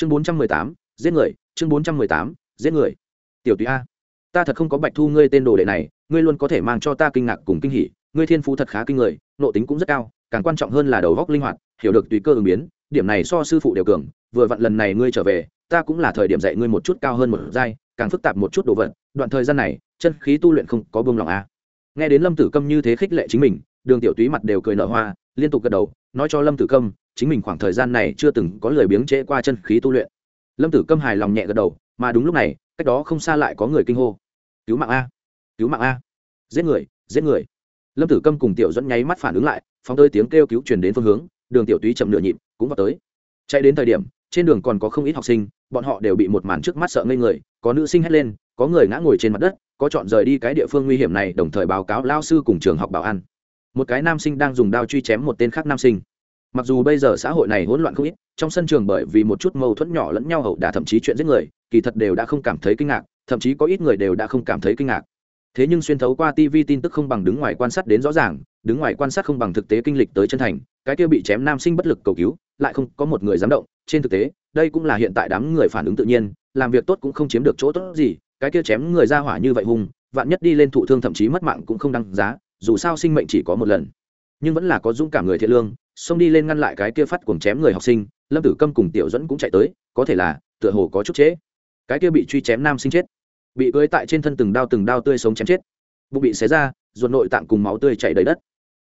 chương bốn trăm mười tám, giết người, chương bốn trăm mười tám, giết người. Tiểu tùy a, ta thật không có bạch thu ngươi tên đồ đệ này, ngươi luôn có thể mang cho ta kinh ngạc cùng kinh hỉ, ngươi thiên phú thật khá kinh người nộ tính cũng rất cao, càng quan trọng hơn là đầu góc linh hoạt, hiểu được tùy cơ ứng biến, điểm này so sư phụ đều cường, vừa vặn lần này ngươi trở về, ta cũng là thời điểm dạy ngươi một chút cao hơn một giai, càng phức tạp một chút đồ vật, đoạn thời gian này, chân khí tu luyện không có buông lỏng a. Nghe đến lâm tử câm như thế khích lệ chính mình, đường tiểu túy mặt đều cười nở hoa liên tục gật đầu, nói cho lâm tử câm, chính mình khoảng thời gian này chưa từng có lời biếng trễ qua chân khí tu luyện. Lâm tử câm hài lòng nhẹ gật đầu, mà đúng lúc này, cách đó không xa lại có người kinh hô. Cứu mạng a! Cứu mạng a! Giết người giết người! Lâm tử câm cùng tiểu dẫn nháy mắt phản ứng lại, phóng tới tiếng kêu cứu truyền đến phương hướng, đường tiểu túy chậm nửa nhịp, cũng vào tới. Chạy đến thời điểm, trên đường còn có không ít học sinh, bọn họ đều bị một màn trước mắt sợ ngây người, có nữ sinh hét lên, có người ngã ngồi trên mặt đất, có chọn rời đi cái địa phương nguy hiểm này, đồng thời báo cáo lao sư cùng trường học bảo an một cái nam sinh đang dùng đao truy chém một tên khác nam sinh. Mặc dù bây giờ xã hội này hỗn loạn không ít, trong sân trường bởi vì một chút mâu thuẫn nhỏ lẫn nhau hậu đả thậm chí chuyện giết người, kỳ thật đều đã không cảm thấy kinh ngạc, thậm chí có ít người đều đã không cảm thấy kinh ngạc. Thế nhưng xuyên thấu qua tv tin tức không bằng đứng ngoài quan sát đến rõ ràng, đứng ngoài quan sát không bằng thực tế kinh lịch tới chân thành, cái kia bị chém nam sinh bất lực cầu cứu, lại không có một người dám động. Trên thực tế, đây cũng là hiện tại đám người phản ứng tự nhiên, làm việc tốt cũng không chiếm được chỗ tốt gì, cái kia chém người ra hỏa như vậy hung, vạn nhất đi lên thụ thương thậm chí mất mạng cũng không đăng giá dù sao sinh mệnh chỉ có một lần. Nhưng vẫn là có dũng cảm người thiện lương, xông đi lên ngăn lại cái kia phát cuồng chém người học sinh, lâm tử câm cùng tiểu dẫn cũng chạy tới, có thể là, tựa hồ có chút trễ cái kia bị truy chém nam sinh chết. Bị cưới tại trên thân từng đao từng đao tươi sống chém chết. Bụng bị xé ra, ruột nội tạng cùng máu tươi chảy đầy đất.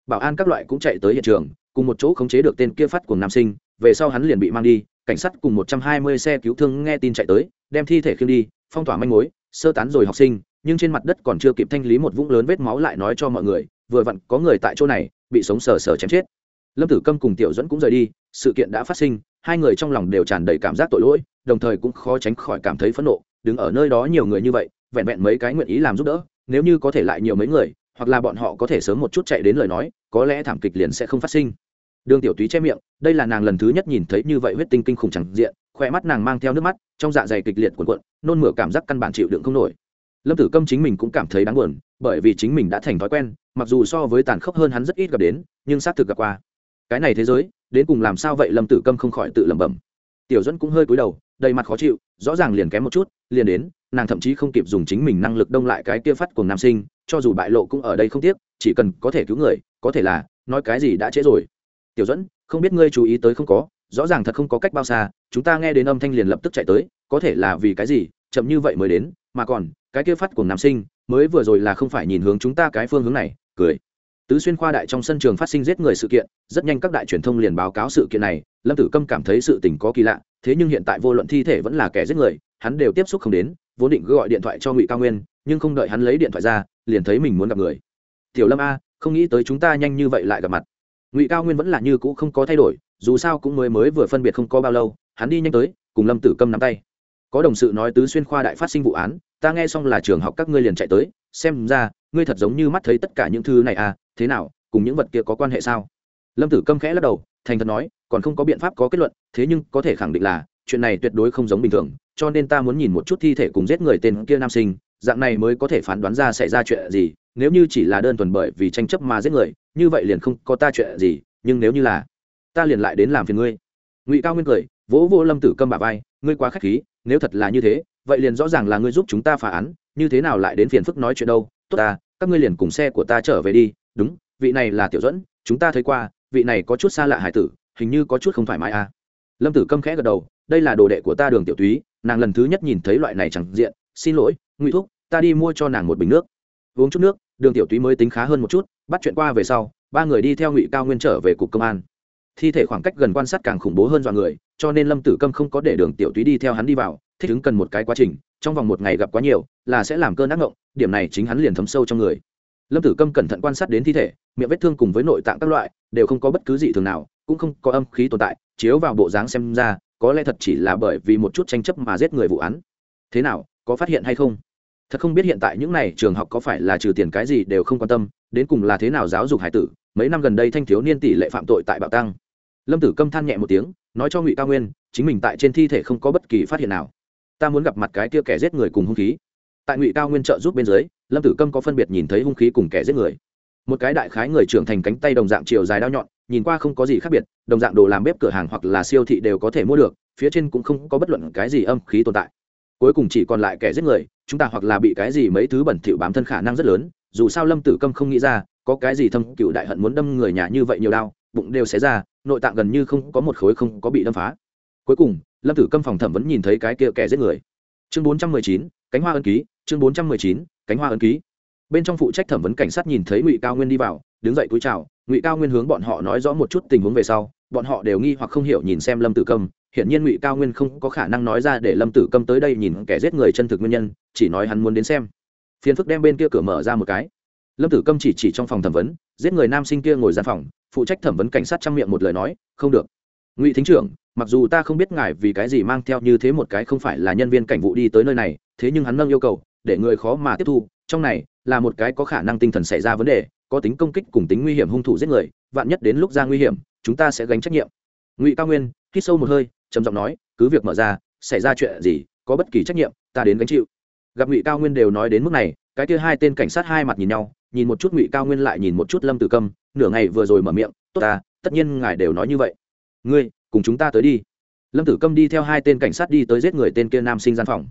Bảo an các loại cũng chạy tới hiện trường, cùng một chỗ khống chế được tên kia phát cuồng nam sinh, về sau hắn liền bị mang đi, cảnh sát cùng một trăm hai mươi xe cứu thương nghe tin chạy tới, đem thi thể khiêng đi, phong tỏa manh mối, sơ tán rồi học sinh nhưng trên mặt đất còn chưa kịp thanh lý một vũng lớn vết máu lại nói cho mọi người, vừa vặn có người tại chỗ này, bị sống sờ sờ chém chết. Lâm tử câm cùng tiểu dẫn cũng rời đi, sự kiện đã phát sinh, hai người trong lòng đều tràn đầy cảm giác tội lỗi, đồng thời cũng khó tránh khỏi cảm thấy phẫn nộ, đứng ở nơi đó nhiều người như vậy, vẹn vẹn mấy cái nguyện ý làm giúp đỡ, nếu như có thể lại nhiều mấy người, hoặc là bọn họ có thể sớm một chút chạy đến lời nói, có lẽ thảm kịch liền sẽ không phát sinh. Đường tiểu túy che miệng, đây là nàng lần thứ nhất nhìn thấy như vậy huyết tinh kinh khủng chẳng diện khoe mắt nàng mang theo nước mắt, trong dạ dày kịch liệt cuộn cuộn, nôn mửa cảm giác căn bản chịu đựng không nổi lâm tử câm chính mình cũng cảm thấy đáng buồn, bởi vì chính mình đã thành thói quen, mặc dù so với tàn khốc hơn hắn rất ít gặp đến, nhưng xác thực gặp qua. Cái này thế giới, đến cùng làm sao vậy lâm tử câm không khỏi tự lẩm bẩm. Tiểu dẫn cũng hơi cúi đầu, đầy mặt khó chịu, rõ ràng liền kém một chút, liền đến, nàng thậm chí không kịp dùng chính mình năng lực đông lại cái kia phát của nam sinh, cho dù bại lộ cũng ở đây không tiếc, chỉ cần có thể cứu người, có thể là, nói cái gì đã trễ rồi. Tiểu dẫn không biết ngươi chú ý tới không có, rõ ràng thật không có cách bao xa, chúng ta nghe đến âm thanh liền lập tức chạy tới, có thể là vì cái gì, chậm như vậy mới đến mà còn, cái kia phát của nam sinh, mới vừa rồi là không phải nhìn hướng chúng ta cái phương hướng này, cười. Tứ xuyên khoa đại trong sân trường phát sinh giết người sự kiện, rất nhanh các đại truyền thông liền báo cáo sự kiện này, lâm tử câm cảm thấy sự tình có kỳ lạ, thế nhưng hiện tại vô luận thi thể vẫn là kẻ giết người, hắn đều tiếp xúc không đến, vốn định gọi điện thoại cho ngụy cao nguyên, nhưng không đợi hắn lấy điện thoại ra, liền thấy mình muốn gặp người. Tiểu lâm a, không nghĩ tới chúng ta nhanh như vậy lại gặp mặt. Ngụy cao nguyên vẫn là như cũ không có thay đổi, dù sao cũng mới mới vừa phân biệt không có bao lâu, hắn đi nhanh tới, cùng lâm tử câm nắm tay có đồng sự nói tứ xuyên khoa đại phát sinh vụ án, ta nghe xong là trường học các ngươi liền chạy tới, xem ra, ngươi thật giống như mắt thấy tất cả những thứ này à thế nào, cùng những vật kia có quan hệ sao? Lâm tử câm khẽ lắc đầu, thành thật nói, còn không có biện pháp có kết luận, thế nhưng có thể khẳng định là, chuyện này tuyệt đối không giống bình thường, cho nên ta muốn nhìn một chút thi thể cùng giết người tên kia nam sinh, dạng này mới có thể phán đoán ra xảy ra chuyện gì, nếu như chỉ là đơn thuần bởi vì tranh chấp mà giết người, như vậy liền không có ta chuyện gì, nhưng nếu như là, ta liền lại đến làm phiền ngươi. Ngụy cao nguyên cười, vỗ vô lâm tử câm bà vai, ngươi quá k h á c h khí nếu thật là như thế, vậy liền rõ ràng là ngươi giúp chúng ta phá án, như thế nào lại đến phiền phức nói chuyện đâu? Tốt ta, các ngươi liền cùng xe của ta trở về đi. Đúng, vị này là tiểu dẫn chúng ta thấy qua, vị này có chút xa lạ hải tử, hình như có chút không thoải mái à. Lâm tử câm khẽ gật đầu, đây là đồ đệ của ta đường tiểu túy, nàng lần thứ nhất nhìn thấy loại này chẳng diện. Xin lỗi, ngụy thúc, ta đi mua cho nàng một bình nước. Uống chút nước, đường tiểu túy mới tính khá hơn một chút, bắt chuyện qua về sau, ba người đi theo ngụy cao nguyên trở về cục công an. Thi thể khoảng cách gần quan sát càng khủng bố hơn dọa người cho nên lâm tử câm không có để đường tiểu túy đi theo hắn đi vào, thích ứng cần một cái quá trình, trong vòng một ngày gặp quá nhiều, là sẽ làm cơn ác ngộng, điểm này chính hắn liền thấm sâu trong người. Lâm tử câm cẩn thận quan sát đến thi thể, miệng vết thương cùng với nội tạng các loại, đều không có bất cứ gì thường nào, cũng không có âm khí tồn tại, chiếu vào bộ dáng xem ra, có lẽ thật chỉ là bởi vì một chút tranh chấp mà giết người vụ án. Thế nào, có phát hiện hay không? Thật không biết hiện tại những n à y trường học có phải là trừ tiền cái gì đều không quan tâm, đến cùng là thế nào giáo dục hải tử, mấy năm gần đây thanh thiếu niên tỷ lệ phạm tội tại bạo tăng. Lâm tử câm than nhẹ một tiếng nói cho ngụy cao nguyên, chính mình tại trên thi thể không có bất kỳ phát hiện nào. Ta muốn gặp mặt cái kia kẻ giết người cùng hung khí. Tại ngụy cao nguyên trợ giúp bên dưới, lâm tử câm có phân biệt nhìn thấy hung khí cùng kẻ giết người. Một cái đại khái người trưởng thành cánh tay đồng dạng chiều dài đao nhọn, nhìn qua không có gì khác biệt, đồng dạng đồ làm bếp cửa hàng hoặc là siêu thị đều có thể mua được, phía trên cũng không có bất luận cái gì âm khí tồn tại. Cuối cùng chỉ còn lại kẻ giết người, chúng ta hoặc là bị cái gì mấy thứ bẩn thỉu bám thân khả năng rất lớn, dù sao lâm tử câm không nghĩ ra, có cái gì thâm cựu đại hận muốn đâm người nhà như vậy nhiều đau bụng đều xé ra nội tạng gần như không có một khối không có bị đâm phá. Cuối cùng, lâm tử câm phòng thẩm vẫn nhìn thấy cái kia kẻ giết người. Chương bốn trăm mười chín, cánh hoa ân ký, chương bốn trăm mười chín, cánh hoa ân ký. Bên trong phụ trách thẩm vấn cảnh sát nhìn thấy ngụy cao nguyên đi vào, đứng dậy cúi chào, ngụy cao nguyên hướng bọn họ nói rõ một chút tình huống về sau, bọn họ đều nghi hoặc không hiểu nhìn xem lâm tử câm hiện nhiên ngụy cao nguyên không có khả năng nói ra để lâm tử câm tới đây nhìn kẻ giết người chân thực nguyên nhân, chỉ nói hắn muốn đến xem. Phiền phức đem bên kia cửa mở ra một cái lâm tử câm chỉ chỉ trong phòng thẩm vấn, giết người nam sinh kia ngồi gian phòng, phụ trách thẩm vấn cảnh sát trang miệng một lời nói, không được. Ngụy thính trưởng, mặc dù ta không biết ngài vì cái gì mang theo như thế một cái không phải là nhân viên cảnh vụ đi tới nơi này, thế nhưng hắn nâng yêu cầu, để người khó mà tiếp thu, trong này là một cái có khả năng tinh thần xảy ra vấn đề, có tính công kích cùng tính nguy hiểm hung thủ giết người, vạn nhất đến lúc ra nguy hiểm, chúng ta sẽ gánh trách nhiệm. Ngụy cao nguyên hít sâu một hơi, trầm giọng nói, cứ việc mở ra, xảy ra chuyện gì, có bất kỳ trách nhiệm, ta đến gánh chịu. Gặp ngụy cao nguyên đều nói đến mức này, cái kia hai tên cảnh sát hai mặt nhìn nhau nhìn một chút ngụy cao nguyên lại nhìn một chút lâm tử câm nửa ngày vừa rồi mở miệng tốt ta tất nhiên ngài đều nói như vậy ngươi cùng chúng ta tới đi lâm tử câm đi theo hai tên cảnh sát đi tới giết người tên kia nam sinh gian phòng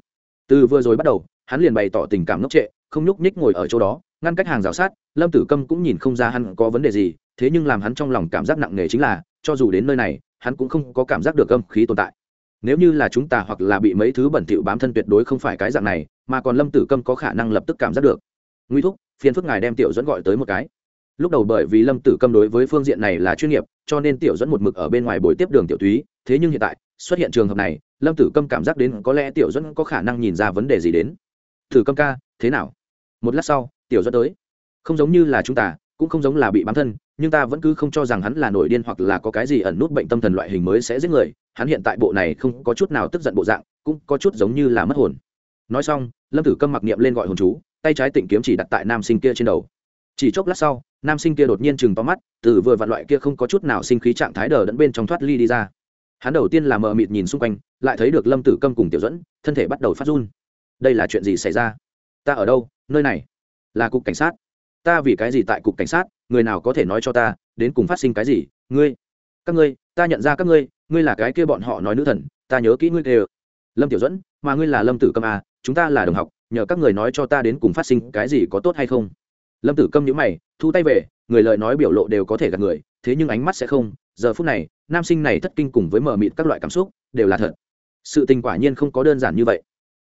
từ vừa rồi bắt đầu hắn liền bày tỏ tình cảm ngốc trệ không nhúc nhích ngồi ở chỗ đó ngăn cách hàng rào sát lâm tử câm cũng nhìn không ra hắn có vấn đề gì thế nhưng làm hắn trong lòng cảm giác nặng nề chính là cho dù đến nơi này hắn cũng không có cảm giác được âm khí tồn tại nếu như là chúng ta hoặc là bị mấy thứ bẩn thỉu bám thân tuyệt đối không phải cái dạng này mà còn lâm tử câm có khả năng lập tức cảm giác được nguy thúc, phiền phức ngài đem tiểu dẫn gọi tới một cái. Lúc đầu bởi vì lâm tử câm đối với phương diện này là chuyên nghiệp, cho nên tiểu dẫn một mực ở bên ngoài buổi tiếp đường tiểu túy, thế nhưng hiện tại, xuất hiện trường hợp này, lâm tử câm cảm giác đến có lẽ tiểu dẫn có khả năng nhìn ra vấn đề gì đến. Tử câm ca, thế nào? Một lát sau, tiểu dẫn tới. Không giống như là chúng ta, cũng không giống là bị bám thân, nhưng ta vẫn cứ không cho rằng hắn là nổi điên hoặc là có cái gì ẩn nút bệnh tâm thần loại hình mới sẽ giết người. Hắn hiện tại bộ này không có chút nào tức giận bộ dạng, cũng có chút giống như là mất hồn. Nói xong, lâm tử câm mặc niệm lên gọi hồn chú tay trái tịnh kiếm chỉ đặt tại nam sinh kia trên đầu. Chỉ chốc lát sau nam sinh kia đột nhiên chừng to mắt từ vừa vặn loại kia không có chút nào sinh khí trạng thái đờ đẫn bên trong thoát ly đi ra. Hắn đầu tiên là mờ mịt nhìn xung quanh lại thấy được lâm tử câm cùng tiểu dẫn thân thể bắt đầu phát run. Đây là chuyện gì xảy ra? Ta ở đâu? Nơi này? Là cục cảnh sát. Ta vì cái gì tại cục cảnh sát? Người nào có thể nói cho ta đến cùng phát sinh cái gì? Ngươi các ngươi ta nhận ra các ngươi ngươi là cái kia bọn họ nói nữ thần ta nhớ kỹ ngươi kêu lâm tiểu dẫn mà ngươi là lâm tử câm à, chúng ta là đồng học nhờ các người nói cho ta đến cùng phát sinh cái gì có tốt hay không? Lâm tử câm nhữ mày, thu tay về, người lời nói biểu lộ đều có thể gạt người, thế nhưng ánh mắt sẽ không. Giờ phút này, nam sinh này thất kinh cùng với mờ mịt các loại cảm xúc, đều là thật. Sự tình quả nhiên không có đơn giản như vậy.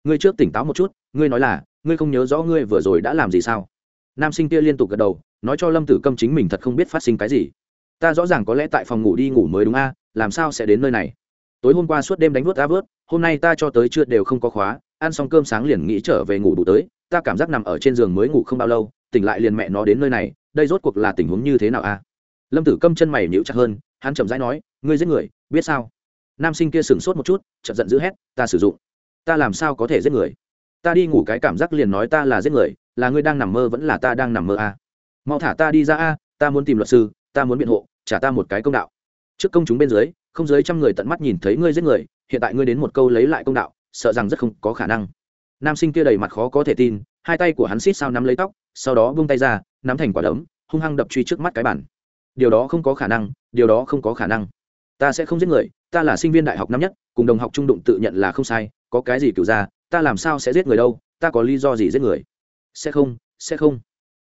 Ngươi trước tỉnh táo một chút, ngươi nói là, ngươi không nhớ rõ ngươi vừa rồi đã làm gì sao? Nam sinh kia liên tục gật đầu, nói cho lâm tử câm chính mình thật không biết phát sinh cái gì. Ta rõ ràng có lẽ tại phòng ngủ đi ngủ mới đúng a, làm sao sẽ đến nơi này? Tối hôm qua suốt đêm đánh vớt a vớt, hôm nay ta cho tới chưa đều không có khóa ăn xong cơm sáng liền nghĩ trở về ngủ đủ tới, ta cảm giác nằm ở trên giường mới ngủ không bao lâu, tỉnh lại liền mẹ nó đến nơi này, đây rốt cuộc là tình huống như thế nào a lâm tử câm chân mày nhíu chặt hơn, hắn chậm rãi nói, ngươi giết người, biết sao? Nam sinh kia sửng sốt một chút, chợt giận dữ hét, ta sử dụng. Ta làm sao có thể giết người? Ta đi ngủ cái cảm giác liền nói ta là giết người, là ngươi đang nằm mơ vẫn là ta đang nằm mơ a mau thả ta đi ra a, ta muốn tìm luật sư, ta muốn biện hộ, trả ta một cái công đạo. Trước công chúng bên dưới, không dưới trăm người tận mắt nhìn thấy ngươi giết người, hiện tại ngươi đến một câu lấy lại công đạo sợ rằng rất không có khả năng. Nam sinh kia đầy mặt khó có thể tin, hai tay của hắn xít sao nắm lấy tóc, sau đó buông tay ra, nắm thành quả đấm, hung hăng đập truy trước mắt cái bản điều đó không có khả năng, điều đó không có khả năng. Ta sẽ không giết người, ta là sinh viên đại học năm nhất, cùng đồng học trung đụng tự nhận là không sai, có cái gì cựu ra, ta làm sao sẽ giết người đâu, ta có lý do gì giết người? Sẽ không sẽ không.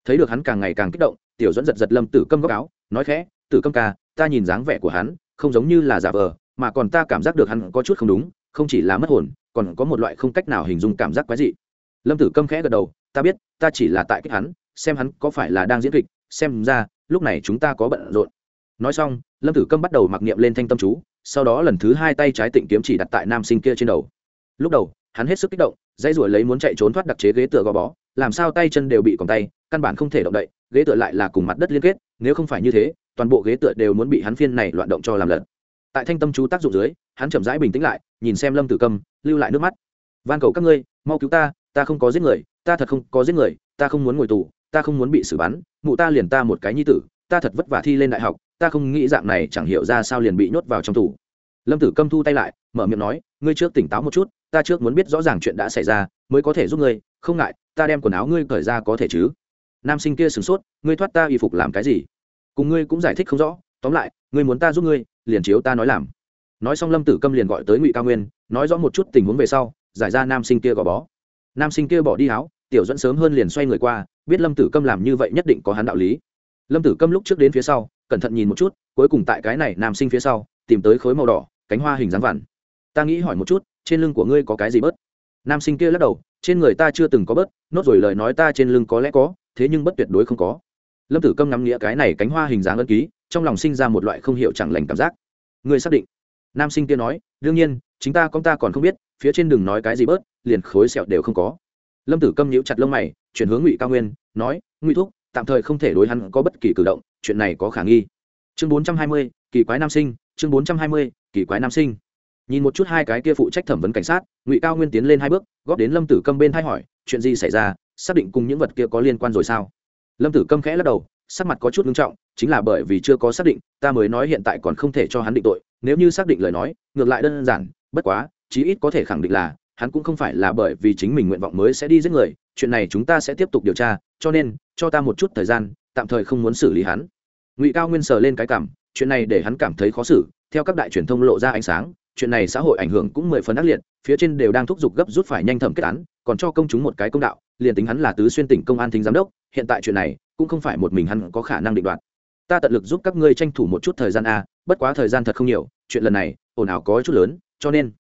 Thấy được hắn càng ngày càng kích động, tiểu dẫn giật giật lâm tử câm góc áo, nói khẽ, tử câm ca, ta nhìn dáng vẻ của hắn, không giống như là giả vờ, mà còn ta cảm giác được hắn có chút không đúng, không chỉ là mất hồn còn có một loại không cách nào hình dung cảm giác quái dị. Lâm tử câm khẽ gật đầu, ta biết, ta chỉ là tại kích hắn, xem hắn có phải là đang diễn kịch, xem ra, lúc này chúng ta có bận rộn. Nói xong, lâm tử câm bắt đầu mặc niệm lên thanh tâm chú, sau đó lần thứ hai tay trái tịnh kiếm chỉ đặt tại nam sinh kia trên đầu. Lúc đầu, hắn hết sức kích động dây ruổi lấy muốn chạy trốn thoát đặc chế ghế tựa gò bó, làm sao tay chân đều bị còng tay, căn bản không thể động đậy, ghế tựa lại là cùng mặt đất liên kết, nếu không phải như thế, toàn bộ ghế tựa đều muốn bị hắn phiên này loạn động cho làm lật tại thanh tâm chú tác dụng dưới hắn chậm rãi bình tĩnh lại nhìn xem lâm tử Cầm, lưu lại nước mắt. Van cầu các ngươi mau cứu ta ta không có giết người ta thật không có giết người ta không muốn ngồi tù ta không muốn bị xử bắn mụ ta liền ta một cái nhi tử ta thật vất vả thi lên đại học ta không nghĩ dạng này chẳng hiểu ra sao liền bị nhốt vào trong tù. Lâm tử câm thu tay lại mở miệng nói ngươi trước tỉnh táo một chút ta trước muốn biết rõ ràng chuyện đã xảy ra mới có thể giúp ngươi không ngại ta đem quần áo ngươi cởi ra có thể chứ? Nam sinh kia sửng sốt ngươi thoát ta y phục làm cái gì? Cùng ngươi cũng giải thích không rõ tóm lại ngươi muốn ta giúp ngươi liền chiếu ta nói làm. Nói xong lâm tử câm liền gọi tới ngụy cao nguyên, nói rõ một chút tình huống về sau, giải ra nam sinh kia gò bó. Nam sinh kia bỏ đi áo, tiểu dẫn sớm hơn liền xoay người qua, biết lâm tử câm làm như vậy nhất định có hắn đạo lý. Lâm tử câm lúc trước đến phía sau, cẩn thận nhìn một chút, cuối cùng tại cái này nam sinh phía sau, tìm tới khối màu đỏ, cánh hoa hình dáng vằn. Ta nghĩ hỏi một chút, trên lưng của ngươi có cái gì bớt? Nam sinh kia lắc đầu, trên người ta chưa từng có bớt, nốt rồi lời nói ta trên lưng có lẽ có, thế nhưng bất tuyệt đối không có lâm tử câm ngắm nghĩa cái này cánh hoa hình dáng ân ký, trong lòng sinh ra một loại không hiểu chẳng lành cảm giác. Người xác định. Nam sinh kia nói, đương nhiên, chính ta con ta còn không biết, phía trên đừng nói cái gì bớt, liền khối sẹo đều không có. Lâm tử câm nhíu chặt lông mày, chuyển hướng ngụy cao nguyên, nói, ngụy thúc, tạm thời không thể đối hắn có bất kỳ cử động, chuyện này có khả nghi. Chương bốn trăm hai mươi, kỳ quái nam sinh, chương bốn trăm hai mươi, kỳ quái nam sinh. Nhìn một chút hai cái kia phụ trách thẩm vấn cảnh sát, ngụy cao nguyên tiến lên hai bước, góp đến lâm tử câm bên thay hỏi, chuyện gì xảy ra? Xác định cùng những vật kia có liên quan rồi sao? Lâm tử câm khẽ lắc đầu, sắc mặt có chút nghiêm trọng, chính là bởi vì chưa có xác định, ta mới nói hiện tại còn không thể cho hắn định tội, nếu như xác định lời nói, ngược lại đơn giản, bất quá, chí ít có thể khẳng định là, hắn cũng không phải là bởi vì chính mình nguyện vọng mới sẽ đi giết người, chuyện này chúng ta sẽ tiếp tục điều tra, cho nên, cho ta một chút thời gian, tạm thời không muốn xử lý hắn. Ngụy cao nguyên sờ lên cái cảm, chuyện này để hắn cảm thấy khó xử, theo các đại truyền thông lộ ra ánh sáng chuyện này xã hội ảnh hưởng cũng mười phần ác liệt, phía trên đều đang thúc giục gấp rút phải nhanh thẩm kết án, còn cho công chúng một cái công đạo, liền tính hắn là tứ xuyên tỉnh công an thính giám đốc, hiện tại chuyện này cũng không phải một mình hắn có khả năng định đoạt. Ta tận lực giúp các ngươi tranh thủ một chút thời gian a, bất quá thời gian thật không nhiều, chuyện lần này ồn ào có chút lớn, cho nên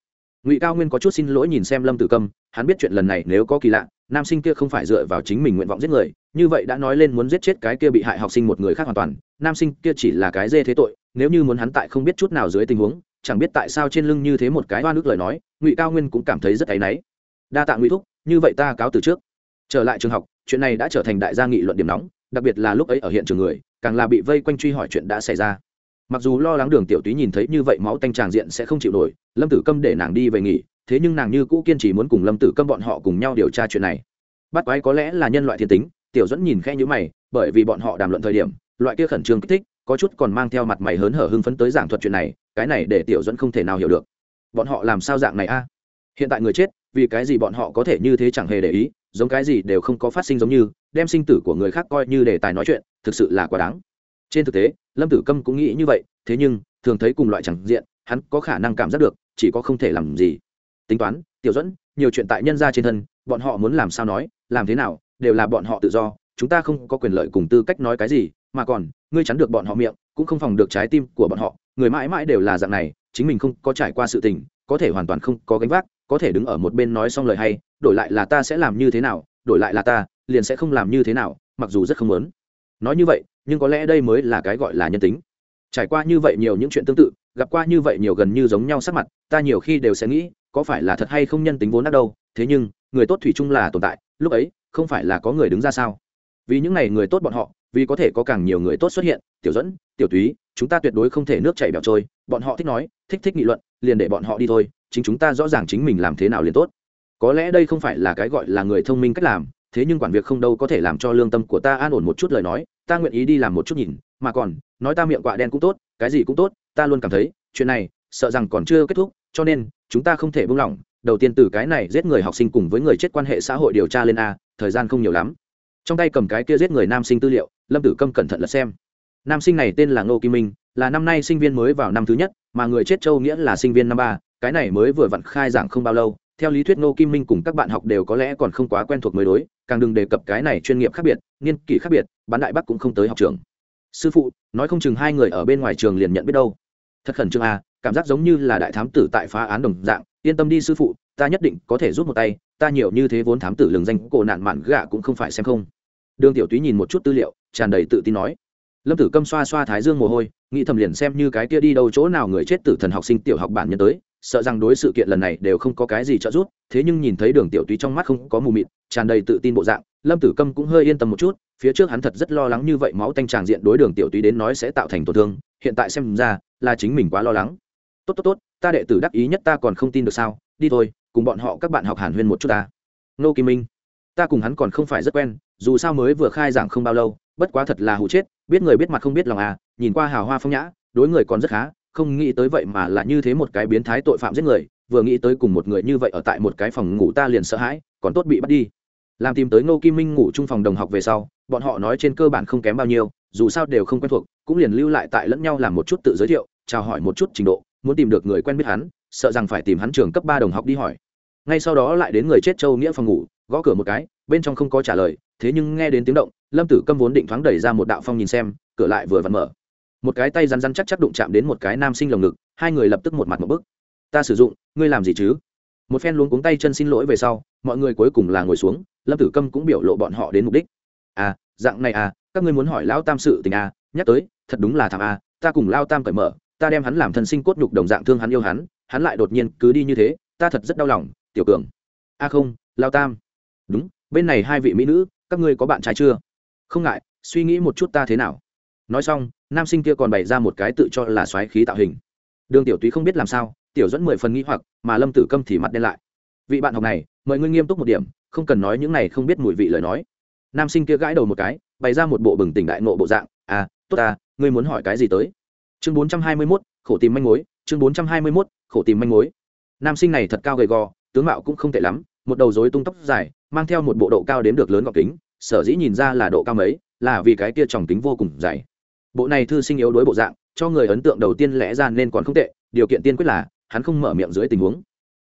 ngụy cao nguyên có chút xin lỗi nhìn xem lâm tử câm, hắn biết chuyện lần này nếu có kỳ lạ, nam sinh kia không phải dựa vào chính mình nguyện vọng giết người, như vậy đã nói lên muốn giết chết cái kia bị hại học sinh một người khác hoàn toàn, nam sinh kia chỉ là cái dê thế tội, nếu như muốn hắn tại không biết chút nào dưới tình huống chẳng biết tại sao trên lưng như thế một cái oan ức lời nói, ngụy cao nguyên cũng cảm thấy rất áy náy. Đa tạ ngụy thúc, như vậy ta cáo từ trước. Trở lại trường học, chuyện này đã trở thành đại gia nghị luận điểm nóng, đặc biệt là lúc ấy ở hiện trường người, càng là bị vây quanh truy hỏi chuyện đã xảy ra. Mặc dù lo lắng đường tiểu túy nhìn thấy như vậy máu tanh tràng diện sẽ không chịu nổi, lâm tử câm để nàng đi về nghỉ, thế nhưng nàng như cũ kiên trì muốn cùng lâm tử câm bọn họ cùng nhau điều tra chuyện này. Bắt quái có lẽ là nhân loại thiên tính, tiểu dẫn nhìn khe nhữ mày, bởi vì bọn họ đàm luận thời điểm, loại kia khẩn trương kích thích, có chút còn mang theo mặt mày hớn hở hưng phấn tới giảng thuật chuyện này cái này để tiểu dẫn không thể nào hiểu được. Bọn họ làm sao dạng này a? Hiện tại người chết, vì cái gì bọn họ có thể như thế chẳng hề để ý, giống cái gì đều không có phát sinh giống như, đem sinh tử của người khác coi như đề tài nói chuyện, thực sự là quá đáng. Trên thực tế, lâm tử câm cũng nghĩ như vậy, thế nhưng, thường thấy cùng loại chẳng diện, hắn có khả năng cảm giác được, chỉ có không thể làm gì. Tính toán, tiểu dẫn, nhiều chuyện tại nhân gia trên thân, bọn họ muốn làm sao nói, làm thế nào, đều là bọn họ tự do, chúng ta không có quyền lợi cùng tư cách nói cái gì, mà còn, ngươi chắn được bọn họ miệng, cũng không phòng được trái tim của bọn họ người mãi mãi đều là dạng này, chính mình không có trải qua sự tình, có thể hoàn toàn không có gánh vác, có thể đứng ở một bên nói xong lời hay, đổi lại là ta sẽ làm như thế nào, đổi lại là ta, liền sẽ không làm như thế nào, mặc dù rất không muốn. Nói như vậy, nhưng có lẽ đây mới là cái gọi là nhân tính. Trải qua như vậy nhiều những chuyện tương tự, gặp qua như vậy nhiều gần như giống nhau sắc mặt, ta nhiều khi đều sẽ nghĩ, có phải là thật hay không nhân tính vốn đắt đâu, thế nhưng, người tốt thủy chung là tồn tại, lúc ấy, không phải là có người đứng ra sao? Vì những n à y người tốt bọn họ vì có thể có càng nhiều người tốt xuất hiện, tiểu dẫn tiểu túy, chúng ta tuyệt đối không thể nước chảy bẹo trôi, bọn họ thích nói, thích thích nghị luận, liền để bọn họ đi thôi, chính chúng ta rõ ràng chính mình làm thế nào liền tốt. Có lẽ đây không phải là cái gọi là người thông minh cách làm, thế nhưng quản việc không đâu có thể làm cho lương tâm của ta an ổn một chút lời nói, ta nguyện ý đi làm một chút nhìn, mà còn, nói ta miệng quạ đen cũng tốt, cái gì cũng tốt, ta luôn cảm thấy, chuyện này, sợ rằng còn chưa kết thúc, cho nên, chúng ta không thể buông lỏng, đầu tiên từ cái này giết người học sinh cùng với người chết quan hệ xã hội điều tra lên a, thời gian không nhiều lắm trong tay cầm cái kia giết người nam sinh tư liệu, lâm tử câm cẩn thận lật xem. Nam sinh này tên là ngô kim minh, là năm nay sinh viên mới vào năm thứ nhất, mà người chết châu nghĩa là sinh viên năm ba, cái này mới vừa vặn khai giảng không bao lâu. Theo lý thuyết ngô kim minh cùng các bạn học đều có lẽ còn không quá quen thuộc mới đối, càng đừng đề cập cái này chuyên nghiệp khác biệt niên kỷ khác biệt, bán đại bắc cũng không tới học trường. Sư phụ, nói không chừng hai người ở bên ngoài trường liền nhận biết đâu. Thật khẩn trương à cảm giác giống như là đại thám tử tại phá án đồng dạng. Yên tâm đi sư phụ, ta nhất định có thể rút một tay, ta nhiều như thế vốn thám tử lường danh cổ nạn mạn gạ cũng không phải xem không đường tiểu túy nhìn một chút tư liệu, tràn đầy tự tin nói, lâm tử câm xoa xoa thái dương mồ hôi, nghĩ thầm liền xem như cái kia đi đâu chỗ nào người chết tử thần học sinh tiểu học bản nhân tới, sợ rằng đối sự kiện lần này đều không có cái gì trợ giúp, thế nhưng nhìn thấy đường tiểu túy trong mắt không có mù mịt, tràn đầy tự tin bộ dạng, lâm tử câm cũng hơi yên tâm một chút, phía trước hắn thật rất lo lắng như vậy máu tanh tràng diện đối đường tiểu túy đến nói sẽ tạo thành tổn thương, hiện tại xem ra là chính mình quá lo lắng. Tốt tốt tốt, ta đệ tử đắc ý nhất ta còn không tin được sao, đi thôi, cùng bọn họ các bạn học hàn huyên một chút ta. Nô kim minh, ta cùng hắn còn không phải rất quen dù sao mới vừa khai giảng không bao lâu, bất quá thật là hụ chết, biết người biết mặt không biết lòng à nhìn qua hào hoa phong nhã, đối người còn rất khá, không nghĩ tới vậy mà là như thế một cái biến thái tội phạm giết người, vừa nghĩ tới cùng một người như vậy ở tại một cái phòng ngủ ta liền sợ hãi, còn tốt bị bắt đi. Làm tìm tới ngô kim minh ngủ chung phòng đồng học về sau, bọn họ nói trên cơ bản không kém bao nhiêu, dù sao đều không quen thuộc, cũng liền lưu lại tại lẫn nhau làm một chút tự giới thiệu, chào hỏi một chút trình độ, muốn tìm được người quen biết hắn, sợ rằng phải tìm hắn trường cấp ba đồng học đi hỏi. Ngay sau đó lại đến người chết châu nghĩa phòng ngủ, gõ cửa một cái, bên trong không có trả lời thế nhưng nghe đến tiếng động, lâm tử câm vốn định thoáng đẩy ra một đạo phong nhìn xem, cửa lại vừa vặn mở. Một cái tay rắn rắn chắc chắc đụng chạm đến một cái nam sinh lồng ngực, hai người lập tức một mặt một bức. Ta sử dụng, ngươi làm gì chứ? Một phen luống cuống tay chân xin lỗi về sau, mọi người cuối cùng là ngồi xuống, lâm tử câm cũng biểu lộ bọn họ đến mục đích. À dạng này à các ngươi muốn hỏi lão tam sự tình à nhắc tới, thật đúng là thằng à ta cùng lao tam cởi mở, ta đem hắn làm thân sinh cốt nhục đồng dạng thương hắn yêu hắn hắn lại đột nhiên cứ đi như thế, ta thật rất đau lòng, tiểu cường. A à không lao tam. Đúng, bên này hai vị mỹ nữ các ngươi có bạn trai chưa? Không ngại, suy nghĩ một chút ta thế nào. Nói xong, nam sinh kia còn bày ra một cái tự cho là xoáy khí tạo hình. Đường tiểu túy không biết làm sao, tiểu dẫn mười phần nghĩ hoặc, mà lâm tử câm thì mặt đen lại. Vị bạn học này, mời ngươi nghiêm túc một điểm, không cần nói những này không biết mùi vị lời nói. Nam sinh kia gãi đầu một cái, bày ra một bộ bừng tỉnh đại nộ bộ dạng. À tốt ta, ngươi muốn hỏi cái gì tới? Chương bốn trăm hai mươi mốt, khổ tìm manh mối, chương bốn trăm hai mươi mốt, khổ tìm manh mối. Nam sinh này thật cao gầy gò, tướng mạo cũng không tệ lắm một đầu rối tung tóc dài, mang theo một bộ độ cao đến được lớn gọc kính, sở dĩ nhìn ra là độ cao mấy, là vì cái kia tròng kính vô cùng dày. Bộ này thư sinh yếu đối bộ dạng, cho người ấn tượng đầu tiên lẽ ra nên còn không tệ, điều kiện tiên quyết là, hắn không mở miệng dưới tình huống.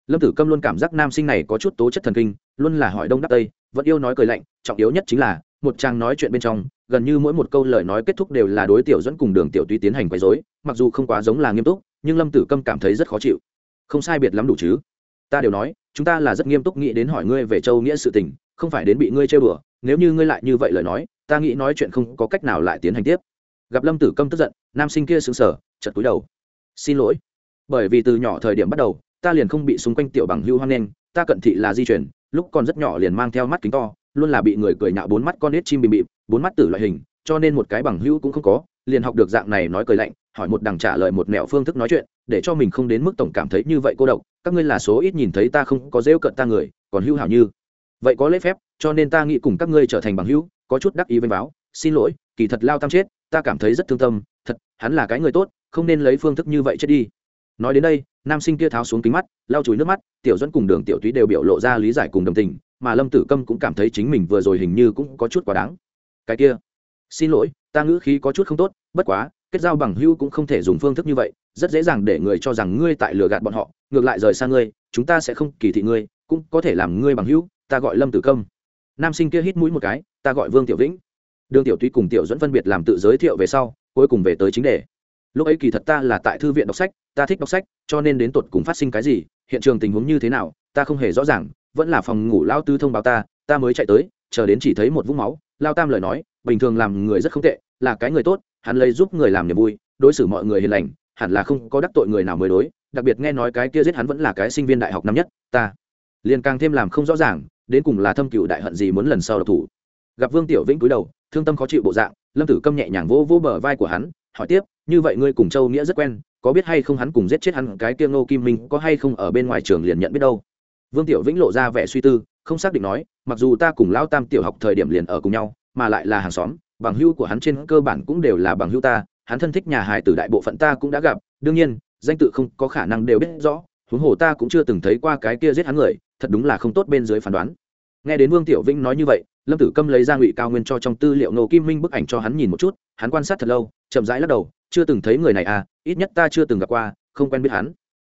Lâm tử câm luôn cảm giác nam sinh này có chút tố chất thần kinh, luôn là hỏi đông đáp tây, vẫn yêu nói cười lạnh, trọng yếu nhất chính là, một trang nói chuyện bên trong, gần như mỗi một câu lời nói kết thúc đều là đối tiểu dẫn cùng đường tiểu túy tiến hành quấy dối mặc dù không quá giống là nghiêm túc, nhưng lâm tử câm cảm thấy rất khó chịu. Không sai biệt lắm đủ chứ ta đều nói, chúng ta là rất nghiêm túc nghĩ đến hỏi ngươi về châu nghĩa sự tình, không phải đến bị ngươi chơi bừa nếu như ngươi lại như vậy lời nói, ta nghĩ nói chuyện không có cách nào lại tiến hành tiếp. Gặp lâm tử câm tức giận, nam sinh kia xứng sở chật cúi đầu. Xin lỗi. Bởi vì từ nhỏ thời điểm bắt đầu, ta liền không bị xung quanh tiểu bằng hưu hoang nghênh, ta cận thị là di chuyển lúc còn rất nhỏ liền mang theo mắt kính to, luôn là bị người cười nhạo bốn mắt con nết chim bìm bịp, bốn mắt tử loại hình, cho nên một cái bằng hưu cũng không có, liền học được dạng này nói cười lạnh hỏi một đằng trả lời một mẹo phương thức nói chuyện, để cho mình không đến mức tổng cảm thấy như vậy cô độc. Các ngươi là số ít nhìn thấy ta không có rêu cận ta người, còn hưu hảo như. Vậy có lễ phép, cho nên ta nghĩ cùng các ngươi trở thành bằng hữu, có chút đắc ý vênh báo. Xin lỗi, kỳ thật lao tam chết, ta cảm thấy rất thương tâm. Thật, hắn là cái người tốt, không nên lấy phương thức như vậy chết đi. Nói đến đây, nam sinh kia tháo xuống kính mắt, lau chùi nước mắt, tiểu dẫn cùng đường tiểu túy đều biểu lộ ra lý giải cùng đồng tình, mà lâm tử câm cũng cảm thấy chính mình vừa rồi hình như cũng có chút quá đáng. Cái kia, xin lỗi, ta ngữ khí có chút không tốt, bất quá kết giao bằng hữu cũng không thể dùng phương thức như vậy, rất dễ dàng để người cho rằng ngươi tại lừa gạt bọn họ, ngược lại rời xa ngươi, chúng ta sẽ không kỳ thị ngươi, cũng có thể làm ngươi bằng hữu, ta gọi lâm tử công nam sinh kia hít mũi một cái, ta gọi vương tiểu vĩnh. Đương tiểu tuy cùng tiểu dẫn phân biệt làm tự giới thiệu về sau, cuối cùng về tới chính đề. Lúc ấy kỳ thật ta là tại thư viện đọc sách, ta thích đọc sách, cho nên đến tột cùng phát sinh cái gì, hiện trường tình huống như thế nào, ta không hề rõ ràng, vẫn là phòng ngủ lao tư thông báo ta ta mới chạy tới, chờ đến chỉ thấy một vũng máu, lao tam lời nói, bình thường làm người rất không tệ, là cái người tốt hắn lấy giúp người làm niềm vui, đối xử mọi người hiền lành, hẳn là không có đắc tội người nào mới đối, đặc biệt nghe nói cái kia giết hắn vẫn là cái sinh viên đại học năm nhất, ta liền càng thêm làm không rõ ràng, đến cùng là thâm cựu đại hận gì muốn lần sau độc thủ. Gặp vương tiểu vĩnh cúi đầu, thương tâm khó chịu bộ dạng, lâm tử câm nhẹ nhàng vỗ vỗ bờ vai của hắn, hỏi tiếp, như vậy ngươi cùng châu nghĩa rất quen, có biết hay không hắn cùng giết chết hắn cái kia ngô kim minh có hay không ở bên ngoài trường liền nhận biết đâu? Vương tiểu vĩnh lộ ra vẻ suy tư, không xác định nói, mặc dù ta cùng lão tam tiểu học thời điểm liền ở cùng nhau, mà lại là hàng xóm bằng hữu của hắn trên cơ bản cũng đều là bằng hữu ta, hắn thân thích nhà hài tử đại bộ phận ta cũng đã gặp, đương nhiên, danh tự không có khả năng đều biết rõ, huống hồ ta cũng chưa từng thấy qua cái kia giết hắn người, thật đúng là không tốt bên dưới phán đoán. Nghe đến vương tiểu vĩnh nói như vậy, lâm tử câm lấy ra ngụy cao nguyên cho trong tư liệu nô kim minh bức ảnh cho hắn nhìn một chút, hắn quan sát thật lâu, chậm rãi lắc đầu, chưa từng thấy người này à ít nhất ta chưa từng gặp qua, không quen biết hắn.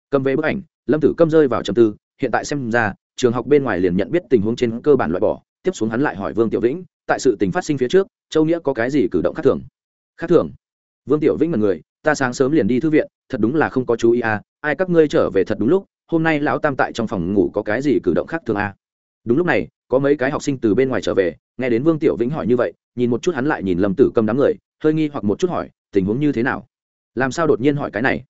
Cầm về bức ảnh, lâm tử câm rơi vào trầm tư, hiện tại xem ra, trường học bên ngoài liền nhận biết tình huống trên cơ bản loại bỏ, tiếp xuống hắn lại hỏi vương tiểu vĩnh, tại sự tình phát sinh phía trước châu nghĩa có cái gì cử động khác thường? Khác thường? Vương tiểu vĩnh mật người ta sáng sớm liền đi thư viện, thật đúng là không có chú ý à ai các ngươi trở về thật đúng lúc, hôm nay lão tam tại trong phòng ngủ có cái gì cử động khác thường à? Đúng lúc này, có mấy cái học sinh từ bên ngoài trở về, nghe đến vương tiểu vĩnh hỏi như vậy, nhìn một chút hắn lại nhìn lâm tử Cầm đám người, hơi nghi hoặc một chút hỏi, tình huống như thế nào? Làm sao đột nhiên hỏi cái này?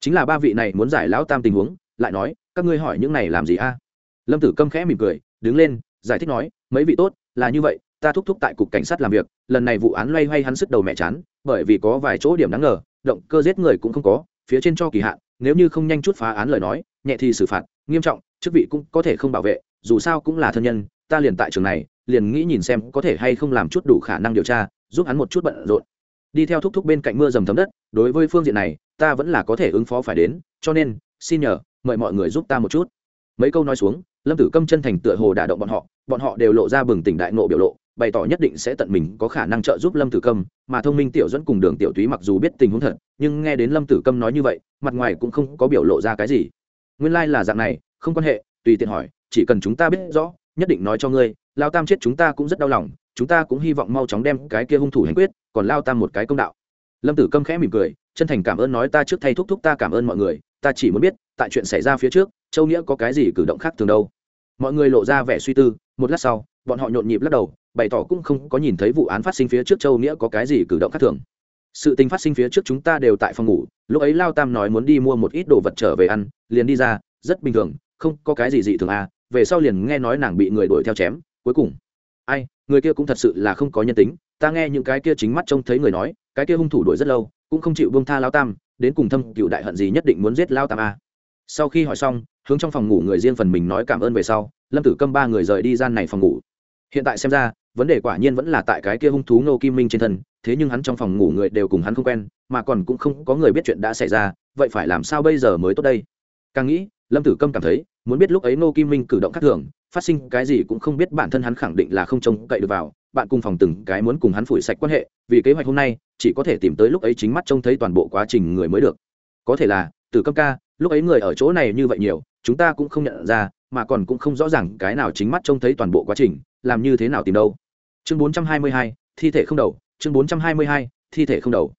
Chính là ba vị này muốn giải lão tam tình huống, lại nói, các ngươi hỏi những này làm gì a lâm tử câm khẽ mỉm cười, đứng lên, giải thích nói, mấy vị tốt, là như vậy ta thúc thúc tại cục cảnh sát làm việc, lần này vụ án loay hoay hắn sức đầu mẹ chán, bởi vì có vài chỗ điểm đáng ngờ, động cơ giết người cũng không có, phía trên cho kỳ hạn, nếu như không nhanh chút phá án lời nói, nhẹ thì xử phạt, nghiêm trọng, chức vị cũng có thể không bảo vệ, dù sao cũng là thân nhân, ta liền tại trường này, liền nghĩ nhìn xem có thể hay không làm chút đủ khả năng điều tra, giúp hắn một chút bận rộn. Đi theo thúc thúc bên cạnh mưa dầm thấm đất, đối với phương diện này, ta vẫn là có thể ứng phó phải đến, cho nên, xin nhờ, mời mọi người giúp ta một chút. Mấy câu nói xuống, lâm tử câm chân thành tựa hồ đả động bọn họ bọn họ đều lộ ra bừng tỉnh đại nộ biểu lộ bày tỏ nhất định sẽ tận mình có khả năng trợ giúp lâm tử câm, mà thông minh tiểu dẫn cùng đường tiểu túy mặc dù biết tình huống thật, nhưng nghe đến lâm tử câm nói như vậy, mặt ngoài cũng không có biểu lộ ra cái gì. Nguyên lai、like、là dạng này, không quan hệ, tùy tiện hỏi, chỉ cần chúng ta biết rõ, nhất định nói cho ngươi, lao tam chết chúng ta cũng rất đau lòng, chúng ta cũng hy vọng mau chóng đem cái kia hung thủ hành quyết, còn lao tam một cái công đạo. Lâm tử câm khẽ mỉm cười, chân thành cảm ơn nói ta trước thay thúc thúc ta cảm ơn mọi người, ta chỉ muốn biết, tại chuyện xảy ra phía trước, châu nghĩa có cái gì cử động khác thường đâu. Mọi người lộ ra vẻ suy tư, một lát sau, bọn họ nhộn nhịp lắc đầu bày tỏ cũng không có nhìn thấy vụ án phát sinh phía trước châu nghĩa có cái gì cử động khác thường. Sự tình phát sinh phía trước chúng ta đều tại phòng ngủ, lúc ấy lao tam nói muốn đi mua một ít đồ vật trở về ăn, liền đi ra, rất bình thường, không có cái gì dị thường à về sau liền nghe nói nàng bị người đuổi theo chém, cuối cùng. Ai, người kia cũng thật sự là không có nhân tính, ta nghe những cái kia chính mắt trông thấy người nói, cái kia hung thủ đuổi rất lâu, cũng không chịu bông tha lao tam, đến cùng thâm cựu đại hận gì nhất định muốn giết lao tam à? sau khi hỏi xong, hướng trong phòng ngủ người riêng phần mình nói cảm ơn về sau, lâm tử câm ba người rời đi gian này phòng ngủ hiện tại xem ra, vấn đề quả nhiên vẫn là tại cái kia hung thú ngô kim minh trên thân, thế nhưng hắn trong phòng ngủ người đều cùng hắn không quen, mà còn cũng không có người biết chuyện đã xảy ra, vậy phải làm sao bây giờ mới tốt đây? Càng nghĩ, lâm tử câm cảm thấy, muốn biết lúc ấy ngô kim minh cử động khác thường, phát sinh cái gì cũng không biết bản thân hắn khẳng định là không trông cậy được vào, bạn cùng phòng từng cái muốn cùng hắn phủi sạch quan hệ, vì kế hoạch hôm nay, chỉ có thể tìm tới lúc ấy chính mắt trông thấy toàn bộ quá trình người mới được. Có thể là từ câm ca, lúc ấy người ở chỗ này như vậy nhiều, chúng ta cũng không nhận ra, mà còn cũng không rõ ràng cái nào chính mắt trông thấy toàn bộ quá trình làm như thế nào tìm đâu? Chương 422, thi thể không đầu chương 422, thi thể không đầu.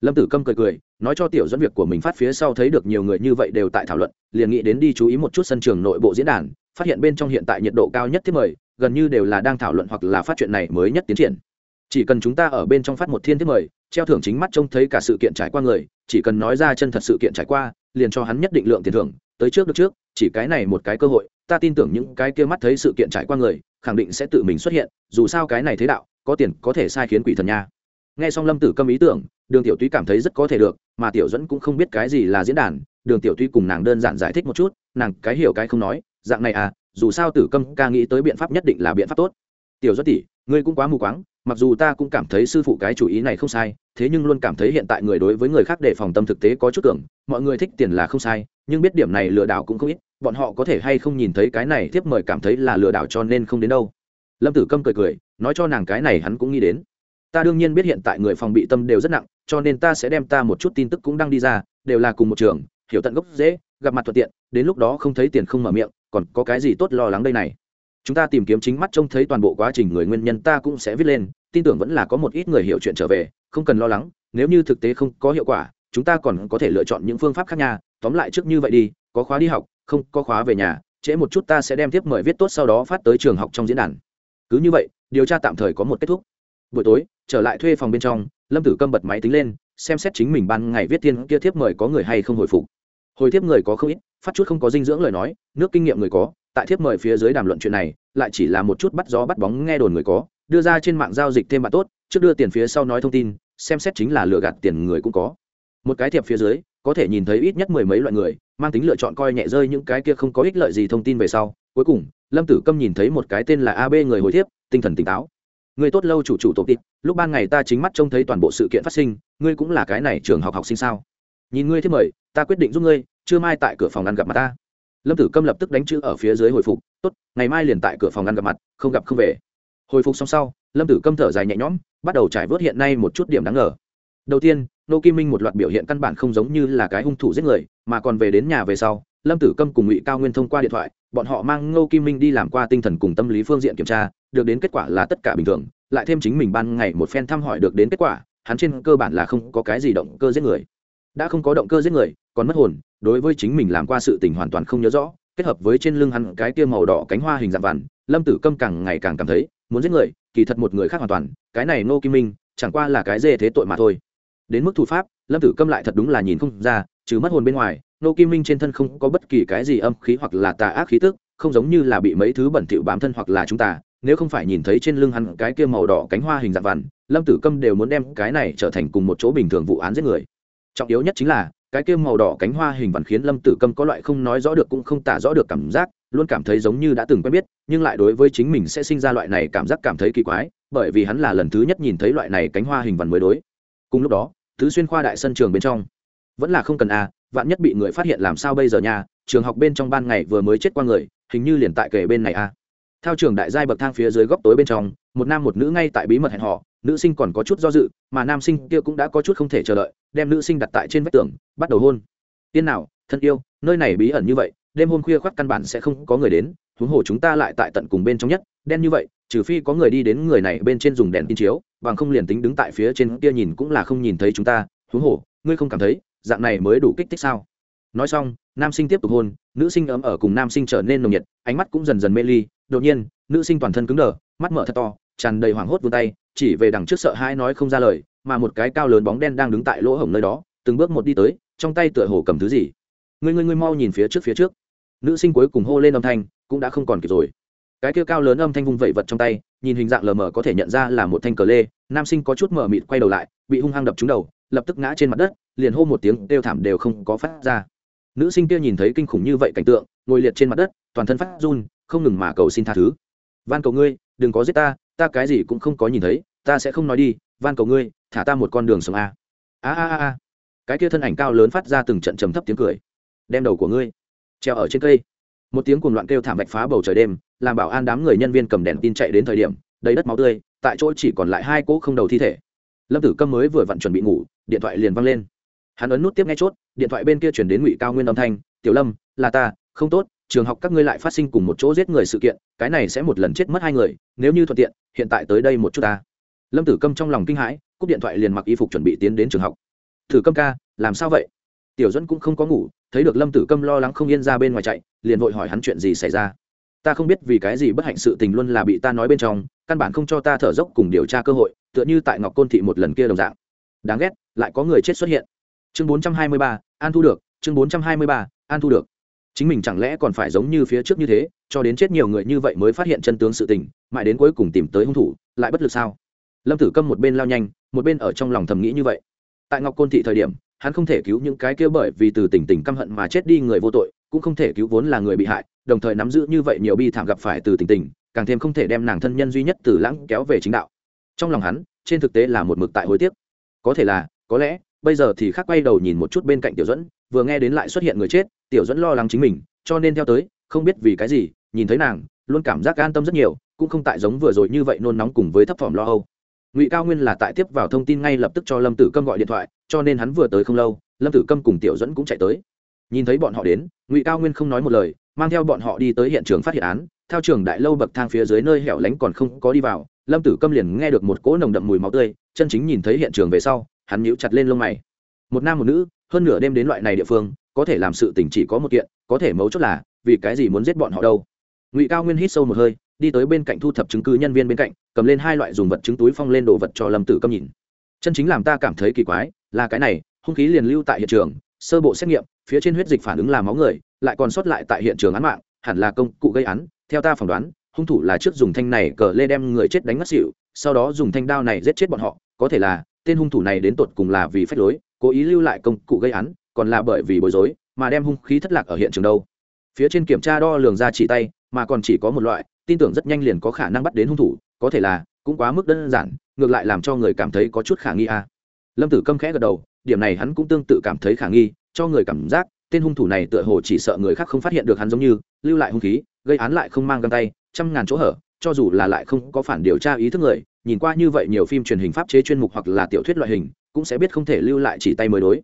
Lâm tử câm cười cười nói cho tiểu dẫn việc của mình phát phía sau thấy được nhiều người như vậy đều tại thảo luận liền nghĩ đến đi chú ý một chút sân trường nội bộ diễn đàn phát hiện bên trong hiện tại nhiệt độ cao nhất thiết mời gần như đều là đang thảo luận hoặc là phát chuyện này mới nhất tiến triển. Chỉ cần chúng ta ở bên trong phát một thiên thiết mời treo thưởng chính mắt trông thấy cả sự kiện trải qua người chỉ cần nói ra chân thật sự kiện trải qua liền cho hắn nhất định lượng tiền thưởng tới trước được trước chỉ cái này một cái cơ hội, ta tin tưởng những cái kia mắt thấy sự kiện trải qua người, khẳng định sẽ tự mình xuất hiện, dù sao cái này thế đạo, có tiền có thể sai khiến quỷ thần nha. Nghe xong lâm tử câm ý tưởng, đường tiểu túy cảm thấy rất có thể được, mà tiểu dẫn cũng không biết cái gì là diễn đàn, đường tiểu túy cùng nàng đơn giản giải thích một chút, nàng cái hiểu cái không nói, dạng này à dù sao tử câm ca nghĩ tới biện pháp nhất định là biện pháp tốt. Tiểu dẫn tỷ, ngươi cũng quá mù quáng, mặc dù ta cũng cảm thấy sư phụ cái chủ ý này không sai, thế nhưng luôn cảm thấy hiện tại người đối với người khác đề phòng tâm thực tế có chút tưởng, mọi người thích tiền là không sai, nhưng biết điểm này lừa đảo cũng không ít bọn họ có thể hay không nhìn thấy cái này tiếp mời cảm thấy là lừa đảo cho nên không đến đâu. Lâm tử câm cười cười, nói cho nàng cái này hắn cũng nghĩ đến. Ta đương nhiên biết hiện tại người phòng bị tâm đều rất nặng, cho nên ta sẽ đem ta một chút tin tức cũng đang đi ra, đều là cùng một trường, hiểu tận gốc dễ, gặp mặt thuận tiện, đến lúc đó không thấy tiền không mở miệng, còn có cái gì tốt lo lắng đây này? Chúng ta tìm kiếm chính mắt trông thấy toàn bộ quá trình người nguyên nhân ta cũng sẽ viết lên, tin tưởng vẫn là có một ít người hiểu chuyện trở về, không cần lo lắng, nếu như thực tế không có hiệu quả, chúng ta còn có thể lựa chọn những phương pháp khác nha, tóm lại trước như vậy đi, có khóa đi học không có khóa về nhà, trễ một chút ta sẽ đem tiếp mời viết tốt sau đó phát tới trường học trong diễn đàn. Cứ như vậy, điều tra tạm thời có một kết thúc. Buổi tối, trở lại thuê phòng bên trong, lâm tử câm bật máy tính lên, xem xét chính mình ban ngày viết thiên kia thiếp mời có người hay không hồi phục. Hồi thiếp người có không ít, phát chút không có dinh dưỡng lời nói, nước kinh nghiệm người có, tại thiếp mời phía dưới đàm luận chuyện này, lại chỉ là một chút bắt gió bắt bóng nghe đồn người có, đưa ra trên mạng giao dịch thêm bạn tốt, trước đưa tiền phía sau nói thông tin, xem xét chính là lừa gạt tiền người cũng có. Một cái thiệp phía dưới, có thể nhìn thấy ít nhất mười mấy loại người mang tính lựa chọn coi nhẹ rơi những cái kia không có ích lợi gì thông tin về sau, cuối cùng, lâm tử câm nhìn thấy một cái tên là ab người hồi thiếp, tinh thần tỉnh táo. Người tốt lâu chủ chủ tổ tịp lúc ban ngày ta chính mắt trông thấy toàn bộ sự kiện phát sinh, ngươi cũng là cái này trường học học sinh sao? Nhìn ngươi thế mời, ta quyết định giúp ngươi, trưa mai tại cửa phòng ăn gặp mặt ta. Lâm tử câm lập tức đánh chữ ở phía dưới hồi phục, tốt, ngày mai liền tại cửa phòng ăn gặp mặt, không gặp không về. Hồi phục xong sau, lâm tử câm thở dài nhẹ nhõm, bắt đầu trải vớt hiện nay một chút điểm đáng ngờ. Đầu tiên nô kim minh một loạt biểu hiện căn bản không giống như là cái hung thủ giết người, mà còn về đến nhà về sau, lâm tử câm cùng ngụy cao nguyên thông qua điện thoại, bọn họ mang ngô kim minh đi làm qua tinh thần cùng tâm lý phương diện kiểm tra, được đến kết quả là tất cả bình thường, lại thêm chính mình ban ngày một phen thăm hỏi được đến kết quả, hắn trên cơ bản là không có cái gì động cơ giết người. Đã không có động cơ giết người, còn mất hồn, đối với chính mình làm qua sự tình hoàn toàn không nhớ rõ, kết hợp với trên lưng hắn cái kia màu đỏ cánh hoa hình dạng vằn, lâm tử câm càng ngày càng cảm thấy, muốn giết người, kỳ thật một người khác hoàn toàn, cái này ngô kim minh, chẳng qua là cái dê thế tội mà thôi đến mức thủ pháp, lâm tử câm lại thật đúng là nhìn không ra chứ mất hồn bên ngoài, nô kim minh trên thân không có bất kỳ cái gì âm khí hoặc là tà ác khí tức, không giống như là bị mấy thứ bẩn thỉu bám thân hoặc là chúng ta, nếu không phải nhìn thấy trên lưng hắn cái kia màu đỏ cánh hoa hình dạng vằn, lâm tử câm đều muốn đem cái này trở thành cùng một chỗ bình thường vụ án giết người. Trọng yếu nhất chính là, cái kia màu đỏ cánh hoa hình vằn khiến lâm tử câm có loại không nói rõ được cũng không tả rõ được cảm giác, luôn cảm thấy giống như đã từng quen biết, nhưng lại đối với chính mình sẽ sinh ra loại này cảm giác cảm thấy kỳ quái, bởi vì hắn là lần thứ nhất nhìn thấy loại này cánh hoa hình vằn mới đối cùng lúc đó thứ xuyên khoa đại sân trường bên trong vẫn là không cần a vạn nhất bị người phát hiện làm sao bây giờ nhà trường học bên trong ban ngày vừa mới chết qua người, hình như liền tại kề bên này a à. theo trường đại giai bậc thang phía dưới góc tối bên trong, một nam một nữ ngay tại bí mật hẹn họ nữ sinh còn có chút do dự, mà nam sinh kia cũng đã có chút không thể chờ đợi, đem nữ sinh đặt tại trên vách tường, bắt đầu hôn tiên nào, thân yêu, nơi này bí ẩn như vậy, đêm hôm khuya khoác căn bản sẽ không có người đến, huống hồ chúng ta lại tại tận cùng bên trong nhất, đen như vậy trừ phi có người đi đến người này bên trên dùng đèn tin chiếu, bằng không liền tính đứng tại phía trên kia nhìn cũng là không nhìn thấy chúng ta, huống hồ, ngươi không cảm thấy, dạng này mới đủ kích thích sao? Nói xong, nam sinh tiếp tục hôn, nữ sinh ấm ở cùng nam sinh trở nên nồng nhiệt, ánh mắt cũng dần dần mê ly, đột nhiên, nữ sinh toàn thân cứng đờ, mắt mở thật to, tràn đầy hoảng hốt vươn tay, chỉ về đằng trước sợ hai nói không ra lời, mà một cái cao lớn bóng đen đang đứng tại lỗ hổng nơi đó, từng bước một đi tới, trong tay tựa hồ cầm thứ gì. Ngươi ngươi ngươi mau nhìn phía trước phía trước. Nữ sinh cuối cùng hô lên âm thanh, cũng đã không còn kịp rồi cái kia cao lớn âm thanh vung vẩy vật trong tay, nhìn hình dạng lờ mờ có thể nhận ra là một thanh cờ lê, nam sinh có chút mờ mịt quay đầu lại, bị hung hăng đập trúng đầu, lập tức ngã trên mặt đất, liền hô một tiếng đều thảm đều không có phát ra. Nữ sinh kia nhìn thấy kinh khủng như vậy cảnh tượng, ngồi liệt trên mặt đất, toàn thân phát run, không ngừng mà cầu xin tha thứ. Van cầu ngươi, đừng có giết ta ta cái gì cũng không có nhìn thấy, ta sẽ không nói đi, van cầu ngươi, thả ta một con đường sống a. A a a cái kia thân ảnh cao lớn phát ra từng trận trầm thấp tiếng cười. Đem đầu của ngươi, treo ở trên cây. Một tiếng cuồng loạn kêu thảm bạch phá bầu trời đêm làm bảo an đám người nhân viên cầm đèn tin chạy đến thời điểm, đầy đất máu tươi, tại chỗ chỉ còn lại hai cỗ không đầu thi thể. Lâm tử câm mới vừa vặn chuẩn bị ngủ, điện thoại liền văng lên. Hắn ấn nút tiếp nghe chốt, điện thoại bên kia chuyển đến ngụy cao nguyên âm thanh, tiểu lâm, là ta, không tốt, trường học các ngươi lại phát sinh cùng một chỗ giết người sự kiện, cái này sẽ một lần chết mất hai người, nếu như thuận tiện, hiện tại tới đây một chút ta. Lâm tử câm trong lòng kinh hãi, cúp điện thoại liền mặc y phục chuẩn bị tiến đến trường học. Thử câm ca, làm sao vậy? Tiểu dẫn cũng không có ngủ, thấy được lâm tử câm lo lắng không yên ra bên ngoài chạy, liền vội hỏi hắn chuyện gì xảy ra ta không biết vì cái gì bất hạnh sự tình luôn là bị ta nói bên trong, căn bản không cho ta thở dốc cùng điều tra cơ hội, tựa như tại ngọc côn thị một lần kia đồng dạng. Đáng ghét, lại có người chết xuất hiện. Chương bốn trăm hai mươi ba, an thu được, chương bốn trăm hai mươi ba, an thu được. Chính mình chẳng lẽ còn phải giống như phía trước như thế, cho đến chết nhiều người như vậy mới phát hiện chân tướng sự tình, mãi đến cuối cùng tìm tới hung thủ, lại bất lực sao? Lâm tử câm một bên lao nhanh, một bên ở trong lòng thầm nghĩ như vậy. Tại ngọc côn thị thời điểm, hắn không thể cứu những cái kia bởi vì từ tình tình căm hận mà chết đi người vô tội cũng không thể cứu vốn là người bị hại, đồng thời nắm giữ như vậy nhiều bi thảm gặp phải từ tình tình, càng thêm không thể đem nàng thân nhân duy nhất từ lãng kéo về chính đạo. Trong lòng hắn, trên thực tế là một mực tại hối tiếc. Có thể là, có lẽ, bây giờ thì khác quay đầu nhìn một chút bên cạnh tiểu dẫn vừa nghe đến lại xuất hiện người chết, tiểu dẫn lo lắng chính mình, cho nên theo tới, không biết vì cái gì, nhìn thấy nàng, luôn cảm giác an tâm rất nhiều, cũng không tại giống vừa rồi như vậy nôn nóng cùng với thấp thỏm lo âu. Ngụy cao nguyên là tại tiếp vào thông tin ngay lập tức cho lâm tử câm gọi điện thoại, cho nên hắn vừa tới không lâu, lâm tử câm cùng tiểu dẫn cũng chạy tới nhìn thấy bọn họ đến, ngụy cao nguyên không nói một lời, mang theo bọn họ đi tới hiện trường phát hiện án theo trường đại lâu bậc thang phía dưới nơi hẻo lánh còn không có đi vào, lâm tử câm liền nghe được một cỗ nồng đậm mùi máu tươi, chân chính nhìn thấy hiện trường về sau, hắn nhíu chặt lên lông mày. Một nam một nữ, hơn nửa đêm đến loại này địa phương, có thể làm sự tình chỉ có một kiện, có thể mấu chốt là, vì cái gì muốn giết bọn họ đâu. Ngụy cao nguyên hít sâu một hơi, đi tới bên cạnh thu thập chứng cứ nhân viên bên cạnh, cầm lên hai loại dùng vật chứng túi phong lên đồ vật cho lâm tử câm nhìn. Chân chính làm ta cảm thấy kỳ quái, là cái này, hung khí liền lưu tại hiện trường, sơ bộ xét nghiệm phía trên huyết dịch phản ứng là máu người, lại còn sót lại tại hiện trường án mạng, hẳn là công cụ gây án, theo ta phỏng đoán, hung thủ là trước dùng thanh này cờ lê đem người chết đánh ngất xỉu, sau đó dùng thanh đao này giết chết bọn họ, có thể là, tên hung thủ này đến tột cùng là vì phách lối, cố ý lưu lại công cụ gây án, còn là bởi vì bối rối, mà đem hung khí thất lạc ở hiện trường đâu phía trên kiểm tra đo lường ra chỉ tay, mà còn chỉ có một loại, tin tưởng rất nhanh liền có khả năng bắt đến hung thủ, có thể là, cũng quá mức đơn giản, ngược lại làm cho người cảm thấy có chút khả nghi a à. lâm tử câm khẽ gật đầu điểm này hắn cũng tương tự cảm thấy khả nghi, cho người cảm giác, tên hung thủ này tựa hồ chỉ sợ người khác không phát hiện được hắn giống như, lưu lại hung khí, gây án lại không mang găng tay, trăm ngàn chỗ hở, cho dù là lại không có phản điều tra ý thức người, nhìn qua như vậy nhiều phim truyền hình pháp chế chuyên mục hoặc là tiểu thuyết loại hình, cũng sẽ biết không thể lưu lại chỉ tay mới đối.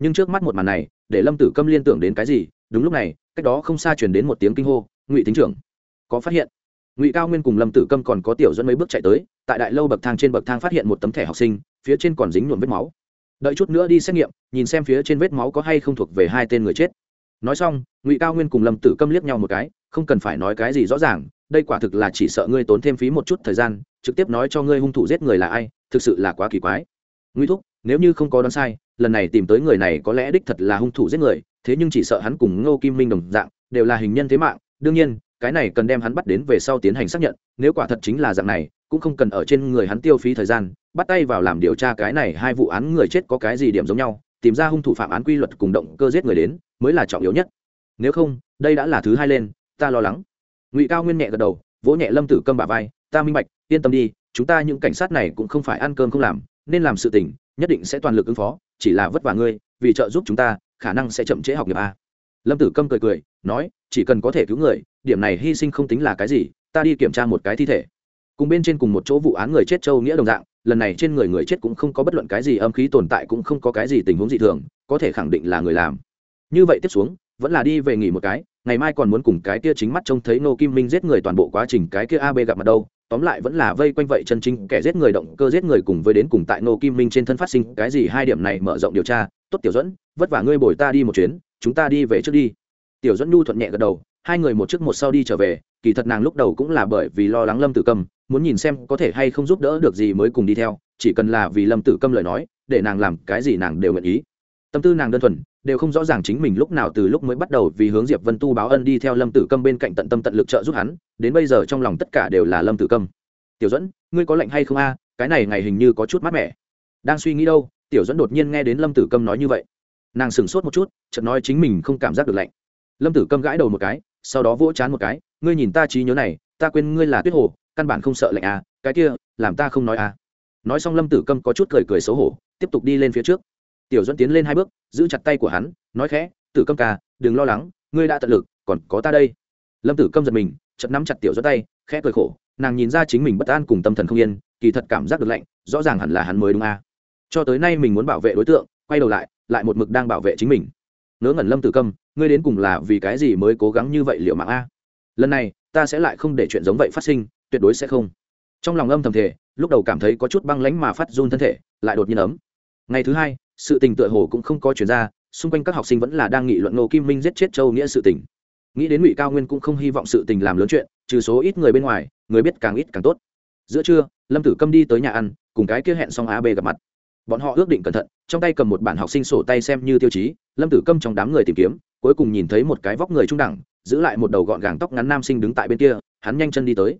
Nhưng trước mắt một màn này, để lâm tử câm liên tưởng đến cái gì? Đúng lúc này, cách đó không xa truyền đến một tiếng kinh hô, ngụy tính trưởng, có phát hiện? Ngụy cao nguyên cùng lâm tử câm còn có tiểu dẫn mấy bước chạy tới, tại đại lâu bậc thang trên bậc thang phát hiện một tấm thẻ học sinh, phía trên còn dính nhuộm vết máu đợi chút nữa đi xét nghiệm, nhìn xem phía trên vết máu có hay không thuộc về hai tên người chết. Nói xong, ngụy cao nguyên cùng lâm tử câm liếc nhau một cái, không cần phải nói cái gì rõ ràng, đây quả thực là chỉ sợ ngươi tốn thêm phí một chút thời gian, trực tiếp nói cho ngươi hung thủ giết người là ai, thực sự là quá kỳ quái. Nguy thúc, nếu như không có đoán sai, lần này tìm tới người này có lẽ đích thật là hung thủ giết người, thế nhưng chỉ sợ hắn cùng ngô kim minh đồng dạng, đều là hình nhân thế mạng. Đương nhiên, cái này cần đem hắn bắt đến về sau tiến hành xác nhận, nếu quả thật chính là dạng này, cũng không cần ở trên người hắn tiêu phí thời gian bắt tay vào làm điều tra cái này hai vụ án người chết có cái gì điểm giống nhau, tìm ra hung thủ phạm án quy luật cùng động cơ giết người đến, mới là trọng yếu nhất. Nếu không, đây đã là thứ hai lên, ta lo lắng. Ngụy cao nguyên nhẹ gật đầu, vỗ nhẹ lâm tử câm bà vai, ta minh bạch, yên tâm đi, chúng ta những cảnh sát này cũng không phải ăn cơm không làm, nên làm sự tình, nhất định sẽ toàn lực ứng phó, chỉ là vất vả ngươi, vì trợ giúp chúng ta, khả năng sẽ chậm trễ học nghiệp a. Lâm tử câm cười cười, nói, chỉ cần có thể cứu người, điểm này hy sinh không tính là cái gì, ta đi kiểm tra một cái thi thể. Cùng bên trên cùng một chỗ vụ án người chết châu nghĩa đồng dạng lần này trên người người chết cũng không có bất luận cái gì, âm khí tồn tại cũng không có cái gì tình huống dị thường, có thể khẳng định là người làm. Như vậy tiếp xuống, vẫn là đi về nghỉ một cái, ngày mai còn muốn cùng cái kia chính mắt trông thấy nô kim minh giết người toàn bộ quá trình, cái kia ab gặp mặt đâu, tóm lại vẫn là vây quanh vậy chân chính, kẻ giết người động cơ giết người cùng với đến cùng tại nô kim minh trên thân phát sinh cái gì, hai điểm này mở rộng điều tra, tốt tiểu dẫn vất vả ngươi bồi ta đi một chuyến, chúng ta đi về trước đi. Tiểu dẫn nhu thuận nhẹ gật đầu, hai người một trước một sau đi trở về, kỳ thật nàng lúc đầu cũng là bởi vì lo lắng lâm tử Cầm muốn nhìn xem có thể hay không giúp đỡ được gì mới cùng đi theo, chỉ cần là vì lâm tử câm lời nói, để nàng làm cái gì nàng đều nguyện ý. Tâm tư nàng đơn thuần, đều không rõ ràng chính mình lúc nào từ lúc mới bắt đầu vì hướng diệp vân tu báo ân đi theo lâm tử câm bên cạnh tận tâm tận lực trợ giúp hắn, đến bây giờ trong lòng tất cả đều là lâm tử câm. Tiểu dẫn ngươi có lệnh hay không a? Cái này ngày hình như có chút mát mẻ. Đang suy nghĩ đâu, tiểu dẫn đột nhiên nghe đến lâm tử câm nói như vậy. Nàng sửng sốt một chút, chợt nói chính mình không cảm giác được lạnh. Lâm tử câm gãi đầu một cái, sau đó vỗ chán một cái, ngươi nhìn ta trí nhớ này, ta quên ngươi là tuyết hồ căn bản không sợ lạnh à cái kia, làm ta không nói à. Nói xong lâm tử câm có chút cười cười xấu hổ, tiếp tục đi lên phía trước. Tiểu dẫn tiến lên hai bước, giữ chặt tay của hắn, nói khẽ, tử câm ca, đừng lo lắng, ngươi đã tận lực, còn có ta đây. Lâm tử câm giật mình chật nắm chặt tiểu dẫn tay, khẽ cười khổ, nàng nhìn ra chính mình bất an cùng tâm thần không yên, kỳ thật cảm giác được lạnh, rõ ràng hẳn là hắn mới đúng à. cho tới nay mình muốn bảo vệ đối tượng, quay đầu lại lại một mực đang bảo vệ chính mình. Ngớ ngẩn lâm tử câm, ngươi đến cùng là vì cái gì mới cố gắng như vậy liệu mạng a lần này, ta sẽ lại không để chuyện giống vậy phát sinh tuyệt đối sẽ không. Trong lòng âm thầm thể lúc đầu cảm thấy có chút băng lánh mà phát run thân thể, lại đột nhiên ấm. Ngày thứ hai, sự tình tựa hồ cũng không có chuyển ra, xung quanh các học sinh vẫn là đang nghị luận ngô kim minh giết chết châu nghĩa sự tình. Nghĩ đến ngụy cao nguyên cũng không hy vọng sự tình làm lớn chuyện, trừ số ít người bên ngoài, người biết càng ít càng tốt. Giữa trưa, lâm tử câm đi tới nhà ăn, cùng cái kia hẹn xong ab gặp mặt. Bọn họ ước định cẩn thận, trong tay cầm một bản học sinh sổ tay xem như tiêu chí, lâm tử câm trong đám người tìm kiếm, cuối cùng nhìn thấy một cái vóc người trung đẳng, giữ lại một đầu gọn gàng tóc ngắn nam sinh đứng tại bên kia, hắn nhanh chân đi tới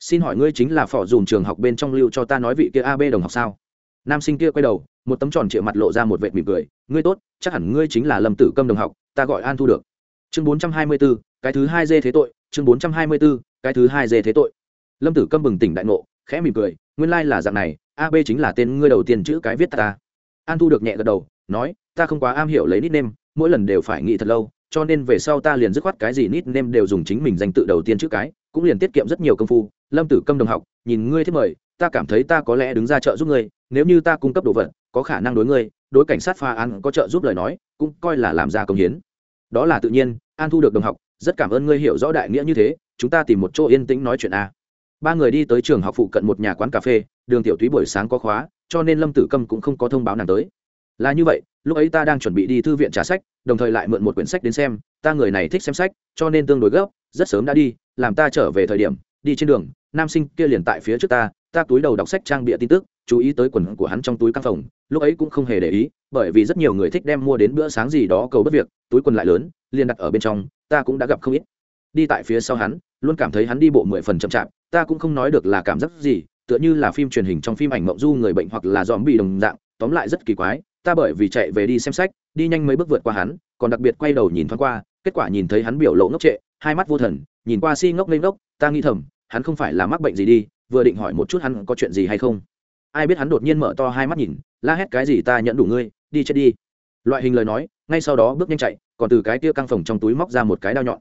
xin hỏi ngươi chính là phò dùn trường học bên trong lưu cho ta nói vị kia ab đồng học sao? Nam sinh kia quay đầu một tấm tròn trịa mặt lộ ra một vệt mỉm cười. Ngươi tốt chắc hẳn ngươi chính là lâm tử câm đồng học ta gọi an thu được. Chương bốn trăm hai mươi 424, cái thứ hai dê thế tội chương bốn trăm hai mươi 424, cái thứ hai dê thế tội. Lâm tử câm bừng tỉnh đại ngộ khẽ mỉm cười. Nguyên lai là dạng này ab chính là tên ngươi đầu tiên chữ cái viết ta. An thu được nhẹ gật đầu nói ta không quá am hiểu lấy nít nêm mỗi lần đều phải nghĩ thật lâu cho nên về sau ta liền dứt khoát cái gì nít nêm đều dùng chính mình danh tự đầu tiên chữ cái cũng liền tiết kiệm rất nhiều công phu lâm tử câm đồng học, nhìn ngươi thế mời, ta cảm thấy ta có lẽ đứng ra trợ giúp ngươi, nếu như ta cung cấp đồ vật, có khả năng đối ngươi, đối cảnh sát pha án có trợ giúp lời nói, cũng coi là làm ra công hiến. Đó là tự nhiên, an thu được đồng học, rất cảm ơn ngươi hiểu rõ đại nghĩa như thế, chúng ta tìm một chỗ yên tĩnh nói chuyện a. Ba người đi tới trường học phụ cận một nhà quán cà phê, đường tiểu túy buổi sáng có khóa, cho nên lâm tử câm cũng không có thông báo nàng tới. Là như vậy, lúc ấy ta đang chuẩn bị đi thư viện trả sách, đồng thời lại mượn một quyển sách đến xem, ta người này thích xem sách, cho nên tương đối gấp, rất sớm đã đi, làm ta trở về thời điểm đi trên đường, nam sinh kia liền tại phía trước ta ta túi đầu đọc sách trang bịa tin tức, chú ý tới quần của hắn trong túi căng phòng lúc ấy cũng không hề để ý, bởi vì rất nhiều người thích đem mua đến bữa sáng gì đó cầu bất việc, túi quần lại lớn, liền đặt ở bên trong, ta cũng đã gặp không ít. Đi tại phía sau hắn, luôn cảm thấy hắn đi bộ mười phần chậm chạp, ta cũng không nói được là cảm giác gì, tựa như là phim truyền hình trong phim ảnh mộng du người bệnh hoặc là dòm bị đồng dạng, tóm lại rất kỳ quái, ta bởi vì chạy về đi xem sách, đi nhanh mấy bước vượt qua hắn, còn đặc biệt quay đầu nhìn thoáng qua, kết quả nhìn thấy hắn biểu lộ ngốc trệ, hai mắt vô thần, nhìn qua si ngốc lên ngốc, ta nghĩ thầm hắn không phải là mắc bệnh gì đi, vừa định hỏi một chút hắn có chuyện gì hay không. Ai biết hắn đột nhiên mở to hai mắt nhìn, la hét cái gì ta nhận đủ ngươi, đi chết đi. Loại hình lời nói, ngay sau đó bước nhanh chạy, còn từ cái kia căng phòng trong túi móc ra một cái đao nhọn.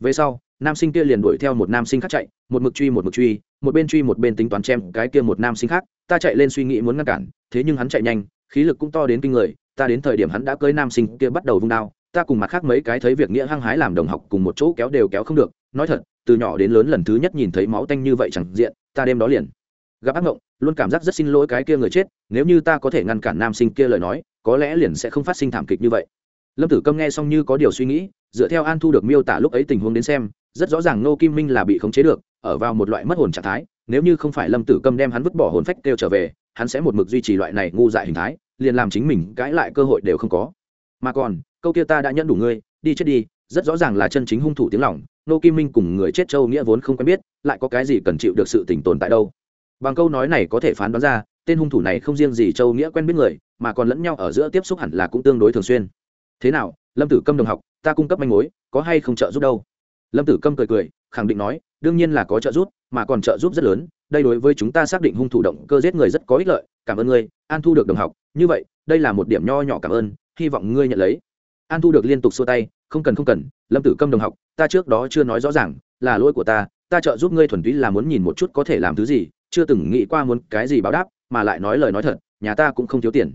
Về sau, nam sinh kia liền đuổi theo một nam sinh khác chạy, một mực truy một mực truy, một bên truy một bên tính toán chém cái kia một nam sinh khác, ta chạy lên suy nghĩ muốn ngăn cản, thế nhưng hắn chạy nhanh, khí lực cũng to đến kinh người, ta đến thời điểm hắn đã cưới nam sinh kia bắt đầu vung đao, ta cùng mặt khác mấy cái thấy việc nghĩa hăng hái làm đồng học cùng một chỗ kéo đều kéo không được, nói thật từ nhỏ đến lớn lần thứ nhất nhìn thấy máu tanh như vậy chẳng diện, ta đêm đó liền gặp ác mộng, luôn cảm giác rất xin lỗi cái kia người chết, nếu như ta có thể ngăn cản nam sinh kia lời nói, có lẽ liền sẽ không phát sinh thảm kịch như vậy. Lâm tử câm nghe xong như có điều suy nghĩ, dựa theo an thu được miêu tả lúc ấy tình huống đến xem, rất rõ ràng nô kim minh là bị khống chế được, ở vào một loại mất hồn trạng thái, nếu như không phải lâm tử câm đem hắn vứt bỏ hồn phách kêu trở về, hắn sẽ một mực duy trì loại này ngu dại hình thái, liền làm chính mình cãi lại cơ hội đều không có. Mà còn, câu kia ta đã nhận đủ ngươi, đi chết đi rất rõ ràng là chân chính hung thủ tiếng lòng, nô kim minh cùng người chết châu nghĩa vốn không quen biết, lại có cái gì cần chịu được sự tỉnh tồn tại đâu. Bằng câu nói này có thể phán đoán ra, tên hung thủ này không riêng gì châu nghĩa quen biết người, mà còn lẫn nhau ở giữa tiếp xúc hẳn là cũng tương đối thường xuyên. Thế nào, lâm tử câm đồng học, ta cung cấp manh mối, có hay không trợ giúp đâu? Lâm tử câm cười cười, khẳng định nói, đương nhiên là có trợ giúp, mà còn trợ giúp rất lớn, đây đối với chúng ta xác định hung thủ động cơ giết người rất có ích lợi, cảm ơn ngươi, an thu được đồng học, như vậy, đây là một điểm nho nhỏ cảm ơn, hy vọng ngươi nhận lấy an thu được liên tục xua tay, không cần không cần, lâm tử câm đồng học, ta trước đó chưa nói rõ ràng, là lỗi của ta ta trợ giúp ngươi thuần túy là muốn nhìn một chút có thể làm thứ gì, chưa từng nghĩ qua muốn cái gì báo đáp, mà lại nói lời nói thật, nhà ta cũng không thiếu tiền.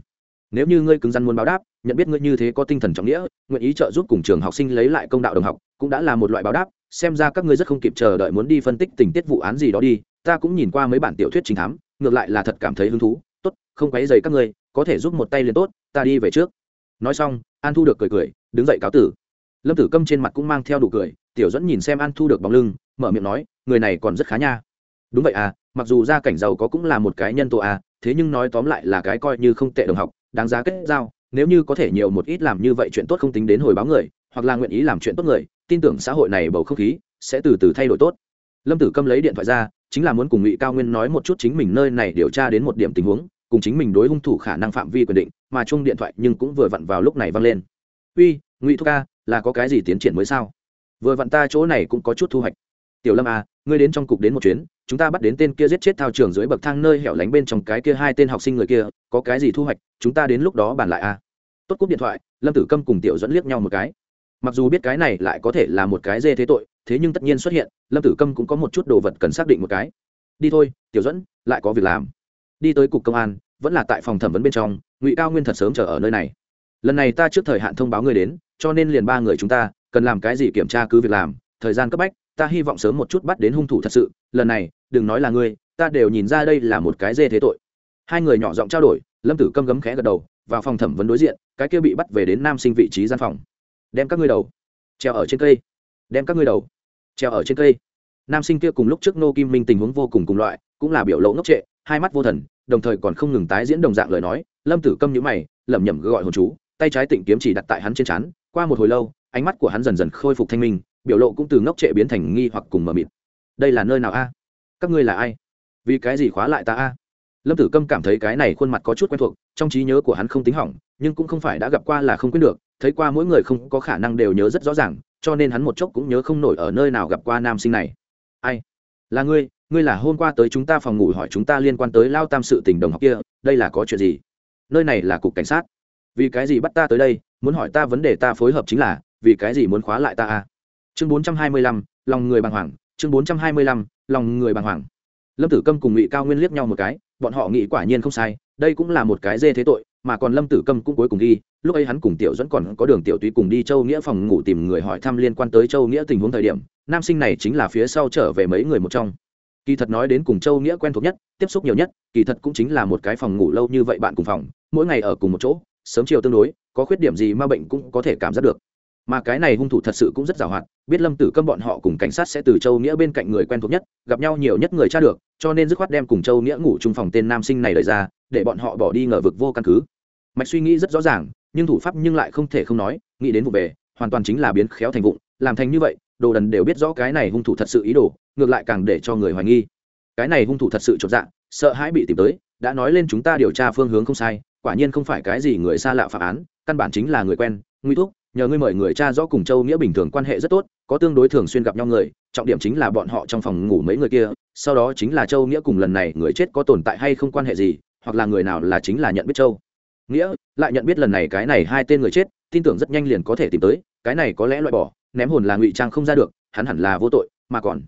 Nếu như ngươi cứng rắn muốn báo đáp, nhận biết ngươi như thế có tinh thần trọng nghĩa, nguyện ý trợ giúp cùng trường học sinh lấy lại công đạo đồng học, cũng đã là một loại báo đáp, xem ra các ngươi rất không kịp chờ đợi muốn đi phân tích tình tiết vụ án gì đó đi, ta cũng nhìn qua mấy bản tiểu thuyết chính thám, ngược lại là thật cảm thấy hứng thú. Tốt, không quấy dày các ngươi, có thể giúp một tay liền tốt, ta đi về trước nói xong, an thu được cười cười, đứng dậy cáo tử. Lâm tử câm trên mặt cũng mang theo đủ cười, tiểu dẫn nhìn xem an thu được bóng lưng, mở miệng nói, người này còn rất khá nha. Đúng vậy à mặc dù gia cảnh giàu có cũng là một cái nhân tố à thế nhưng nói tóm lại là cái coi như không tệ đồng học, đáng giá kết giao, nếu như có thể nhiều một ít làm như vậy chuyện tốt không tính đến hồi báo người, hoặc là nguyện ý làm chuyện tốt người, tin tưởng xã hội này bầu không khí sẽ từ từ thay đổi tốt. Lâm tử câm lấy điện thoại ra, chính là muốn cùng ngụy cao nguyên nói một chút chính mình nơi này điều tra đến một điểm tình huống, cùng chính mình đối hung thủ khả năng phạm vi quyền định mà chung điện thoại nhưng cũng vừa vặn vào lúc này vang lên. Uy, ngụy thúc ca, là có cái gì tiến triển mới sao? Vừa vặn ta chỗ này cũng có chút thu hoạch. Tiểu lâm à ngươi đến trong cục đến một chuyến, chúng ta bắt đến tên kia giết chết thao trường dưới bậc thang nơi hẻo lánh bên trong cái kia hai tên học sinh người kia, có cái gì thu hoạch, chúng ta đến lúc đó bàn lại à. Tốt cúp điện thoại, lâm tử câm cùng tiểu dẫn liếc nhau một cái. Mặc dù biết cái này lại có thể là một cái dê thế tội, thế nhưng tất nhiên xuất hiện, lâm tử câm cũng có một chút đồ vật cần xác định một cái. Đi thôi, tiểu dẫn lại có việc làm. Đi tới cục công an, vẫn là tại phòng thẩm vấn bên trong ngụy cao nguyên thật sớm chờ ở nơi này lần này ta trước thời hạn thông báo người đến cho nên liền ba người chúng ta cần làm cái gì kiểm tra cứ việc làm thời gian cấp bách ta hy vọng sớm một chút bắt đến hung thủ thật sự lần này đừng nói là ngươi ta đều nhìn ra đây là một cái dê thế tội hai người nhỏ giọng trao đổi lâm tử câm gấm khẽ gật đầu vào phòng thẩm vấn đối diện cái kia bị bắt về đến nam sinh vị trí gian phòng đem các ngươi đầu treo ở trên cây đem các ngươi đầu treo ở trên cây nam sinh kia cùng lúc trước nô kim minh tình huống vô cùng cùng loại, cũng là biểu lộ ngốc trệ, hai mắt vô thần, đồng thời còn không ngừng tái diễn đồng dạng lời nói lâm tử câm nhữ mày, lẩm nhẩm gọi hồn chú, tay trái tịnh kiếm chỉ đặt tại hắn trên trán, qua một hồi lâu, ánh mắt của hắn dần dần khôi phục thanh minh, biểu lộ cũng từ ngốc trệ biến thành nghi hoặc cùng mờ mịt. Đây là nơi nào a? Các ngươi là ai? Vì cái gì khóa lại ta a? Lâm tử câm cảm thấy cái này khuôn mặt có chút quen thuộc, trong trí nhớ của hắn không tính hỏng, nhưng cũng không phải đã gặp qua là không quyết được, thấy qua mỗi người không có khả năng đều nhớ rất rõ ràng, cho nên hắn một chốc cũng nhớ không nổi ở nơi nào gặp qua nam sinh này. Ai? Là ngươi ngươi là hôm qua tới chúng ta phòng ngủ hỏi chúng ta liên quan tới lao tam sự tình đồng học kia, đây là có chuyện gì? Nơi này là cục cảnh sát. Vì cái gì bắt ta tới đây, muốn hỏi ta vấn đề ta phối hợp chính là, vì cái gì muốn khóa lại ta a chương bốn trăm hai mươi lăm, lòng người bàng hoàng. Chương bốn trăm hai mươi lăm, lòng người bàng hoàng. Lâm tử câm cùng ngụy cao nguyên liếc nhau một cái, bọn họ nghĩ quả nhiên không sai, đây cũng là một cái dê thế tội, mà còn lâm tử câm cũng cuối cùng đi, lúc ấy hắn cùng tiểu dẫn còn có đường tiểu túy cùng đi châu nghĩa phòng ngủ tìm người hỏi thăm liên quan tới châu nghĩa tình huống thời điểm, nam sinh này chính là phía sau trở về mấy người một trong. Kỳ thật nói đến cùng châu nghĩa quen thuộc nhất, tiếp xúc nhiều nhất, kỳ thật cũng chính là một cái phòng ngủ lâu như vậy bạn cùng phòng mỗi ngày ở cùng một chỗ, sớm chiều tương đối, có khuyết điểm gì mà bệnh cũng có thể cảm giác được. Mà cái này hung thủ thật sự cũng rất giàu hoạt, biết lâm tử câm bọn họ cùng cảnh sát sẽ từ châu nghĩa bên cạnh người quen thuộc nhất, gặp nhau nhiều nhất người tra được, cho nên dứt khoát đem cùng châu nghĩa ngủ chung phòng tên nam sinh này lời ra, để bọn họ bỏ đi ngờ vực vô căn cứ. Mạch suy nghĩ rất rõ ràng, nhưng thủ pháp nhưng lại không thể không nói, nghĩ đến vụ về, hoàn toàn chính là biến khéo thành vụng, làm thành như vậy, đồ đần đều biết rõ cái này hung thủ thật sự ý đồ, ngược lại càng để cho người hoài nghi. Cái này hung thủ thật sự chột dạ sợ hãi bị tìm tới, đã nói lên chúng ta điều tra phương hướng không sai quả nhiên không phải cái gì người xa lạ phạm án, căn bản chính là người quen nguy thúc, nhờ ngươi mời người cha rõ cùng châu nghĩa bình thường quan hệ rất tốt, có tương đối thường xuyên gặp nhau người, trọng điểm chính là bọn họ trong phòng ngủ mấy người kia, sau đó chính là châu nghĩa cùng lần này người chết có tồn tại hay không quan hệ gì, hoặc là người nào là chính là nhận biết châu. Nghĩa, lại nhận biết lần này cái này hai tên người chết, tin tưởng rất nhanh liền có thể tìm tới, cái này có lẽ loại bỏ, ném hồn là ngụy trang không ra được, hắn hẳn là vô tội, mà còn.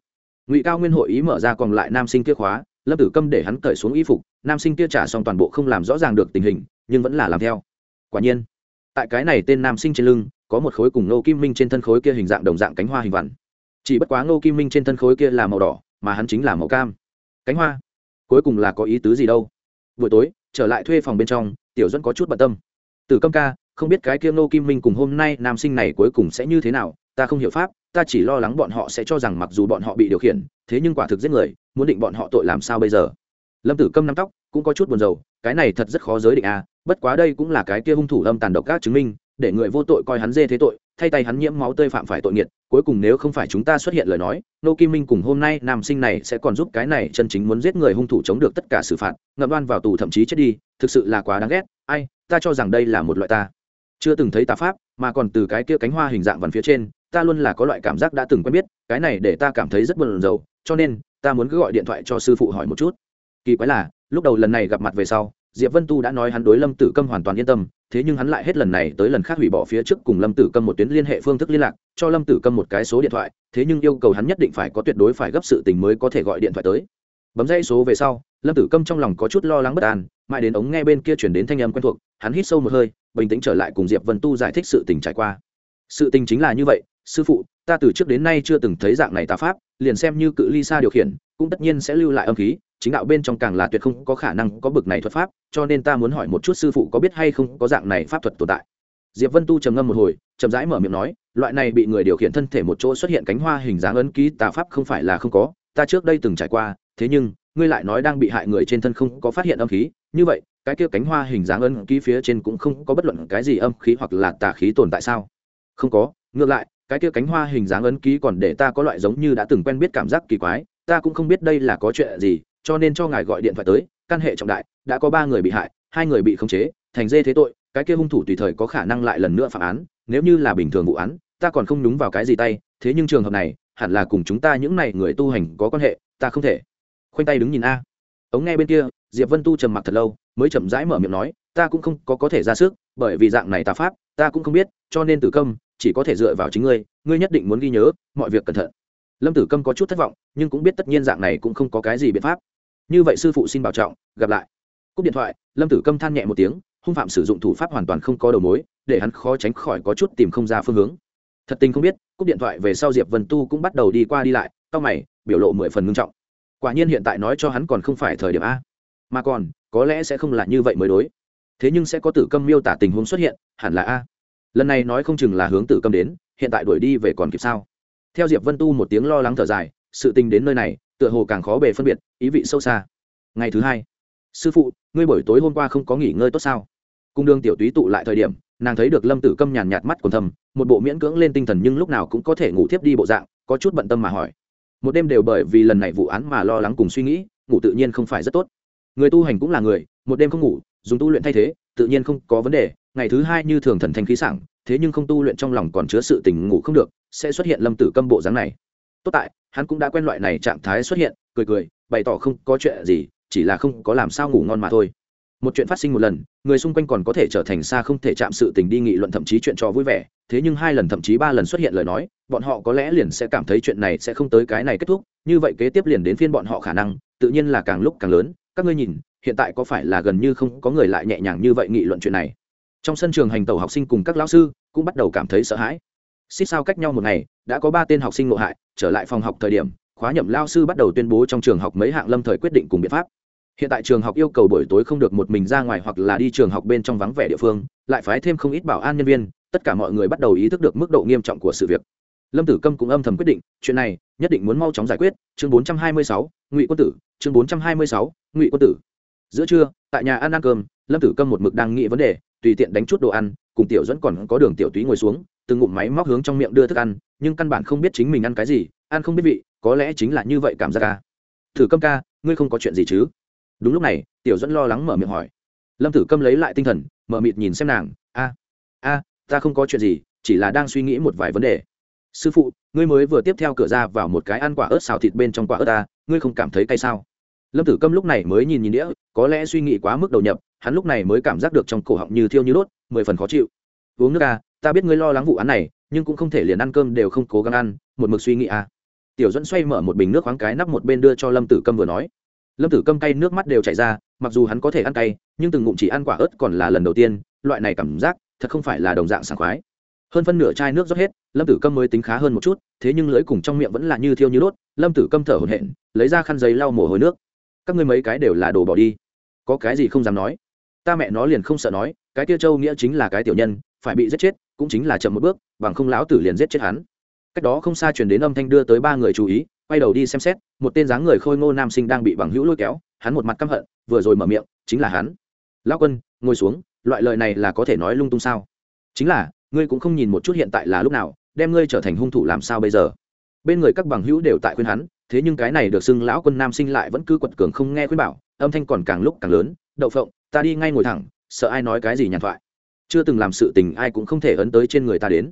Ngụy cao nguyên hội ý mở ra còn lại nam sinh kia khóa lâm tử câm để hắn cởi xuống y phục, nam sinh kia trả xong toàn bộ không làm rõ ràng được tình hình, nhưng vẫn là làm theo. Quả nhiên, tại cái này tên nam sinh trên lưng, có một khối cùng nô kim minh trên thân khối kia hình dạng đồng dạng cánh hoa hình vằn chỉ bất quá nô kim minh trên thân khối kia là màu đỏ, mà hắn chính là màu cam. Cánh hoa, cuối cùng là có ý tứ gì đâu? Buổi tối, trở lại thuê phòng bên trong, tiểu dẫn có chút bận tâm. Từ câm ca, không biết cái kia nô kim minh cùng hôm nay nam sinh này cuối cùng sẽ như thế nào, ta không hiểu pháp ta chỉ lo lắng bọn họ sẽ cho rằng mặc dù bọn họ bị điều khiển, thế nhưng quả thực giết người, muốn định bọn họ tội làm sao bây giờ? Lâm tử câm nắm tóc, cũng có chút buồn rầu, cái này thật rất khó giới định à bất quá đây cũng là cái kia hung thủ âm tàn độc các chứng minh, để người vô tội coi hắn dê thế tội, thay tay hắn nhiễm máu tươi phạm phải tội nghiệt, cuối cùng nếu không phải chúng ta xuất hiện lời nói, nô kim minh cùng hôm nay nam sinh này sẽ còn giúp cái này chân chính muốn giết người hung thủ chống được tất cả xử phạt, ngậm đoan vào tù thậm chí chết đi, thực sự là quá đáng ghét, ai, ta cho rằng đây là một loại ta. Chưa từng thấy tà pháp, mà còn từ cái kia cánh hoa hình dạng vằn phía trên ta luôn là có loại cảm giác đã từng quen biết, cái này để ta cảm thấy rất buồn rầu, cho nên, ta muốn cứ gọi điện thoại cho sư phụ hỏi một chút. Kỳ quái là, lúc đầu lần này gặp mặt về sau, diệp vân tu đã nói hắn đối lâm tử câm hoàn toàn yên tâm, thế nhưng hắn lại hết lần này tới lần khác hủy bỏ phía trước cùng lâm tử câm một tuyến liên hệ phương thức liên lạc, cho lâm tử câm một cái số điện thoại, thế nhưng yêu cầu hắn nhất định phải có tuyệt đối phải gấp sự tình mới có thể gọi điện thoại tới. Bấm dây số về sau, lâm tử câm trong lòng có chút lo lắng bất an, mãi đến ống nghe bên kia chuyển đến thanh âm quen thuộc, hắn hít sâu một hơi, bình tĩnh trở lại cùng diệp vân tu giải thích sự tình trải qua. Sự tình chính là như vậy sư phụ, ta từ trước đến nay chưa từng thấy dạng này tà pháp, liền xem như cự ly xa điều khiển, cũng tất nhiên sẽ lưu lại âm khí, chính đạo bên trong càng là tuyệt không có khả năng có bực này thuật pháp, cho nên ta muốn hỏi một chút sư phụ có biết hay không có dạng này pháp thuật tồn tại. Diệp vân tu trầm ngâm một hồi, chậm rãi mở miệng nói, loại này bị người điều khiển thân thể một chỗ xuất hiện cánh hoa hình dáng ấn ký tà pháp không phải là không có, ta trước đây từng trải qua, thế nhưng, ngươi lại nói đang bị hại người trên thân không có phát hiện âm khí, như vậy, cái kia cánh hoa hình dáng ấn ký phía trên cũng không có bất luận cái gì âm khí hoặc là tà khí tồn tại sao? Không có, ngược lại cái kia cánh hoa hình dáng ấn ký còn để ta có loại giống như đã từng quen biết cảm giác kỳ quái, ta cũng không biết đây là có chuyện gì, cho nên cho ngài gọi điện thoại tới, căn hệ trọng đại, đã có ba người bị hại, hai người bị khống chế, thành dê thế tội, cái kia hung thủ tùy thời có khả năng lại lần nữa phạm án, nếu như là bình thường vụ án, ta còn không đúng vào cái gì tay, thế nhưng trường hợp này, hẳn là cùng chúng ta những này người tu hành có quan hệ, ta không thể. Khoanh tay đứng nhìn a. Ống nghe bên kia, diệp vân tu trầm mặc thật lâu, mới chậm rãi mở miệng nói, ta cũng không có có thể ra sức, bởi vì dạng này tà pháp, ta cũng không biết, cho nên tử công chỉ có thể dựa vào chính ngươi ngươi nhất định muốn ghi nhớ mọi việc cẩn thận. Lâm tử câm có chút thất vọng, nhưng cũng biết tất nhiên dạng này cũng không có cái gì biện pháp. Như vậy sư phụ xin bảo trọng, gặp lại. Cúp điện thoại, lâm tử câm than nhẹ một tiếng, hung phạm sử dụng thủ pháp hoàn toàn không có đầu mối, để hắn khó tránh khỏi có chút tìm không ra phương hướng. Thật tình không biết, cúp điện thoại về sau diệp vân tu cũng bắt đầu đi qua đi lại c mày, biểu lộ mười phần ngưng trọng. Quả nhiên hiện tại nói cho hắn còn không phải thời điểm a. Mà còn, có lẽ sẽ không là như vậy mới đối. Thế nhưng sẽ có tử câm miêu tả tình huống xuất hiện, hẳn là a lần này nói không chừng là hướng tử câm đến, hiện tại đuổi đi về còn kịp sao? Theo diệp vân tu một tiếng lo lắng thở dài, sự tình đến nơi này, tựa hồ càng khó bề phân biệt, ý vị sâu xa. Ngày thứ hai, sư phụ, ngươi buổi tối hôm qua không có nghỉ ngơi tốt sao? Cung đương tiểu túy tụ lại thời điểm, nàng thấy được lâm tử câm nhàn nhạt mắt còn thầm, một bộ miễn cưỡng lên tinh thần nhưng lúc nào cũng có thể ngủ thiếp đi bộ dạng, có chút bận tâm mà hỏi. Một đêm đều bởi vì lần này vụ án mà lo lắng cùng suy nghĩ, ngủ tự nhiên không phải rất tốt. Người tu hành cũng là người, một đêm không ngủ dùng tu luyện thay thế, tự nhiên không có vấn đề, ngày thứ hai như thường thần thanh khí sảng, thế nhưng không tu luyện trong lòng còn chứa sự tình ngủ không được, sẽ xuất hiện lâm tử câm bộ dáng này. Tốt tại, hắn cũng đã quen loại này trạng thái xuất hiện, cười cười, bày tỏ không có chuyện gì, chỉ là không có làm sao ngủ ngon mà thôi. Một chuyện phát sinh một lần, người xung quanh còn có thể trở thành xa không thể chạm sự tình đi nghị luận thậm chí chuyện trò vui vẻ, thế nhưng hai lần thậm chí ba lần xuất hiện lời nói, bọn họ có lẽ liền sẽ cảm thấy chuyện này sẽ không tới cái này kết thúc, như vậy kế tiếp liền đến phiên bọn họ khả năng, tự nhiên là càng lúc càng lớn. Các ngươi nhìn hiện tại có phải là gần như không có người lại nhẹ nhàng như vậy nghị luận chuyện này? Trong sân trường hành tẩu học sinh cùng các lão sư cũng bắt đầu cảm thấy sợ hãi. Xích sao cách nhau một ngày đã có ba tên học sinh ngộ hại trở lại phòng học thời điểm khóa nhậm lao sư bắt đầu tuyên bố trong trường học mấy hạng lâm thời quyết định cùng biện pháp. Hiện tại trường học yêu cầu buổi tối không được một mình ra ngoài hoặc là đi trường học bên trong vắng vẻ địa phương lại phái thêm không ít bảo an nhân viên tất cả mọi người bắt đầu ý thức được mức độ nghiêm trọng của sự việc. Lâm tử câm cũng âm thầm quyết định chuyện này nhất định muốn mau chóng giải quyết. Chương 426, ngụy quân tử chương 426, ngụy quân tử giữa trưa, tại nhà ăn ăn cơm, lâm tử câm một mực đang nghĩ vấn đề, tùy tiện đánh chút đồ ăn, cùng tiểu dẫn còn có đường tiểu túy ngồi xuống, từng ngụm máy móc hướng trong miệng đưa thức ăn, nhưng căn bản không biết chính mình ăn cái gì, ăn không biết vị, có lẽ chính là như vậy cảm giác ca. Thử câm ca, ngươi không có chuyện gì chứ? Đúng lúc này, tiểu dẫn lo lắng mở miệng hỏi. Lâm tử câm lấy lại tinh thần, mở mịt nhìn xem nàng. A a, ta không có chuyện gì, chỉ là đang suy nghĩ một vài vấn đề. Sư phụ, ngươi mới vừa tiếp theo cửa ra vào một cái ăn quả ớt xào thịt bên trong quả ớt ta, ngươi không cảm thấy cay sao? Lâm tử câm lúc này mới nhìn nhìn đĩa, có lẽ suy nghĩ quá mức đầu nhập, hắn lúc này mới cảm giác được trong cổ họng như thiêu như đốt, mười phần khó chịu. Uống nước à ta biết ngươi lo lắng vụ án này, nhưng cũng không thể liền ăn cơm đều không cố gắng ăn, một mực suy nghĩ à. Tiểu dẫn xoay mở một bình nước khoáng cái nắp một bên đưa cho lâm tử câm vừa nói. Lâm tử câm cay nước mắt đều chảy ra, mặc dù hắn có thể ăn cay, nhưng từng ngụm chỉ ăn quả ớt còn là lần đầu tiên, loại này cảm giác thật không phải là đồng dạng sảng khoái. Hơn phân nửa chai nước rót hết, lâm tử câm mới tính khá hơn một chút, thế nhưng lưỡi cùng trong miệng vẫn là như thiêu như đốt, lâm tử câm thở hổn hển, lấy ra khăn giấy lau mồ hôi nước các ngươi mấy cái đều là đồ bỏ đi. Có cái gì không dám nói? Ta mẹ nó liền không sợ nói, cái kia châu nghĩa chính là cái tiểu nhân, phải bị giết chết, cũng chính là chậm một bước, bằng không lão tử liền giết chết hắn. Cách đó không xa chuyển đến âm thanh đưa tới ba người chú ý, quay đầu đi xem xét, một tên dáng người khôi ngô nam sinh đang bị bằng hữu lôi kéo, hắn một mặt căm hận, vừa rồi mở miệng, chính là hắn. Lão quân, ngồi xuống, loại lời này là có thể nói lung tung sao? Chính là, ngươi cũng không nhìn một chút hiện tại là lúc nào, đem ngươi trở thành hung thủ làm sao bây giờ? Bên người các bằng hữu đều tại khuyên hắn thế nhưng cái này được xưng lão quân nam sinh lại vẫn cứ quật cường không nghe khuyên bảo, âm thanh còn càng lúc càng lớn, đậu phộng, ta đi ngay ngồi thẳng, sợ ai nói cái gì nhàn thoại. Chưa từng làm sự tình ai cũng không thể ấn tới trên người ta đến.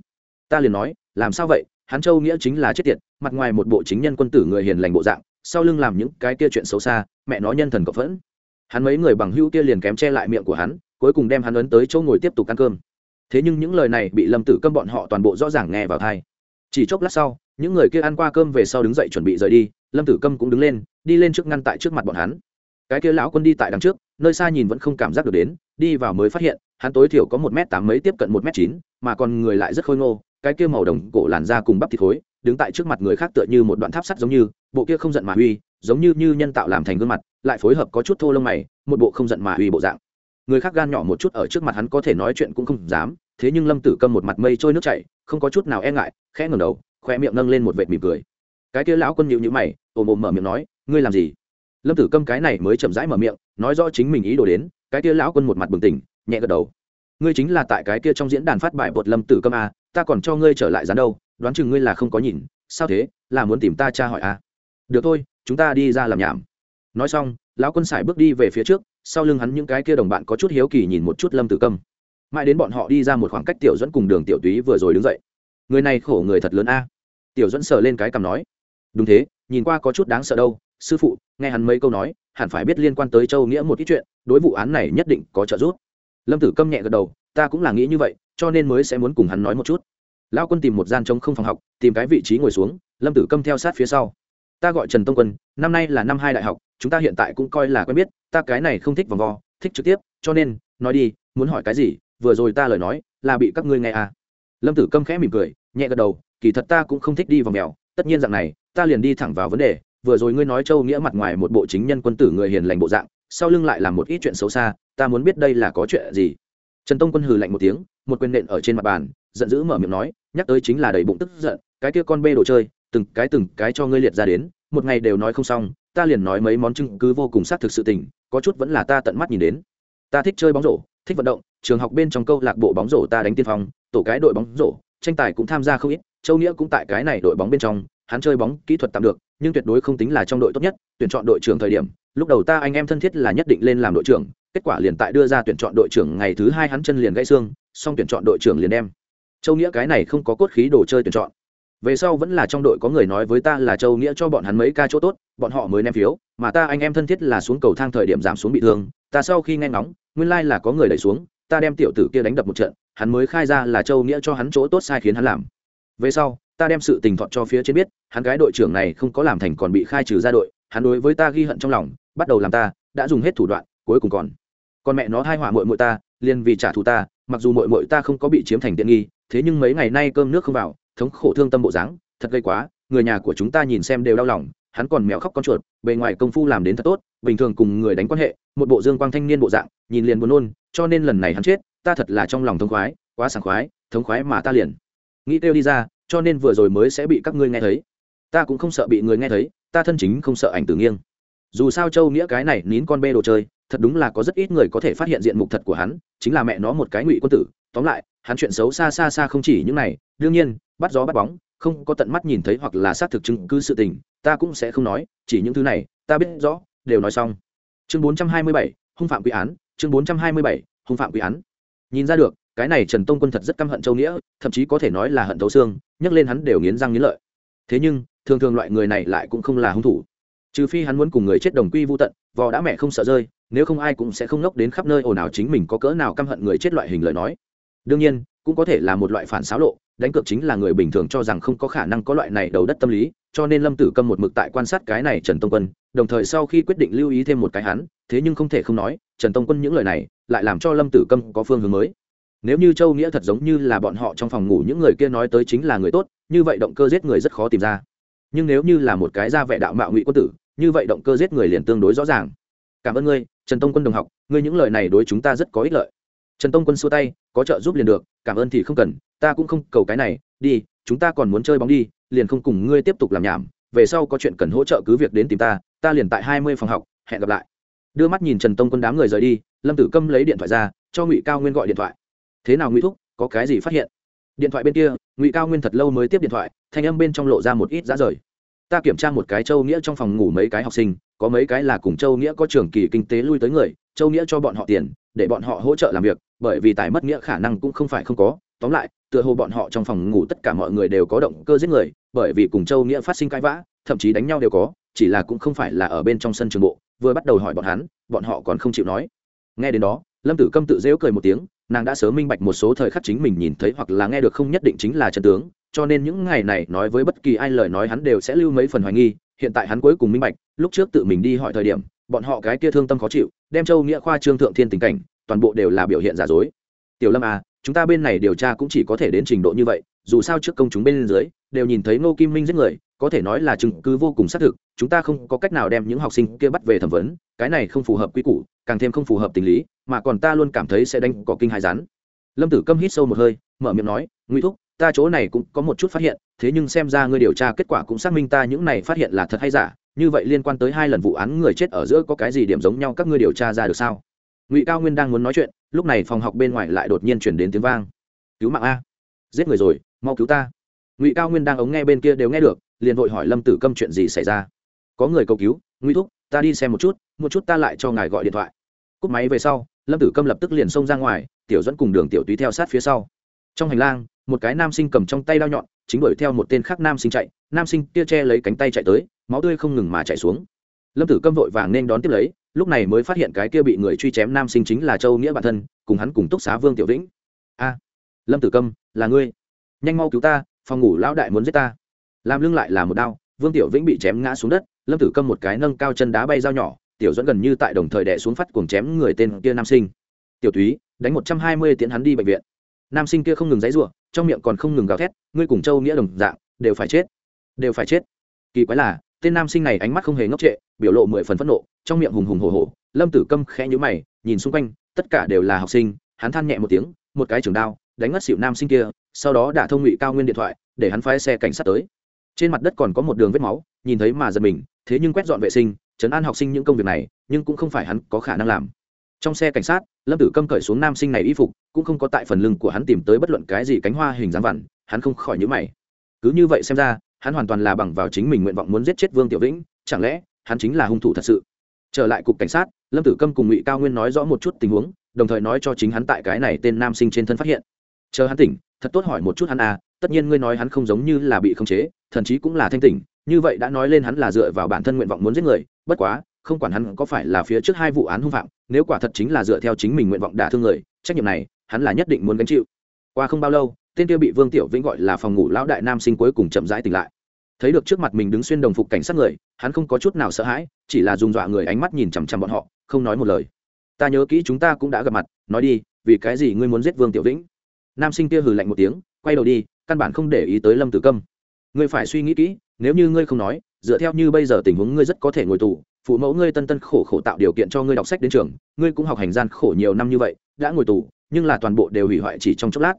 Ta liền nói, làm sao vậy? Hắn châu nghĩa chính là chết tiệt, mặt ngoài một bộ chính nhân quân tử người hiền lành bộ dạng, sau lưng làm những cái kia chuyện xấu xa, mẹ nó nhân thần cộng phẫn. Hắn mấy người bằng hữu kia liền kém che lại miệng của hắn, cuối cùng đem hắn ấn tới chỗ ngồi tiếp tục ăn cơm. Thế nhưng những lời này bị lâm tử câm bọn họ toàn bộ rõ ràng nghe vào thai chỉ chốc lát sau, những người kia ăn qua cơm về sau đứng dậy chuẩn bị rời đi, lâm tử câm cũng đứng lên, đi lên trước ngăn tại trước mặt bọn hắn. Cái kia lão quân đi tại đằng trước, nơi xa nhìn vẫn không cảm giác được đến, đi vào mới phát hiện, hắn tối thiểu có một m tám mấy tiếp cận một m chín, mà còn người lại rất khôi ngô, cái kia màu đồng cổ làn da cùng bắp thịt khối đứng tại trước mặt người khác tựa như một đoạn tháp sắt giống như, bộ kia không giận mà uy, giống như như nhân tạo làm thành gương mặt, lại phối hợp có chút thô lông mày, một bộ không giận mà uy bộ dạng. Người khác gan nhỏ một chút ở trước mặt hắn có thể nói chuyện cũng không dám thế nhưng lâm tử câm một mặt mây trôi nước chảy, không có chút nào e ngại, khẽ ngẩng đầu, khoe miệng nâng lên một vệt mỉm cười. Cái kia lão quân nhịu nhữ mày, ồm ồm mở miệng nói, ngươi làm gì? Lâm tử câm cái này mới chậm rãi mở miệng, nói rõ chính mình ý đồ đến, cái kia lão quân một mặt bừng tỉnh, nhẹ gật đầu. Ngươi chính là tại cái kia trong diễn đàn phát bài bột lâm tử câm a ta còn cho ngươi trở lại dán đâu, đoán chừng ngươi là không có nhìn, sao thế, là muốn tìm ta tra hỏi a được thôi, chúng ta đi ra làm nhảm. Nói xong, lão quân sải bước đi về phía trước, sau lưng hắn những cái kia đồng bạn có chút hiếu kỳ nhìn một chút lâm tử câm mãi đến bọn họ đi ra một khoảng cách tiểu dẫn cùng đường tiểu túy vừa rồi đứng dậy. Người này khổ người thật lớn a. Tiểu dẫn sờ lên cái cằm nói, đúng thế, nhìn qua có chút đáng sợ đâu, sư phụ, nghe hắn mấy câu nói, hẳn phải biết liên quan tới châu nghĩa một ít chuyện, đối vụ án này nhất định có trợ giúp. Lâm tử câm nhẹ gật đầu, ta cũng là nghĩ như vậy, cho nên mới sẽ muốn cùng hắn nói một chút. Lao quân tìm một gian trống không phòng học, tìm cái vị trí ngồi xuống, lâm tử câm theo sát phía sau. Ta gọi trần tông quân, năm nay là năm hai đại học, chúng ta hiện tại cũng coi là quen biết, ta cái này không thích vòng vo, thích trực tiếp, cho nên, nói đi, muốn hỏi cái gì vừa rồi ta lời nói là bị các ngươi nghe à. Lâm tử câm khẽ mỉm cười, nhẹ gật đầu, kỳ thật ta cũng không thích đi vòng mèo, tất nhiên dạng này, ta liền đi thẳng vào vấn đề, vừa rồi ngươi nói châu nghĩa mặt ngoài một bộ chính nhân quân tử người hiền lành bộ dạng, sau lưng lại làm một ít chuyện xấu xa, ta muốn biết đây là có chuyện gì. Trần tông quân hừ lạnh một tiếng, một quyền nện ở trên mặt bàn, giận dữ mở miệng nói, nhắc tới chính là đầy bụng tức giận, cái kia con bê đồ chơi, từng cái từng cái cho ngươi liệt ra đến, một ngày đều nói không xong, ta liền nói mấy món chứng cứ vô cùng xác thực sự tình, có chút vẫn là ta tận mắt nhìn đến. Ta thích chơi bóng rổ thích vận động, trường học bên trong câu lạc bộ bóng rổ ta đánh tiên phong, tổ cái đội bóng rổ, tranh tài cũng tham gia không ít, châu nghĩa cũng tại cái này đội bóng bên trong, hắn chơi bóng, kỹ thuật tạm được, nhưng tuyệt đối không tính là trong đội tốt nhất, tuyển chọn đội trưởng thời điểm, lúc đầu ta anh em thân thiết là nhất định lên làm đội trưởng, kết quả liền tại đưa ra tuyển chọn đội trưởng ngày thứ hai hắn chân liền gãy xương, xong tuyển chọn đội trưởng liền đem. Châu nghĩa cái này không có cốt khí đồ chơi tuyển chọn. Về sau vẫn là trong đội có người nói với ta là châu nghĩa cho bọn hắn mấy ca chỗ tốt, bọn họ mới ném phiếu, mà ta anh em thân thiết là xuống cầu thang thời điểm giảm xuống bị thương, ta sau khi nghe ngóng nguyên lai là có người đẩy xuống, ta đem tiểu tử kia đánh đập một trận, hắn mới khai ra là châu nghĩa cho hắn chỗ tốt sai khiến hắn làm. Về sau, ta đem sự tình thọt cho phía trên biết, hắn gái đội trưởng này không có làm thành còn bị khai trừ ra đội, hắn đối với ta ghi hận trong lòng, bắt đầu làm ta, đã dùng hết thủ đoạn, cuối cùng còn. Con mẹ nó hai họa mội mội ta, liền vì trả thù ta, mặc dù mội mội ta không có bị chiếm thành tiện nghi, thế nhưng mấy ngày nay cơm nước không vào, thống khổ thương tâm bộ dáng, thật gây quá, người nhà của chúng ta nhìn xem đều đau lòng hắn còn mèo khóc con chuột, bề ngoài công phu làm đến thật tốt, bình thường cùng người đánh quan hệ, một bộ dương quang thanh niên bộ dạng, nhìn liền buồn nôn, cho nên lần này hắn chết, ta thật là trong lòng thống khoái, quá sảng khoái, thống khoái mà ta liền. Nghĩ kêu đi ra, cho nên vừa rồi mới sẽ bị các ngươi nghe thấy. Ta cũng không sợ bị người nghe thấy, ta thân chính không sợ ảnh tử nghiêng. Dù sao châu nghĩa cái này nín con bê đồ chơi, thật đúng là có rất ít người có thể phát hiện diện mục thật của hắn, chính là mẹ nó một cái ngụy quân tử. Tóm lại, hắn chuyện xấu xa xa xa không chỉ những này, đương nhiên, bắt gió bắt bóng không có tận mắt nhìn thấy hoặc là xác thực chứng cứ sự tình ta cũng sẽ không nói chỉ những thứ này ta biết rõ đều nói xong. Chương 427, hung phạm quy án chương 427, hung phạm quy án. Nhìn ra được cái này trần tông quân thật rất căm hận châu nghĩa thậm chí có thể nói là hận thấu xương nhắc lên hắn đều nghiến răng nghiến lợi. Thế nhưng thường thường loại người này lại cũng không là hung thủ. Trừ phi hắn muốn cùng người chết đồng quy vô tận vò đã mẹ không sợ rơi nếu không ai cũng sẽ không ngốc đến khắp nơi ồn ào chính mình có cỡ nào căm hận người chết loại hình lời nói. Đương nhiên cũng có thể là một loại phản xáo lộ, đánh cược chính là người bình thường cho rằng không có khả năng có loại này đầu đất tâm lý, cho nên lâm tử câm một mực tại quan sát cái này trần tông quân, đồng thời sau khi quyết định lưu ý thêm một cái hắn, thế nhưng không thể không nói, trần tông quân những lời này lại làm cho lâm tử câm có phương hướng mới. Nếu như châu nghĩa thật giống như là bọn họ trong phòng ngủ những người kia nói tới chính là người tốt, như vậy động cơ giết người rất khó tìm ra. Nhưng nếu như là một cái ra vẻ đạo mạo ngụy quân tử, như vậy động cơ giết người liền tương đối rõ ràng. Cảm ơn ngươi, trần tông quân đồng học, ngươi những lời này đối chúng ta rất có ích lợi trần tông quân xua tay, có trợ giúp liền được, cảm ơn thì không cần, ta cũng không cầu cái này, đi, chúng ta còn muốn chơi bóng đi, liền không cùng ngươi tiếp tục làm nhảm, về sau có chuyện cần hỗ trợ cứ việc đến tìm ta ta liền tại hai mươi phòng học, hẹn gặp lại. Đưa mắt nhìn trần tông quân đám người rời đi, lâm tử câm lấy điện thoại ra, cho ngụy cao nguyên gọi điện thoại. Thế nào ngụy thúc, có cái gì phát hiện? Điện thoại bên kia, ngụy cao nguyên thật lâu mới tiếp điện thoại, thanh âm bên trong lộ ra một ít giá rời. Ta kiểm tra một cái châu nghĩa trong phòng ngủ mấy cái học sinh, có mấy cái là cùng châu nghĩa có trường kỳ kinh tế lui tới người, châu nghĩa cho bọn họ tiền, để bọn họ hỗ trợ làm việc bởi vì tài mất nghĩa khả năng cũng không phải không có. Tóm lại, tựa hồ bọn họ trong phòng ngủ tất cả mọi người đều có động cơ giết người, bởi vì cùng châu nghĩa phát sinh cãi vã, thậm chí đánh nhau đều có, chỉ là cũng không phải là ở bên trong sân trường bộ, vừa bắt đầu hỏi bọn hắn, bọn họ còn không chịu nói. Nghe đến đó, lâm tử câm tự dễu cười một tiếng, nàng đã sớm minh bạch một số thời khắc chính mình nhìn thấy hoặc là nghe được không nhất định chính là chân tướng, cho nên những ngày này nói với bất kỳ ai lời nói hắn đều sẽ lưu mấy phần hoài nghi, hiện tại hắn cuối cùng minh bạch, lúc trước tự mình đi hỏi thời điểm, bọn họ cái kia thương tâm khó chịu, đem châu nghĩa khoa trương thượng thiên tình cảnh toàn bộ đều là biểu hiện giả dối. Tiểu lâm à chúng ta bên này điều tra cũng chỉ có thể đến trình độ như vậy, dù sao trước công chúng bên dưới, đều nhìn thấy ngô kim minh giết người, có thể nói là chứng cứ vô cùng xác thực, chúng ta không có cách nào đem những học sinh kia bắt về thẩm vấn, cái này không phù hợp quy củ, càng thêm không phù hợp tình lý, mà còn ta luôn cảm thấy sẽ đánh có kinh hai rắn. Lâm tử câm hít sâu một hơi, mở miệng nói nguy thúc, ta chỗ này cũng có một chút phát hiện, thế nhưng xem ra ngươi điều tra kết quả cũng xác minh ta những này phát hiện là thật hay giả, như vậy liên quan tới hai lần vụ án người chết ở giữa có cái gì điểm giống nhau các ngươi điều tra ra được sao? Ngụy cao nguyên đang muốn nói chuyện lúc này phòng học bên ngoài lại đột nhiên chuyển đến tiếng vang cứu mạng a giết người rồi mau cứu ta ngụy cao nguyên đang ống nghe bên kia đều nghe được liền vội hỏi lâm tử câm chuyện gì xảy ra có người cầu cứu nguy thúc ta đi xem một chút một chút ta lại cho ngài gọi điện thoại cúp máy về sau lâm tử câm lập tức liền xông ra ngoài tiểu dẫn cùng đường tiểu túy theo sát phía sau trong hành lang một cái nam sinh cầm trong tay đao nhọn chính đuổi theo một tên khác nam sinh chạy nam sinh kia che lấy cánh tay chạy tới máu tươi không ngừng mà chạy xuống lâm tử câm vội vàng nên đón tiếp lấy, lúc này mới phát hiện cái kia bị người truy chém nam sinh chính là châu nghĩa bản thân, cùng hắn cùng túc xá vương tiểu vĩnh. A, lâm tử câm, là ngươi. Nhanh mau cứu ta, phòng ngủ lão đại muốn giết ta. Làm lưng lại là một đao, vương tiểu vĩnh bị chém ngã xuống đất, lâm tử câm một cái nâng cao chân đá bay dao nhỏ, tiểu dẫn gần như tại đồng thời đẻ xuống phát cuồng chém người tên kia nam sinh. Tiểu thúy đánh một trăm hai mươi tiến hắn đi bệnh viện. Nam sinh kia không ngừng dãy r u ộ trong miệng còn không ngừng gào thét, ngươi cùng châu nghĩa đồng dạng, đều phải chết. Đều phải chết. Kỳ quái là tên nam sinh này ánh mắt không hề ngốc trệ, biểu lộ mười phần phẫn nộ, trong miệng hùng hùng hồ hồ lâm tử câm khẽ nhữ mày, nhìn xung quanh, tất cả đều là học sinh, hắn than nhẹ một tiếng, một cái trường đao, đánh ngất xịu nam sinh kia, sau đó đã thông ngụy cao nguyên điện thoại, để hắn phái xe cảnh sát tới. Trên mặt đất còn có một đường vết máu, nhìn thấy mà giật mình, thế nhưng quét dọn vệ sinh chấn an học sinh những công việc này, nhưng cũng không phải hắn có khả năng làm. Trong xe cảnh sát, lâm tử câm cởi xuống nam sinh này y phục, cũng không có tại phần lưng của hắn tìm tới bất luận cái gì cánh hoa hình dáng vằn hắn không khỏi nhữ mày. Cứ như vậy xem ra hắn hoàn toàn là bằng vào chính mình nguyện vọng muốn giết chết vương tiểu vĩnh, chẳng lẽ hắn chính là hung thủ thật sự? Trở lại cục cảnh sát, lâm tử câm cùng ngụy cao nguyên nói rõ một chút tình huống, đồng thời nói cho chính hắn tại cái này tên nam sinh trên thân phát hiện. Chờ hắn tỉnh, thật tốt hỏi một chút hắn à tất nhiên ngươi nói hắn không giống như là bị khống chế, thậm chí cũng là thanh tỉnh, như vậy đã nói lên hắn là dựa vào bản thân nguyện vọng muốn giết người, bất quá, không quản hắn có phải là phía trước hai vụ án hung phạm, nếu quả thật chính là dựa theo chính mình nguyện vọng đả thương người, trách nhiệm này, hắn là nhất định muốn gánh chịu. Qua không bao lâu tên kia bị vương tiểu vĩnh gọi là phòng ngủ lão đại nam sinh cuối cùng chậm rãi tỉnh lại. Thấy được trước mặt mình đứng xuyên đồng phục cảnh sát người, hắn không có chút nào sợ hãi, chỉ là dùng dọa người ánh mắt nhìn chằm chằm bọn họ, không nói một lời. Ta nhớ kỹ chúng ta cũng đã gặp mặt, nói đi, vì cái gì ngươi muốn giết vương tiểu vĩnh? Nam sinh kia hừ lạnh một tiếng, quay đầu đi, căn bản không để ý tới lâm tử câm. Ngươi phải suy nghĩ kỹ, nếu như ngươi không nói, dựa theo như bây giờ tình huống ngươi rất có thể ngồi tù, phụ mẫu ngươi tân tân khổ khổ tạo điều kiện cho ngươi đọc sách đến trường, ngươi cũng học hành gian khổ nhiều năm như vậy, đã ngồi tù, nhưng là toàn bộ đều hủy hoại chỉ trong chốc lát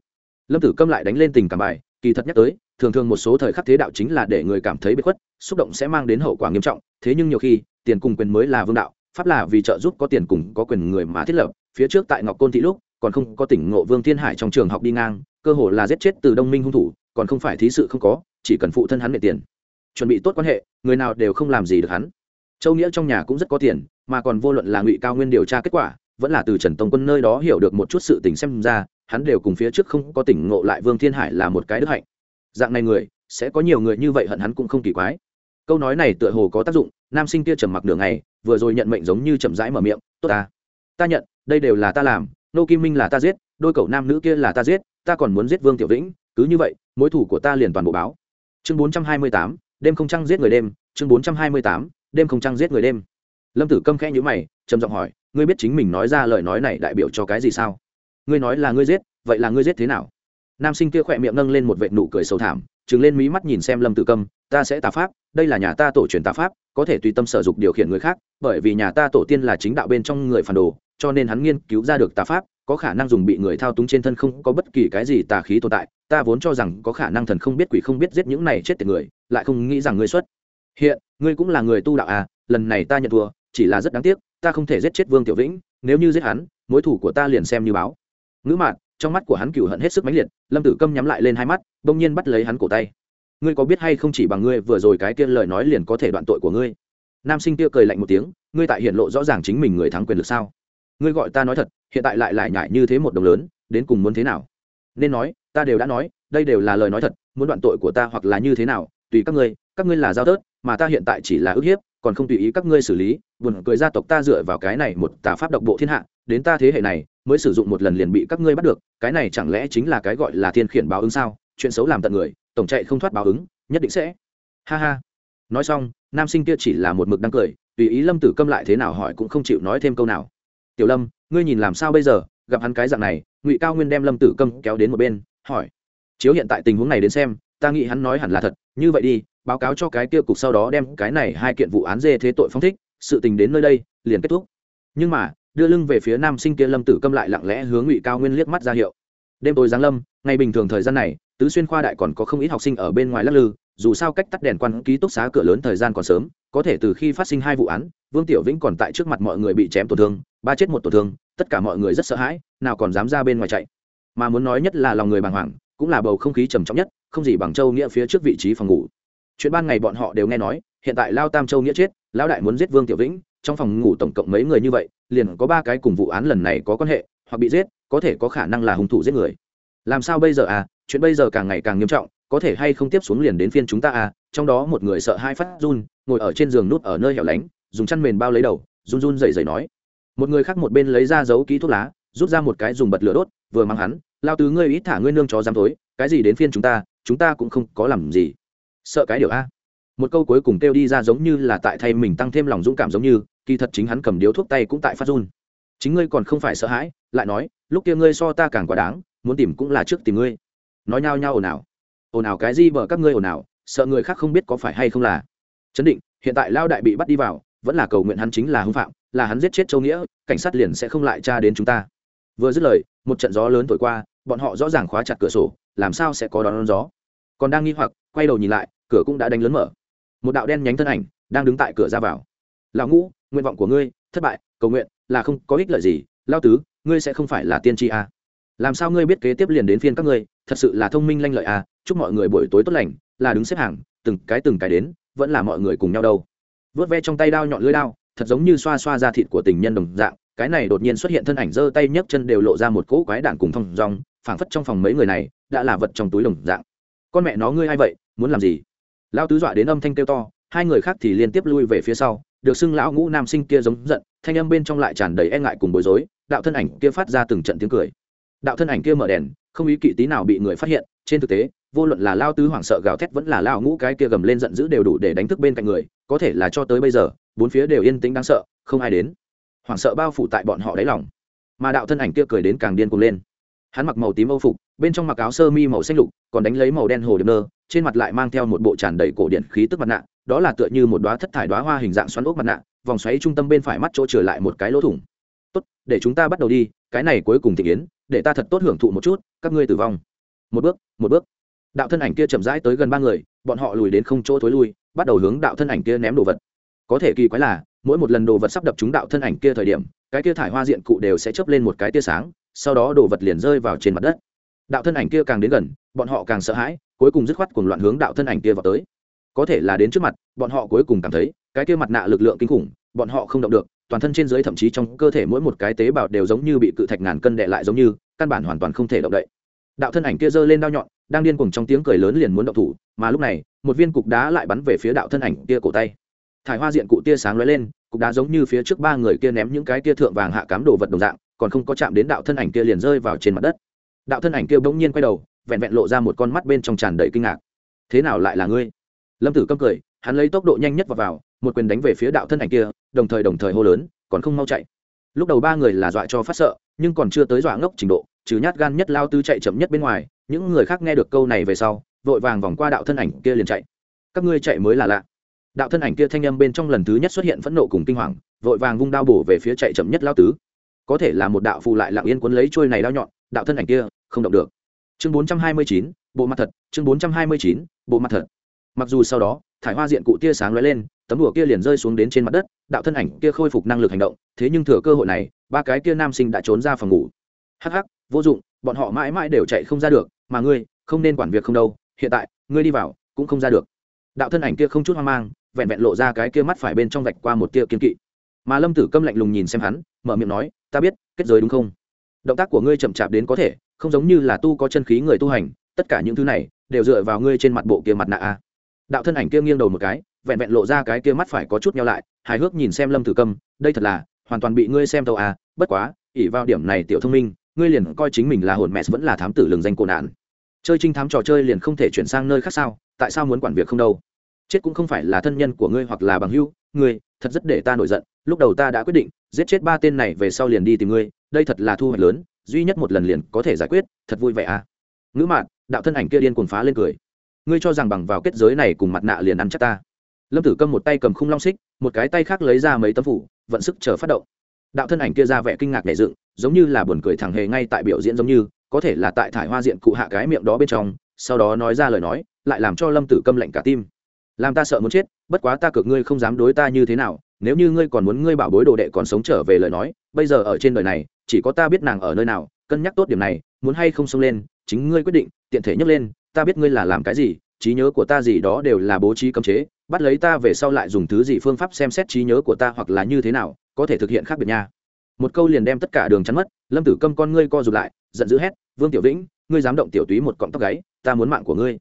lâm tử câm lại đánh lên tình cảm bài, kỳ thật nhắc tới, thường thường một số thời khắc thế đạo chính là để người cảm thấy bất khuất, xúc động sẽ mang đến hậu quả nghiêm trọng, thế nhưng nhiều khi, tiền cùng quyền mới là vương đạo, pháp là vì trợ giúp có tiền cùng có quyền người mà thiết lập, phía trước tại ngọc côn thị lúc, còn không có tỉnh ngộ vương thiên hải trong trường học đi ngang, cơ hồ là giết chết từ đông minh hung thủ, còn không phải thí sự không có, chỉ cần phụ thân hắn nệ tiền. Chuẩn bị tốt quan hệ, người nào đều không làm gì được hắn. Châu nghĩa trong nhà cũng rất có tiền, mà còn vô luận là ngụy cao nguyên điều tra kết quả, vẫn là từ trần tông quân nơi đó hiểu được một chút sự tình xem ra hắn đều cùng phía trước không có tỉnh ngộ lại vương thiên hải là một cái đức hạnh. Dạng này người, sẽ có nhiều người như vậy hận hắn cũng không kỳ quái. Câu nói này tựa hồ có tác dụng, nam sinh kia trầm mặc nửa ngày, vừa rồi nhận mệnh giống như chậm rãi mở miệng, tốt ta ta nhận, đây đều là ta làm, nô kim minh là ta giết, đôi cậu nam nữ kia là ta giết, ta còn muốn giết vương tiểu vĩnh, cứ như vậy, mối thủ của ta liền toàn bộ báo. Chương bốn trăm hai mươi tám, đêm không trăng giết người đêm, chương bốn trăm hai mươi tám, đêm không trăng giết người đêm. Lâm tử câm khẽ nhữ mày, trầm giọng hỏi, ngươi biết chính mình nói ra lời nói này đại biểu cho cái gì sao? Ngươi nói là ngươi giết, vậy là ngươi giết thế nào? Nam sinh kia khỏe miệng nâng lên một vệ nụ cười sâu thảm chừng lên mí mắt nhìn xem lâm tử câm, ta sẽ tà pháp, đây là nhà ta tổ truyền tà pháp, có thể tùy tâm sở dục điều khiển người khác, bởi vì nhà ta tổ tiên là chính đạo bên trong người phản đồ, cho nên hắn nghiên cứu ra được tà pháp, có khả năng dùng bị người thao túng trên thân không có bất kỳ cái gì tà khí tồn tại, ta vốn cho rằng có khả năng thần không biết quỷ không biết giết những này chết tiệt người, lại không nghĩ rằng ngươi xuất. Hiện, ngươi cũng là người tu đạo à lần này ta nhận thua, chỉ là rất đáng tiếc, ta không thể giết chết vương tiểu vĩnh, nếu như giết hắn, mối thủ của ta liền xem như báo ngữ mạn, trong mắt của hắn cựu hận hết sức mãnh liệt, lâm tử câm nhắm lại lên hai mắt, bỗng nhiên bắt lấy hắn cổ tay. Ngươi có biết hay không chỉ bằng ngươi vừa rồi cái kia lời nói liền có thể đoạn tội của ngươi? Nam sinh kia cười lạnh một tiếng, ngươi tại hiện lộ rõ ràng chính mình người thắng quyền lực sao? Ngươi gọi ta nói thật, hiện tại lại lại nhải như thế một đồng lớn, đến cùng muốn thế nào? Nên nói, ta đều đã nói, đây đều là lời nói thật, muốn đoạn tội của ta hoặc là như thế nào, tùy các ngươi các ngươi là giao tớt, mà ta hiện tại chỉ là ức hiếp còn không tùy ý các ngươi xử lý, buồn cười gia tộc ta dựa vào cái này một tà pháp độc bộ thiên hạ, đến ta thế hệ này, mới sử dụng một lần liền bị các ngươi bắt được, cái này chẳng lẽ chính là cái gọi là thiên khiển báo ứng sao? Chuyện xấu làm tận người, tổng chạy không thoát báo ứng, nhất định sẽ. Ha ha. Nói xong, nam sinh kia chỉ là một mực đang cười, tùy ý lâm tử câm lại thế nào hỏi cũng không chịu nói thêm câu nào. Tiểu lâm, ngươi nhìn làm sao bây giờ? Gặp hắn cái dạng này, ngụy cao nguyên đem lâm tử câm kéo đến một bên, hỏi. Chiếu hiện tại tình huống này đến xem, ta nghĩ hắn nói hẳn là thật, như vậy đi báo cáo cho cái kia cục sau đó đem cái này hai kiện vụ án dê thế tội phong thích, sự tình đến nơi đây, liền kết thúc. Nhưng mà, đưa lưng về phía nam sinh kia lâm tử câm lại lặng lẽ hướng ngụy cao nguyên liếc mắt ra hiệu. Đêm tối giáng lâm, ngày bình thường thời gian này, tứ xuyên khoa đại còn có không ít học sinh ở bên ngoài lắc lư, dù sao cách tắt đèn quan ký túc xá cửa lớn thời gian còn sớm, có thể từ khi phát sinh hai vụ án, vương tiểu vĩnh còn tại trước mặt mọi người bị chém tổn thương, ba chết một tổn thương, tất cả mọi người rất sợ hãi, nào còn dám ra bên ngoài chạy. Mà muốn nói nhất là lòng người bàng hoàng, cũng là bầu không khí trầm trọng nhất, không gì bằng châu nghĩa phía trước vị trí phòng ngủ chuyện ban ngày bọn họ đều nghe nói, hiện tại lao tam châu nghĩa chết, lão đại muốn giết vương tiểu vĩnh, trong phòng ngủ tổng cộng mấy người như vậy, liền có ba cái cùng vụ án lần này có quan hệ, hoặc bị giết, có thể có khả năng là hung thủ giết người. Làm sao bây giờ à? Chuyện bây giờ càng ngày càng nghiêm trọng, có thể hay không tiếp xuống liền đến phiên chúng ta à? Trong đó một người sợ hai phát run, ngồi ở trên giường nút ở nơi hẻo lánh, dùng chăn mền bao lấy đầu, run run dậy dậy nói. Một người khác một bên lấy ra dấu ký thuốc lá, rút ra một cái dùng bật lửa đốt, vừa mang hắn, lao tứ ngươi ít thả ngươi nương chó dám tối cái gì đến phiên chúng ta chúng ta cũng không có làm gì sợ cái điều a. Một câu cuối cùng kêu đi ra giống như là tại thay mình tăng thêm lòng dũng cảm giống như, kỳ thật chính hắn cầm điếu thuốc tay cũng tại phát run. Chính ngươi còn không phải sợ hãi, lại nói, lúc kia ngươi so ta càng quá đáng, muốn tìm cũng là trước tìm ngươi. Nói nhao nhao ồn ào. Ồn ào cái gì vợ các ngươi ồn ào, sợ người khác không biết có phải hay không là. Chấn định, hiện tại lao đại bị bắt đi vào, vẫn là cầu nguyện hắn chính là hưng phạm, là hắn giết chết châu nghĩa, cảnh sát liền sẽ không lại tra đến chúng ta. Vừa dứt lời, một trận gió lớn thổi qua, bọn họ rõ ràng khóa chặt cửa sổ, làm sao sẽ có đón gió. Còn đang nghi hoặc quay đầu nhìn lại, cửa cũng đã đánh lớn mở. Một đạo đen nhánh thân ảnh đang đứng tại cửa ra vào. Lão ngũ, nguyện vọng của ngươi thất bại, cầu nguyện là không có ích lợi gì, lao tứ, ngươi sẽ không phải là tiên tri à. làm sao ngươi biết kế tiếp liền đến phiên các ngươi, thật sự là thông minh lanh lợi à? Chúc mọi người buổi tối tốt lành, là đứng xếp hàng, từng cái từng cái đến, vẫn là mọi người cùng nhau đâu. Vớt ve trong tay đao nhọn lưỡi đao, thật giống như xoa xoa ra thịt của tình nhân đồng dạng, cái này đột nhiên xuất hiện thân ảnh giơ tay nhấc chân đều lộ ra một cỗ quái đản cùng thong rong phảng phất trong phòng mấy người này đã là vật trong túi đồng dạng. Con mẹ nó, ngươi ai vậy? Muốn làm gì? Lão tứ dọa đến âm thanh kêu to, hai người khác thì liên tiếp lui về phía sau, được xưng lão ngũ nam sinh kia giống giận, thanh âm bên trong lại tràn đầy e ngại cùng bối rối, đạo thân ảnh kia phát ra từng trận tiếng cười. Đạo thân ảnh kia mở đèn, không ý kỵ tí nào bị người phát hiện, trên thực tế, vô luận là lao tứ hoảng sợ gào thét vẫn là lao ngũ cái kia gầm lên giận dữ đều đủ để đánh thức bên cạnh người, có thể là cho tới bây giờ, bốn phía đều yên tĩnh đáng sợ, không ai đến. Hoảng sợ bao phủ tại bọn họ đáy lòng. Mà đạo thân ảnh kia cười đến càng điên cuồng lên. Hắn mặc màu tím âu phục, bên trong mặc áo sơ mi màu xanh lục còn đánh lấy màu đen hồ điệp nơ, trên mặt lại mang theo một bộ tràn đầy cổ điện khí tức mặt nạ, đó là tựa như một đoá thất thải đoá hoa hình dạng xoắn ốc mặt nạ, vòng xoáy trung tâm bên phải mắt chỗ trở lại một cái lỗ thủng. Tốt, để chúng ta bắt đầu đi, cái này cuối cùng thị kiến để ta thật tốt hưởng thụ một chút, các ngươi tử vong. Một bước một bước. Đạo thân ảnh kia chậm rãi tới gần ba người, bọn họ lùi đến không chỗ thối lui, bắt đầu hướng đạo thân ảnh kia ném đồ vật. Có thể kỳ quái là, mỗi một lần đồ vật sắp đập chúng đạo thân ảnh kia thời điểm, cái kia thải hoa diện cụ đều sẽ chớp lên một cái tia sáng, sau đó đồ vật liền rơi vào trên mặt đất đạo thân ảnh kia càng đến gần, bọn họ càng sợ hãi, cuối cùng dứt khoát cuồng loạn hướng đạo thân ảnh kia vào tới. Có thể là đến trước mặt, bọn họ cuối cùng cảm thấy, cái kia mặt nạ lực lượng kinh khủng, bọn họ không động được, toàn thân trên dưới thậm chí trong cơ thể mỗi một cái tế bào đều giống như bị cự thạch ngàn cân đè lại giống như, căn bản hoàn toàn không thể động đậy. Đạo thân ảnh kia giơ lên đao nhọn, đang điên cuồng trong tiếng cười lớn liền muốn động thủ, mà lúc này, một viên cục đá lại bắn về phía đạo thân ảnh kia cổ tay. Thải hoa diện cụ tia sáng lóe lên, cục đá giống như phía trước ba người kia ném những cái tia thượng vàng hạ cám đồ vật đồng dạng, còn không có chạm đến đạo thân ảnh kia liền rơi vào trên mặt đất đạo thân ảnh kia bỗng nhiên quay đầu vẹn vẹn lộ ra một con mắt bên trong tràn đầy kinh ngạc. Thế nào lại là ngươi? Lâm tử câm cười hắn lấy tốc độ nhanh nhất vào, vào một quyền đánh về phía đạo thân ảnh kia đồng thời đồng thời hô lớn còn không mau chạy. Lúc đầu ba người là dọa cho phát sợ nhưng còn chưa tới dọa ngốc trình độ trừ nhát gan nhất lao tư chạy chậm nhất bên ngoài những người khác nghe được câu này về sau vội vàng vòng qua đạo thân ảnh kia liền chạy. Các ngươi chạy mới là lạ. Đạo thân ảnh kia thanh âm bên trong lần thứ nhất xuất hiện phẫn nộ cùng kinh hoàng vội vàng vung đao bổ về phía chạy chậm nhất lao tứ. Có thể là một đạo phù lại lặng yên cuốn lấy trôi này đao nhọn đạo thân ảnh kia không động được. Chương bốn trăm hai mươi chín, bộ mặt thật, chương bốn trăm hai mươi chín, bộ mặt thật. Mặc dù sau đó, thải hoa diện cụ tia sáng lóe lên, tấm đùa kia liền rơi xuống đến trên mặt đất, đạo thân ảnh kia khôi phục năng lực hành động, thế nhưng thừa cơ hội này, ba cái kia nam sinh đã trốn ra phòng ngủ. Hắc hắc, vô dụng, bọn họ mãi mãi đều chạy không ra được, mà ngươi, không nên quản việc không đâu, hiện tại, ngươi đi vào, cũng không ra được. Đạo thân ảnh kia không chút hoang mang, vẹn vẹn lộ ra cái kia mắt phải bên trong vạch qua một tia kiên kỵ. Mà lâm tử câm lạnh lùng nhìn xem hắn, mở miệng nói, ta biết, kết giới đúng không? Động tác của ngươi chậm chạp đến có thể, không giống như là tu có chân khí người tu hành, tất cả những thứ này đều dựa vào ngươi trên mặt bộ kia mặt nạ a. Đạo thân ảnh kia nghiêng đầu một cái, vẹn vẹn lộ ra cái kia mắt phải có chút nhau lại, hài hước nhìn xem lâm tử câm, đây thật là hoàn toàn bị ngươi xem tàu à bất quá ỉ vào điểm này tiểu thông minh, ngươi liền coi chính mình là hồn mẹ vẫn là thám tử lường danh cổ nạn. Chơi trinh thám trò chơi liền không thể chuyển sang nơi khác sao, tại sao muốn quản việc không đâu? Chết cũng không phải là thân nhân của ngươi hoặc là bằng hữu, ngươi thật rất để ta nổi giận, lúc đầu ta đã quyết định, giết chết ba tên này về sau liền đi tìm ngươi đây thật là thu hoạch lớn, duy nhất một lần liền có thể giải quyết, thật vui vẻ à. Ngữ mạn, đạo thân ảnh kia điên cuồng phá lên cười. Ngươi cho rằng bằng vào kết giới này cùng mặt nạ liền ăn chắc ta. Lâm tử câm một tay cầm khung long xích, một cái tay khác lấy ra mấy tấm phủ, vận sức chờ phát động. Đạo thân ảnh kia ra vẻ kinh ngạc nhẹ dựng, giống như là buồn cười thẳng hề ngay tại biểu diễn giống như, có thể là tại thải hoa diện cụ hạ cái miệng đó bên trong, sau đó nói ra lời nói, lại làm cho lâm tử câm lạnh cả tim. Làm ta sợ muốn chết, bất quá ta cược ngươi không dám đối ta như thế nào nếu như ngươi còn muốn ngươi bảo bối đồ đệ còn sống trở về lời nói, bây giờ ở trên đời này, chỉ có ta biết nàng ở nơi nào, cân nhắc tốt điểm này, muốn hay không xông lên, chính ngươi quyết định, tiện thể nhấc lên, ta biết ngươi là làm cái gì, trí nhớ của ta gì đó đều là bố trí cấm chế, bắt lấy ta về sau lại dùng thứ gì phương pháp xem xét trí nhớ của ta hoặc là như thế nào, có thể thực hiện khác biệt nha. Một câu liền đem tất cả đường chắn mất, lâm tử câm con ngươi co rụt lại, giận dữ hét, vương tiểu vĩnh, ngươi dám động tiểu túy một cọng tóc gáy, ta muốn mạng của ngươi.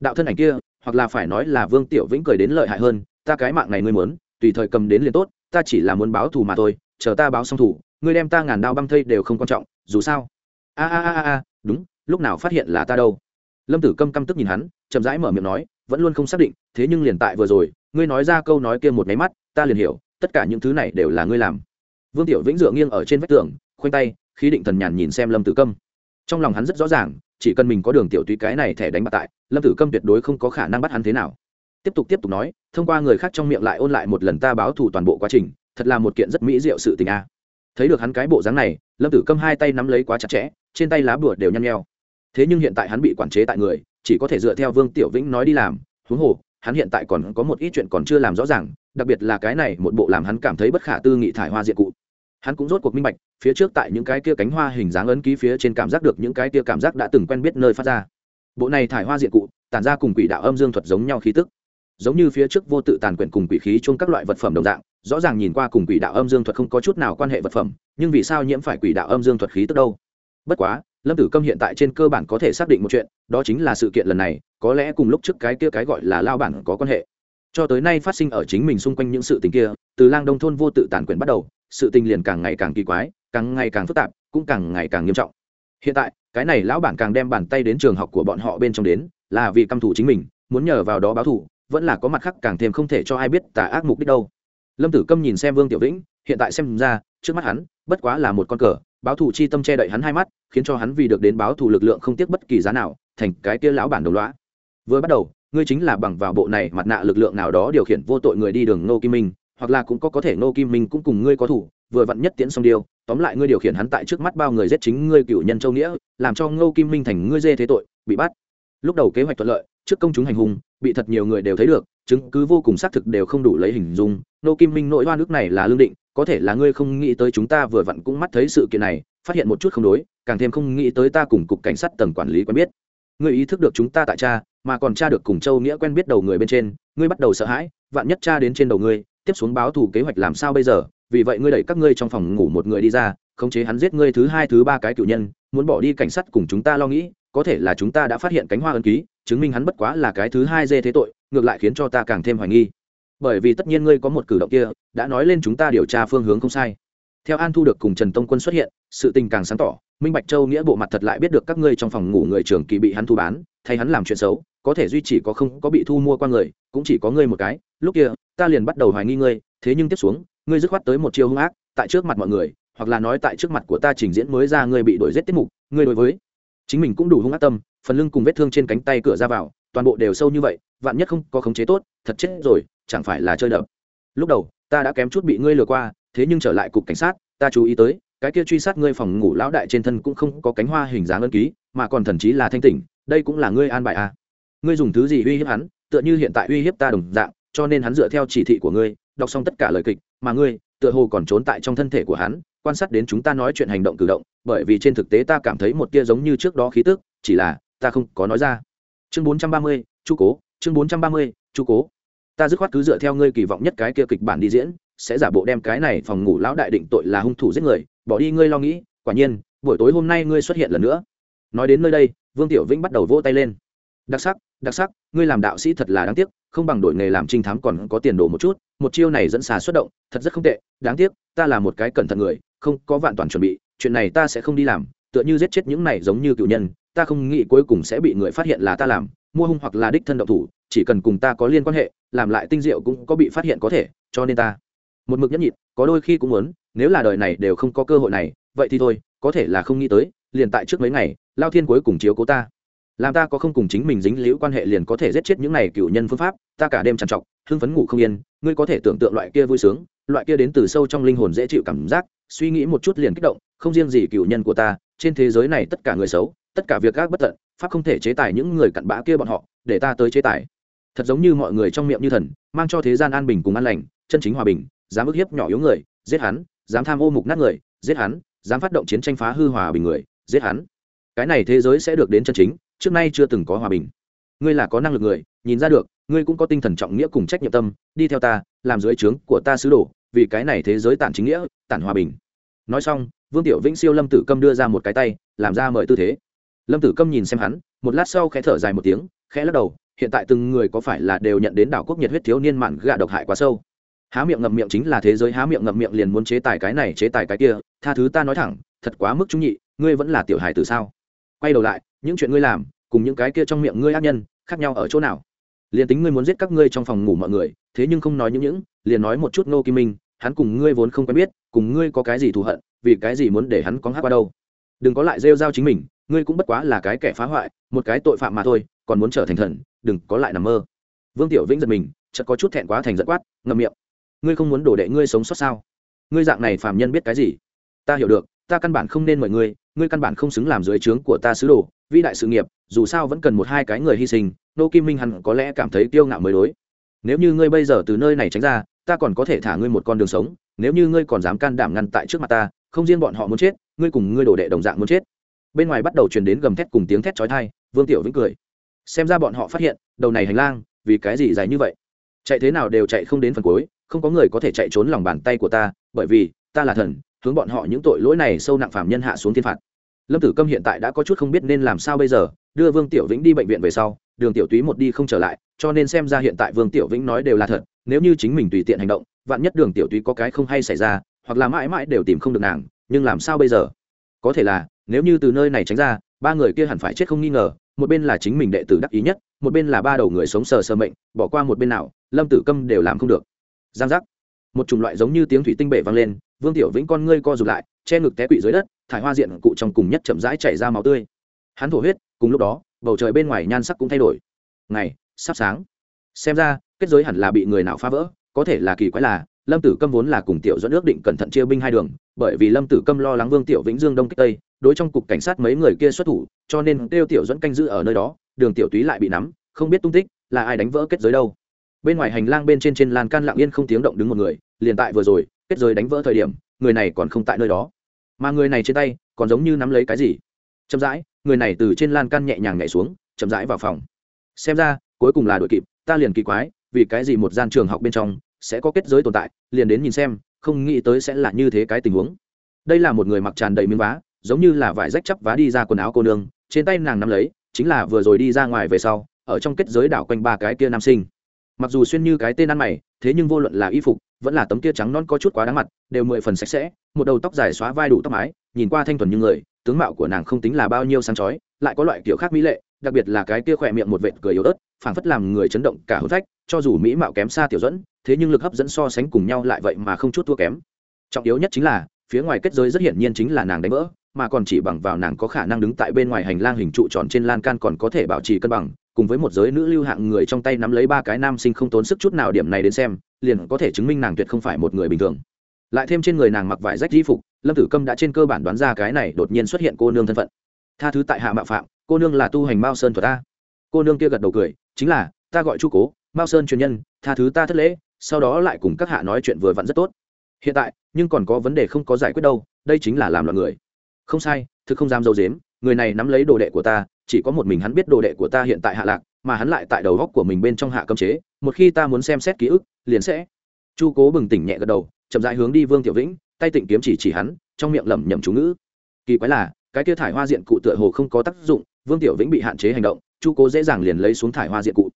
Đạo thân ảnh kia, hoặc là phải nói là vương tiểu vĩnh cười đến lợi hại hơn, ta cái mạng này ngươi muốn tùy thời cầm đến liền tốt, ta chỉ là muốn báo thù mà thôi, chờ ta báo xong thù, ngươi đem ta ngàn đao băng thây đều không quan trọng, dù sao. A a a a, đúng, lúc nào phát hiện là ta đâu. Lâm tử câm căm tức nhìn hắn, chậm rãi mở miệng nói, vẫn luôn không xác định, thế nhưng liền tại vừa rồi, ngươi nói ra câu nói kia một máy mắt, ta liền hiểu, tất cả những thứ này đều là ngươi làm. Vương tiểu vĩnh dựa nghiêng ở trên vách tường, khoanh tay, khí định thần nhàn nhìn xem lâm tử câm. Trong lòng hắn rất rõ ràng, chỉ cần mình có đường tiểu tùy cái này thẻ đánh bạc tại, lâm tử câm tuyệt đối không có khả năng bắt hắn thế nào tiếp tục tiếp tục nói, thông qua người khác trong miệng lại ôn lại một lần ta báo thù toàn bộ quá trình, thật là một kiện rất mỹ diệu sự tình a. Thấy được hắn cái bộ dáng này, lâm tử câm hai tay nắm lấy quá chặt chẽ, trên tay lá bùa đều nhăn nheo. Thế nhưng hiện tại hắn bị quản chế tại người, chỉ có thể dựa theo vương tiểu vĩnh nói đi làm, huống hồ, hắn hiện tại còn có một ít chuyện còn chưa làm rõ ràng, đặc biệt là cái này một bộ làm hắn cảm thấy bất khả tư nghị thải hoa diện cụ. Hắn cũng rốt cuộc minh bạch, phía trước tại những cái kia cánh hoa hình dáng ấn ký phía trên cảm giác được những cái kia cảm giác đã từng quen biết nơi phát ra. Bộ này thải hoa diện cụ, tản ra cùng quỷ đạo âm dương thuật giống nhau khí tức giống như phía trước vô tự tàn quyển cùng quỷ khí chung các loại vật phẩm đồng dạng, rõ ràng nhìn qua cùng quỷ đạo âm dương thuật không có chút nào quan hệ vật phẩm, nhưng vì sao nhiễm phải quỷ đạo âm dương thuật khí tức đâu? Bất quá, lâm tử câm hiện tại trên cơ bản có thể xác định một chuyện, đó chính là sự kiện lần này, có lẽ cùng lúc trước cái kia cái gọi là lao bản có quan hệ. Cho tới nay phát sinh ở chính mình xung quanh những sự tình kia, từ lang đông thôn vô tự tàn quyền bắt đầu, sự tình liền càng ngày càng kỳ quái, càng ngày càng phức tạp, cũng càng ngày càng nghiêm trọng. Hiện tại, cái này lão bản càng đem bàn tay đến trường học của bọn họ bên trong đến, là vì căm thủ chính mình, muốn nhờ vào đó báo thù vẫn là có mặt khác càng thêm không thể cho ai biết tà ác mục đích đâu. Lâm tử câm nhìn xem vương tiểu vĩnh, hiện tại xem ra, trước mắt hắn, bất quá là một con cờ, báo thù chi tâm che đậy hắn hai mắt, khiến cho hắn vì được đến báo thù lực lượng không tiếc bất kỳ giá nào, thành cái kia lão bản đồng loã vừa bắt đầu, ngươi chính là bằng vào bộ này mặt nạ lực lượng nào đó điều khiển vô tội người đi đường nô kim minh, hoặc là cũng có có thể nô kim minh cũng cùng ngươi có thủ, vừa vặn nhất tiễn xong điều, tóm lại ngươi điều khiển hắn tại trước mắt bao người giết chính ngươi cựu nhân châu nghĩa, làm cho ngô kim minh thành ngươi dê thế tội, bị bắt. Lúc đầu kế hoạch thuận lợi trước công chúng hành hung, bị thật nhiều người đều thấy được, chứng cứ vô cùng xác thực đều không đủ lấy hình dung. Nô kim minh nội hoa nước này là lương định, có thể là ngươi không nghĩ tới chúng ta vừa vặn cũng mắt thấy sự kiện này, phát hiện một chút không đối, càng thêm không nghĩ tới ta cùng cục cảnh sát tầng quản lý quen biết. Ngươi ý thức được chúng ta tại cha, mà còn cha được cùng châu nghĩa quen biết đầu người bên trên, ngươi bắt đầu sợ hãi, vạn nhất cha đến trên đầu ngươi, tiếp xuống báo thù kế hoạch làm sao bây giờ? Vì vậy ngươi đẩy các ngươi trong phòng ngủ một người đi ra, khống chế hắn giết ngươi thứ hai, thứ ba cái cựu nhân, muốn bỏ đi cảnh sát cùng chúng ta lo nghĩ, có thể là chúng ta đã phát hiện cánh hoa ấn ký chứng minh hắn bất quá là cái thứ hai dê thế tội, ngược lại khiến cho ta càng thêm hoài nghi. Bởi vì tất nhiên ngươi có một cử động kia, đã nói lên chúng ta điều tra phương hướng không sai. Theo an thu được cùng trần tông quân xuất hiện, sự tình càng sáng tỏ, minh bạch châu nghĩa bộ mặt thật lại biết được các ngươi trong phòng ngủ người trường kỳ bị hắn thu bán, thay hắn làm chuyện xấu, có thể duy chỉ có không, có bị thu mua qua người, cũng chỉ có ngươi một cái. Lúc kia, ta liền bắt đầu hoài nghi ngươi, thế nhưng tiếp xuống, ngươi dứt khoát tới một chiêu hung ác, tại trước mặt mọi người, hoặc là nói tại trước mặt của ta trình diễn mới ra ngươi bị đổi giết tiết mục, ngươi đối với chính mình cũng đủ hung ác tâm phần lưng cùng vết thương trên cánh tay cửa ra vào, toàn bộ đều sâu như vậy, vạn nhất không có khống chế tốt, thật chết rồi, chẳng phải là chơi đập lúc đầu, ta đã kém chút bị ngươi lừa qua, thế nhưng trở lại cục cảnh sát, ta chú ý tới, cái kia truy sát ngươi phòng ngủ lão đại trên thân cũng không có cánh hoa hình dáng ân ký, mà còn thần chí là thanh tỉnh, đây cũng là ngươi an bài à. ngươi dùng thứ gì uy hiếp hắn, tựa như hiện tại uy hiếp ta đồng dạng, cho nên hắn dựa theo chỉ thị của ngươi, đọc xong tất cả lời kịch, mà ngươi, tựa hồ còn trốn tại trong thân thể của hắn, quan sát đến chúng ta nói chuyện hành động cử động, bởi vì trên thực tế ta cảm thấy một tia giống như trước đó khí tức, chỉ là ta không có nói ra. Chương bốn trăm ba mươi, chu cố. Chương bốn trăm ba mươi, chu cố. Ta dứt khoát cứ dựa theo ngươi kỳ vọng nhất cái kia kịch bản đi diễn, sẽ giả bộ đem cái này phòng ngủ lão đại định tội là hung thủ giết người, bỏ đi ngươi lo nghĩ, quả nhiên, buổi tối hôm nay ngươi xuất hiện lần nữa. Nói đến nơi đây, vương tiểu vĩnh bắt đầu vỗ tay lên. Đặc sắc đặc sắc, ngươi làm đạo sĩ thật là đáng tiếc, không bằng đổi nghề làm trinh thám còn có tiền đồ một chút, một chiêu này dẫn xà xuất động, thật rất không tệ, đáng tiếc, ta là một cái cẩn thận người, không có vạn toàn chuẩn bị, chuyện này ta sẽ không đi làm, tựa như giết chết những này giống như cựu nhân ta không nghĩ cuối cùng sẽ bị người phát hiện là ta làm, mua hung hoặc là đích thân động thủ, chỉ cần cùng ta có liên quan hệ, làm lại tinh diệu cũng có bị phát hiện có thể, cho nên ta một mực nhẫn nhịn, có đôi khi cũng muốn, nếu là đời này đều không có cơ hội này, vậy thì thôi, có thể là không nghĩ tới, liền tại trước mấy ngày, lao thiên cuối cùng chiếu cố ta. Làm ta có không cùng chính mình dính liễu quan hệ liền có thể giết chết những này cựu nhân phương pháp, ta cả đêm trằn trọc, hưng phấn ngủ không yên, ngươi có thể tưởng tượng loại kia vui sướng, loại kia đến từ sâu trong linh hồn dễ chịu cảm giác, suy nghĩ một chút liền kích động, không riêng gì cựu nhân của ta, trên thế giới này tất cả người xấu tất cả việc gác bất tận, pháp không thể chế tài những người cặn bã kia bọn họ, để ta tới chế tài. Thật giống như mọi người trong miệng như thần, mang cho thế gian an bình cùng an lành, chân chính hòa bình, dám ức hiếp nhỏ yếu người, giết hắn, dám tham ô mục nát người, giết hắn, dám phát động chiến tranh phá hư hòa bình người, giết hắn. Cái này thế giới sẽ được đến chân chính, trước nay chưa từng có hòa bình. Ngươi là có năng lực người, nhìn ra được, ngươi cũng có tinh thần trọng nghĩa cùng trách nhiệm tâm, đi theo ta, làm dưới trướng của ta sứ đồ, vì cái này thế giới tản chính nghĩa, tản hòa bình. Nói xong, vương tiểu vĩnh siêu lâm tử câm đưa ra một cái tay, làm ra mời tư thế lâm tử câm nhìn xem hắn, một lát sau khẽ thở dài một tiếng, khẽ lắc đầu, hiện tại từng người có phải là đều nhận đến đảo quốc nhiệt huyết thiếu niên mạn gạ độc hại quá sâu? Há miệng ngậm miệng chính là thế giới, há miệng ngậm miệng liền muốn chế tài cái này, chế tài cái kia, tha thứ ta nói thẳng, thật quá mức trung nhị, ngươi vẫn là tiểu hài từ sao? Quay đầu lại, những chuyện ngươi làm, cùng những cái kia trong miệng ngươi ác nhân, khác nhau ở chỗ nào? Liền tính ngươi muốn giết các ngươi trong phòng ngủ mọi người, thế nhưng không nói những những, liền nói một chút nô kim minh, hắn cùng ngươi vốn không quen biết, cùng ngươi có cái gì thù hận, vì cái gì muốn để hắn có hát qua đâu? Đừng có lại rêu rao chính mình ngươi cũng bất quá là cái kẻ phá hoại, một cái tội phạm mà thôi, còn muốn trở thành thần, đừng có lại nằm mơ. Vương tiểu vĩnh giật mình, chợt có chút thẹn quá thành giận quát, ngậm miệng. Ngươi không muốn đổ đệ ngươi sống sót sao? Ngươi dạng này phàm nhân biết cái gì? Ta hiểu được, ta căn bản không nên mời ngươi ngươi căn bản không xứng làm dưới trướng của ta sứ đồ, vĩ đại sự nghiệp, dù sao vẫn cần một hai cái người hy sinh, nô kim minh hẳn có lẽ cảm thấy tiêu ngạo mới đối. Nếu như ngươi bây giờ từ nơi này tránh ra, ta còn có thể thả ngươi một con đường sống, nếu như ngươi còn dám can đảm ngăn tại trước mặt ta, không riêng bọn họ muốn chết, ngươi cùng ngươi đổ đệ đồng dạng muốn chết bên ngoài bắt đầu truyền đến gầm thét cùng tiếng thét chói tai, vương tiểu vĩnh cười. Xem ra bọn họ phát hiện, đầu này hành lang, vì cái gì dài như vậy? Chạy thế nào đều chạy không đến phần cuối, không có người có thể chạy trốn lòng bàn tay của ta, bởi vì, ta là thần, hướng bọn họ những tội lỗi này sâu nặng phạm nhân hạ xuống thiên phạt. Lâm tử câm hiện tại đã có chút không biết nên làm sao bây giờ, đưa vương tiểu vĩnh đi bệnh viện về sau, đường tiểu túy một đi không trở lại, cho nên xem ra hiện tại vương tiểu vĩnh nói đều là thật, nếu như chính mình tùy tiện hành động, vạn nhất đường tiểu túy có cái không hay xảy ra, hoặc là mãi mãi đều tìm không được nàng, nhưng làm sao bây giờ? Có thể là nếu như từ nơi này tránh ra, ba người kia hẳn phải chết không nghi ngờ, một bên là chính mình đệ tử đắc ý nhất, một bên là ba đầu người sống sờ sờ mệnh, bỏ qua một bên nào, lâm tử câm đều làm không được. Giang giác. Một chủng loại giống như tiếng thủy tinh bể vang lên, vương tiểu vĩnh con ngươi co rụt lại, che ngực té quỵ dưới đất, thải hoa diện cụ trong cùng nhất chậm rãi chảy ra máu tươi. Hắn thổ huyết, cùng lúc đó, bầu trời bên ngoài nhan sắc cũng thay đổi. Ngày, sắp sáng. Xem ra, kết giới hẳn là bị người nào phá vỡ, có thể là kỳ quái là, lâm tử câm vốn là cùng tiểu dẫn ước định cẩn thận chia binh hai đường, bởi vì lâm tử câm lo lắng vương tiểu vĩnh dương đông kích tây đối trong cục cảnh sát mấy người kia xuất thủ, cho nên tiêu tiểu dẫn canh giữ ở nơi đó, đường tiểu túy lại bị nắm, không biết tung tích, là ai đánh vỡ kết giới đâu. Bên ngoài hành lang bên trên trên lan can lặng yên không tiếng động đứng một người, liền tại vừa rồi, kết giới đánh vỡ thời điểm, người này còn không tại nơi đó. Mà người này trên tay, còn giống như nắm lấy cái gì. Chậm rãi, người này từ trên lan can nhẹ nhàng nhảy xuống, chậm rãi vào phòng. Xem ra, cuối cùng là đội kịp, ta liền kỳ quái, vì cái gì một gian trường học bên trong sẽ có kết giới tồn tại, liền đến nhìn xem, không nghĩ tới sẽ là như thế cái tình huống. Đây là một người mặc tràn đầy miếng vá giống như là vải rách chắp vá đi ra quần áo cô nương, trên tay nàng nắm lấy, chính là vừa rồi đi ra ngoài về sau, ở trong kết giới đảo quanh ba cái kia nam sinh. Mặc dù xuyên như cái tên ăn mày, thế nhưng vô luận là y phục, vẫn là tấm kia trắng non có chút quá đáng mặt, đều mười phần sạch sẽ, một đầu tóc dài xóa vai đủ tóc mái, nhìn qua thanh thuần như người, tướng mạo của nàng không tính là bao nhiêu sáng chói, lại có loại kiểu khác mỹ lệ, đặc biệt là cái kia khỏe miệng một vệt cười yếu ớt, phảng phất làm người chấn động cả hữu vách cho dù mỹ mạo kém xa tiểu dẫn thế nhưng lực hấp dẫn so sánh cùng nhau lại vậy mà không chút thua kém. Trọng yếu nhất chính là, phía ngoài kết giới rất hiển nhiên chính là nàng đánh vỡ mà còn chỉ bằng vào nàng có khả năng đứng tại bên ngoài hành lang hình trụ tròn trên lan can còn có thể bảo trì cân bằng, cùng với một giới nữ lưu hạng người trong tay nắm lấy ba cái nam sinh không tốn sức chút nào điểm này đến xem, liền có thể chứng minh nàng tuyệt không phải một người bình thường. Lại thêm trên người nàng mặc vải rách di phục, lâm tử câm đã trên cơ bản đoán ra cái này đột nhiên xuất hiện cô nương thân phận. Tha thứ tại hạ mạo phạm, cô nương là tu hành mao sơn thuật ta cô nương kia gật đầu cười, chính là, ta gọi chu cố, mao sơn truyền nhân, tha thứ ta thất lễ, sau đó lại cùng các hạ nói chuyện vừa vặn rất tốt. Hiện tại, nhưng còn có vấn đề không có giải quyết đâu, đây chính là làm loạn người không sai, thực không dám dâu dếm người này nắm lấy đồ đệ của ta, chỉ có một mình hắn biết đồ đệ của ta hiện tại hạ lạc, mà hắn lại tại đầu góc của mình bên trong hạ cấm chế, một khi ta muốn xem xét ký ức, liền sẽ. Chu cố bừng tỉnh nhẹ gật đầu, chậm rãi hướng đi vương tiểu vĩnh, tay tịnh kiếm chỉ chỉ hắn, trong miệng lẩm nhẩm chú ngữ. Kỳ quái là, cái kia thải hoa diện cụ tựa hồ không có tác dụng, vương tiểu vĩnh bị hạn chế hành động, chu cố dễ dàng liền lấy xuống thải hoa diện cụ.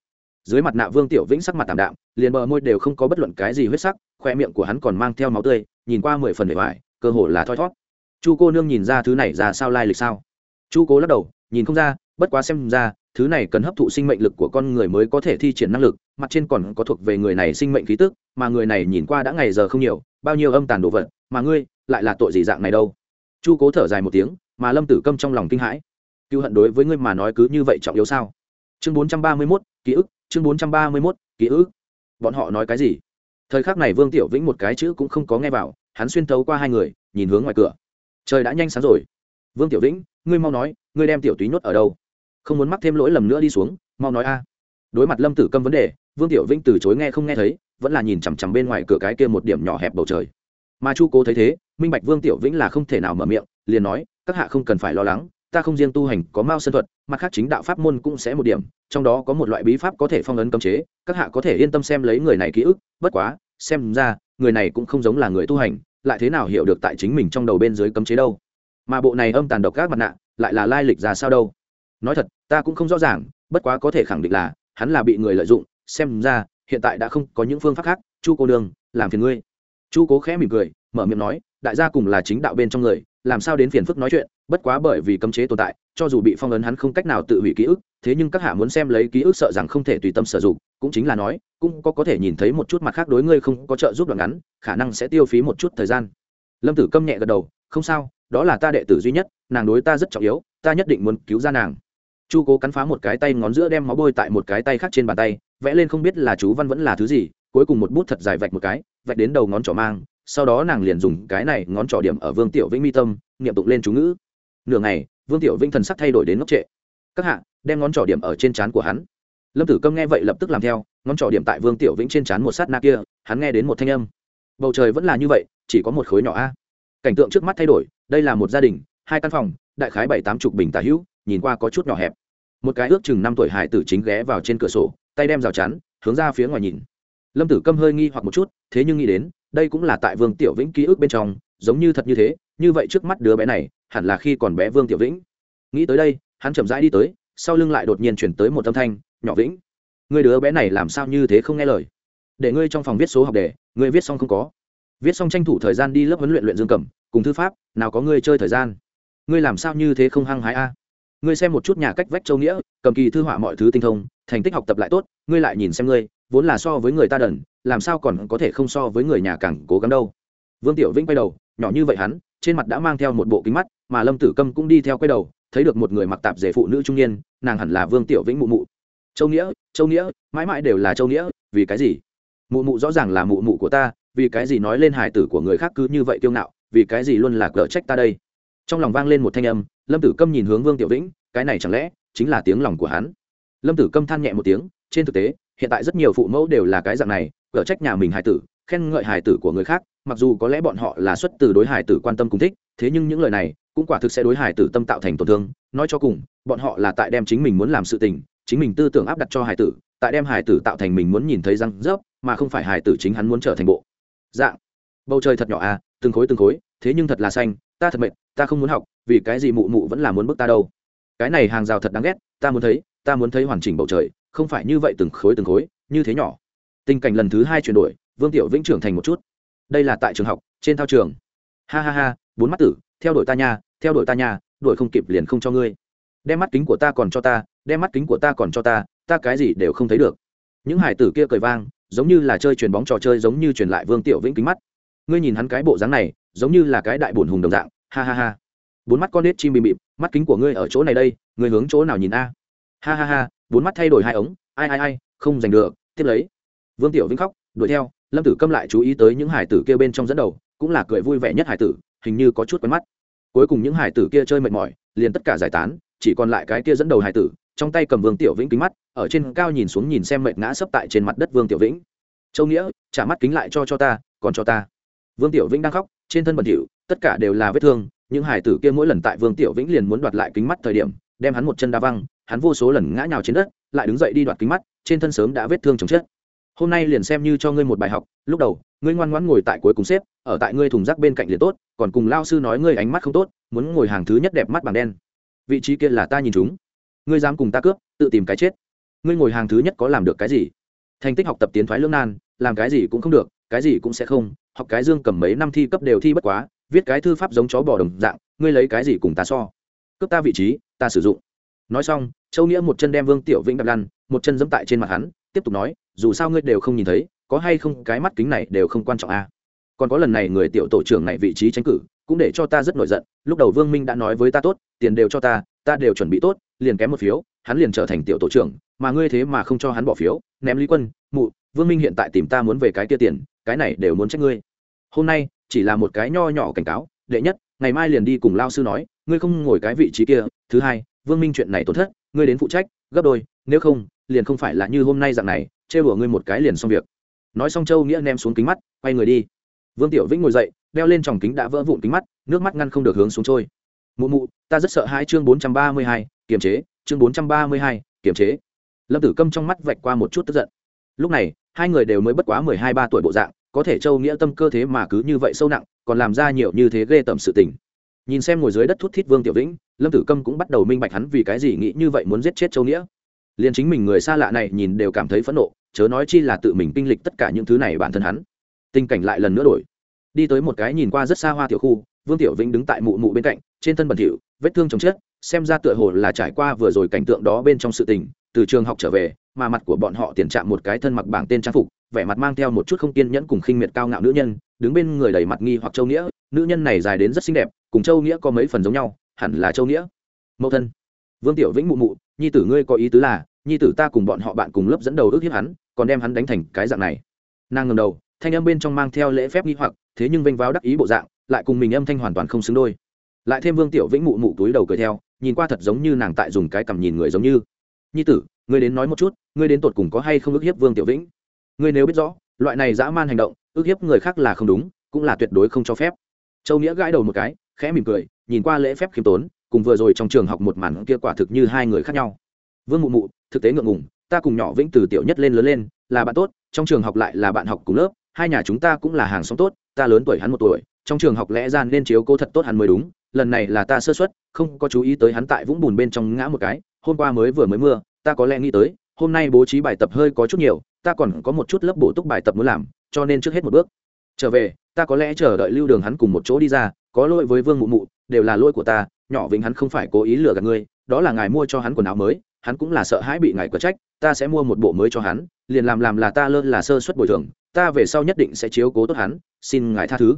Dưới mặt nạ vương tiểu vĩnh sắc mặt tảm đạm, liền bờ môi đều không có bất luận cái gì huyết sắc, khoe miệng của hắn còn mang theo máu tươi, nhìn qua mười phần bề ngoài cơ hồ là thoi thót chu cô nương nhìn ra thứ này ra sao lai lịch sao? Chu cố lắc đầu, nhìn không ra, bất quá xem ra, thứ này cần hấp thụ sinh mệnh lực của con người mới có thể thi triển năng lực, mặt trên còn có thuộc về người này sinh mệnh khí tức, mà người này nhìn qua đã ngày giờ không nhiều, bao nhiêu âm tàn đồ vật, mà ngươi lại là tội gì dạng này đâu? Chu cố thở dài một tiếng, mà lâm tử câm trong lòng kinh hãi. Cựu hận đối với ngươi mà nói cứ như vậy trọng yếu sao? Chương bốn trăm ba mươi mốt, ký ức, chương bốn trăm ba mươi mốt, ký ức. Bọn họ nói cái gì? Thời khắc này vương tiểu vĩnh một cái chữ cũng không có nghe vào, hắn xuyên thấu qua hai người, nhìn hướng ngoài cửa trời đã nhanh sáng rồi. Vương tiểu vĩnh, ngươi mau nói, ngươi đem tiểu túy nhốt ở đâu? Không muốn mắc thêm lỗi lầm nữa đi xuống, mau nói a. Đối mặt lâm tử câm vấn đề, vương tiểu vĩnh từ chối nghe không nghe thấy, vẫn là nhìn chằm chằm bên ngoài cửa cái kia một điểm nhỏ hẹp bầu trời. Mà chu cố thấy thế, minh bạch vương tiểu vĩnh là không thể nào mở miệng, liền nói, các hạ không cần phải lo lắng, ta không riêng tu hành có mao sân thuật, mặt khác chính đạo pháp môn cũng sẽ một điểm, trong đó có một loại bí pháp có thể phong ấn cấm chế, các hạ có thể yên tâm xem lấy người này ký ức, bất quá, xem ra, người này cũng không giống là người tu hành lại thế nào hiểu được tại chính mình trong đầu bên dưới cấm chế đâu? Mà bộ này âm tàn độc các mặt nạ lại là lai lịch ra sao đâu? Nói thật, ta cũng không rõ ràng, bất quá có thể khẳng định là hắn là bị người lợi dụng, xem ra hiện tại đã không có những phương pháp khác. Chu cô đường làm phiền ngươi. Chu cố khẽ mỉm cười, mở miệng nói, đại gia cùng là chính đạo bên trong người, làm sao đến phiền phức nói chuyện, bất quá bởi vì cấm chế tồn tại, cho dù bị phong ấn hắn không cách nào tự hủy ký ức thế nhưng các hạ muốn xem lấy ký ức sợ rằng không thể tùy tâm sử dụng, cũng chính là nói, cũng có có thể nhìn thấy một chút mặt khác đối ngươi không có trợ giúp đoạn ngắn, khả năng sẽ tiêu phí một chút thời gian. Lâm tử câm nhẹ gật đầu, không sao, đó là ta đệ tử duy nhất, nàng đối ta rất trọng yếu, ta nhất định muốn cứu ra nàng. Chu cố cắn phá một cái tay ngón giữa đem máu bôi tại một cái tay khác trên bàn tay, vẽ lên không biết là chú văn vẫn là thứ gì, cuối cùng một bút thật dài vạch một cái, vạch đến đầu ngón trỏ mang, sau đó nàng liền dùng cái này ngón trỏ điểm ở vương tiểu vĩnh mi tâm, niệm tụng lên chú ngữ. Nửa ngày, vương tiểu vĩnh thần sắc thay đổi đến ngốc trệ các hạ, đem ngón trỏ điểm ở trên trán của hắn. Lâm tử câm nghe vậy lập tức làm theo, ngón trỏ điểm tại vương tiểu vĩnh trên trán một sát na kia, hắn nghe đến một thanh âm. Bầu trời vẫn là như vậy, chỉ có một khối nhỏ a. Cảnh tượng trước mắt thay đổi, đây là một gia đình, hai căn phòng, đại khái bảy tám chục bình tả hữu, nhìn qua có chút nhỏ hẹp. Một cái ước chừng năm tuổi hải tử chính ghé vào trên cửa sổ, tay đem rào chắn, hướng ra phía ngoài nhìn. Lâm tử câm hơi nghi hoặc một chút, thế nhưng nghĩ đến, đây cũng là tại vương tiểu vĩnh ký ức bên trong, giống như thật như thế, như vậy trước mắt đứa bé này, hẳn là khi còn bé vương tiểu vĩnh. Nghĩ tới đây hắn chậm rãi đi tới, sau lưng lại đột nhiên chuyển tới một âm thanh, nhỏ vĩnh người đứa bé này làm sao như thế không nghe lời? Để ngươi trong phòng viết số học đề ngươi viết xong không có? Viết xong tranh thủ thời gian đi lớp huấn luyện luyện dương cầm, cùng thư pháp, nào có ngươi chơi thời gian? Ngươi làm sao như thế không hăng hái a? Ngươi xem một chút nhà cách vách châu nghĩa, cầm kỳ thư họa mọi thứ tinh thông, thành tích học tập lại tốt, ngươi lại nhìn xem ngươi, vốn là so với người ta đần, làm sao còn có thể không so với người nhà càng cố gắng đâu? Vương tiểu vĩnh quay đầu, nhỏ như vậy hắn, trên mặt đã mang theo một bộ kính mắt, mà lâm tử câm cũng đi theo quay đầu thấy được một người mặc tạp dề phụ nữ trung niên, nàng hẳn là vương tiểu vĩnh mụ mụ. Châu nghĩa châu nghĩa, mãi mãi đều là châu nghĩa, vì cái gì? Mụ mụ rõ ràng là mụ mụ của ta, vì cái gì nói lên hài tử của người khác cứ như vậy kiêu ngạo, vì cái gì luôn là cờ trách ta đây? Trong lòng vang lên một thanh âm, lâm tử câm nhìn hướng vương tiểu vĩnh, cái này chẳng lẽ chính là tiếng lòng của hắn? Lâm tử câm than nhẹ một tiếng, trên thực tế, hiện tại rất nhiều phụ mẫu đều là cái dạng này, cờ trách nhà mình hài tử, khen ngợi hài tử của người khác, mặc dù có lẽ bọn họ là xuất từ đối hài tử quan tâm cùng thích, thế nhưng những lời này cũng quả thực sẽ đối hải tử tâm tạo thành tổn thương. Nói cho cùng, bọn họ là tại đem chính mình muốn làm sự tình, chính mình tư tưởng áp đặt cho hải tử, tại đem hải tử tạo thành mình muốn nhìn thấy răng rớp, mà không phải hải tử chính hắn muốn trở thành bộ. Dạng, bầu trời thật nhỏ à từng khối từng khối, thế nhưng thật là xanh, ta thật mệt, ta không muốn học, vì cái gì mụ mụ vẫn là muốn bước ta đâu. Cái này hàng rào thật đáng ghét, ta muốn thấy, ta muốn thấy hoàn chỉnh bầu trời, không phải như vậy từng khối từng khối, như thế nhỏ. Tình cảnh lần thứ hai chuyển đổi, vương tiểu vĩnh trưởng thành một chút. Đây là tại trường học, trên thao trường. Ha ha ha, bốn mắt tử, theo đuổi ta nha theo đuổi ta nha, đuổi không kịp liền không cho ngươi. Đem mắt kính của ta còn cho ta, đem mắt kính của ta còn cho ta ta cái gì đều không thấy được. Những hải tử kia cười vang, giống như là chơi chuyền bóng trò chơi, giống như truyền lại vương tiểu vĩnh kính mắt. Ngươi nhìn hắn cái bộ dáng này, giống như là cái đại bổn hùng đồng dạng. Ha ha ha. Bốn mắt con nết chim bìm bịp, mắt kính của ngươi ở chỗ này đây, ngươi hướng chỗ nào nhìn a? Ha ha ha, bốn mắt thay đổi hai ống, ai ai ai, không giành được, tiếp lấy. Vương tiểu vĩnh khóc, đuổi theo, lâm tử câm lại chú ý tới những hải tử kia bên trong dẫn đầu, cũng là cười vui vẻ nhất hải tử, hình như có chút quen mắt cuối cùng những hải tử kia chơi mệt mỏi, liền tất cả giải tán, chỉ còn lại cái kia dẫn đầu hải tử, trong tay cầm vương tiểu vĩnh kính mắt, ở trên cao nhìn xuống nhìn xem mệt ngã sấp tại trên mặt đất vương tiểu vĩnh. Châu nghĩa, trả mắt kính lại cho cho ta, còn cho ta. Vương tiểu vĩnh đang khóc, trên thân bẩn thỉu, tất cả đều là vết thương, những hải tử kia mỗi lần tại vương tiểu vĩnh liền muốn đoạt lại kính mắt thời điểm, đem hắn một chân đá văng, hắn vô số lần ngã nhào trên đất, lại đứng dậy đi đoạt kính mắt, trên thân sớm đã vết thương chồng chết. Hôm nay liền xem như cho ngươi một bài học, lúc đầu ngươi ngoan ngoãn ngồi tại cuối cùng xếp, ở tại ngươi thùng rác bên cạnh liền tốt, còn cùng lao sư nói ngươi ánh mắt không tốt, muốn ngồi hàng thứ nhất đẹp mắt bằng đen. Vị trí kia là ta nhìn chúng. Ngươi dám cùng ta cướp, tự tìm cái chết. Ngươi ngồi hàng thứ nhất có làm được cái gì? Thành tích học tập tiến thoái lưỡng nan, làm cái gì cũng không được, cái gì cũng sẽ không, học cái dương cầm mấy năm thi cấp đều thi bất quá, viết cái thư pháp giống chó bò đồng dạng, ngươi lấy cái gì cùng ta so? Cướp ta vị trí, ta sử dụng. Nói xong, châu nghĩa một chân đem vương tiểu vĩnh đạp lăn, một chân dẫm tại trên mặt hắn, tiếp tục nói, dù sao ngươi đều không nhìn thấy có hay không cái mắt kính này đều không quan trọng a à. còn có lần này người tiểu tổ trưởng này vị trí tranh cử, cũng để cho ta rất nổi giận, lúc đầu vương minh đã nói với ta tốt, tiền đều cho ta ta đều chuẩn bị tốt, liền kém một phiếu, hắn liền trở thành tiểu tổ trưởng, mà ngươi thế mà không cho hắn bỏ phiếu, ném lý quân, mụ, vương minh hiện tại tìm ta muốn về cái kia tiền, cái này đều muốn trách ngươi hôm nay, chỉ là một cái nho nhỏ cảnh cáo, đệ nhất, ngày mai liền đi cùng lao sư nói, ngươi không ngồi cái vị trí kia, thứ hai, vương minh chuyện này tổn thất, ngươi đến phụ trách, gấp đôi, nếu không, liền không phải là như hôm nay dạng này chê bửa ngươi một cái liền xong việc nói xong châu nghĩa ném xuống kính mắt, quay người đi. Vương tiểu vĩnh ngồi dậy, đeo lên tròng kính đã vỡ vụn kính mắt, nước mắt ngăn không được hướng xuống trôi. Mụ mụ, ta rất sợ hai chương bốn trăm ba mươi hai, kiềm chế, chương bốn trăm ba mươi hai, kiềm chế. Lâm tử câm trong mắt vạch qua một chút tức giận. Lúc này, hai người đều mới bất quá mười hai ba tuổi bộ dạng, có thể châu nghĩa tâm cơ thế mà cứ như vậy sâu nặng, còn làm ra nhiều như thế ghê tởm sự tình. Nhìn xem ngồi dưới đất thút thít vương tiểu vĩnh, lâm tử câm cũng bắt đầu minh bạch hắn vì cái gì nghĩ như vậy muốn giết chết châu nghĩa. Liền chính mình người xa lạ này nhìn đều cảm thấy phẫn nộ chớ nói chi là tự mình kinh lịch tất cả những thứ này bản thân hắn. Tình cảnh lại lần nữa đổi. Đi tới một cái nhìn qua rất xa hoa tiểu khu, vương tiểu vĩnh đứng tại mụ mụ bên cạnh, trên thân bẩn thỉu, vết thương chồng chết, xem ra tựa hồ là trải qua vừa rồi cảnh tượng đó bên trong sự tình, từ trường học trở về, mà mặt của bọn họ tiền chạm một cái thân mặc bảng tên trang phục, vẻ mặt mang theo một chút không kiên nhẫn cùng khinh miệt cao ngạo nữ nhân, đứng bên người đầy mặt nghi hoặc châu nghĩa, nữ nhân này dài đến rất xinh đẹp, cùng châu nghĩa có mấy phần giống nhau, hẳn là châu nghĩa. Mẫu thân. Vương tiểu vĩnh mụ mụ, nhi tử ngươi có ý tứ là nhi tử ta cùng bọn họ bạn cùng lớp dẫn đầu ước hiếp hắn, còn đem hắn đánh thành cái dạng này. Nàng ngầm đầu, thanh âm bên trong mang theo lễ phép nghi hoặc, thế nhưng vênh váo đắc ý bộ dạng, lại cùng mình âm thanh hoàn toàn không xứng đôi. Lại thêm vương tiểu vĩnh mụ mụ túi đầu cười theo, nhìn qua thật giống như nàng tại dùng cái cằm nhìn người giống như. Nhi tử, ngươi đến nói một chút, ngươi đến tột cùng có hay không ước hiếp vương tiểu vĩnh? Ngươi nếu biết rõ, loại này dã man hành động, ước hiếp người khác là không đúng, cũng là tuyệt đối không cho phép. Châu nghĩa gãi đầu một cái, khẽ mỉm cười, nhìn qua lễ phép khiêm tốn, cùng vừa rồi trong trường học một màn kia quả thực như hai người khác nhau vương mụ mụ, thực tế ngượng ngùng, ta cùng nhỏ vĩnh từ tiểu nhất lên lớn lên, là bạn tốt, trong trường học lại là bạn học cùng lớp, hai nhà chúng ta cũng là hàng xóm tốt, ta lớn tuổi hắn một tuổi, trong trường học lẽ ra nên chiếu cô thật tốt hắn mới đúng, lần này là ta sơ xuất không có chú ý tới hắn tại vũng bùn bên trong ngã một cái, hôm qua mới vừa mới mưa, ta có lẽ nghĩ tới, hôm nay bố trí bài tập hơi có chút nhiều, ta còn có một chút lớp bổ túc bài tập muốn làm, cho nên trước hết một bước. Trở về, ta có lẽ chờ đợi lưu đường hắn cùng một chỗ đi ra, có lỗi với vương mụ mụ, đều là lỗi của ta, nhỏ vĩnh hắn không phải cố ý lừa gạt ngươi, đó là ngài mua cho hắn quần áo mới hắn cũng là sợ hãi bị ngài quở trách, ta sẽ mua một bộ mới cho hắn, liền làm làm là ta lơ là sơ suất bồi thường, ta về sau nhất định sẽ chiếu cố tốt hắn, xin ngài tha thứ.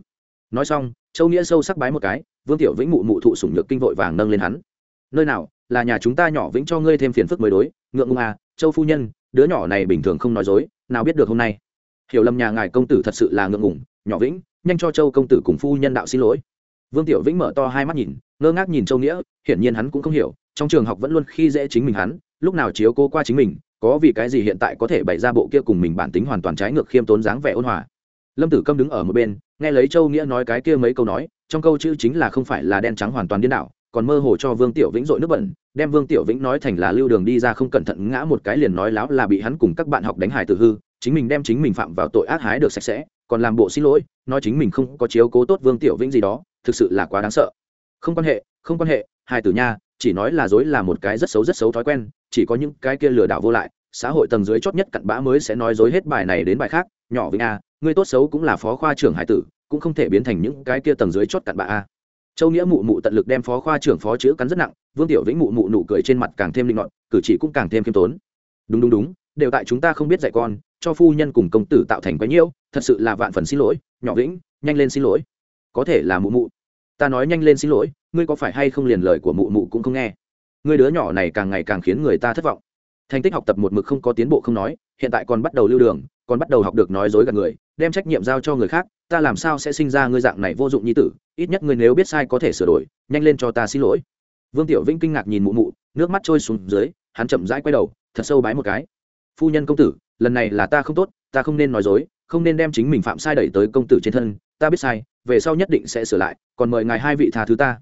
Nói xong, châu nghĩa sâu sắc bái một cái, vương tiểu vĩnh mụ mụ thụ sủng nhược kinh vội vàng nâng lên hắn. Nơi nào, là nhà chúng ta nhỏ vĩnh cho ngươi thêm phiền phức mới đối, ngượng ngùng à châu phu nhân, đứa nhỏ này bình thường không nói dối, nào biết được hôm nay. Hiểu lầm nhà ngài công tử thật sự là ngượng ngùng, nhỏ vĩnh, nhanh cho châu công tử cùng phu nhân đạo xin lỗi. Vương tiểu vĩnh mở to hai mắt nhìn, ngơ ngác nhìn châu nghĩa, hiển nhiên hắn cũng không hiểu trong trường học vẫn luôn khi dễ chính mình hắn, lúc nào chiếu cố qua chính mình, có vì cái gì hiện tại có thể bày ra bộ kia cùng mình bản tính hoàn toàn trái ngược khiêm tốn dáng vẻ ôn hòa. Lâm tử câm đứng ở một bên, nghe lấy châu nghĩa nói cái kia mấy câu nói, trong câu chữ chính là không phải là đen trắng hoàn toàn điên đảo, còn mơ hồ cho vương tiểu vĩnh dội nước bẩn, đem vương tiểu vĩnh nói thành là lưu đường đi ra không cẩn thận ngã một cái liền nói láo là bị hắn cùng các bạn học đánh hài tự hư, chính mình đem chính mình phạm vào tội ác hái được sạch sẽ, còn làm bộ xin lỗi, nói chính mình không có chiếu cố tốt vương tiểu vĩnh gì đó, thực sự là quá đáng sợ. Không quan hệ, không quan hệ hai tử nha chỉ nói là dối là một cái rất xấu rất xấu thói quen, chỉ có những cái kia lừa đảo vô lại, xã hội tầng dưới chót nhất cặn bã mới sẽ nói dối hết bài này đến bài khác, nhỏ vĩnh a, người tốt xấu cũng là phó khoa trưởng hải tử, cũng không thể biến thành những cái kia tầng dưới chót cặn bã a. Châu nghĩa mụ mụ tận lực đem phó khoa trưởng phó chữ cắn rất nặng, vương tiểu vĩnh mụ mụ nụ cười trên mặt càng thêm linh ngọn cử chỉ cũng càng thêm khiêm tốn. Đúng đúng đúng, đều tại chúng ta không biết dạy con, cho phu nhân cùng công tử tạo thành quái nhiễu, thật sự là vạn phần xin lỗi, nhỏ vĩnh, nhanh lên xin lỗi. Có thể là mụ mụ. Ta nói nhanh lên xin lỗi ngươi có phải hay không liền lời của mụ mụ cũng không nghe? Ngươi đứa nhỏ này càng ngày càng khiến người ta thất vọng. Thành tích học tập một mực không có tiến bộ không nói, hiện tại còn bắt đầu lưu đường, còn bắt đầu học được nói dối gạt người, đem trách nhiệm giao cho người khác, ta làm sao sẽ sinh ra ngươi dạng này vô dụng như tử? Ít nhất ngươi nếu biết sai có thể sửa đổi, nhanh lên cho ta xin lỗi. Vương tiểu vĩnh kinh ngạc nhìn mụ mụ, nước mắt trôi xuống dưới, hắn chậm rãi quay đầu, thật sâu bái một cái. Phu nhân công tử, lần này là ta không tốt, ta không nên nói dối, không nên đem chính mình phạm sai đẩy tới công tử trên thân, ta biết sai, về sau nhất định sẽ sửa lại, còn mời ngài hai vị tha thứ ta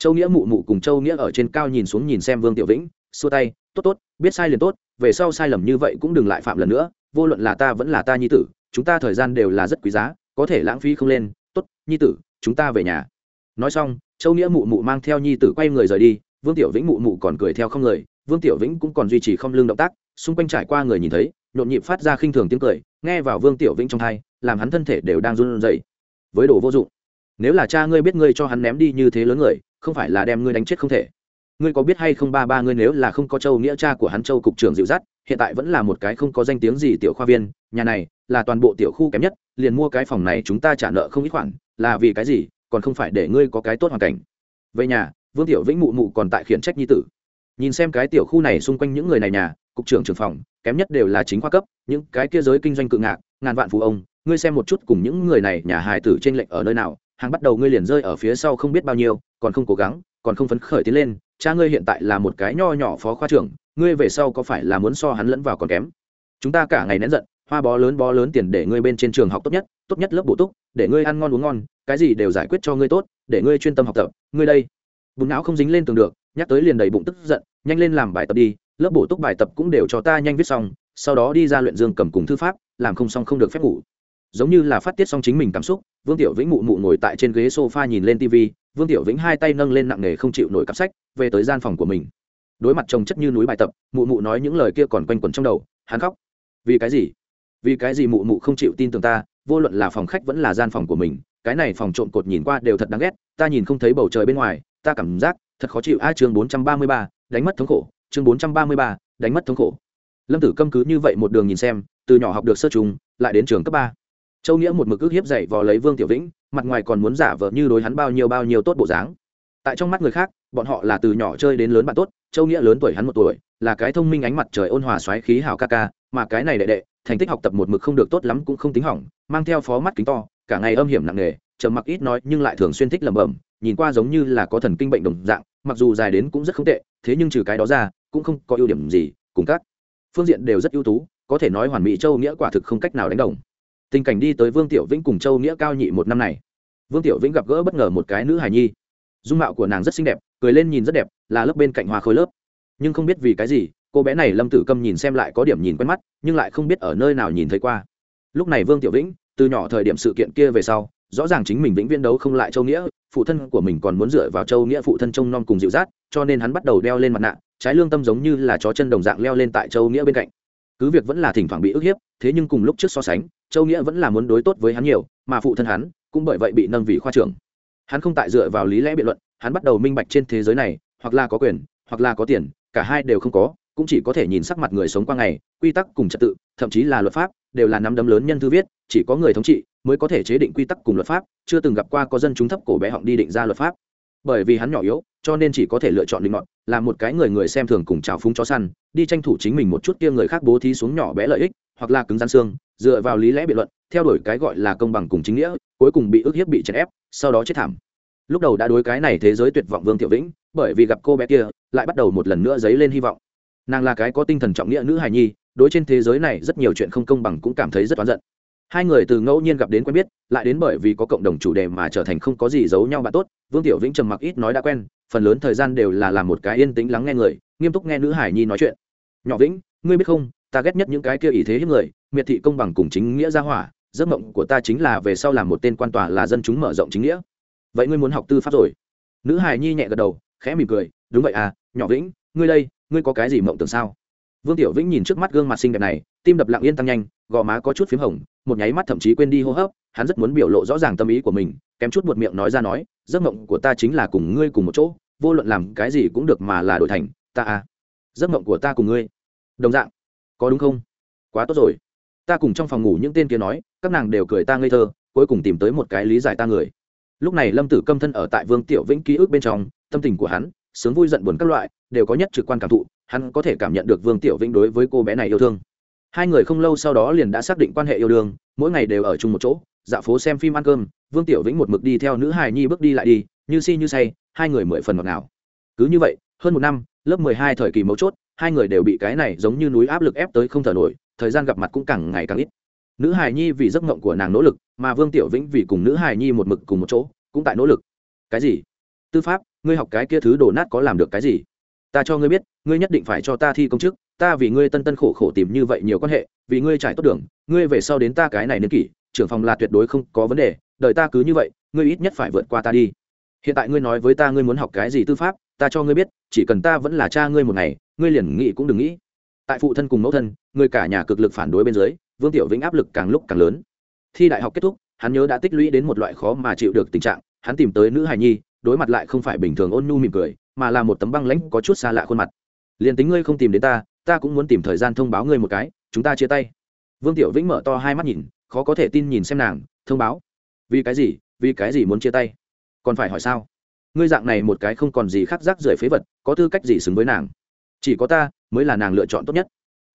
châu nghĩa mụ mụ cùng châu nghĩa ở trên cao nhìn xuống nhìn xem vương tiểu vĩnh, xua tay, tốt tốt, biết sai liền tốt, về sau sai lầm như vậy cũng đừng lại phạm lần nữa, vô luận là ta vẫn là ta nhi tử, chúng ta thời gian đều là rất quý giá, có thể lãng phí không lên, tốt, nhi tử, chúng ta về nhà. Nói xong, châu nghĩa mụ mụ mang theo nhi tử quay người rời đi, vương tiểu vĩnh mụ mụ còn cười theo không người, vương tiểu vĩnh cũng còn duy trì không lương động tác, xung quanh trải qua người nhìn thấy, nhộn nhịp phát ra khinh thường tiếng cười, nghe vào vương tiểu vĩnh trong thai làm hắn thân thể đều đang run rẩy. Với đồ vô dụng, nếu là cha ngươi biết ngươi cho hắn ném đi như thế lớn người không phải là đem ngươi đánh chết không thể. Ngươi có biết hay không ba ba ngươi nếu là không có châu nghĩa cha của hắn châu cục trưởng dịu dắt, hiện tại vẫn là một cái không có danh tiếng gì tiểu khoa viên, nhà này là toàn bộ tiểu khu kém nhất, liền mua cái phòng này chúng ta trả nợ không ít khoản, là vì cái gì, còn không phải để ngươi có cái tốt hoàn cảnh. Về nhà, vương tiểu vĩnh mụ mụ còn tại khiển trách nhi tử. Nhìn xem cái tiểu khu này xung quanh những người này nhà, cục trưởng trưởng phòng, kém nhất đều là chính khoa cấp, những cái kia giới kinh doanh cự ngạc, ngàn vạn phú ông, ngươi xem một chút cùng những người này nhà hài tử trên lệnh ở nơi nào hàng bắt đầu ngươi liền rơi ở phía sau không biết bao nhiêu, còn không cố gắng, còn không phấn khởi tiến lên, cha ngươi hiện tại là một cái nho nhỏ phó khoa trưởng, ngươi về sau có phải là muốn so hắn lẫn vào còn kém? Chúng ta cả ngày nén giận, hoa bó lớn bó lớn tiền để ngươi bên trên trường học tốt nhất tốt nhất lớp bổ túc, để ngươi ăn ngon uống ngon, cái gì đều giải quyết cho ngươi tốt, để ngươi chuyên tâm học tập, ngươi đây. Bùn não không dính lên tường được, nhắc tới liền đầy bụng tức giận, nhanh lên làm bài tập đi, lớp bổ túc bài tập cũng đều cho ta nhanh viết xong, sau đó đi ra luyện dương cầm cùng thư pháp, làm không xong không được phép ngủ. Giống như là phát tiết xong chính mình cảm xúc vương tiểu vĩnh mụ mụ ngồi tại trên ghế sofa nhìn lên tv vương tiểu vĩnh hai tay nâng lên nặng nề không chịu nổi cặp sách, về tới gian phòng của mình. Đối mặt chồng chất như núi bài tập, mụ mụ nói những lời kia còn quanh quẩn trong đầu, hắn khóc. Vì cái gì? Vì cái gì mụ mụ không chịu tin tưởng ta, vô luận là phòng khách vẫn là gian phòng của mình, cái này phòng trộm cột nhìn qua đều thật đáng ghét, ta nhìn không thấy bầu trời bên ngoài, ta cảm giác thật khó chịu. A, chương bốn trăm ba mươi ba, đánh mất thống khổ. Chương bốn trăm ba mươi ba, đánh mất thống khổ. Lâm tử câm cứ như vậy một đường nhìn xem, từ nhỏ học được sơ trùng, lại đến trường cấp ba châu nghĩa một mực ước hiếp dậy vò lấy vương tiểu vĩnh, mặt ngoài còn muốn giả vờ như đối hắn bao nhiêu bao nhiêu tốt bộ dáng. Tại trong mắt người khác, bọn họ là từ nhỏ chơi đến lớn bạn tốt, châu nghĩa lớn tuổi hắn một tuổi, là cái thông minh ánh mặt trời ôn hòa xoáy khí hào ca ca, mà cái này đệ đệ, thành tích học tập một mực không được tốt lắm cũng không tính hỏng, mang theo phó mắt kính to, cả ngày âm hiểm nặng nề, trầm mặc ít nói nhưng lại thường xuyên thích lẩm bẩm, nhìn qua giống như là có thần kinh bệnh đồng dạng, mặc dù dài đến cũng rất không tệ, thế nhưng trừ cái đó ra, cũng không có ưu điểm gì, cùng các phương diện đều rất ưu tú, có thể nói hoàn mỹ châu nghĩa quả thực không cách nào đánh đồng tình cảnh đi tới vương tiểu vĩnh cùng châu nghĩa cao nhị một năm này. Vương tiểu vĩnh gặp gỡ bất ngờ một cái nữ hài nhi. Dung mạo của nàng rất xinh đẹp, cười lên nhìn rất đẹp, là lớp bên cạnh hoa khối lớp. Nhưng không biết vì cái gì, cô bé này lâm tử câm nhìn xem lại có điểm nhìn quen mắt, nhưng lại không biết ở nơi nào nhìn thấy qua. Lúc này vương tiểu vĩnh, từ nhỏ thời điểm sự kiện kia về sau, rõ ràng chính mình vĩnh viễn đấu không lại châu nghĩa, phụ thân của mình còn muốn dựa vào châu nghĩa phụ thân trông nom cùng dịu dắt, cho nên hắn bắt đầu đeo lên mặt nạ, trái lương tâm giống như là chó chân đồng dạng leo lên tại châu nghĩa bên cạnh cứ việc vẫn là thỉnh thoảng bị ức hiếp, thế nhưng cùng lúc trước so sánh, châu nghĩa vẫn là muốn đối tốt với hắn nhiều, mà phụ thân hắn cũng bởi vậy bị nâng vị khoa trưởng. Hắn không tại dựa vào lý lẽ biện luận, hắn bắt đầu minh bạch trên thế giới này, hoặc là có quyền, hoặc là có tiền, cả hai đều không có, cũng chỉ có thể nhìn sắc mặt người sống qua ngày, quy tắc cùng trật tự, thậm chí là luật pháp, đều là nắm đấm lớn nhân thư viết, chỉ có người thống trị mới có thể chế định quy tắc cùng luật pháp, chưa từng gặp qua có dân chúng thấp cổ bé họng đi định ra luật pháp. Bởi vì hắn nhỏ yếu cho nên chỉ có thể lựa chọn linh mọn là một cái người người xem thường cùng trào phúng chó săn, đi tranh thủ chính mình một chút kia người khác bố thí xuống nhỏ bé lợi ích, hoặc là cứng gian xương, dựa vào lý lẽ biện luận, theo đuổi cái gọi là công bằng cùng chính nghĩa, cuối cùng bị ức hiếp bị chèn ép, sau đó chết thảm. Lúc đầu đã đối cái này thế giới tuyệt vọng vương tiểu vĩnh, bởi vì gặp cô bé kia, lại bắt đầu một lần nữa dấy lên hy vọng. Nàng là cái có tinh thần trọng nghĩa nữ hài nhi, đối trên thế giới này rất nhiều chuyện không công bằng cũng cảm thấy rất oán giận. Hai người từ ngẫu nhiên gặp đến quen biết, lại đến bởi vì có cộng đồng chủ đề mà trở thành không có gì giấu nhau bạn tốt, vương tiểu vĩnh trầm mặc ít nói đã quen phần lớn thời gian đều là làm một cái yên tĩnh lắng nghe người, nghiêm túc nghe nữ hải nhi nói chuyện. Nhỏ vĩnh, ngươi biết không, ta ghét nhất những cái kia ý thế hiếp người, miệt thị công bằng cùng chính nghĩa gia hỏa, giấc mộng của ta chính là về sau làm một tên quan tòa là dân chúng mở rộng chính nghĩa. Vậy ngươi muốn học tư pháp rồi? Nữ hải nhi nhẹ gật đầu, khẽ mỉm cười, đúng vậy à nhỏ vĩnh, ngươi đây, ngươi có cái gì mộng tưởng sao? Vương tiểu vĩnh nhìn trước mắt gương mặt xinh đẹp này, tim đập lặng yên tăng nhanh, gò má có chút p h í m hồng, một nháy mắt thậm chí quên đi hô hấp hắn rất muốn biểu lộ rõ ràng tâm ý của mình, kém chút buột miệng nói ra nói, giấc mộng của ta chính là cùng ngươi cùng một chỗ, vô luận làm cái gì cũng được mà là đổi thành ta à. Giấc mộng của ta cùng ngươi. Đồng dạng. Có đúng không? Quá tốt rồi. Ta cùng trong phòng ngủ những tên kia nói, các nàng đều cười ta ngây thơ, cuối cùng tìm tới một cái lý giải ta người. Lúc này lâm tử câm thân ở tại vương tiểu vĩnh ký ức bên trong, tâm tình của hắn, sướng vui giận buồn các loại, đều có nhất trực quan cảm thụ, hắn có thể cảm nhận được vương tiểu vĩnh đối với cô bé này yêu thương. Hai người không lâu sau đó liền đã xác định quan hệ yêu đương, mỗi ngày đều ở chung một chỗ dạo phố xem phim ăn cơm, vương tiểu vĩnh một mực đi theo nữ hài nhi bước đi lại đi, như si như say, hai người mười phần ngọt ngào. Cứ như vậy, hơn một năm, lớp mười hai thời kỳ mấu chốt, hai người đều bị cái này giống như núi áp lực ép tới không thở nổi, thời gian gặp mặt cũng càng ngày càng ít. Nữ hài nhi vì giấc mộng của nàng nỗ lực, mà vương tiểu vĩnh vì cùng nữ hài nhi một mực cùng một chỗ, cũng tại nỗ lực. Cái gì? Tư pháp, ngươi học cái kia thứ đổ nát có làm được cái gì? Ta cho ngươi biết, ngươi nhất định phải cho ta thi công chức ta vì ngươi tân tân khổ khổ tìm như vậy nhiều quan hệ, vì ngươi trải tốt đường, ngươi về sau đến ta cái này niên kỷ trưởng phòng là tuyệt đối không có vấn đề đợi ta cứ như vậy, ngươi ít nhất phải vượt qua ta đi. Hiện tại ngươi nói với ta ngươi muốn học cái gì tư pháp, ta cho ngươi biết, chỉ cần ta vẫn là cha ngươi một ngày, ngươi liền nghĩ cũng đừng nghĩ. Tại phụ thân cùng mẫu thân người cả nhà cực lực phản đối bên dưới, vương tiểu vĩnh áp lực càng lúc càng lớn. Thi đại học kết thúc, hắn nhớ đã tích lũy đến một loại khó mà chịu được tình trạng, hắn tìm tới nữ hài nhi, đối mặt lại không phải bình thường ôn nhu mỉm cười, mà là một tấm băng lãnh có chút xa lạ khuôn mặt. Liền tính ngươi không tìm đến ta ta cũng muốn tìm thời gian thông báo ngươi một cái, chúng ta chia tay. Vương tiểu vĩnh mở to hai mắt nhìn khó có thể tin nhìn xem nàng, thông báo. Vì cái gì? Vì cái gì muốn chia tay? Còn phải hỏi sao? Ngươi dạng này một cái không còn gì khác rác rưởi phế vật, có tư cách gì xứng với nàng? Chỉ có ta mới là nàng lựa chọn tốt nhất.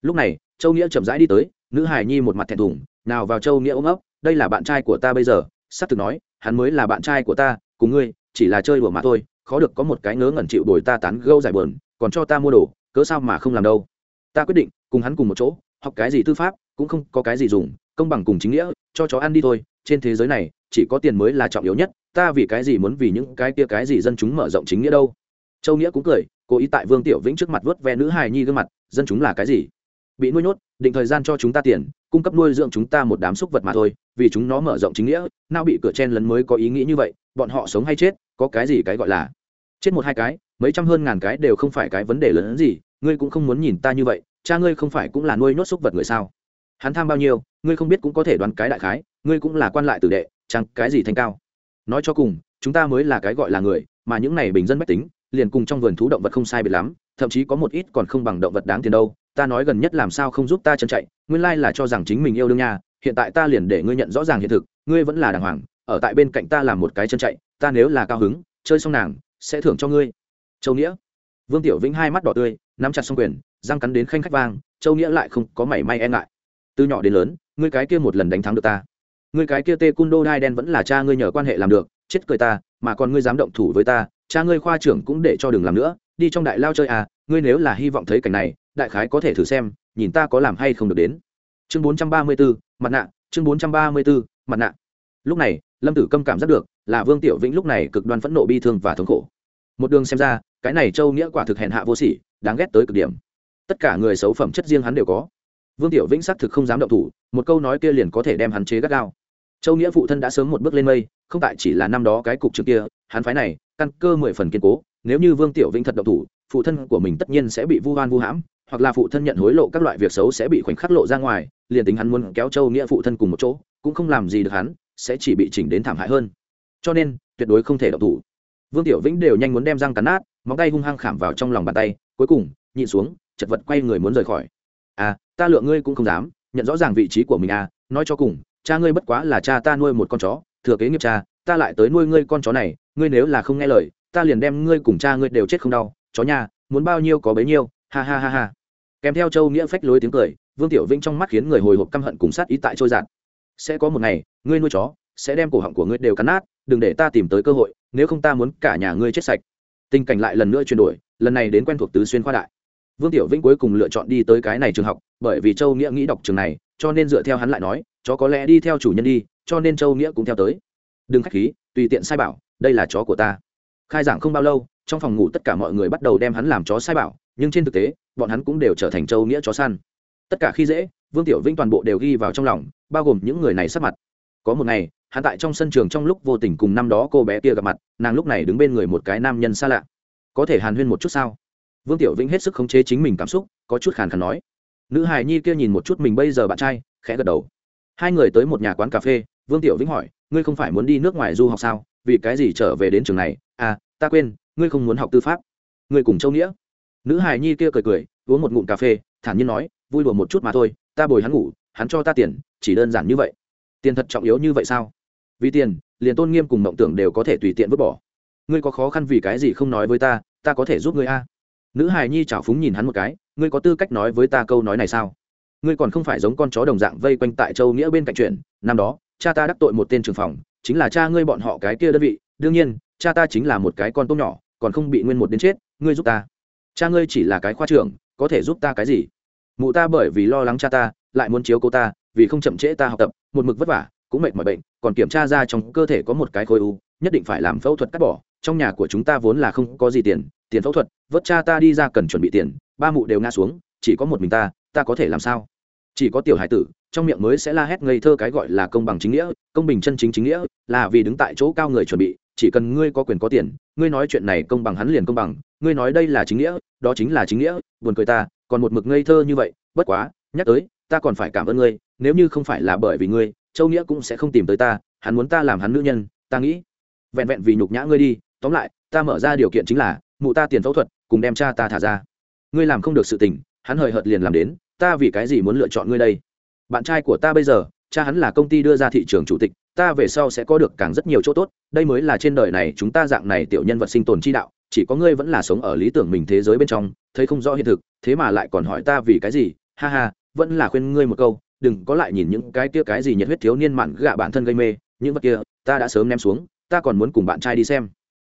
Lúc này, châu nghĩa chậm rãi đi tới, nữ hải nhi một mặt thẹn thùng, nào vào châu nghĩa ôm ấp, đây là bạn trai của ta bây giờ. S ắ c thực nói, hắn mới là bạn trai của ta, cùng ngươi, chỉ là chơi đùa mà thôi, khó được có một cái ngớ ngẩn chịu đổi ta tán gâu giải bờn còn cho ta mua đồ, cớ sao mà không làm đâu? Ta quyết định, cùng hắn cùng một chỗ, học cái gì tư pháp, cũng không có cái gì dùng công bằng cùng chính nghĩa, cho chó ăn đi thôi, trên thế giới này, chỉ có tiền mới là trọng yếu nhất, ta vì cái gì muốn vì những cái kia cái gì dân chúng mở rộng chính nghĩa đâu? Châu nghĩa cũng cười, cố ý tại vương tiểu vĩnh trước mặt vớt ve nữ hài nhi gương mặt, dân chúng là cái gì? Bị nuôi nhốt, định thời gian cho chúng ta tiền, cung cấp nuôi dưỡng chúng ta một đám xúc vật mà thôi, vì chúng nó mở rộng chính nghĩa, nào bị cửa chen lấn mới có ý nghĩ như vậy, bọn họ sống hay chết, có cái gì cái gọi là chết một hai cái, mấy trăm hơn ngàn cái đều không phải cái vấn đề lớn hơn gì, ngươi cũng không muốn nhìn ta như vậy, cha ngươi không phải cũng là nuôi nhốt xúc vật người sao? Hắn tham bao nhiêu, ngươi không biết cũng có thể đoán cái đại khái, ngươi cũng là quan lại tử đệ, chẳng cái gì thanh cao. Nói cho cùng, chúng ta mới là cái gọi là người, mà những này bình dân bách tính, liền cùng trong vườn thú động vật không sai biệt lắm, thậm chí có một ít còn không bằng động vật đáng tiền đâu. Ta nói gần nhất làm sao không giúp ta chân chạy, nguyên lai là cho rằng chính mình yêu đương nha, hiện tại ta liền để ngươi nhận rõ ràng hiện thực, ngươi vẫn là đàng hoàng, ở tại bên cạnh ta làm một cái chân chạy, ta nếu là cao hứng, chơi xong nàng, sẽ thưởng cho ngươi. Châu nghĩa. Vương tiểu vĩnh hai mắt đỏ tươi, nắm chặt xong quyền, răng cắn đến khanh khách vang, châu nghĩa lại không có mảy may e ngại từ nhỏ đến lớn ngươi cái kia một lần đánh thắng được ta. Ngươi cái kia tê cung đô đai đen vẫn là cha ngươi nhờ quan hệ làm được chết cười ta mà còn ngươi dám động thủ với ta cha ngươi khoa trưởng cũng để cho đừng làm nữa đi trong đại lao chơi à ngươi nếu là hy vọng thấy cảnh này đại khái có thể thử xem nhìn ta có làm hay không được đến. Chương bốn trăm ba mươi 434, mặt nạ chương bốn trăm ba mươi 434, mặt nạ. Lúc này lâm tử câm cảm giác được là vương tiểu vĩnh lúc này cực đoan phẫn nộ bi thương và thống khổ. Một đường xem ra cái này châu nghĩa quả thực hèn hạ vô sỉ đáng ghét tới cực điểm. Tất cả người xấu phẩm chất riêng hắn đều có vương tiểu vĩnh xác thực không dám động thủ, một câu nói kia liền có thể đem hắn chế gắt gao. Châu nghĩa phụ thân đã sớm một bước lên mây, không tại chỉ là năm đó cái cục trước kia, hắn phái này, căn cơ mười phần kiên cố, nếu như vương tiểu vĩnh thật động thủ, phụ thân của mình tất nhiên sẽ bị vu hoan vu hãm, hoặc là phụ thân nhận hối lộ các loại việc xấu sẽ bị khoảnh khắc lộ ra ngoài, liền tính hắn muốn kéo châu nghĩa phụ thân cùng một chỗ, cũng không làm gì được hắn, sẽ chỉ bị chỉnh đến thảm hại hơn. Cho nên, tuyệt đối không thể động thủ. Vương tiểu vĩnh đều nhanh muốn đem răng cắn nát, móng tay hung hăng khảm vào trong lòng bàn tay, cuối cùng, nhịn xuống, chật vật quay người muốn rời khỏi à ta lượng ngươi cũng không dám, nhận rõ ràng vị trí của mình à nói cho cùng, cha ngươi bất quá là cha ta nuôi một con chó, thừa kế nghiệp cha, ta lại tới nuôi ngươi con chó này, ngươi nếu là không nghe lời, ta liền đem ngươi cùng cha ngươi đều chết không đau, chó nhà, muốn bao nhiêu có bấy nhiêu, ha ha ha ha. Kèm theo châu nghĩa phách lối tiếng cười, vương tiểu vĩnh trong mắt khiến người hồi hộp căm hận cùng sát ý tại trôi giạt sẽ có một ngày, ngươi nuôi chó, sẽ đem cổ họng của ngươi đều cắn nát, đừng để ta tìm tới cơ hội, nếu không ta muốn cả nhà ngươi chết sạch. Tình cảnh lại lần nữa chuyển đổi, lần này đến quen thuộc tứ xuyên khoa đại vương tiểu vĩnh cuối cùng lựa chọn đi tới cái này trường học, bởi vì châu nghĩa nghĩ đọc trường này, cho nên dựa theo hắn lại nói, chó có lẽ đi theo chủ nhân đi, cho nên châu nghĩa cũng theo tới. Đừng k h á c h khí, tùy tiện sai bảo, đây là chó của ta. Khai giảng không bao lâu, trong phòng ngủ tất cả mọi người bắt đầu đem hắn làm chó sai bảo, nhưng trên thực tế, bọn hắn cũng đều trở thành châu nghĩa chó săn. Tất cả khi dễ, vương tiểu vĩnh toàn bộ đều ghi vào trong lòng, bao gồm những người này sắp mặt. Có một ngày, hắn tại trong sân trường trong lúc vô tình cùng năm đó cô bé kia gặp mặt, nàng lúc này đứng bên người một cái nam nhân xa lạ. Có thể hàn huyên một chút sao? Vương tiểu vĩnh hết sức khống chế chính mình cảm xúc, có chút khàn khàn nói. Nữ hài nhi kia nhìn một chút mình bây giờ bạn trai, khẽ gật đầu. Hai người tới một nhà quán cà phê, vương tiểu vĩnh hỏi, ngươi không phải muốn đi nước ngoài du học sao? Vì cái gì trở về đến trường này? À ta quên, ngươi không muốn học tư pháp. Ngươi cùng châu nghĩa. Nữ hài nhi kia cười cười, uống một ngụm cà phê, thản nhiên nói, vui đùa một chút mà thôi, ta bồi hắn ngủ, hắn cho ta tiền, chỉ đơn giản như vậy. Tiền thật trọng yếu như vậy sao? Vì tiền, liền tôn nghiêm cùng mộng tưởng đều có thể tùy tiện vứt bỏ. Ngươi có khó khăn vì cái gì không nói với ta ta có thể giúp ngươi a? Nữ hài nhi chảo phúng nhìn hắn một cái, ngươi có tư cách nói với ta câu nói này sao? Ngươi còn không phải giống con chó đồng dạng vây quanh tại châu nghĩa bên cạnh chuyện. Năm đó, cha ta đắc tội một tên trường phòng, chính là cha ngươi bọn họ cái kia đơn vị. Đương nhiên, cha ta chính là một cái con tôm nhỏ, còn không bị nguyên một đến chết, ngươi giúp ta. Cha ngươi chỉ là cái khoa trưởng, có thể giúp ta cái gì? Mụ ta bởi vì lo lắng cha ta, lại muốn chiếu cô ta, vì không chậm trễ ta học tập, một mực vất vả, cũng mệt mỏi bệnh, còn kiểm tra ra trong cơ thể có một cái khối u, nhất định phải làm phẫu thuật cắt bỏ, trong nhà của chúng ta vốn là không có gì tiền tiền phẫu thuật, vớt cha ta đi ra cần chuẩn bị tiền, ba mụ đều ngã xuống, chỉ có một mình ta ta có thể làm sao? Chỉ có tiểu hải tử, trong miệng mới sẽ la hét ngây thơ cái gọi là công bằng chính nghĩa, công bình chân chính chính nghĩa, là vì đứng tại chỗ cao người chuẩn bị, chỉ cần ngươi có quyền có tiền, ngươi nói chuyện này công bằng hắn liền công bằng, ngươi nói đây là chính nghĩa, đó chính là chính nghĩa, buồn cười ta, còn một mực ngây thơ như vậy, bất quá, nhắc tới, ta còn phải cảm ơn ngươi, nếu như không phải là bởi vì ngươi, châu nghĩa cũng sẽ không tìm tới ta, hắn muốn ta làm hắn nữ nhân, ta nghĩ, vẹn vẹn vì nhục nhã ngươi đi, tóm lại, ta mở ra điều kiện chính là mụ ta tiền phẫu thuật, cùng đem cha ta thả ra. Ngươi làm không được sự tình, hắn hời hợt liền làm đến, ta vì cái gì muốn lựa chọn ngươi đây? Bạn trai của ta bây giờ, cha hắn là công ty đưa ra thị trường chủ tịch, ta về sau sẽ có được càng rất nhiều chỗ tốt, đây mới là trên đời này chúng ta dạng này tiểu nhân vật sinh tồn chi đạo, chỉ có ngươi vẫn là sống ở lý tưởng mình thế giới bên trong, thấy không rõ hiện thực, thế mà lại còn hỏi ta vì cái gì, ha ha, vẫn là khuyên ngươi một câu, đừng có lại nhìn những cái kia cái gì nhiệt huyết thiếu niên mặn gạ bản thân gây mê, những vật kia, ta đã sớm ném xuống, ta còn muốn cùng bạn trai đi xem.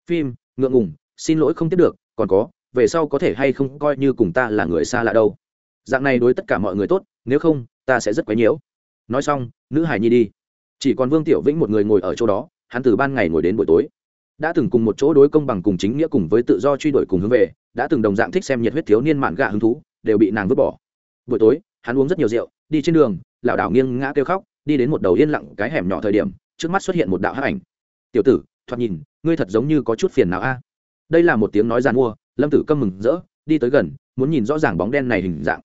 Phim, ngượng ngùng xin lỗi không tiếp được, còn có, về sau có thể hay không coi như cùng ta là người xa lạ đâu. Dạng này đối tất cả mọi người tốt, nếu không, ta sẽ rất quấy nhiễu. Nói xong, nữ hải nhi đi. Chỉ còn vương tiểu vĩnh một người ngồi ở chỗ đó, hắn từ ban ngày ngồi đến buổi tối. Đã từng cùng một chỗ đối công bằng cùng chính nghĩa cùng với tự do truy đuổi cùng hướng về, đã từng đồng dạng thích xem nhiệt huyết thiếu niên mạn gạ hứng thú, đều bị nàng vứt bỏ. Buổi tối, hắn uống rất nhiều rượu, đi trên đường, lảo đảo nghiêng ngã kêu khóc, đi đến một đầu yên lặng cái hẻm nhỏ thời điểm, trước mắt xuất hiện một đạo hắc ảnh. Tiểu tử, thoạt nhìn, ngươi thật giống như có chút phiền não a đây là một tiếng nói giàn mua, lâm tử câm mừng rỡ, đi tới gần, muốn nhìn rõ ràng bóng đen này hình dạng.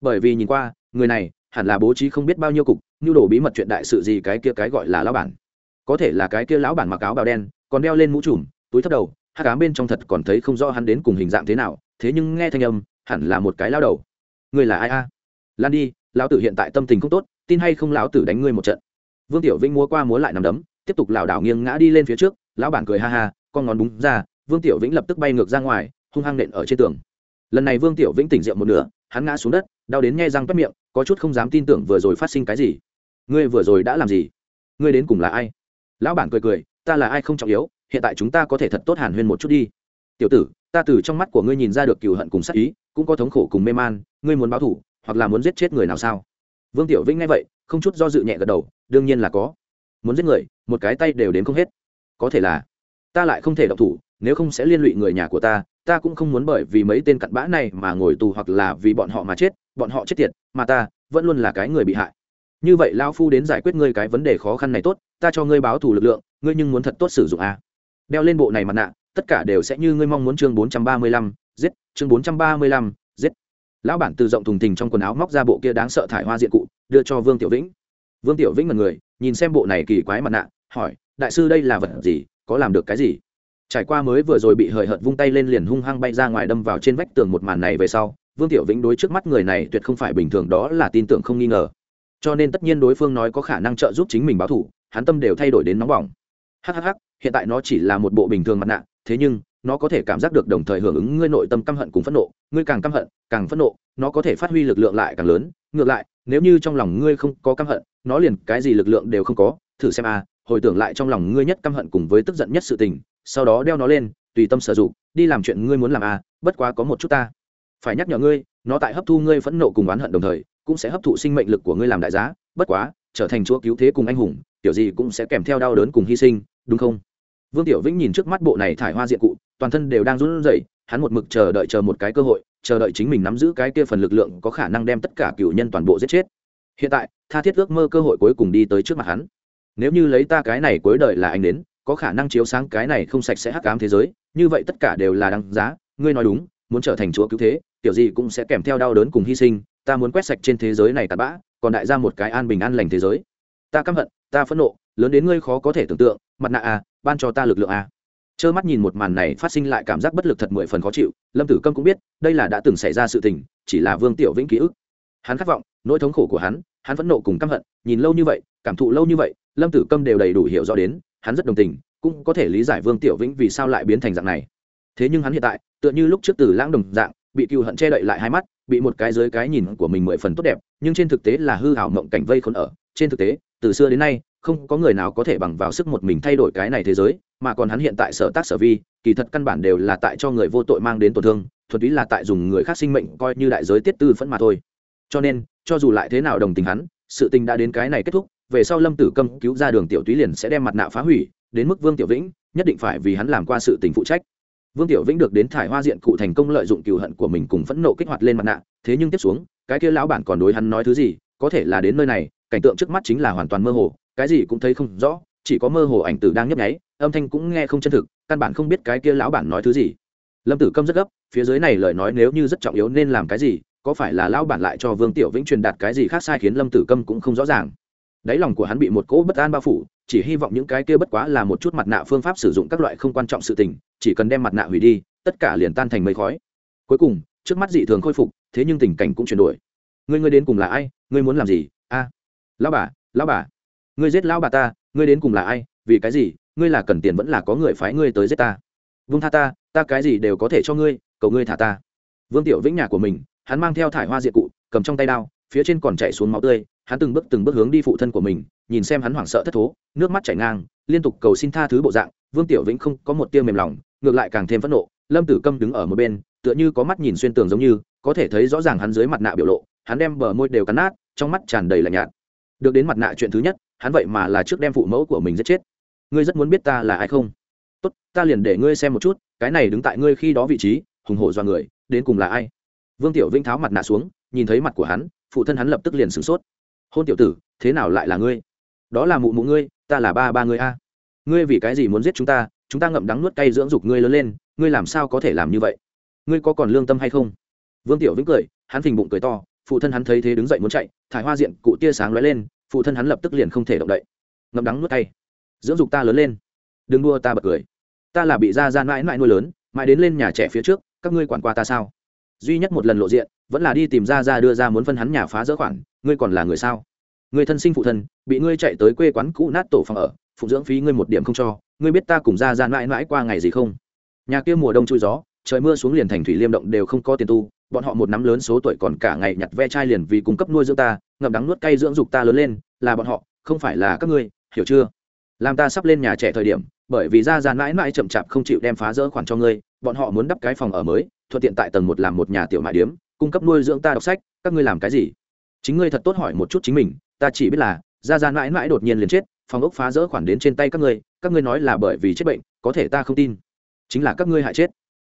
Bởi vì nhìn qua, người này hẳn là bố trí không biết bao nhiêu cục, nhu đồ bí mật chuyện đại sự gì cái kia cái gọi là lão bản. Có thể là cái kia lão bản mặc áo bào đen, còn đeo lên mũ trùm, túi thấp đầu hát cám bên trong thật còn thấy không rõ hắn đến cùng hình dạng thế nào, thế nhưng nghe thanh âm, hẳn là một cái lao đầu. Người là ai a? Lan đi, lão tử hiện tại tâm tình không tốt, tin hay không lão tử đánh ngươi một trận. Vương tiểu vĩnh múa qua múa lại nằm đấm, tiếp tục lảo đảo nghiêng ngã đi lên phía trước, lão bản cười ha ha, con ngón búng ra vương tiểu vĩnh lập tức bay ngược ra ngoài, hung hăng nện ở trên tường. Lần này vương tiểu vĩnh tỉnh rượu một nửa, hắn ngã xuống đất, đau đến nghe răng toét miệng, có chút không dám tin tưởng vừa rồi phát sinh cái gì. Ngươi vừa rồi đã làm gì? Ngươi đến cùng là ai? Lão bản cười cười, ta là ai không trọng yếu, hiện tại chúng ta có thể thật tốt hàn huyên một chút đi. Tiểu tử, ta từ trong mắt của ngươi nhìn ra được cừu hận cùng sát ý, cũng có thống khổ cùng mê man, ngươi muốn báo thủ hoặc là muốn giết chết người nào sao? Vương tiểu vĩnh nghe vậy, không chút do dự nhẹ gật đầu, đương nhiên là có. Muốn giết người, một cái tay đều đến không hết. Có thể là, ta lại không thể động thủ nếu không sẽ liên lụy người nhà của ta ta cũng không muốn bởi vì mấy tên cặn bã này mà ngồi tù hoặc là vì bọn họ mà chết, bọn họ chết tiệt, mà ta vẫn luôn là cái người bị hại. Như vậy lao phu đến giải quyết ngươi cái vấn đề khó khăn này tốt, ta cho ngươi báo thù lực lượng, ngươi nhưng muốn thật tốt sử dụng a à. đeo lên bộ này mặt nạ, tất cả đều sẽ như ngươi mong muốn chương bốn trăm ba mươi lăm, giết, chương bốn trăm ba mươi lăm, giết. Lão bản từ rộng thùng thình trong quần áo móc ra bộ kia đáng sợ thải hoa diện cụ, đưa cho vương tiểu vĩnh. Vương tiểu vĩnh là người, nhìn xem bộ này kỳ quái mặt nạ, hỏi, đại sư đây là vật gì, có làm được cái gì? Trải qua mới vừa rồi bị hời hợt vung tay lên liền hung hăng bay ra ngoài đâm vào trên vách tường một màn này về sau, vương tiểu vĩnh đối trước mắt người này tuyệt không phải bình thường, đó là tin tưởng không nghi ngờ. Cho nên tất nhiên đối phương nói có khả năng trợ giúp chính mình báo thủ hắn tâm đều thay đổi đến nóng bỏng. Hhh hiện tại nó chỉ là một bộ bình thường mặt nạ, thế nhưng, nó có thể cảm giác được đồng thời hưởng ứng ngươi nội tâm căm hận cùng phẫn nộ, ngươi càng căm hận, càng phẫn nộ, nó có thể phát huy lực lượng lại càng lớn. Ngược lại, nếu như trong lòng ngươi không có căm hận, nó liền cái gì lực lượng đều không có, thử xem a hồi tưởng lại trong lòng ngươi nhất căm hận cùng với tức giận nhất sự tình sau đó đeo nó lên, tùy tâm sử dụng, đi làm chuyện ngươi muốn làm à? bất quá có một chút ta. Phải nhắc nhở ngươi, nó tại hấp thu ngươi phẫn nộ cùng oán hận đồng thời, cũng sẽ hấp thụ sinh mệnh lực của ngươi làm đại giá, bất quá, trở thành chúa cứu thế cùng anh hùng, kiểu gì cũng sẽ kèm theo đau đớn cùng hy sinh, đúng không? Vương tiểu vĩnh nhìn trước mắt bộ này thải hoa diện cụ, toàn thân đều đang run rẩy, hắn một mực chờ đợi chờ một cái cơ hội, chờ đợi chính mình nắm giữ cái kia phần lực lượng có khả năng đem tất cả cựu nhân toàn bộ giết chết. Hiện tại, tha thiết ước mơ cơ hội cuối cùng đi tới trước mặt hắn. Nếu như lấy ta cái này cuối đời là anh đến có khả năng chiếu sáng cái này không sạch sẽ hắc ám thế giới, như vậy tất cả đều là đáng giá, ngươi nói đúng, muốn trở thành chúa cứu thế, kiểu gì cũng sẽ kèm theo đau đớn cùng hy sinh, ta muốn quét sạch trên thế giới này tạt bã, còn đại ra một cái an bình an lành thế giới. Ta căm hận, ta phẫn nộ, lớn đến ngươi khó có thể tưởng tượng, mặt nạ à ban cho ta lực lượng à. Trơ mắt nhìn một màn này phát sinh lại cảm giác bất lực thật mười phần khó chịu, lâm tử câm cũng biết, đây là đã từng xảy ra sự tình, chỉ là vương tiểu vĩnh ký ức. Hắn khát vọng, nỗi thống khổ của hắn hắn phẫn nộ cùng căm hận, nhìn lâu như vậy, cảm thụ lâu như vậy, lâm tử câm đều đầy đủ hiểu rõ đến hắn rất đồng tình, cũng có thể lý giải vương tiểu vĩnh vì sao lại biến thành dạng này. Thế nhưng hắn hiện tại, tựa như lúc trước từ lãng đồng dạng, bị cựu hận che đậy lại hai mắt, bị một cái dưới cái nhìn của mình mười phần tốt đẹp, nhưng trên thực tế là hư hảo mộng cảnh vây khốn ở. Trên thực tế, từ xưa đến nay, không có người nào có thể bằng vào sức một mình thay đổi cái này thế giới, mà còn hắn hiện tại sở tác sở vi, kỳ thật căn bản đều là tại cho người vô tội mang đến tổn thương, thuần túy là tại dùng người khác sinh mệnh coi như đại giới tiết tư phẫn mà thôi. Cho nên, cho dù lại thế nào đồng tình hắn, sự tình đã đến cái này kết thúc về sau lâm tử câm cứu ra đường tiểu túy liền sẽ đem mặt nạ phá hủy, đến mức vương tiểu vĩnh nhất định phải vì hắn làm qua sự tình phụ trách. Vương tiểu vĩnh được đến thải hoa diện cụ thành công lợi dụng cựu hận của mình cùng phẫn nộ kích hoạt lên mặt nạ, thế nhưng tiếp xuống, cái kia lão bản còn đối hắn nói thứ gì, có thể là đến nơi này, cảnh tượng trước mắt chính là hoàn toàn mơ hồ, cái gì cũng thấy không rõ, chỉ có mơ hồ ảnh tử đang nhấp nháy, âm thanh cũng nghe không chân thực, căn bản không biết cái kia lão bản nói thứ gì. Lâm tử câm rất gấp, phía dưới này lời nói nếu như rất trọng yếu nên làm cái gì, có phải là lão bản lại cho vương tiểu vĩnh truyền đạt cái gì khác sai khiến lâm tử câm cũng không rõ ràng đáy lòng của hắn bị một cỗ bất an bao phủ, chỉ hy vọng những cái kia bất quá là một chút mặt nạ phương pháp sử dụng các loại không quan trọng sự tình, chỉ cần đem mặt nạ hủy đi, tất cả liền tan thành mây khói. Cuối cùng, trước mắt dị thường khôi phục, thế nhưng tình cảnh cũng chuyển đổi. Ngươi ngươi đến cùng là ai? Ngươi muốn làm gì? A, lão bà lão bà. Ngươi giết lão bà ta, ngươi đến cùng là ai? Vì cái gì? Ngươi là cần tiền vẫn là có người phái ngươi tới giết ta? Vương tha ta ta cái gì đều có thể cho ngươi, cầu ngươi thả ta. Vương tiểu vĩnh nhà của mình, hắn mang theo thải hoa diện cụ, cầm trong tay đao, phía trên còn chạy xuống máu tươi hắn từng bước từng bước hướng đi phụ thân của mình, nhìn xem hắn hoảng sợ thất thố, nước mắt chảy ngang, liên tục cầu xin tha thứ bộ dạng, vương tiểu vĩnh không có một tiêu mềm lòng, ngược lại càng thêm phẫn nộ, lâm tử câm đứng ở một bên, tựa như có mắt nhìn xuyên tường giống như, có thể thấy rõ ràng hắn dưới mặt nạ biểu lộ, hắn đem bờ môi đều cắn nát, trong mắt tràn đầy lạnh nhạt. Được đến mặt nạ chuyện thứ nhất, hắn vậy mà là trước đem phụ mẫu của mình giết chết. Ngươi rất muốn biết ta là ai không? Tốt, ta liền để ngươi xem một chút, cái này đứng tại ngươi khi đó vị trí, hùng hổ do người, đến cùng là ai? Vương tiểu vĩnh tháo mặt nạ xuống, nhìn thấy mặt của hắn, phụ thân hắn lập tức liền sửng sốt hôn tiểu tử, thế nào lại là ngươi? Đó là mụ mụ ngươi, ta là ba ba ngươi a. Ngươi vì cái gì muốn giết chúng ta? Chúng ta ngậm đắng nuốt cay dưỡng dục ngươi lớn lên, ngươi làm sao có thể làm như vậy? Ngươi có còn lương tâm hay không? Vương tiểu vĩnh cười, hắn phình bụng cười to, phụ thân hắn thấy thế đứng dậy muốn chạy, thải hoa diện cụ tia sáng lóe lên, phụ thân hắn lập tức liền không thể động đậy. Ngậm đắng nuốt cay. Dưỡng dục ta lớn lên. Đừng đua ta bật cười. Ta là bị ra gian mãi mãi nuôi lớn, mãi đến lên nhà trẻ phía trước, các ngươi quản qua ta sao? Duy nhất một lần lộ diện, vẫn là đi tìm ra ra đưa ra muốn phân hắn nhà phá dỡ khoản, ngươi còn là người sao? Người thân sinh phụ thân, bị ngươi chạy tới quê quán cũ nát tổ phòng ở, phụ dưỡng phí ngươi một điểm không cho, ngươi biết ta cùng ra ra mãi mãi qua ngày gì không? Nhà kia mùa đông chui gió, trời mưa xuống liền thành thủy liêm động đều không có tiền tu, bọn họ một năm lớn số tuổi còn cả ngày nhặt ve chai liền vì cung cấp nuôi dưỡng ta, ngậm đắng nuốt cay dưỡng dục ta lớn lên, là bọn họ, không phải là các ngươi, hiểu chưa? Làm ta sắp lên nhà trẻ thời điểm, bởi vì ra ra mãi mãi chậm chạp không chịu đem phá rỡ khoản cho ngươi, bọn họ muốn đắp cái phòng ở mới thuận tiện tại tầng một làm một nhà tiểu mại điếm, cung cấp nuôi dưỡng ta đọc sách, các ngươi làm cái gì? Chính ngươi thật tốt hỏi một chút chính mình, ta chỉ biết là, ra gian mãi mãi đột nhiên liền chết, phòng ốc phá rỡ khoản đến trên tay các ngươi các ngươi nói là bởi vì chết bệnh, có thể ta không tin. Chính là các ngươi hại chết.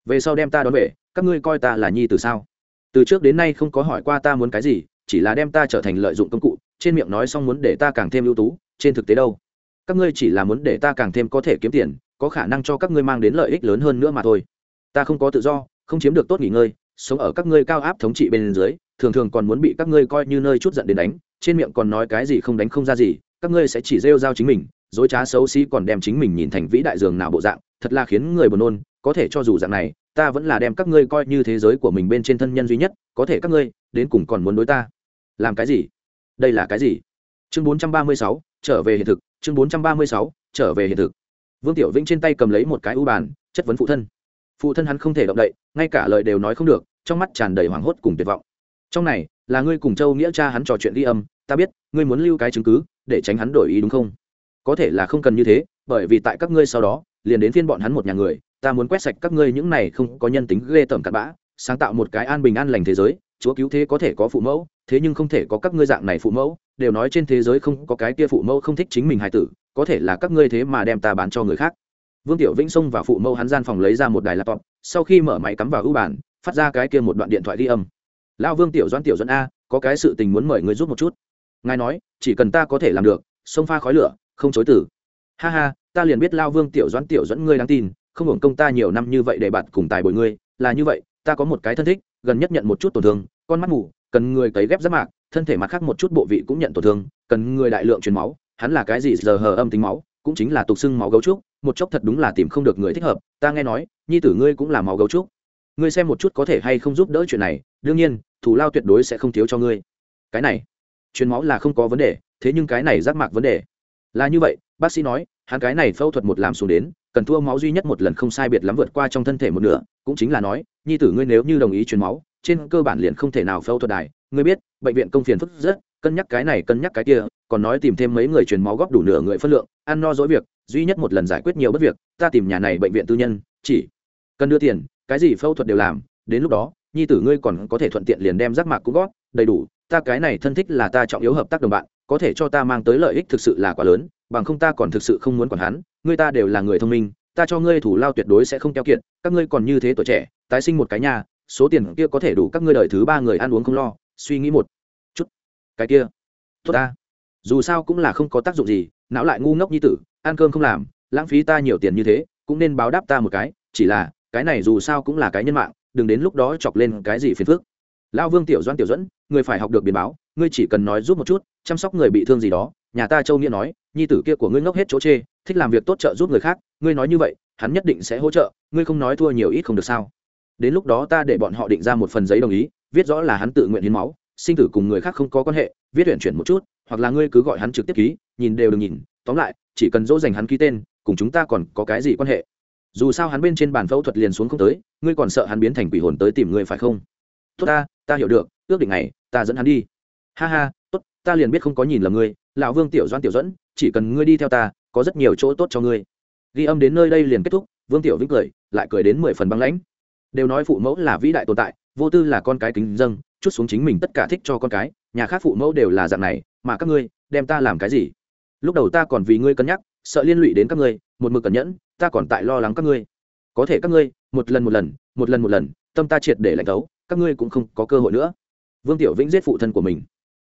Về sau đem ta đón về, các ngươi coi ta là nhi từ sao? Từ trước đến nay không có hỏi qua ta muốn cái gì, chỉ là đem ta trở thành lợi dụng công cụ, trên miệng nói xong muốn để ta càng thêm ưu tú, trên thực tế đâu? Các ngươi chỉ là muốn để ta càng thêm có thể kiếm tiền, có khả năng cho các ngươi mang đến lợi ích lớn hơn nữa mà thôi. Ta không có tự do không chiếm được tốt nghỉ ngơi sống ở các ngươi cao áp thống trị bên dưới thường thường còn muốn bị các ngươi coi như nơi chút giận đến đánh trên miệng còn nói cái gì không đánh không ra gì các ngươi sẽ chỉ rêu rao chính mình dối trá xấu xí còn đem chính mình nhìn thành vĩ đại dường nào bộ dạng thật là khiến người buồn nôn có thể cho dù dạng này ta vẫn là đem các ngươi coi như thế giới của mình bên trên thân nhân duy nhất có thể các ngươi đến cùng còn muốn đối ta làm cái gì? Đây là cái gì? Chương 436, trở về hiện thực chương 436, trở về hiện thực. Vương tiểu vĩnh trên tay cầm lấy một cái u bàn chất vấn phụ thân phụ thân hắn không thể động đậy, ngay cả lời đều nói không được, trong mắt tràn đầy hoảng hốt cùng tuyệt vọng. Trong này, là ngươi cùng châu nghĩa cha hắn trò chuyện ghi âm, ta biết, ngươi muốn lưu cái chứng cứ, để tránh hắn đổi ý đúng không? Có thể là không cần như thế, bởi vì tại các ngươi sau đó, liền đến phiên bọn hắn một nhà người, ta muốn quét sạch các ngươi những này không có nhân tính ghê tởm cặn bã, sáng tạo một cái an bình an lành thế giới, chúa cứu thế có thể có phụ mẫu, thế nhưng không thể có các ngươi dạng này phụ mẫu, đều nói trên thế giới không có cái kia phụ mẫu không thích chính mình hài tử, có thể là các ngươi thế mà đem ta bán cho người khác vương tiểu vĩnh xông vào phụ mẫu hắn gian phòng lấy ra một đài laptop, sau khi mở máy cắm vào ưu bản phát ra cái kia một đoạn điện thoại ghi âm. Lão vương tiểu Doãn tiểu doãn a, có cái sự tình muốn mời người giúp một chút. Ngài nói, chỉ cần ta có thể làm được, xông pha khói lửa, không chối tử ha ha, ta liền biết lao vương tiểu doãn tiểu dẫn ngươi đáng tin, không hưởng công ta nhiều năm như vậy để bạn cùng tài bồi ngươi, là như vậy, ta có một cái thân thích, gần nhất nhận một chút tổn thương, con mắt mù, cần người cấy ghép giáp mạc, thân thể mặt khác một chút bộ vị cũng nhận tổn thương, cần người đại lượng truyền máu, hắn là cái gì giờ hờ âm tính máu, cũng chính là tục xưng máu gấu trúc một chốc thật đúng là tìm không được người thích hợp, ta nghe nói, nhi tử ngươi cũng là máu gấu trúc. Ngươi xem một chút có thể hay không giúp đỡ chuyện này, đương nhiên thủ lao tuyệt đối sẽ không thiếu cho ngươi. Cái này, truyền máu là không có vấn đề, thế nhưng cái này rác mạc vấn đề. Là như vậy, bác sĩ nói, hắn cái này phẫu thuật một làm xuống đến, cần thua máu duy nhất một lần không sai biệt lắm vượt qua trong thân thể một nửa, cũng chính là nói, nhi tử ngươi nếu như đồng ý truyền máu, trên cơ bản liền không thể nào phẫu thuật đài. Ngươi biết, bệnh viện công phiền phức rất, cân nhắc cái này, cân nhắc cái kia, còn nói tìm thêm mấy người truyền máu góp đủ nửa người phân lượng, ăn no dỗi việc duy nhất một lần giải quyết nhiều bất việc, ta tìm nhà này bệnh viện tư nhân, chỉ cần đưa tiền, cái gì phẫu thuật đều làm, đến lúc đó, nhi tử ngươi còn có thể thuận tiện liền đem rác mạc cũng gót đầy đủ, ta cái này thân thích là ta trọng yếu hợp tác đồng bạn, có thể cho ta mang tới lợi ích thực sự là quá lớn, bằng không ta còn thực sự không muốn quản hắn, ngươi ta đều là người thông minh, ta cho ngươi thủ lao tuyệt đối sẽ không keo kiệt, các ngươi còn như thế tuổi trẻ, tái sinh một cái nhà, số tiền kia có thể đủ các ngươi đợi thứ ba người ăn uống không lo, suy nghĩ một chút, cái kia, tốt ta, dù sao cũng là không có tác dụng gì, não lại ngu ngốc như tử ăn cơm không làm, lãng phí ta nhiều tiền như thế, cũng nên báo đáp ta một cái, chỉ là, cái này dù sao cũng là cái nhân mạng, đừng đến lúc đó chọc lên cái gì phiền phức. Lão vương tiểu doan tiểu dẫn người phải học được biến báo, ngươi chỉ cần nói giúp một chút, chăm sóc người bị thương gì đó, nhà ta châu nghĩa nói, nhi tử kia của ngươi ngốc hết chỗ chê, thích làm việc tốt trợ giúp người khác, ngươi nói như vậy, hắn nhất định sẽ hỗ trợ, ngươi không nói thua nhiều ít không được sao? Đến lúc đó ta để bọn họ định ra một phần giấy đồng ý, viết rõ là hắn tự nguyện hiến máu, sinh tử cùng người khác không có quan hệ, viết tuyển chuyển một chút, hoặc là ngươi cứ gọi hắn trực tiếp ký, nhìn đều đừng nhìn, tóm lại chỉ cần dỗ dành hắn ký tên, cùng chúng ta còn có cái gì quan hệ? Dù sao hắn bên trên bàn phẫu thuật liền xuống không tới, ngươi còn sợ hắn biến thành quỷ hồn tới tìm ngươi phải không? Tốt ta ta hiểu được, ước định này, ta dẫn hắn đi. Ha ha, tốt, ta liền biết không có nhìn là ngươi, lão vương tiểu doan tiểu dẫn, chỉ cần ngươi đi theo ta, có rất nhiều chỗ tốt cho ngươi. Ghi âm đến nơi đây liền kết thúc, vương tiểu vĩnh cười, lại cười đến mười phần băng lãnh. Đều nói phụ mẫu là vĩ đại tồn tại, vô tư là con cái kính dâng, chút xuống chính mình tất cả thích cho con cái, nhà khác phụ mẫu đều là dạng này, mà các ngươi, đem ta làm cái gì? Lúc đầu ta còn vì ngươi cân nhắc, sợ liên lụy đến các ngươi, một mực cẩn nhẫn, ta còn tại lo lắng các ngươi. Có thể các ngươi, một lần một lần một lần một lần, tâm ta triệt để lạnh thấu, các ngươi cũng không có cơ hội nữa. Vương tiểu vĩnh giết phụ thân của mình.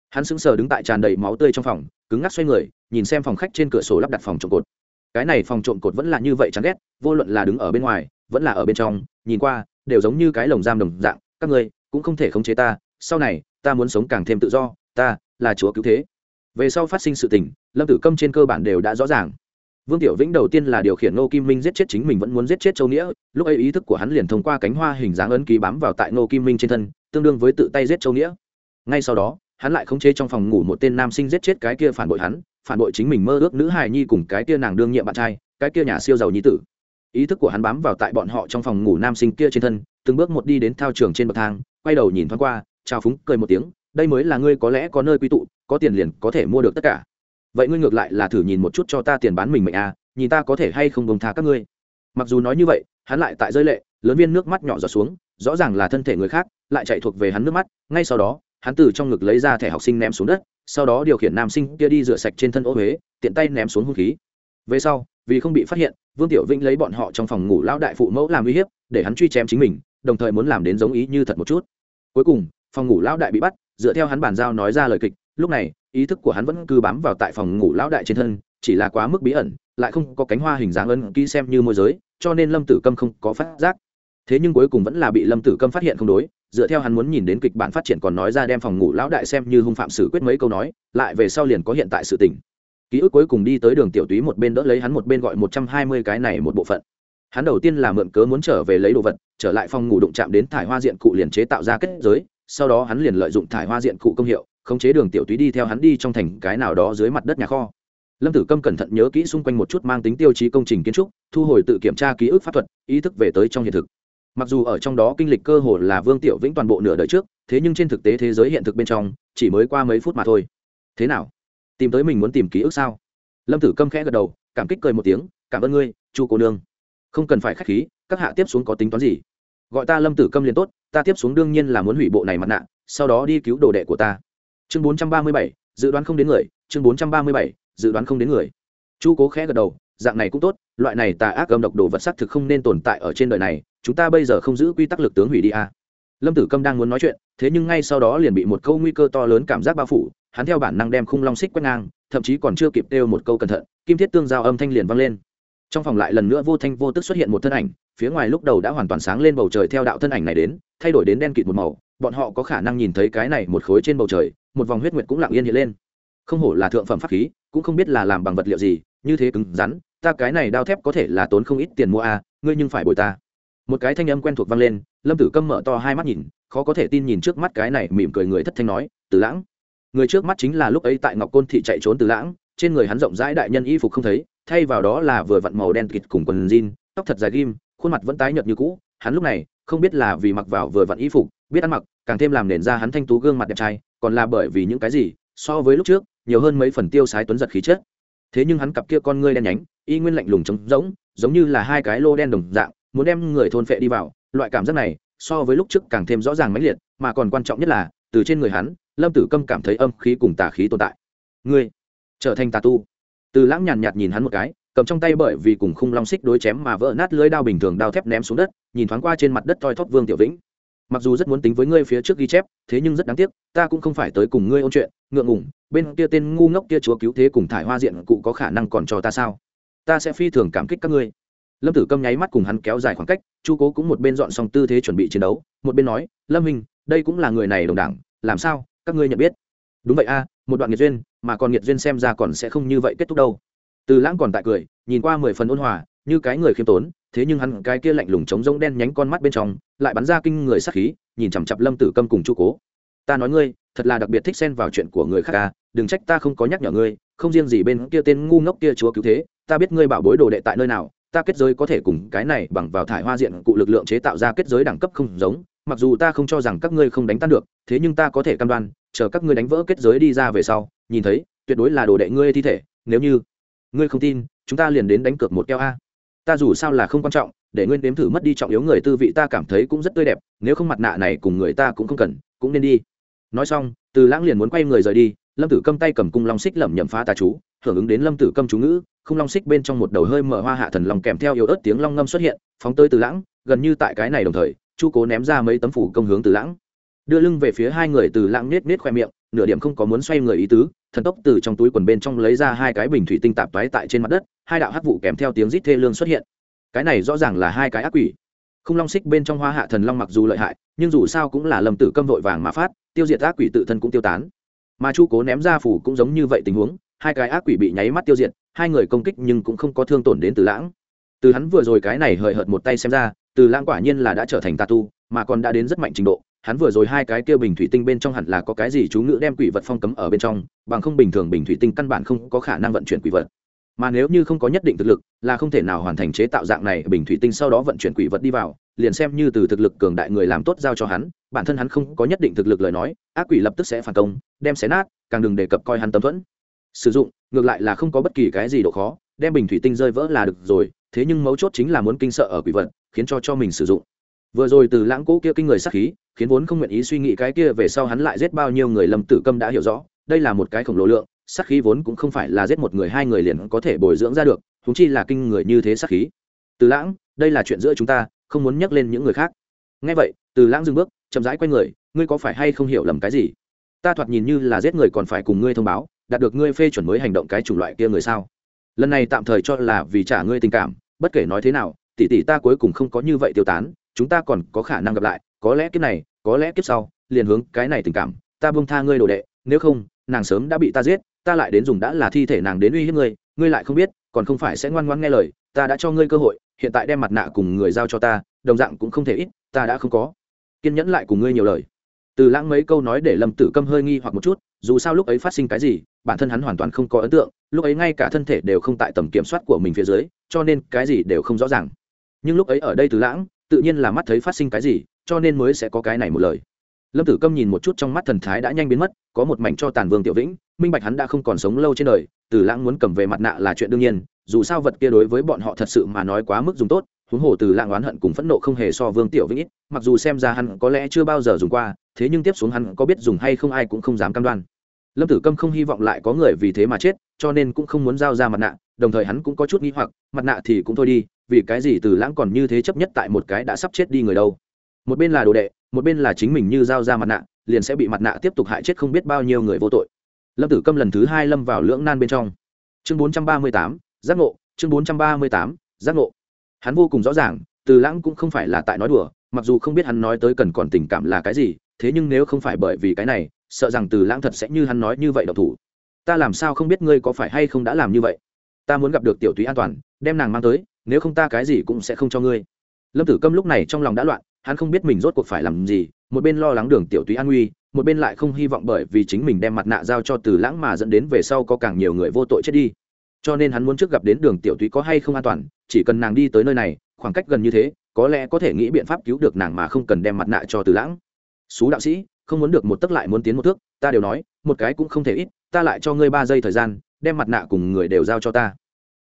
Hắn sững sờ đứng tại tràn đầy máu tươi trong phòng, cứng ngắc xoay người, nhìn xem phòng khách trên cửa sổ lắp đặt phòng trộm cột. Cái này phòng trộm cột vẫn là như vậy chán ghét, vô luận là đứng ở bên ngoài, vẫn là ở bên trong, nhìn qua, đều giống như cái lồng giam đồng dạng, các ngươi cũng không thể khống chế ta, sau này, ta muốn sống càng thêm tự do, ta là chúa cứu thế về sau phát sinh sự tình, lâm tử câm trên cơ bản đều đã rõ ràng. Vương tiểu vĩnh đầu tiên là điều khiển ngô kim minh giết chết chính mình vẫn muốn giết chết châu nghĩa, lúc ấy ý thức của hắn liền thông qua cánh hoa hình dáng ấn ký bám vào tại ngô kim minh trên thân, tương đương với tự tay giết châu nghĩa. Ngay sau đó, hắn lại khống chế trong phòng ngủ một tên nam sinh giết chết cái kia phản bội hắn, phản bội chính mình mơ ước nữ hài nhi cùng cái kia nàng đương nhiệm bạn trai, cái kia nhà siêu giàu nhi tử. Ý thức của hắn bám vào tại bọn họ trong phòng ngủ nam sinh kia trên thân, từng bước một đi đến thao trường trên bậc thang, quay đầu nhìn thoáng qua chào phúng cười một tiếng đây mới là ngươi có lẽ có nơi quy tụ, có tiền liền có thể mua được tất cả. Vậy ngươi ngược lại là thử nhìn một chút cho ta tiền bán mình mệnh à nhìn ta có thể hay không bông tha các ngươi. Mặc dù nói như vậy, hắn lại tại rơi lệ, lớn viên nước mắt nhỏ giọt xuống, rõ ràng là thân thể người khác, lại chạy thuộc về hắn nước mắt, ngay sau đó, hắn từ trong ngực lấy ra thẻ học sinh ném xuống đất, sau đó điều khiển nam sinh kia đi rửa sạch trên thân ô huế, tiện tay ném xuống hung khí. Về sau, vì không bị phát hiện, vương tiểu vĩnh lấy bọn họ trong phòng ngủ lão đại phụ mẫu làm uy hiếp, để hắn truy chém chính mình, đồng thời muốn làm đến giống ý như thật một chút. Cuối cùng, phòng ngủ lão đại bị bắt dựa theo hắn bàn giao nói ra lời kịch, lúc này, ý thức của hắn vẫn cứ bám vào tại phòng ngủ lão đại trên thân, chỉ là quá mức bí ẩn, lại không có cánh hoa hình dáng ân ký xem như môi giới, cho nên lâm tử câm không có phát giác. Thế nhưng cuối cùng vẫn là bị lâm tử câm phát hiện không đối, dựa theo hắn muốn nhìn đến kịch bản phát triển còn nói ra đem phòng ngủ lão đại xem như hung phạm xử quyết mấy câu nói, lại về sau liền có hiện tại sự tình. Ký ức cuối cùng đi tới đường tiểu túy một bên đỡ lấy hắn một bên gọi một trăm hai mươi cái này một bộ phận. Hắn đầu tiên là mượn cớ muốn trở về lấy đồ vật, trở lại phòng ngủ đụng chạm đến thải hoa diện cụ liền chế tạo ra kết giới sau đó hắn liền lợi dụng thải hoa diện cụ công hiệu, khống chế đường tiểu túy đi theo hắn đi trong thành cái nào đó dưới mặt đất nhà kho. Lâm tử câm cẩn thận nhớ kỹ xung quanh một chút mang tính tiêu chí công trình kiến trúc, thu hồi tự kiểm tra ký ức pháp thuật, ý thức về tới trong hiện thực. Mặc dù ở trong đó kinh lịch cơ hồ là vương tiểu vĩnh toàn bộ nửa đời trước, thế nhưng trên thực tế thế giới hiện thực bên trong, chỉ mới qua mấy phút mà thôi. Thế nào? Tìm tới mình muốn tìm ký ức sao? Lâm tử câm khẽ gật đầu, cảm kích cười một tiếng, cảm ơn ngươi, chu cô nương. Không cần phải k h á c h khí, các hạ tiếp xuống có tính toán gì? Gọi ta lâm tử câm liền tốt, ta tiếp xuống đương nhiên là muốn hủy bộ này mặt nạ, sau đó đi cứu đồ đệ của ta. Chương bốn trăm ba mươi bảy, dự đoán không đến người, chương bốn trăm ba mươi bảy, dự đoán không đến người. Chu cố khẽ gật đầu, dạng này cũng tốt, loại này tà ác âm độc đồ vật sắc thực không nên tồn tại ở trên đời này, chúng ta bây giờ không giữ quy tắc lực tướng hủy đi à. lâm tử câm đang muốn nói chuyện, thế nhưng ngay sau đó liền bị một câu nguy cơ to lớn cảm giác bao phủ, hắn theo bản năng đem khung long xích quét ngang, thậm chí còn chưa kịp đeo một câu cẩn thận, kim thiết tương giao âm thanh liền vang lên trong phòng lại lần nữa vô thanh vô tức xuất hiện một thân ảnh phía ngoài lúc đầu đã hoàn toàn sáng lên bầu trời theo đạo thân ảnh này đến thay đổi đến đen kịt một màu bọn họ có khả năng nhìn thấy cái này một khối trên bầu trời một vòng huyết nguyệt cũng lặng yên hiện lên. Không hổ là thượng phẩm pháp khí cũng không biết là làm bằng vật liệu gì như thế cứng rắn ta cái này đao thép có thể là tốn không ít tiền mua a à, ngươi nhưng phải bồi ta. Một cái thanh âm quen thuộc vang lên lâm tử câm mở to hai mắt nhìn khó có thể tin nhìn trước mắt cái này mỉm cười người thất thanh nói từ lãng. Người trước mắt chính là lúc ấy tại ngọc côn thị chạy trốn từ lãng trên người hắn rộng rãi đại nhân y phục không thấy thay vào đó là vừa vặn màu đen kịt cùng quần jean, tóc thật dài ghim, khuôn mặt vẫn tái nhợt như cũ. Hắn lúc này, không biết là vì mặc vào vừa vặn y phục, biết ăn mặc, càng thêm làm nền ra hắn thanh tú gương mặt đẹp trai, còn là bởi vì những cái gì, so với lúc trước, nhiều hơn mấy phần tiêu sái tuấn giật khí chất. Thế nhưng hắn cặp kia con ngươi đen nhánh, y nguyên lạnh lùng trống rỗng, giống như là hai cái lô đen đồng dạng, muốn đem người thôn phệ đi vào. Loại cảm giác này, so với lúc trước càng thêm rõ ràng mãnh liệt, mà còn quan trọng nhất là, từ trên người hắn, lâm tử câm cảm thấy âm khí cùng tà khí tồn tại. Ngươi, trở thành tà tu từ lãng nhàn nhạt nhìn hắn một cái, cầm trong tay bởi vì cùng khung long xích đối chém mà vỡ nát lưới đao bình thường đao thép ném xuống đất, nhìn thoáng qua trên mặt đất toi thóp vương tiểu vĩnh. Mặc dù rất muốn tính với ngươi phía trước ghi chép, thế nhưng rất đáng tiếc, ta cũng không phải tới cùng ngươi ôn chuyện, ngượng ngủng bên kia tên ngu ngốc kia chúa cứu thế cùng thải hoa diện cụ có khả năng còn cho ta sao? Ta sẽ phi thường cảm kích các ngươi. Lâm tử câm nháy mắt cùng hắn kéo dài khoảng cách, chu cố cũng một bên dọn xong tư thế chuẩn bị chiến đấu, một bên nói, lâm minh, đây cũng là người này đồng đảng, làm sao? Các ngươi nhận biết. Đúng vậy a một đoạn nghiệt duyên mà còn nghiệt duyên xem ra còn sẽ không như vậy kết thúc đâu. Từ lãng còn tại cười nhìn qua mười phần ôn hòa như cái người khiêm tốn thế nhưng hắn cái kia lạnh lùng trống rỗng đen nhánh con mắt bên trong lại bắn ra kinh người sắc khí nhìn chằm chặp lâm tử câm cùng chu cố. Ta nói ngươi thật là đặc biệt thích xen vào chuyện của người khác à, đừng trách ta không có nhắc nhở ngươi không riêng gì bên kia tên ngu ngốc kia chúa cứu thế ta biết ngươi bảo bối đồ đệ tại nơi nào ta kết giới có thể cùng cái này bằng vào thải hoa diện cụ lực lượng chế tạo ra kết giới đẳng cấp không giống mặc dù ta không cho rằng các ngươi không đánh tan được, thế nhưng ta có thể cam đoan, chờ các ngươi đánh vỡ kết giới đi ra về sau, nhìn thấy, tuyệt đối là đồ đệ ngươi thi thể, nếu như ngươi không tin, chúng ta liền đến đánh cược một keo a. Ta dù sao là không quan trọng, để ngươi đếm thử mất đi trọng yếu người tư vị ta cảm thấy cũng rất tươi đẹp, nếu không mặt nạ này cùng người ta cũng không cần, cũng nên đi. Nói xong, từ lãng liền muốn quay người rời đi, lâm tử câm tay cầm cung long xích lẩm nhẩm phá tà chú, hưởng ứng đến lâm tử câm chú ngữ không long xích bên trong một đầu hơi mở hoa hạ thần lòng kèm theo yếu ớt tiếng long ngâm xuất hiện, phóng tới từ lãng, gần như tại cái này đồng thời chu cố ném ra mấy tấm phủ công hướng từ lãng. Đưa lưng về phía hai người từ lãng nết nết khoe miệng, nửa điểm không có muốn xoay người ý tứ, thần tốc từ trong túi quần bên trong lấy ra hai cái bình thủy tinh tạp toái tại trên mặt đất, hai đạo hắc vụ kèm theo tiếng rít thê lương xuất hiện. Cái này rõ ràng là hai cái ác quỷ. Không long xích bên trong hoa hạ thần long mặc dù lợi hại, nhưng dù sao cũng là lâm tử câm vội vàng mà phát, tiêu diệt ác quỷ tự thân cũng tiêu tán. Mà chu cố ném ra phủ cũng giống như vậy tình huống, hai cái ác quỷ bị nháy mắt tiêu diệt, hai người công kích nhưng cũng không có thương tổn đến từ lãng. Từ hắn vừa rồi cái này hời hợt một tay xem ra từ lãng quả nhiên là đã trở thành tà tu, mà còn đã đến rất mạnh trình độ. Hắn vừa rồi hai cái kia bình thủy tinh bên trong hẳn là có cái gì chú ngữ đem quỷ vật phong cấm ở bên trong, bằng không bình thường bình thủy tinh căn bản không có khả năng vận chuyển quỷ vật. Mà nếu như không có nhất định thực lực, là không thể nào hoàn thành chế tạo dạng này bình thủy tinh sau đó vận chuyển quỷ vật đi vào, liền xem như từ thực lực cường đại người làm tốt giao cho hắn, bản thân hắn không có nhất định thực lực lời nói, ác quỷ lập tức sẽ phản công, đem xé nát, càng đừng đề cập coi hắn tâm thuẫn. Sử dụng, ngược lại là không có bất kỳ cái gì độ khó đem bình thủy tinh rơi vỡ là được rồi, thế nhưng mấu chốt chính là muốn kinh sợ ở quỷ vật, khiến cho cho mình sử dụng. Vừa rồi từ lãng cũ kia kinh người sắc khí, khiến vốn không nguyện ý suy nghĩ cái kia về sau hắn lại giết bao nhiêu người lâm tử câm đã hiểu rõ, đây là một cái khổng lồ lượng sắc khí vốn cũng không phải là giết một người hai người liền có thể bồi dưỡng ra được thúng chi là kinh người như thế sắc khí. Từ lãng, đây là chuyện giữa chúng ta, không muốn nhắc lên những người khác. Ngay vậy, từ lãng dừng bước, chậm rãi q u a y người, ngươi có phải hay không hiểu lầm cái gì? Ta thoạt nhìn như là giết người còn phải cùng ngươi thông báo, đạt được ngươi phê chuẩn mới hành động cái chủng loại kia người sao? Lần này tạm thời cho là vì trả ngươi tình cảm, bất kể nói thế nào, tỷ tỷ ta cuối cùng không có như vậy tiêu tán, chúng ta còn có khả năng gặp lại, có lẽ kiếp này, có lẽ kiếp sau, liền hướng cái này tình cảm, ta buông tha ngươi đồ đệ, nếu không, nàng sớm đã bị ta giết, ta lại đến dùng đã là thi thể nàng đến uy hiếp ngươi ngươi lại không biết, còn không phải sẽ ngoan ngoãn nghe lời, ta đã cho ngươi cơ hội, hiện tại đem mặt nạ cùng người giao cho ta, đồng dạng cũng không thể ít, ta đã không có. Kiên nhẫn lại cùng ngươi nhiều lời. Từ lãng mấy câu nói để lâm tử câm hơi nghi hoặc một chút, dù sao lúc ấy phát sinh cái gì, bản thân hắn hoàn toàn không có ấn tượng lúc ấy ngay cả thân thể đều không tại tầm kiểm soát của mình phía dưới, cho nên cái gì đều không rõ ràng. Nhưng lúc ấy ở đây từ lãng, tự nhiên là mắt thấy phát sinh cái gì, cho nên mới sẽ có cái này một lời. Lâm tử câm nhìn một chút trong mắt thần thái đã nhanh biến mất, có một mảnh cho tàn vương tiểu vĩnh, minh bạch hắn đã không còn sống lâu trên đời, từ lãng muốn cầm về mặt nạ là chuyện đương nhiên, dù sao vật kia đối với bọn họ thật sự mà nói quá mức dùng tốt, huống hồ từ lãng oán hận cùng phẫn nộ không hề so vương tiểu vĩnh ít, mặc dù xem ra hắn có lẽ chưa bao giờ dùng qua, thế nhưng tiếp xuống hắn có biết dùng hay không ai cũng không dám cam đoan lâm tử câm không hy vọng lại có người vì thế mà chết, cho nên cũng không muốn giao ra mặt nạ, đồng thời hắn cũng có chút nghi hoặc, mặt nạ thì cũng thôi đi, vì cái gì từ lãng còn như thế chấp nhất tại một cái đã sắp chết đi người đâu. Một bên là đồ đệ, một bên là chính mình như giao ra mặt nạ, liền sẽ bị mặt nạ tiếp tục hại chết không biết bao nhiêu người vô tội. Lâm tử câm lần thứ hai lâm vào lưỡng nan bên trong. Chương bốn trăm ba mươi tám, giác ngộ, chương bốn trăm ba mươi tám, giác ngộ. Hắn vô cùng rõ ràng, từ lãng cũng không phải là tại nói đùa, mặc dù không biết hắn nói tới cần còn tình cảm là cái gì, thế nhưng nếu không phải bởi vì cái này sợ rằng từ lãng thật sẽ như hắn nói như vậy độc thủ. Ta làm sao không biết ngươi có phải hay không đã làm như vậy? Ta muốn gặp được tiểu túy an toàn, đem nàng mang tới, nếu không ta cái gì cũng sẽ không cho ngươi. Lâm tử câm lúc này trong lòng đã loạn, hắn không biết mình rốt cuộc phải làm gì, một bên lo lắng đường tiểu túy an nguy, một bên lại không hy vọng bởi vì chính mình đem mặt nạ giao cho từ lãng mà dẫn đến về sau có càng nhiều người vô tội chết đi. Cho nên hắn muốn trước gặp đến đường tiểu túy có hay không an toàn, chỉ cần nàng đi tới nơi này, khoảng cách gần như thế, có lẽ có thể nghĩ biện pháp cứu được nàng mà không cần đem mặt nạ cho từ lãng. Xú đạo sĩ không muốn được một tấc lại muốn tiến một thước, ta đều nói, một cái cũng không thể ít, ta lại cho ngươi ba giây thời gian, đem mặt nạ cùng người đều giao cho ta.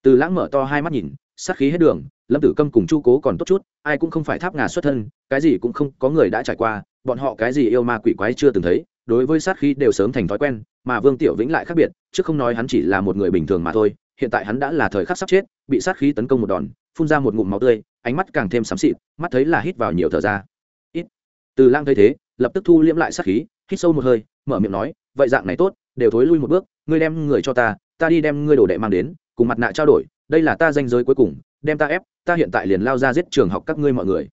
Từ lãng mở to hai mắt nhìn, sát khí hết đường, lâm tử câm cùng chu cố còn tốt chút, ai cũng không phải tháp ngà xuất thân, cái gì cũng không, có người đã trải qua, bọn họ cái gì yêu ma quỷ quái chưa từng thấy, đối với sát khí đều sớm thành thói quen, mà vương tiểu vĩnh lại khác biệt, chứ không nói hắn chỉ là một người bình thường mà thôi, hiện tại hắn đã là thời khắc sắp chết, bị sát khí tấn công một đòn, phun ra một ngụm máu tươi, ánh mắt càng thêm xám xịt, mắt thấy là hít vào nhiều thở ra. Ít. Từ lang thấy thế lập tức thu liễm lại sát khí, hít sâu một hơi, mở miệng nói, vậy dạng này tốt, đều thối lui một bước, ngươi đem người cho ta ta đi đem ngươi đồ đệ mang đến, cùng mặt nạ trao đổi, đây là ta danh giới cuối cùng, đem ta ép, ta hiện tại liền lao ra giết trường học các ngươi mọi người.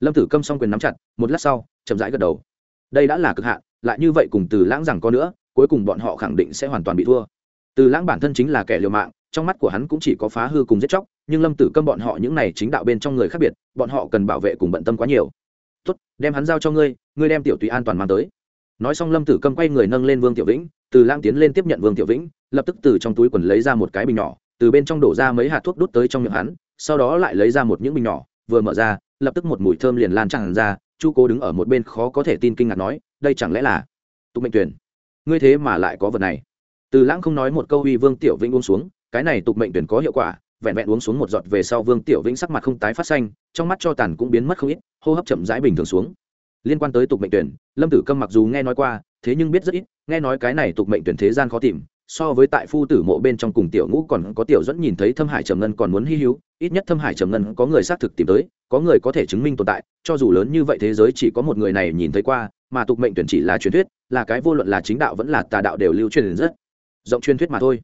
Lâm tử câm s o n g quyền nắm chặt, một lát sau, chậm rãi gật đầu. Đây đã là cực hạn, lại như vậy cùng từ lãng rằng có nữa, cuối cùng bọn họ khẳng định sẽ hoàn toàn bị thua. Từ lãng bản thân chính là kẻ liều mạng, trong mắt của hắn cũng chỉ có phá hư cùng giết chóc, nhưng lâm tử câm bọn họ những này chính đạo bên trong người khác biệt, bọn họ cần bảo vệ cùng bận tâm quá nhiều tốt, đem hắn giao cho ngươi ngươi đem tiểu tùy an toàn mang tới. Nói xong lâm tử cầm quay người nâng lên vương tiểu vĩnh, từ lãng tiến lên tiếp nhận vương tiểu vĩnh, lập tức từ trong túi quần lấy ra một cái bình nhỏ, từ bên trong đổ ra mấy hạt thuốc đút tới trong miệng hắn, sau đó lại lấy ra một những bình nhỏ, vừa mở ra, lập tức một mùi thơm liền lan tràn ra, chu cố đứng ở một bên khó có thể tin kinh ngạc nói, đây chẳng lẽ là tục mệnh tuyển? Ngươi thế mà lại có vật này. Từ lãng không nói một câu uy vương tiểu vĩnh uống xuống, cái này tục mệnh tuyển có hiệu quả vẹn vẹn uống xuống một giọt về sau vương tiểu vĩnh sắc mặt không tái phát xanh, trong mắt cho tàn cũng biến mất không ít, hô hấp chậm rãi bình thường xuống. Liên quan tới tục mệnh tuyển, lâm tử câm mặc dù nghe nói qua, thế nhưng biết rất ít, nghe nói cái này tục mệnh tuyển thế gian khó tìm, so với tại phu tử mộ bên trong cùng tiểu ngũ còn có tiểu dẫn nhìn thấy thâm hải trầm ngân còn muốn hy hữu, ít nhất thâm hải trầm ngân có người xác thực tìm tới, có người có thể chứng minh tồn tại, cho dù lớn như vậy thế giới chỉ có một người này nhìn thấy qua, mà tục mệnh tuyển chỉ là truyền thuyết, là cái vô luận là chính đạo vẫn là tà đạo đều lưu truyền rất rộng truyền thuyết mà thôi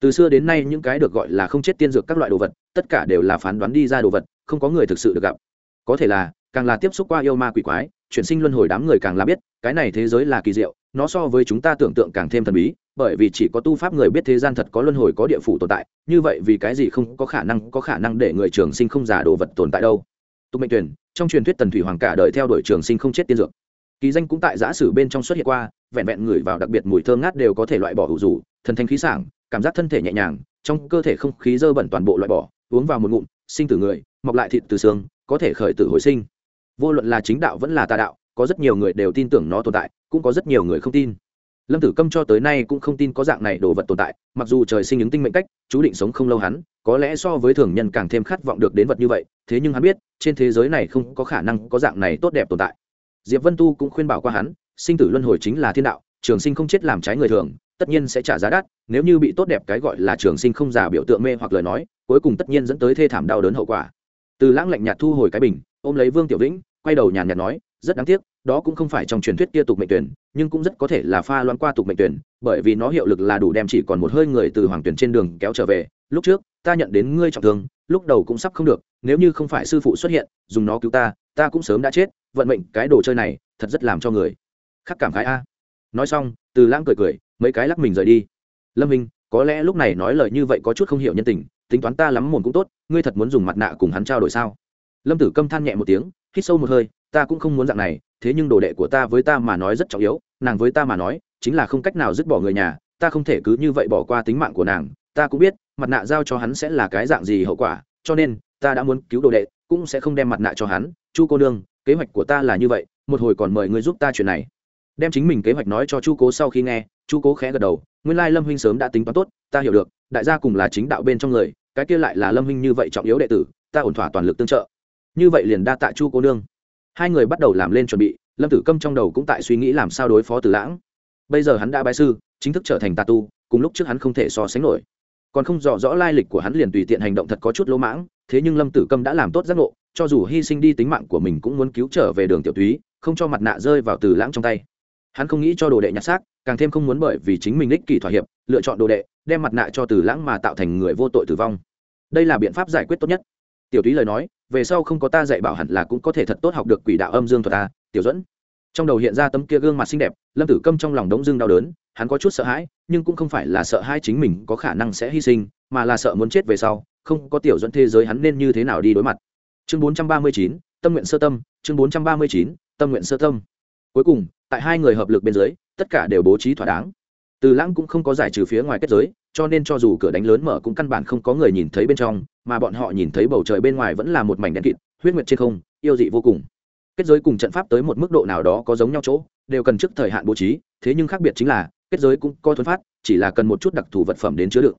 từ xưa đến nay những cái được gọi là không chết tiên dược các loại đồ vật, tất cả đều là phán đoán đi ra đồ vật, không có người thực sự được gặp. Có thể là, càng là tiếp xúc qua yêu ma quỷ quái, chuyển sinh luân hồi đám người càng là biết, cái này thế giới là kỳ diệu, nó so với chúng ta tưởng tượng càng thêm thần bí, bởi vì chỉ có tu pháp người biết thế gian thật có luân hồi có địa phủ tồn tại, như vậy vì cái gì không có khả năng, có khả năng để người trường sinh không giả đồ vật tồn tại đâu. Tục mệnh tuyển, trong truyền thuyết tần thủy hoàng cả đời theo đuổi trường sinh không chết tiên dược. Kỳ danh cũng tại giã sử bên trong xuất hiện qua, vẹn vẹn người vào đặc biệt mùi thơm ngát đều có thể loại bỏ hữu rủ, thần thanh khí sảng cảm giác thân thể nhẹ nhàng, trong cơ thể không khí dơ bẩn toàn bộ loại bỏ, uống vào một ngụm, sinh tử người, mọc lại thịt từ xương, có thể khởi tử hồi sinh. Vô luận là chính đạo vẫn là tà đạo, có rất nhiều người đều tin tưởng nó tồn tại, cũng có rất nhiều người không tin. Lâm tử câm cho tới nay cũng không tin có dạng này đồ vật tồn tại, mặc dù trời sinh những tinh mệnh cách, chú định sống không lâu hắn, có lẽ so với thường nhân càng thêm khát vọng được đến vật như vậy, thế nhưng hắn biết, trên thế giới này không có khả năng có dạng này tốt đẹp tồn tại. Diệp vân tu cũng khuyên bảo qua hắn, sinh tử luân hồi chính là thiên đạo, trường sinh không chết làm trái người thường tất nhiên sẽ trả giá đắt, nếu như bị tốt đẹp cái gọi là trường sinh không giả biểu tượng mê hoặc lời nói, cuối cùng tất nhiên dẫn tới thê thảm đau đớn hậu quả. Từ lãng lạnh nhạt thu hồi cái bình, ôm lấy vương tiểu vĩnh, quay đầu nhàn nhạt nói, rất đáng tiếc, đó cũng không phải trong truyền thuyết kia tục mệnh tuyển, nhưng cũng rất có thể là pha loan qua tục mệnh tuyển, bởi vì nó hiệu lực là đủ đem chỉ còn một hơi người từ hoàng tuyển trên đường kéo trở về. Lúc trước, ta nhận đến ngươi trọng thương, lúc đầu cũng sắp không được, nếu như không phải sư phụ xuất hiện, dùng nó cứu ta ta cũng sớm đã chết, vận mệnh cái đồ chơi này thật rất làm cho người khắc cảm khái a. Nói xong, từ lãng cười cười mấy cái lắc mình rời đi. Lâm minh, có lẽ lúc này nói lời như vậy có chút không hiểu nhân tình, tính toán ta lắm mồn cũng tốt, ngươi thật muốn dùng mặt nạ cùng hắn trao đổi sao? Lâm tử câm than nhẹ một tiếng, hít sâu một hơi, ta cũng không muốn dạng này, thế nhưng đồ đệ của ta với ta mà nói rất trọng yếu, nàng với ta mà nói, chính là không cách nào dứt bỏ người nhà, ta không thể cứ như vậy bỏ qua tính mạng của nàng, ta cũng biết, mặt nạ giao cho hắn sẽ là cái dạng gì hậu quả, cho nên, ta đã muốn cứu đồ đệ, cũng sẽ không đem mặt nạ cho hắn. Chu cô nương, kế hoạch của ta là như vậy, một hồi còn mời ngươi giúp ta chuyện này. Đem chính mình kế hoạch nói cho chu cố sau khi nghe chu cố khẽ gật đầu, nguyên lai lâm huynh sớm đã tính toán tốt, ta hiểu được, đại gia cùng là chính đạo bên trong người, cái kia lại là lâm huynh như vậy trọng yếu đệ tử, ta ổn thỏa toàn lực tương trợ. Như vậy liền đa tạ chu cô nương. Hai người bắt đầu làm lên chuẩn bị, lâm tử câm trong đầu cũng tại suy nghĩ làm sao đối phó tử lãng. Bây giờ hắn đã bái sư, chính thức trở thành tà tu, cùng lúc trước hắn không thể so sánh nổi. Còn không rõ rõ lai lịch của hắn liền tùy tiện hành động thật có chút lỗ mãng, thế nhưng lâm tử câm đã làm tốt giác ngộ, cho dù hy sinh đi tính mạng của mình cũng muốn cứu trở về đường tiểu túy, không cho mặt nạ rơi vào từ lãng trong tay. Hắn không nghĩ cho đồ đệ nhặt xác càng thêm không muốn bởi vì chính mình ích kỷ thỏa hiệp lựa chọn đồ đệ đem mặt nạ cho từ lãng mà tạo thành người vô tội tử vong. Đây là biện pháp giải quyết tốt nhất. Tiểu túy lời nói về sau không có ta dạy bảo hẳn là cũng có thể thật tốt học được quỷ đạo âm dương thuật ta tiểu dẫn trong đầu hiện ra tấm kia gương mặt xinh đẹp lâm tử câm trong lòng đống dương đau đớn hắn có chút sợ hãi nhưng cũng không phải là sợ hai chính mình có khả năng sẽ hy sinh mà là sợ muốn chết về sau không có tiểu dẫn thế giới hắn nên như thế nào đi đối mặt. Chương 439, tâm nguyện sơ tâm chương 439, tâm nguyện sơ tâm. Cuối cùng tại hai người hợp lực bên dưới tất cả đều bố trí thỏa đáng. Từ lãng cũng không có giải trừ phía ngoài kết giới, cho nên cho dù cửa đánh lớn mở cũng căn bản không có người nhìn thấy bên trong, mà bọn họ nhìn thấy bầu trời bên ngoài vẫn là một mảnh đen kịt, huyết nguyệt trên không, yêu dị vô cùng. Kết giới cùng trận pháp tới một mức độ nào đó có giống nhau chỗ, đều cần trước thời hạn bố trí, thế nhưng khác biệt chính là, kết giới cũng có thuần phát, chỉ là cần một chút đặc thù vật phẩm đến chứa đựng.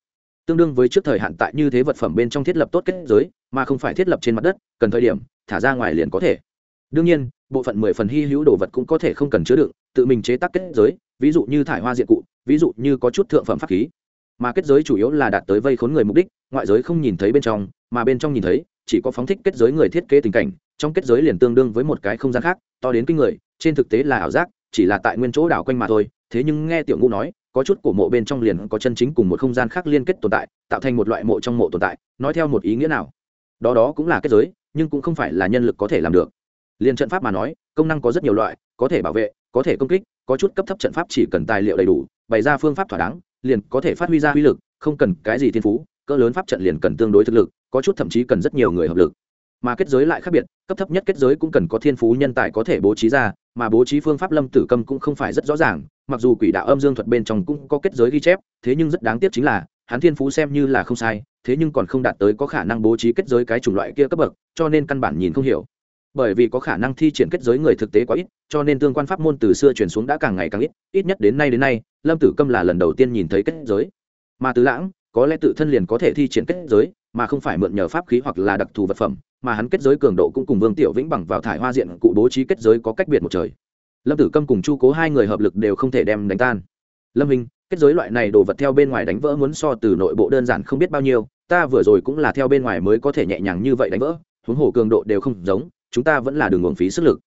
Tương đương với trước thời hạn tại như thế vật phẩm bên trong thiết lập tốt kết giới, mà không phải thiết lập trên mặt đất, cần thời điểm, thả ra ngoài liền có thể. Đương nhiên bộ phận mười phần hy hữu đồ vật cũng có thể không cần chứa đựng, tự mình chế tác kết giới, ví dụ như thải hoa diện cụ, ví dụ như có chút thượng phẩm pháp khí. Mà kết giới chủ yếu là đạt tới vây khốn người mục đích, ngoại giới không nhìn thấy bên trong, mà bên trong nhìn thấy, chỉ có phóng thích kết giới người thiết kế tình cảnh, trong kết giới liền tương đương với một cái không gian khác, to đến kinh người, trên thực tế là ảo giác, chỉ là tại nguyên chỗ đảo quanh mà thôi. Thế nhưng nghe tiểu ngũ nói, có chút cổ mộ bên trong liền có chân chính cùng một không gian khác liên kết tồn tại, tạo thành một loại mộ trong mộ tồn tại, nói theo một ý nghĩa nào? Đó đó cũng là kết giới, nhưng cũng không phải là nhân lực có thể làm được liền trận pháp mà nói, công năng có rất nhiều loại, có thể bảo vệ, có thể công kích, có chút cấp thấp trận pháp chỉ cần tài liệu đầy đủ, bày ra phương pháp thỏa đáng, liền có thể phát huy ra uy lực, không cần cái gì thiên phú, cỡ lớn pháp trận liền cần tương đối thực lực, có chút thậm chí cần rất nhiều người hợp lực. Mà kết giới lại khác biệt, cấp thấp nhất kết giới cũng cần có thiên phú nhân tài có thể bố trí ra, mà bố trí phương pháp lâm tử câm cũng không phải rất rõ ràng, mặc dù quỷ đạo âm dương thuật bên trong cũng có kết giới ghi chép, thế nhưng rất đáng tiếc chính là, hắn thiên phú xem như là không sai, thế nhưng còn không đạt tới có khả năng bố trí kết giới cái chủng loại kia cấp bậc, cho nên căn bản nhìn không hiểu bởi vì có khả năng thi triển kết giới người thực tế quá ít, cho nên tương quan pháp môn từ xưa truyền xuống đã càng ngày càng ít ít nhất đến nay đến nay, lâm tử câm là lần đầu tiên nhìn thấy kết giới. Mà tứ lãng, có lẽ tự thân liền có thể thi triển kết giới, mà không phải mượn nhờ pháp khí hoặc là đặc thù vật phẩm, mà hắn kết giới cường độ cũng cùng vương tiểu vĩnh bằng vào thải hoa diện cụ bố trí kết giới có cách biệt một trời. Lâm tử câm cùng chu cố hai người hợp lực đều không thể đem đánh tan. Lâm hình kết giới loại này đồ vật theo bên ngoài đánh vỡ muốn so từ nội bộ đơn giản không biết bao nhiêu, ta vừa rồi cũng là theo bên ngoài mới có thể nhẹ nhàng như vậy đánh vỡ, huống hồ cường độ đều không giống chúng ta vẫn là đường uổng phí sức lực.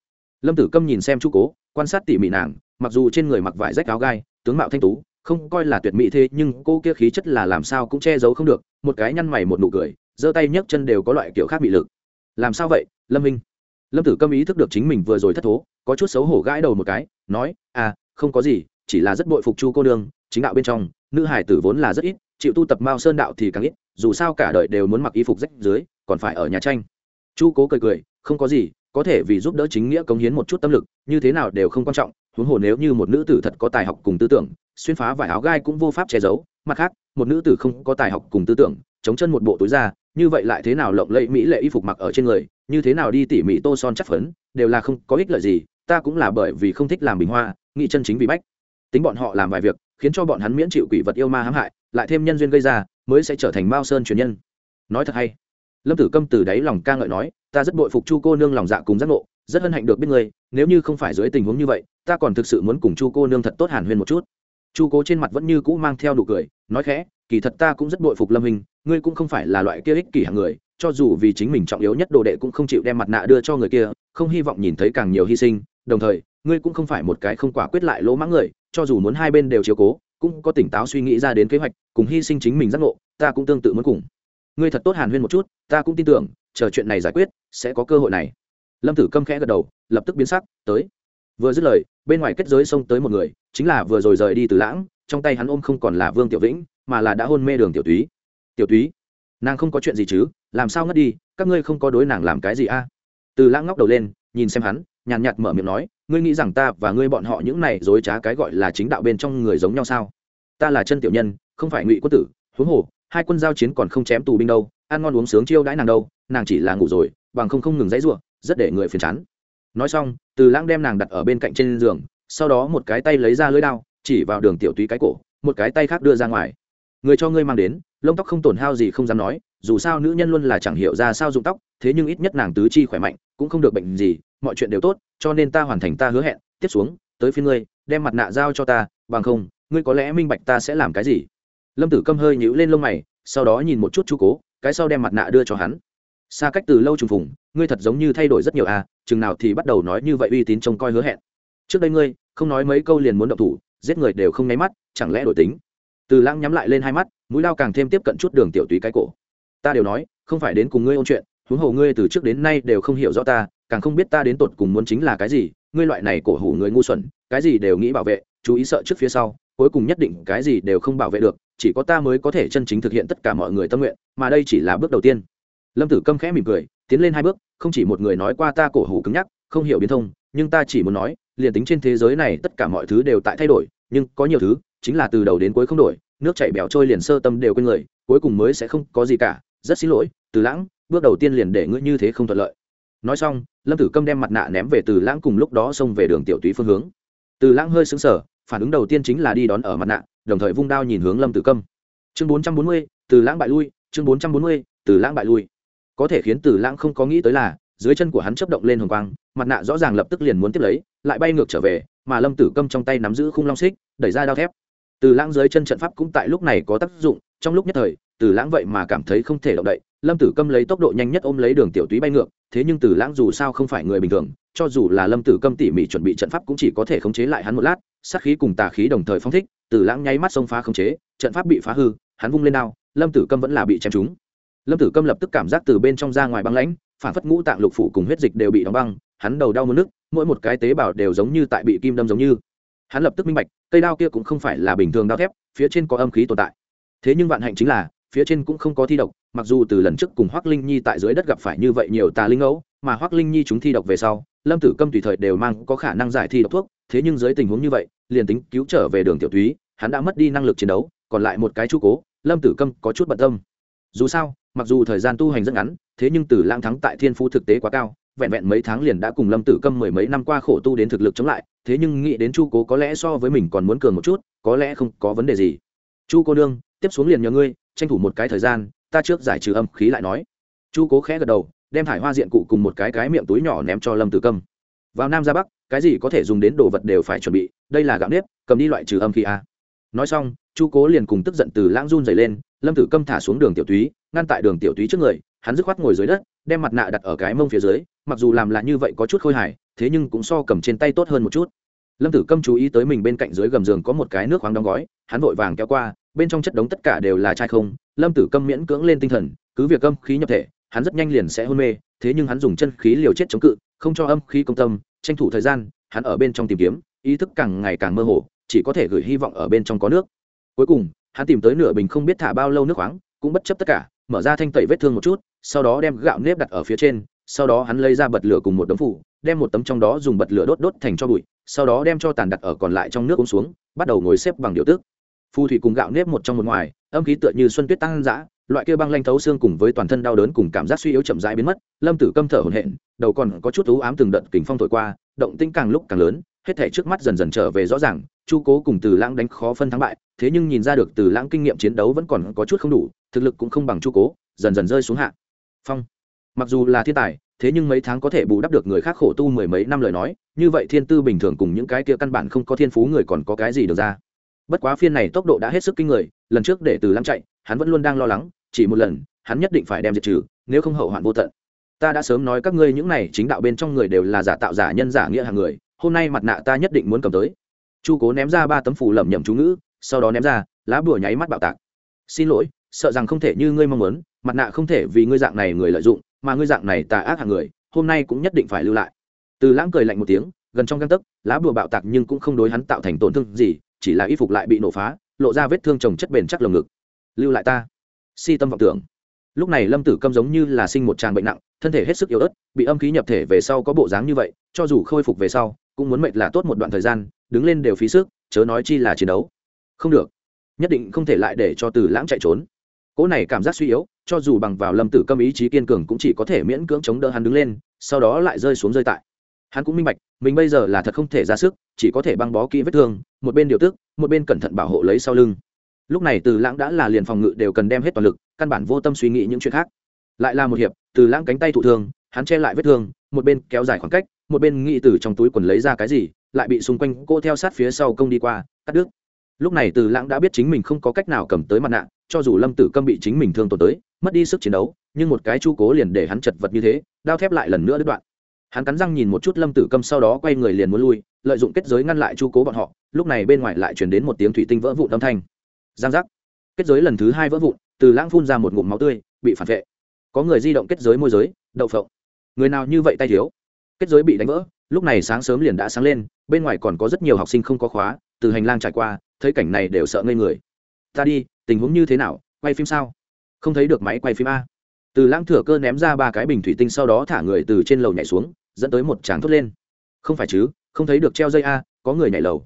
Lâm tử câm nhìn xem chu cố, quan sát tỉ mỉ nàng, mặc dù trên người mặc vải rách áo gai, tướng mạo thanh tú, không coi là tuyệt mỹ thế, nhưng cô kia khí chất là làm sao cũng che giấu không được, một cái nhăn mày một nụ cười, giơ tay nhấc chân đều có loại kiểu khác bị lực. Làm sao vậy, lâm minh? Lâm tử câm ý thức được chính mình vừa rồi thất thố, có chút xấu hổ gãi đầu một cái, nói à không có gì, chỉ là rất bội phục chu cô nương, chính đạo bên trong, nữ hải tử vốn là rất ít, chịu tu tập mao sơn đạo thì càng ít, dù sao cả đời đều muốn mặc y phục rách dưới, còn phải ở nhà tranh. Chu cố cười cười không có gì, có thể vì giúp đỡ chính nghĩa cống hiến một chút tâm lực, như thế nào đều không quan trọng, huống hồ nếu như một nữ tử thật có tài học cùng tư tưởng, xuyên phá vải áo gai cũng vô pháp che giấu, mặt khác, một nữ tử không có tài học cùng tư tưởng, chống chân một bộ túi ra như vậy lại thế nào lộng lẫy mỹ lệ y phục mặc ở trên người, như thế nào đi tỉ mỉ tô son chắc phấn, đều là không có ích lợi gì, ta cũng là bởi vì không thích làm bình hoa nghị chân chính vì bách. Tính bọn họ làm vài việc, khiến cho bọn hắn miễn chịu quỷ vật yêu ma hãm hại, lại thêm nhân duyên gây ra, mới sẽ trở thành mao sơn truyền nhân. Nói thật hay. Lâm tử câm từ đáy lòng ca ngợi nói ta rất bội phục chu cô nương lòng dạ cùng giác ngộ, rất hân hạnh được biết ngươi, nếu như không phải dưới tình huống như vậy, ta còn thực sự muốn cùng chu cô nương thật tốt hàn huyên một chút. Chu cố trên mặt vẫn như cũ mang theo nụ cười, nói khẽ, kỳ thật ta cũng rất bội phục lâm hình ngươi cũng không phải là loại kia ích kỷ hàng người, cho dù vì chính mình trọng yếu nhất đồ đệ cũng không chịu đem mặt nạ đưa cho người kia, không hy vọng nhìn thấy càng nhiều hy sinh, đồng thời, ngươi cũng không phải một cái không quả quyết lại lỗ mãng người, cho dù muốn hai bên đều chiếu cố, cũng có tỉnh táo suy nghĩ ra đến kế hoạch, cùng hy sinh chính mình giác ngộ, ta cũng tương tự muốn cùng. Ngươi thật tốt hàn huyên một chút, ta cũng tin tưởng chờ chuyện này giải quyết, sẽ có cơ hội này. Lâm tử câm khẽ gật đầu, lập tức biến sắc, tới. Vừa dứt lời, bên ngoài kết giới xông tới một người, chính là vừa rồi rời đi từ lãng, trong tay hắn ôm không còn là vương tiểu vĩnh, mà là đã hôn mê đường tiểu túy. Tiểu túy, nàng không có chuyện gì chứ? Làm sao ngất đi? Các ngươi không có đối nàng làm cái gì a? Từ lãng ngóc đầu lên, nhìn xem hắn, nhàn nhạt mở miệng nói, ngươi nghĩ rằng ta và ngươi bọn họ những này dối trá cái gọi là chính đạo bên trong người giống nhau sao? Ta là chân tiểu nhân, không phải ngụy quân tử, huống hồ, hai quân giao chiến còn không chém tù binh đâu ăn ngon uống sướng chiêu đãi nàng đâu, nàng chỉ là ngủ rồi, bằng không không ngừng dãy ruộng rất để người phiền chán. Nói xong, từ lãng đem nàng đặt ở bên cạnh trên giường, sau đó một cái tay lấy ra lưỡi đao, chỉ vào đường tiểu túy cái cổ, một cái tay khác đưa ra ngoài. Người cho ngươi mang đến, lông tóc không tổn hao gì không dám nói, dù sao nữ nhân luôn là chẳng hiểu ra sao dụng tóc, thế nhưng ít nhất nàng tứ chi khỏe mạnh, cũng không được bệnh gì, mọi chuyện đều tốt, cho nên ta hoàn thành ta hứa hẹn, tiếp xuống, tới phía ngươi, đem mặt nạ giao cho ta, bằng không, ngươi có lẽ minh bạch ta sẽ làm cái gì. Lâm tử câm hơi nhíu lên lông mày, sau đó nhìn một chút chú cố cái sau đem mặt nạ đưa cho hắn. Xa cách từ lâu trùng phùng, ngươi thật giống như thay đổi rất nhiều à chừng nào thì bắt đầu nói như vậy uy tín trông coi hứa hẹn. Trước đây ngươi, không nói mấy câu liền muốn động thủ, giết người đều không nháy mắt, chẳng lẽ đổi tính? Từ lãng nhắm lại lên hai mắt, mũi lao càng thêm tiếp cận chút đường tiểu túy cái cổ. Ta đều nói, không phải đến cùng ngươi ôn chuyện, huống hồ ngươi từ trước đến nay đều không hiểu rõ ta, càng không biết ta đến tột cùng muốn chính là cái gì, ngươi loại này cổ hủ người ngu xuẩn, cái gì đều nghĩ bảo vệ, chú ý sợ trước phía sau, cuối cùng nhất định cái gì đều không bảo vệ được chỉ có ta mới có thể chân chính thực hiện tất cả mọi người tâm nguyện, mà đây chỉ là bước đầu tiên. Lâm tử câm khẽ mỉm cười, tiến lên hai bước, không chỉ một người nói qua ta cổ hủ cứng nhắc, không hiểu biến thông, nhưng ta chỉ muốn nói, liền tính trên thế giới này tất cả mọi thứ đều tại thay đổi, nhưng có nhiều thứ, chính là từ đầu đến cuối không đổi, nước chảy bẻo trôi liền sơ tâm đều quên người, cuối cùng mới sẽ không có gì cả, rất xin lỗi, từ lãng, bước đầu tiên liền để ngươi như thế không thuận lợi. Nói xong, lâm tử câm đem mặt nạ ném về từ lãng cùng lúc đó xông về đường tiểu túy phương hướng. Từ lãng hơi xứng sở phản ứng đầu tiên chính là đi đón ở mặt nạ, đồng thời vung đao nhìn hướng lâm tử câm. Chương bốn trăm bốn mươi, từ lãng bại lui, chương bốn trăm bốn mươi, từ lãng bại lui. Có thể khiến từ lãng không có nghĩ tới là, dưới chân của hắn chấp động lên hồng quang, mặt nạ rõ ràng lập tức liền muốn tiếp lấy, lại bay ngược trở về, mà lâm tử câm trong tay nắm giữ khung long xích, đẩy ra đao thép. Từ lãng dưới chân trận pháp cũng tại lúc này có tác dụng, trong lúc nhất thời, từ lãng vậy mà cảm thấy không thể động đậy, lâm tử câm lấy tốc độ nhanh nhất ôm lấy đường tiểu túy bay ngược thế nhưng từ lãng dù sao không phải người bình thường, cho dù là lâm tử câm tỉ mỉ chuẩn bị trận pháp cũng chỉ có thể khống chế lại hắn một lát, sát khí cùng tà khí đồng thời phong thích, từ lãng nháy mắt xông phá khống chế, trận pháp bị phá hư, hắn vung lên đao, lâm tử câm vẫn là bị chém trúng. Lâm tử câm lập tức cảm giác từ bên trong ra ngoài băng lãnh, phản phất ngũ tạng lục phủ cùng huyết dịch đều bị đóng băng, hắn đầu đau muốn nước mỗi một cái tế bào đều giống như tại bị kim đâm giống như. Hắn lập tức minh bạch, cây đao kia cũng không phải là bình thường đao thép, phía trên có âm khí tồn tại. Thế nhưng vạn hạnh chính là phía trên cũng không có thi độc mặc dù từ lần trước cùng hoác linh nhi tại dưới đất gặp phải như vậy nhiều tà linh ấu, mà hoác linh nhi chúng thi độc về sau lâm tử câm tùy thời đều mang có khả năng giải thi độc thuốc thế nhưng dưới tình huống như vậy liền tính cứu trở về đường tiểu túy hắn đã mất đi năng lực chiến đấu còn lại một cái chu cố lâm tử câm có chút bận tâm. Dù sao mặc dù thời gian tu hành rất ngắn thế nhưng từ lang thắng tại thiên phú thực tế quá cao vẹn vẹn mấy tháng liền đã cùng lâm tử câm mười mấy năm qua khổ tu đến thực lực chống lại thế nhưng nghĩ đến chu cố có lẽ so với mình còn muốn cường một chút có lẽ không có vấn đề gì. Chu cô đương tiếp xuống liền nhờ ngươi, tranh thủ một cái thời gian, ta trước giải trừ âm khí lại nói. Chu cố khẽ gật đầu, đem thải hoa diện cụ cùng một cái cái miệng túi nhỏ ném cho lâm tử câm. Vào nam ra bắc, cái gì có thể dùng đến đồ vật đều phải chuẩn bị, đây là gạo nếp, cầm đi loại trừ âm khí a. Nói xong, chu cố liền cùng tức giận từ lãng run dày lên, lâm tử câm thả xuống đường tiểu túy, ngăn tại đường tiểu túy trước người, hắn dứt khoát ngồi dưới đất, đem mặt nạ đặt ở cái mông phía dưới, mặc dù làm là như vậy có chút khôi hài, thế nhưng cũng so cầm trên tay tốt hơn một chút lâm tử câm chú ý tới mình bên cạnh dưới gầm giường có một cái nước khoáng đóng gói, hắn vội vàng kéo qua, bên trong chất đống tất cả đều là chai không, lâm tử câm miễn cưỡng lên tinh thần, cứ việc âm khí nhập thể, hắn rất nhanh liền sẽ hôn mê, thế nhưng hắn dùng chân khí liều chết chống cự, không cho âm khí công tâm, tranh thủ thời gian, hắn ở bên trong tìm kiếm, ý thức càng ngày càng mơ hồ, chỉ có thể gửi hy vọng ở bên trong có nước. Cuối cùng, hắn tìm tới nửa bình không biết thả bao lâu nước khoáng, cũng bất chấp tất cả, mở ra thanh tẩy vết thương một chút, sau đó đem gạo nếp đặt ở phía trên, sau đó hắn lấy ra bật lửa cùng một đống phủ đem một tấm trong đó dùng bật lửa đốt đốt thành cho bụi, sau đó đem cho tàn đặt ở còn lại trong nước uống xuống, bắt đầu ngồi xếp bằng điều tức. Phù thủy cùng gạo nếp một trong một ngoài, âm khí tựa như xuân tuyết tăng dã, loại kia băng lanh thấu xương cùng với toàn thân đau đớn cùng cảm giác suy yếu chậm rãi biến mất, lâm tử câm thở hổn hển, đầu còn có chút ú ám từng đợt kính phong thổi qua, động tĩnh càng lúc càng lớn, hết thể trước mắt dần dần trở về rõ ràng, chu cố cùng từ lãng đánh khó phân thắng bại, thế nhưng nhìn ra được từ lãng kinh nghiệm chiến đấu vẫn còn có chút không đủ, thực lực cũng không bằng chu cố, dần dần rơi xuống hạ. Phong. Mặc dù là thiên tài thế nhưng mấy tháng có thể bù đắp được người khác khổ tu mười mấy năm lời nói, như vậy thiên tư bình thường cùng những cái kia căn bản không có thiên phú người còn có cái gì được ra. Bất quá phiên này tốc độ đã hết sức kinh người, lần trước để từ lăng chạy, hắn vẫn luôn đang lo lắng, chỉ một lần, hắn nhất định phải đem diệt trừ, nếu không hậu hoạn vô tận. Ta đã sớm nói các ngươi những này chính đạo bên trong người đều là giả tạo giả nhân giả nghĩa hàng người, hôm nay mặt nạ ta nhất định muốn cầm tới. Chu cố ném ra ba tấm phủ lẩm nhẩm chú ngữ, sau đó ném ra, lá bùa nháy mắt bạo tạc. Xin lỗi, sợ rằng không thể như ngươi mong muốn, mặt nạ không thể vì ngươi dạng này người lợi dụng mà ngươi dạng này tà ác hàng người, hôm nay cũng nhất định phải lưu lại. Từ lãng cười lạnh một tiếng, gần trong găng tấc, lá bùa bạo tạc nhưng cũng không đối hắn tạo thành tổn thương gì, chỉ là y phục lại bị nổ phá, lộ ra vết thương trồng chất bền chắc lồng ngực. Lưu lại ta. Si tâm vọng tưởng. Lúc này lâm tử câm giống như là sinh một tràng bệnh nặng, thân thể hết sức yếu ớt, bị âm khí nhập thể về sau có bộ dáng như vậy, cho dù khôi phục về sau, cũng muốn mệt là tốt một đoạn thời gian, đứng lên đều phí sức, chớ nói chi là chiến đấu. Không được. Nhất định không thể lại để cho từ lãng chạy trốn. Cỗ này cảm giác suy yếu cho dù bằng vào lâm tử câm ý chí kiên cường cũng chỉ có thể miễn cưỡng chống đỡ hắn đứng lên, sau đó lại rơi xuống rơi tại. Hắn cũng minh bạch, mình bây giờ là thật không thể ra sức, chỉ có thể băng bó kỹ vết thương, một bên điều tức, một bên cẩn thận bảo hộ lấy sau lưng. Lúc này từ lãng đã là liền phòng ngự đều cần đem hết toàn lực, căn bản vô tâm suy nghĩ những chuyện khác. Lại là một hiệp, từ lãng cánh tay thụ thương, hắn che lại vết thương, một bên kéo dài khoảng cách, một bên nghĩ từ trong túi quần lấy ra cái gì, lại bị xung quanh cô theo sát phía sau công đi qua, cắt đứt. Lúc này từ lãng đã biết chính mình không có cách nào cầm tới mặt nạ, cho dù lâm tử câm bị chính mình thương tổn tới mất đi sức chiến đấu, nhưng một cái chu cố liền để hắn chật vật như thế, đao thép lại lần nữa đứt đoạn. Hắn cắn răng nhìn một chút lâm tử câm sau đó quay người liền muốn lui, lợi dụng kết giới ngăn lại chu cố bọn họ, lúc này bên ngoài lại chuyển đến một tiếng thủy tinh vỡ vụn âm thanh. Giang giác. Kết giới lần thứ hai vỡ vụn, từ lãng phun ra một ngụm máu tươi, bị phản vệ. Có người di động kết giới môi giới, đậu phộng. Người nào như vậy tay thiếu? Kết giới bị đánh vỡ, lúc này sáng sớm liền đã sáng lên, bên ngoài còn có rất nhiều học sinh không có khóa, từ hành lang trải qua, thấy cảnh này đều sợ ngây người. Ta đi, tình huống như thế nào? Quay phim sao? Không thấy được máy quay phim a. Từ lãng thừa cơ ném ra ba cái bình thủy tinh sau đó thả người từ trên lầu nhảy xuống, dẫn tới một tràng thốt lên. Không phải chứ, không thấy được treo dây a, có người nhảy lầu.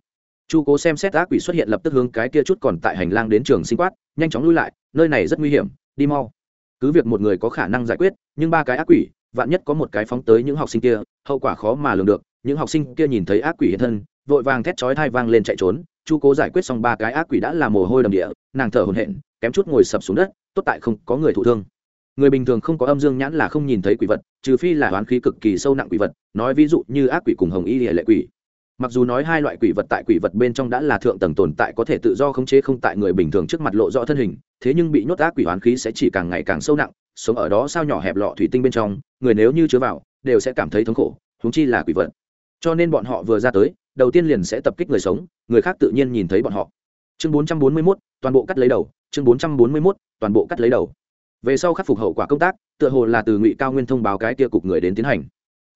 Chu cố xem xét ác quỷ xuất hiện lập tức hướng cái kia chút còn tại hành lang đến trường sinh quát, nhanh chóng lui lại, nơi này rất nguy hiểm, đi mau. Cứ việc một người có khả năng giải quyết, nhưng ba cái ác quỷ, vạn nhất có một cái phóng tới những học sinh kia, hậu quả khó mà lường được. Những học sinh kia nhìn thấy ác quỷ hiện thân, vội vàng thét chói thai vang lên chạy trốn. Chu cố giải quyết xong ba cái ác quỷ đã là mồ hôi đầm địa, nàng thở hổn hển kém chút ngồi sập xuống đất tốt tại không có người thụ thương. Người bình thường không có âm dương nhãn là không nhìn thấy quỷ vật trừ phi là oán khí cực kỳ sâu nặng quỷ vật nói ví dụ như ác quỷ cùng hồng y hệ lệ quỷ. Mặc dù nói hai loại quỷ vật tại quỷ vật bên trong đã là thượng tầng tồn tại có thể tự do khống chế không tại người bình thường trước mặt lộ rõ thân hình thế nhưng bị nhốt ác quỷ oán khí sẽ chỉ càng ngày càng sâu nặng sống ở đó sao nhỏ hẹp lọ thủy tinh bên trong người nếu như chứa vào đều sẽ cảm thấy thống khổ húng chi là quỷ vật. Cho nên bọn họ vừa ra tới đầu tiên liền sẽ tập kích người sống người khác tự nhiên nhìn thấy bọn họ. Chương 441, toàn bộ cắt lấy đầu chương 441, toàn bộ cắt lấy đầu. Về sau khắc phục hậu quả công tác tựa hồ là từ ngụy cao nguyên thông báo cái kia cục người đến tiến hành.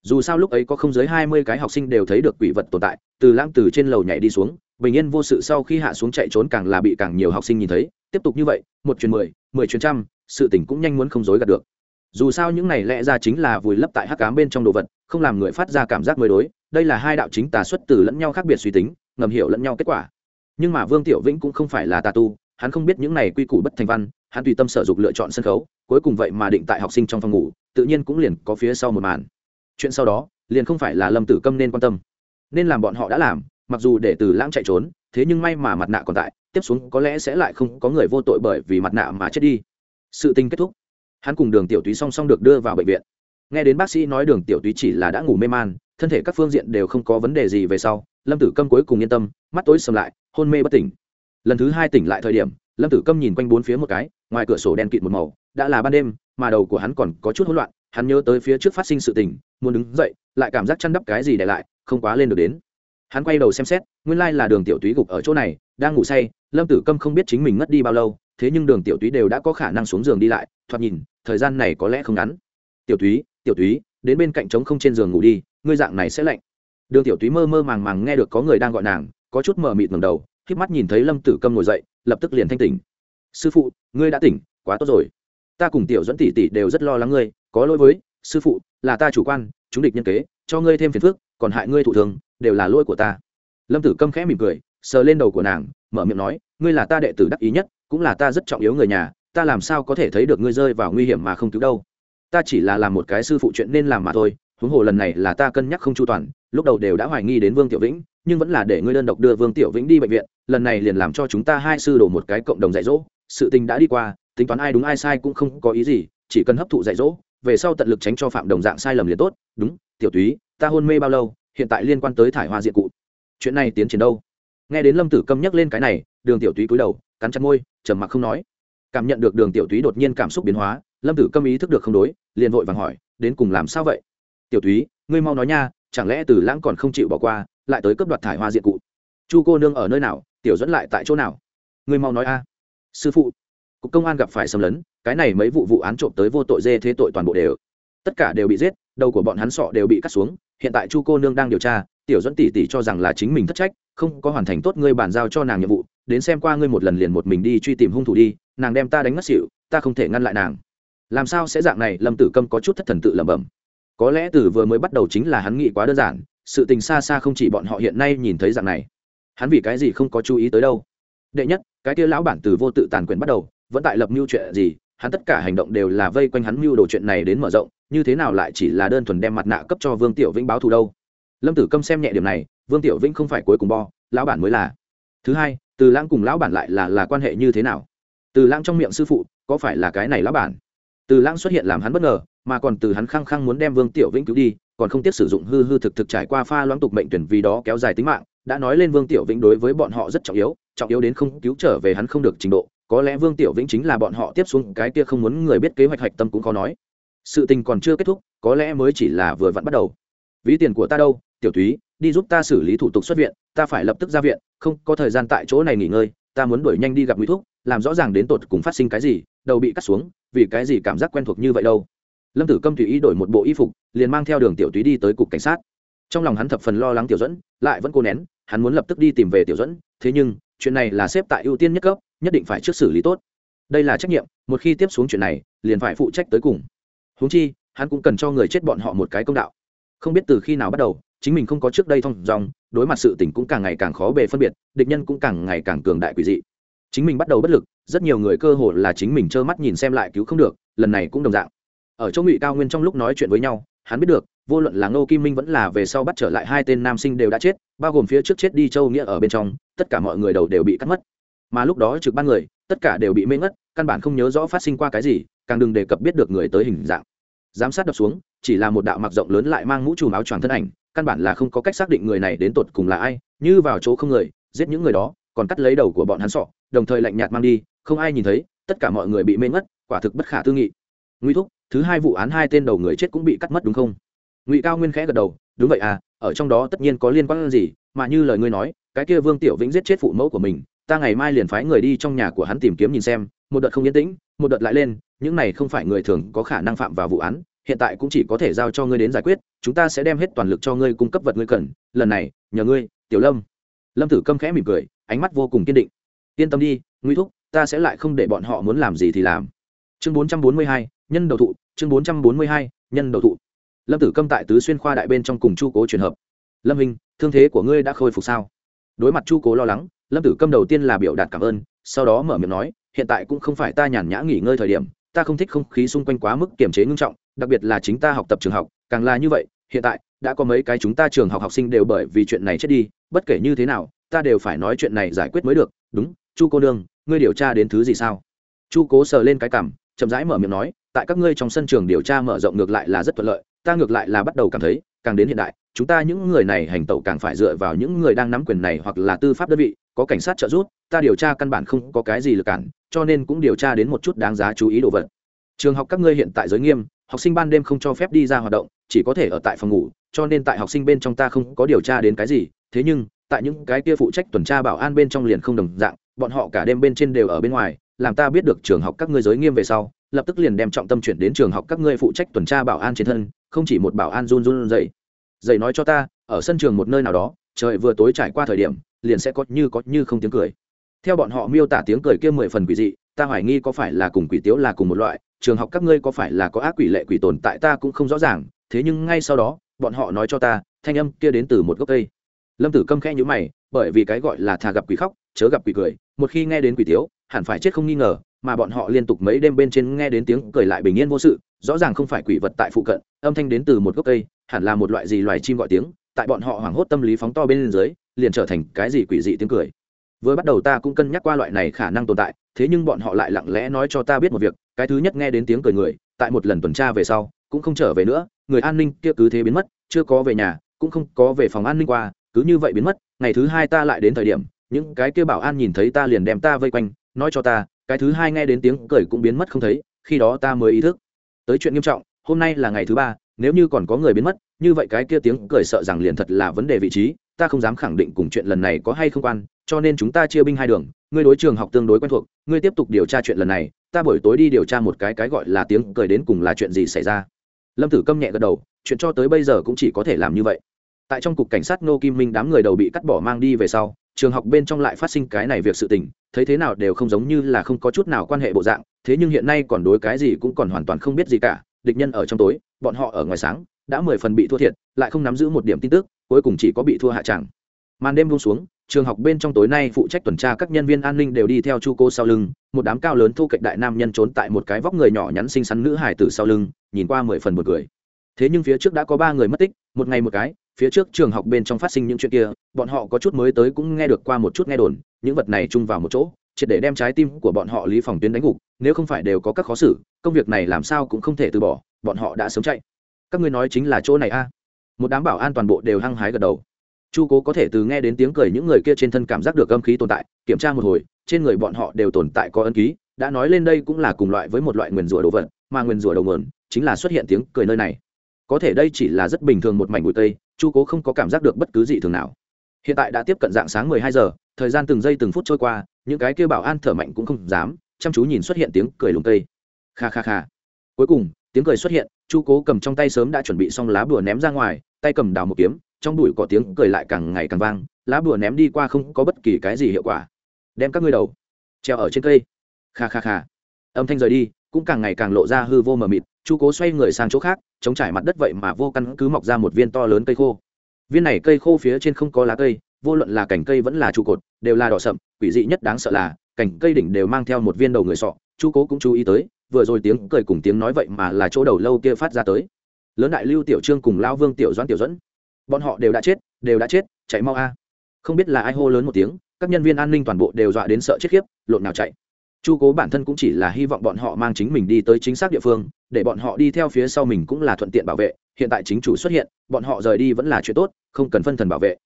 Dù sao lúc ấy có không dưới hai mươi cái học sinh đều thấy được quỷ vật tồn tại từ lãng từ trên lầu nhảy đi xuống bình yên vô sự sau khi hạ xuống chạy trốn càng là bị càng nhiều học sinh nhìn thấy. Tiếp tục như vậy một chuyến mười mười chuyến trăm sự tỉnh cũng nhanh muốn không dối gạt được. Dù sao những này lẽ ra chính là vùi lấp tại hắc cám bên trong đồ vật không làm người phát ra cảm giác mới đối. Đây là hai đạo chính tà xuất từ lẫn nhau khác biệt suy tính ngầm hiểu lẫn nhau kết quả. Nhưng mà vương tiểu vĩnh cũng không phải là tà tu hắn không biết những này quy củ bất thành văn, hắn tùy tâm sở dục lựa chọn sân khấu, cuối cùng vậy mà định tại học sinh trong phòng ngủ, tự nhiên cũng liền có phía sau một màn. Chuyện sau đó, liền không phải là lâm tử câm nên quan tâm. Nên làm bọn họ đã làm, mặc dù để từ lãng chạy trốn, thế nhưng may mà mặt nạ còn tại, tiếp xuống có lẽ sẽ lại không có người vô tội bởi vì mặt nạ mà chết đi. Sự tình kết thúc. Hắn cùng đường tiểu túy song song được đưa vào bệnh viện. Nghe đến bác sĩ nói đường tiểu túy chỉ là đã ngủ mê man, thân thể các phương diện đều không có vấn đề gì về sau, lâm tử câm cuối cùng yên tâm, mắt tối sầm lại, hôn mê bất tỉnh lần thứ hai tỉnh lại thời điểm, lâm tử câm nhìn quanh bốn phía một cái, ngoài cửa sổ đen kịt một màu, đã là ban đêm, mà đầu của hắn còn có chút hỗn loạn, hắn nhớ tới phía trước phát sinh sự tình, muốn đứng dậy, lại cảm giác chăn đắp cái gì để lại, không quá lên được đến. Hắn quay đầu xem xét, nguyên lai là đường tiểu túy gục ở chỗ này, đang ngủ say, lâm tử câm không biết chính mình mất đi bao lâu, thế nhưng đường tiểu túy đều đã có khả năng xuống giường đi lại, thoạt nhìn, thời gian này có lẽ không ngắn. Tiểu túy tiểu túy, đến bên cạnh trống không trên giường ngủ đi, ngươi dạng này sẽ lạnh. Đường tiểu túy mơ mơ màng màng nghe được có người đang gọi nàng, có chút mờ mịt ngầm đầu k mắt nhìn thấy lâm tử câm ngồi dậy, lập tức liền thanh tỉnh. Sư phụ, ngươi đã tỉnh, quá tốt rồi. Ta cùng tiểu dẫn tỷ tỷ đều rất lo lắng ngươi, có lỗi với, sư phụ, là ta chủ quan, chúng địch nhân kế, cho ngươi thêm phiền phức, còn hại ngươi thụ thường đều là lỗi của ta. Lâm tử câm khẽ mỉm cười, sờ lên đầu của nàng, mở miệng nói, ngươi là ta đệ tử đắc ý nhất, cũng là ta rất trọng yếu người nhà, ta làm sao có thể thấy được ngươi rơi vào nguy hiểm mà không cứu đâu? Ta chỉ là làm một cái sư phụ chuyện nên làm mà thôi huống hồ lần này là ta cân nhắc không chu toàn, lúc đầu đều đã hoài nghi đến vương tiểu vĩnh, nhưng vẫn là để ngươi đơn độc đưa vương tiểu vĩnh đi bệnh viện, lần này liền làm cho chúng ta hai sư đổ một cái cộng đồng dạy dỗ, sự tình đã đi qua, tính toán ai đúng ai sai cũng không có ý gì, chỉ cần hấp thụ dạy dỗ, về sau tận lực tránh cho phạm đồng dạng sai lầm liền tốt, đúng, tiểu túy, ta hôn mê bao lâu, hiện tại liên quan tới thải hoa diện cụ. Chuyện này tiến triển đâu? Nghe đến lâm tử câm nhắc lên cái này, đường tiểu túy cúi đầu, cắn chặt môi, trầm mặc không nói. Cảm nhận được đường tiểu túy đột nhiên cảm xúc biến hóa, lâm tử câm ý thức được không đối, liền vội vàng hỏi, đến cùng làm sao vậy? Tiểu túy ngươi mau nói nha, chẳng lẽ từ lãng còn không chịu bỏ qua, lại tới cướp đoạt thải hoa diện cụ? Chu cô nương ở nơi nào, tiểu dẫn lại tại chỗ nào? Ngươi mau nói a. Sư phụ, cục công an gặp phải xâm lấn, cái này mấy vụ vụ án trộm tới vô tội dê thế tội toàn bộ đều. Tất cả đều bị giết, đầu của bọn hắn sọ đều bị cắt xuống, hiện tại chu cô nương đang điều tra, tiểu dẫn tỷ tỷ cho rằng là chính mình thất trách, không có hoàn thành tốt ngươi bàn giao cho nàng nhiệm vụ, đến xem qua ngươi một lần liền một mình đi truy tìm hung thủ đi, nàng đem ta đánh mất xỉu, ta không thể ngăn lại nàng. Làm sao sẽ dạng này, lâm tử câm có chút thất thần tự lẩm bẩm có lẽ từ vừa mới bắt đầu chính là hắn nghĩ quá đơn giản, sự tình xa xa không chỉ bọn họ hiện nay nhìn thấy dạng này. Hắn vì cái gì không có chú ý tới đâu? Đệ nhất, cái kia lão bản từ vô tự tàn quyền bắt đầu, vẫn tại lập mưu chuyện gì, hắn tất cả hành động đều là vây quanh hắn mưu đồ chuyện này đến mở rộng, như thế nào lại chỉ là đơn thuần đem mặt nạ cấp cho vương tiểu vĩnh báo thù đâu? Lâm tử câm xem nhẹ điểm này, vương tiểu vĩnh không phải cuối cùng bo, lão bản mới là. Thứ hai, từ lãng cùng lão bản lại là là quan hệ như thế nào? Từ lãng trong miệng sư phụ, có phải là cái này lão bản? Từ lãng xuất hiện làm hắn bất ngờ mà còn từ hắn khăng khăng muốn đem vương tiểu vĩnh cứu đi, còn không tiếc sử dụng hư hư thực thực trải qua pha loãng tục mệnh tuyển vì đó kéo dài tính mạng, đã nói lên vương tiểu vĩnh đối với bọn họ rất trọng yếu trọng yếu đến không cứu trở về hắn không được trình độ, có lẽ vương tiểu vĩnh chính là bọn họ tiếp xuống, cái kia không muốn người biết kế hoạch hạch tâm cũng có nói. Sự tình còn chưa kết thúc, có lẽ mới chỉ là vừa vặn bắt đầu. Ví tiền của ta đâu, tiểu thúy, đi giúp ta xử lý thủ tục xuất viện, ta phải lập tức ra viện, không có thời gian tại chỗ này nghỉ ngơi, ta muốn đuổi nhanh đi gặp nguy thuốc làm rõ ràng đến tột cùng phát sinh cái gì, đầu bị cắt xuống, vì cái gì cảm giác quen thuộc như vậy đâu lâm tử câm tùy ý đổi một bộ y phục, liền mang theo đường tiểu túy đi tới cục cảnh sát. Trong lòng hắn thập phần lo lắng tiểu dẫn lại vẫn cô nén, hắn muốn lập tức đi tìm về tiểu dẫn thế nhưng, chuyện này là xếp tại ưu tiên nhất cấp, nhất định phải trước xử lý tốt. Đây là trách nhiệm, một khi tiếp xuống chuyện này, liền phải phụ trách tới cùng. Huống chi, hắn cũng cần cho người chết bọn họ một cái công đạo. Không biết từ khi nào bắt đầu, chính mình không có trước đây thông dòng, đối mặt sự tình cũng càng ngày càng khó bề phân biệt, địch nhân cũng càng ngày càng cường đại quỷ dị. Chính mình bắt đầu bất lực, rất nhiều người cơ hồ là chính mình trơ mắt nhìn xem lại cứu không được, lần này cũng đồng dạng ở chỗ ngụy cao nguyên trong lúc nói chuyện với nhau, hắn biết được, vô luận là ngô kim minh vẫn là về sau bắt trở lại hai tên nam sinh đều đã chết, bao gồm phía trước chết đi châu nghĩa ở bên trong, tất cả mọi người đầu đều bị cắt mất. Mà lúc đó trực ban người, tất cả đều bị mê ngất, căn bản không nhớ rõ phát sinh qua cái gì, càng đừng đề cập biết được người tới hình dạng. Giám sát đập xuống, chỉ là một đạo mặc rộng lớn lại mang mũ trùm áo choàng thân ảnh, căn bản là không có cách xác định người này đến tột cùng là ai, như vào chỗ không người, giết những người đó, còn cắt lấy đầu của bọn hắn sọ, đồng thời lạnh nhạt mang đi, không ai nhìn thấy, tất cả mọi người bị mê ngất, quả thực bất khả tư nghị. Nguy thúc thứ hai vụ án hai tên đầu người chết cũng bị cắt mất đúng không? Ngụy cao nguyên khẽ gật đầu, đúng vậy à ở trong đó tất nhiên có liên quan gì, mà như lời ngươi nói, cái kia vương tiểu vĩnh giết chết phụ mẫu của mình, ta ngày mai liền phái người đi trong nhà của hắn tìm kiếm nhìn xem, một đợt không yên tĩnh, một đợt lại lên, những này không phải người thường có khả năng phạm vào vụ án, hiện tại cũng chỉ có thể giao cho ngươi đến giải quyết, chúng ta sẽ đem hết toàn lực cho ngươi cung cấp vật ngươi cần, lần này, nhờ ngươi, tiểu lâm. Lâm tử câm khẽ mỉm cười, ánh mắt vô cùng kiên định. Yên tâm đi nguy thúc, ta sẽ lại không để bọn họ muốn làm gì thì làm chương bốn trăm bốn mươi hai, nhân đầu thụ, chương bốn trăm bốn mươi hai, nhân đầu thụ. Lâm tử câm tại tứ xuyên khoa đại bên trong cùng chu cố truyền hợp. Lâm hình, thương thế của ngươi đã khôi phục sao? Đối mặt chu cố lo lắng, lâm tử câm đầu tiên là biểu đạt cảm ơn, sau đó mở miệng nói, hiện tại cũng không phải ta nhàn nhã nghỉ ngơi thời điểm, ta không thích không khí xung quanh quá mức kiềm chế ngưng trọng, đặc biệt là chính ta học tập trường học, càng là như vậy, hiện tại, đã có mấy cái chúng ta trường học học sinh đều bởi vì chuyện này chết đi, bất kể như thế nào, ta đều phải nói chuyện này giải quyết mới được. Đúng, chu cô nương, ngươi điều tra đến thứ gì sao? Chu cố sờ lên cái cảm chậm rãi mở miệng nói, tại các ngươi trong sân trường điều tra mở rộng ngược lại là rất thuận lợi, ta ngược lại là bắt đầu cảm thấy, càng đến hiện đại, chúng ta những người này hành tẩu càng phải dựa vào những người đang nắm quyền này hoặc là tư pháp đơn vị, có cảnh sát trợ giúp, ta điều tra căn bản không có cái gì lực cản, cho nên cũng điều tra đến một chút đáng giá chú ý đồ vật. Trường học các ngươi hiện tại giới nghiêm, học sinh ban đêm không cho phép đi ra hoạt động, chỉ có thể ở tại phòng ngủ, cho nên tại học sinh bên trong ta không có điều tra đến cái gì, thế nhưng, tại những cái kia phụ trách tuần tra bảo an bên trong liền không đồng dạng, bọn họ cả đêm bên trên đều ở bên ngoài làm ta biết được trường học các ngươi giới nghiêm về sau, lập tức liền đem trọng tâm chuyển đến trường học các ngươi phụ trách tuần tra bảo an trên thân, không chỉ một bảo an run run dậy. Dậy nói cho ta, ở sân trường một nơi nào đó, trời vừa tối trải qua thời điểm, liền sẽ có như có như không tiếng cười. Theo bọn họ miêu tả tiếng cười kia mười phần quỷ dị, ta hoài nghi có phải là cùng quỷ tiếu là cùng một loại, trường học các ngươi có phải là có ác quỷ lệ quỷ tồn tại ta cũng không rõ ràng, thế nhưng ngay sau đó, bọn họ nói cho ta, thanh âm kia đến từ một gốc cây. Lâm tử câm khẽ nhữ mày, bởi vì cái gọi là thà gặp quỷ khóc, chớ gặp quỷ cười, một khi nghe đến quỷ tiếu hẳn phải chết không nghi ngờ, mà bọn họ liên tục mấy đêm bên trên nghe đến tiếng cười lại bình yên vô sự, rõ ràng không phải quỷ vật tại phụ cận, âm thanh đến từ một gốc cây, hẳn là một loại gì loài chim gọi tiếng, tại bọn họ hoảng hốt tâm lý phóng to bên dưới, liền trở thành cái gì quỷ dị tiếng cười. Vừa bắt đầu ta cũng cân nhắc qua loại này khả năng tồn tại, thế nhưng bọn họ lại lặng lẽ nói cho ta biết một việc, cái thứ nhất nghe đến tiếng cười người, tại một lần tuần tra về sau, cũng không trở về nữa, người an ninh kia cứ thế biến mất, chưa có về nhà, cũng không có về phòng an ninh qua, cứ như vậy biến mất, ngày thứ hai ta lại đến thời điểm, những cái kia bảo an nhìn thấy ta liền đem ta vây quanh nói cho ta, cái thứ hai nghe đến tiếng cười cũng biến mất không thấy, khi đó ta mới ý thức. Tới chuyện nghiêm trọng, hôm nay là ngày thứ ba, nếu như còn có người biến mất, như vậy cái kia tiếng cười sợ rằng liền thật là vấn đề vị trí, ta không dám khẳng định cùng chuyện lần này có hay không quan, cho nên chúng ta chia binh hai đường, ngươi đối trường học tương đối quen thuộc, ngươi tiếp tục điều tra chuyện lần này, ta buổi tối đi điều tra một cái cái gọi là tiếng cười đến cùng là chuyện gì xảy ra. Lâm tử câm nhẹ gật đầu, chuyện cho tới bây giờ cũng chỉ có thể làm như vậy. Tại trong cục cảnh sát Nô kim minh đám người đầu bị cắt bỏ mang đi về sau, trường học bên trong lại phát sinh cái này việc sự tình thấy thế nào đều không giống như là không có chút nào quan hệ bộ dạng, thế nhưng hiện nay còn đối cái gì cũng còn hoàn toàn không biết gì cả, địch nhân ở trong tối, bọn họ ở ngoài sáng, đã mười phần bị thua thiệt, lại không nắm giữ một điểm tin tức, cuối cùng chỉ có bị thua hạ tràng màn đêm buông xuống, trường học bên trong tối nay phụ trách tuần tra các nhân viên an ninh đều đi theo chu cô sau lưng, một đám cao lớn thu cạnh đại nam nhân trốn tại một cái vóc người nhỏ nhắn xinh xắn nữ hải tử sau lưng, nhìn qua mười phần một người thế nhưng phía trước đã có ba người mất tích, một ngày một cái, phía trước trường học bên trong phát sinh những chuyện kia, bọn họ có chút mới tới cũng nghe được qua một chút nghe đồn những vật này chung vào một chỗ, triệt để đem trái tim của bọn họ lý phòng tuyến đánh gục, nếu không phải đều có các khó xử, công việc này làm sao cũng không thể từ bỏ, bọn họ đã sớm chạy. Các ngươi nói chính là chỗ này a? Một đám bảo an toàn bộ đều hăng hái gật đầu. Chu cố có thể từ nghe đến tiếng cười những người kia trên thân cảm giác được âm khí tồn tại, kiểm tra một hồi, trên người bọn họ đều tồn tại có ân ký, đã nói lên đây cũng là cùng loại với một loại nguyền rủa đồ vật, mà nguyền rủa đầu mườn chính là xuất hiện tiếng cười nơi này. Có thể đây chỉ là rất bình thường một mảnh bụi tây, chu cố không có cảm giác được bất cứ gì thường nào hiện tại đã tiếp cận dạng sáng mười hai giờ, thời gian từng giây từng phút trôi qua, những cái kêu bảo an thở mạnh cũng không dám, chăm chú nhìn xuất hiện tiếng cười lùng cây kha kha kha. Cuối cùng, tiếng cười xuất hiện, chu cố cầm trong tay sớm đã chuẩn bị xong lá bùa ném ra ngoài, tay cầm đào một kiếm, trong bụi có tiếng cười lại càng ngày càng vang, lá bùa ném đi qua không có bất kỳ cái gì hiệu quả. Đem các ngươi đầu, treo ở trên cây. Kha kha kha. Âm thanh rời đi, cũng càng ngày càng lộ ra hư vô mờ mịt, chu cố xoay người sang chỗ khác, chống trải mặt đất vậy mà vô căn cứ mọc ra một viên to lớn cây khô viên này cây khô phía trên không có lá cây, vô luận là cành cây vẫn là trụ cột, đều là đỏ sậm, quỷ dị nhất đáng sợ là, cành cây đỉnh đều mang theo một viên đầu người sọ, chu cố cũng chú ý tới, vừa rồi tiếng cười cùng tiếng nói vậy mà là chỗ đầu lâu kia phát ra tới. Lớn đại lưu tiểu trương cùng lao vương tiểu doãn tiểu dẫn bọn họ đều đã chết, đều đã chết, chạy mau a. Không biết là ai hô lớn một tiếng, các nhân viên an ninh toàn bộ đều dọa đến sợ chết khiếp, lộn nào chạy. Chu cố bản thân cũng chỉ là hy vọng bọn họ mang chính mình đi tới chính xác địa phương, để bọn họ đi theo phía sau mình cũng là thuận tiện bảo vệ, hiện tại chính chủ xuất hiện, bọn họ rời đi vẫn là chuyện tốt không cần phân thần bảo vệ.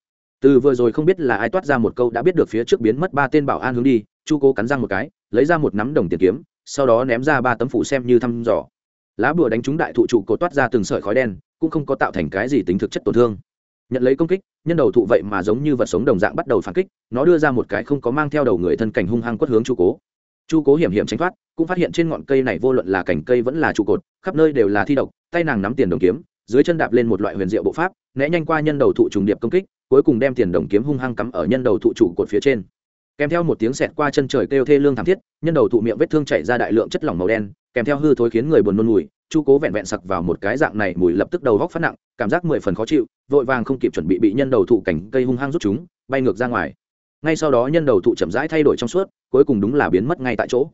Từ vừa rồi không biết là ai toát ra một câu đã biết được phía trước biến mất ba tên bảo an hướng đi, chu cố cắn răng một cái, lấy ra một nắm đồng tiền kiếm, sau đó ném ra ba tấm phủ xem như thăm dò. Lá bùa đánh trúng đại thụ trụ cột toát ra từng sợi khói đen, cũng không có tạo thành cái gì tính thực chất tổn thương. Nhận lấy công kích, nhân đầu thụ vậy mà giống như vật sống đồng dạng bắt đầu phản kích, nó đưa ra một cái không có mang theo đầu người thân cảnh hung hăng quất hướng chu cố. Chu cố hiểm hiểm tránh thoát, cũng phát hiện trên ngọn cây này vô luận là cành cây vẫn là trụ cột, khắp nơi đều là thi độc, tay nàng nắm tiền đồng kiếm dưới chân đạp lên một loại huyền diệu bộ pháp, né nhanh qua nhân đầu thụ trùng điệp công kích, cuối cùng đem tiền đồng kiếm hung hăng cắm ở nhân đầu thụ trụ cột phía trên. Kèm theo một tiếng sẹt qua chân trời kêu thê lương thảm thiết, nhân đầu thụ miệng vết thương chảy ra đại lượng chất lỏng màu đen, kèm theo hư thối khiến người buồn nôn mùi, chu cố vẹn vẹn sặc vào một cái dạng này, mùi lập tức đầu góc phát nặng, cảm giác mười phần khó chịu, vội vàng không kịp chuẩn bị bị nhân đầu thụ cảnh cây hung hăng rút chúng, bay ngược ra ngoài. Ngay sau đó nhân đầu thụ chậm rãi thay đổi trong suốt, cuối cùng đúng là biến mất ngay tại chỗ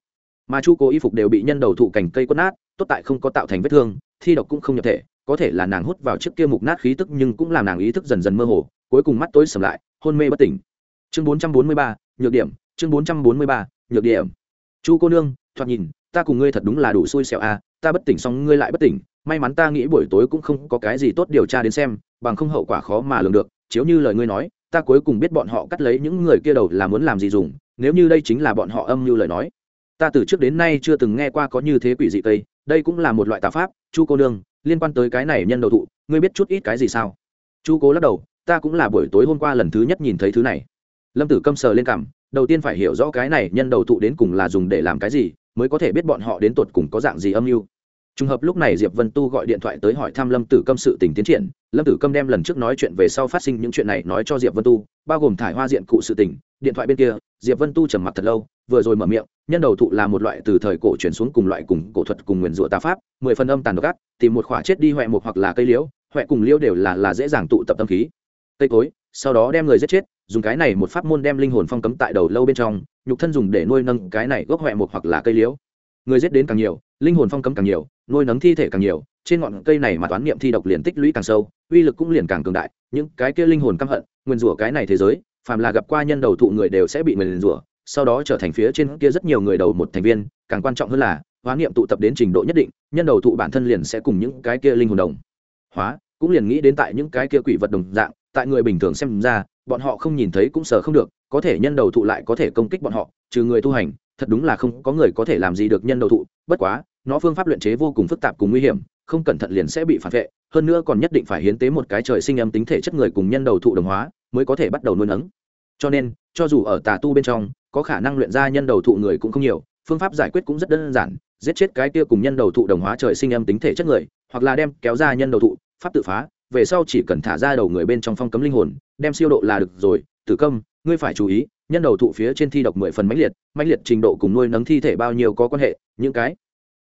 mà chu cố y phục đều bị nhân đầu thụ cành cây quất nát, tốt tại không có tạo thành vết thương, thi độc cũng không nhập thể, có thể là nàng hút vào trước kia mục nát khí tức nhưng cũng làm nàng ý thức dần dần mơ hồ, cuối cùng mắt tối sầm lại, hôn mê bất tỉnh. Chương bốn trăm bốn mươi ba, nhược điểm, chương bốn trăm bốn mươi ba, nhược điểm. Chu cô nương, thoạt nhìn, ta cùng ngươi thật đúng là đủ xui xẻo à ta bất tỉnh xong ngươi lại bất tỉnh, may mắn ta nghĩ buổi tối cũng không có cái gì tốt điều tra đến xem, bằng không hậu quả khó mà lường được, chiếu như lời ngươi nói, ta cuối cùng biết bọn họ cắt lấy những người kia đầu là muốn làm gì dùng, nếu như đây chính là bọn họ âm như lời nói ta từ trước đến nay chưa từng nghe qua có như thế quỷ dị tây đây cũng là một loại tà pháp, chu cô nương, liên quan tới cái này nhân đầu thụ, ngươi biết chút ít cái gì sao? Chu cố lắc đầu, ta cũng là buổi tối hôm qua lần thứ nhất nhìn thấy thứ này. Lâm tử câm sờ lên cảm đầu tiên phải hiểu rõ cái này nhân đầu thụ đến cùng là dùng để làm cái gì, mới có thể biết bọn họ đến tột cùng có dạng gì âm mưu. Trùng hợp lúc này diệp vân tu gọi điện thoại tới hỏi thăm lâm tử câm sự tình tiến triển, lâm tử câm đem lần trước nói chuyện về sau phát sinh những chuyện này nói cho diệp vân tu, bao gồm thải hoa diện cụ sự tình điện thoại bên kia, diệp vân tu trầm mặc thật lâu, vừa rồi mở miệng, nhân đầu thụ là một loại từ thời cổ chuyển xuống cùng loại cùng cổ thuật cùng nguyền rủa tà pháp, mười phần âm tàn độc ác, tìm một khỏa chết đi huệ một hoặc là cây liễu huệ cùng liễu đều là là dễ dàng tụ tập tâm khí. Cây cối, sau đó đem người giết chết, dùng cái này một pháp môn đem linh hồn phong cấm tại đầu lâu bên trong, nhục thân dùng để nuôi nâng cái này gốc huệ một hoặc là cây liễu. Người giết đến càng nhiều, linh hồn phong cấm càng nhiều, nuôi nấng thi thể càng nhiều, trên ngọn cây này mà toán niệm thi độc liền tích lũy càng sâu, uy lực cũng liền càng cường đại, những cái kia linh hồn căm hận, nguyên rủa cái này thế giới phàm là gặp qua nhân đầu thụ người đều sẽ bị nguyền rủa, sau đó trở thành phía trên kia rất nhiều người đầu một thành viên, càng quan trọng hơn là, hóa niệm tụ tập đến trình độ nhất định, nhân đầu thụ bản thân liền sẽ cùng những cái kia linh hồn đồng hóa, cũng liền nghĩ đến tại những cái kia quỷ vật đồng dạng, tại người bình thường xem ra, bọn họ không nhìn thấy cũng sợ không được, có thể nhân đầu thụ lại có thể công kích bọn họ, trừ người tu hành, thật đúng là không có người có thể làm gì được nhân đầu thụ, bất quá, nó phương pháp luyện chế vô cùng phức tạp cùng nguy hiểm, không cẩn thận liền sẽ bị phản vệ, hơn nữa còn nhất định phải hiến tế một cái trời sinh âm tính thể chất người cùng nhân đầu thụ đồng hóa mới có thể bắt đầu nuôi nấng. Cho nên, cho dù ở tà tu bên trong, có khả năng luyện ra nhân đầu thụ người cũng không nhiều, phương pháp giải quyết cũng rất đơn giản, giết chết cái kia cùng nhân đầu thụ đồng hóa trời sinh âm tính thể chất người, hoặc là đem kéo ra nhân đầu thụ, pháp tự phá, về sau chỉ cần thả ra đầu người bên trong phong cấm linh hồn, đem siêu độ là được rồi, tử công ngươi phải chú ý, nhân đầu thụ phía trên thi độc mười phần mãnh liệt mãnh liệt trình độ cùng nuôi nấng thi thể bao nhiêu có quan hệ, những cái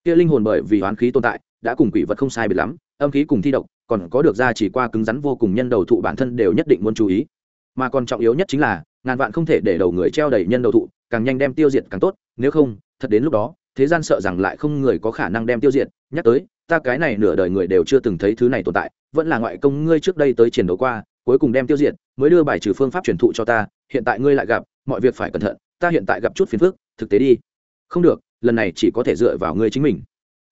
kia linh hồn bởi vì oán khí tồn tại, đã cùng quỷ vật không sai biệt lắm, âm khí cùng thi độc, còn có được ra chỉ qua cứng rắn vô cùng nhân đầu thụ bản thân đều nhất định muốn chú ý mà còn trọng yếu nhất chính là, ngàn vạn không thể để đầu người treo đầy nhân đầu thụ, càng nhanh đem tiêu diệt càng tốt, nếu không, thật đến lúc đó, thế gian sợ rằng lại không người có khả năng đem tiêu diệt. Nhắc tới, ta cái này nửa đời người đều chưa từng thấy thứ này tồn tại, vẫn là ngoại công ngươi trước đây tới chiến đấu qua, cuối cùng đem tiêu diệt, mới đưa bài trừ phương pháp truyền thụ cho ta, hiện tại ngươi lại gặp, mọi việc phải cẩn thận, ta hiện tại gặp chút phiền phức, thực tế đi. Không được, lần này chỉ có thể dựa vào ngươi chính mình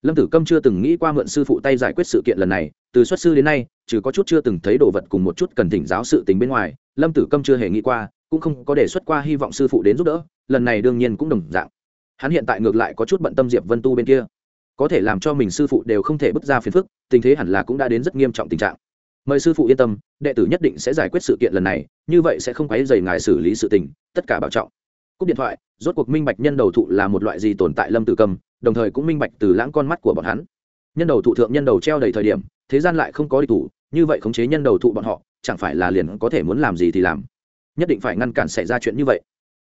lâm tử câm chưa từng nghĩ qua mượn sư phụ tay giải quyết sự kiện lần này, từ xuất sư đến nay, trừ có chút chưa từng thấy đồ vật cùng một chút cần thỉnh giáo sự tính bên ngoài, lâm tử câm chưa hề nghĩ qua, cũng không có đề xuất qua hy vọng sư phụ đến giúp đỡ, lần này đương nhiên cũng đồng dạng. Hắn hiện tại ngược lại có chút bận tâm diệp vân tu bên kia. Có thể làm cho mình sư phụ đều không thể bước ra phiền phức, tình thế hẳn là cũng đã đến rất nghiêm trọng tình trạng. Mời sư phụ yên tâm, đệ tử nhất định sẽ giải quyết sự kiện lần này, như vậy sẽ không quấy dày ngài xử lý sự tình, tất cả bảo trọng cúp điện thoại, rốt cuộc minh bạch nhân đầu thụ là một loại gì tồn tại lâm tử cầm, đồng thời cũng minh bạch từ lãng con mắt của bọn hắn. Nhân đầu thụ thượng nhân đầu treo đầy thời điểm, thế gian lại không có đi thủ, như vậy khống chế nhân đầu thụ bọn họ, chẳng phải là liền có thể muốn làm gì thì làm. Nhất định phải ngăn cản xảy ra chuyện như vậy.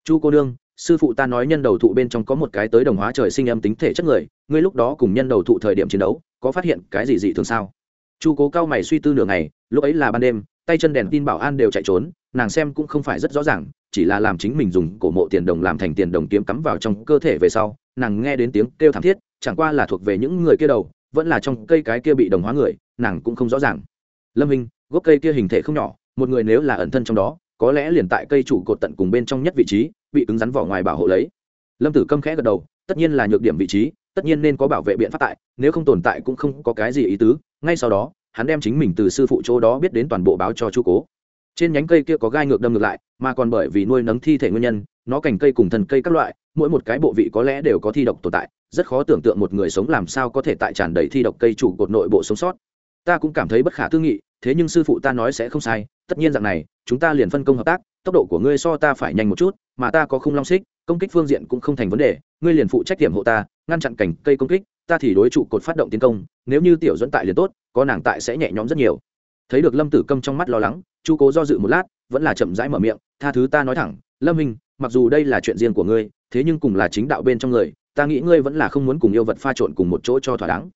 Chu cô nương, sư phụ ta nói nhân đầu thụ bên trong có một cái tới đồng hóa trời sinh âm tính thể chất người, ngươi lúc đó cùng nhân đầu thụ thời điểm chiến đấu, có phát hiện cái gì dị thường sao? Chu cố cao mày suy tư nửa ngày, lúc ấy là ban đêm, tay chân đèn tin bảo an đều chạy trốn, nàng xem cũng không phải rất rõ ràng chỉ là làm chính mình dùng cổ mộ tiền đồng làm thành tiền đồng kiếm cắm vào trong cơ thể về sau, nàng nghe đến tiếng kêu thảm thiết, chẳng qua là thuộc về những người kia đầu, vẫn là trong cây cái kia bị đồng hóa người, nàng cũng không rõ ràng. Lâm hình gốc cây kia hình thể không nhỏ, một người nếu là ẩn thân trong đó, có lẽ liền tại cây trụ cột tận cùng bên trong nhất vị trí, bị cứng rắn vỏ ngoài bảo hộ lấy. Lâm tử câm khẽ gật đầu, tất nhiên là nhược điểm vị trí, tất nhiên nên có bảo vệ biện pháp tại, nếu không tồn tại cũng không có cái gì ý tứ. Ngay sau đó, hắn đem chính mình từ sư phụ chỗ đó biết đến toàn bộ báo cho chu cố trên nhánh cây kia có gai ngược đâm ngược lại, mà còn bởi vì nuôi nấng thi thể nguyên nhân, nó cành cây cùng thần cây các loại, mỗi một cái bộ vị có lẽ đều có thi độc tồn tại, rất khó tưởng tượng một người sống làm sao có thể tại tràn đầy thi độc cây trụ cột nội bộ sống sót. Ta cũng cảm thấy bất khả tư nghị, thế nhưng sư phụ ta nói sẽ không sai, tất nhiên dạng này, chúng ta liền phân công hợp tác, tốc độ của ngươi so ta phải nhanh một chút, mà ta có khung long xích, công kích phương diện cũng không thành vấn đề, ngươi liền phụ trách điểm hộ ta, ngăn chặn cảnh cây công kích, ta thì đối trụ cột phát động tiến công, nếu như tiểu dẫn tại liền tốt, có nàng tại sẽ nhẹ nhõm rất nhiều thấy được lâm tử câm trong mắt lo lắng, chu cố do dự một lát, vẫn là chậm rãi mở miệng, tha thứ ta nói thẳng, lâm hình mặc dù đây là chuyện riêng của ngươi, thế nhưng cùng là chính đạo bên trong người, ta nghĩ ngươi vẫn là không muốn cùng yêu vật pha trộn cùng một chỗ cho thỏa đáng.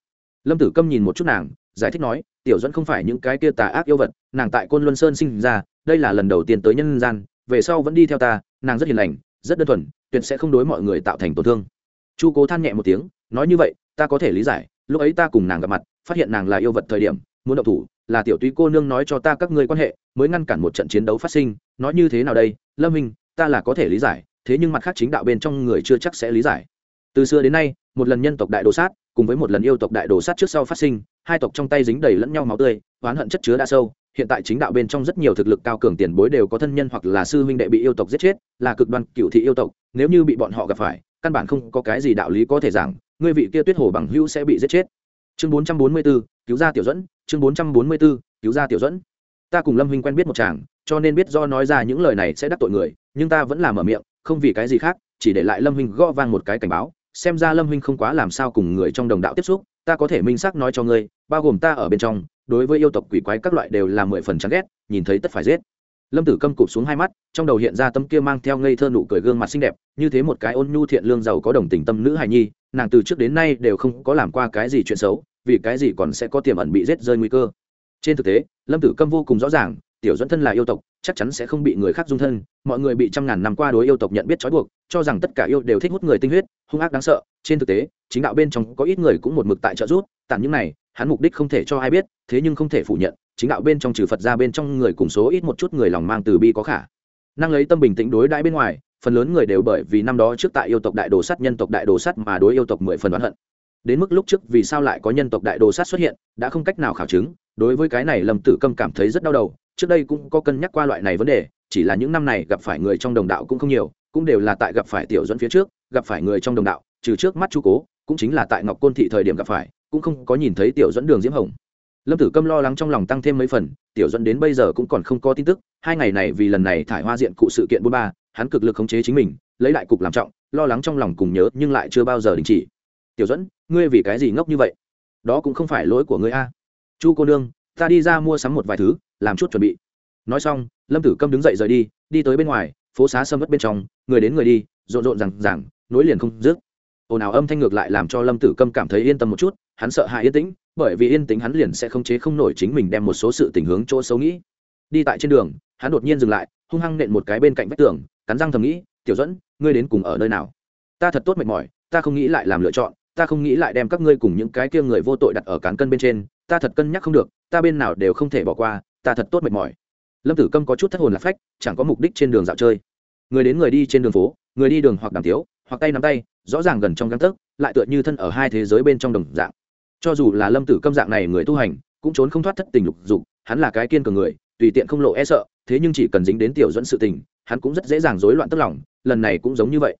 Lâm tử câm nhìn một chút nàng, giải thích nói, tiểu dẫn không phải những cái kia tà ác yêu vật, nàng tại côn luân sơn sinh ra, đây là lần đầu tiên tới nhân gian, về sau vẫn đi theo ta, nàng rất hiền lành, rất đơn thuần, tuyệt sẽ không đối mọi người tạo thành tổn thương. Chu cố than nhẹ một tiếng, nói như vậy, ta có thể lý giải, lúc ấy ta cùng nàng gặp mặt, phát hiện nàng là yêu vật thời điểm muốn động thủ là tiểu túy cô nương nói cho ta các ngươi quan hệ mới ngăn cản một trận chiến đấu phát sinh. Nói như thế nào đây? Lâm minh ta là có thể lý giải thế nhưng mặt khác chính đạo bên trong người chưa chắc sẽ lý giải. Từ xưa đến nay một lần nhân tộc đại đồ sát cùng với một lần yêu tộc đại đồ sát trước sau phát sinh hai tộc trong tay dính đầy lẫn nhau máu tươi oán hận chất chứa đã sâu. Hiện tại chính đạo bên trong rất nhiều thực lực cao cường tiền bối đều có thân nhân hoặc là sư huynh đệ bị yêu tộc giết chết là cực đoan cựu thị yêu tộc nếu như bị bọn họ gặp phải căn bản không có cái gì đạo lý có thể giảng ngươi vị kia tuyết hồ bằng hữu sẽ bị giết chết. Chương 444, cứu ra tiểu dẫn chương 444, cứu ra tiểu dẫn. Ta cùng lâm huynh quen biết một chàng cho nên biết do nói ra những lời này sẽ đắc tội người nhưng ta vẫn làm mở miệng không vì cái gì khác chỉ để lại lâm huynh gõ vang một cái cảnh báo xem ra lâm huynh không quá làm sao cùng người trong đồng đạo tiếp xúc ta có thể minh xác nói cho ngươi bao gồm ta ở bên trong đối với yêu tộc quỷ quái các loại đều là mười phần chán ghét nhìn thấy tất phải giết. Lâm tử câm cụp xuống hai mắt trong đầu hiện ra tâm kia mang theo ngây thơ nụ cười gương mặt xinh đẹp như thế một cái ôn nhu thiện lương giàu có đồng tình tâm nữ hài nhi nàng từ trước đến nay đều không có làm qua cái gì chuyện xấu vì cái gì còn sẽ có tiềm ẩn bị giết rơi nguy cơ? Trên thực tế, lâm tử câm vô cùng rõ ràng, tiểu dẫn thân là yêu tộc, chắc chắn sẽ không bị người khác dung thân. Mọi người bị trăm ngàn năm qua đối yêu tộc nhận biết trói buộc, cho rằng tất cả yêu đều thích hút người tinh huyết, hung ác đáng sợ. Trên thực tế, chính đạo bên trong có ít người cũng một mực tại trợ giúp, tạm những này, hắn mục đích không thể cho ai biết, thế nhưng không thể phủ nhận, chính đạo bên trong trừ phật ra bên trong người cùng số ít một chút người lòng mang từ bi có khả. Năng lấy tâm bình tĩnh đối đãi bên ngoài, phần lớn người đều bởi vì năm đó trước tại yêu tộc đại đồ sắt, nhân tộc đại đồ sắt mà đối yêu tộc mười phần oán hận đến mức lúc trước vì sao lại có nhân tộc đại đồ sát xuất hiện, đã không cách nào khảo chứng, đối với cái này lâm tử câm cảm thấy rất đau đầu, trước đây cũng có cân nhắc qua loại này vấn đề, chỉ là những năm này gặp phải người trong đồng đạo cũng không nhiều, cũng đều là tại gặp phải tiểu dẫn phía trước, gặp phải người trong đồng đạo, trừ trước mắt chu cố, cũng chính là tại ngọc côn thị thời điểm gặp phải, cũng không có nhìn thấy tiểu dẫn đường diễm hồng. Lâm tử câm lo lắng trong lòng tăng thêm mấy phần, tiểu dẫn đến bây giờ cũng còn không có tin tức, hai ngày này vì lần này thải hoa diện cụ sự kiện bốn ba, hắn cực lực khống chế chính mình, lấy lại cục làm trọng, lo lắng trong lòng cùng nhớ, nhưng lại chưa bao giờ đình chỉ tiểu dẫn, ngươi vì cái gì ngốc như vậy? Đó cũng không phải lỗi của ngươi a. Chu cô nương, ta đi ra mua sắm một vài thứ, làm chút chuẩn bị. Nói xong, lâm tử câm đứng dậy rời đi đi tới bên ngoài, phố xá sâm mất bên trong, người đến người đi, rộn rộn rằng rằng nối liền không dứt. Ồn ào âm thanh ngược lại làm cho lâm tử câm cảm thấy yên tâm một chút, hắn sợ hãi yên tĩnh, bởi vì yên tĩnh hắn liền sẽ không chế không nổi chính mình đem một số sự tình hướng chỗ xấu nghĩ. Đi tại trên đường, hắn đột nhiên dừng lại, hung hăng nện một cái bên cạnh vách tường, cắn răng thầm nghĩ, tiểu dẫn, ngươi đến cùng ở nơi nào? Ta thật tốt mệt mỏi, ta không nghĩ lại làm lựa chọn ta không nghĩ lại đem các ngươi cùng những cái kia người vô tội đặt ở cán cân bên trên, ta thật cân nhắc không được, ta bên nào đều không thể bỏ qua, ta thật tốt mệt mỏi. Lâm tử câm có chút thất hồn lạc phách, chẳng có mục đích trên đường dạo chơi. Người đến người đi trên đường phố, người đi đường hoặc đàm tiếu, hoặc tay nắm tay, rõ ràng gần trong găng tấc, lại tựa như thân ở hai thế giới bên trong đồng dạng. Cho dù là lâm tử câm dạng này người tu hành, cũng trốn không thoát thất tình lục dục, hắn là cái kiên cường người, tùy tiện không lộ e sợ, thế nhưng chỉ cần dính đến tiểu dẫn sự tình, hắn cũng rất dễ dàng rối loạn tức lòng, lần này cũng giống như vậy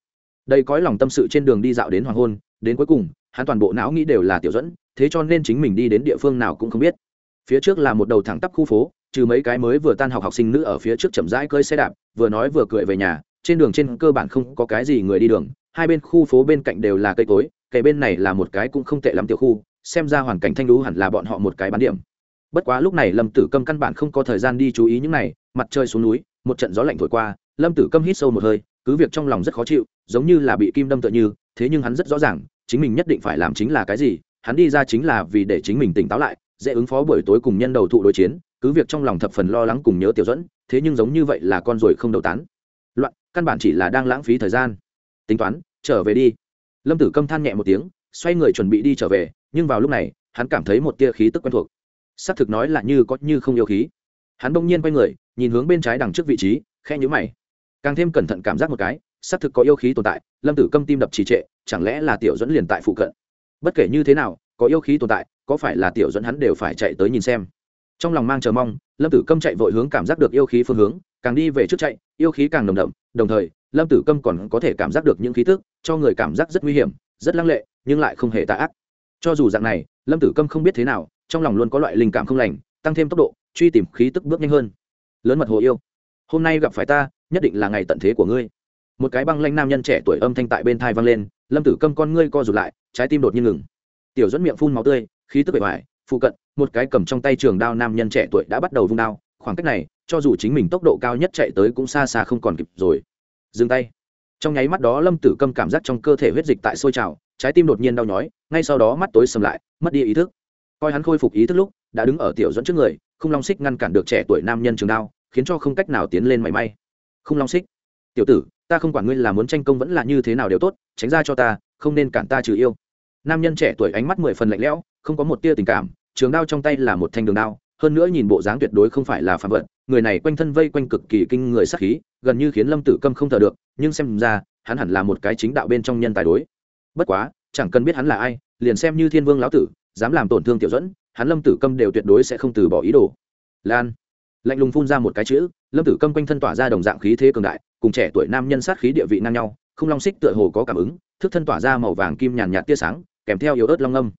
đây cõi lòng tâm sự trên đường đi dạo đến hoàng hôn, đến cuối cùng, hắn toàn bộ não nghĩ đều là tiểu dẫn thế cho nên chính mình đi đến địa phương nào cũng không biết. Phía trước là một đầu thẳng tắp khu phố, trừ mấy cái mới vừa tan học học sinh nữ ở phía trước chậm rãi cơi xe đạp, vừa nói vừa cười về nhà, trên đường trên cơ bản không có cái gì người đi đường, hai bên khu phố bên cạnh đều là cây cối cây bên này là một cái cũng không tệ lắm tiểu khu, xem ra hoàn cảnh thanh lũ hẳn là bọn họ một cái bán điểm. Bất quá lúc này lâm tử câm căn bản không có thời gian đi chú ý những này, mặt trời xuống núi, một trận gió lạnh thổi qua, lâm tử câm hít sâu một hơi cứ việc trong lòng rất khó chịu, giống như là bị kim đâm tựa như, thế nhưng hắn rất rõ ràng, chính mình nhất định phải làm chính là cái gì, hắn đi ra chính là vì để chính mình tỉnh táo lại, dễ ứng phó buổi tối cùng nhân đầu thụ đối chiến, cứ việc trong lòng thập phần lo lắng cùng nhớ tiểu dẫn thế nhưng giống như vậy là con ruồi không đầu tán. Loạn, căn bản chỉ là đang lãng phí thời gian. Tính toán, trở về đi. Lâm tử câm than nhẹ một tiếng, xoay người chuẩn bị đi trở về, nhưng vào lúc này, hắn cảm thấy một tia khí tức quen thuộc. Xác thực nói là như có như không yêu khí. Hắn bỗng nhiên quay người, nhìn hướng bên trái đằng trước vị trí khe nhũ mày càng thêm cẩn thận cảm giác một cái, xác thực có yêu khí tồn tại, lâm tử câm tim đập trì trệ, chẳng lẽ là tiểu dẫn liền tại phụ cận? Bất kể như thế nào, có yêu khí tồn tại, có phải là tiểu dẫn hắn đều phải chạy tới nhìn xem. Trong lòng mang chờ mong, lâm tử câm chạy vội hướng cảm giác được yêu khí phương hướng, càng đi về trước chạy, yêu khí càng nồng đậm, đồng thời, lâm tử câm còn có thể cảm giác được những khí tức, cho người cảm giác rất nguy hiểm, rất lăng lệ, nhưng lại không hề tạ ác. Cho dù dạng này, lâm tử câm không biết thế nào, trong lòng luôn có loại linh cảm không lành, tăng thêm tốc độ, truy tìm khí tức bước nhanh hơn. Lớn mật hồ yêu. Hôm nay gặp phải ta nhất định là ngày tận thế của ngươi. Một cái băng lanh nam nhân trẻ tuổi âm thanh tại bên thai vang lên, lâm tử câm con ngươi co rụt lại, trái tim đột nhiên ngừng. Tiểu dẫn miệng phun máu tươi, khí tức bề ngoài phụ cận, một cái cầm trong tay trường đao nam nhân trẻ tuổi đã bắt đầu vung đao, khoảng cách này, cho dù chính mình tốc độ cao nhất chạy tới cũng xa xa không còn kịp rồi. Dừng tay. Trong nháy mắt đó, lâm tử câm cảm giác trong cơ thể huyết dịch tại sôi trào, trái tim đột nhiên đau nhói, ngay sau đó mắt tối sầm lại, mất đi ý thức. Coi hắn khôi phục ý thức lúc, đã đứng ở tiểu dẫn trước người, không long xích ngăn cản được trẻ tuổi nam nhân trường đao, khiến cho không cách nào tiến lên mảy may không long xích. Tiểu tử, ta không quản ngươi là muốn tranh công vẫn là như thế nào đều tốt, tránh ra cho ta, không nên cản ta trừ yêu. Nam nhân trẻ tuổi ánh mắt mười phần lạnh lẽo, không có một tia tình cảm, trường đao trong tay là một thanh đường đao, hơn nữa nhìn bộ dáng tuyệt đối không phải là phạm vật, người này quanh thân vây quanh cực kỳ kinh người sắc khí, gần như khiến lâm tử câm không thở được, nhưng xem ra, hắn hẳn là một cái chính đạo bên trong nhân tài đối. Bất quá, chẳng cần biết hắn là ai, liền xem như thiên vương lão tử, dám làm tổn thương tiểu dẫn hắn lâm tử câm đều tuyệt đối sẽ không từ bỏ ý đồ. Lan lạnh lùng phun ra một cái chữ, lâm tử câm quanh thân tỏa ra đồng dạng khí thế cường đại, cùng trẻ tuổi nam nhân sát khí địa vị ngang nhau, không long xích tựa hồ có cảm ứng, thức thân tỏa ra màu vàng kim nhàn nhạt tia sáng, kèm theo yếu ớt long âm.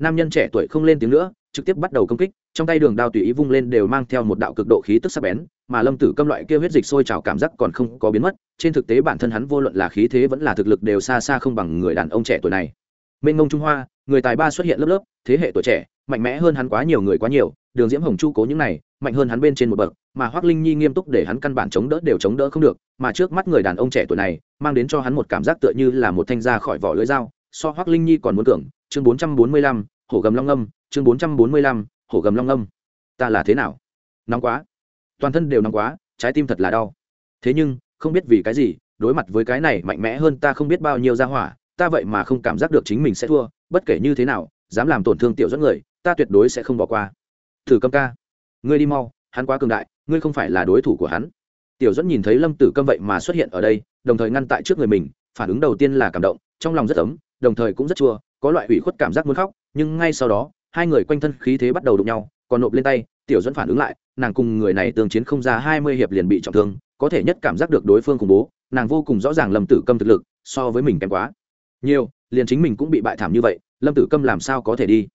Nam nhân trẻ tuổi không lên tiếng nữa, trực tiếp bắt đầu công kích, trong tay đường đao tùy ý vung lên đều mang theo một đạo cực độ khí tức sắc bén, mà lâm tử câm loại kia huyết dịch sôi trào cảm giác còn không có biến mất, trên thực tế bản thân hắn vô luận là khí thế vẫn là thực lực đều xa xa không bằng người đàn ông trẻ tuổi này. Mênh ngông trung hoa, người tài ba xuất hiện lớp lớp, thế hệ tuổi trẻ mạnh mẽ hơn hắn quá nhiều người quá nhiều, đường diễm hồng chu cố những này, mạnh hơn hắn bên trên một bậc, mà hoác linh nhi nghiêm túc để hắn căn bản chống đỡ đều chống đỡ không được, mà trước mắt người đàn ông trẻ tuổi này, mang đến cho hắn một cảm giác tựa như là một thanh ra khỏi vỏ lưỡi dao. So hoác linh nhi còn muốn tưởng, chương bốn trăm bốn mươi lăm, hổ gầm long âm, chương bốn trăm bốn mươi lăm, hổ gầm long âm. Ta là thế nào? Nóng quá. Toàn thân đều nóng quá, trái tim thật là đau. Thế nhưng, không biết vì cái gì, đối mặt với cái này mạnh mẽ hơn ta không biết bao nhiêu ra hỏa, ta vậy mà không cảm giác được chính mình sẽ thua, bất kể như thế nào dám làm tổn thương tiểu dẫn người, ta tuyệt đối sẽ không bỏ qua. Thử câm ca, ngươi đi mau, hắn quá cường đại, ngươi không phải là đối thủ của hắn. Tiểu dẫn nhìn thấy lâm tử câm vậy mà xuất hiện ở đây, đồng thời ngăn tại trước người mình, phản ứng đầu tiên là cảm động, trong lòng rất ấm, đồng thời cũng rất chua, có loại ủy khuất cảm giác muốn khóc, nhưng ngay sau đó, hai người quanh thân khí thế bắt đầu đụng nhau, còn nộp lên tay, tiểu dẫn phản ứng lại, nàng cùng người này tương chiến không ra hai mươi hiệp liền bị trọng thương, có thể nhất cảm giác được đối phương khủng bố, nàng vô cùng rõ ràng lâm tử câm thực lực, so với mình kém quá. Nhiều, liền chính mình cũng bị bại thảm như vậy lâm tử câm làm sao có thể đi?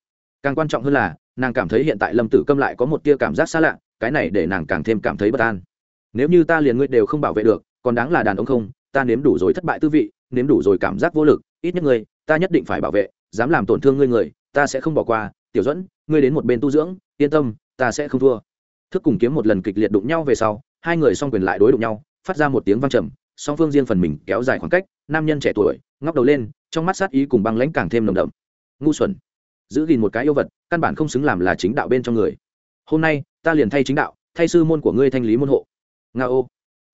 Càng quan trọng hơn là, nàng cảm thấy hiện tại lâm tử câm lại có một tia cảm giác xa lạ, cái này để nàng càng thêm cảm thấy bất an. Nếu như ta liền ngươi đều không bảo vệ được, còn đáng là đàn ông không? Ta nếm đủ rồi thất bại tư vị, nếm đủ rồi cảm giác vô lực, ít nhất ngươi, ta nhất định phải bảo vệ, dám làm tổn thương ngươi người, ta sẽ không bỏ qua. Tiểu dẫn ngươi đến một bên tu dưỡng, yên tâm, ta sẽ không thua. Thức cùng kiếm một lần kịch liệt đụng nhau về sau, hai người song quyền lại đối đụng nhau, phát ra một tiếng vang trầm, song phương riêng phần mình kéo dài khoảng cách, nam nhân trẻ tuổi, ngóc đầu lên, trong mắt sát ý cùng băng lãnh càng thêm nồng đậm ngu xuẩn. Giữ gìn một cái yêu vật, căn bản không xứng làm là chính đạo bên trong người. Hôm nay, ta liền thay chính đạo, thay sư môn của ngươi thanh lý môn hộ. Nga ô.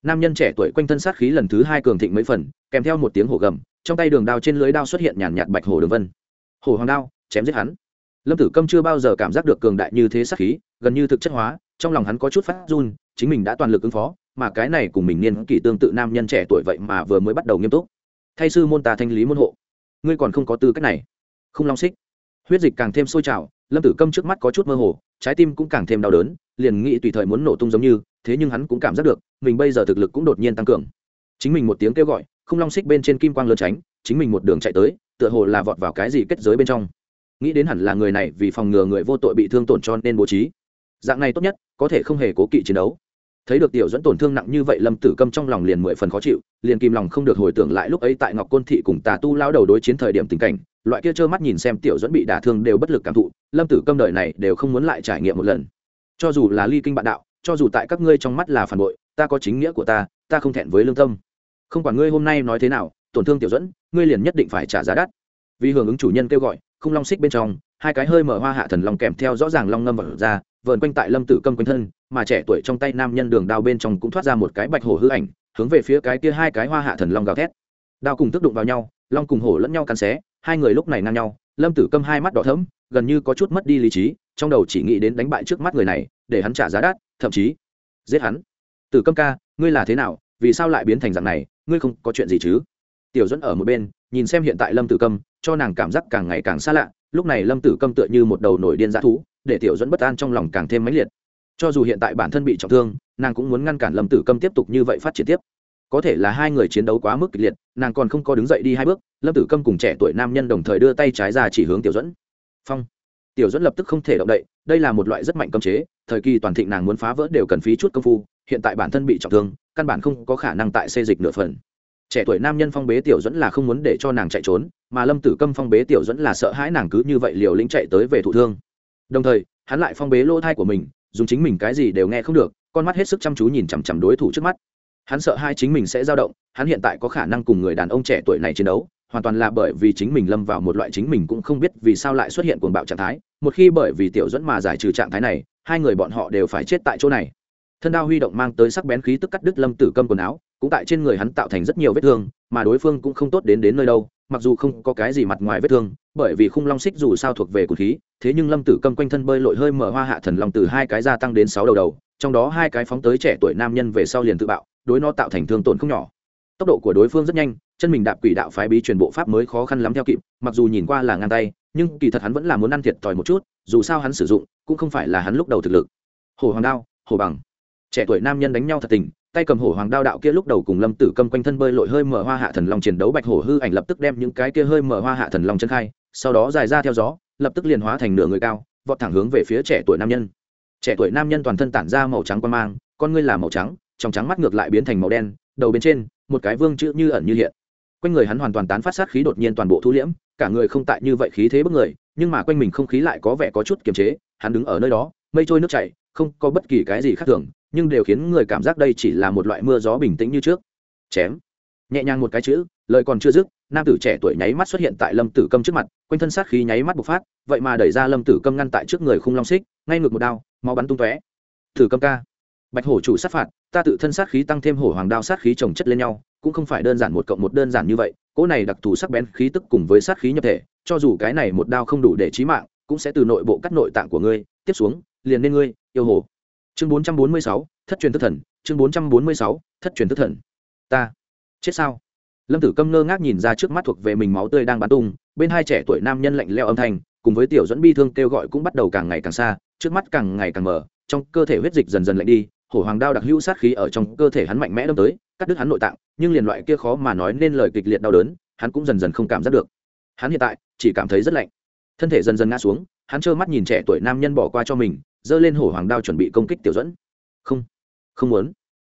Nam nhân trẻ tuổi quanh thân sát khí lần thứ hai cường thịnh mấy phần, kèm theo một tiếng hổ gầm, trong tay đường đao trên lưới đao xuất hiện nhàn nhạt bạch hổ đường vân. Hổ hoàng đao, chém giết hắn. Lâm tử câm chưa bao giờ cảm giác được cường đại như thế sát khí, gần như thực chất hóa, trong lòng hắn có chút phát run, chính mình đã toàn lực ứng phó, mà cái này cùng mình niên kỷ tương tự nam nhân trẻ tuổi vậy mà vừa mới bắt đầu nghiêm túc. Thay sư môn ta thanh lý môn hộ. Ngươi còn không có tư cách này không long xích. Huyết dịch càng thêm sôi trào, lâm tử câm trước mắt có chút mơ hồ, trái tim cũng càng thêm đau đớn, liền nghĩ tùy thời muốn nổ tung giống như, thế nhưng hắn cũng cảm giác được, mình bây giờ thực lực cũng đột nhiên tăng cường. Chính mình một tiếng kêu gọi, không long xích bên trên kim quang lơ tránh, chính mình một đường chạy tới, tựa hồ là vọt vào cái gì kết giới bên trong. Nghĩ đến hẳn là người này vì phòng ngừa người vô tội bị thương tổn cho nên bố trí. Dạng này tốt nhất, có thể không hề cố kỵ chiến đấu thấy được tiểu dẫn tổn thương nặng như vậy, lâm tử câm trong lòng liền mười phần khó chịu, liền kìm lòng không được hồi tưởng lại lúc ấy tại ngọc côn thị cùng tà tu lao đầu đối chiến thời điểm tình cảnh, loại kia trơ mắt nhìn xem tiểu dẫn bị đả thương đều bất lực cảm thụ, lâm tử câm đời này đều không muốn lại trải nghiệm một lần. Cho dù là ly kinh bạn đạo, cho dù tại các ngươi trong mắt là phản bội, ta có chính nghĩa của ta ta không thẹn với lương tâm. Không quản ngươi hôm nay nói thế nào, tổn thương tiểu dẫn, ngươi liền nhất định phải trả giá đắt. Vì hưởng ứng chủ nhân kêu gọi không long xích bên trong, hai cái hơi mở hoa hạ thần long kèm theo rõ ràng long ngâm vật ra, vờn quanh tại lâm tử câm quanh thân mà trẻ tuổi trong tay nam nhân đường đao bên trong cũng thoát ra một cái bạch hổ hư ảnh, hướng về phía cái kia hai cái hoa hạ thần long gào thét. Đao cùng tức đụng vào nhau, long cùng hổ lẫn nhau cắn xé, hai người lúc này ngang nhau, lâm tử câm hai mắt đỏ thẫm, gần như có chút mất đi lý trí, trong đầu chỉ nghĩ đến đánh bại trước mắt người này, để hắn trả giá đắt, thậm chí giết hắn. Tử câm ca, ngươi là thế nào? Vì sao lại biến thành dạng này? Ngươi không có chuyện gì chứ? Tiểu dẫn ở một bên, nhìn xem hiện tại lâm tử câm, cho nàng cảm giác càng ngày càng xa lạ, lúc này lâm tử câm tựa như một đầu nổi điên dã thú, để tiểu dẫn bất an trong lòng càng thêm mãnh liệt cho dù hiện tại bản thân bị trọng thương, nàng cũng muốn ngăn cản lâm tử câm tiếp tục như vậy phát triển tiếp. Có thể là hai người chiến đấu quá mức kịch liệt, nàng còn không có đứng dậy đi hai bước, lâm tử câm cùng trẻ tuổi nam nhân đồng thời đưa tay trái ra chỉ hướng tiểu dẫn phong. Tiểu dẫn lập tức không thể động đậy, đây là một loại rất mạnh cấm chế, thời kỳ toàn thịnh nàng muốn phá vỡ đều cần phí chút công phu, hiện tại bản thân bị trọng thương, căn bản không có khả năng tại xê dịch nửa phần. Trẻ tuổi nam nhân phong bế tiểu dẫn là không muốn để cho nàng chạy trốn, mà lâm tử câm phong bế tiểu dẫn là sợ hãi nàng cứ như vậy liều lĩnh chạy tới về thụ thương. Đồng thời, hắn lại phong bế lỗ thai của mình dùng chính mình cái gì đều nghe không được, con mắt hết sức chăm chú nhìn chằm chằm đối thủ trước mắt. Hắn sợ hai chính mình sẽ dao động, hắn hiện tại có khả năng cùng người đàn ông trẻ tuổi này chiến đấu, hoàn toàn là bởi vì chính mình lâm vào một loại chính mình cũng không biết vì sao lại xuất hiện cuồng bạo trạng thái, một khi bởi vì tiểu dẫn mà giải trừ trạng thái này, hai người bọn họ đều phải chết tại chỗ này. Thân đao huy động mang tới sắc bén khí tức cắt đứt lâm tử câm quần áo, cũng tại trên người hắn tạo thành rất nhiều vết thương, mà đối phương cũng không tốt đến đến nơi đâu mặc dù không có cái gì mặt ngoài vết thương, bởi vì khung long xích dù sao thuộc về cột khí, thế nhưng lâm tử câm quanh thân bơi lội hơi mở hoa hạ thần long từ hai cái gia tăng đến sáu đầu đầu, trong đó hai cái phóng tới trẻ tuổi nam nhân về sau liền tự bạo, đối nó tạo thành thương tổn không nhỏ. Tốc độ của đối phương rất nhanh, chân mình đạp quỷ đạo phái bí truyền bộ pháp mới khó khăn lắm theo kịp, mặc dù nhìn qua là ngang tay, nhưng kỳ thật hắn vẫn là muốn ăn thiệt thòi một chút, dù sao hắn sử dụng, cũng không phải là hắn lúc đầu thực lực. Hồ hoàng đao hồ bằng. Trẻ tuổi nam nhân đánh nhau thật tình tay cầm hổ hoàng đao đạo kia lúc đầu cùng lâm tử cầm quanh thân bơi lội hơi mở hoa hạ thần long chiến đấu bạch hổ hư ảnh lập tức đem những cái kia hơi mở hoa hạ thần long chân khai, sau đó dài ra theo gió, lập tức liền hóa thành nửa người cao, vọt thẳng hướng về phía trẻ tuổi nam nhân. Trẻ tuổi nam nhân toàn thân tản ra màu trắng quan mang, con ngươi là màu trắng, trong trắng mắt ngược lại biến thành màu đen, đầu bên trên, một cái vương chữ như ẩn như hiện. Quanh người hắn hoàn toàn tán phát sát khí đột nhiên toàn bộ thu liễm, cả người không tại như vậy khí thế bức người, nhưng mà quanh mình không khí lại có vẻ có chút kiềm chế, hắn đứng ở nơi đó, mây trôi nước chảy, không có bất kỳ cái gì khác thường nhưng đều khiến người cảm giác đây chỉ là một loại mưa gió bình tĩnh như trước. Chém. Nhẹ nhàng một cái chữ, lời còn chưa dứt, nam tử trẻ tuổi nháy mắt xuất hiện tại lâm tử câm trước mặt, quanh thân sát khí nháy mắt bộc phát, vậy mà đẩy ra lâm tử câm ngăn tại trước người khung long xích, ngay ngược một đao, máu bắn tung tóe. Thử câm ca. Bạch hổ chủ sát phạt, ta tự thân sát khí tăng thêm hổ hoàng đao sát khí trồng chất lên nhau, cũng không phải đơn giản một cộng một đơn giản như vậy, cỗ này đặc thù sắc bén khí tức cùng với sát khí nhập thể, cho dù cái này một đao không đủ để chí mạng, cũng sẽ từ nội bộ cắt nội tạng của ngươi, tiếp xuống, liền nên ngươi, yêu hồ chương bốn trăm bốn mươi sáu, thất truyền thức thần, chương bốn trăm bốn mươi sáu, thất truyền thức thần. Ta chết sao? Lâm tử câm ngơ ngác nhìn ra trước mắt thuộc về mình máu tươi đang bắn tung, bên hai trẻ tuổi nam nhân lạnh leo âm thanh, cùng với tiểu dẫn bi thương kêu gọi cũng bắt đầu càng ngày càng xa, trước mắt càng ngày càng mở, trong cơ thể huyết dịch dần dần lạnh đi, hổ hoàng đao đặc hữu sát khí ở trong cơ thể hắn mạnh mẽ đâm tới, cắt đứt hắn nội tạng, nhưng liền loại kia khó mà nói nên lời kịch liệt đau đớn, hắn cũng dần dần không cảm giác được. Hắn hiện tại chỉ cảm thấy rất lạnh. Thân thể dần dần ngã xuống, hắn trơ mắt nhìn trẻ tuổi nam nhân bỏ qua cho mình giơ lên hổ hoàng đao chuẩn bị công kích tiểu dẫn không không muốn.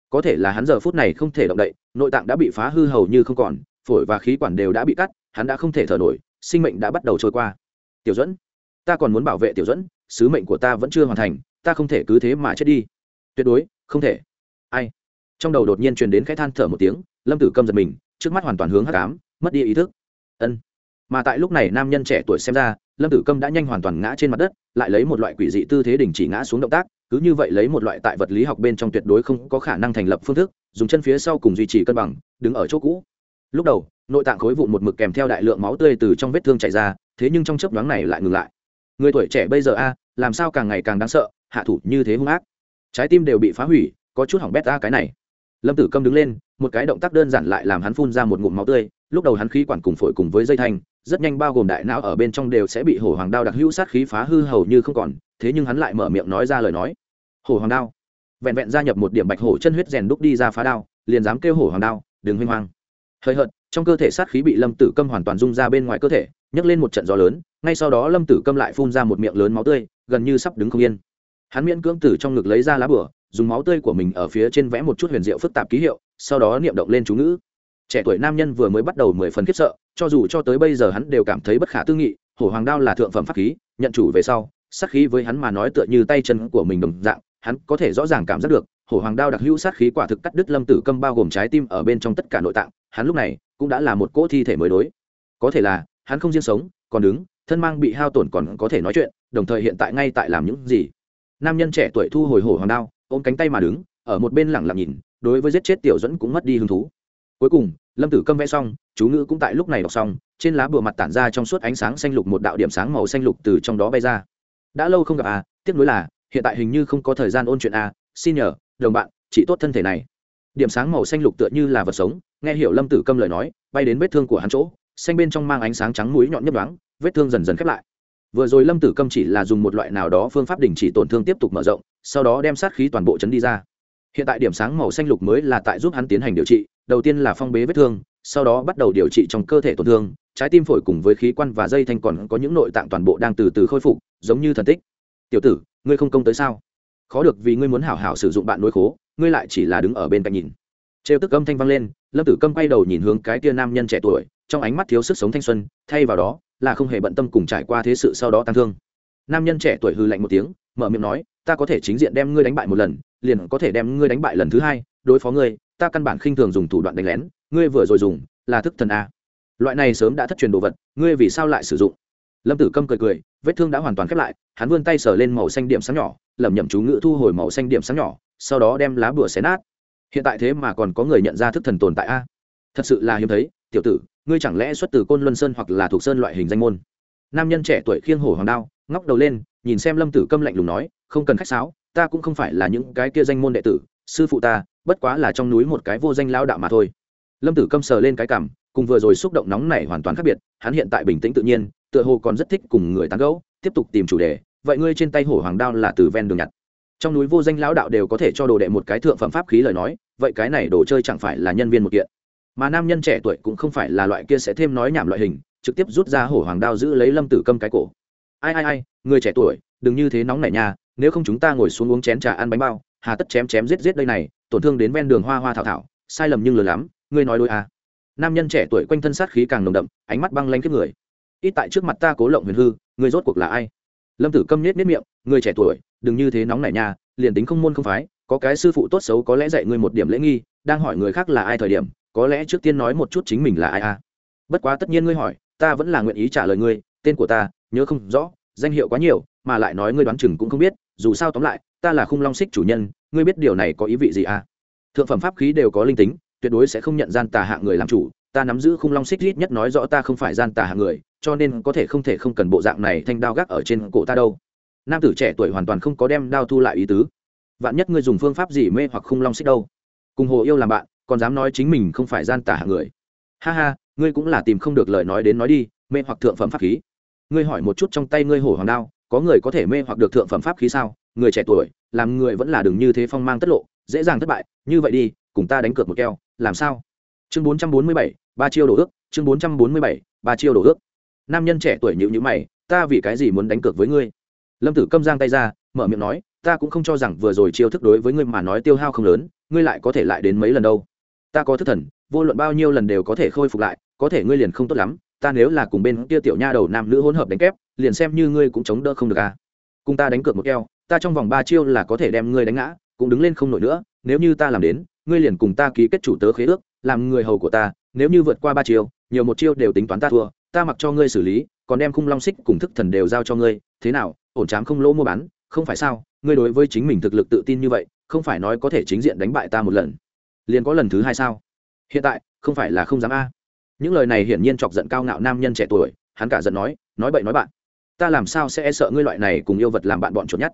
Có thể là hắn giờ phút này không thể động đậy, nội tạng đã bị phá hư hầu như không còn, phổi và khí quản đều đã bị cắt, hắn đã không thể thở nổi, sinh mệnh đã bắt đầu trôi qua. Tiểu dẫn ta còn muốn bảo vệ tiểu dẫn sứ mệnh của ta vẫn chưa hoàn thành, ta không thể cứ thế mà chết đi. Tuyệt đối, không thể. Ai? Trong đầu đột nhiên truyền đến cái than thở một tiếng, lâm tử câm giật mình, trước mắt hoàn toàn hướng hắc ám, mất đi ý thức. Ân mà tại lúc này nam nhân trẻ tuổi xem ra, lâm tử câm đã nhanh hoàn toàn ngã trên mặt đất, lại lấy một loại quỷ dị tư thế đình chỉ ngã xuống động tác, cứ như vậy lấy một loại tại vật lý học bên trong tuyệt đối không có khả năng thành lập phương thức, dùng chân phía sau cùng duy trì cân bằng, đứng ở chỗ cũ. Lúc đầu, nội tạng khối vụn một mực kèm theo đại lượng máu tươi từ trong vết thương chảy ra, thế nhưng trong chấp đoán này lại ngừng lại. Người tuổi trẻ bây giờ a, làm sao càng ngày càng đáng sợ, hạ thủ như thế hung ác. Trái tim đều bị phá hủy, có chút hỏng bét a cái này. Lâm tử câm đứng lên, một cái động tác đơn giản lại làm hắn phun ra một ngụm máu tươi lúc đầu hắn khí quản cùng phổi cùng với dây thanh, rất nhanh bao gồm đại não ở bên trong đều sẽ bị hổ hoàng đao đặc hữu sát khí phá hư hầu như không còn, thế nhưng hắn lại mở miệng nói ra lời nói. Hổ hoàng đao. Vẹn vẹn gia nhập một điểm bạch hổ chân huyết rèn đúc đi ra phá đao, liền dám kêu hổ hoàng đao, đừng huynh hoang hơi hợt, trong cơ thể sát khí bị lâm tử câm hoàn toàn rung ra bên ngoài cơ thể, nhấc lên một trận gió lớn, ngay sau đó lâm tử câm lại phun ra một miệng lớn máu tươi, gần như sắp đứng không yên. Hắn miễn cưỡng từ trong ngực lấy ra lá bửa dùng máu tươi của mình ở phía trên vẽ một chút huyền diệu phức tạp ký hiệu, sau đó niệm động lên chú ngữ trẻ tuổi nam nhân vừa mới bắt đầu mười phần khiếp sợ, cho dù cho tới bây giờ hắn đều cảm thấy bất khả tư nghị, hổ hoàng đao là thượng phẩm pháp khí, nhận chủ về sau, sát khí với hắn mà nói tựa như tay chân của mình đồng dạng, hắn có thể rõ ràng cảm giác được, hổ hoàng đao đặc hữu sát khí quả thực cắt đứt lâm tử câm bao gồm trái tim ở bên trong tất cả nội tạng, hắn lúc này cũng đã là một cỗ thi thể mới đối. Có thể là, hắn không riêng sống, còn đứng, thân mang bị hao tổn còn có thể nói chuyện, đồng thời hiện tại ngay tại làm những gì. Nam nhân trẻ tuổi thu hồi hổ hoàng đao, ôm cánh tay mà đứng, ở một bên lẳng lặng nhìn, đối với giết chết tiểu dẫn cũng mất đi hứng thú. Cuối cùng lâm tử câm vẽ xong, chú ngữ cũng tại lúc này đọc xong, trên lá bùa mặt tản ra trong suốt ánh sáng xanh lục một đạo điểm sáng màu xanh lục từ trong đó bay ra. Đã lâu không gặp à tiếc nuối là, hiện tại hình như không có thời gian ôn chuyện à xin nhờ, đồng bạn chỉ tốt thân thể này. Điểm sáng màu xanh lục tựa như là vật sống, nghe hiểu lâm tử câm lời nói, bay đến vết thương của hắn chỗ, xanh bên trong mang ánh sáng trắng mũi nhọn nhấp đoáng vết thương dần dần khép lại. Vừa rồi lâm tử câm chỉ là dùng một loại nào đó phương pháp đình chỉ tổn thương tiếp tục mở rộng, sau đó đem sát khí toàn bộ chấn đi ra hiện tại điểm sáng màu xanh lục mới là tại giúp hắn tiến hành điều trị, đầu tiên là phong bế vết thương, sau đó bắt đầu điều trị trong cơ thể tổn thương, trái tim phổi cùng với khí quan và dây thanh còn có những nội tạng toàn bộ đang từ từ khôi phục, giống như thần tích. Tiểu tử, ngươi không công tới sao? Khó được vì ngươi muốn hảo hảo sử dụng bạn nối khố, ngươi lại chỉ là đứng ở bên cạnh nhìn. Trêu tức âm thanh vang lên, lâm tử câm quay đầu nhìn hướng cái tia nam nhân trẻ tuổi, trong ánh mắt thiếu sức sống thanh xuân, thay vào đó là không hề bận tâm cùng trải qua thế sự sau đó tăng thương. Nam nhân trẻ tuổi hư lạnh một tiếng, mở miệng nói, ta có thể chính diện đem ngươi đánh bại một lần liền có thể đem ngươi đánh bại lần thứ hai, đối phó ngươi, ta căn bản khinh thường dùng thủ đoạn đánh lén, ngươi vừa rồi dùng, là thức thần a. Loại này sớm đã thất truyền đồ vật, ngươi vì sao lại sử dụng? Lâm tử câm cười cười, vết thương đã hoàn toàn khép lại, hắn vươn tay sờ lên màu xanh điểm sáng nhỏ, lẩm nhẩm chú ngữ thu hồi màu xanh điểm sáng nhỏ, sau đó đem lá bửa xé nát. Hiện tại thế mà còn có người nhận ra thức thần tồn tại a. Thật sự là hiếm thấy, tiểu tử, ngươi chẳng lẽ xuất từ côn luân sơn hoặc là thuộc sơn loại hình danh môn? Nam nhân trẻ tuổi khiêng hổ hoàng đao, ngóc đầu lên, nhìn xem lâm tử câm lạnh lùng nói, không cần khách sáo ta cũng không phải là những cái kia danh môn đệ tử, sư phụ ta, bất quá là trong núi một cái vô danh lao đạo mà thôi. Lâm tử câm sờ lên cái cảm cùng vừa rồi xúc động nóng này hoàn toàn khác biệt, hắn hiện tại bình tĩnh tự nhiên, tựa hồ còn rất thích cùng người tán gẫu, tiếp tục tìm chủ đề, vậy ngươi trên tay hổ hoàng đao là từ ven đường nhặt. Trong núi vô danh lão đạo đều có thể cho đồ đệ một cái thượng phẩm pháp khí lời nói, vậy cái này đồ chơi chẳng phải là nhân viên một kiện. Mà nam nhân trẻ tuổi cũng không phải là loại kia sẽ thêm nói nhảm loại hình, trực tiếp rút ra hổ hoàng đao giữ lấy lâm tử câm cái cổ ai ai ai, người trẻ tuổi, đừng như thế nóng nảy nha, nếu không chúng ta ngồi xuống uống chén trà ăn bánh bao, hà tất chém chém giết giết đây này, tổn thương đến ven đường hoa hoa thảo thảo, sai lầm nhưng lừa lắm, ngươi nói đôi à. nam nhân trẻ tuổi quanh thân sát khí càng nồng đậm, ánh mắt băng lanh kiếp người. Ít tại trước mặt ta cố lộng huyền hư, ngươi rốt cuộc là ai? Lâm tử câm nết nết miệng, người trẻ tuổi, đừng như thế nóng nảy nha, liền tính không môn không phái, có cái sư phụ tốt xấu có lẽ dạy ngươi một điểm lễ nghi, đang hỏi người khác là ai thời điểm, có lẽ trước tiên nói một chút chính mình là ai à. Bất quá tất nhiên ngươi hỏi, ta vẫn là nguyện ý trả lời ngươi, tên của ta nhớ không rõ, danh hiệu quá nhiều, mà lại nói ngươi đoán chừng cũng không biết, dù sao tóm lại, ta là khung long xích chủ nhân, ngươi biết điều này có ý vị gì à? Thượng phẩm pháp khí đều có linh tính, tuyệt đối sẽ không nhận gian tà hạng người làm chủ, ta nắm giữ khung long xích ít nhất nói rõ ta không phải gian tà hạng người, cho nên có thể không thể không cần bộ dạng này thanh đao gác ở trên cổ ta đâu. Nam tử trẻ tuổi hoàn toàn không có đem đao thu lại ý tứ. Vạn nhất ngươi dùng phương pháp gì mê hoặc khung long xích đâu? Cùng hồ yêu làm bạn, còn dám nói chính mình không phải gian tà hạng người. Ha ha, ngươi cũng là tìm không được lời nói đến nói đi, mê hoặc thượng phẩm pháp khí ngươi hỏi một chút trong tay ngươi hổ hoàng đao, có người có thể mê hoặc được thượng phẩm pháp khí sao? Người trẻ tuổi, làm người vẫn là đừng như thế phong mang tất lộ, dễ dàng thất bại. Như vậy đi, cùng ta đánh cược một keo, làm sao? Chương bốn trăm bốn mươi bảy, ba chiêu đổ ước, chương bốn trăm bốn mươi bảy, ba chiêu đổ ước. Nam nhân trẻ tuổi nhịu nhữ mày, ta vì cái gì muốn đánh cược với ngươi? Lâm tử câm giang tay ra, mở miệng nói, ta cũng không cho rằng vừa rồi chiêu thức đối với ngươi mà nói tiêu hao không lớn, ngươi lại có thể lại đến mấy lần đâu? Ta có thức thần, vô luận bao nhiêu lần đều có thể khôi phục lại, có thể ngươi liền không tốt lắm ta nếu là cùng bên kia tiểu nha đầu nam nữ hỗn hợp đánh kép, liền xem như ngươi cũng chống đỡ không được à. Cùng ta đánh cược một keo, ta trong vòng ba chiêu là có thể đem ngươi đánh ngã, cũng đứng lên không nổi nữa, nếu như ta làm đến, ngươi liền cùng ta ký kết chủ tớ khế ước, làm người hầu của ta, nếu như vượt qua ba chiêu, nhiều một chiêu đều tính toán ta thua, ta mặc cho ngươi xử lý, còn đem khung long xích cùng thức thần đều giao cho ngươi, thế nào, ổn chám không lỗ mua bán, không phải sao, ngươi đối với chính mình thực lực tự tin như vậy, không phải nói có thể chính diện đánh bại ta một lần. Liền có lần thứ hai sao? Hiện tại, không phải là không dám a những lời này hiển nhiên chọc giận cao ngạo nam nhân trẻ tuổi, hắn cả giận nói nói bậy nói bạn, ta làm sao sẽ e sợ ngươi loại này cùng yêu vật làm bạn bọn chuột nhất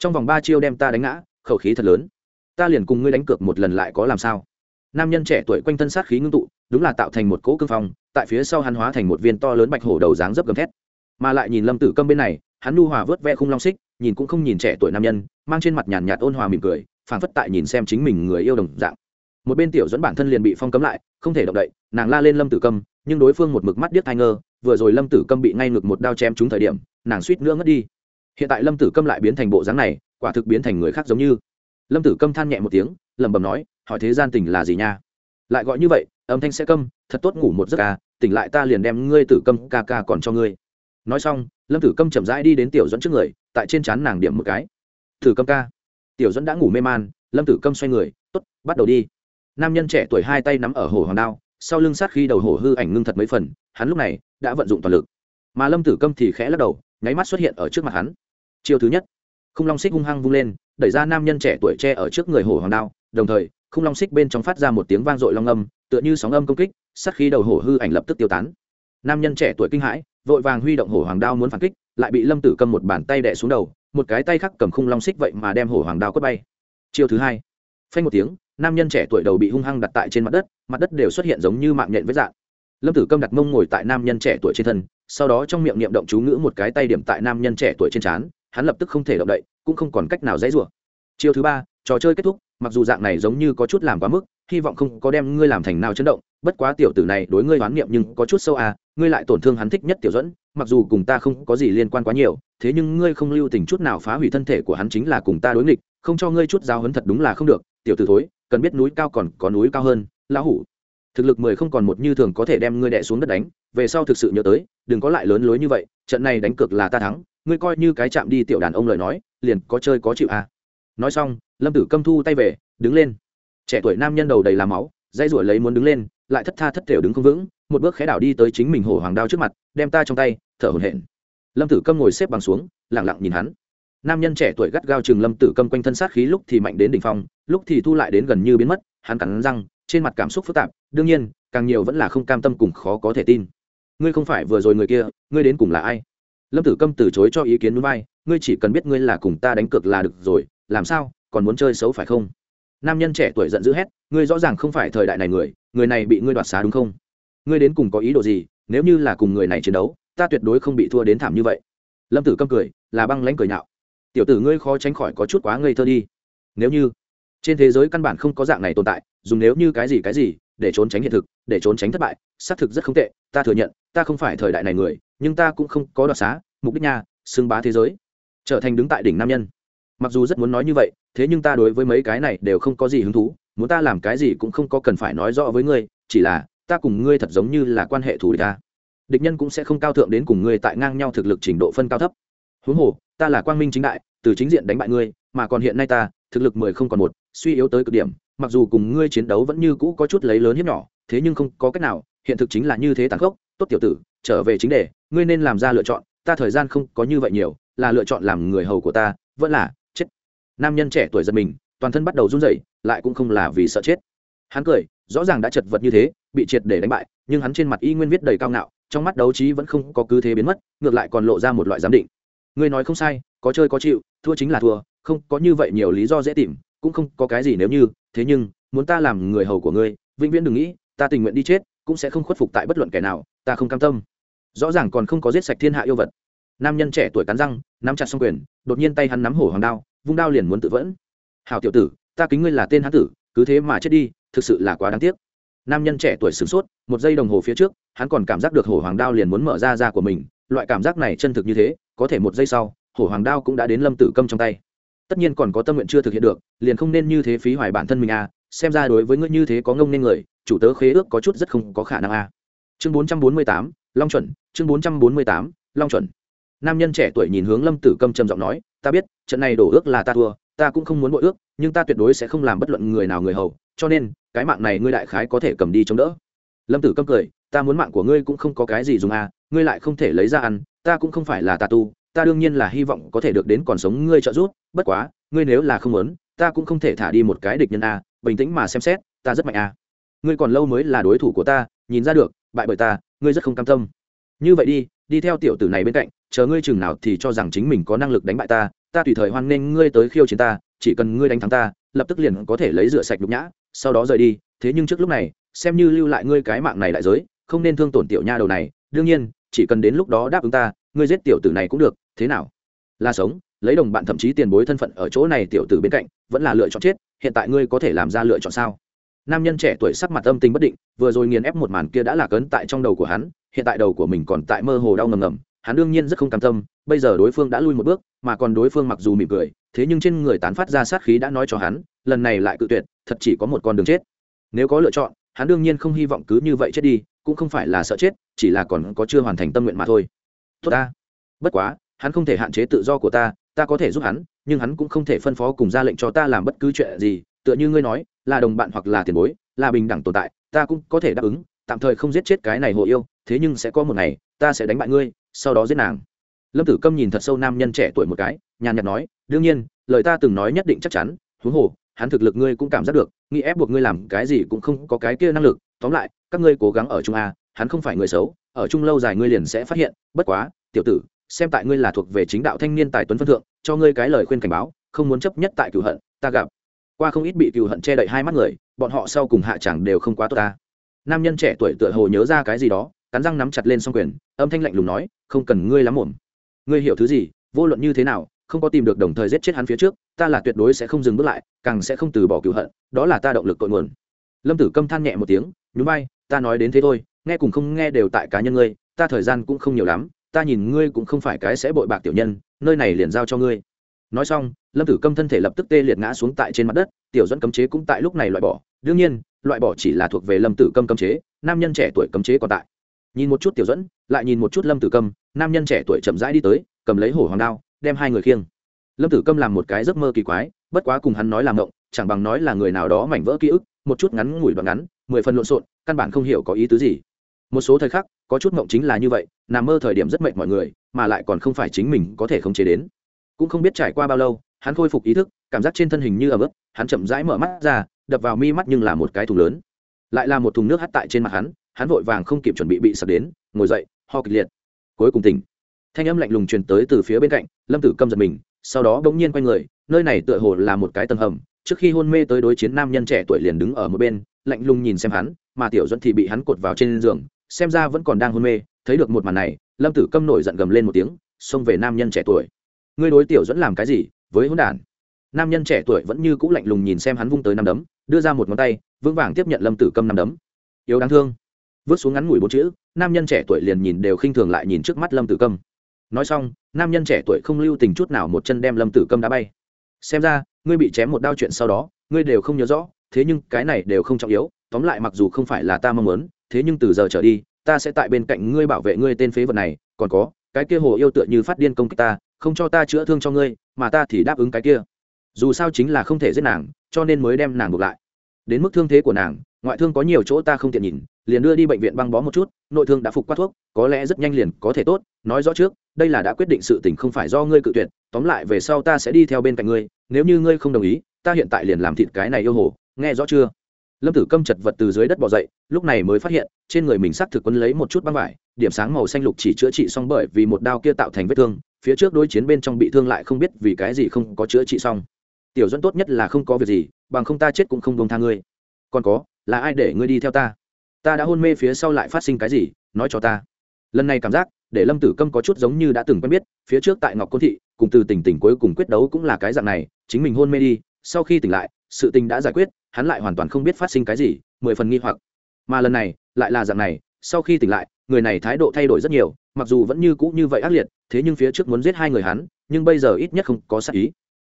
trong vòng ba chiêu đem ta đánh ngã, khẩu khí thật lớn. Ta liền cùng ngươi đánh cược một lần lại có làm sao? Nam nhân trẻ tuổi quanh thân sát khí ngưng tụ, đúng là tạo thành một cỗ cương phong, tại phía sau hắn hóa thành một viên to lớn bạch hổ đầu dáng dấp gầm thét. Mà lại nhìn lâm tử câm bên này, hắn nu hòa vớt ve khung long xích, nhìn cũng không nhìn trẻ tuổi nam nhân, mang trên mặt nhàn nhạt ôn hòa mỉm cười, phảng phất tại nhìn xem chính mình người yêu đồng dạng một bên tiểu dẫn bản thân liền bị phong cấm lại, không thể động đậy, nàng la lên lâm tử câm, nhưng đối phương một mực mắt điếc thai ngơ, vừa rồi lâm tử câm bị ngay ngực một đao chém trúng thời điểm, nàng suýt nữa ngất đi. Hiện tại lâm tử câm lại biến thành bộ dáng này, quả thực biến thành người khác giống như. Lâm tử câm than nhẹ một tiếng, lẩm bẩm nói, hỏi thế gian tình là gì nha? Lại gọi như vậy, âm thanh sẽ câm, thật tốt ngủ một giấc ca tỉnh lại ta liền đem ngươi tử câm ca ca còn cho ngươi. Nói xong, lâm tử câm chậm rãi đi đến tiểu dẫn trước người, tại trên trán nàng điểm một cái. Tử câm ca. Tiểu dẫn đã ngủ mê man, lâm tử câm xoay người t ố t bắt đầu đi nam nhân trẻ tuổi hai tay nắm ở hồ hoàng đao, sau lưng sát khi đầu hổ hư ảnh ngưng thật mấy phần, hắn lúc này đã vận dụng toàn lực. Mà lâm tử câm thì khẽ lắc đầu, nháy mắt xuất hiện ở trước mặt hắn. Chiêu thứ nhất, khung long xích hung hăng vung lên, đẩy ra nam nhân trẻ tuổi tre ở trước người hổ hoàng đao, đồng thời, khung long xích bên trong phát ra một tiếng vang dội long âm, tựa như sóng âm công kích, sát khí đầu hổ hư ảnh lập tức tiêu tán. Nam nhân trẻ tuổi kinh hãi, vội vàng huy động hổ hoàng đao muốn phản kích, lại bị lâm tử câm một bàn tay đẻ xuống đầu, một cái tay khác cầm khung long xích vậy mà đem hổ hoàng đao quất bay. Chiêu thứ hai, phanh một tiếng nam nhân trẻ tuổi đầu bị hung hăng đặt tại trên mặt đất mặt đất đều xuất hiện giống như mạng nhện với dạng. Lâm tử câm đặt mông ngồi tại nam nhân trẻ tuổi trên thân, sau đó trong miệng niệm động chú ngữ một cái tay điểm tại nam nhân trẻ tuổi trên trán, hắn lập tức không thể động đậy, cũng không còn cách nào dãy rủa. Chiêu thứ ba, trò chơi kết thúc, mặc dù dạng này giống như có chút làm quá mức, hy vọng không có đem ngươi làm thành nào chấn động, bất quá tiểu tử này đối ngươi oán niệm nhưng có chút sâu à ngươi lại tổn thương hắn thích nhất tiểu dẫn mặc dù cùng ta không có gì liên quan quá nhiều, thế nhưng ngươi không lưu tình chút nào phá hủy thân thể của hắn chính là cùng ta đối nghịch, không cho ngươi chút giáo hấn thật đúng là không được, tiểu tử thối cần biết núi cao còn có núi cao hơn, lão hủ. Thực lực mười không còn một như thường có thể đem ngươi đẻ xuống đất đánh, về sau thực sự nhớ tới, đừng có lại lớn lối như vậy, trận này đánh cược là ta thắng, ngươi coi như cái chạm đi tiểu đàn ông lời nói, liền có chơi có chịu à. Nói xong, lâm tử câm thu tay về, đứng lên. Trẻ tuổi nam nhân đầu đầy làm máu dây ruổi lấy muốn đứng lên, lại thất tha thất thểu đứng không vững, một bước khé đảo đi tới chính mình hổ hoàng đao trước mặt, đem ta trong tay, thở hổn hển. Lâm tử câm ngồi xếp bằng xuống lẳng lặng nhìn hắn nam nhân trẻ tuổi gắt gao chừng lâm tử câm quanh thân sát khí lúc thì mạnh đến đỉnh phong, lúc thì thu lại đến gần như biến mất, hắn cắn răng, trên mặt cảm xúc phức tạp, đương nhiên, càng nhiều vẫn là không cam tâm cùng khó có thể tin. Ngươi không phải vừa rồi người kia, ngươi đến cùng là ai? Lâm tử câm từ chối cho ý kiến núi bay. ngươi chỉ cần biết ngươi là cùng ta đánh cược là được rồi, làm sao, còn muốn chơi xấu phải không? Nam nhân trẻ tuổi giận dữ hét, ngươi rõ ràng không phải thời đại này người người này bị ngươi đoạt xá đúng không? Ngươi đến cùng có ý đồ gì, nếu như là cùng người này chiến đấu, ta tuyệt đối không bị thua đến thảm như vậy. Lâm tử câm cười, là băng lãnh cười nhạo tiểu tử ngươi khó tránh khỏi có chút quá ngây thơ đi. Nếu như trên thế giới căn bản không có dạng này tồn tại, dùng nếu như cái gì cái gì, để trốn tránh hiện thực, để trốn tránh thất bại, xác thực rất không tệ, ta thừa nhận, ta không phải thời đại này người, nhưng ta cũng không có đoạt xá, mục đích nha, xưng bá thế giới, trở thành đứng tại đỉnh nam nhân. Mặc dù rất muốn nói như vậy, thế nhưng ta đối với mấy cái này đều không có gì hứng thú, muốn ta làm cái gì cũng không có cần phải nói rõ với ngươi, chỉ là ta cùng ngươi thật giống như là quan hệ thù địch ta. Địch nhân cũng sẽ không cao thượng đến cùng ngươi tại ngang nhau thực lực trình độ phân cao thấp huống hồ, ta là quang minh chính đại, từ chính diện đánh bại ngươi, mà còn hiện nay ta, thực lực mười không còn một, suy yếu tới cực điểm, mặc dù cùng ngươi chiến đấu vẫn như cũ có chút lấy lớn hiếp nhỏ, thế nhưng không có cách nào, hiện thực chính là như thế tàn khốc, tốt tiểu tử, trở về chính đề, ngươi nên làm ra lựa chọn, ta thời gian không có như vậy nhiều, là lựa chọn làm người hầu của ta, vẫn là, chết. Nam nhân trẻ tuổi giật mình, toàn thân bắt đầu run rẩy, lại cũng không là vì sợ chết. Hắn cười, rõ ràng đã chật vật như thế, bị triệt để đánh bại, nhưng hắn trên mặt y nguyên viết đầy cao ngạo, trong mắt đấu trí vẫn không có cứ thế biến mất, ngược lại còn lộ ra một loại giám định ngươi nói không sai, có chơi có chịu, thua chính là thua, không có như vậy nhiều lý do dễ tìm, cũng không có cái gì nếu như, thế nhưng, muốn ta làm người hầu của ngươi, vĩnh viễn đừng nghĩ, ta tình nguyện đi chết, cũng sẽ không khuất phục tại bất luận kẻ nào, ta không cam tâm. Rõ ràng còn không có giết sạch thiên hạ yêu vật. Nam nhân trẻ tuổi cắn răng, nắm chặt xong quyền, đột nhiên tay hắn nắm hổ hoàng đao, vung đao liền muốn tự vẫn. Hào tiểu tử, ta kính ngươi là tên hán tử, cứ thế mà chết đi, thực sự là quá đáng tiếc. Nam nhân trẻ tuổi sửng sốt, một giây đồng hồ phía trước, hắn còn cảm giác được hổ hoàng đao liền muốn mở ra ra của mình, loại cảm giác này chân thực như thế có thể một giây sau, hổ hoàng đao cũng đã đến lâm tử câm trong tay. Tất nhiên còn có tâm nguyện chưa thực hiện được, liền không nên như thế phí hoài bản thân mình à xem ra đối với ngươi như thế có ngông nên người, chủ tớ khế ước có chút rất không có khả năng à. Chương bốn trăm bốn mươi tám, long chuẩn, chương bốn trăm bốn mươi tám, long chuẩn. Nam nhân trẻ tuổi nhìn hướng lâm tử câm trầm giọng nói, ta biết, trận này đổ ước là ta thua, ta cũng không muốn bội ước, nhưng ta tuyệt đối sẽ không làm bất luận người nào người hầu, cho nên, cái mạng này ngươi đại khái có thể cầm đi chống đỡ. Lâm tử câm cười, ta muốn mạng của ngươi cũng không có cái gì dùng à ngươi lại không thể lấy ra ăn ta cũng không phải là tà tu, ta đương nhiên là hy vọng có thể được đến còn sống ngươi trợ giúp, bất quá, ngươi nếu là không muốn, ta cũng không thể thả đi một cái địch nhân à bình tĩnh mà xem xét, ta rất mạnh à ngươi còn lâu mới là đối thủ của ta, nhìn ra được, bại bởi ta, ngươi rất không cam tâm. Như vậy đi đi theo tiểu tử này bên cạnh, chờ ngươi chừng nào thì cho rằng chính mình có năng lực đánh bại ta ta tùy thời hoan nghênh ngươi tới khiêu chiến ta, chỉ cần ngươi đánh thắng ta, lập tức liền có thể lấy rửa sạch nhục nhã, sau đó rời đi, thế nhưng trước lúc này, xem như lưu lại ngươi cái mạng này đại giới, không nên thương tổn tiểu nha đầu này, đương nhiên chỉ cần đến lúc đó đáp ứng ta, ngươi giết tiểu tử này cũng được, thế nào? Là sống, lấy đồng bạn thậm chí tiền bối thân phận ở chỗ này tiểu tử bên cạnh, vẫn là lựa chọn chết, hiện tại ngươi có thể làm ra lựa chọn sao? Nam nhân trẻ tuổi sắc mặt âm tình bất định, vừa rồi nghiền ép một màn kia đã là cấn tại trong đầu của hắn, hiện tại đầu của mình còn tại mơ hồ đau ngầm ngầm, hắn đương nhiên rất không cam tâm, bây giờ đối phương đã lui một bước, mà còn đối phương mặc dù mỉm cười, thế nhưng trên người tán phát ra sát khí đã nói cho hắn, lần này lại cự tuyệt, thật chỉ có một con đường chết. Nếu có lựa chọn, hắn đương nhiên không hy vọng cứ như vậy chết đi cũng không phải là sợ chết, chỉ là còn có chưa hoàn thành tâm nguyện mà thôi. Tốt ta. Bất quá, hắn không thể hạn chế tự do của ta ta có thể giúp hắn, nhưng hắn cũng không thể phân phó cùng ra lệnh cho ta làm bất cứ chuyện gì, tựa như ngươi nói, là đồng bạn hoặc là tiền bối, là bình đẳng tồn tại, ta cũng có thể đáp ứng, tạm thời không giết chết cái này hồ yêu, thế nhưng sẽ có một ngày, ta sẽ đánh bại ngươi, sau đó giết nàng. Lâm tử câm nhìn thật sâu nam nhân trẻ tuổi một cái, nhàn nhạt nói, đương nhiên, lời ta từng nói nhất định chắc chắn, huống hồ, hắn thực lực ngươi cũng cảm giác được, nghĩ ép buộc ngươi làm cái gì cũng không có cái kia năng lực, tóm lại các ngươi cố gắng ở chung a, hắn không phải người xấu, ở chung lâu dài ngươi liền sẽ phát hiện, bất quá, tiểu tử, xem tại ngươi là thuộc về chính đạo thanh niên tài tuấn phân thượng, cho ngươi cái lời khuyên cảnh báo, không muốn chấp nhất tại cựu hận, ta gặp. Qua không ít bị cựu hận che đậy hai mắt người, bọn họ sau cùng hạ chẳng đều không quá tốt ta. Nam nhân trẻ tuổi tựa hồ nhớ ra cái gì đó, cắn răng nắm chặt lên song quyền, âm thanh lạnh lùng nói, không cần ngươi lắm ổn ngươi hiểu thứ gì, vô luận như thế nào, không có tìm được đồng thời giết chết hắn phía trước, ta là tuyệt đối sẽ không dừng bước lại, càng sẽ không từ bỏ cựu hận, đó là ta động lực cội nguồn. Lâm tử câm than nhẹ một tiếng, nhún vai ta nói đến thế thôi, nghe cùng không nghe đều tại cá nhân ngươi, ta thời gian cũng không nhiều lắm, ta nhìn ngươi cũng không phải cái sẽ bội bạc tiểu nhân, nơi này liền giao cho ngươi. Nói xong, lâm tử câm thân thể lập tức tê liệt ngã xuống tại trên mặt đất, tiểu dẫn cấm chế cũng tại lúc này loại bỏ. Đương nhiên, loại bỏ chỉ là thuộc về lâm tử câm cấm chế, nam nhân trẻ tuổi cấm chế còn tại. Nhìn một chút tiểu dẫn lại nhìn một chút lâm tử câm, nam nhân trẻ tuổi chậm rãi đi tới, cầm lấy hổ hoàng đao, đem hai người khiêng. Lâm tử câm làm một cái giấc mơ kỳ quái, bất quá cùng hắn nói làm ngộng, chẳng bằng nói là người nào đó mảnh vỡ ký ức một chút ngắn ngủi đoạn ngắn, mười phần lộn xộn, căn bản không hiểu có ý tứ gì. Một số thời khắc, có chút mộng chính là như vậy, nằm mơ thời điểm rất mệt mọi người, mà lại còn không phải chính mình có thể khống chế đến. Cũng không biết trải qua bao lâu, hắn khôi phục ý thức, cảm giác trên thân hình như ở ức hắn chậm rãi mở mắt ra, đập vào mi mắt nhưng là một cái thùng lớn. Lại là một thùng nước hắt tại trên mặt hắn hắn vội vàng không kịp chuẩn bị bị sập đến, ngồi dậy, ho kịch liệt. Cuối cùng tỉnh. Thanh âm lạnh lùng truyền tới từ phía bên cạnh, lâm tử câm giật mình, sau đó bỗng nhiên quay người, nơi này tựa hồ là một cái tầng hầm trước khi hôn mê tới đối chiến nam nhân trẻ tuổi liền đứng ở một bên, lạnh lùng nhìn xem hắn, mà tiểu dẫn thì bị hắn cột vào trên giường, xem ra vẫn còn đang hôn mê, thấy được một màn này, lâm tử câm nổi giận gầm lên một tiếng, xông về nam nhân trẻ tuổi. Ngươi đối tiểu dẫn làm cái gì? Với hôn đản. Nam nhân trẻ tuổi vẫn như cũ lạnh lùng nhìn xem hắn vung tới năm đấm, đưa ra một ngón tay, vững vàng tiếp nhận lâm tử câm năm đấm. Yếu đáng thương. Vứt xuống ngắn ngủi bốn chữ, nam nhân trẻ tuổi liền nhìn đều khinh thường lại nhìn trước mắt lâm tử câm. Nói xong, nam nhân trẻ tuổi không lưu tình chút nào một chân đem lâm tử câm đá bay. Xem ra ngươi bị chém một đao chuyện sau đó, ngươi đều không nhớ rõ, thế nhưng cái này đều không trọng yếu, tóm lại mặc dù không phải là ta mong muốn, thế nhưng từ giờ trở đi, ta sẽ tại bên cạnh ngươi bảo vệ ngươi tên phế vật này, còn có, cái kia hồ yêu tựa như phát điên công kích ta, không cho ta chữa thương cho ngươi, mà ta thì đáp ứng cái kia. Dù sao chính là không thể giết nàng, cho nên mới đem nàng buộc lại. Đến mức thương thế của nàng, ngoại thương có nhiều chỗ ta không tiện nhìn, liền đưa đi bệnh viện băng bó một chút, nội thương đã phục qua thuốc, có lẽ rất nhanh liền có thể tốt, nói rõ trước, đây là đã quyết định sự tình không phải do ngươi cự tuyệt, tóm lại về sau ta sẽ đi theo bên cạnh ngươi nếu như ngươi không đồng ý, ta hiện tại liền làm thịt cái này yêu hồ, nghe rõ chưa? Lâm tử câm chật vật từ dưới đất bỏ dậy, lúc này mới phát hiện, trên người mình xác thực quân lấy một chút băng vải, điểm sáng màu xanh lục chỉ chữa trị xong bởi vì một đao kia tạo thành vết thương, phía trước đối chiến bên trong bị thương lại không biết vì cái gì không có chữa trị xong. Tiểu dẫn tốt nhất là không có việc gì, bằng không ta chết cũng không đông tha ngươi. Còn có, là ai để ngươi đi theo ta? Ta đã hôn mê phía sau lại phát sinh cái gì, nói cho ta. Lần này cảm giác, để lâm tử câm có chút giống như đã từng quen biết, phía trước tại ngọc côn thị cùng từ tỉnh tỉnh cuối cùng quyết đấu cũng là cái dạng này, chính mình hôn mê đi, sau khi tỉnh lại, sự tình đã giải quyết, hắn lại hoàn toàn không biết phát sinh cái gì, mười phần nghi hoặc. Mà lần này, lại là dạng này, sau khi tỉnh lại, người này thái độ thay đổi rất nhiều, mặc dù vẫn như cũ như vậy ác liệt, thế nhưng phía trước muốn giết hai người hắn, nhưng bây giờ ít nhất không có sắc ý.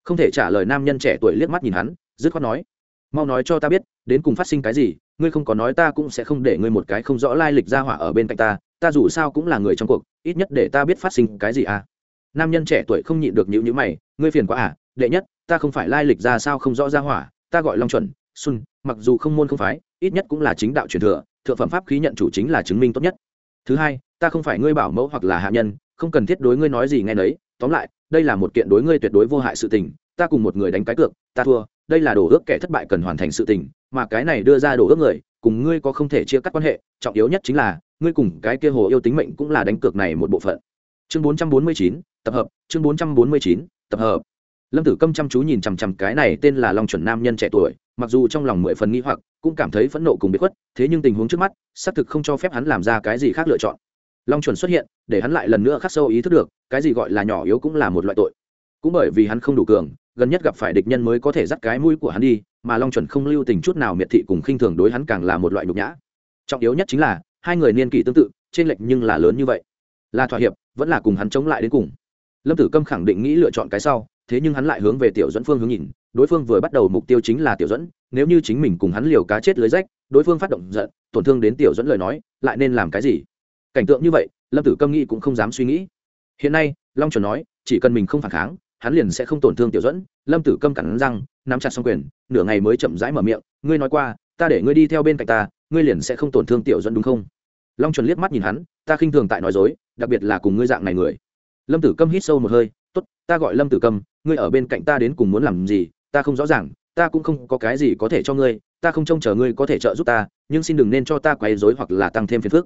Không thể trả lời nam nhân trẻ tuổi liếc mắt nhìn hắn, dứt khoát nói, mau nói cho ta biết, đến cùng phát sinh cái gì, ngươi không có nói ta cũng sẽ không để ngươi một cái không rõ lai lịch ra hỏa ở bên cạnh ta ta dù sao cũng là người trong cuộc, ít nhất để ta biết phát sinh cái gì à nam nhân trẻ tuổi không nhịn được nhữ nhữ mày, ngươi phiền quá à đệ nhất, ta không phải lai lịch ra sao không rõ ra hỏa, ta gọi long chuẩn xuân mặc dù không môn không phái, ít nhất cũng là chính đạo truyền thừa, thượng phẩm pháp khí nhận chủ chính là chứng minh tốt nhất. Thứ hai, ta không phải ngươi bảo mẫu hoặc là hạ nhân, không cần thiết đối ngươi nói gì nghe nấy, tóm lại, đây là một kiện đối ngươi tuyệt đối vô hại sự tình, ta cùng một người đánh cái cược, ta thua, đây là đổ ước kẻ thất bại cần hoàn thành sự tình, mà cái này đưa ra đổ ước người, cùng ngươi có không thể chia cắt quan hệ, trọng yếu nhất chính là, ngươi cùng cái kia hồ yêu tính mệnh cũng là đánh cược này một bộ phận chương 449, tập hợp chương 449, tập hợp. Lâm tử câm chăm chú nhìn chằm chằm cái này tên là long chuẩn nam nhân trẻ tuổi mặc dù trong lòng mười phần nghi hoặc cũng cảm thấy phẫn nộ cùng bị khuất thế nhưng tình huống trước mắt xác thực không cho phép hắn làm ra cái gì khác lựa chọn. Long chuẩn xuất hiện để hắn lại lần nữa khắc sâu ý thức được cái gì gọi là nhỏ yếu cũng là một loại tội. Cũng bởi vì hắn không đủ cường gần nhất gặp phải địch nhân mới có thể dắt cái mũi của hắn đi mà long chuẩn không lưu tình chút nào miệt thị cùng khinh thường đối hắn càng là một loại nhục nhã. Trọng yếu nhất chính là hai người niên kỷ tương tự trên lệch nhưng là lớn như vậy. Là thỏa hiệp vẫn là cùng hắn chống lại đến cùng. Lâm tử câm khẳng định nghĩ lựa chọn cái sau, thế nhưng hắn lại hướng về tiểu dẫn phương hướng nhìn, đối phương vừa bắt đầu mục tiêu chính là tiểu dẫn nếu như chính mình cùng hắn liều cá chết lưới rách, đối phương phát động giận, tổn thương đến tiểu dẫn lời nói, lại nên làm cái gì? Cảnh tượng như vậy, lâm tử câm nghĩ cũng không dám suy nghĩ. Hiện nay, long chuẩn nói, chỉ cần mình không phản kháng, hắn liền sẽ không tổn thương tiểu dẫn lâm tử câm cắn răng, nắm chặt xong quyền, nửa ngày mới chậm rãi mở miệng, ngươi nói qua, ta để ngươi đi theo bên cạnh ta, ngươi liền sẽ không tổn thương tiểu dẫn đúng không? Long chuẩn liếc mắt nhìn hắn, ta khinh thường tại nói dối, đặc biệt là cùng ngươi dạng này người. Lâm tử câm hít sâu một hơi t ố t ta gọi lâm tử câm, ngươi ở bên cạnh ta đến cùng muốn làm gì, ta không rõ ràng, ta cũng không có cái gì có thể cho ngươi, ta không trông chờ ngươi có thể trợ giúp ta, nhưng xin đừng nên cho ta quay dối hoặc là tăng thêm phiền phức.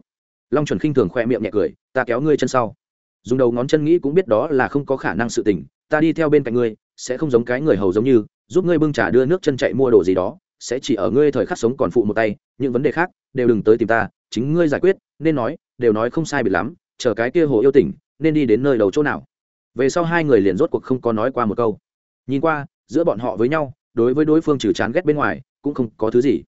Long chuẩn khinh thường khoe miệng nhẹ cười, ta kéo ngươi chân sau. Dùng đầu ngón chân nghĩ cũng biết đó là không có khả năng sự tình, ta đi theo bên cạnh ngươi, sẽ không giống cái người hầu giống như, giúp ngươi bưng trà đưa nước chân chạy mua đồ gì đó, sẽ chỉ ở ngươi thời khắc sống còn phụ một tay, những vấn đề khác đều đừng tới tìm ta chính ngươi giải quyết, nên nói, đều nói không sai biệt lắm, chờ cái kia hồ yêu tỉnh, nên đi đến nơi đầu chỗ nào. Về sau hai người liền rốt cuộc không có nói qua một câu. Nhìn qua, giữa bọn họ với nhau, đối với đối phương trừ chán ghét bên ngoài, cũng không có thứ gì.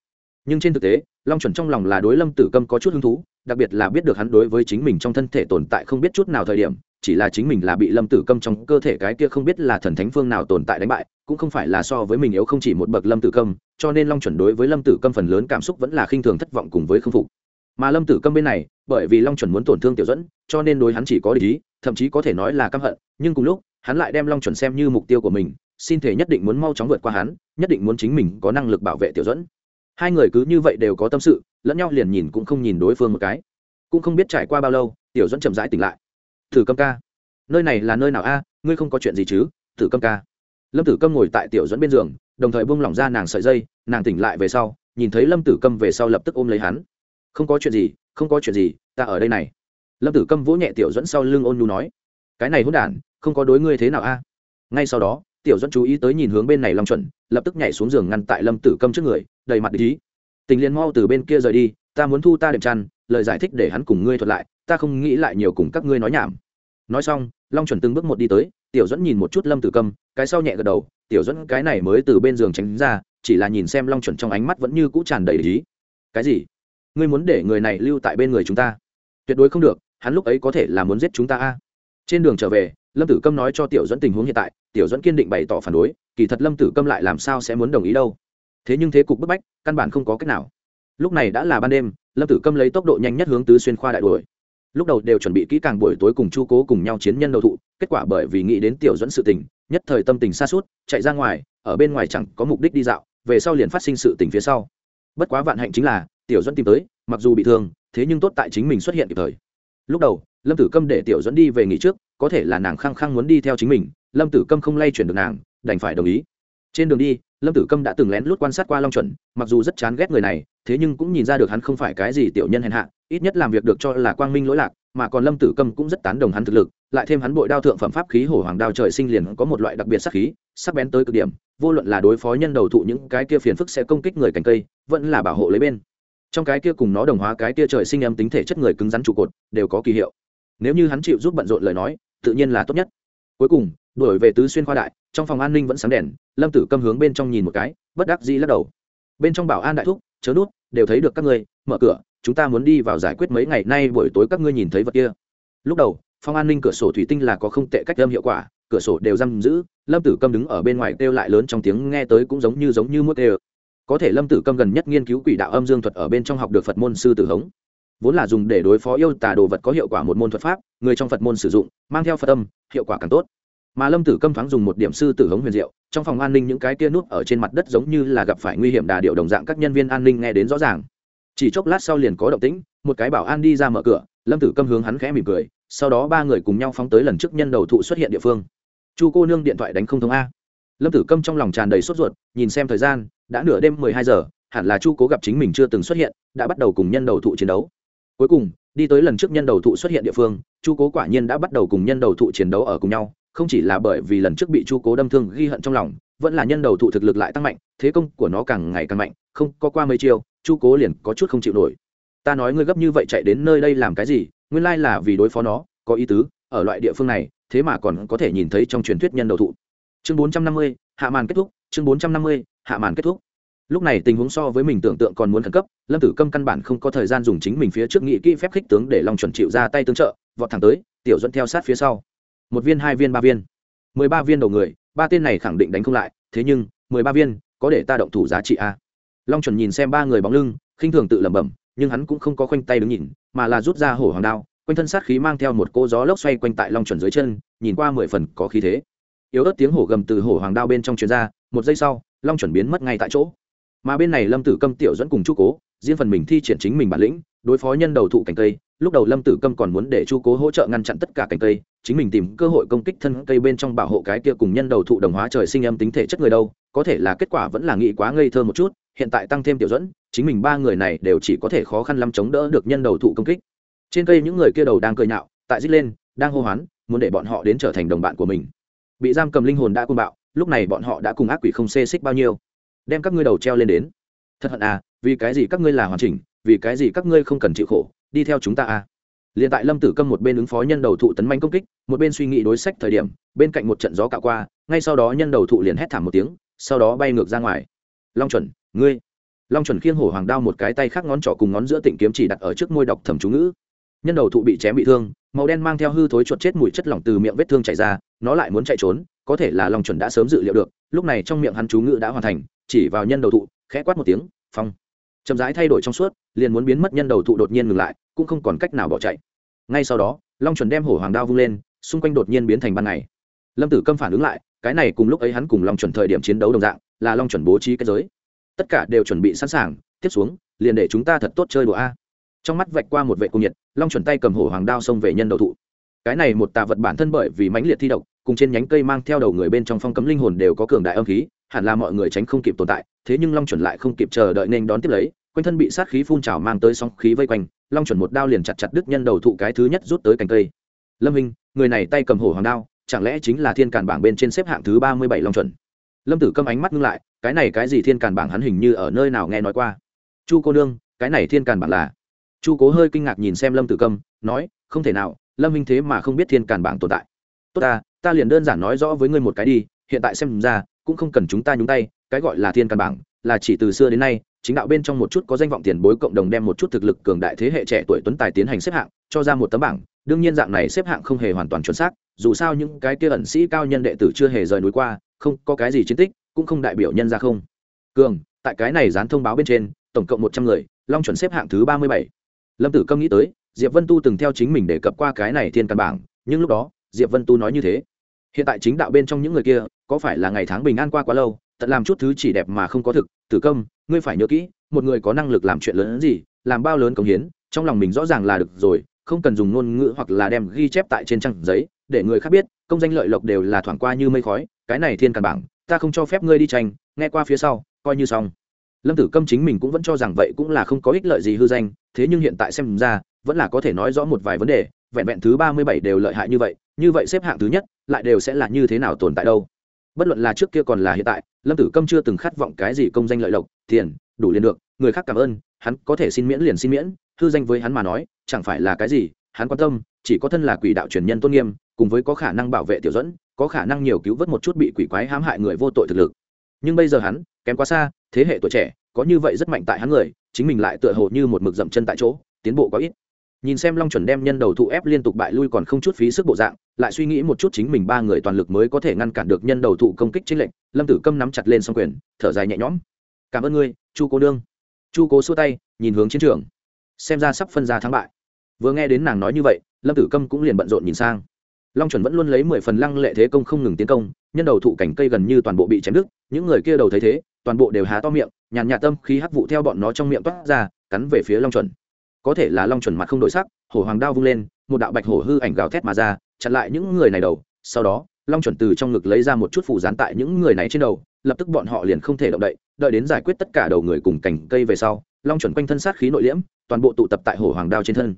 Nhưng trên thực tế, long chuẩn trong lòng là đối lâm tử câm có chút hứng thú, đặc biệt là biết được hắn đối với chính mình trong thân thể tồn tại không biết chút nào thời điểm, chỉ là chính mình là bị lâm tử câm trong cơ thể cái kia không biết là thần thánh phương nào tồn tại đánh bại, cũng không phải là so với mình yếu không chỉ một bậc lâm tử câm, cho nên long chuẩn đối với lâm tử câm phần lớn cảm xúc vẫn là khinh thường thất vọng cùng với k phục mà lâm tử câm bên này, bởi vì long chuẩn muốn tổn thương tiểu dẫn cho nên đối hắn chỉ có lý thậm chí có thể nói là căm hận, nhưng cùng lúc, hắn lại đem long chuẩn xem như mục tiêu của mình, xin thể nhất định muốn mau chóng vượt qua hắn, nhất định muốn chính mình có năng lực bảo vệ tiểu dẫn hai người cứ như vậy đều có tâm sự, lẫn nhau liền nhìn cũng không nhìn đối phương một cái. Cũng không biết trải qua bao lâu, tiểu dẫn chậm rãi tỉnh lại. Thử câm ca, nơi này là nơi nào a? Ngươi không có chuyện gì chứ, tử câm ca? Lâm tử câm ngồi tại tiểu dẫn bên giường, đồng thời buông lỏng ra nàng sợi dây, nàng tỉnh lại về sau, nhìn thấy lâm tử câm về sau lập tức ôm lấy hắn không có chuyện gì, không có chuyện gì, ta ở đây này. Lâm tử câm vỗ nhẹ tiểu dẫn sau lưng ôn nhu nói, cái này hôn đản, không có đối ngươi thế nào a? Ngay sau đó, tiểu dẫn chú ý tới nhìn hướng bên này long chuẩn, lập tức nhảy xuống giường ngăn tại lâm tử câm trước người, đầy mặt ý. Tình liền mau từ bên kia rời đi, ta muốn thu ta đệm chăn, lời giải thích để hắn cùng ngươi thuật lại, ta không nghĩ lại nhiều cùng các ngươi nói nhảm. Nói xong, long chuẩn từng bước một đi tới, tiểu dẫn nhìn một chút lâm tử câm, cái sau nhẹ gật đầu, tiểu dẫn cái này mới từ bên giường tránh ra, chỉ là nhìn xem long chuẩn trong ánh mắt vẫn như cũ tràn đầy ý. Cái gì? Ngươi muốn để người này lưu tại bên người chúng ta. Tuyệt đối không được, hắn lúc ấy có thể là muốn giết chúng ta a. Trên đường trở về, lâm tử câm nói cho tiểu dẫn tình huống hiện tại, tiểu dẫn kiên định bày tỏ phản đối, kỳ thật lâm tử câm lại làm sao sẽ muốn đồng ý đâu. Thế nhưng thế cục bức bách, căn bản không có cách nào. Lúc này đã là ban đêm, lâm tử câm lấy tốc độ nhanh nhất hướng tứ xuyên khoa đại đuổi. Lúc đầu đều chuẩn bị kỹ càng buổi tối cùng chu cố cùng nhau chiến nhân đầu thụ, kết quả bởi vì nghĩ đến tiểu dẫn sự tình, nhất thời tâm tình xa suốt chạy ra ngoài, ở bên ngoài chẳng có mục đích đi dạo, về sau liền phát sinh sự tình phía sau. Bất quá vạn hạnh chính là tiểu dẫn tìm tới, mặc dù bị thương, thế nhưng tốt tại chính mình xuất hiện kịp thời. Lúc đầu, lâm tử câm để tiểu dẫn đi về nghỉ trước, có thể là nàng khăng khăng muốn đi theo chính mình, lâm tử câm không lay chuyển được nàng, đành phải đồng ý. Trên đường đi, lâm tử câm đã từng lén lút quan sát qua long chuẩn, mặc dù rất chán ghét người này, thế nhưng cũng nhìn ra được hắn không phải cái gì tiểu nhân hèn hạ, ít nhất làm việc được cho là quang minh lỗi lạc, mà còn lâm tử câm cũng rất tán đồng hắn thực lực, lại thêm hắn bội đao thượng phẩm pháp khí hổ hoàng đao trời sinh liền có một loại đặc biệt sắc khí, sắc bén tới cực điểm, vô luận là đối phó nhân đầu thụ những cái kia phiền phức sẽ công kích người cành cây, vẫn là bảo hộ lấy bên trong cái kia cùng nó đồng hóa cái kia trời sinh âm tính thể chất người cứng rắn trụ cột, đều có kỳ hiệu. Nếu như hắn chịu giúp bận rộn lời nói, tự nhiên là tốt nhất. Cuối cùng đổi về tứ xuyên khoa đại, trong phòng an ninh vẫn sáng đèn, lâm tử câm hướng bên trong nhìn một cái, bất đắc dĩ lắc đầu. Bên trong bảo an đại thúc, chớ nút, đều thấy được các ngươi, mở cửa, chúng ta muốn đi vào giải quyết mấy ngày nay buổi tối các ngươi nhìn thấy vật kia. Lúc đầu, phòng an ninh cửa sổ thủy tinh là có không tệ cách âm hiệu quả, cửa sổ đều giam giữ, lâm tử câm đứng ở bên ngoài kêu lại lớn trong tiếng nghe tới cũng giống như giống như mút đều có thể lâm tử câm gần nhất nghiên cứu quỷ đạo âm dương thuật ở bên trong học được phật môn sư tử hống. Vốn là dùng để đối phó yêu tà đồ vật có hiệu quả một môn thuật pháp, người trong phật môn sử dụng, mang theo phật âm, hiệu quả càng tốt. Mà lâm tử câm thoáng dùng một điểm sư tử hống huyền diệu, trong phòng an ninh những cái tia nuốt ở trên mặt đất giống như là gặp phải nguy hiểm đà điệu đồng dạng các nhân viên an ninh nghe đến rõ ràng. Chỉ chốc lát sau liền có động tĩnh, một cái bảo an đi ra mở cửa, lâm tử câm hướng hắn khẽ mỉm cười, sau đó ba người cùng nhau phóng tới lần trước nhân đầu thụ xuất hiện địa phương. Chu cô nương, điện thoại đánh không thông a lâm tử câm trong lòng tràn đầy sốt ruột, nhìn xem thời gian, đã nửa đêm mười hai giờ, hẳn là chu cố gặp chính mình chưa từng xuất hiện, đã bắt đầu cùng nhân đầu thụ chiến đấu. Cuối cùng, đi tới lần trước nhân đầu thụ xuất hiện địa phương, chu cố quả nhiên đã bắt đầu cùng nhân đầu thụ chiến đấu ở cùng nhau, không chỉ là bởi vì lần trước bị chu cố đâm thương ghi hận trong lòng, vẫn là nhân đầu thụ thực lực lại tăng mạnh, thế công của nó càng ngày càng mạnh, không có qua mấy chiêu, chu cố liền có chút không chịu nổi. Ta nói ngươi gấp như vậy chạy đến nơi đây làm cái gì? Nguyên lai là vì đối phó nó, có ý tứ, ở loại địa phương này, thế mà còn có thể nhìn thấy trong truyền thuyết nhân đầu thụ chương bốn trăm năm mươi, hạ màn kết thúc, chương bốn trăm năm mươi, hạ màn kết thúc. Lúc này tình huống so với mình tưởng tượng còn muốn khẩn cấp, lâm tử câm căn bản không có thời gian dùng chính mình phía trước nghị kỹ phép khích tướng để lòng chuẩn chịu ra tay tương trợ, vọt thẳng tới, tiểu dẫn theo sát phía sau. Một viên, hai viên, ba viên. Mười ba viên đầu người, ba tên này khẳng định đánh không lại, thế nhưng, mười ba viên, có để ta động thủ giá trị a? Long chuẩn nhìn xem ba người bóng lưng, khinh thường tự lẩm bẩm, nhưng hắn cũng không có khoanh tay đứng nhìn, mà là rút ra hổ hoàng đao, quanh thân sát khí mang theo một cô gió lốc xoay quanh tại long chuẩn dưới chân, nhìn qua mười phần có khí thế yếu ớt tiếng hổ gầm từ hổ hoàng đao bên trong chuyền ra, một giây sau, long chuẩn biến mất ngay tại chỗ. Mà bên này lâm tử câm, tiểu dẫn cùng chu cố, riêng phần mình thi triển chính mình bản lĩnh, đối phó nhân đầu thụ cành cây, lúc đầu lâm tử câm còn muốn để chu cố hỗ trợ ngăn chặn tất cả cành cây, chính mình tìm cơ hội công kích thân cây bên trong bảo hộ cái kia cùng nhân đầu thụ đồng hóa trời sinh âm tính thể chất người đâu, có thể là kết quả vẫn là nghĩ quá ngây thơ một chút, hiện tại tăng thêm tiểu dẫn chính mình ba người này đều chỉ có thể khó khăn lắm chống đỡ được nhân đầu thụ công kích. Trên cây những người kia đầu đang cười nhạo, tại dít lên, đang hô hoán, muốn để bọn họ đến trở thành đồng bạn của mình bị giam cầm linh hồn đã côn bạo, lúc này bọn họ đã cùng ác quỷ không xê xích bao nhiêu? Đem các ngươi đầu treo lên đến. Thật hận à vì cái gì các ngươi là hoàn chỉnh, vì cái gì các ngươi không cần chịu khổ, đi theo chúng ta à? Liền tại lâm tử câm một bên ứng phó nhân đầu thụ tấn manh công kích, một bên suy nghĩ đối sách thời điểm, bên cạnh một trận gió cạo qua, ngay sau đó nhân đầu thụ liền hét thảm một tiếng, sau đó bay ngược ra ngoài. Long chuẩn, ngươi. Long chuẩn khiêng hổ hoàng đao một cái tay khác ngón trỏ cùng ngón giữa tịnh kiếm chỉ đặt ở trước môi đọc thẩm chú ngữ. Nhân đầu thụ bị chém bị thương màu đen mang theo hư thối chuột chết mùi chất lỏng từ miệng vết thương chảy ra, nó lại muốn chạy trốn, có thể là long chuẩn đã sớm dự liệu được, lúc này trong miệng hắn chú ngự đã hoàn thành, chỉ vào nhân đầu thụ, khẽ quát một tiếng, phong. Chậm rãi thay đổi trong suốt, liền muốn biến mất, nhân đầu thụ đột nhiên ngừng lại, cũng không còn cách nào bỏ chạy. Ngay sau đó, long chuẩn đem hổ hoàng đao vung lên, xung quanh đột nhiên biến thành ban ngày. Lâm tử câm phản ứng lại, cái này cùng lúc ấy hắn cùng long chuẩn thời điểm chiến đấu đồng dạng, là long chuẩn bố trí cái giới. Tất cả đều chuẩn bị sẵn sàng, tiếp xuống, liền để chúng ta thật tốt chơi đùa a trong mắt vạch qua một vệ cung nhiệt, long chuẩn tay cầm hổ hoàng đao xông về nhân đầu thụ. Cái này một tà vật bản thân bởi vì mãnh liệt thi độc, cùng trên nhánh cây mang theo đầu người bên trong phong cấm linh hồn đều có cường đại âm khí, hẳn là mọi người tránh không kịp tồn tại, thế nhưng long chuẩn lại không kịp chờ đợi nên đón tiếp lấy, quanh thân bị sát khí phun trào mang tới sóng khí vây quanh, long chuẩn một đao liền chặt chặt đứt nhân đầu thụ cái thứ nhất rút tới cành cây. Lâm minh, người này tay cầm hổ hoàng đao, chẳng lẽ chính là thiên cản bảng bên trên xếp hạng thứ ba mươi bảy long chuẩn? Lâm tử câm ánh mắt ngưng lại, cái này cái gì thiên cản bảng hắn hình như ở nơi nào nghe nói qua? Chu cô nương, cái này thiên cản bảng là? Chu cố hơi kinh ngạc nhìn xem lâm tử câm, nói, không thể nào, lâm minh thế mà không biết thiên cản bảng tồn tại. Tốt ta ta liền đơn giản nói rõ với ngươi một cái đi, hiện tại xem ra, cũng không cần chúng ta nhúng tay, cái gọi là thiên cản bảng, là chỉ từ xưa đến nay, chính đạo bên trong một chút có danh vọng tiền bối cộng đồng đem một chút thực lực cường đại thế hệ trẻ tuổi tuấn tài tiến hành xếp hạng, cho ra một tấm bảng. Đương nhiên dạng này xếp hạng không hề hoàn toàn chuẩn xác, dù sao những cái kia ẩn sĩ cao nhân đệ tử chưa hề rời núi qua, không có cái gì chiến tích, cũng không đại biểu nhân ra không. Cường, tại cái này dán thông báo bên trên, tổng cộng một trăm người, long chuẩn xếp hạng thứ ba mươi bảy lâm tử câm nghĩ tới, diệp vân tu từng theo chính mình để cập qua cái này thiên căn bảng, nhưng lúc đó, diệp vân tu nói như thế. Hiện tại chính đạo bên trong những người kia, có phải là ngày tháng bình an qua quá lâu, tận làm chút thứ chỉ đẹp mà không có thực, tử công ngươi phải nhớ kỹ, một người có năng lực làm chuyện lớn hơn gì, làm bao lớn công hiến, trong lòng mình rõ ràng là được rồi, không cần dùng ngôn ngữ hoặc là đem ghi chép tại trên trang giấy, để người khác biết, công danh lợi lộc đều là thoảng qua như mây khói, cái này thiên càn bảng, ta không cho phép ngươi đi tranh, nghe qua phía sau, coi như xong lâm tử câm chính mình cũng vẫn cho rằng vậy cũng là không có ích lợi gì hư danh, thế nhưng hiện tại xem ra, vẫn là có thể nói rõ một vài vấn đề, vẹn vẹn thứ ba mươi bảy đều lợi hại như vậy như vậy xếp hạng thứ nhất, lại đều sẽ là như thế nào tồn tại đâu? Bất luận là trước kia còn là hiện tại, lâm tử câm chưa từng khát vọng cái gì công danh lợi lộc, tiền, đủ liền được, người khác cảm ơn, hắn có thể xin miễn liền xin miễn, hư danh với hắn mà nói, chẳng phải là cái gì, hắn quan tâm, chỉ có thân là quỷ đạo truyền nhân tôn nghiêm, cùng với có khả năng bảo vệ tiểu dẫn, có khả năng nhiều cứu vớt một chút bị quỷ quái hãm hại người vô tội thực lực. Nhưng bây giờ hắn, kém quá xa, thế hệ tuổi trẻ có như vậy rất mạnh tại hắn người, chính mình lại tựa hồ như một mực dậm chân tại chỗ, tiến bộ có ít. Nhìn xem long chuẩn đem nhân đầu thụ ép liên tục bại lui còn không chút phí sức bộ dạng, lại suy nghĩ một chút chính mình ba người toàn lực mới có thể ngăn cản được nhân đầu thụ công kích chính lệnh lâm tử câm nắm chặt lên s quyền, thở dài nhẹ nhõm. Cảm ơn ngươi, chu cô đương chu cố xua tay, nhìn hướng chiến trường. Xem ra sắp phân ra thắng bại. Vừa nghe đến nàng nói như vậy, lâm tử câm cũng liền bận rộn nhìn sang. Long chuẩn vẫn luôn lấy mười phần lăng lệ thế công không ngừng tiến công nhân đầu thụ cảnh cây gần như toàn bộ bị chém đứt, những người kia đầu thấy thế, toàn bộ đều há to miệng, nhàn nhạt tâm khí hắc vụ theo bọn nó trong miệng toát ra, cắn về phía long chuẩn. Có thể là long chuẩn mặt không đổi sắc, hổ hoàng đao vung lên, một đạo bạch hổ hư ảnh gào thét mà ra, chặn lại những người này đầu. Sau đó, long chuẩn từ trong ngực lấy ra một chút phủ dán tại những người này trên đầu, lập tức bọn họ liền không thể động đậy, đợi đến giải quyết tất cả đầu người cùng cành cây về sau, long chuẩn quanh thân sát khí nội liễm, toàn bộ tụ tập tại hổ hoàng đao trên thân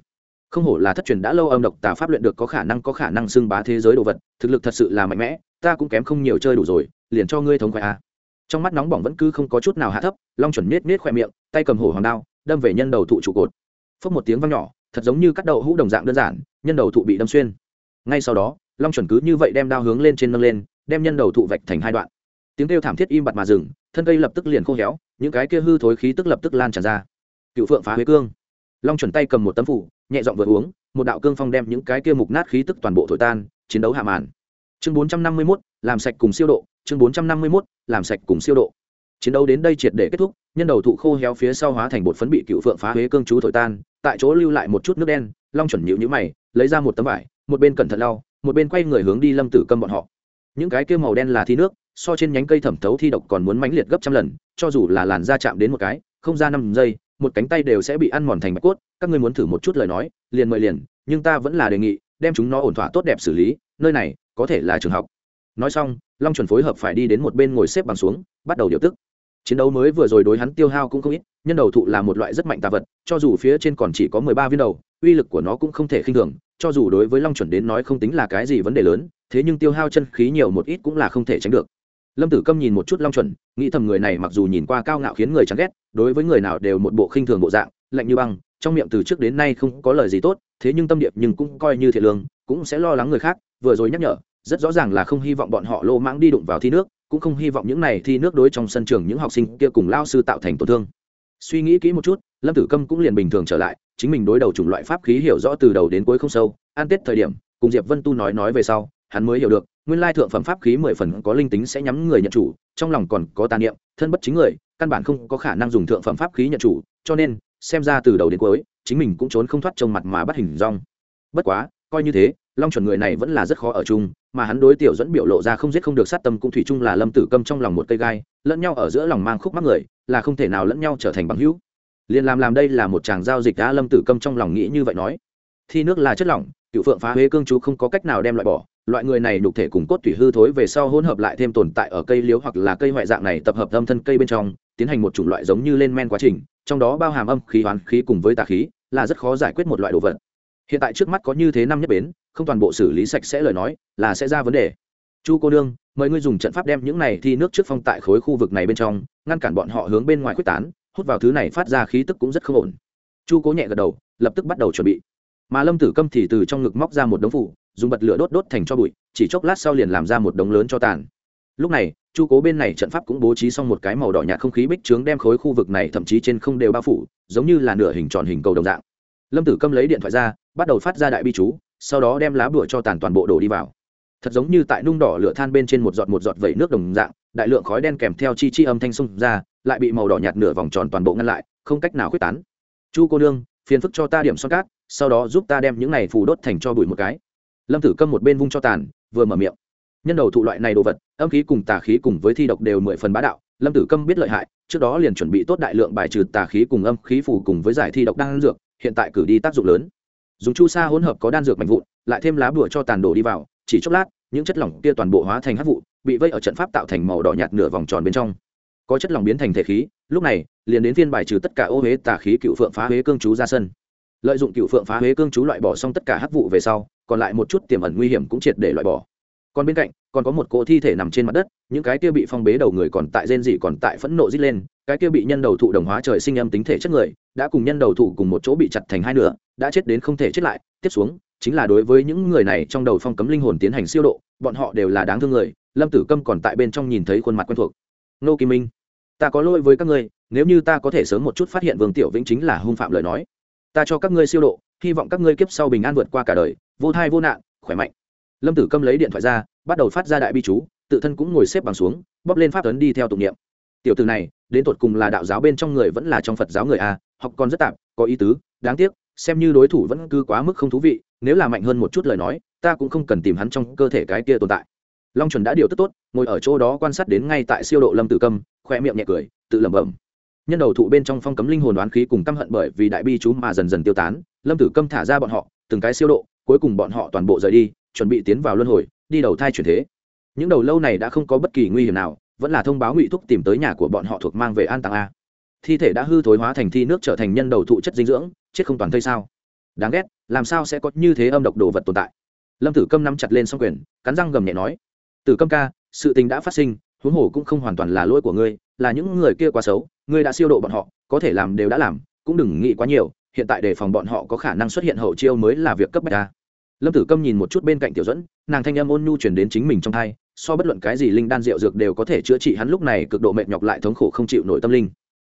không hổ là thất truyền đã lâu âm độc tà pháp luyện được có khả năng có khả năng xưng bá thế giới đồ vật, thực lực thật sự là mạnh mẽ, ta cũng kém không nhiều chơi đủ rồi, liền cho ngươi thống khoái a. Trong mắt nóng bỏng vẫn cứ không có chút nào hạ thấp, long chuẩn miết miết khoe miệng, tay cầm hổ hoàng đao, đâm về nhân đầu thụ trụ cột. Phốc một tiếng vang nhỏ, thật giống như cắt đậu hũ đồng dạng đơn giản, nhân đầu thụ bị đâm xuyên. Ngay sau đó, long chuẩn cứ như vậy đem đao hướng lên trên nâng lên, đem nhân đầu thụ vạch thành hai đoạn. Tiếng kêu thảm thiết im bặt mà dừng, thân cây lập tức liền khô héo, những cái kia hư thối khí tức lập tức lan tràn ra. Cựu phượng phá huế cương long chuẩn tay cầm một tấm phủ nhẹ dọn vừa uống một đạo cương phong đem những cái kia mục nát khí tức toàn bộ thổi tan chiến đấu hạ màn. Chương bốn trăm năm mươi 451, làm sạch cùng siêu độ chương bốn trăm năm mươi 451, làm sạch cùng siêu độ. Chiến đấu đến đây triệt để kết thúc nhân đầu thụ khô héo phía sau hóa thành bột phấn bị cựu phượng phá huế cương chú thổi tan tại chỗ lưu lại một chút nước đen long chuẩn nhịu nhữ mày lấy ra một tấm vải một bên cẩn thận lau một bên quay người hướng đi lâm tử câm bọn họ. Những cái kia màu đen là thi nước so trên nhánh cây thẩm thấu thi độc còn muốn mãnh liệt gấp trăm lần cho dù là làn da chạm đến một cái không ra năm giây một cánh tay đều sẽ bị ăn mòn thành bạch cốt, các ngươi muốn thử một chút lời nói, liền mời liền, nhưng ta vẫn là đề nghị, đem chúng nó ổn thỏa tốt đẹp xử lý, nơi này, có thể là trường học. Nói xong, long chuẩn phối hợp phải đi đến một bên ngồi xếp bằng xuống, bắt đầu điều tức. Chiến đấu mới vừa rồi đối hắn tiêu hao cũng không ít, nhân đầu thụ là một loại rất mạnh tà vật, cho dù phía trên còn chỉ có mười ba viên đầu, uy lực của nó cũng không thể khinh thường, cho dù đối với long chuẩn đến nói không tính là cái gì vấn đề lớn, thế nhưng tiêu hao chân khí nhiều một ít cũng là không thể tránh được lâm tử câm nhìn một chút long chuẩn, nghĩ thầm người này mặc dù nhìn qua cao ngạo khiến người chán ghét, đối với người nào đều một bộ khinh thường bộ dạng, lạnh như băng, trong miệng từ trước đến nay không có lời gì tốt, thế nhưng tâm điệp nhưng cũng coi như thiệt lương, cũng sẽ lo lắng người khác, vừa rồi nhắc nhở, rất rõ ràng là không hy vọng bọn họ lô mãng đi đụng vào thi nước, cũng không hy vọng những này thi nước đối trong sân trường những học sinh kia cùng lao sư tạo thành tổn thương. Suy nghĩ kỹ một chút, lâm tử câm cũng liền bình thường trở lại, chính mình đối đầu chủng loại pháp khí hiểu rõ từ đầu đến cuối không sâu an tết thời điểm, cùng diệp vân tu nói nói về sau, hắn mới hiểu được nguyên lai thượng phẩm pháp khí mười phần có linh tính sẽ nhắm người nhận chủ, trong lòng còn có tà niệm, thân bất chính người, căn bản không có khả năng dùng thượng phẩm pháp khí nhận chủ, cho nên, xem ra từ đầu đến cuối, chính mình cũng trốn không thoát trong mặt mà bắt hình rong bất quá, coi như thế, long chuẩn người này vẫn là rất khó ở chung, mà hắn đối tiểu dẫn biểu lộ ra không giết không được sát tâm cũng thủy chung là lâm tử câm trong lòng một cây gai, lẫn nhau ở giữa lòng mang khúc mắc người, là không thể nào lẫn nhau trở thành bằng hữu. Liền làm làm đây là một chàng giao dịch đã lâm tử câm trong lòng nghĩ như vậy nói. Thi nước là chất lỏng, cựu phượng phá huế cương chú không có cách nào đem loại bỏ loại người này đục thể cùng cốt thủy hư thối về sau hỗn hợp lại thêm tồn tại ở cây liếu hoặc là cây ngoại dạng này tập hợp âm thân cây bên trong, tiến hành một chủng loại giống như lên men quá trình, trong đó bao hàm âm khí hoán khí cùng với tà khí, là rất khó giải quyết một loại đồ vật. Hiện tại trước mắt có như thế năm nhất bến, không toàn bộ xử lý sạch sẽ lời nói, là sẽ ra vấn đề. Chu cô nương, mời ngươi dùng trận pháp đem những này thi nước trước phong tại khối khu vực này bên trong, ngăn cản bọn họ hướng bên ngoài quyết tán, hút vào thứ này phát ra khí tức cũng rất không ổn. Chu cố nhẹ gật đầu, lập tức bắt đầu chuẩn bị. Mà lâm tử câm thì từ trong ngực móc ra một đống phủ dùng bật lửa đốt đốt thành cho bụi, chỉ chốc lát sau liền làm ra một đống lớn cho tàn. Lúc này, chu cố bên này trận pháp cũng bố trí xong một cái màu đỏ nhạt không khí bích trướng đem khối khu vực này thậm chí trên không đều bao phủ, giống như là nửa hình tròn hình cầu đồng dạng. Lâm tử câm lấy điện thoại ra, bắt đầu phát ra đại bi chú, sau đó đem lá bụa cho tàn toàn bộ đổ đi vào. Thật giống như tại nung đỏ lửa than bên trên một giọt một giọt vẩy nước đồng dạng, đại lượng khói đen kèm theo chi chi âm thanh xung ra, lại bị màu đỏ nhạt nửa vòng tròn toàn bộ ngăn lại, không cách nào quyết tán. Chu cô nương, phiền phức cho ta điểm son cát, sau đó giúp ta đem những này phù đốt thành cho bụi một cái lâm tử câm một bên vung cho tàn, vừa mở miệng. Nhân đầu thụ loại này đồ vật, âm khí cùng tà khí cùng với thi độc đều mười phần bá đạo, lâm tử câm biết lợi hại, trước đó liền chuẩn bị tốt đại lượng bài trừ tà khí cùng âm khí phù cùng với giải thi độc đang dược, hiện tại cử đi tác dụng lớn. Dùng chu sa hỗn hợp có đan dược mạnh vụn, lại thêm lá bùa cho tàn đổ đi vào, chỉ chốc lát, những chất lỏng kia toàn bộ hóa thành hát vụ, bị vây ở trận pháp tạo thành màu đỏ nhạt nửa vòng tròn bên trong. Có chất lỏng biến thành thể khí, lúc này, liền đến phiên bài trừ tất cả ô huế tà khí cựu phượng phá huế cương chú ra sân lợi dụng cựu phượng phá huế cương chú loại bỏ xong tất cả hắc vụ về sau, còn lại một chút tiềm ẩn nguy hiểm cũng triệt để loại bỏ. Còn bên cạnh, còn có một cỗ thi thể nằm trên mặt đất, những cái kia bị phong bế đầu người còn tại rên dị còn tại phẫn nộ rít lên, cái kia bị nhân đầu thụ đồng hóa trời sinh âm tính thể chất người, đã cùng nhân đầu thụ cùng một chỗ bị chặt thành hai nửa, đã chết đến không thể chết lại. Tiếp xuống, chính là đối với những người này trong đầu phong cấm linh hồn tiến hành siêu độ, bọn họ đều là đáng thương người, lâm tử câm còn tại bên trong nhìn thấy khuôn mặt quen thuộc. Nô kim minh, ta có lỗi với các ngươi, nếu như ta có thể sớm một chút phát hiện vương tiểu vĩnh chính là hung phạm lời nói ta cho các ngươi siêu độ, hy vọng các ngươi kiếp sau bình an vượt qua cả đời, vô thai vô nạn, khỏe mạnh. Lâm tử câm lấy điện thoại ra, bắt đầu phát ra đại bi chú, tự thân cũng ngồi xếp bằng xuống, bóp lên pháp tuấn đi theo tụng niệm. Tiểu từ này, đến tột cùng là đạo giáo bên trong người vẫn là trong phật giáo người a, học còn rất tạp, có ý tứ, đáng tiếc, xem như đối thủ vẫn cứ quá mức không thú vị, nếu là mạnh hơn một chút lời nói, ta cũng không cần tìm hắn trong cơ thể cái kia tồn tại. Long chuẩn đã điều tức tốt, ngồi ở chỗ đó quan sát đến ngay tại siêu độ lâm tử câm khoe miệng nhẹ cười, tự lẩm bẩm nhân đầu thụ bên trong phong cấm linh hồn đoán khí cùng căm hận bởi vì đại bi chú mà dần dần tiêu tán, lâm tử câm thả ra bọn họ, từng cái siêu độ, cuối cùng bọn họ toàn bộ rời đi, chuẩn bị tiến vào luân hồi, đi đầu thai chuyển thế. Những đầu lâu này đã không có bất kỳ nguy hiểm nào, vẫn là thông báo ngụy thúc tìm tới nhà của bọn họ thuộc mang về an tàng a. Thi thể đã hư thối hóa thành thi nước trở thành nhân đầu thụ chất dinh dưỡng, chết không toàn thây sao. Đáng ghét, làm sao sẽ có như thế âm độc đồ vật tồn tại? Lâm tử câm nắm chặt lên xong quyền, cắn răng gầm nhẹ nói, tử câm ca, sự tình đã phát sinh, huống hồ cũng không hoàn toàn là lỗi của ngươi, là những người kia quá xấu ngươi đã siêu độ bọn họ, có thể làm đều đã làm, cũng đừng nghĩ quá nhiều, hiện tại để phòng bọn họ có khả năng xuất hiện hậu chiêu mới là việc cấp bách ta. Lâm tử câm nhìn một chút bên cạnh tiểu dẫn nàng thanh âm ôn nhu chuyển đến chính mình trong thai so bất luận cái gì linh đan rượu dược đều có thể chữa trị hắn lúc này cực độ mệt nhọc lại thống khổ không chịu nổi tâm linh.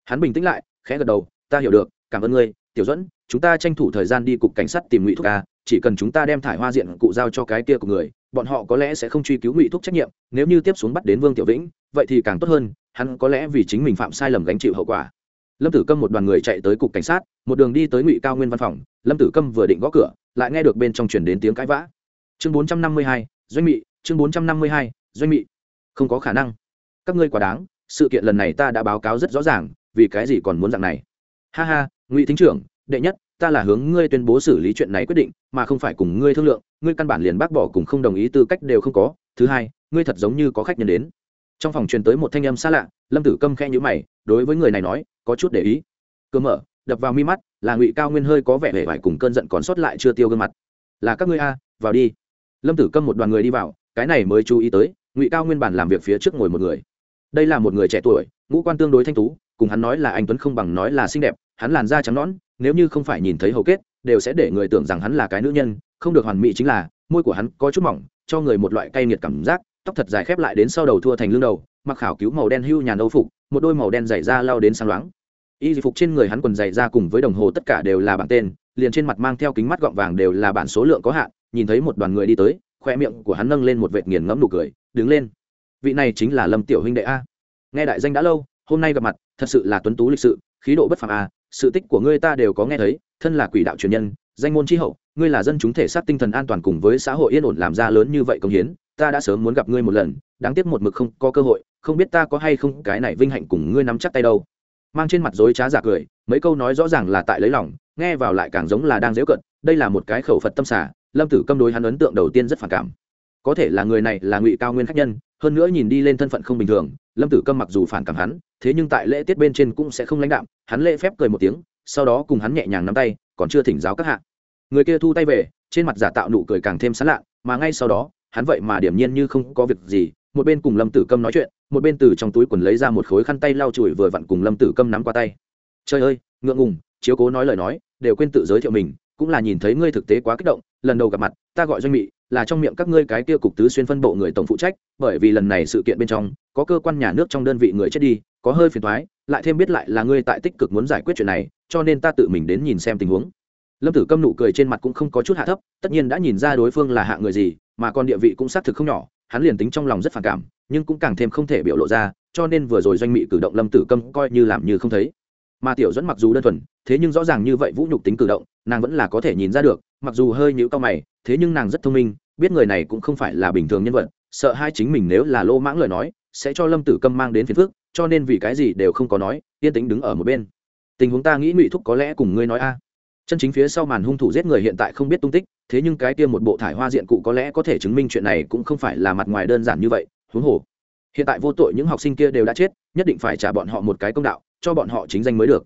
Hắn bình tĩnh lại, khẽ gật đầu, ta hiểu được, cảm ơn ngươi, tiểu dẫn chúng ta tranh thủ thời gian đi cục cảnh sát tìm ngụy thuốc ca, chỉ cần chúng ta đem thải hoa diện cụ giao cho cái kia của người, bọn họ có lẽ sẽ không truy cứu ngụy thuốc trách nhiệm, nếu như tiếp xuống bắt đến vương tiểu vĩnh, vậy thì càng tốt hơn hắn có lẽ vì chính mình phạm sai lầm gánh chịu hậu quả. Lâm tử câm một đoàn người chạy tới cục cảnh sát, một đường đi tới ngụy cao nguyên văn phòng, lâm tử câm vừa định gõ cửa, lại nghe được bên trong chuyển đến tiếng cãi vã. Chương bốn trăm năm mươi hai, doanh mị, chương bốn trăm năm mươi hai, doanh mị. Không có khả năng. Các ngươi quá đáng, sự kiện lần này ta đã báo cáo rất rõ ràng, vì cái gì còn muốn dạng này? Ha ha, ngụy thính trưởng, đệ nhất, ta là hướng ngươi tuyên bố xử lý chuyện này quyết định, mà không phải cùng ngươi thương lượng, ngươi căn bản liền bác bỏ cùng không đồng ý tư cách đều không có. Thứ hai, ngươi thật giống như có khách nhân đến trong phòng truyền tới một thanh âm xa lạ, lâm tử câm khe nhữ mày, đối với người này nói, có chút để ý. Cơ mở, đập vào mi mắt, là ngụy cao nguyên hơi có vẻ hề vải cùng cơn giận còn sót lại chưa tiêu gương mặt. Là các ngươi a, vào đi. Lâm tử câm một đoàn người đi vào, cái này mới chú ý tới, ngụy cao nguyên bản làm việc phía trước ngồi một người. Đây là một người trẻ tuổi, ngũ quan tương đối thanh tú, cùng hắn nói là anh tuấn không bằng nói là xinh đẹp, hắn làn da trắng nõn, nếu như không phải nhìn thấy hầu kết, đều sẽ để người tưởng rằng hắn là cái nữ nhân, không được hoàn mỹ chính là, môi của hắn có chút mỏng, cho người một loại cay nghiệt cảm giác tóc thật dài khép lại đến sau đầu thua thành lưng đầu, mặc khảo cứu màu đen hưu nhàn âu phục, một đôi màu đen dày da lao đến sáng loáng. Y phục trên người hắn quần dày ra cùng với đồng hồ tất cả đều là bảng tên, liền trên mặt mang theo kính mắt gọng vàng đều là bản số lượng có hạn, nhìn thấy một đoàn người đi tới, khoe miệng của hắn nâng lên một vệt nghiền ngẫm nụ cười, đứng lên. Vị này chính là lâm tiểu huynh đệ a. Nghe đại danh đã lâu, hôm nay gặp mặt, thật sự là tuấn tú lịch sự, khí độ bất phàm a, sự tích của ngươi ta đều có nghe thấy, thân là quỷ đạo truyền nhân, danh môn tri hậu, ngươi là dân chúng thể xác tinh thần an toàn cùng với xã hội yên ổn làm ra lớn như vậy công hiến ta đã sớm muốn gặp ngươi một lần, đáng tiếc một mực không có cơ hội, không biết ta có hay không cái này vinh hạnh cùng ngươi nắm chắc tay đâu. Mang trên mặt dối trá giả cười, mấy câu nói rõ ràng là tại lấy lòng, nghe vào lại càng giống là đang dễu cận đây là một cái khẩu phật tâm xả lâm tử câm đối hắn ấn tượng đầu tiên rất phản cảm. Có thể là người này là ngụy cao nguyên khách nhân, hơn nữa nhìn đi lên thân phận không bình thường, lâm tử câm mặc dù phản cảm hắn, thế nhưng tại lễ tiết bên trên cũng sẽ không lãnh đạm, hắn lễ phép cười một tiếng, sau đó cùng hắn nhẹ nhàng nắm tay, còn chưa thỉnh giáo các hạ. Người kia thu tay về, trên mặt giả tạo nụ cười càng thêm sán lạ, mà ngay sau đó hắn vậy mà điểm nhiên như không có việc gì, một bên cùng lâm tử câm nói chuyện, một bên từ trong túi quần lấy ra một khối khăn tay lau chùi vừa vặn cùng lâm tử câm nắm qua tay. Trời ơi, ngượng ngùng, chiếu cố nói lời nói, đều quên tự giới thiệu mình, cũng là nhìn thấy ngươi thực tế quá kích động, lần đầu gặp mặt, ta gọi doanh mị, là trong miệng các ngươi cái kia cục tứ xuyên phân bộ người tổng phụ trách, bởi vì lần này sự kiện bên trong, có cơ quan nhà nước trong đơn vị người chết đi, có hơi phiền thoái lại thêm biết lại là ngươi tại tích cực muốn giải quyết chuyện này, cho nên ta tự mình đến nhìn xem tình huống lâm tử câm nụ cười trên mặt cũng không có chút hạ thấp, tất nhiên đã nhìn ra đối phương là hạ người gì, mà còn địa vị cũng xác thực không nhỏ, hắn liền tính trong lòng rất phản cảm, nhưng cũng càng thêm không thể biểu lộ ra, cho nên vừa rồi doanh mị cử động lâm tử câm coi như làm như không thấy. Mà tiểu dẫn mặc dù đơn thuần, thế nhưng rõ ràng như vậy vũ nhục tính cử động, nàng vẫn là có thể nhìn ra được, mặc dù hơi nhũ cao mày, thế nhưng nàng rất thông minh, biết người này cũng không phải là bình thường nhân vật, sợ hai chính mình nếu là lô mãng lời nói, sẽ cho lâm tử câm mang đến phiền phức, cho nên vì cái gì đều không có nói, yên tĩnh đứng ở một bên. Tình huống ta nghĩ ngụy thúc có lẽ cùng ngươi nói a chân chính phía sau màn hung thủ giết người hiện tại không biết tung tích, thế nhưng cái kia một bộ thải hoa diện cụ có lẽ có thể chứng minh chuyện này cũng không phải là mặt ngoài đơn giản như vậy, huống hồ. Hiện tại vô tội những học sinh kia đều đã chết, nhất định phải trả bọn họ một cái công đạo, cho bọn họ chính danh mới được.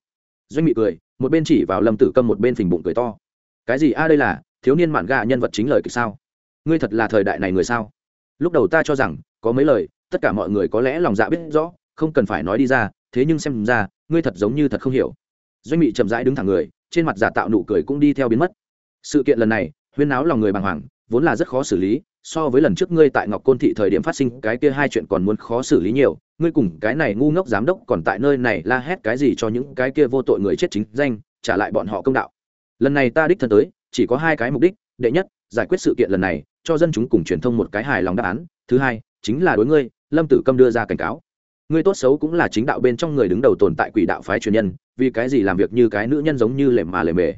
Doanh mị cười, một bên chỉ vào lâm tử câm một bên phình bụng cười to. Cái gì a, đây là, thiếu niên mạn gà nhân vật chính lời kịch sao? Ngươi thật là thời đại này người sao? Lúc đầu ta cho rằng, có mấy lời, tất cả mọi người có lẽ lòng dạ biết rõ, không cần phải nói đi ra, thế nhưng xem ra, ngươi thật giống như thật không hiểu. Doanh mị chậm rãi đứng thẳng người trên mặt giả tạo nụ cười cũng đi theo biến mất. Sự kiện lần này, huyên náo lòng người bàng hoàng, vốn là rất khó xử lý, so với lần trước ngươi tại ngọc côn thị thời điểm phát sinh, cái kia hai chuyện còn muốn khó xử lý nhiều. Ngươi cùng cái này ngu ngốc giám đốc còn tại nơi này la hét cái gì cho những cái kia vô tội người chết chính danh, trả lại bọn họ công đạo. Lần này ta đích thân tới, chỉ có hai cái mục đích, đệ nhất, giải quyết sự kiện lần này, cho dân chúng cùng truyền thông một cái hài lòng đáp án, thứ hai, chính là đối ngươi, lâm tử câm đưa ra cảnh cáo ngươi tốt xấu cũng là chính đạo bên trong người đứng đầu tồn tại quỷ đạo phái truyền nhân, vì cái gì làm việc như cái nữ nhân giống như lề mà lề mề.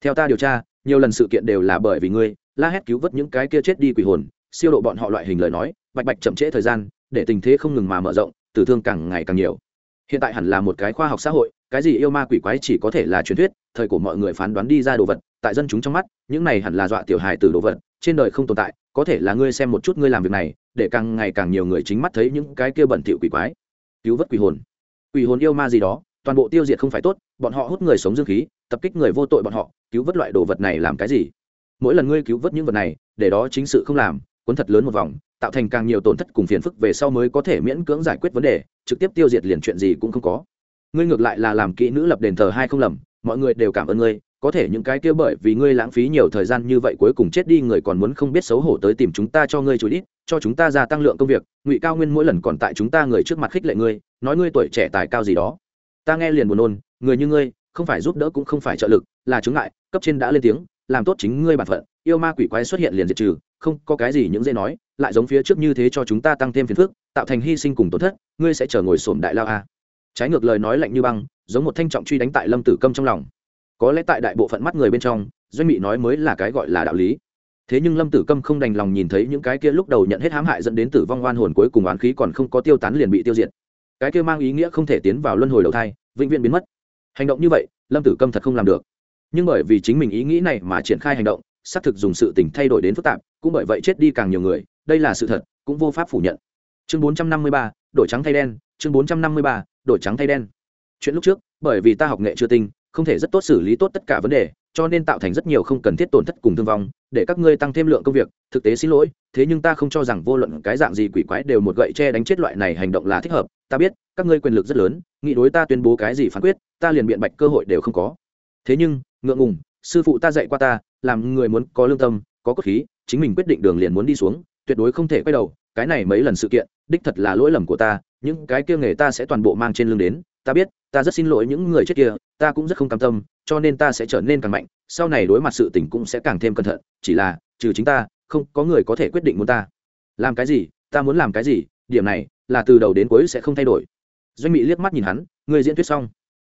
Theo ta điều tra, nhiều lần sự kiện đều là bởi vì ngươi, la hét cứu vớt những cái kia chết đi quỷ hồn, siêu độ bọn họ loại hình lời nói, bạch bạch chậm trễ thời gian, để tình thế không ngừng mà mở rộng, tử thương càng ngày càng nhiều. Hiện tại hẳn là một cái khoa học xã hội, cái gì yêu ma quỷ quái chỉ có thể là truyền thuyết, thời của mọi người phán đoán đi ra đồ vật, tại dân chúng trong mắt, những này hẳn là dọa tiểu hài từ đồ vật, trên đời không tồn tại, có thể là ngươi xem một chút ngươi làm việc này, để càng ngày càng nhiều người chính mắt thấy những cái kia bẩn thỉu quỷ quái cứu vớt quỷ hồn. Quỷ hồn yêu ma gì đó, toàn bộ tiêu diệt không phải tốt, bọn họ hút người sống dương khí, tập kích người vô tội bọn họ, cứu vớt loại đồ vật này làm cái gì? Mỗi lần ngươi cứu vớt những vật này, để đó chính sự không làm, cuốn thật lớn một vòng, tạo thành càng nhiều tổn thất cùng phiền phức về sau mới có thể miễn cưỡng giải quyết vấn đề, trực tiếp tiêu diệt liền chuyện gì cũng không có. Ngươi ngược lại là làm kỹ nữ lập đền thờ hai không lầm, mọi người đều cảm ơn ngươi có thể những cái kia bởi vì ngươi lãng phí nhiều thời gian như vậy cuối cùng chết đi, người còn muốn không biết xấu hổ tới tìm chúng ta cho ngươi chối ít, cho chúng ta gia tăng lượng công việc. Ngụy cao nguyên mỗi lần còn tại chúng ta người trước mặt khích lệ ngươi, nói ngươi tuổi trẻ tài cao gì đó. Ta nghe liền buồn nôn người như ngươi, không phải giúp đỡ cũng không phải trợ lực, là chứng ngại, cấp trên đã lên tiếng, làm tốt chính ngươi bản phận. Yêu ma quỷ quái xuất hiện liền diệt trừ, không có cái gì những dễ nói, lại giống phía trước như thế cho chúng ta tăng thêm phiền phức, tạo thành hy sinh cùng tổn thất, ngươi sẽ chờ ngồi sổm đại lao a trái ngược lời nói lạnh như băng, giống một thanh trọng truy đánh tại lâm tử câm trong lòng có lẽ tại đại bộ phận mắt người bên trong doanh mị nói mới là cái gọi là đạo lý. Thế nhưng lâm tử câm không đành lòng nhìn thấy những cái kia lúc đầu nhận hết hãm hại dẫn đến tử vong oan hồn cuối cùng oán khí còn không có tiêu tán liền bị tiêu diệt. Cái kia mang ý nghĩa không thể tiến vào luân hồi đầu thai vĩnh viễn biến mất. Hành động như vậy lâm tử câm thật không làm được. Nhưng bởi vì chính mình ý nghĩ này mà triển khai hành động xác thực dùng sự tình thay đổi đến phức tạp cũng bởi vậy chết đi càng nhiều người đây là sự thật cũng vô pháp phủ nhận. Chương 453, đổi trắng thay đen chương 453, đổi trắng thay đen. Chuyện lúc trước bởi vì ta học nghệ chưa tinh không thể rất tốt xử lý tốt tất cả vấn đề, cho nên tạo thành rất nhiều không cần thiết tổn thất cùng thương vong, để các ngươi tăng thêm lượng công việc, thực tế xin lỗi, thế nhưng ta không cho rằng vô luận cái dạng gì quỷ quái đều một gậy che đánh chết loại này hành động là thích hợp, ta biết, các ngươi quyền lực rất lớn nghị đối ta tuyên bố cái gì phán quyết, ta liền biện bạch cơ hội đều không có. Thế nhưng, ngượng ngùng, sư phụ ta dạy qua ta, làm người muốn có lương tâm, có cốt khí, chính mình quyết định đường liền muốn đi xuống, tuyệt đối không thể quay đầu, cái này mấy lần sự kiện, đích thật là lỗi lầm của ta, những cái kia nghề ta sẽ toàn bộ mang trên lưng đến, ta biết, ta rất xin lỗi những người chết kia ta cũng rất không cam tâm, cho nên ta sẽ trở nên càng mạnh, sau này đối mặt sự tình cũng sẽ càng thêm cẩn thận, chỉ là, trừ chính ta, không có người có thể quyết định muốn ta. Làm cái gì, ta muốn làm cái gì, điểm này, là từ đầu đến cuối sẽ không thay đổi. Doanh mỹ liếc mắt nhìn hắn, ngươi diễn thuyết xong.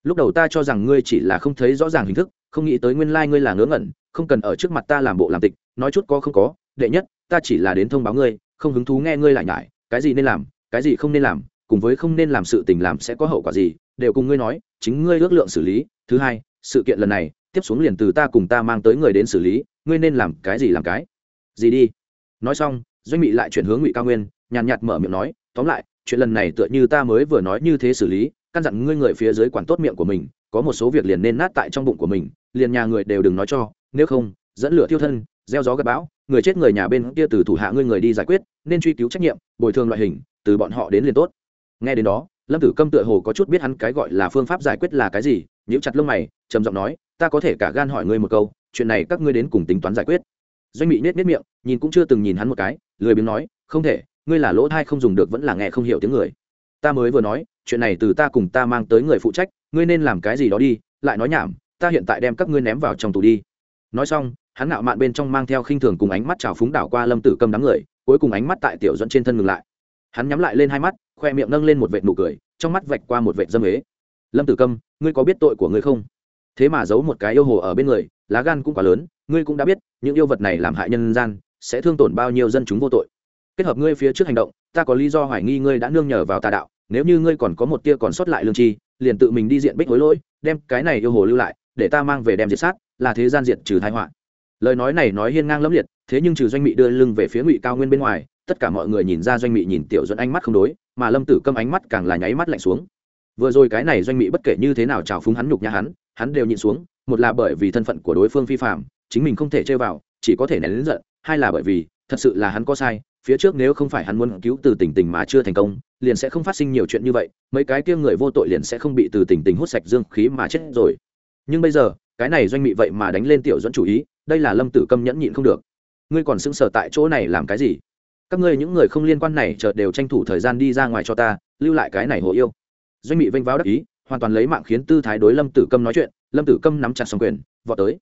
Lúc đầu ta cho rằng ngươi chỉ là không thấy rõ ràng hình thức, không nghĩ tới nguyên lai、like、ngươi là ngớ ngẩn, không cần ở trước mặt ta làm bộ làm tịch, nói chút có không có, đệ nhất, ta chỉ là đến thông báo ngươi, không hứng thú nghe ngươi lại nhải, cái gì nên làm, cái gì không nên làm, cùng với không nên làm sự tình làm sẽ có hậu quả gì đều cùng ngươi nói, chính ngươi ước lượng xử lý. Thứ hai, sự kiện lần này, tiếp xuống liền từ ta cùng ta mang tới người đến xử lý, ngươi nên làm cái gì làm cái? Gì đi? Nói xong, doanh mị lại chuyển hướng ngụy cao nguyên, nhàn nhạt mở miệng nói, tóm lại, chuyện lần này tựa như ta mới vừa nói như thế xử lý, căn dặn ngươi người phía dưới quản tốt miệng của mình, có một số việc liền nên nát tại trong bụng của mình, liền nhà người đều đừng nói cho, nếu không, dẫn lửa thiêu thân, gieo gió gặp bão, người chết người nhà bên kia từ thủ hạ ngươi người đi giải quyết, nên truy cứu trách nhiệm, bồi thường loại hình, từ bọn họ đến liền tốt. Nghe đến đó lâm tử câm tựa hồ có chút biết hắn cái gọi là phương pháp giải quyết là cái gì, nhíu chặt lông mày, trầm giọng nói, ta có thể cả gan hỏi ngươi một câu, chuyện này các ngươi đến cùng tính toán giải quyết. Doanh bị nết nết miệng, nhìn cũng chưa từng nhìn hắn một cái, lười biếng nói, không thể, ngươi là lỗ thai không dùng được vẫn là nghe không hiểu tiếng người. Ta mới vừa nói, chuyện này từ ta cùng ta mang tới người phụ trách, ngươi nên làm cái gì đó đi, lại nói nhảm, ta hiện tại đem các ngươi ném vào trong tù đi. Nói xong, hắn ngạo mạn bên trong mang theo khinh thường cùng ánh mắt trào phúng đảo qua lâm tử câm đám người, cuối cùng ánh mắt tại tiểu dẫn trên thân ngừng lại hắn nhắm lại lên hai mắt, khoe miệng nâng lên một vệt nụ cười, trong mắt vạch qua một vệt dâm ế. Lâm tử câm, ngươi có biết tội của ngươi không? Thế mà giấu một cái yêu hồ ở bên người, lá gan cũng quá lớn, ngươi cũng đã biết, những yêu vật này làm hại nhân gian, sẽ thương tổn bao nhiêu dân chúng vô tội. Kết hợp ngươi phía trước hành động, ta có lý do hoài nghi ngươi đã nương nhờ vào tà đạo, nếu như ngươi còn có một tia còn sót lại lương tri, liền tự mình đi diện bích hối lỗi, đem cái này yêu hồ lưu lại, để ta mang về đem diệt sát, là thế gian diệt trừ thái họa. Lời nói này nói hiên ngang lẫm liệt, thế nhưng trừ doanh mị đưa lưng về phía ngụy cao nguyên bên ngoài tất cả mọi người nhìn ra doanh mị nhìn tiểu dẫn ánh mắt không đối, mà lâm tử câm ánh mắt càng là nháy mắt lạnh xuống. Vừa rồi cái này doanh mị bất kể như thế nào trào phúng hắn nhục nhã hắn hắn đều nhịn xuống, một là bởi vì thân phận của đối phương phi phạm, chính mình không thể chơi vào, chỉ có thể nén lớn giận, hai là bởi vì, thật sự là hắn có sai, phía trước nếu không phải hắn muốn cứu từ tình tình mà chưa thành công, liền sẽ không phát sinh nhiều chuyện như vậy, mấy cái kia người vô tội liền sẽ không bị từ tình tình hút sạch dương khí mà chết rồi. Nhưng bây giờ, cái này doanh mị vậy mà đánh lên tiểu dẫn chủ ý, đây là lâm tử câm nhẫn nhịn không được. Ngươi còn sững sờ tại chỗ này làm cái gì? Các ngươi những người không liên quan này chợt đều tranh thủ thời gian đi ra ngoài cho ta, lưu lại cái này hồ yêu. Doanh mị vênh váo đắc ý, hoàn toàn lấy mạng khiến tư thái đối lâm tử câm nói chuyện, lâm tử câm nắm chặt xong quyền, vọt tới.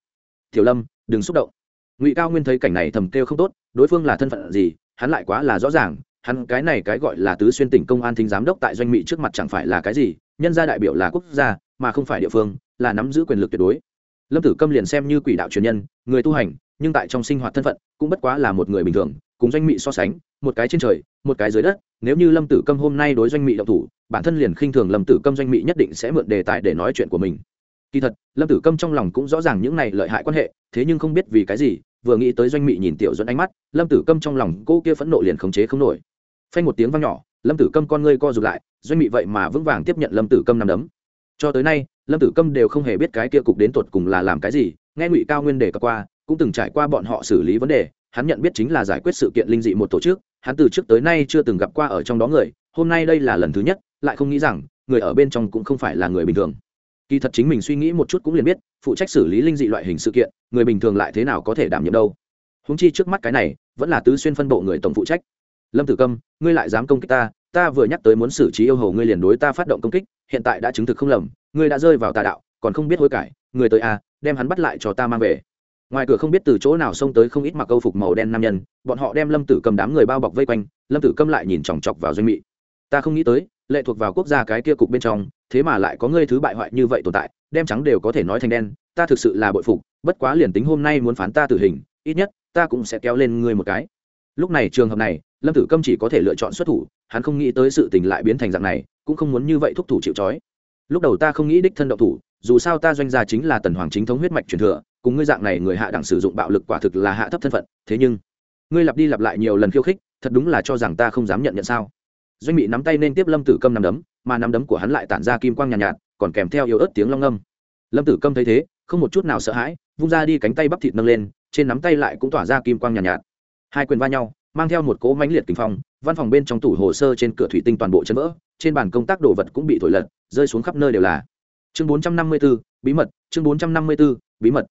Tiểu lâm, đừng xúc động. Ngụy cao nguyên thấy cảnh này thầm kêu không tốt, đối phương là thân phận gì, hắn lại quá là rõ ràng, hắn cái này cái gọi là tứ xuyên tỉnh công an thính giám đốc tại doanh mỹ trước mặt chẳng phải là cái gì, nhân gia đại biểu là quốc gia, mà không phải địa phương, là nắm giữ quyền lực tuyệt đối. Lâm tử câm liền xem như quỷ đạo truyền nhân, người tu hành, nhưng tại trong sinh hoạt thân phận, cũng bất quá là một người bình thường cùng doanh mỹ so sánh, một cái trên trời, một cái dưới đất, nếu như lâm tử câm hôm nay đối doanh mỹ động thủ, bản thân liền khinh thường lâm tử câm doanh mỹ nhất định sẽ mượn đề tài để nói chuyện của mình. Kỳ thật, lâm tử câm trong lòng cũng rõ ràng những này lợi hại quan hệ, thế nhưng không biết vì cái gì, vừa nghĩ tới doanh mỹ nhìn tiểu dẫn ánh mắt, lâm tử câm trong lòng cô kia phẫn nộ liền khống chế không nổi. Phanh một tiếng vang nhỏ, lâm tử câm con ngươi co rụt lại, doanh mỹ vậy mà vững vàng tiếp nhận lâm tử câm nằm đấm. Cho tới nay, lâm tử câm đều không hề biết cái kia cục đến tột cùng là làm cái gì, nghe ngụy cao nguyên đề cập qua, cũng từng trải qua bọn họ xử lý vấn đề hắn nhận biết chính là giải quyết sự kiện linh dị một tổ chức hắn từ trước tới nay chưa từng gặp qua ở trong đó người hôm nay đây là lần thứ nhất lại không nghĩ rằng người ở bên trong cũng không phải là người bình thường. Kỳ thật chính mình suy nghĩ một chút cũng liền biết phụ trách xử lý linh dị loại hình sự kiện người bình thường lại thế nào có thể đảm nhiệm đâu. Húng chi trước mắt cái này vẫn là tứ xuyên phân bộ người tổng phụ trách. Lâm tử câm ngươi lại dám công kích ta ta vừa nhắc tới muốn xử trí yêu hầu ngươi liền đối ta phát động công kích hiện tại đã chứng thực không lầm ngươi đã rơi vào tà đạo còn không biết hối cải người tới a à, đem hắn bắt lại cho ta mang về ngoài cửa không biết từ chỗ nào xông tới không ít mặc câu phục màu đen nam nhân, bọn họ đem lâm tử cầm đám người bao bọc vây quanh, lâm tử cầm lại nhìn chòng chọc vào doanh mị. Ta không nghĩ tới, lệ thuộc vào quốc gia cái kia cục bên trong, thế mà lại có ngươi thứ bại hoại như vậy tồn tại, đem trắng đều có thể nói thành đen, ta thực sự là bội phục, bất quá liền tính hôm nay muốn phán ta tử hình, ít nhất ta cũng sẽ kéo lên ngươi một cái. Lúc này trường hợp này, lâm tử câm chỉ có thể lựa chọn xuất thủ, hắn không nghĩ tới sự tình lại biến thành dạng này, cũng không muốn như vậy thúc thủ chịu trói. Lúc đầu ta không nghĩ đích thân động thủ, dù sao ta doanh gia chính là tần hoàng chính thống huyết mạch truyền thừa cùng ngươi dạng này người hạ đẳng sử dụng bạo lực quả thực là hạ thấp thân phận thế nhưng ngươi lặp đi lặp lại nhiều lần khiêu khích thật đúng là cho rằng ta không dám nhận nhận sao? Doanh bị nắm tay nên tiếp lâm tử câm nắm đấm mà nắm đấm của hắn lại tản ra kim quang nhàn nhạt, nhạt còn kèm theo yếu ớt tiếng long âm lâm tử câm thấy thế không một chút nào sợ hãi vung ra đi cánh tay bắp thịt nâng lên trên nắm tay lại cũng tỏa ra kim quang nhàn nhạt, nhạt. Hai quyền va nhau mang theo một cỗ mãnh liệt kinh phong văn phòng bên trong tủ hồ sơ trên cửa thủy tinh toàn bộ chân vỡ trên bàn công tác đồ vật cũng bị thổi lật rơi xuống khắp nơi đều là. Chương 454, bí mật chương 454, bí mật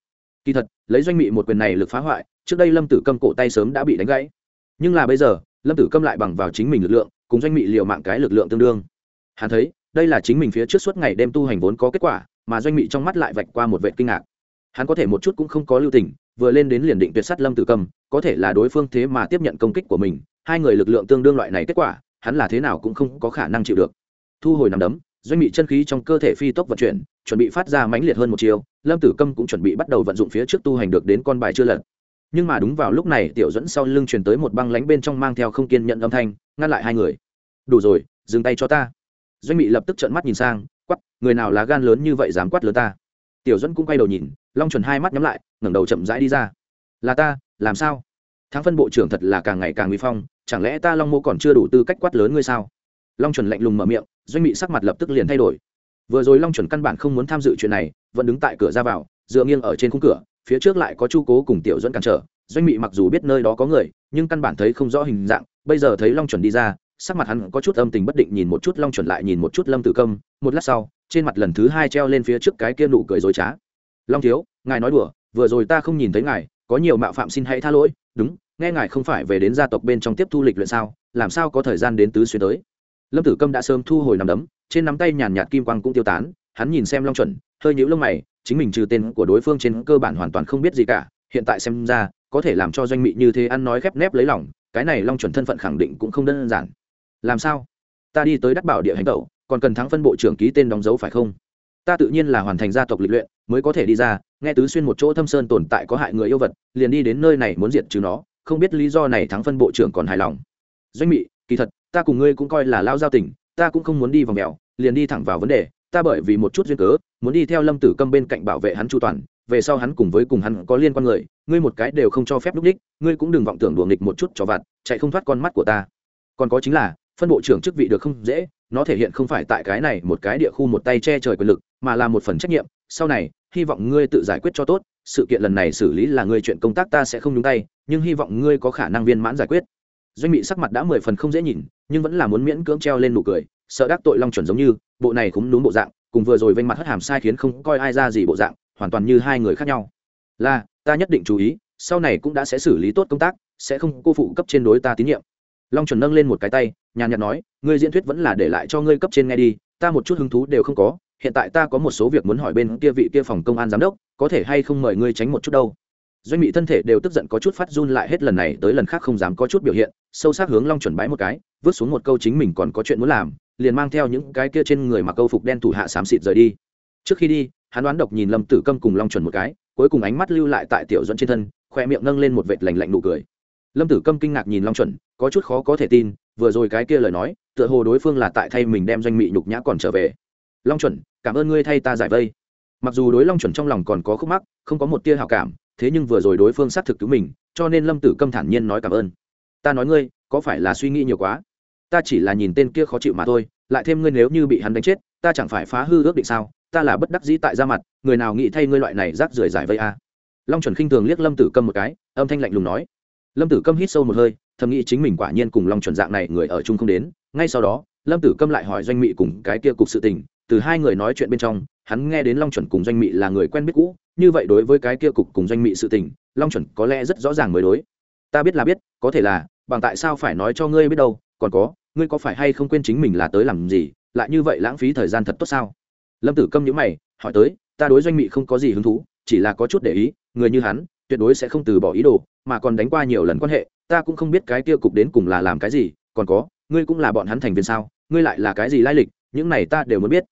kỳ thật, lấy doanh mị một quyền này lực phá hoại, trước đây lâm tử câm cổ tay sớm đã bị đánh gãy. Nhưng là bây giờ, lâm tử câm lại bằng vào chính mình lực lượng, cùng doanh mị liều mạng cái lực lượng tương đương. Hắn thấy, đây là chính mình phía trước suốt ngày đêm tu hành vốn có kết quả, mà doanh mị trong mắt lại vạch qua một vệ kinh ngạc. Hắn có thể một chút cũng không có lưu tình, vừa lên đến liền định tuyệt sát lâm tử cầm có thể là đối phương thế mà tiếp nhận công kích của mình, hai người lực lượng tương đương loại này kết quả, hắn là thế nào cũng không có khả năng chịu được. Thu hồi nằm đấm, doanh bị chân khí trong cơ thể phi tốc vận chuyển, chuẩn bị phát ra mãnh liệt hơn một chiều lâm tử câm cũng chuẩn bị bắt đầu vận dụng phía trước tu hành được đến con bài chưa lật. Nhưng mà đúng vào lúc này, tiểu dẫn sau lưng truyền tới một băng lánh bên trong mang theo không kiên nhận âm thanh, ngăn lại hai người. Đủ rồi, dừng tay cho ta. Doanh bị lập tức trợn mắt nhìn sang quắp người nào là gan lớn như vậy dám quát lớn ta? Tiểu dẫn cũng quay đầu nhìn, long chuẩn hai mắt nhắm lại, ngẩng đầu chậm rãi đi ra. Là ta, làm sao? Thắng phân bộ trưởng thật là càng ngày càng nguy phong, chẳng lẽ ta long mô còn chưa đủ tư cách quát lớn ngươi sao? Long chuẩn lạnh lùng mở miệng, doanh bị sắc mặt lập tức liền thay đổi. Vừa rồi long chuẩn căn bản không muốn tham dự chuyện này vẫn đứng tại cửa ra vào, dựa nghiêng ở trên khung cửa, phía trước lại có chu cố cùng tiểu dẫn cản trở. Doanh Mị mặc dù biết nơi đó có người, nhưng căn bản thấy không rõ hình dạng, bây giờ thấy long chuẩn đi ra, sắc mặt hắn có chút âm tình bất định nhìn một chút long chuẩn lại nhìn một chút lâm tử công, một lát sau, trên mặt lần thứ hai treo lên phía trước cái kia nụ cười dối trá. Long thiếu, ngài nói đùa, vừa rồi ta không nhìn thấy ngài, có nhiều mạo phạm xin hãy tha lỗi, đúng, nghe ngài không phải về đến gia tộc bên trong tiếp thu lịch luyện sao, làm sao có thời gian đến tứ xuyên tới? Lâm tử câm đã sớm thu hồi nằm đấm, trên nắm tay nhàn nhạt kim quang cũng tiêu tán hắn nhìn xem long chuẩn, hơi nhũ lông mày, chính mình trừ tên của đối phương trên cơ bản hoàn toàn không biết gì cả, hiện tại xem ra, có thể làm cho doanh mị như thế ăn nói khép nép lấy lòng, cái này long chuẩn thân phận khẳng định cũng không đơn giản. Làm sao? Ta đi tới đắc bảo địa hành tẩu, còn cần thắng phân bộ trưởng ký tên đóng dấu phải không? Ta tự nhiên là hoàn thành gia tộc lịch luyện, mới có thể đi ra, nghe tứ xuyên một chỗ thâm sơn tồn tại có hại người yêu vật, liền đi đến nơi này muốn diệt trừ nó, không biết lý do này thắng phân bộ trưởng còn hài lòng. Doanh mị, kỳ thật, ta cùng ngươi cũng coi là lao giao tình, ta cũng không muốn đi vòng mèo, liền đi thẳng vào vấn đề ta bởi vì một chút duyên cớ, muốn đi theo lâm tử câm bên cạnh bảo vệ hắn chu toàn, về sau hắn cùng với cùng hắn có liên quan người, ngươi một cái đều không cho phép lúc đích, ngươi cũng đừng vọng tưởng đùa nghịch một chút cho vặt, chạy không thoát con mắt của ta. Còn có chính là, phân bộ trưởng chức vị được không dễ, nó thể hiện không phải tại cái này một cái địa khu một tay che trời quyền lực, mà là một phần trách nhiệm. Sau này, hy vọng ngươi tự giải quyết cho tốt, sự kiện lần này xử lý là ngươi chuyện công tác ta sẽ không nhúng tay, nhưng hy vọng ngươi có khả năng viên mãn giải quyết. Doanh bị sắc mặt đã mười phần không dễ nhìn, nhưng vẫn là muốn miễn cưỡng treo lên nụ cười sợ đắc tội long chuẩn giống như, bộ này cũng đúng bộ dạng, cùng vừa rồi vênh mặt hất hàm sai khiến không coi ai ra gì bộ dạng, hoàn toàn như hai người khác nhau. Là, ta nhất định chú ý, sau này cũng đã sẽ xử lý tốt công tác, sẽ không cô phụ cấp trên đối ta tín nhiệm. Long chuẩn nâng lên một cái tay, nhàn nhạt nói, ngươi diễn thuyết vẫn là để lại cho ngươi cấp trên nghe đi, ta một chút hứng thú đều không có, hiện tại ta có một số việc muốn hỏi bên kia vị kia phòng công an giám đốc, có thể hay không mời ngươi tránh một chút đâu. Doanh bị thân thể đều tức giận có chút phát run lại hết lần này tới lần khác không dám có chút biểu hiện, sâu sắc hướng long chuẩn bái một cái, vứt xuống một câu chính mình còn có chuyện muốn làm liền mang theo những cái kia trên người mặc câu phục đen thủ hạ xám xịt rời đi. Trước khi đi, hắn đoán độc nhìn lâm tử câm cùng long chuẩn một cái, cuối cùng ánh mắt lưu lại tại tiểu dẫn trên thân, khoe miệng nâng lên một vệt lành lạnh nụ cười. Lâm tử câm kinh ngạc nhìn long chuẩn, có chút khó có thể tin, vừa rồi cái kia lời nói, tựa hồ đối phương là tại thay mình đem doanh mị nhục nhã còn trở về. Long chuẩn, cảm ơn ngươi thay ta giải vây. Mặc dù đối long chuẩn trong lòng còn có khúc mắc, không có một tia hào cảm, thế nhưng vừa rồi đối phương xác thực cứu mình, cho nên lâm tử câm thản nhiên nói cảm ơn. Ta nói ngươi, có phải là suy nghĩ nhiều quá? Ta chỉ là nhìn tên kia khó chịu mà thôi, lại thêm ngươi nếu như bị hắn đánh chết, ta chẳng phải phá hư ước định sao? Ta là bất đắc dĩ tại ra mặt, người nào nghĩ thay ngươi loại này rác rưởi giải vây a à. long chuẩn khinh thường liếc lâm tử câm một cái, âm thanh lạnh lùng nói. Lâm tử câm hít sâu một hơi, thầm nghĩ chính mình quả nhiên cùng long chuẩn dạng này người ở chung không đến. Ngay sau đó, lâm tử câm lại hỏi doanh mị cùng cái kia cục sự tình. Từ hai người nói chuyện bên trong, hắn nghe đến long chuẩn cùng doanh mị là người quen biết cũ, như vậy đối với cái kia cục cùng doanh mị sự tình, long chuẩn có lẽ rất rõ ràng mới đối. Ta biết là biết, có thể là, bằng tại sao phải nói cho ngươi biết đâu, còn có ngươi có phải hay không quên chính mình là tới làm gì, lại như vậy lãng phí thời gian thật tốt sao? Lâm tử câm nhữ mày, hỏi tới, ta đối doanh mị không có gì hứng thú, chỉ là có chút để ý, người như hắn, tuyệt đối sẽ không từ bỏ ý đồ, mà còn đánh qua nhiều lần quan hệ, ta cũng không biết cái kia cục đến cùng là làm cái gì, còn có, ngươi cũng là bọn hắn thành viên sao, ngươi lại là cái gì lai lịch, những này ta đều muốn biết.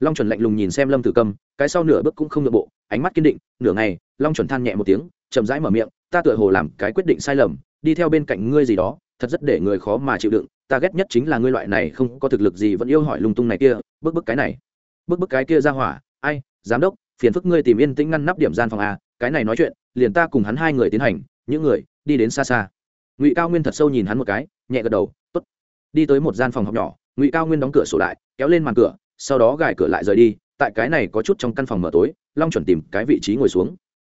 Long chuẩn lạnh lùng nhìn xem lâm tử câm, cái sau nửa bước cũng không nội bộ, ánh mắt kiên định, nửa ngày, long chuẩn than nhẹ một tiếng, chậm rãi mở miệng, ta tựa hồ làm cái quyết định sai lầm, đi theo bên cạnh ngươi gì đó, thật rất để người khó mà chịu đựng ta ghét nhất chính là ngươi loại này không có thực lực gì vẫn yêu hỏi lung tung này kia, bức bức cái này. Bức bức cái kia ra hỏa, ai, giám đốc, phiền phức ngươi tìm yên tĩnh ngăn nắp điểm gian phòng a cái này nói chuyện, liền ta cùng hắn hai người tiến hành, những người, đi đến xa xa. Ngụy cao nguyên thật sâu nhìn hắn một cái, nhẹ gật đầu t ố t đi tới một gian phòng học nhỏ, ngụy cao nguyên đóng cửa sổ lại, kéo lên màn cửa, sau đó gài cửa lại rời đi, tại cái này có chút trong căn phòng mở tối, long chuẩn tìm cái vị trí ngồi xuống.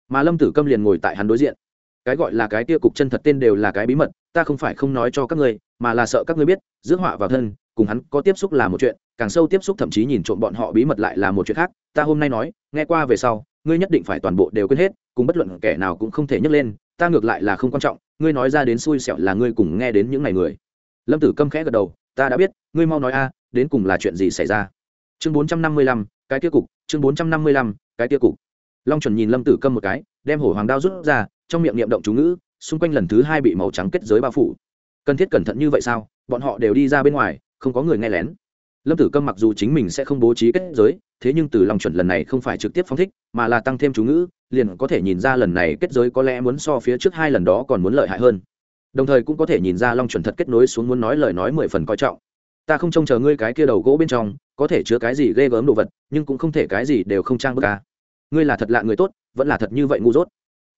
Mà lâm tử câm liền ngồi tại hắn đối diện. Cái gọi là cái tia cục chân thật tên đều là cái bí mật ta không phải không nói cho các ngươi, mà là sợ các ngươi biết dưỡng họa vào thân, cùng hắn có tiếp xúc là một chuyện, càng sâu tiếp xúc thậm chí nhìn trộm bọn họ bí mật lại là một chuyện khác. Ta hôm nay nói, nghe qua về sau, ngươi nhất định phải toàn bộ đều quên hết, cùng bất luận kẻ nào cũng không thể nhấc lên, ta ngược lại là không quan trọng, ngươi nói ra đến xui xẻo là ngươi cùng nghe đến những ngày người. Lâm tử câm khẽ gật đầu, ta đã biết, ngươi mau nói a, đến cùng là chuyện gì xảy ra? Chương bốn trăm năm mươi lăm, cái kia cục, chương bốn trăm năm mươi lăm, cái kia cục. Long chuẩn nhìn lâm tử câm một cái, đem hổ hoàng đao rút ra, trong miệng niệm động chú ngữ xung quanh lần thứ hai bị màu trắng kết giới bao phủ. Cần thiết cẩn thận như vậy sao? Bọn họ đều đi ra bên ngoài, không có người nghe lén. Lâm tử câm mặc dù chính mình sẽ không bố trí kết giới, thế nhưng từ lòng chuẩn lần này không phải trực tiếp phóng thích, mà là tăng thêm chú ngữ, liền có thể nhìn ra lần này kết giới có lẽ muốn so phía trước hai lần đó còn muốn lợi hại hơn. Đồng thời cũng có thể nhìn ra long chuẩn thật kết nối xuống muốn nói lời nói mười phần coi trọng. Ta không trông chờ ngươi cái kia đầu gỗ bên trong, có thể chứa cái gì ghê gớm đồ vật, nhưng cũng không thể cái gì đều không trang bức ca ngươi là thật lạ người tốt, vẫn là thật như vậy ngu dốt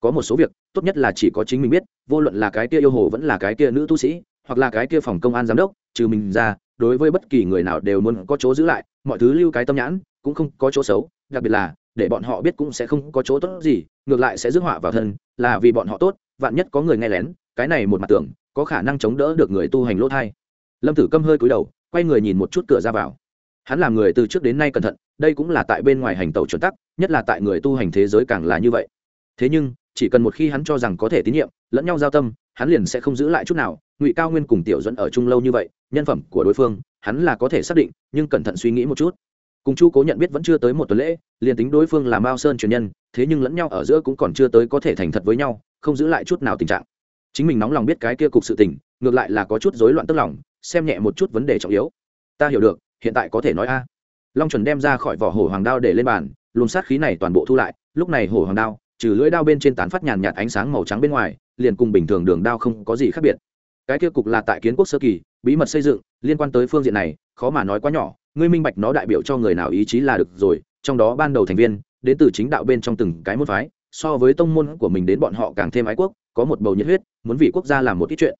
có một số việc, tốt nhất là chỉ có chính mình biết, vô luận là cái kia yêu hồ vẫn là cái kia nữ tu sĩ, hoặc là cái kia phòng công an giám đốc, trừ mình ra, đối với bất kỳ người nào đều muốn có chỗ giữ lại, mọi thứ lưu cái tâm nhãn, cũng không có chỗ xấu, đặc biệt là, để bọn họ biết cũng sẽ không có chỗ tốt gì, ngược lại sẽ rước họa vào thân, là vì bọn họ tốt, vạn nhất có người nghe lén, cái này một mặt tưởng, có khả năng chống đỡ được người tu hành lỗ thai. Lâm tử câm hơi cúi đầu, quay người nhìn một chút cửa ra vào. Hắn làm người từ trước đến nay cẩn thận, đây cũng là tại bên ngoài hành tàu chuẩn tắc, nhất là tại người tu hành thế giới càng là như vậy. Thế nhưng chỉ cần một khi hắn cho rằng có thể tín nhiệm, lẫn nhau giao tâm, hắn liền sẽ không giữ lại chút nào. Ngụy cao nguyên cùng tiểu dẫn ở chung lâu như vậy, nhân phẩm của đối phương, hắn là có thể xác định, nhưng cẩn thận suy nghĩ một chút. Cùng chu cố nhận biết vẫn chưa tới một tuần lễ, liền tính đối phương là mao sơn truyền nhân, thế nhưng lẫn nhau ở giữa cũng còn chưa tới có thể thành thật với nhau, không giữ lại chút nào tình trạng. Chính mình nóng lòng biết cái kia cục sự tình, ngược lại là có chút rối loạn tức lòng, xem nhẹ một chút vấn đề trọng yếu. Ta hiểu được, hiện tại có thể nói a. Long chuẩn đem ra khỏi vỏ hổ hoàng đao để lên bàn, luồng sát khí này toàn bộ thu lại, lúc này hổ hoàng đao trừ lưỡi đao bên trên tán phát nhàn nhạt ánh sáng màu trắng bên ngoài, liền cùng bình thường đường đao không có gì khác biệt. Cái kia cục là tại kiến quốc sơ kỳ, bí mật xây dựng, liên quan tới phương diện này, khó mà nói quá nhỏ. Ngươi minh bạch nó đại biểu cho người nào ý chí là được rồi, trong đó ban đầu thành viên, đến từ chính đạo bên trong từng cái môn phái, so với tông môn của mình đến bọn họ càng thêm ái quốc, có một bầu nhiệt huyết, muốn vì quốc gia làm một ít chuyện.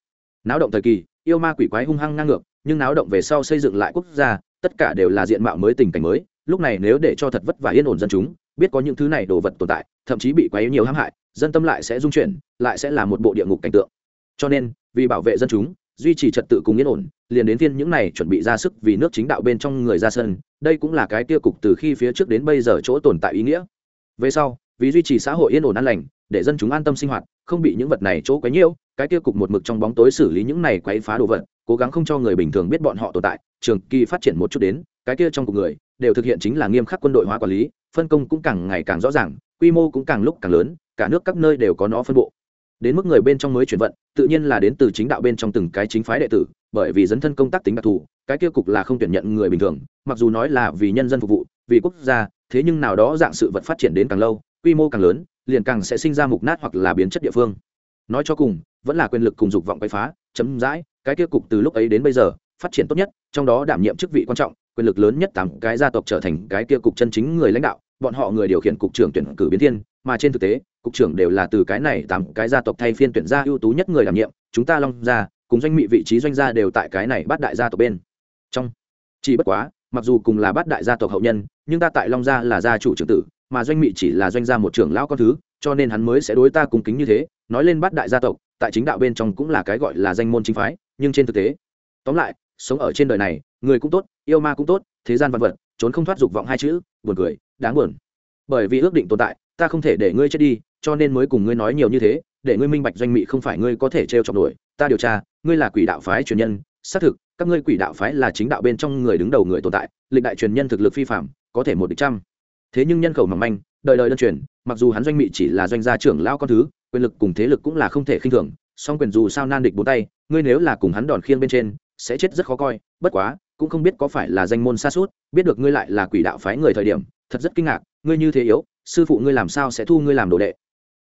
Náo động thời kỳ, yêu ma quỷ quái hung hăng ngang ngược, nhưng náo động về sau xây dựng lại quốc gia, tất cả đều là diện mạo mới tình cảnh mới, lúc này nếu để cho thật vất vả yên ổn dân chúng biết có những thứ này đồ vật tồn tại, thậm chí bị quấy nhiều hãm hại, dân tâm lại sẽ dung chuyển, lại sẽ là một bộ địa ngục cảnh tượng. Cho nên, vì bảo vệ dân chúng, duy trì trật tự cùng yên ổn, liền đến phiên những này chuẩn bị ra sức vì nước chính đạo bên trong người ra sân, đây cũng là cái tiêu cục từ khi phía trước đến bây giờ chỗ tồn tại ý nghĩa. Về sau, vì duy trì xã hội yên ổn an lành, để dân chúng an tâm sinh hoạt, không bị những vật này chỗ quấy nhiễu, cái tiêu cục một mực trong bóng tối xử lý những này quấy phá đồ vật, cố gắng không cho người bình thường biết bọn họ tồn tại, trường kỳ phát triển một chút đến, cái kia trong cục người đều thực hiện chính là nghiêm khắc quân đội hóa quản lý, phân công cũng càng ngày càng rõ ràng, quy mô cũng càng lúc càng lớn, cả nước các nơi đều có nó phân bộ. Đến mức người bên trong mới chuyển vận, tự nhiên là đến từ chính đạo bên trong từng cái chính phái đệ tử, bởi vì dấn thân công tác tính đặc thù, cái kia cục là không tuyển nhận người bình thường, mặc dù nói là vì nhân dân phục vụ, vì quốc gia, thế nhưng nào đó dạng sự vật phát triển đến càng lâu, quy mô càng lớn, liền càng sẽ sinh ra mục nát hoặc là biến chất địa phương. Nói cho cùng, vẫn là quyền lực cùng dục vọng quay phá, chấm dãi, cái kia cục từ lúc ấy đến bây giờ, phát triển tốt nhất, trong đó đảm nhiệm chức vị quan trọng quyền lực lớn nhất tám cái gia tộc trở thành cái kia cục chân chính người lãnh đạo, bọn họ người điều khiển cục trưởng tuyển cử biến thiên, mà trên thực tế, cục trưởng đều là từ cái này tám cái gia tộc thay phiên tuyển ra ưu tú nhất người đảm nhiệm, chúng ta long gia, cùng doanh mị vị trí doanh gia đều tại cái này bắt đại gia tộc bên. Trong, chỉ bất quá, mặc dù cùng là bắt đại gia tộc hậu nhân, nhưng ta tại long gia là gia chủ trưởng tử, mà doanh mị chỉ là doanh gia một trưởng lão con thứ, cho nên hắn mới sẽ đối ta cung kính như thế. Nói lên bắt đại gia tộc, tại chính đạo bên trong cũng là cái gọi là danh môn chính phái, nhưng trên thực tế, tóm lại, sống ở trên đời này người cũng tốt, yêu ma cũng tốt, thế gian vật vật, trốn không thoát dục vọng hai chữ, buồn cười, đáng buồn. Bởi vì ước định tồn tại, ta không thể để ngươi chết đi, cho nên mới cùng ngươi nói nhiều như thế, để ngươi minh bạch doanh mị không phải ngươi có thể t r e o chọc nổi. Ta điều tra, ngươi là quỷ đạo phái truyền nhân, xác thực, các ngươi quỷ đạo phái là chính đạo bên trong người đứng đầu người tồn tại, lịch đại truyền nhân thực lực phi phạm có thể một địch trăm. Thế nhưng nhân khẩu mỏng manh, đời đời đơn truyền mặc dù hắn doanh mị chỉ là doanh gia trưởng lao con thứ, quyền lực cùng thế lực cũng là không thể khinh thường, song quyền dù sao nan địch bốn tay, ngươi nếu là cùng hắn đòn khiêng bên trên, sẽ chết rất khó coi, bất quá cũng không biết có phải là danh môn xa suốt, biết được ngươi lại là quỷ đạo phái người thời điểm, thật rất kinh ngạc, ngươi như thế yếu, sư phụ ngươi làm sao sẽ thu ngươi làm đồ đệ?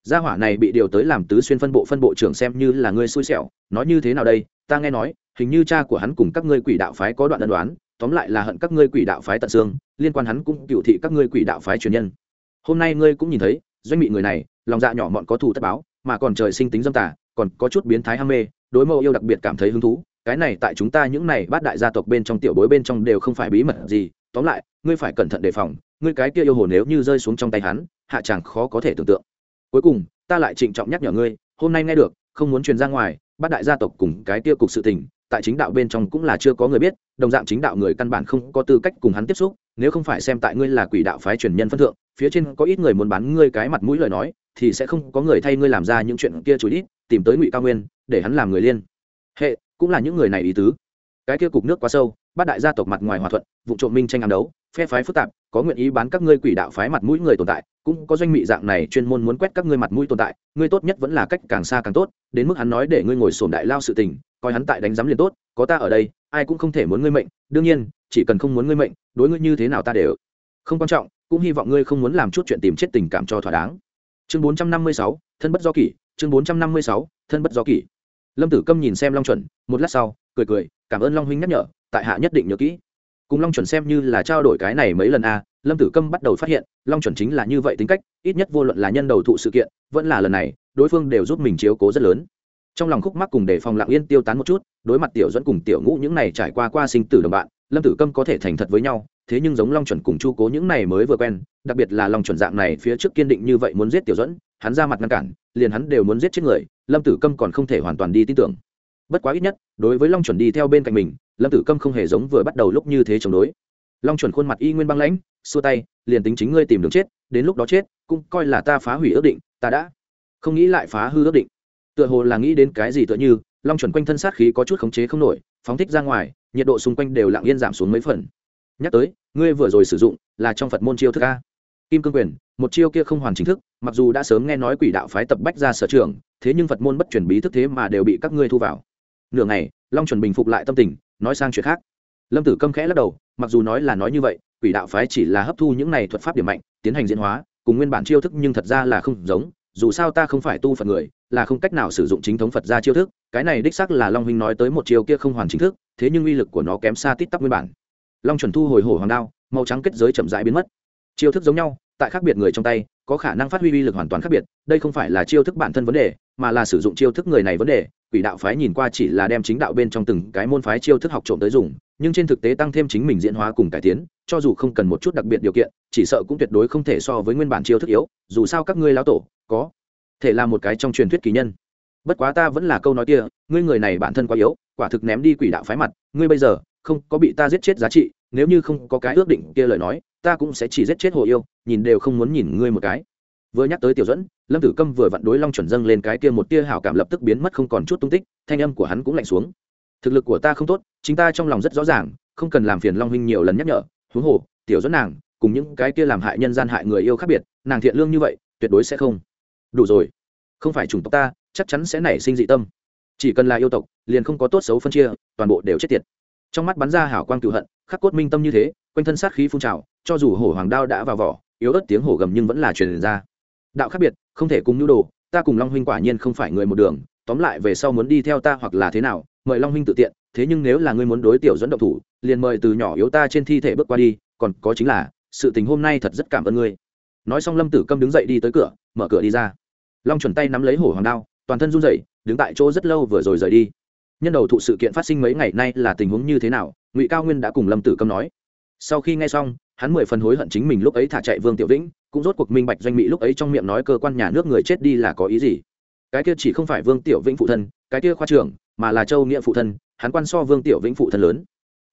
Gia hỏa này bị điều tới làm tứ xuyên phân bộ phân bộ trưởng xem như là ngươi xui xẻo, nói như thế nào đây? Ta nghe nói, hình như cha của hắn cùng các ngươi quỷ đạo phái có đoạn ân đoán, tóm lại là hận các ngươi quỷ đạo phái tận xương, liên quan hắn cũng cựu thị các ngươi quỷ đạo phái truyền nhân. Hôm nay ngươi cũng nhìn thấy, doanh bị người này, lòng dạ nhỏ mọn có thù tất báo, mà còn trời sinh tính dâm tả còn có chút biến thái ham mê, đối mẫu yêu đặc biệt cảm thấy hứng thú cái này tại chúng ta những này bát đại gia tộc bên trong tiểu bối bên trong đều không phải bí mật gì. Tóm lại, ngươi phải cẩn thận đề phòng, ngươi cái kia yêu hồ nếu như rơi xuống trong tay hắn, hạ chàng khó có thể tưởng tượng. Cuối cùng, ta lại trịnh trọng nhắc nhở ngươi, hôm nay nghe được, không muốn truyền ra ngoài, bát đại gia tộc cùng cái kia cục sự tình, tại chính đạo bên trong cũng là chưa có người biết, đồng dạng chính đạo người căn bản không có tư cách cùng hắn tiếp xúc, nếu không phải xem tại ngươi là quỷ đạo phái truyền nhân phân thượng, phía trên có ít người muốn bán ngươi cái mặt mũi lời nói, thì sẽ không có người thay ngươi làm ra những chuyện kia chú ít tìm tới ngụy cao nguyên, để hắn làm người liên. Hệ cũng là những người này ý tứ. Cái kia cục nước quá sâu, bát đại gia tộc mặt ngoài hòa thuận, vụ trộm minh tranh ám đấu, phe phái phức tạp, có nguyện ý bán các ngươi quỷ đạo phái mặt mũi người tồn tại, cũng có doanh mị dạng này chuyên môn muốn quét các ngươi mặt mũi tồn tại, ngươi tốt nhất vẫn là cách càng xa càng tốt, đến mức hắn nói để ngươi ngồi sổm đại lao sự tình, coi hắn tại đánh giám liền tốt, có ta ở đây, ai cũng không thể muốn ngươi mệnh, đương nhiên, chỉ cần không muốn ngươi mệnh, đối ngươi như thế nào ta đều không quan trọng, cũng hy vọng ngươi không muốn làm chút chuyện tìm chết tình cảm cho thỏa đáng. Chương bốn trăm năm mươi sáu, thân bất do kỷ, chương bốn trăm năm mươi sáu, thân bất do kỷ lâm tử câm nhìn xem long chuẩn, một lát sau, cười cười, cảm ơn long huynh nhắc nhở, tại hạ nhất định nhớ kỹ. Cùng long chuẩn xem như là trao đổi cái này mấy lần a, lâm tử câm bắt đầu phát hiện, long chuẩn chính là như vậy tính cách, ít nhất vô luận là nhân đầu thụ sự kiện, vẫn là lần này, đối phương đều giúp mình chiếu cố rất lớn. Trong lòng khúc mắc cùng đề phòng lặng yên tiêu tán một chút, đối mặt tiểu dẫn cùng tiểu ngũ những này trải qua qua sinh tử đồng bạn, lâm tử câm có thể thành thật với nhau, thế nhưng giống long chuẩn cùng chu cố những này mới vừa quen, đặc biệt là long chuẩn dạng này phía trước kiên định như vậy muốn giết tiểu dẫn hắn ra mặt ngăn cản liền hắn đều muốn giết chết người, lâm tử câm còn không thể hoàn toàn đi tin tưởng. Bất quá ít nhất, đối với long chuẩn đi theo bên cạnh mình, lâm tử câm không hề giống vừa bắt đầu lúc như thế chống đối. Long chuẩn khuôn mặt y nguyên băng lãnh, xua tay, liền tính chính ngươi tìm đường chết, đến lúc đó chết, cũng coi là ta phá hủy ước định, ta đã không nghĩ lại phá hư ước định. Tựa hồ là nghĩ đến cái gì tựa như, long chuẩn quanh thân sát khí có chút khống chế không nổi, phóng thích ra ngoài, nhiệt độ xung quanh đều lặng yên giảm xuống mấy phần. Nhắc tới, ngươi vừa rồi sử dụng là trong phật môn chiêu thức a. Kim cương quyền một chiêu kia không hoàn chính thức, mặc dù đã sớm nghe nói quỷ đạo phái tập bách ra sở trường, thế nhưng phật môn bất chuyển bí thức thế mà đều bị các ngươi thu vào. Nửa ngày, long chuẩn bình phục lại tâm tình, nói sang chuyện khác. Lâm tử câm khẽ lắc đầu, mặc dù nói là nói như vậy, quỷ đạo phái chỉ là hấp thu những này thuật pháp điểm mạnh, tiến hành diễn hóa, cùng nguyên bản chiêu thức nhưng thật ra là không giống, dù sao ta không phải tu phật người, là không cách nào sử dụng chính thống phật ra chiêu thức, cái này đích xác là long huynh nói tới một chiêu kia không hoàn chính thức, thế nhưng uy lực của nó kém xa tít tắp nguyên bản. Long chuẩn thu hồi hổ hoàng đao, màu trắng kết giới chậm rãi biến mất. Chiêu thức giống nhau tại khác biệt người trong tay, có khả năng phát huy uy lực hoàn toàn khác biệt, đây không phải là chiêu thức bản thân vấn đề, mà là sử dụng chiêu thức người này vấn đề. Quỷ đạo phái nhìn qua chỉ là đem chính đạo bên trong từng cái môn phái chiêu thức học trộm tới dùng, nhưng trên thực tế tăng thêm chính mình diễn hóa cùng cải tiến, cho dù không cần một chút đặc biệt điều kiện, chỉ sợ cũng tuyệt đối không thể so với nguyên bản chiêu thức yếu, dù sao các ngươi lão tổ, có thể là một cái trong truyền thuyết kỳ nhân. Bất quá ta vẫn là câu nói kia, ngươi người này bản thân quá yếu, quả thực ném đi quỷ đạo phái mặt, ngươi bây giờ không có bị ta giết chết giá trị, nếu như không có cái ước định kia lời nói, ta cũng sẽ chỉ giết chết hồ yêu, nhìn đều không muốn nhìn ngươi một cái. Vừa nhắc tới tiểu dẫn lâm tử câm vừa vặn đối long chuẩn dâng lên cái kia một tia hảo cảm lập tức biến mất không còn chút tung tích, thanh âm của hắn cũng lạnh xuống. Thực lực của ta không tốt, chính ta trong lòng rất rõ ràng, không cần làm phiền long huynh nhiều lần nhắc nhở, huống hồ, tiểu dẫn nàng, cùng những cái kia làm hại nhân gian hại người yêu khác biệt, nàng thiện lương như vậy, tuyệt đối sẽ không. Đủ rồi, không phải chủng tộc ta, chắc chắn sẽ nảy sinh dị tâm. Chỉ cần là yêu tộc, liền không có tốt xấu phân chia, toàn bộ đều chết tiệt trong mắt bắn ra hảo quang cựu hận, khắc cốt minh tâm như thế, quanh thân sát khí phun trào, cho dù hổ hoàng đao đã vào vỏ, yếu ớt tiếng hổ gầm nhưng vẫn là truyền ra. Đạo khác biệt, không thể cùng nhu đồ, ta cùng long huynh quả nhiên không phải người một đường, tóm lại về sau muốn đi theo ta hoặc là thế nào, mời long huynh tự tiện, thế nhưng nếu là ngươi muốn đối tiểu dẫn động thủ, liền mời từ nhỏ yếu ta trên thi thể bước qua đi, còn có chính là, sự tình hôm nay thật rất cảm ơn ngươi. Nói xong lâm tử câm đứng dậy đi tới cửa, mở cửa đi ra. Long chuẩn tay nắm lấy hổ hoàng đao, toàn thân run rẩy, đứng tại chỗ rất lâu vừa rồi rời đi nhân đầu thụ sự kiện phát sinh mấy ngày nay là tình huống như thế nào? Ngụy cao nguyên đã cùng lâm tử câm nói. Sau khi nghe xong, hắn mười phần hối hận chính mình lúc ấy thả chạy vương tiểu vĩnh, cũng rốt cuộc minh bạch doanh mỹ lúc ấy trong miệng nói cơ quan nhà nước người chết đi là có ý gì. Cái kia chỉ không phải vương tiểu vĩnh phụ thân, cái kia khoa trưởng, mà là châu nghĩa phụ thân, hắn quan so vương tiểu vĩnh phụ thân lớn.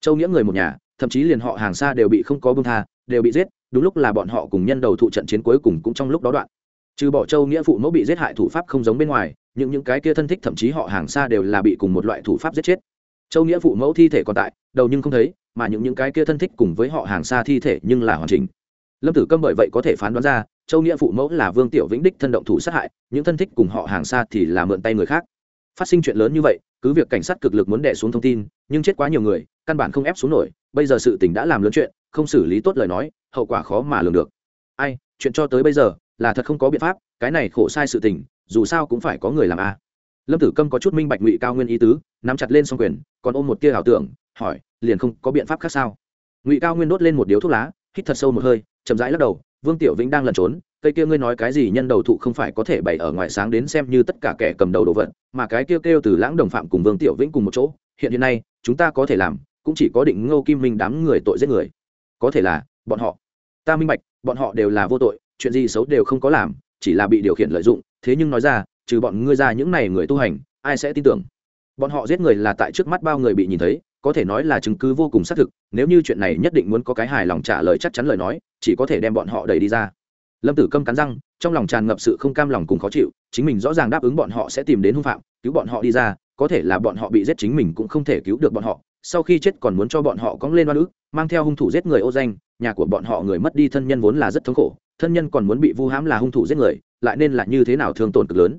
Châu nghĩa người một nhà, thậm chí liền họ hàng xa đều bị không có bưng tha, đều bị giết, đúng lúc là bọn họ cùng nhân đầu thụ trận chiến cuối cùng cũng trong lúc đó đoạn trừ bỏ châu nghĩa phụ mẫu bị giết hại thủ pháp không giống bên ngoài những những cái kia thân thích thậm chí họ hàng xa đều là bị cùng một loại thủ pháp giết chết. Châu nghĩa phụ mẫu thi thể còn tại, đầu nhưng không thấy, mà những những cái kia thân thích cùng với họ hàng xa thi thể nhưng là hoàn chỉnh. Lâm tử câm bởi vậy có thể phán đoán ra, châu nghĩa phụ mẫu là vương tiểu vĩnh đích thân động thủ sát hại, những thân thích cùng họ hàng xa thì là mượn tay người khác. Phát sinh chuyện lớn như vậy, cứ việc cảnh sát cực lực muốn đẻ xuống thông tin, nhưng chết quá nhiều người, căn bản không ép xuống nổi, bây giờ sự tình đã làm lớn chuyện, không xử lý tốt lời nói, hậu quả khó mà lường được. Ai, chuyện cho tới bây giờ là thật không có biện pháp, cái này khổ sai sự tình, dù sao cũng phải có người làm a. Lâm tử câm có chút minh bạch ngụy cao nguyên ý tứ, nắm chặt lên xong quyền, còn ôm một tia ảo tưởng, hỏi, liền không có biện pháp khác sao? Ngụy cao nguyên đốt lên một điếu thuốc lá, hít thật sâu một hơi, chậm rãi lắc đầu, vương tiểu vĩnh đang lẩn trốn, cây kia ngươi nói cái gì nhân đầu thụ không phải có thể bày ở ngoài sáng đến xem như tất cả kẻ cầm đầu đồ vật, mà cái kia kêu từ lãng đồng phạm cùng vương tiểu vĩnh cùng một chỗ, hiện hiện nay, chúng ta có thể làm, cũng chỉ có định ngô kim minh đám người tội giết người. Có thể là, bọn họ. Ta minh bạch, bọn họ đều là vô tội chuyện gì xấu đều không có làm, chỉ là bị điều khiển lợi dụng, thế nhưng nói ra, trừ bọn ngươi ra những này người tu hành, ai sẽ tin tưởng? Bọn họ giết người là tại trước mắt bao người bị nhìn thấy, có thể nói là chứng cứ vô cùng xác thực, nếu như chuyện này nhất định muốn có cái hài lòng trả lời chắc chắn lời nói, chỉ có thể đem bọn họ đẩy đi ra. Lâm tử câm cắn răng, trong lòng tràn ngập sự không cam lòng cùng khó chịu, chính mình rõ ràng đáp ứng bọn họ sẽ tìm đến hung phạm, cứu bọn họ đi ra, có thể là bọn họ bị giết chính mình cũng không thể cứu được bọn họ, sau khi chết còn muốn cho bọn họ cóng lên oan ức, mang theo hung thủ giết người ô danh, nhà của bọn họ người mất đi thân nhân vốn là rất thống khổ thân nhân còn muốn bị vu hãm là hung thủ giết người, lại nên là như thế nào thương tổn cực lớn.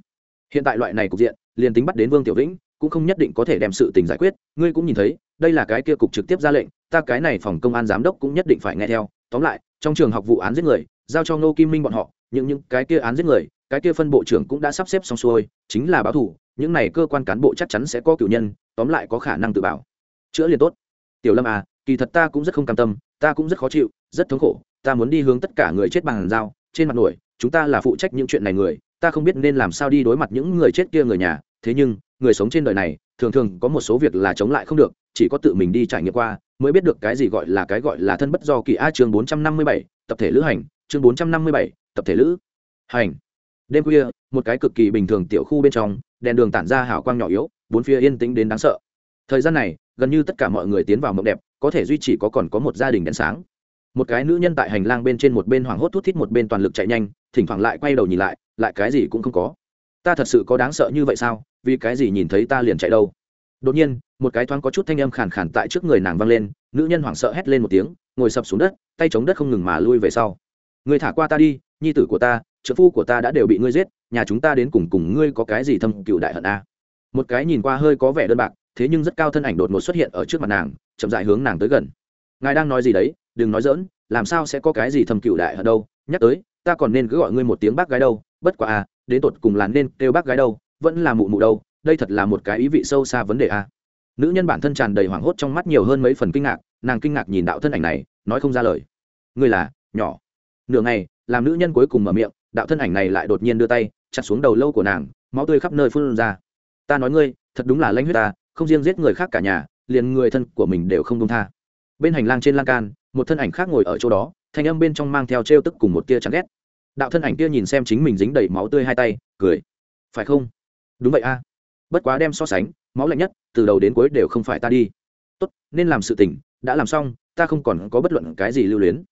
Hiện tại loại này cục diện, liền tính bắt đến vương tiểu vĩnh, cũng không nhất định có thể đem sự tình giải quyết, ngươi cũng nhìn thấy, đây là cái kia cục trực tiếp ra lệnh, ta cái này phòng công an giám đốc cũng nhất định phải nghe theo. Tóm lại, trong trường học vụ án giết người, giao cho ngô kim minh bọn họ, những những cái kia án giết người, cái kia phân bộ trưởng cũng đã sắp xếp xong xuôi, chính là báo thủ, những này cơ quan cán bộ chắc chắn sẽ có cử nhân, tóm lại có khả năng tự bảo. Chữa liền tốt. Tiểu lâm à kỳ thật ta cũng rất không cam tâm, ta cũng rất khó chịu, rất thống khổ ta muốn đi hướng tất cả người chết bằng dao, trên mặt nổi, chúng ta là phụ trách những chuyện này người, ta không biết nên làm sao đi đối mặt những người chết kia người nhà, thế nhưng, người sống trên đời này, thường thường có một số việc là chống lại không được, chỉ có tự mình đi trải nghiệm qua, mới biết được cái gì gọi là cái gọi là thân bất do kỳ a chương bốn trăm năm mươi bảy, tập thể lữ hành, chương bốn trăm năm mươi bảy, tập thể lữ hành. Đêm khuya, một cái cực kỳ bình thường tiểu khu bên trong, đèn đường tản ra hào quang nhỏ yếu, bốn phía yên tĩnh đến đáng sợ. Thời gian này, gần như tất cả mọi người tiến vào mộng đẹp, có thể duy trì có còn có một gia đình đèn sáng một cái nữ nhân tại hành lang bên trên một bên hoảng hốt thút thít một bên toàn lực chạy nhanh, thỉnh thoảng lại quay đầu nhìn lại lại cái gì cũng không có. Ta thật sự có đáng sợ như vậy sao? Vì cái gì nhìn thấy ta liền chạy đâu? Đột nhiên, một cái thoáng có chút thanh âm khàn khàn tại trước người nàng vang lên, nữ nhân hoảng sợ hét lên một tiếng, ngồi sập xuống đất, tay chống đất không ngừng mà lui về sau. Người thả qua ta đi, nhi tử của ta, trợ phu của ta đã đều bị ngươi giết, nhà chúng ta đến cùng cùng ngươi có cái gì thâm cựu đại hận a? Một cái nhìn qua hơi có vẻ đơn bạc, thế nhưng rất cao thân ảnh đột ngột xuất hiện ở trước mặt nàng, chậm dại hướng nàng tới gần. Ngài đang nói gì đấy? Đừng nói dỡn làm sao sẽ có cái gì thầm cựu đại ở đâu, nhắc tới, ta còn nên cứ gọi ngươi một tiếng bác gái đâu, bất quá à đến tột cùng là nên kêu bác gái đâu, vẫn là mụ mụ đâu, đây thật là một cái ý vị sâu xa vấn đề à. nữ nhân bản thân tràn đầy hoảng hốt trong mắt nhiều hơn mấy phần kinh ngạc, nàng kinh ngạc nhìn đạo thân ảnh này, nói không ra lời. Ngươi là, nhỏ. Nửa ngày, làm nữ nhân cuối cùng mở miệng, đạo thân ảnh này lại đột nhiên đưa tay, chặt xuống đầu lâu của nàng, máu tươi khắp nơi phun ra. Ta nói ngươi, thật đúng là lãnh huyết ta, không riêng giết người khác cả nhà, liền người thân của mình đều không dung tha. Bên hành lang trên lan can một thân ảnh khác ngồi ở chỗ đó, thanh âm bên trong mang theo trêu tức cùng một tia chán ghét. Đạo thân ảnh kia nhìn xem chính mình dính đầy máu tươi hai tay, cười. Phải không? Đúng vậy a. Bất quá đem so sánh, máu lạnh nhất, từ đầu đến cuối đều không phải ta đi. Tốt, nên làm sự tình, đã làm xong, ta không còn có bất luận cái gì lưu luyến.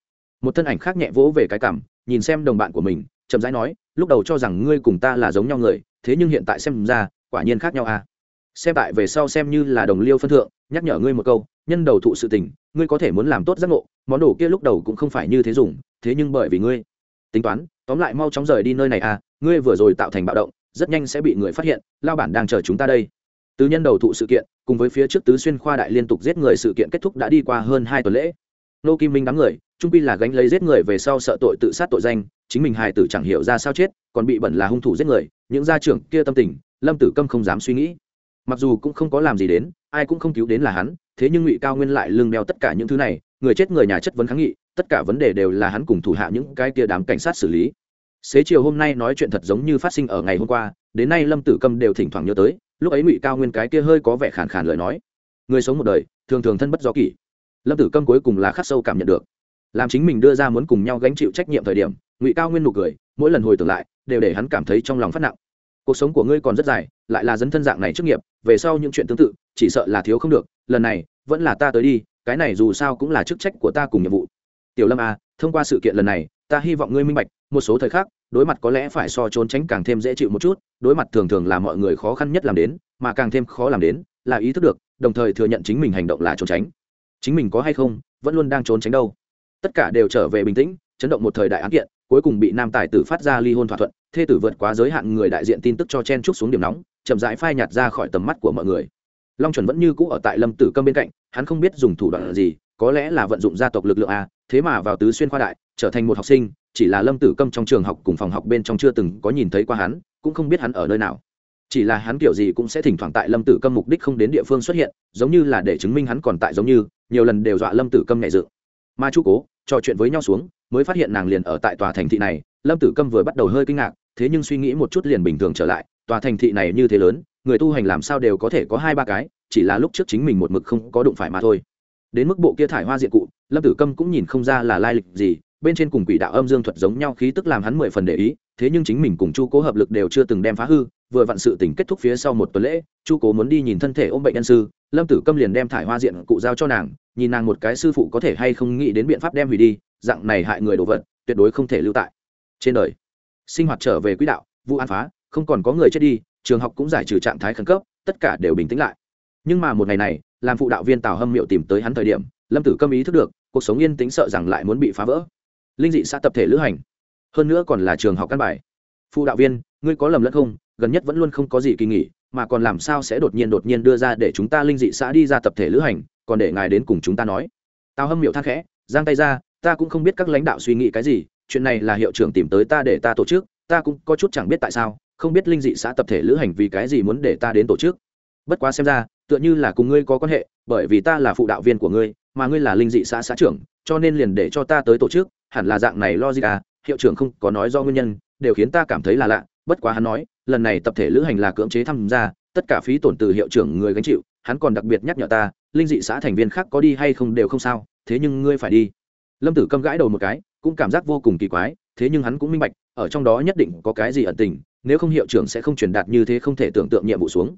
Một thân ảnh khác nhẹ vỗ về cái cảm nhìn xem đồng bạn của mình, chậm rãi nói, lúc đầu cho rằng ngươi cùng ta là giống nhau người, thế nhưng hiện tại xem ra, quả nhiên khác nhau à xem tại về sau xem như là đồng liêu phân thượng, nhắc nhở ngươi một câu, nhân đầu thụ sự tình ngươi có thể muốn làm tốt giác ngộ, món đồ kia lúc đầu cũng không phải như thế dùng, thế nhưng bởi vì ngươi. Tính toán, tóm lại mau chóng rời đi nơi này à ngươi vừa rồi tạo thành bạo động, rất nhanh sẽ bị người phát hiện, lao bản đang chờ chúng ta đây. Tứ nhân đầu thụ sự kiện, cùng với phía trước tứ xuyên khoa đại liên tục giết người sự kiện kết thúc đã đi qua hơn hai tuần lễ. Nô kim minh đám người, trung pi là gánh lấy giết người về sau sợ tội tự sát tội danh, chính mình hài tử chẳng hiểu ra sao chết, còn bị bẩn là hung thủ giết người, những gia trưởng kia tâm tình, lâm tử câm không dám suy nghĩ mặc dù cũng không có làm gì đến, ai cũng không cứu đến là hắn, thế nhưng ngụy cao nguyên lại lưng đeo tất cả những thứ này, người chết người nhà chất vấn kháng nghị, tất cả vấn đề đều là hắn cùng thủ hạ những cái kia đám cảnh sát xử lý. Xế chiều hôm nay nói chuyện thật giống như phát sinh ở ngày hôm qua, đến nay lâm tử câm đều thỉnh thoảng nhớ tới, lúc ấy ngụy cao nguyên cái kia hơi có vẻ khàn khàn lời nói. Người sống một đời, thường thường thân bất do kỷ. Lâm tử câm cuối cùng là khắc sâu cảm nhận được. Làm chính mình đưa ra muốn cùng nhau gánh chịu trách nhiệm thời điểm, ngụy cao nguyên nụ cười, mỗi lần hồi tưởng lại, đều để hắn cảm thấy trong lòng phát nặng cuộc sống của ngươi còn rất dài, lại là dấn thân dạng này trước nghiệp, về sau những chuyện tương tự, chỉ sợ là thiếu không được, lần này, vẫn là ta tới đi, cái này dù sao cũng là chức trách của ta cùng nhiệm vụ. Tiểu lâm à thông qua sự kiện lần này, ta hy vọng ngươi minh bạch, một số thời khắc, đối mặt có lẽ phải so trốn tránh càng thêm dễ chịu một chút, đối mặt thường thường là mọi người khó khăn nhất làm đến, mà càng thêm khó làm đến, là ý thức được, đồng thời thừa nhận chính mình hành động là trốn tránh. Chính mình có hay không, vẫn luôn đang trốn tránh đâu. Tất cả đều trở về bình tĩnh, chấn động một thời đại án kiện cuối cùng bị nam tài tử phát ra ly hôn thỏa thuận, thê tử vượt quá giới hạn người đại diện tin tức cho chen trúc xuống điểm nóng, chậm rãi phai nhạt ra khỏi tầm mắt của mọi người. Long chuẩn vẫn như cũ ở tại lâm tử câm bên cạnh, hắn không biết dùng thủ đoạn gì, có lẽ là vận dụng gia tộc lực lượng a, thế mà vào tứ xuyên khoa đại, trở thành một học sinh, chỉ là lâm tử câm trong trường học cùng phòng học bên trong chưa từng có nhìn thấy qua hắn, cũng không biết hắn ở nơi nào. Chỉ là hắn kiểu gì cũng sẽ thỉnh thoảng tại lâm tử câm mục đích không đến địa phương xuất hiện, giống như là để chứng minh hắn còn tại giống như, nhiều lần đều dọa lâm tử câm nhẹ dự. Mà chu cố, trò chuyện với nhau xuống mới phát hiện nàng liền ở tại tòa thành thị này, lâm tử câm vừa bắt đầu hơi kinh ngạc, thế nhưng suy nghĩ một chút liền bình thường trở lại, tòa thành thị này như thế lớn, người tu hành làm sao đều có thể có hai ba cái, chỉ là lúc trước chính mình một mực không có đụng phải mà thôi. Đến mức bộ kia thải hoa diện cụ, lâm tử câm cũng nhìn không ra là lai lịch gì, bên trên cùng quỷ đạo âm dương thuật giống nhau khí tức làm hắn mười phần để ý, thế nhưng chính mình cùng chu cố hợp lực đều chưa từng đem phá hư, vừa vặn sự tình kết thúc phía sau một tuần lễ, chu cố muốn đi nhìn thân thể ôm bệnh nhân sư, lâm tử câm liền đem thải hoa diện cụ giao cho nàng, nhìn nàng một cái sư phụ có thể hay không nghĩ đến biện pháp đem hủy đi dạng này hại người đồ vật, tuyệt đối không thể lưu tại trên đời. Sinh hoạt trở về quỹ đạo, vụ an phá, không còn có người chết đi, trường học cũng giải trừ trạng thái khẩn cấp, tất cả đều bình tĩnh lại. Nhưng mà một ngày này, làm phụ đạo viên tào hâm miệu tìm tới hắn thời điểm, lâm tử câm ý thức được, cuộc sống yên tĩnh sợ rằng lại muốn bị phá vỡ. Linh dị xã tập thể lữ hành, hơn nữa còn là trường học căn bài. Phụ đạo viên, ngươi có lầm lẫn không? Gần nhất vẫn luôn không có gì kỳ nghỉ, mà còn làm sao sẽ đột nhiên đột nhiên đưa ra để chúng ta linh dị xã đi ra tập thể lữ hành, còn để ngài đến cùng chúng ta nói. Tào hâm miệu than khẽ, giang tay ra ta cũng không biết các lãnh đạo suy nghĩ cái gì, chuyện này là hiệu trưởng tìm tới ta để ta tổ chức, ta cũng có chút chẳng biết tại sao, không biết linh dị xã tập thể lữ hành vì cái gì muốn để ta đến tổ chức. Bất quá xem ra, tựa như là cùng ngươi có quan hệ, bởi vì ta là phụ đạo viên của ngươi, mà ngươi là linh dị xã xã trưởng, cho nên liền để cho ta tới tổ chức, hẳn là dạng này logic à hiệu trưởng không có nói do nguyên nhân, đều khiến ta cảm thấy là lạ, bất quá hắn nói, lần này tập thể lữ hành là cưỡng chế tham gia, tất cả phí tổn từ hiệu trưởng người gánh chịu, hắn còn đặc biệt nhắc nhở ta, linh dị xã thành viên khác có đi hay không đều không sao, thế nhưng ngươi phải đi lâm tử câm gãi đầu một cái, cũng cảm giác vô cùng kỳ quái, thế nhưng hắn cũng minh bạch, ở trong đó nhất định có cái gì ẩn tình, nếu không hiệu trưởng sẽ không truyền đạt như thế không thể tưởng tượng nhiệm vụ xuống.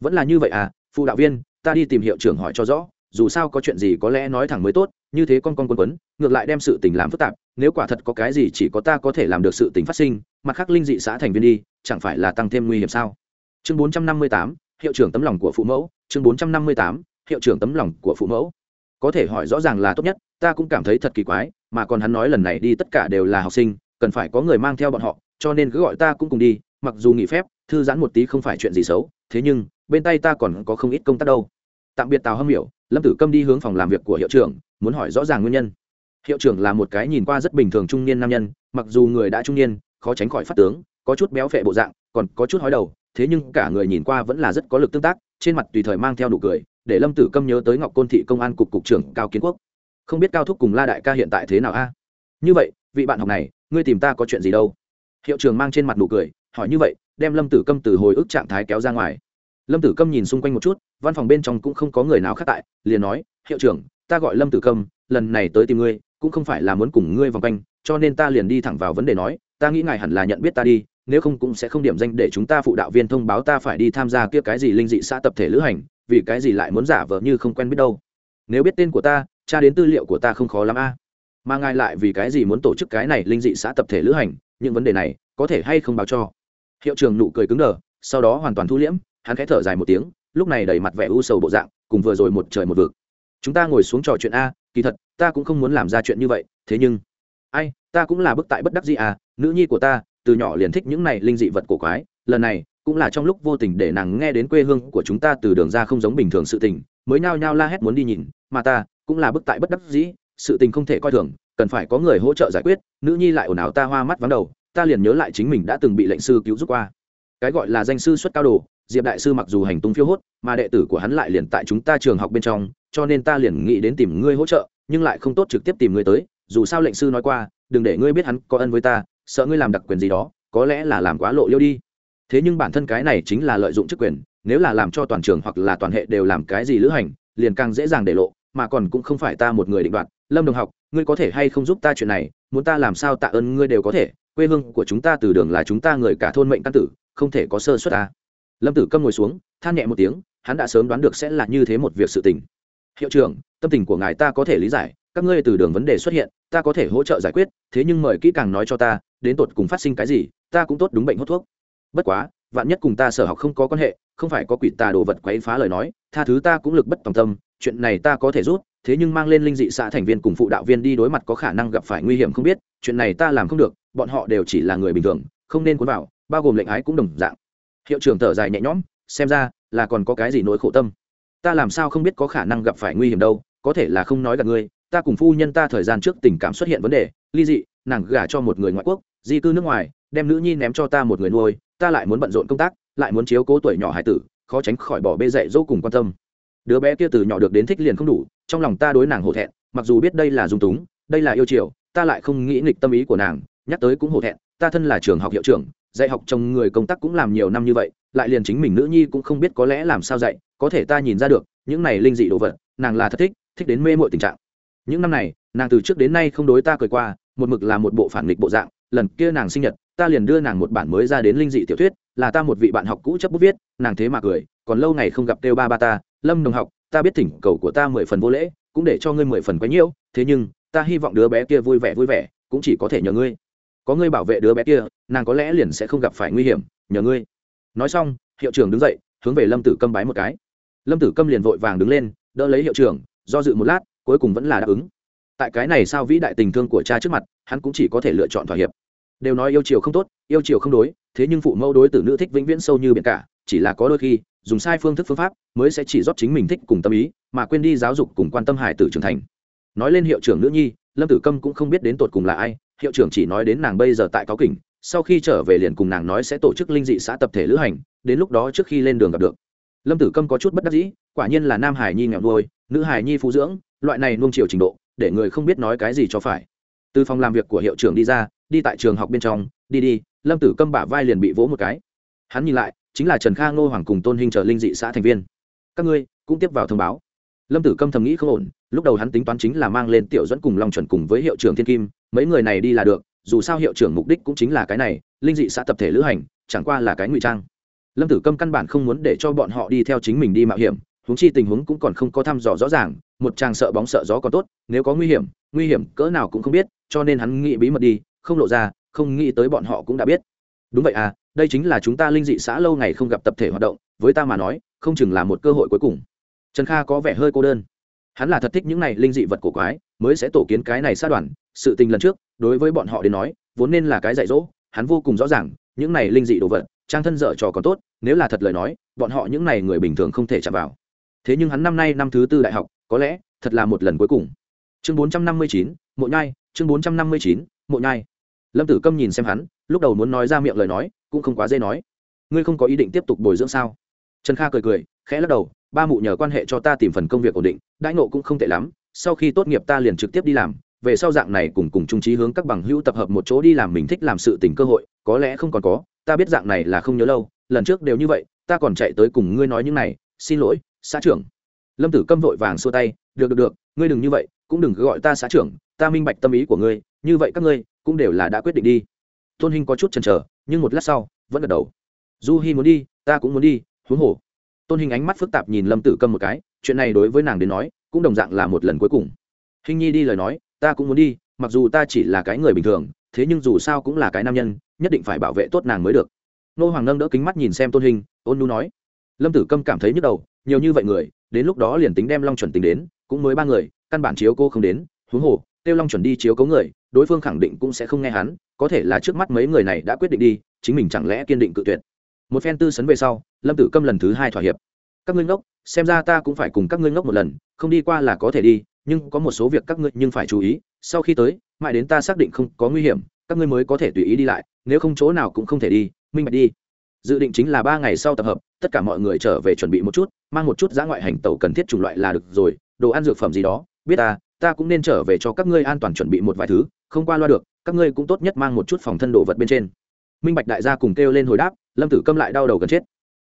Vẫn là như vậy à phụ đạo viên, ta đi tìm hiệu trưởng hỏi cho rõ, dù sao có chuyện gì có lẽ nói thẳng mới tốt, như thế con con quân quấn, ngược lại đem sự tình làm phức tạp, nếu quả thật có cái gì chỉ có ta có thể làm được sự tình phát sinh, mặt khác linh dị xã thành viên đi, chẳng phải là tăng thêm nguy hiểm sao? Chương bốn trăm năm mươi tám, hiệu trưởng tấm lòng của phụ mẫu, chương bốn trăm năm mươi tám, hiệu trưởng tấm lòng của phụ mẫu có thể hỏi rõ ràng là tốt nhất, ta cũng cảm thấy thật kỳ quái, mà còn hắn nói lần này đi tất cả đều là học sinh, cần phải có người mang theo bọn họ, cho nên cứ gọi ta cũng cùng đi, mặc dù nghỉ phép, thư giãn một tí không phải chuyện gì xấu, thế nhưng, bên tay ta còn có không ít công tác đâu. Tạm biệt tào hâm hiểu, lâm tử câm đi hướng phòng làm việc của hiệu trưởng, muốn hỏi rõ ràng nguyên nhân. Hiệu trưởng là một cái nhìn qua rất bình thường trung niên nam nhân, mặc dù người đã trung niên, khó tránh khỏi phát tướng, có chút béo phệ bộ dạng, còn có chút hói đầu, thế nhưng cả người nhìn qua vẫn là rất có lực tương tác, trên mặt tùy thời mang theo nụ cười để lâm tử câm nhớ tới ngọc côn thị công an cục cục trưởng cao kiến quốc. Không biết cao thúc cùng la đại ca hiện tại thế nào a? Như vậy, vị bạn học này, ngươi tìm ta có chuyện gì đâu? Hiệu trưởng mang trên mặt nụ cười, hỏi như vậy, đem lâm tử câm từ hồi ức trạng thái kéo ra ngoài. Lâm tử câm nhìn xung quanh một chút, văn phòng bên trong cũng không có người nào khác tại, liền nói, hiệu trưởng, ta gọi lâm tử câm, lần này tới tìm ngươi, cũng không phải là muốn cùng ngươi vòng quanh, cho nên ta liền đi thẳng vào vấn đề nói, ta nghĩ ngài hẳn là nhận biết ta đi, nếu không cũng sẽ không điểm danh để chúng ta phụ đạo viên thông báo ta phải đi tham gia kia cái gì linh dị xã tập thể lữ hành vì cái gì lại muốn giả vờ như không quen biết đâu. Nếu biết tên của ta, tra đến tư liệu của ta không khó lắm a. Mà ngài lại vì cái gì muốn tổ chức cái này linh dị xã tập thể lữ hành, những vấn đề này có thể hay không báo cho? Hiệu trường nụ cười cứng đờ, sau đó hoàn toàn thu liễm, hắn khẽ thở dài một tiếng, lúc này đầy mặt vẻ u sầu bộ dạng, cùng vừa rồi một trời một vực. Chúng ta ngồi xuống trò chuyện a, kỳ thật, ta cũng không muốn làm ra chuyện như vậy, thế nhưng, ai, ta cũng là bức tại bất đắc gì à nữ nhi của ta, từ nhỏ liền thích những này linh dị vật cổ quái, lần này cũng là trong lúc vô tình để nàng nghe đến quê hương của chúng ta từ đường ra không giống bình thường sự tình, mới nhao nhao la hét muốn đi nhìn, mà ta cũng là bức tại bất đắc dĩ, sự tình không thể coi thường, cần phải có người hỗ trợ giải quyết, nữ nhi lại ồn ào ta hoa mắt vắng đầu, ta liền nhớ lại chính mình đã từng bị lệnh sư cứu giúp qua. Cái gọi là danh sư xuất cao đồ, diệp đại sư mặc dù hành tung phiêu hốt, mà đệ tử của hắn lại liền tại chúng ta trường học bên trong, cho nên ta liền nghĩ đến tìm ngươi hỗ trợ, nhưng lại không tốt trực tiếp tìm ngươi tới, dù sao lệnh sư nói qua, đừng để ngươi biết hắn có ân với ta, sợ ngươi làm đặc quyền gì đó, có lẽ là làm quá lộ liêu đi thế nhưng bản thân cái này chính là lợi dụng chức quyền, nếu là làm cho toàn trường hoặc là toàn hệ đều làm cái gì lữ hành, liền càng dễ dàng để lộ, mà còn cũng không phải ta một người định đoạt. Lâm đồng học, ngươi có thể hay không giúp ta chuyện này? Muốn ta làm sao tạ ơn ngươi đều có thể. Quê hương của chúng ta từ đường là chúng ta người cả thôn mệnh căn tử, không thể có sơ suất ta. Lâm tử câm ngồi xuống, than nhẹ một tiếng, hắn đã sớm đoán được sẽ là như thế một việc sự tình. Hiệu trưởng, tâm tình của ngài ta có thể lý giải, các ngươi từ đường vấn đề xuất hiện, ta có thể hỗ trợ giải quyết, thế nhưng mời kỹ càng nói cho ta, đến tột cùng phát sinh cái gì, ta cũng tốt đúng bệnh hốt thuốc bất quá, vạn nhất cùng ta sở học không có quan hệ, không phải có quỷ tà đồ vật quấy phá lời nói, tha thứ ta cũng lực bất tòng tâm, chuyện này ta có thể rút, thế nhưng mang lên linh dị xã thành viên cùng phụ đạo viên đi đối mặt có khả năng gặp phải nguy hiểm không biết, chuyện này ta làm không được, bọn họ đều chỉ là người bình thường, không nên cuốn vào, bao gồm lệnh ái cũng đồng dạng. Hiệu trưởng thở dài nhẹ nhõm, xem ra là còn có cái gì nỗi khổ tâm. Ta làm sao không biết có khả năng gặp phải nguy hiểm đâu, có thể là không nói gặp ngươi ta cùng phu nhân ta thời gian trước tình cảm xuất hiện vấn đề, ly dị, nàng gả cho một người ngoại quốc, di cư nước ngoài, đem nữ nhi ném cho ta một người nuôi ta lại muốn bận rộn công tác, lại muốn chiếu cố tuổi nhỏ hải tử, khó tránh khỏi bỏ bê dạy dỗ cùng quan tâm. Đứa bé kia từ nhỏ được đến thích liền không đủ, trong lòng ta đối nàng hổ thẹn, mặc dù biết đây là dung túng, đây là yêu chiều, ta lại không nghĩ nghịch tâm ý của nàng, nhắc tới cũng hổ thẹn, ta thân là trường học hiệu trưởng, dạy học trong người công tác cũng làm nhiều năm như vậy, lại liền chính mình nữ nhi cũng không biết có lẽ làm sao dạy, có thể ta nhìn ra được, những này linh dị đồ vật, nàng là thật thích thích đến mê mội tình trạng. Những năm này, nàng từ trước đến nay không đối ta cười qua, một mực là một bộ phản nghịch bộ dạng lần kia nàng sinh nhật, ta liền đưa nàng một bản mới ra đến linh dị tiểu thuyết, là ta một vị bạn học cũ chấp bút viết, nàng thế mà cười, còn lâu ngày không gặp kêu ba ba ta, lâm đồng học, ta biết thỉnh cầu của ta mười phần vô lễ, cũng để cho ngươi mười phần quấy nhiễu, thế nhưng, ta hy vọng đứa bé kia vui vẻ vui vẻ, cũng chỉ có thể nhờ ngươi. Có ngươi bảo vệ đứa bé kia, nàng có lẽ liền sẽ không gặp phải nguy hiểm, nhờ ngươi. Nói xong, hiệu trưởng đứng dậy, hướng về lâm tử câm bái một cái. Lâm tử câm liền vội vàng đứng lên, đỡ lấy hiệu trưởng, do dự một lát, cuối cùng vẫn là đáp ứng. Tại cái này sao vĩ đại tình thương của cha trước mặt, hắn cũng chỉ có thể lựa chọn thỏa hiệp đều nói yêu chiều không tốt, yêu chiều không đối, thế nhưng phụ mẫu đối tử nữ thích vĩnh viễn sâu như biển cả, chỉ là có đôi khi, dùng sai phương thức phương pháp mới sẽ chỉ rót chính mình thích cùng tâm ý, mà quên đi giáo dục cùng quan tâm hải tử trưởng thành. Nói lên hiệu trưởng nữ nhi, lâm tử câm cũng không biết đến tột cùng là ai, hiệu trưởng chỉ nói đến nàng bây giờ tại cáo kỉnh, sau khi trở về liền cùng nàng nói sẽ tổ chức linh dị xã tập thể lữ hành, đến lúc đó trước khi lên đường gặp được. Lâm tử câm có chút bất đắc dĩ, quả nhiên là nam hải nhi nghèo nuôi, nữ hải nhi phụ dưỡng, loại này nuông chiều trình độ, để người không biết nói cái gì cho phải từ phòng làm việc của hiệu trưởng đi ra, đi tại trường học bên trong, đi đi, lâm tử câm bả vai liền bị vỗ một cái. Hắn nhìn lại, chính là trần kha ngô hoàng cùng tôn hình trở linh dị xã thành viên. Các ngươi cũng tiếp vào thông báo. Lâm tử câm thầm nghĩ không ổn, lúc đầu hắn tính toán chính là mang lên tiểu dẫn cùng long chuẩn cùng với hiệu trưởng thiên kim, mấy người này đi là được, dù sao hiệu trưởng mục đích cũng chính là cái này, linh dị xã tập thể lữ hành, chẳng qua là cái ngụy trang. Lâm tử câm căn bản không muốn để cho bọn họ đi theo chính mình đi mạo hiểm, huống chi tình huống cũng còn không có thăm dò rõ ràng, một chàng sợ bóng sợ gió còn tốt, nếu có nguy hiểm nguy hiểm cỡ nào cũng không biết cho nên hắn nghĩ bí mật đi, không lộ ra, không nghĩ tới bọn họ cũng đã biết. Đúng vậy à đây chính là chúng ta linh dị xã lâu ngày không gặp tập thể hoạt động, với ta mà nói, không chừng là một cơ hội cuối cùng. Trần kha có vẻ hơi cô đơn. Hắn là thật thích những này linh dị vật cổ quái, mới sẽ tổ kiến cái này sát đoàn, sự tình lần trước, đối với bọn họ đến nói, vốn nên là cái dạy dỗ, hắn vô cùng rõ ràng, những này linh dị đồ vật, trang thân dở trò còn tốt, nếu là thật lời nói, bọn họ những này người bình thường không thể chạm vào. Thế nhưng hắn năm nay năm thứ tư đại học, có lẽ thật là một lần cuối cùng. Chương bốn trăm năm mươi chín, mộ nhai chương bốn trăm năm mươi chín, mộ nhai. Lâm tử câm nhìn xem hắn, lúc đầu muốn nói ra miệng lời nói, cũng không quá dễ nói. Ngươi không có ý định tiếp tục bồi dưỡng sao? Trần kha cười cười, khẽ lắc đầu, ba mụ nhờ quan hệ cho ta tìm phần công việc ổn định, đãi ngộ cũng không tệ lắm, sau khi tốt nghiệp ta liền trực tiếp đi làm, về sau dạng này cùng cùng trung trí hướng các bằng hữu tập hợp một chỗ đi làm mình thích làm sự tình cơ hội, có lẽ không còn có, ta biết dạng này là không nhớ lâu, lần trước đều như vậy, ta còn chạy tới cùng ngươi nói những này, xin lỗi, xã trưởng. Lâm tử câm vội vàng xua tay, được được được, ngươi đừng như vậy cũng đừng cứ gọi ta xã trưởng, ta minh bạch tâm ý của ngươi, như vậy các ngươi cũng đều là đã quyết định đi. Tôn hinh có chút chần chờ, nhưng một lát sau, vẫn gật đầu. Du hi muốn đi, ta cũng muốn đi, huống hồ. Tôn hình ánh mắt phức tạp nhìn lâm tử câm một cái, chuyện này đối với nàng đến nói, cũng đồng dạng là một lần cuối cùng. Hình nhi đi lời nói, ta cũng muốn đi, mặc dù ta chỉ là cái người bình thường, thế nhưng dù sao cũng là cái nam nhân, nhất định phải bảo vệ tốt nàng mới được. Nô hoàng nâng đỡ kính mắt nhìn xem tôn hình ôn nu nói. Lâm tử câm cảm thấy nhức đầu, nhiều như vậy người, đến lúc đó liền tính đem long chuẩn tính đến, cũng mới ba người căn bản chiếu cô không đến, huống hồ, tiêu long chuẩn đi chiếu cấu người, đối phương khẳng định cũng sẽ không nghe hắn, có thể là trước mắt mấy người này đã quyết định đi, chính mình chẳng lẽ kiên định cự tuyệt. Một phen tư sấn về sau, lâm tử câm lần thứ hai thỏa hiệp. Các ngươi ngốc, xem ra ta cũng phải cùng các ngươi ngốc một lần, không đi qua là có thể đi, nhưng có một số việc các ngươi nhưng phải chú ý, sau khi tới, mãi đến ta xác định không có nguy hiểm, các ngươi mới có thể tùy ý đi lại, nếu không chỗ nào cũng không thể đi, minh bạch đi. Dự định chính là ba ngày sau tập hợp, tất cả mọi người trở về chuẩn bị một chút, mang một chút giá ngoại hành tàu cần thiết chủng loại là được rồi, đồ ăn dược phẩm gì đó biết ta ta cũng nên trở về cho các ngươi an toàn chuẩn bị một vài thứ, không qua loa được, các ngươi cũng tốt nhất mang một chút phòng thân đồ vật bên trên. Minh bạch đại gia cùng kêu lên hồi đáp, lâm tử câm lại đau đầu gần chết.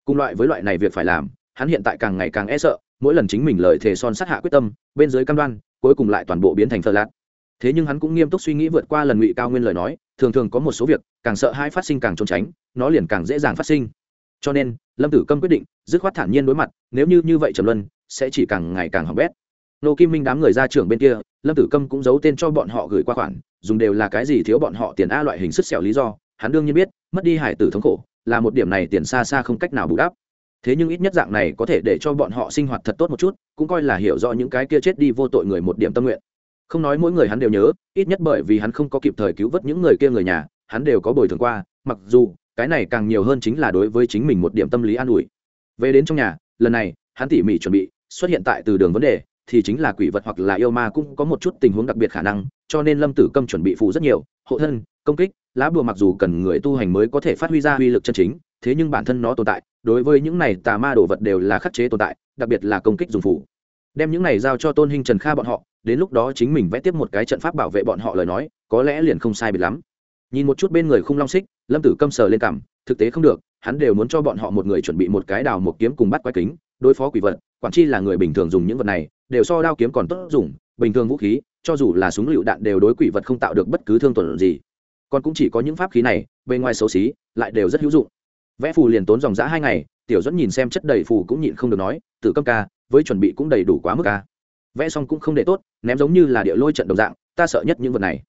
Cùng loại với loại này việc phải làm, hắn hiện tại càng ngày càng e sợ, mỗi lần chính mình lời thề son sát hạ quyết tâm, bên dưới cam đoan, cuối cùng lại toàn bộ biến thành thờ lạt. Thế nhưng hắn cũng nghiêm túc suy nghĩ vượt qua lần ngụy cao nguyên lời nói, thường thường có một số việc, càng sợ hai phát sinh càng trốn tránh, nó liền càng dễ dàng phát sinh. Cho nên, lâm tử câm quyết định, dứt khoát thản nhiên đối mặt, nếu như như vậy trầm luân sẽ chỉ càng ngày càng hỏng bét nô kim minh đám người ra trưởng bên kia, lâm tử câm cũng giấu tên cho bọn họ gửi qua khoản, dùng đều là cái gì thiếu bọn họ tiền a loại hình sức xẻo lý do, hắn đương nhiên biết, mất đi hải tử thống khổ, là một điểm này tiền xa xa không cách nào bù đắp. Thế nhưng ít nhất dạng này có thể để cho bọn họ sinh hoạt thật tốt một chút, cũng coi là hiểu rõ những cái kia chết đi vô tội người một điểm tâm nguyện. Không nói mỗi người hắn đều nhớ, ít nhất bởi vì hắn không có kịp thời cứu vớt những người kia người nhà, hắn đều có bồi thường qua, mặc dù, cái này càng nhiều hơn chính là đối với chính mình một điểm tâm lý an ủi. Về đến trong nhà, lần này, hắn tỉ mỉ chuẩn bị, xuất hiện tại từ đường vấn đề thì chính là quỷ vật hoặc là yêu ma cũng có một chút tình huống đặc biệt khả năng, cho nên lâm tử câm chuẩn bị phụ rất nhiều, hộ thân, công kích, lá bùa mặc dù cần người tu hành mới có thể phát huy ra uy lực chân chính, thế nhưng bản thân nó tồn tại, đối với những này tà ma đồ vật đều là khắc chế tồn tại, đặc biệt là công kích dùng phủ đem những này giao cho tôn hình trần kha bọn họ, đến lúc đó chính mình vẽ tiếp một cái trận pháp bảo vệ bọn họ lời nói, có lẽ liền không sai biệt lắm. Nhìn một chút bên người không long xích, lâm tử câm sờ lên cảm, thực tế không được, hắn đều muốn cho bọn họ một người chuẩn bị một cái đào một kiếm cùng bắt quái kính, đối phó quỷ vật quản chi là người bình thường dùng những vật này, đều so đao kiếm còn tốt dùng, bình thường vũ khí, cho dù là súng lựu đạn đều đối quỷ vật không tạo được bất cứ thương tổn gì. Còn cũng chỉ có những pháp khí này bên ngoài xấu xí, lại đều rất hữu dụng. Vẽ phù liền tốn dòng giã hai ngày, tiểu dẫn nhìn xem chất đầy phù cũng nhịn không được nói tự cấp ca, với chuẩn bị cũng đầy đủ quá mức ca vẽ xong cũng không để tốt, ném giống như là địa lôi trận đồng dạng, ta sợ nhất những vật này.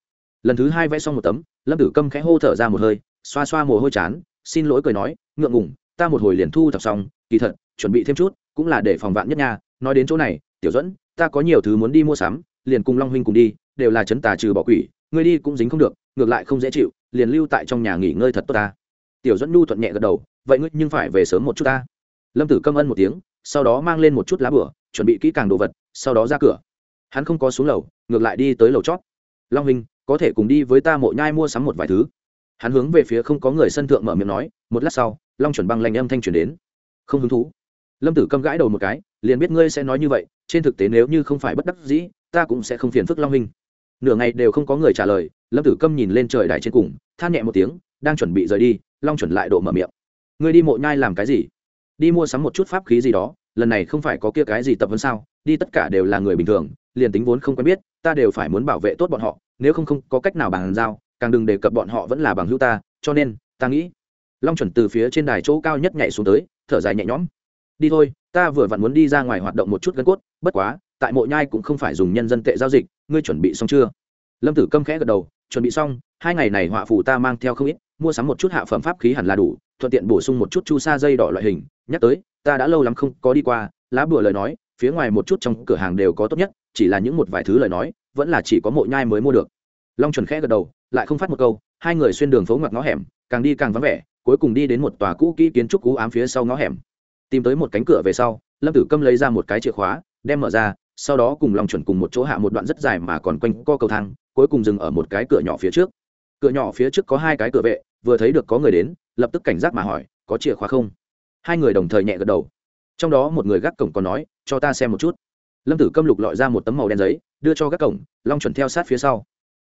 Lần thứ hai vẽ xong một tấm, lâm tử câm khẽ hô thở ra một hơi, xoa xoa mồ hôi chán, xin lỗi cười nói, ngượng ngủng ta một hồi liền thu thập xong, kỳ thật chuẩn bị thêm chút, cũng là để phòng vạn nhất nha. Nói đến chỗ này, tiểu dẫn ta có nhiều thứ muốn đi mua sắm, liền cùng long huynh cùng đi, đều là chấn tà trừ bỏ quỷ, ngươi đi cũng dính không được, ngược lại không dễ chịu, liền lưu tại trong nhà nghỉ ngơi thật tốt ta. Tiểu dẫn nhu thuận nhẹ gật đầu, vậy ngươi nhưng phải về sớm một chút ta. Lâm tử câm ân một tiếng, sau đó mang lên một chút lá bửa, chuẩn bị kỹ càng đồ vật, sau đó ra cửa. Hắn không có xuống lầu, ngược lại đi tới lầu chót. Long huynh, có thể cùng đi với ta mộ nhai mua sắm một vài thứ. Hắn hướng về phía không có người sân thượng mở miệng nói, một lát sau, long chuẩn băng lanh âm thanh truyền đến. Không hứng thú lâm tử câm gãi đầu một cái, liền biết ngươi sẽ nói như vậy, trên thực tế nếu như không phải bất đắc dĩ, ta cũng sẽ không phiền phức long huynh. Nửa ngày đều không có người trả lời, lâm tử câm nhìn lên trời đài trên cùng, than nhẹ một tiếng, đang chuẩn bị rời đi, long chuẩn lại độ mở miệng. Ngươi đi mộ nhai làm cái gì? Đi mua sắm một chút pháp khí gì đó, lần này không phải có kia cái gì tập vấn sao? Đi tất cả đều là người bình thường, liền tính vốn không quen biết, ta đều phải muốn bảo vệ tốt bọn họ, nếu không không có cách nào bàn giao, càng đừng đề cập bọn họ vẫn là bằng hữu ta, cho nên, ta nghĩ. Long chuẩn từ phía trên đài chỗ cao nhất nhảy xuống tới, thở dài nhẹ nhõm đi thôi, ta vừa vặn muốn đi ra ngoài hoạt động một chút gân cốt, bất quá, tại mộ nhai cũng không phải dùng nhân dân tệ giao dịch, ngươi chuẩn bị xong chưa? Lâm tử câm khẽ gật đầu, chuẩn bị xong, hai ngày này họa phủ ta mang theo không ít, mua sắm một chút hạ phẩm pháp khí hẳn là đủ, thuận tiện bổ sung một chút chu sa dây đỏ loại hình, nhắc tới, ta đã lâu lắm không có đi qua, lá bùa lời nói, phía ngoài một chút trong cửa hàng đều có tốt nhất, chỉ là những một vài thứ lời nói, vẫn là chỉ có mộ nhai mới mua được. Long chuẩn khẽ gật đầu, lại không phát một câu, hai người xuyên đường phố ngoặt ngõ hẻm, càng đi càng vắng vẻ, cuối cùng đi đến một tòa cũ kỹ kiến trúc cũ ám phía sau ngõ hẻm tìm tới một cánh cửa về sau, lâm tử câm lấy ra một cái chìa khóa, đem mở ra, sau đó cùng long chuẩn cùng một chỗ hạ một đoạn rất dài mà còn quanh co cầu thang, cuối cùng dừng ở một cái cửa nhỏ phía trước. Cửa nhỏ phía trước có hai cái cửa vệ, vừa thấy được có người đến, lập tức cảnh giác mà hỏi, có chìa khóa không? Hai người đồng thời nhẹ gật đầu. Trong đó một người gác cổng còn nói, cho ta xem một chút. Lâm tử câm lục lọi ra một tấm màu đen giấy, đưa cho gác cổng, long chuẩn theo sát phía sau.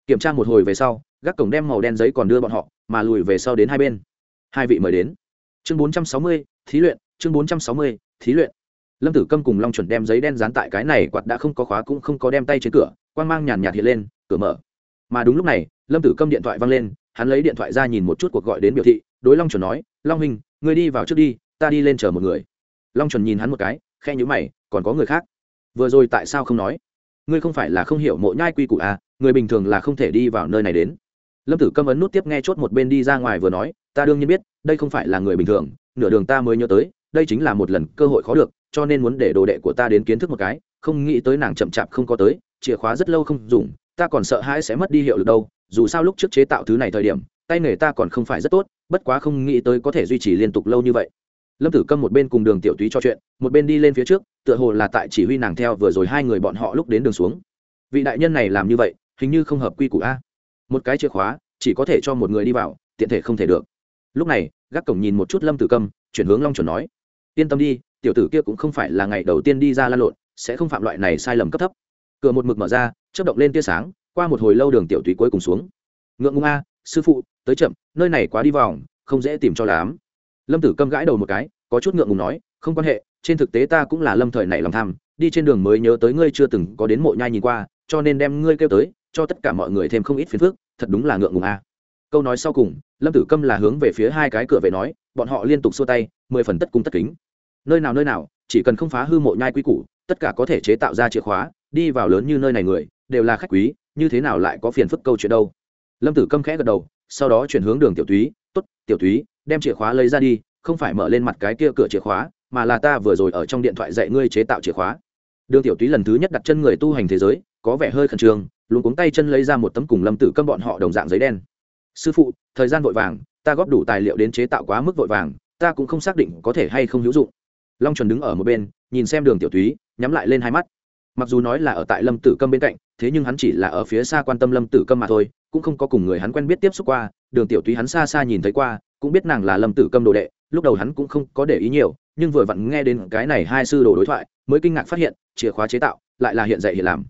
Kiểm tra một hồi về sau, gác cổng đem màu đen giấy còn đưa bọn họ, mà lùi về sau đến hai bên. Hai vị mời đến. Chương bốn trăm sáu mươi, thí luyện chương bốn trăm sáu mươi, thí luyện. Lâm tử câm cùng long chuẩn đem giấy đen dán tại cái này quạt đã không có khóa cũng không có đem tay trên cửa quan g mang nhàn nhạt hiện lên, cửa mở. Mà đúng lúc này, lâm tử câm điện thoại văng lên, hắn lấy điện thoại ra nhìn một chút cuộc gọi đến biểu thị, đối long chuẩn nói, long hình người đi vào trước đi, ta đi lên chờ một người. Long chuẩn nhìn hắn một cái khe nhữ mày, còn có người khác? Vừa rồi tại sao không nói? Ngươi không phải là không hiểu mộ nhai quy củ à người bình thường là không thể đi vào nơi này đến. Lâm tử câm ấn nút tiếp nghe chốt một bên đi ra ngoài vừa nói, ta đương nhiên biết, đây không phải là người bình thường, nửa đường ta mới nhớ tới đây chính là một lần cơ hội khó được, cho nên muốn để đồ đệ của ta đến kiến thức một cái, không nghĩ tới nàng chậm chạp không có tới, chìa khóa rất lâu không dùng, ta còn sợ hãi sẽ mất đi hiệu lực đâu, dù sao lúc trước chế tạo thứ này thời điểm, tay nghề ta còn không phải rất tốt, bất quá không nghĩ tới có thể duy trì liên tục lâu như vậy. Lâm tử câm một bên cùng đường tiểu túy trò chuyện, một bên đi lên phía trước, tựa hồ là tại chỉ huy nàng theo vừa rồi hai người bọn họ lúc đến đường xuống. Vị đại nhân này làm như vậy, hình như không hợp quy củ a. Một cái chìa khóa, chỉ có thể cho một người đi vào, tiện thể không thể được. Lúc này, gác cổng nhìn một chút lâm tử câm, chuyển hướng long chuẩn nói yên tâm đi, tiểu tử kia cũng không phải là ngày đầu tiên đi ra lan lộn, sẽ không phạm loại này sai lầm cấp thấp. Cửa một mực mở ra, chớp động lên tia sáng, qua một hồi lâu đường tiểu túy cuối cùng xuống. Ngượng ngung a, sư phụ, tới chậm, nơi này quá đi vòng, không dễ tìm cho lắm. Lâm tử câm gãi đầu một cái, có chút ngượng ngùng nói, không quan hệ, trên thực tế ta cũng là lâm thời này lòng tham, đi trên đường mới nhớ tới ngươi chưa từng có đến mộ nhai nhìn qua, cho nên đem ngươi kêu tới, cho tất cả mọi người thêm không ít phiền phức, thật đúng là ngượng ngùng a. Câu nói sau cùng, lâm tử câm là hướng về phía hai cái cửa về nói bọn họ liên tục xua tay, mười phần tất cung tất kính. Nơi nào nơi nào, chỉ cần không phá hư mộ nhai quy củ, tất cả có thể chế tạo ra chìa khóa, đi vào lớn như nơi này người, đều là khách quý, như thế nào lại có phiền phức câu chuyện đâu? Lâm tử câm khẽ gật đầu, sau đó chuyển hướng đường tiểu túy t ố t tiểu túy đem chìa khóa lấy ra đi, không phải mở lên mặt cái kia cửa chìa khóa, mà là ta vừa rồi ở trong điện thoại dạy ngươi chế tạo chìa khóa. Đường tiểu túy lần thứ nhất đặt chân người tu hành thế giới, có vẻ hơi khẩn trương luôn cuống tay chân lấy ra một tấm cùng lâm tử câm bọn họ đồng dạng giấy đen. Sư phụ, thời gian vội vàng ta góp đủ tài liệu đến chế tạo quá mức vội vàng, ta cũng không xác định có thể hay không hữu dụng. Long chuẩn đứng ở một bên, nhìn xem đường tiểu thúy nhắm lại lên hai mắt. Mặc dù nói là ở tại lâm tử câm bên cạnh, thế nhưng hắn chỉ là ở phía xa quan tâm lâm tử câm mà thôi, cũng không có cùng người hắn quen biết tiếp xúc qua, đường tiểu thúy hắn xa xa nhìn thấy qua, cũng biết nàng là lâm tử câm đồ đệ, lúc đầu hắn cũng không có để ý nhiều, nhưng vừa vặn nghe đến cái này hai sư đồ đối thoại, mới kinh ngạc phát hiện, chìa khóa chế tạo lại là hiện dạy hiện làm.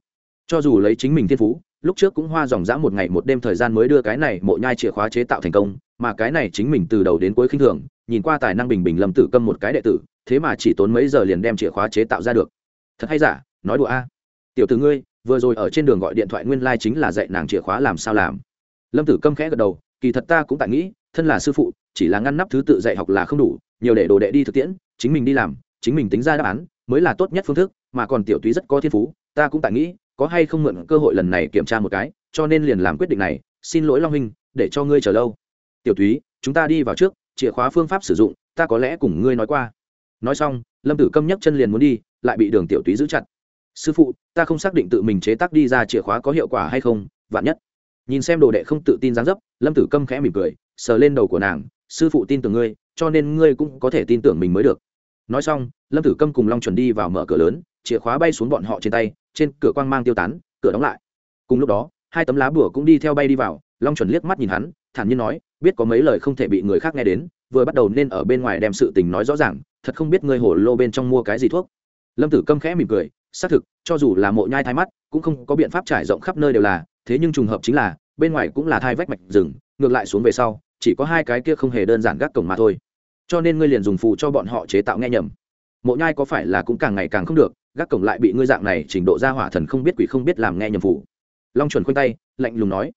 Cho dù lấy chính mình thiên phú lúc trước cũng hoa dòng dã một ngày một đêm thời gian mới đưa cái này mộ nhai chìa khóa chế tạo thành công, mà cái này chính mình từ đầu đến cuối khinh thường, nhìn qua tài năng bình bình lâm tử câm một cái đệ tử, thế mà chỉ tốn mấy giờ liền đem chìa khóa chế tạo ra được. Thật hay giả, nói đùa a. Tiểu tử ngươi, vừa rồi ở trên đường gọi điện thoại nguyên lai、like、chính là dạy nàng chìa khóa làm sao làm. Lâm tử câm khẽ gật đầu, kỳ thật ta cũng tại nghĩ, thân là sư phụ, chỉ là ngăn nắp thứ tự dạy học là không đủ, nhiều để đồ đệ đi thực tiễn, chính mình đi làm, chính mình tính ra đáp án, mới là tốt nhất phương thức, mà còn tiểu túy rất có thiên phú, ta cũng tại nghĩ có hay không mượn cơ hội lần này kiểm tra một cái cho nên liền làm quyết định này xin lỗi long huynh để cho ngươi chờ lâu. Tiểu Thúy, chúng ta đi vào trước chìa khóa phương pháp sử dụng ta có lẽ cùng ngươi nói qua. Nói xong lâm tử câm nhấc chân liền muốn đi lại bị đường tiểu túy giữ chặt. Sư phụ ta không xác định tự mình chế tác đi ra chìa khóa có hiệu quả hay không vạn nhất. Nhìn xem đồ đệ không tự tin dáng dấp lâm tử câm khẽ mỉm cười sờ lên đầu của nàng sư phụ tin tưởng ngươi cho nên ngươi cũng có thể tin tưởng mình mới được. Nói xong lâm tử câm cùng long chuẩn đi vào mở cửa lớn chìa khóa bay xuống bọn họ trên tay trên cửa quang mang tiêu tán, cửa đóng lại. Cùng lúc đó, hai tấm lá bùa cũng đi theo bay đi vào, long chuẩn liếc mắt nhìn hắn, thản nhiên nói, biết có mấy lời không thể bị người khác nghe đến, vừa bắt đầu nên ở bên ngoài đem sự tình nói rõ ràng, thật không biết ngươi hổ lô bên trong mua cái gì thuốc. Lâm tử câm khẽ mỉm cười, xác thực, cho dù là mộ nhai thai mắt, cũng không có biện pháp trải rộng khắp nơi đều là, thế nhưng trùng hợp chính là, bên ngoài cũng là thai vách mạch rừng, ngược lại xuống về sau, chỉ có hai cái kia không hề đơn giản gác cổng mà thôi. Cho nên ngươi liền dùng phù cho bọn họ chế tạo nghe nhầm. Mộ nhai có phải là cũng càng ngày càng không được gác cổng lại bị ngươi dạng này trình độ ra hỏa thần không biết quỷ không biết làm nghe nhầm phủ. Long chuẩn khoanh tay, lạnh lùng nói,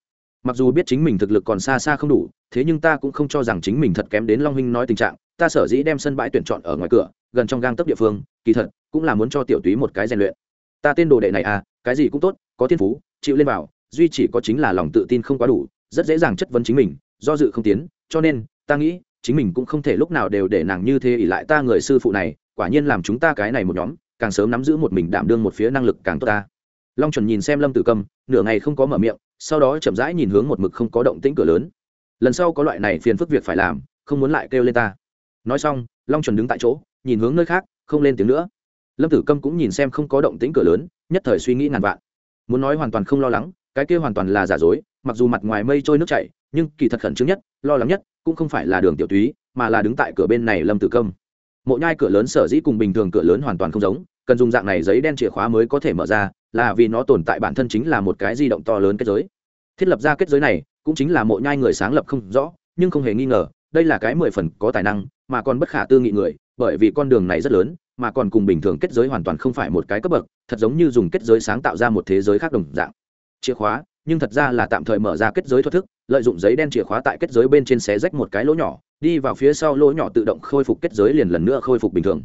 mặc dù biết chính mình thực lực còn xa xa không đủ, thế nhưng ta cũng không cho rằng chính mình thật kém đến long huynh nói tình trạng, ta sở dĩ đem sân bãi tuyển chọn ở ngoài cửa, gần trong gang tấc địa phương, kỳ thật, cũng là muốn cho tiểu túy một cái rèn luyện. Ta tên đồ đệ này à cái gì cũng tốt, có thiên phú, chịu lên vào, duy chỉ có chính là lòng tự tin không quá đủ, rất dễ dàng chất vấn chính mình, do dự không tiến, cho nên, ta nghĩ, chính mình cũng không thể lúc nào đều để nàng như thế ỉ lại ta người sư phụ này, quả nhiên làm chúng ta cái này một nhóm càng sớm nắm giữ một mình đảm đương một phía năng lực càng tốt ta. Long chuẩn nhìn xem lâm tử cầm, nửa ngày không có mở miệng, sau đó chậm rãi nhìn hướng một mực không có động tĩnh cửa lớn. Lần sau có loại này phiền phức việc phải làm, không muốn lại kêu lên ta. Nói xong, long chuẩn đứng tại chỗ, nhìn hướng nơi khác, không lên tiếng nữa. Lâm tử câm cũng nhìn xem không có động tĩnh cửa lớn, nhất thời suy nghĩ ngàn vạn. Muốn nói hoàn toàn không lo lắng, cái kia hoàn toàn là giả dối, mặc dù mặt ngoài mây trôi nước chảy, nhưng kỳ thật khẩn trương nhất, lo lắng nhất, cũng không phải là đường tiểu túy, mà là đứng tại cửa bên này lâm tử câm mộ nhai cửa lớn sở dĩ cùng bình thường cửa lớn hoàn toàn không giống cần dùng dạng này giấy đen chìa khóa mới có thể mở ra là vì nó tồn tại bản thân chính là một cái di động to lớn kết giới. Thiết lập ra kết giới này cũng chính là mộ nhai người sáng lập không rõ nhưng không hề nghi ngờ đây là cái mười phần có tài năng mà còn bất khả tư nghị người bởi vì con đường này rất lớn mà còn cùng bình thường kết giới hoàn toàn không phải một cái cấp bậc thật giống như dùng kết giới sáng tạo ra một thế giới khác đồng dạng. Chìa khóa nhưng thật ra là tạm thời mở ra kết giới thoát thức lợi dụng giấy đen chìa khóa tại kết giới bên trên xé rách một cái lỗ nhỏ đi vào phía sau lỗ nhỏ tự động khôi phục kết giới liền lần nữa khôi phục bình thường.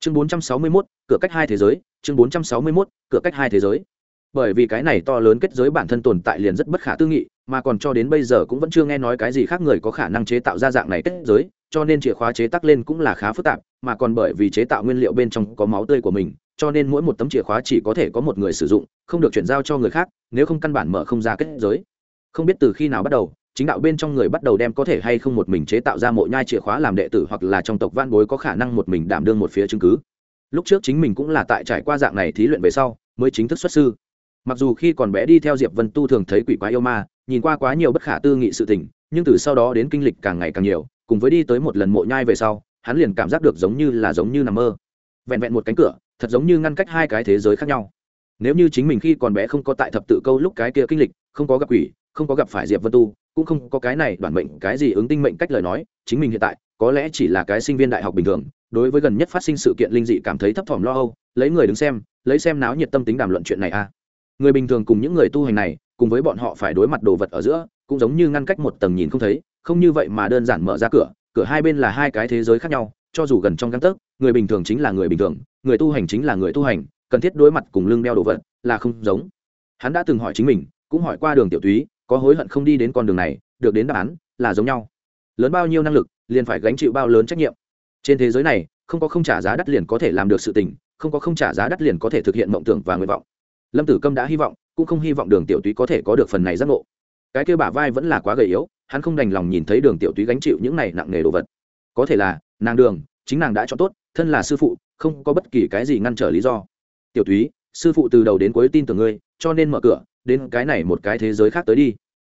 Chương 461, cửa cách hai thế giới chương 461, cửa cách hai thế giới. Bởi vì cái này to lớn kết giới bản thân tồn tại liền rất bất khả tư nghị mà còn cho đến bây giờ cũng vẫn chưa nghe nói cái gì khác người có khả năng chế tạo ra dạng này kết giới cho nên chìa khóa chế tác lên cũng là khá phức tạp mà còn bởi vì chế tạo nguyên liệu bên trong có máu tươi của mình cho nên mỗi một tấm chìa khóa chỉ có thể có một người sử dụng không được chuyển giao cho người khác nếu không căn bản mở không ra kết giới. Không biết từ khi nào bắt đầu chính đạo bên trong người bắt đầu đem có thể hay không một mình chế tạo ra mộ nhai chìa khóa làm đệ tử hoặc là trong tộc van bối có khả năng một mình đảm đương một phía chứng cứ lúc trước chính mình cũng là tại trải qua dạng này thí luyện về sau, mới chính thức xuất sư. Mặc dù khi còn bé đi theo diệp vân tu thường thấy quỷ quái yêu ma, nhìn qua quá nhiều bất khả tư nghị sự tình, nhưng từ sau đó đến kinh lịch càng ngày càng nhiều, cùng với đi tới một lần mộ nhai về sau, hắn liền cảm giác được giống như là giống như nằm mơ. Vẹn vẹn một cánh cửa, thật giống như ngăn cách hai cái thế giới khác nhau. Nếu như chính mình khi còn bé không có tại thập tự câu lúc cái kia kinh lịch, không có gặp quỷ, không có gặp phải diệp vân tu, cũng không có cái này đoàn mệnh, cái gì ứng tinh mệnh cách lời nói, chính mình hiện tại, có lẽ chỉ là cái sinh viên đại học bình thường đối với gần nhất phát sinh sự kiện linh dị cảm thấy thấp thỏm lo âu, lấy người đứng xem, lấy xem náo nhiệt tâm tính đàm luận chuyện này a à. người bình thường cùng những người tu hành này, cùng với bọn họ phải đối mặt đồ vật ở giữa, cũng giống như ngăn cách một tầng nhìn không thấy, không như vậy mà đơn giản mở ra cửa cửa hai bên là hai cái thế giới khác nhau, cho dù gần trong găng tấc, người bình thường chính là người bình thường, người tu hành chính là người tu hành, cần thiết đối mặt cùng lưng đeo đồ vật là không giống. Hắn đã từng hỏi chính mình, cũng hỏi qua đường tiểu túy, có hối hận không đi đến con đường này, được đến đáp án là giống nhau. Lớn bao nhiêu năng lực, liền phải gánh chịu bao lớn trách nhiệm trên thế giới này, không có không trả giá đắt liền có thể làm được sự tình, không có không trả giá đắt liền có thể thực hiện mộng tưởng và nguyện vọng. Lâm tử câm đã hy vọng, cũng không hy vọng đường tiểu túy có thể có được phần này giác ngộ. Cái kêu bả vai vẫn là quá gầy yếu, hắn không đành lòng nhìn thấy đường tiểu túy gánh chịu những này nặng nề đồ vật. Có thể là, nàng đường, chính nàng đã cho tốt, thân là sư phụ, không có bất kỳ cái gì ngăn trở lý do. Tiểu túy, sư phụ từ đầu đến cuối tin tưởng ngươi, cho nên mở cửa, đến cái này một cái thế giới khác tới đi.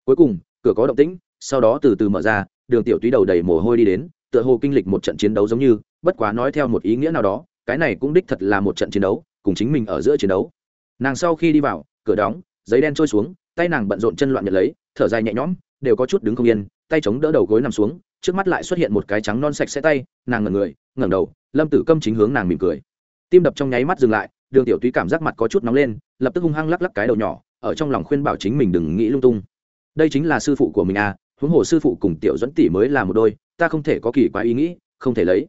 Cuối cùng, cửa có động tĩnh, sau đó từ từ mở ra, đường tiểu túy đầu đầy mồ hôi đi đến tựa hồ kinh lịch một trận chiến đấu giống như, bất quá nói theo một ý nghĩa nào đó, cái này cũng đích thật là một trận chiến đấu, cùng chính mình ở giữa chiến đấu. Nàng sau khi đi vào, cửa đóng, giấy đen trôi xuống, tay nàng bận rộn chân loạn nhận lấy, thở dài nhẹ nhõm, đều có chút đứng không yên, tay chống đỡ đầu gối nằm xuống, trước mắt lại xuất hiện một cái trắng non sạch sẽ tay, nàng ngẩn người, ngẩng đầu, lâm tử câm chính hướng nàng mỉm cười. Tim đập trong nháy mắt dừng lại, đường tiểu túy cảm giác mặt có chút nóng lên, lập tức hung hăng lắc lắc cái đầu nhỏ, ở trong lòng khuyên bảo chính mình đừng nghĩ lung tung. Đây chính là sư phụ của mình à huống hồ sư phụ cùng tiểu dẫn tỷ mới là một đôi ta không thể có kỳ quá ý nghĩ, không thể lấy.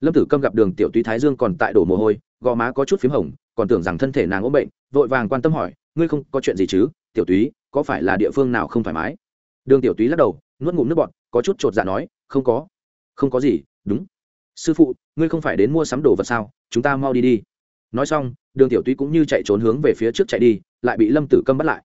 Lâm tử câm gặp đường tiểu túy thái dương còn tại đổ mồ hôi, gò má có chút p h í m hồng, còn tưởng rằng thân thể nàng ốm bệnh, vội vàng quan tâm hỏi, ngươi không có chuyện gì chứ, tiểu túy, có phải là địa phương nào không thoải mái? Đường tiểu túy lắc đầu, nuốt ngụm nước bọt, có chút chột dạ nói, không có. Không có gì, đúng. Sư phụ, ngươi không phải đến mua sắm đồ vật sao, chúng ta mau đi đi. Nói xong, đường tiểu túy cũng như chạy trốn hướng về phía trước chạy đi, lại bị lâm tử câm bắt lại.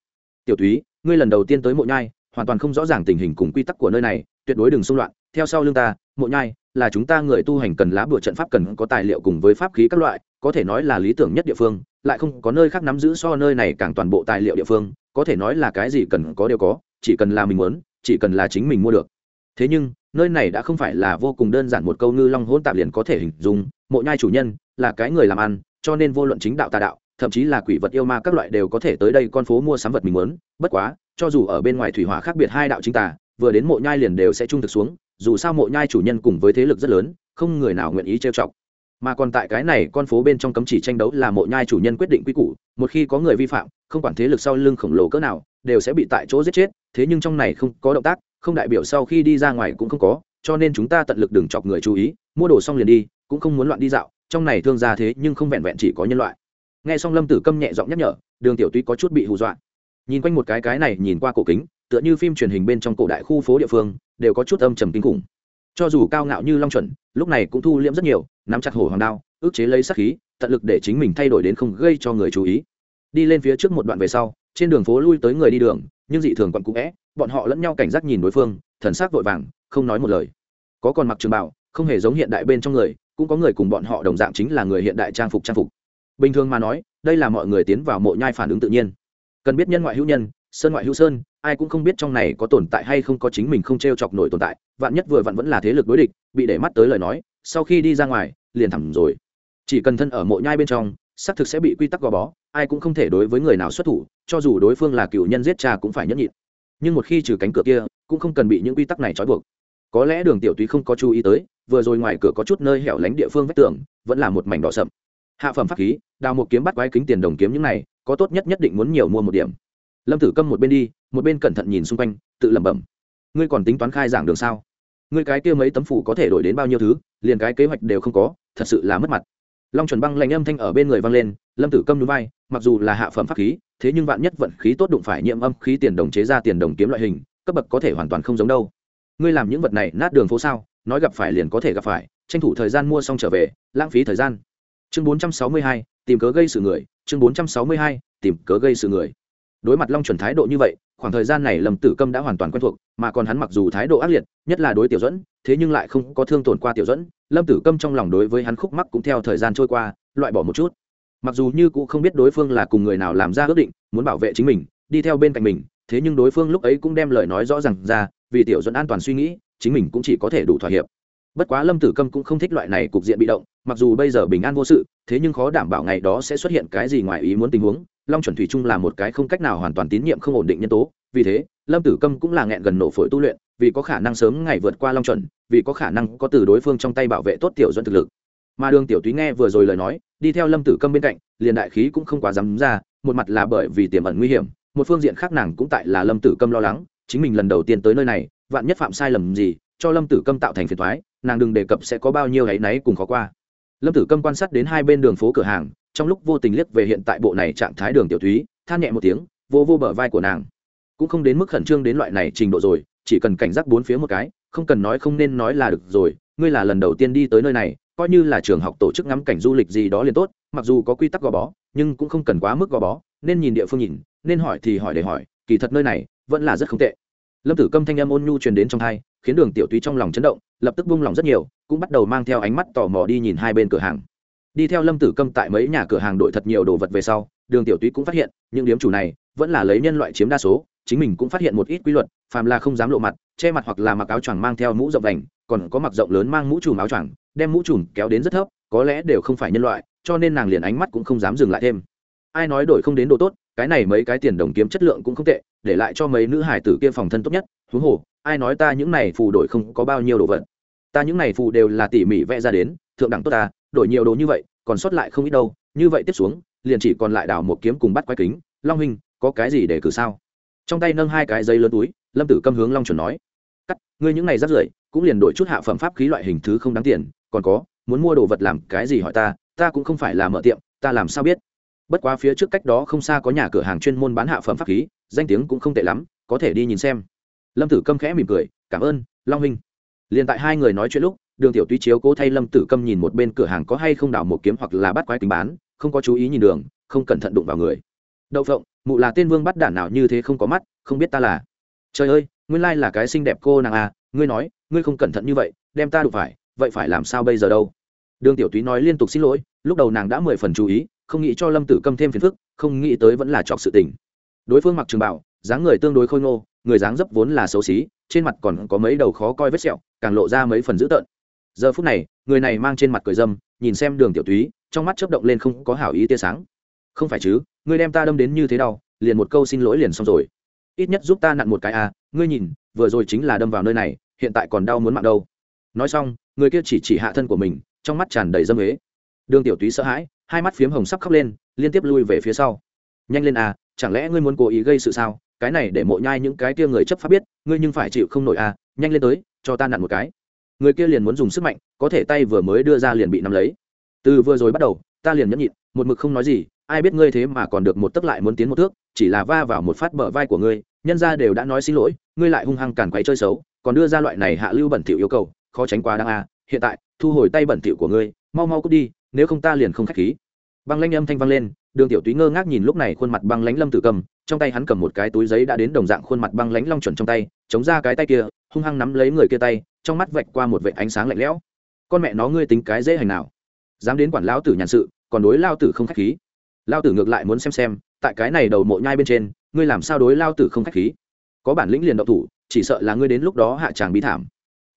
Tiểu túy, ngươi lần đầu tiên tới mộ nhai, hoàn toàn không rõ ràng tình hình cùng quy tắc của nơi này tuyệt đối đừng xung loạn, theo sau lưng ta, mộ nhai, là chúng ta người tu hành cần lá bùa trận pháp cần có tài liệu cùng với pháp khí các loại, có thể nói là lý tưởng nhất địa phương, lại không có nơi khác nắm giữ so nơi này càng toàn bộ tài liệu địa phương, có thể nói là cái gì cần có đều có, chỉ cần là mình muốn, chỉ cần là chính mình mua được. Thế nhưng, nơi này đã không phải là vô cùng đơn giản một câu ngư long hôn tạp liền có thể hình dung, mộ nhai chủ nhân, là cái người làm ăn, cho nên vô luận chính đạo tà đạo, thậm chí là quỷ vật yêu ma các loại đều có thể tới đây con phố mua sắm vật mình muốn, bất quá, cho dù ở bên ngoài thủy hỏa khác biệt hai đạo chính tà vừa đến mộ nhai liền đều sẽ trung thực xuống, dù sao mộ nhai chủ nhân cùng với thế lực rất lớn, không người nào nguyện ý trêu chọc. Mà còn tại cái này con phố bên trong cấm chỉ tranh đấu là mộ nhai chủ nhân quyết định quy củ, một khi có người vi phạm, không quản thế lực sau lưng khổng lồ cỡ nào, đều sẽ bị tại chỗ giết chết, thế nhưng trong này không có động tác, không đại biểu sau khi đi ra ngoài cũng không có, cho nên chúng ta tận lực đừng chọc người chú ý, mua đồ xong liền đi, cũng không muốn loạn đi dạo, trong này thương gia thế nhưng không vẹn vẹn chỉ có nhân loại. Nghe xong lâm tử câm nhẹ giọng nhắc nhở, đường tiểu tuy có chút bị hù dọa. Nhìn quanh một cái cái này nhìn qua cổ kính tựa như phim truyền hình bên trong cổ đại khu phố địa phương, đều có chút âm trầm kinh khủng. Cho dù cao ngạo như long chuẩn, lúc này cũng thu liễm rất nhiều, nắm chặt hổ hoàng đao ước chế lấy sắc khí, tận lực để chính mình thay đổi đến không gây cho người chú ý. Đi lên phía trước một đoạn về sau, trên đường phố lui tới người đi đường, nhưng dị thường quặn cũ vẽ, bọn họ lẫn nhau cảnh giác nhìn đối phương, thần sắc vội vàng, không nói một lời. Có còn mặc trường bảo không hề giống hiện đại bên trong người, cũng có người cùng bọn họ đồng dạng chính là người hiện đại trang phục trang phục. Bình thường mà nói, đây là mọi người tiến vào mộ nhai phản ứng tự nhiên. Cần biết nhân ngoại hữu nhân, sơn ngoại hữu sơn ai cũng không biết trong này có tồn tại hay không có chính mình không t r e o chọc nổi tồn tại, vạn nhất vừa vặn vẫn là thế lực đối địch, bị để mắt tới lời nói, sau khi đi ra ngoài, liền thẳng rồi. Chỉ cần thân ở mộ nhai bên trong, xác thực sẽ bị quy tắc gò bó, ai cũng không thể đối với người nào xuất thủ, cho dù đối phương là cựu nhân giết cha cũng phải nhẫn nhịn. Nhưng một khi trừ cánh cửa kia, cũng không cần bị những quy tắc này trói buộc. Có lẽ đường tiểu túy không có chú ý tới, vừa rồi ngoài cửa có chút nơi hẻo lánh địa phương vách tường, vẫn là một mảnh đỏ sậm. Hạ phẩm pháp khí, đào một kiếm bắt quái kính tiền đồng kiếm những này, có tốt nhất nhất định muốn nhiều mua một điểm. Lâm tử câm một bên đi một bên cẩn thận nhìn xung quanh tự lẩm bẩm. Ngươi còn tính toán khai giảng đường sao? Ngươi cái kia mấy tấm phủ có thể đổi đến bao nhiêu thứ liền cái kế hoạch đều không có thật sự là mất mặt. Long chuẩn băng lạnh âm thanh ở bên người vang lên lâm tử câm núi vai mặc dù là hạ phẩm pháp khí thế nhưng vạn nhất vận khí tốt đụng phải nhiễm âm khí tiền đồng chế ra tiền đồng kiếm loại hình cấp bậc có thể hoàn toàn không giống đâu. Ngươi làm những vật này nát đường phố sao? Nói gặp phải liền có thể gặp phải tranh thủ thời gian mua xong trở về lãng phí thời gian. Chương 462, tìm cớ gây sự người chương 462, tìm cớ gây sự người đối mặt long chuẩn thái độ như vậy, khoảng thời gian này lâm tử câm đã hoàn toàn quen thuộc, mà còn hắn mặc dù thái độ ác liệt, nhất là đối tiểu dẫn thế nhưng lại không có thương tổn qua tiểu dẫn lâm tử câm trong lòng đối với hắn khúc mắc cũng theo thời gian trôi qua, loại bỏ một chút. Mặc dù như cụ không biết đối phương là cùng người nào làm ra ước định, muốn bảo vệ chính mình, đi theo bên cạnh mình, thế nhưng đối phương lúc ấy cũng đem lời nói rõ r à n g ra, vì tiểu dẫn an toàn suy nghĩ, chính mình cũng chỉ có thể đủ thỏa hiệp bất quá lâm tử câm cũng không thích loại này cục diện bị động, mặc dù bây giờ bình an vô sự, thế nhưng khó đảm bảo ngày đó sẽ xuất hiện cái gì ngoài ý muốn tình huống, long chuẩn thủy trung là một cái không cách nào hoàn toàn tín nhiệm không ổn định nhân tố, vì thế, lâm tử câm cũng là nghẹn gần nổ phổi tu luyện, vì có khả năng sớm ngày vượt qua long chuẩn, vì có khả năng có từ đối phương trong tay bảo vệ tốt tiểu dẫn thực lực. Mà đường tiểu túy nghe vừa rồi lời nói, đi theo lâm tử câm bên cạnh, liền đại khí cũng không quá dám ra, một mặt là bởi vì tiềm ẩn nguy hiểm, một phương diện khác nàng cũng tại là lâm tử câm lo lắng, chính mình lần đầu tiên tới nơi này, vạn nhất phạm sai lầm gì, cho lâm tử câm tạo thành phiền thoái nàng đừng đề cập sẽ có bao nhiêu hãy náy cùng khó qua. Lâm tử câm quan sát đến hai bên đường phố cửa hàng, trong lúc vô tình liếc về hiện tại bộ này trạng thái đường tiểu thúy, than nhẹ một tiếng, vô vô bờ vai của nàng. Cũng không đến mức khẩn trương đến loại này trình độ rồi, chỉ cần cảnh giác bốn phía một cái, không cần nói không nên nói là được rồi, ngươi là lần đầu tiên đi tới nơi này, coi như là trường học tổ chức ngắm cảnh du lịch gì đó liền tốt, mặc dù có quy tắc gò bó, nhưng cũng không cần quá mức gò bó, nên nhìn địa phương nhìn, nên hỏi thì hỏi để hỏi, kỳ thật nơi này vẫn là rất không tệ. Lâm tử câm thanh âm ôn nhu truyền đến trong thai khiến đường tiểu túy trong lòng chấn động, lập tức buông lòng rất nhiều, cũng bắt đầu mang theo ánh mắt tò mò đi nhìn hai bên cửa hàng. Đi theo lâm tử câm tại mấy nhà cửa hàng đổi thật nhiều đồ vật về sau, đường tiểu túy cũng phát hiện, những điếm chủ này vẫn là lấy nhân loại chiếm đa số, chính mình cũng phát hiện một ít quy luật, phàm là không dám lộ mặt, che mặt hoặc là mặc áo choàng mang theo mũ rộng vành, còn có mặc rộng lớn mang mũ trùm áo choàng, đem mũ trùm kéo đến rất thấp, có lẽ đều không phải nhân loại, cho nên nàng liền ánh mắt cũng không dám dừng lại thêm. Ai nói đổi không đến đồ tốt, cái này mấy cái tiền đồng kiếm chất lượng cũng không tệ, để lại cho mấy nữ hải tử kia phòng thân tốt nhất thú hồ ai nói ta những này phù đổi không có bao nhiêu đồ vật. Ta những này phù đều là tỉ mỉ vẽ ra đến, thượng đẳng tốt ta, đổi nhiều đồ như vậy, còn sót lại không ít đâu. Như vậy tiếp xuống, liền chỉ còn lại đảo một kiếm cùng bắt quái kính. Long huynh, có cái gì để cử sao? Trong tay nâng hai cái giấy lớn túi, lâm tử câm hướng long chuẩn nói. Cắt, ngươi những này rắt rưởi, cũng liền đổi chút hạ phẩm pháp khí loại hình thứ không đáng tiền. Còn có, muốn mua đồ vật làm cái gì hỏi ta ta cũng không phải là mở tiệm, ta làm sao biết? Bất quá phía trước cách đó không xa có nhà cửa hàng chuyên môn bán hạ phẩm pháp khí, danh tiếng cũng không tệ lắm, có thể đi nhìn xem lâm tử câm khẽ mỉm cười, cảm ơn, long huynh. Liền tại hai người nói chuyện lúc, đường tiểu tuy chiếu cố thay lâm tử câm nhìn một bên cửa hàng có hay không đảo một kiếm hoặc là bắt quái tính bán, không có chú ý nhìn đường, không cẩn thận đụng vào người. Đậu phộng, mụ là tên vương bắt đản nào như thế không có mắt, không biết ta là. Trời ơi, nguyên lai là cái xinh đẹp cô nàng à ngươi nói, ngươi không cẩn thận như vậy, đem ta đụng phải, vậy phải làm sao bây giờ đâu? Đường tiểu túy nói liên tục xin lỗi, lúc đầu nàng đã mười phần chú ý, không nghĩ cho lâm tử câm thêm phiền phức, không nghĩ tới vẫn là trọc sự tình. Đối phương mặc trường bảo dáng người tương đối khôi ngô người dáng dấp vốn là xấu xí, trên mặt còn có mấy đầu khó coi vết sẹo, càng lộ ra mấy phần dữ tợn. Giờ phút này, người này mang trên mặt cười dâm, nhìn xem đường tiểu túy, trong mắt chớp động lên không có hảo ý tia sáng. Không phải chứ, ngươi đem ta đâm đến như thế đau, liền một câu xin lỗi liền xong rồi. Ít nhất giúp ta nặn một cái à ngươi nhìn, vừa rồi chính là đâm vào nơi này, hiện tại còn đau muốn mạng đâu. Nói xong, người kia chỉ chỉ hạ thân của mình, trong mắt tràn đầy dâm ế. Đường tiểu túy sợ hãi, hai mắt phiếm hồng sắp khóc lên, liên tiếp lui về phía sau. Nhanh lên à chẳng lẽ ngươi muốn cố ý gây sự sao? Cái này để mộ nhai những cái kia người chấp pháp biết, ngươi nhưng phải chịu không nổi à nhanh lên tới, cho ta nặn một cái. Người kia liền muốn dùng sức mạnh, có thể tay vừa mới đưa ra liền bị nắm lấy. Từ vừa rồi bắt đầu, ta liền nhẫn nhịn, một mực không nói gì, ai biết ngươi thế mà còn được một tấc lại muốn tiến một thước, chỉ là va vào một phát bờ vai của ngươi, nhân ra đều đã nói xin lỗi, ngươi lại hung hăng càn quay chơi xấu, còn đưa ra loại này hạ lưu bẩn thỉu yêu cầu, khó tránh quá đáng à hiện tại, thu hồi tay bẩn thỉu của ngươi, mau mau cút đi, nếu không ta liền không khách khí. Băng lãnh âm thanh vang lên, đường tiểu túy ngơ ngác nhìn lúc này khuôn mặt băng lãnh lâm tử cầm trong tay hắn cầm một cái túi giấy đã đến đồng dạng khuôn mặt băng lãnh long chuẩn trong tay, chống ra cái tay kia, hung hăng nắm lấy người kia tay, trong mắt vạch qua một vệ ánh sáng lạnh lẽo. Con mẹ nó, ngươi tính cái dễ hành nào? Dám đến quản lão tử nhàn sự, còn đối lao tử không khách khí. Lao tử ngược lại muốn xem xem, tại cái này đầu mộ nhai bên trên, ngươi làm sao đối lao tử không khách khí? Có bản lĩnh liền đậu thủ, chỉ sợ là ngươi đến lúc đó hạ tràng bí thảm.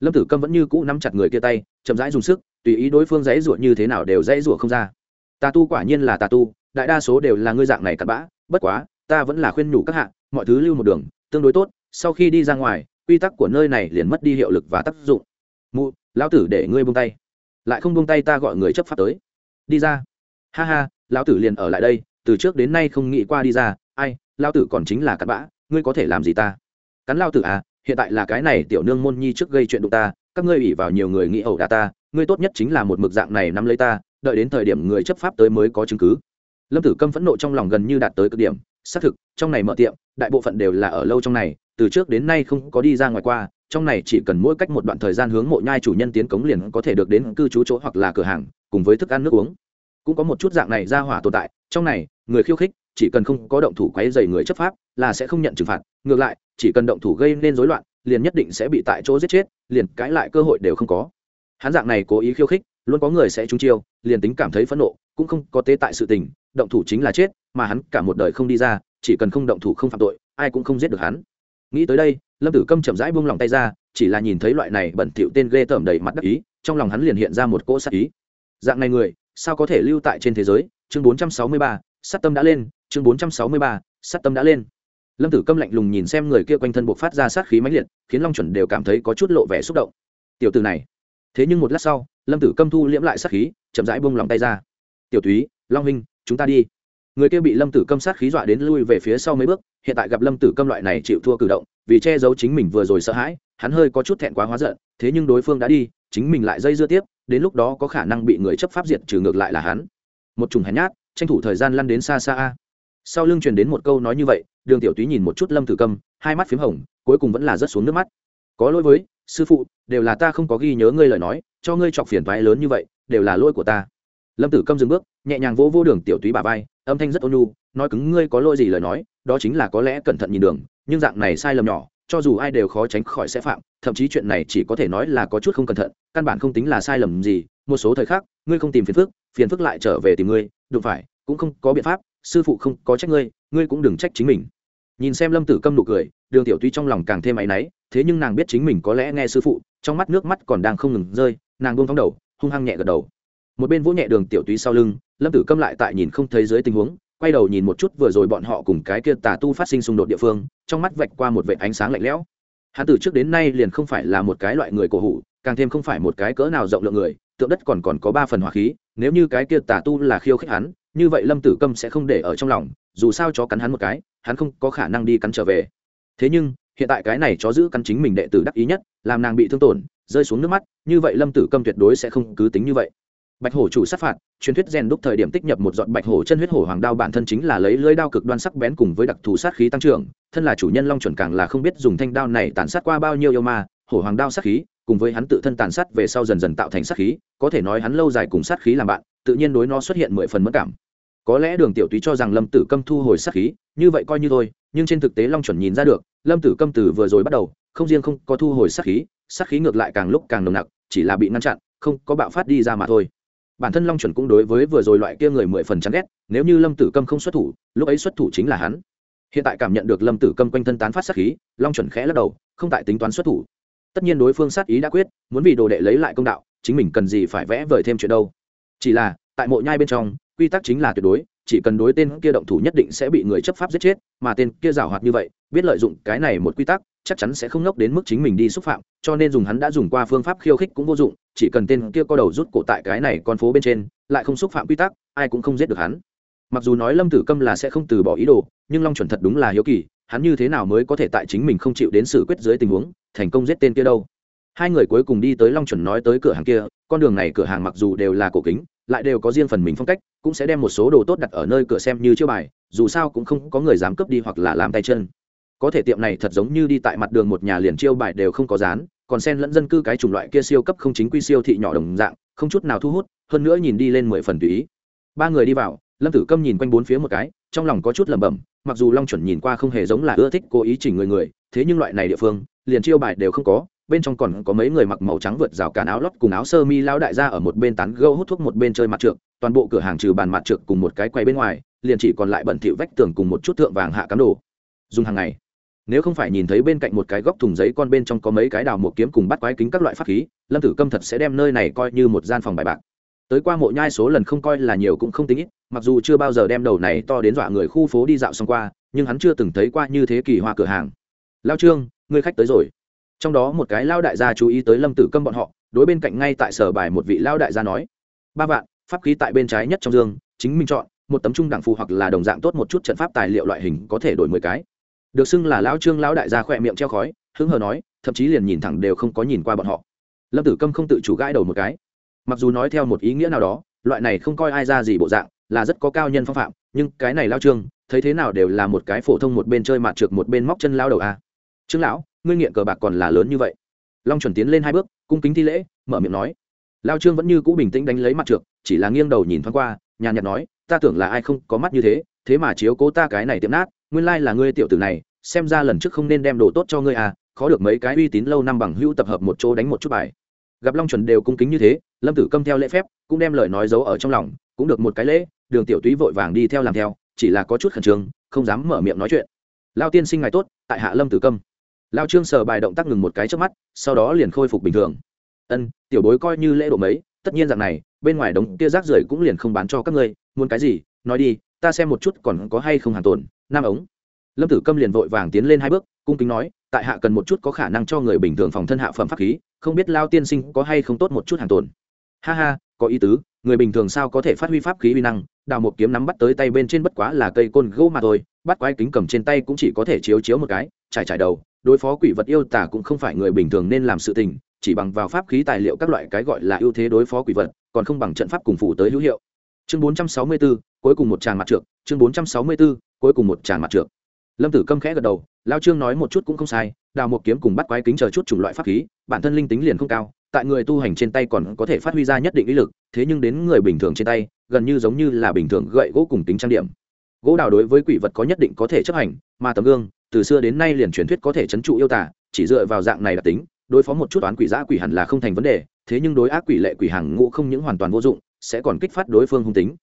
Lâm tử câm vẫn như cũ nắm chặt người kia tay, chậm rãi dùng sức, tùy ý đối phương dãy ruột như thế nào đều dãy ruột không ra. Tà tu quả nhiên là tà tu, đại đa số đều là ngươi dạng này cặn bã, bất quá ta vẫn là khuyên nhủ các hạ, mọi thứ lưu một đường, tương đối tốt, sau khi đi ra ngoài, quy tắc của nơi này liền mất đi hiệu lực và tác dụng. Mụ, lão tử để ngươi buông tay. Lại không buông tay ta gọi người chấp pháp tới. Đi ra. Ha ha, lão tử liền ở lại đây, từ trước đến nay không nghĩ qua đi ra, ai, lão tử còn chính là cặn bã, ngươi có thể làm gì ta? Cắn lão tử à hiện tại là cái này tiểu nương môn nhi trước gây chuyện đụng ta, các ngươi ủy vào nhiều người nghĩ ẩu đả ta, ngươi tốt nhất chính là một mực dạng này nắm lấy ta, đợi đến thời điểm người chấp pháp tới mới có chứng cứ. Lâm tử câm phẫn nộ trong lòng gần như đạt tới cực điểm xác thực, trong này mở tiệm, đại bộ phận đều là ở lâu trong này, từ trước đến nay không có đi ra ngoài qua, trong này chỉ cần mỗi cách một đoạn thời gian hướng mộ nhai chủ nhân tiến cống liền có thể được đến cư trú chỗ hoặc là cửa hàng, cùng với thức ăn nước uống. Cũng có một chút dạng này ra hỏa tồn tại, trong này, người khiêu khích, chỉ cần không có động thủ quấy dày người chấp pháp, là sẽ không nhận trừng phạt, ngược lại, chỉ cần động thủ gây nên rối loạn, liền nhất định sẽ bị tại chỗ giết chết, liền cãi lại cơ hội đều không có. Hắn dạng này cố ý khiêu khích, luôn có người sẽ trúng chiêu, liền tính cảm thấy phẫn nộ, cũng không có tế tại sự tình động thủ chính là chết mà hắn cả một đời không đi ra chỉ cần không động thủ không phạm tội ai cũng không giết được hắn. Nghĩ tới đây lâm tử câm chậm rãi buông lòng tay ra chỉ là nhìn thấy loại này bẩn thỉu tên ghê tởm đầy mặt đắc ý trong lòng hắn liền hiện ra một cỗ sát ý. Dạng này người sao có thể lưu tại trên thế giới? Chương 463, sát tâm đã lên chương 463, sát tâm đã lên. Lâm tử câm lạnh lùng nhìn xem người kia quanh thân buộc phát ra sát khí mãnh liệt khiến long chuẩn đều cảm thấy có chút lộ vẻ xúc động. Tiểu từ này. Thế nhưng một lát sau lâm tử câm thu liễm lại sát khí chậm rãi buông lòng tay ra. Tiểu túy long huynh chúng ta đi. Người kia bị lâm tử câm sát khí dọa đến lui về phía sau mấy bước, hiện tại gặp lâm tử câm loại này chịu thua cử động, vì che giấu chính mình vừa rồi sợ hãi, hắn hơi có chút thẹn quá hóa giận, thế nhưng đối phương đã đi, chính mình lại dây dưa tiếp, đến lúc đó có khả năng bị người chấp pháp diệt trừ ngược lại là hắn. Một trùng hèn nhát, tranh thủ thời gian lăn đến xa xa a. Sau lưng truyền đến một câu nói như vậy, đường tiểu túy nhìn một chút lâm tử câm, hai mắt p h í m hồng, cuối cùng vẫn là rớt xuống nước mắt. Có lỗi với, sư phụ, đều là ta không có ghi nhớ ngươi lời nói, cho ngươi chọc phiền thoái lớn như vậy, đều là lỗi của ta lâm tử câm dừng bước, nhẹ nhàng vỗ vô đường tiểu túy bà vai, âm thanh rất ôn nhu, nói cứng ngươi có lỗi gì lời nói, đó chính là có lẽ cẩn thận nhìn đường, nhưng dạng này sai lầm nhỏ, cho dù ai đều khó tránh khỏi sẽ phạm, thậm chí chuyện này chỉ có thể nói là có chút không cẩn thận, căn bản không tính là sai lầm gì, một số thời khắc, ngươi không tìm phiền phức phiền phức lại trở về tìm ngươi, đụng phải, cũng không có biện pháp, sư phụ không có trách ngươi ngươi cũng đừng trách chính mình. Nhìn xem lâm tử câm nụ cười, đường tiểu tuy trong lòng càng thêm áy náy, thế nhưng nàng biết chính mình có lẽ nghe sư phụ, trong mắt nước mắt còn đang không ngừng rơi, nàng buông thong đầu, hung hăng nhẹ gật đầu một bên vỗ nhẹ đường tiểu túy sau lưng, lâm tử câm lại tại nhìn không thấy dưới tình huống, quay đầu nhìn một chút vừa rồi bọn họ cùng cái kia tà tu phát sinh xung đột địa phương, trong mắt vạch qua một vệ ánh sáng lạnh lẽo. Hắn từ trước đến nay liền không phải là một cái loại người cổ hủ, càng thêm không phải một cái cỡ nào rộng lượng người, tượng đất còn còn có ba phần hỏa khí, nếu như cái kia tà tu là khiêu khích hắn, như vậy lâm tử câm sẽ không để ở trong lòng, dù sao chó cắn hắn một cái, hắn không có khả năng đi cắn trở về. Thế nhưng, hiện tại cái này chó giữ cắn chính mình đệ tử đắc ý nhất, làm nàng bị thương tổn, rơi xuống nước mắt, như vậy lâm tử câm tuyệt đối sẽ không cứ tính như vậy bạch hổ chủ sát phạt, truyền thuyết rèn đúc thời điểm tích nhập một dọn bạch hổ chân huyết hổ hoàng đao bản thân chính là lấy lưỡi đao cực đoan sắc bén cùng với đặc thù sát khí tăng trưởng, thân là chủ nhân long chuẩn càng là không biết dùng thanh đao này tàn sát qua bao nhiêu yêu ma, hổ hoàng đao sát khí, cùng với hắn tự thân tàn sát về sau dần dần tạo thành sát khí, có thể nói hắn lâu dài cùng sát khí làm bạn, tự nhiên đối nó xuất hiện mười phần mất cảm. Có lẽ đường tiểu túy cho rằng lâm tử câm thu hồi sát khí, như vậy coi như thôi, nhưng trên thực tế long chuẩn nhìn ra được, lâm tử câm từ vừa rồi bắt đầu, không riêng không có thu hồi sát khí sát khí ngược lại càng lúc càng nồng nặc, chỉ là bị ngăn chặn, không có bạo phát đi ra mà thôi bản thân long chuẩn cũng đối với vừa rồi loại kia người mười phần chán ghét, nếu như lâm tử câm không xuất thủ, lúc ấy xuất thủ chính là hắn. Hiện tại cảm nhận được lâm tử câm quanh thân tán phát sát khí, long chuẩn khẽ lắc đầu, không tại tính toán xuất thủ. Tất nhiên đối phương sát ý đã quyết, muốn vì đồ đệ lấy lại công đạo, chính mình cần gì phải vẽ vời thêm chuyện đâu. Chỉ là, tại mộ nhai bên trong, quy tắc chính là tuyệt đối, chỉ cần đối tên kia động thủ nhất định sẽ bị người chấp pháp giết chết, mà tên kia giảo hoạt như vậy, biết lợi dụng cái này một quy tắc chắc chắn sẽ không nốc đến mức chính mình đi xúc phạm, cho nên dùng hắn đã dùng qua phương pháp khiêu khích cũng vô dụng, chỉ cần tên kia có đầu rút cổ tại cái này con phố bên trên, lại không xúc phạm quy tắc, ai cũng không giết được hắn. Mặc dù nói lâm tử câm là sẽ không từ bỏ ý đồ, nhưng long chuẩn thật đúng là hiếu kỳ, hắn như thế nào mới có thể tại chính mình không chịu đến xử quyết dưới tình huống, thành công giết tên kia đâu. Hai người cuối cùng đi tới long chuẩn nói tới cửa hàng kia, con đường này cửa hàng mặc dù đều là cổ kính, lại đều có riêng phần mình phong cách, cũng sẽ đem một số đồ tốt đặt ở nơi cửa xem như chiêu bài, dù sao cũng không có người dám cướp đi hoặc là làm tay chân có thể tiệm này thật giống như đi tại mặt đường một nhà liền chiêu bài đều không có dán, còn sen lẫn dân cư cái chủng loại kia siêu cấp không chính quy siêu thị nhỏ đồng dạng, không chút nào thu hút, hơn nữa nhìn đi lên mười phần tùy ý. Ba người đi vào, lâm tử câm nhìn quanh bốn phía một cái, trong lòng có chút lẩm bẩm, mặc dù long chuẩn nhìn qua không hề giống là ưa thích cố ý chỉnh người người, thế nhưng loại này địa phương, liền chiêu bài đều không có, bên trong còn có mấy người mặc màu trắng vượt rào cản áo lót cùng áo sơ mi lao đại ra ở một bên tán gâu hút thuốc một bên chơi mặt trượt, toàn bộ cửa hàng trừ bàn mặt trượt cùng một cái quay bên ngoài, liền chỉ còn lại bẩn thịu vách tường cùng một chút thượng vàng hạ cám đồ. Dùng hàng ngày nếu không phải nhìn thấy bên cạnh một cái góc thùng giấy con bên trong có mấy cái đào một kiếm cùng bắt quái kính các loại pháp khí, lâm tử câm thật sẽ đem nơi này coi như một gian phòng bài bạc. Tới qua mộ nhai số lần không coi là nhiều cũng không tính ít, mặc dù chưa bao giờ đem đầu này to đến dọa người khu phố đi dạo xong qua, nhưng hắn chưa từng thấy qua như thế kỳ hoa cửa hàng. Lao trương người khách tới rồi. Trong đó một cái lao đại gia chú ý tới lâm tử câm bọn họ, đối bên cạnh ngay tại sở bài một vị lao đại gia nói, ba vạn, pháp khí tại bên trái nhất trong dương, chính mình chọn, một tấm trung đẳng phù hoặc là đồng dạng tốt một chút trận pháp tài liệu loại hình có thể đổi mười cái được xưng là lão trương lão đại gia khỏe miệng treo khói, hứng hờ nói, thậm chí liền nhìn thẳng đều không có nhìn qua bọn họ. Lâm tử câm không tự chủ gãi đầu một cái. Mặc dù nói theo một ý nghĩa nào đó, loại này không coi ai ra gì bộ dạng, là rất có cao nhân phong phạm, nhưng cái này lao trương, thấy thế nào đều là một cái phổ thông một bên chơi mạt trượt một bên móc chân lao đầu a. Trương lão, ngươi nghiện cờ bạc còn là lớn như vậy. Long chuẩn tiến lên hai bước, cung kính thi lễ, mở miệng nói. Lao trương vẫn như cũ bình tĩnh đánh lấy mặt trượt, chỉ là nghiêng đầu nhìn thoáng qua, nhàn nhạt nói, ta tưởng là ai không có mắt như thế thế mà chiếu cố ta cái này tiệm nát, nguyên lai là ngươi tiểu tử này xem ra lần trước không nên đem đồ tốt cho ngươi à khó được mấy cái uy tín lâu năm bằng hữu tập hợp một chỗ đánh một chút bài. Gặp long chuẩn đều cung kính như thế, lâm tử câm theo lễ phép, cũng đem lời nói giấu ở trong lòng, cũng được một cái lễ, đường tiểu túy vội vàng đi theo làm theo, chỉ là có chút khẩn trương, không dám mở miệng nói chuyện. Lao tiên sinh ngày tốt, tại hạ lâm tử câm. Lao trương sờ bài động tác ngừng một cái trước mắt, sau đó liền khôi phục bình thường. Ân, tiểu bối coi như lễ độ mấy, tất nhiên rằng này, bên ngoài đống kia rác rưởi cũng liền không bán cho các ngươi, muốn cái gì, nói đi, ta xem một chút còn có hay không hàng tồn nam ống lâm tử câm liền vội vàng tiến lên hai bước cung kính nói tại hạ cần một chút có khả năng cho người bình thường phòng thân hạ phẩm pháp khí không biết lao tiên sinh có hay không tốt một chút hàng tồn. Ha ha có ý tứ người bình thường sao có thể phát huy pháp khí uy năng đào một kiếm nắm bắt tới tay bên trên bất quá là cây côn gỗ mà thôi bắt quái kính cầm trên tay cũng chỉ có thể chiếu chiếu một cái trải trải đầu đối phó quỷ vật yêu tả cũng không phải người bình thường nên làm sự tình chỉ bằng vào pháp khí tài liệu các loại cái gọi là ưu thế đối phó quỷ vật còn không bằng trận pháp cùng phủ tới hữu hiệu. Chương 464, cuối cùng một tràng mặt trượt chương 464, cuối cùng một tràng mặt trượt lâm tử câm khẽ gật đầu, lao trương nói một chút cũng không sai, đào một kiếm cùng bắt quái kính chờ chút chủng loại pháp khí, bản thân linh tính liền không cao, tại người tu hành trên tay còn có thể phát huy ra nhất định ý lực, thế nhưng đến người bình thường trên tay, gần như giống như là bình thường gậy gỗ cùng tính trang điểm. Gỗ đào đối với quỷ vật có nhất định có thể chấp hành, mà tấm gương, từ xưa đến nay liền truyền thuyết có thể chấn trụ yêu tả chỉ dựa vào dạng này là tính, đối phó một chút toán quỷ giã quỷ hẳn là không thành vấn đề, thế nhưng đối ác quỷ lệ quỷ hàng ngũ không những hoàn toàn vô dụng, sẽ còn kích phát đối phương hung tính.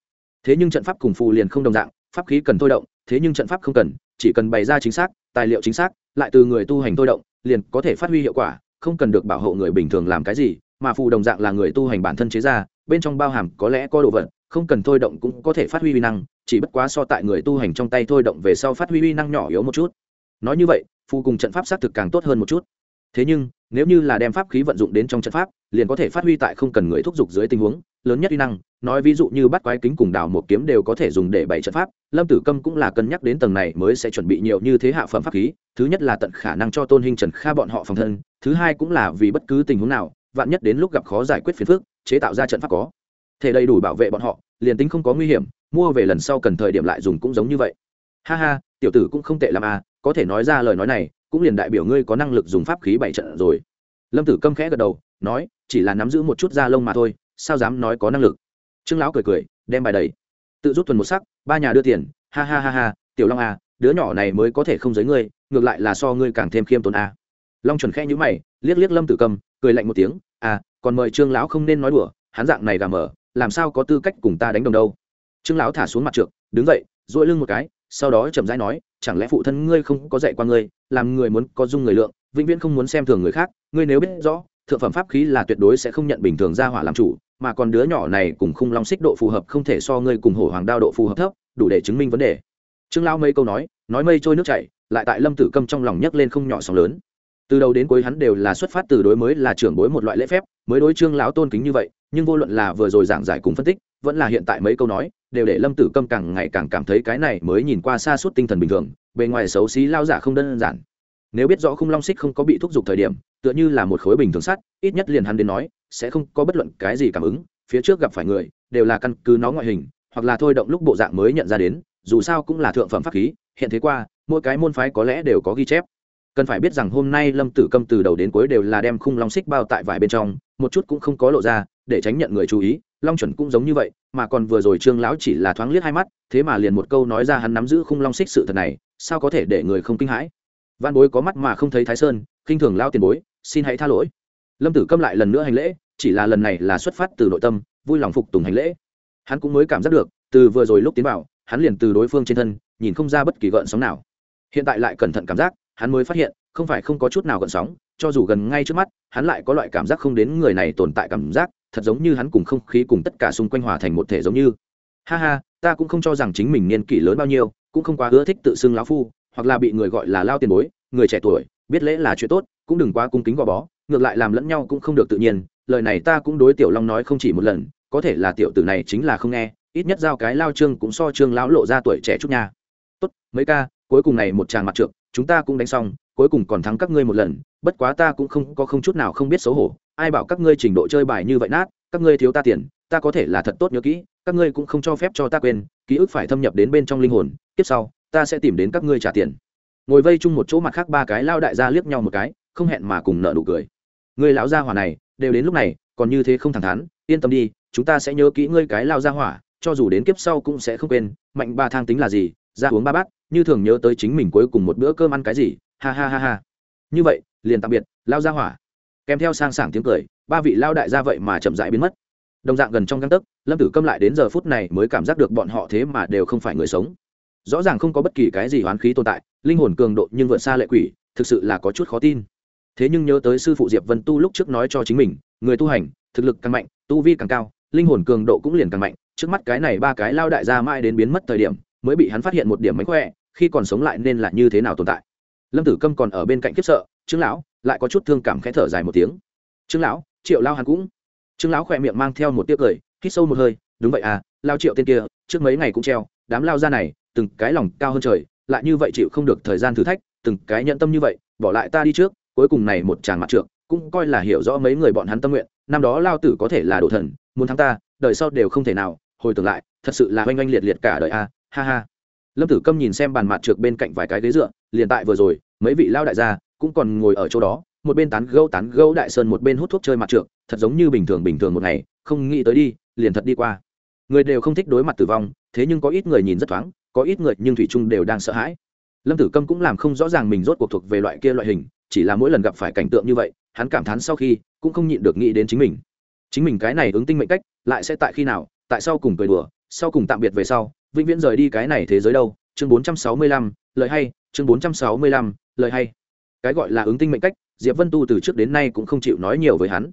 Thế nhưng trận pháp cùng phù liền không đồng dạng, pháp khí cần thôi động, thế nhưng trận pháp không cần chỉ cần bày ra chính xác, tài liệu chính xác, lại từ người tu hành thôi động, liền có thể phát huy hiệu quả, không cần được bảo hộ người bình thường làm cái gì, mà phù đồng dạng là người tu hành bản thân chế ra, bên trong bao hàm có lẽ có đồ vật, không cần thôi động cũng có thể phát huy uy năng, chỉ bất quá so tại người tu hành trong tay thôi động về sau phát huy uy năng nhỏ yếu một chút. Nói như vậy, phù cùng trận pháp xác thực càng tốt hơn một chút. Thế nhưng, nếu như là đem pháp khí vận dụng đến trong trận pháp, liền có thể phát huy tại không cần người thúc giục dưới tình huống lớn nhất uy năng, nói ví dụ như bắt quái kính cùng đào một kiếm đều có thể dùng để bày trận pháp, lâm tử câm cũng là cân nhắc đến tầng này mới sẽ chuẩn bị nhiều như thế hạ phẩm pháp khí, thứ nhất là tận khả năng cho tôn hình trần kha bọn họ phòng thân, thứ hai cũng là vì bất cứ tình huống nào, vạn nhất đến lúc gặp khó giải quyết phiền phức, chế tạo ra trận pháp có thể đầy đủ bảo vệ bọn họ, liền tính không có nguy hiểm, mua về lần sau cần thời điểm lại dùng cũng giống như vậy. Ha ha, tiểu tử cũng không tệ làm à có thể nói ra lời nói này, cũng liền đại biểu ngươi có năng lực dùng pháp khí bảy trận rồi. Lâm tử câm khẽ gật đầu, nói, chỉ là nắm giữ một chút da lông mà thôi sao dám nói có năng lực? Trương lão cười cười, đem bài đầy tự rút thuần một sắc, ba nhà đưa tiền. Ha ha ha ha, tiểu long à đứa nhỏ này mới có thể không giới ngươi, ngược lại là so ngươi càng thêm khiêm tốn à. long chuẩn khẽ nhữ mày, liếc liếc lâm tử cầm, cười lạnh một tiếng à còn mời trương lão không nên nói đùa, hắn dạng này gà mở làm sao có tư cách cùng ta đánh đồng đâu. Trương lão thả xuống mặt trượt đứng dậy, duỗi lưng một cái, sau đó chậm rãi nói, chẳng lẽ phụ thân ngươi không có dạy qua ngươi, làm người muốn có dung người lượng, vĩnh viễn không muốn xem thường người khác, ngươi nếu biết rõ, thượng phẩm pháp khí là tuyệt đối sẽ không nhận bình thường ra hỏa làm chủ mà còn đứa nhỏ này cùng khung long xích độ phù hợp không thể so ngươi cùng hổ hoàng đao độ phù hợp thấp, đủ để chứng minh vấn đề. Trương lao mây câu nói nói mây trôi nước chảy, lại tại lâm tử câm trong lòng nhấc lên không nhỏ sóng lớn. Từ đầu đến cuối hắn đều là xuất phát từ đối mới là trưởng bối một loại lễ phép, mới đối trương lão tôn kính như vậy, nhưng vô luận là vừa rồi giảng giải cùng phân tích, vẫn là hiện tại mấy câu nói, đều để lâm tử câm càng ngày càng cảm thấy cái này mới nhìn qua xa suốt tinh thần bình thường, bề ngoài xấu xí, lao giả không đơn giản. Nếu biết rõ khung long xích không có bị thúc giục thời điểm tựa như là một khối bình thường sắt, ít nhất liền hắn đến nói, sẽ không có bất luận cái gì cảm ứng, phía trước gặp phải người, đều là căn cứ nó ngoại hình, hoặc là thôi động lúc bộ dạng mới nhận ra đến, dù sao cũng là thượng phẩm pháp khí, hiện thế qua, mỗi cái môn phái có lẽ đều có ghi chép. Cần phải biết rằng hôm nay lâm tử câm từ đầu đến cuối đều là đem khung long xích bao tại vải bên trong, một chút cũng không có lộ ra, để tránh nhận người chú ý, long chuẩn cũng giống như vậy, mà còn vừa rồi trương lão chỉ là thoáng liếc hai mắt, thế mà liền một câu nói ra hắn nắm giữ khung long xích sự thật này, sao có thể để người không kinh hãi? Văn bối có mắt mà không thấy thái sơn, khinh thường lao tiền bối xin hãy tha lỗi. Lâm tử câm lại lần nữa hành lễ, chỉ là lần này là xuất phát từ nội tâm, vui lòng phục tùng hành lễ. Hắn cũng mới cảm giác được, từ vừa rồi lúc tiến vào, hắn liền từ đối phương trên thân, nhìn không ra bất kỳ gợn sóng nào. Hiện tại lại cẩn thận cảm giác, hắn mới phát hiện, không phải không có chút nào gợn sóng, cho dù gần ngay trước mắt, hắn lại có loại cảm giác không đến người này tồn tại cảm giác, thật giống như hắn cùng không khí cùng tất cả xung quanh hòa thành một thể giống như. Ha ha, ta cũng không cho rằng chính mình niên kỷ lớn bao nhiêu, cũng không quá ưa thích tự xưng lão phu, hoặc là bị người gọi là lao tiền bối, người trẻ tuổi biết lễ là chuyện tốt, cũng đừng quá cung kính gò bó, ngược lại làm lẫn nhau cũng không được tự nhiên, lời này ta cũng đối tiểu long nói không chỉ một lần, có thể là tiểu tử này chính là không nghe, ít nhất giao cái lao trương cũng so trương lão lộ ra tuổi trẻ chút nha. Tốt, mấy ca, cuối cùng này một tràng mặt trượng, chúng ta cũng đánh xong, cuối cùng còn thắng các ngươi một lần, bất quá ta cũng không, có không chút nào không biết xấu hổ, ai bảo các ngươi trình độ chơi bài như vậy nát, các ngươi thiếu ta tiền, ta có thể là thật tốt nhớ kỹ, các ngươi cũng không cho phép cho ta quên, ký ức phải thâm nhập đến bên trong linh hồn, tiếp sau, ta sẽ tìm đến các ngươi trả tiền ngồi vây chung một chỗ mặt khác ba cái lao đại gia liếc nhau một cái, không hẹn mà cùng nợ nụ cười. Người lão gia hỏa này, đều đến lúc này, còn như thế không thẳng thắn, yên tâm đi, chúng ta sẽ nhớ kỹ ngươi cái lao gia hỏa, cho dù đến kiếp sau cũng sẽ không quên, mạnh ba thang tính là gì, ra uống ba bát, như thường nhớ tới chính mình cuối cùng một bữa cơm ăn cái gì, ha ha ha ha. Như vậy, liền tạm biệt, lao gia hỏa. Kèm theo sang sảng tiếng cười, ba vị lao đại gia vậy mà chậm rãi biến mất. Đồng dạng gần trong găng tấc, lâm tử câm lại đến giờ phút này mới cảm giác được bọn họ thế mà đều không phải người sống rõ ràng không có bất kỳ cái gì hoán khí tồn tại, linh hồn cường độ nhưng vượt xa lệ quỷ, thực sự là có chút khó tin. Thế nhưng nhớ tới sư phụ diệp vân tu lúc trước nói cho chính mình, người tu hành, thực lực càng mạnh, tu vi càng cao, linh hồn cường độ cũng liền càng mạnh, trước mắt cái này ba cái lao đại gia mãi đến biến mất thời điểm, mới bị hắn phát hiện một điểm mánh khỏe, khi còn sống lại nên là như thế nào tồn tại. Lâm tử câm còn ở bên cạnh khiếp sợ, trương lão, lại có chút thương cảm khẽ thở dài một tiếng. Trương lão, triệu lao hắn cũng trương lão khỏe miệng mang theo một tiếc cười, hít sâu một hơi, đúng vậy à lao triệu tên kia, trước mấy ngày cũng treo, đám lao ra này từng cái lòng cao hơn trời, lại như vậy chịu không được thời gian thử thách, từng cái nhận tâm như vậy, bỏ lại ta đi trước, cuối cùng này một tràng mặt trượng, cũng coi là hiểu rõ mấy người bọn hắn tâm nguyện, năm đó lao tử có thể là đồ thần, muốn thắng ta, đời sau đều không thể nào, hồi tưởng lại, thật sự là oanh oanh liệt liệt cả đời a, ha ha. Lâm tử câm nhìn xem bàn mặt trượt bên cạnh vài cái ghế dựa, liền tại vừa rồi, mấy vị lao đại gia cũng còn ngồi ở chỗ đó, một bên tán gâu tán gâu đại sơn một bên hút thuốc chơi mặt trượt thật giống như bình thường bình thường một ngày, không nghĩ tới đi, liền thật đi qua. Người đều không thích đối mặt tử vong, thế nhưng có ít người nhìn rất thoáng có ít người nhưng thủy trung đều đang sợ hãi. Lâm tử câm cũng làm không rõ ràng mình rốt cuộc thuộc về loại kia loại hình, chỉ là mỗi lần gặp phải cảnh tượng như vậy, hắn cảm thán sau khi cũng không nhịn được nghĩ đến chính mình. Chính mình cái này ứng tinh mệnh cách, lại sẽ tại khi nào, tại sao cùng cười đùa, sau cùng tạm biệt về sau, vĩnh viễn rời đi cái này thế giới đâu. Chương bốn trăm sáu mươi lăm, lời hay, chương bốn trăm sáu mươi lăm, lời hay. Cái gọi là ứng tinh mệnh cách, diệp vân tu từ trước đến nay cũng không chịu nói nhiều với hắn.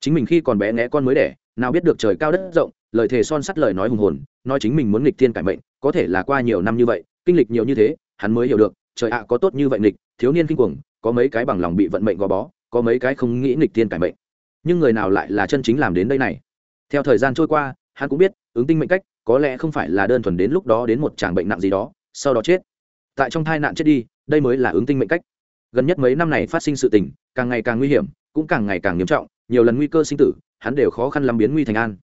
Chính mình khi còn bé nghé con mới đẻ, nào biết được trời cao đất rộng lời thề son sắt lời nói hùng hồn, nói chính mình muốn nghịch thiên cải mệnh, có thể là qua nhiều năm như vậy, kinh lịch nhiều như thế, hắn mới hiểu được, trời ạ, có tốt như vậy nghịch, thiếu niên kinh cuồng, có mấy cái bằng lòng bị vận mệnh gò bó, có mấy cái không nghĩ nghịch thiên cải mệnh. Nhưng người nào lại là chân chính làm đến đây này? Theo thời gian trôi qua, hắn cũng biết, ứng tinh mệnh cách, có lẽ không phải là đơn thuần đến lúc đó đến một tràng bệnh nặng gì đó, sau đó chết. Tại trong thai nạn chết đi, đây mới là ứng tinh mệnh cách. Gần nhất mấy năm này phát sinh sự tình, càng ngày càng nguy hiểm, cũng càng ngày càng nghiêm trọng, nhiều lần nguy cơ sinh tử, hắn đều khó khăn lắm biến nguy thành an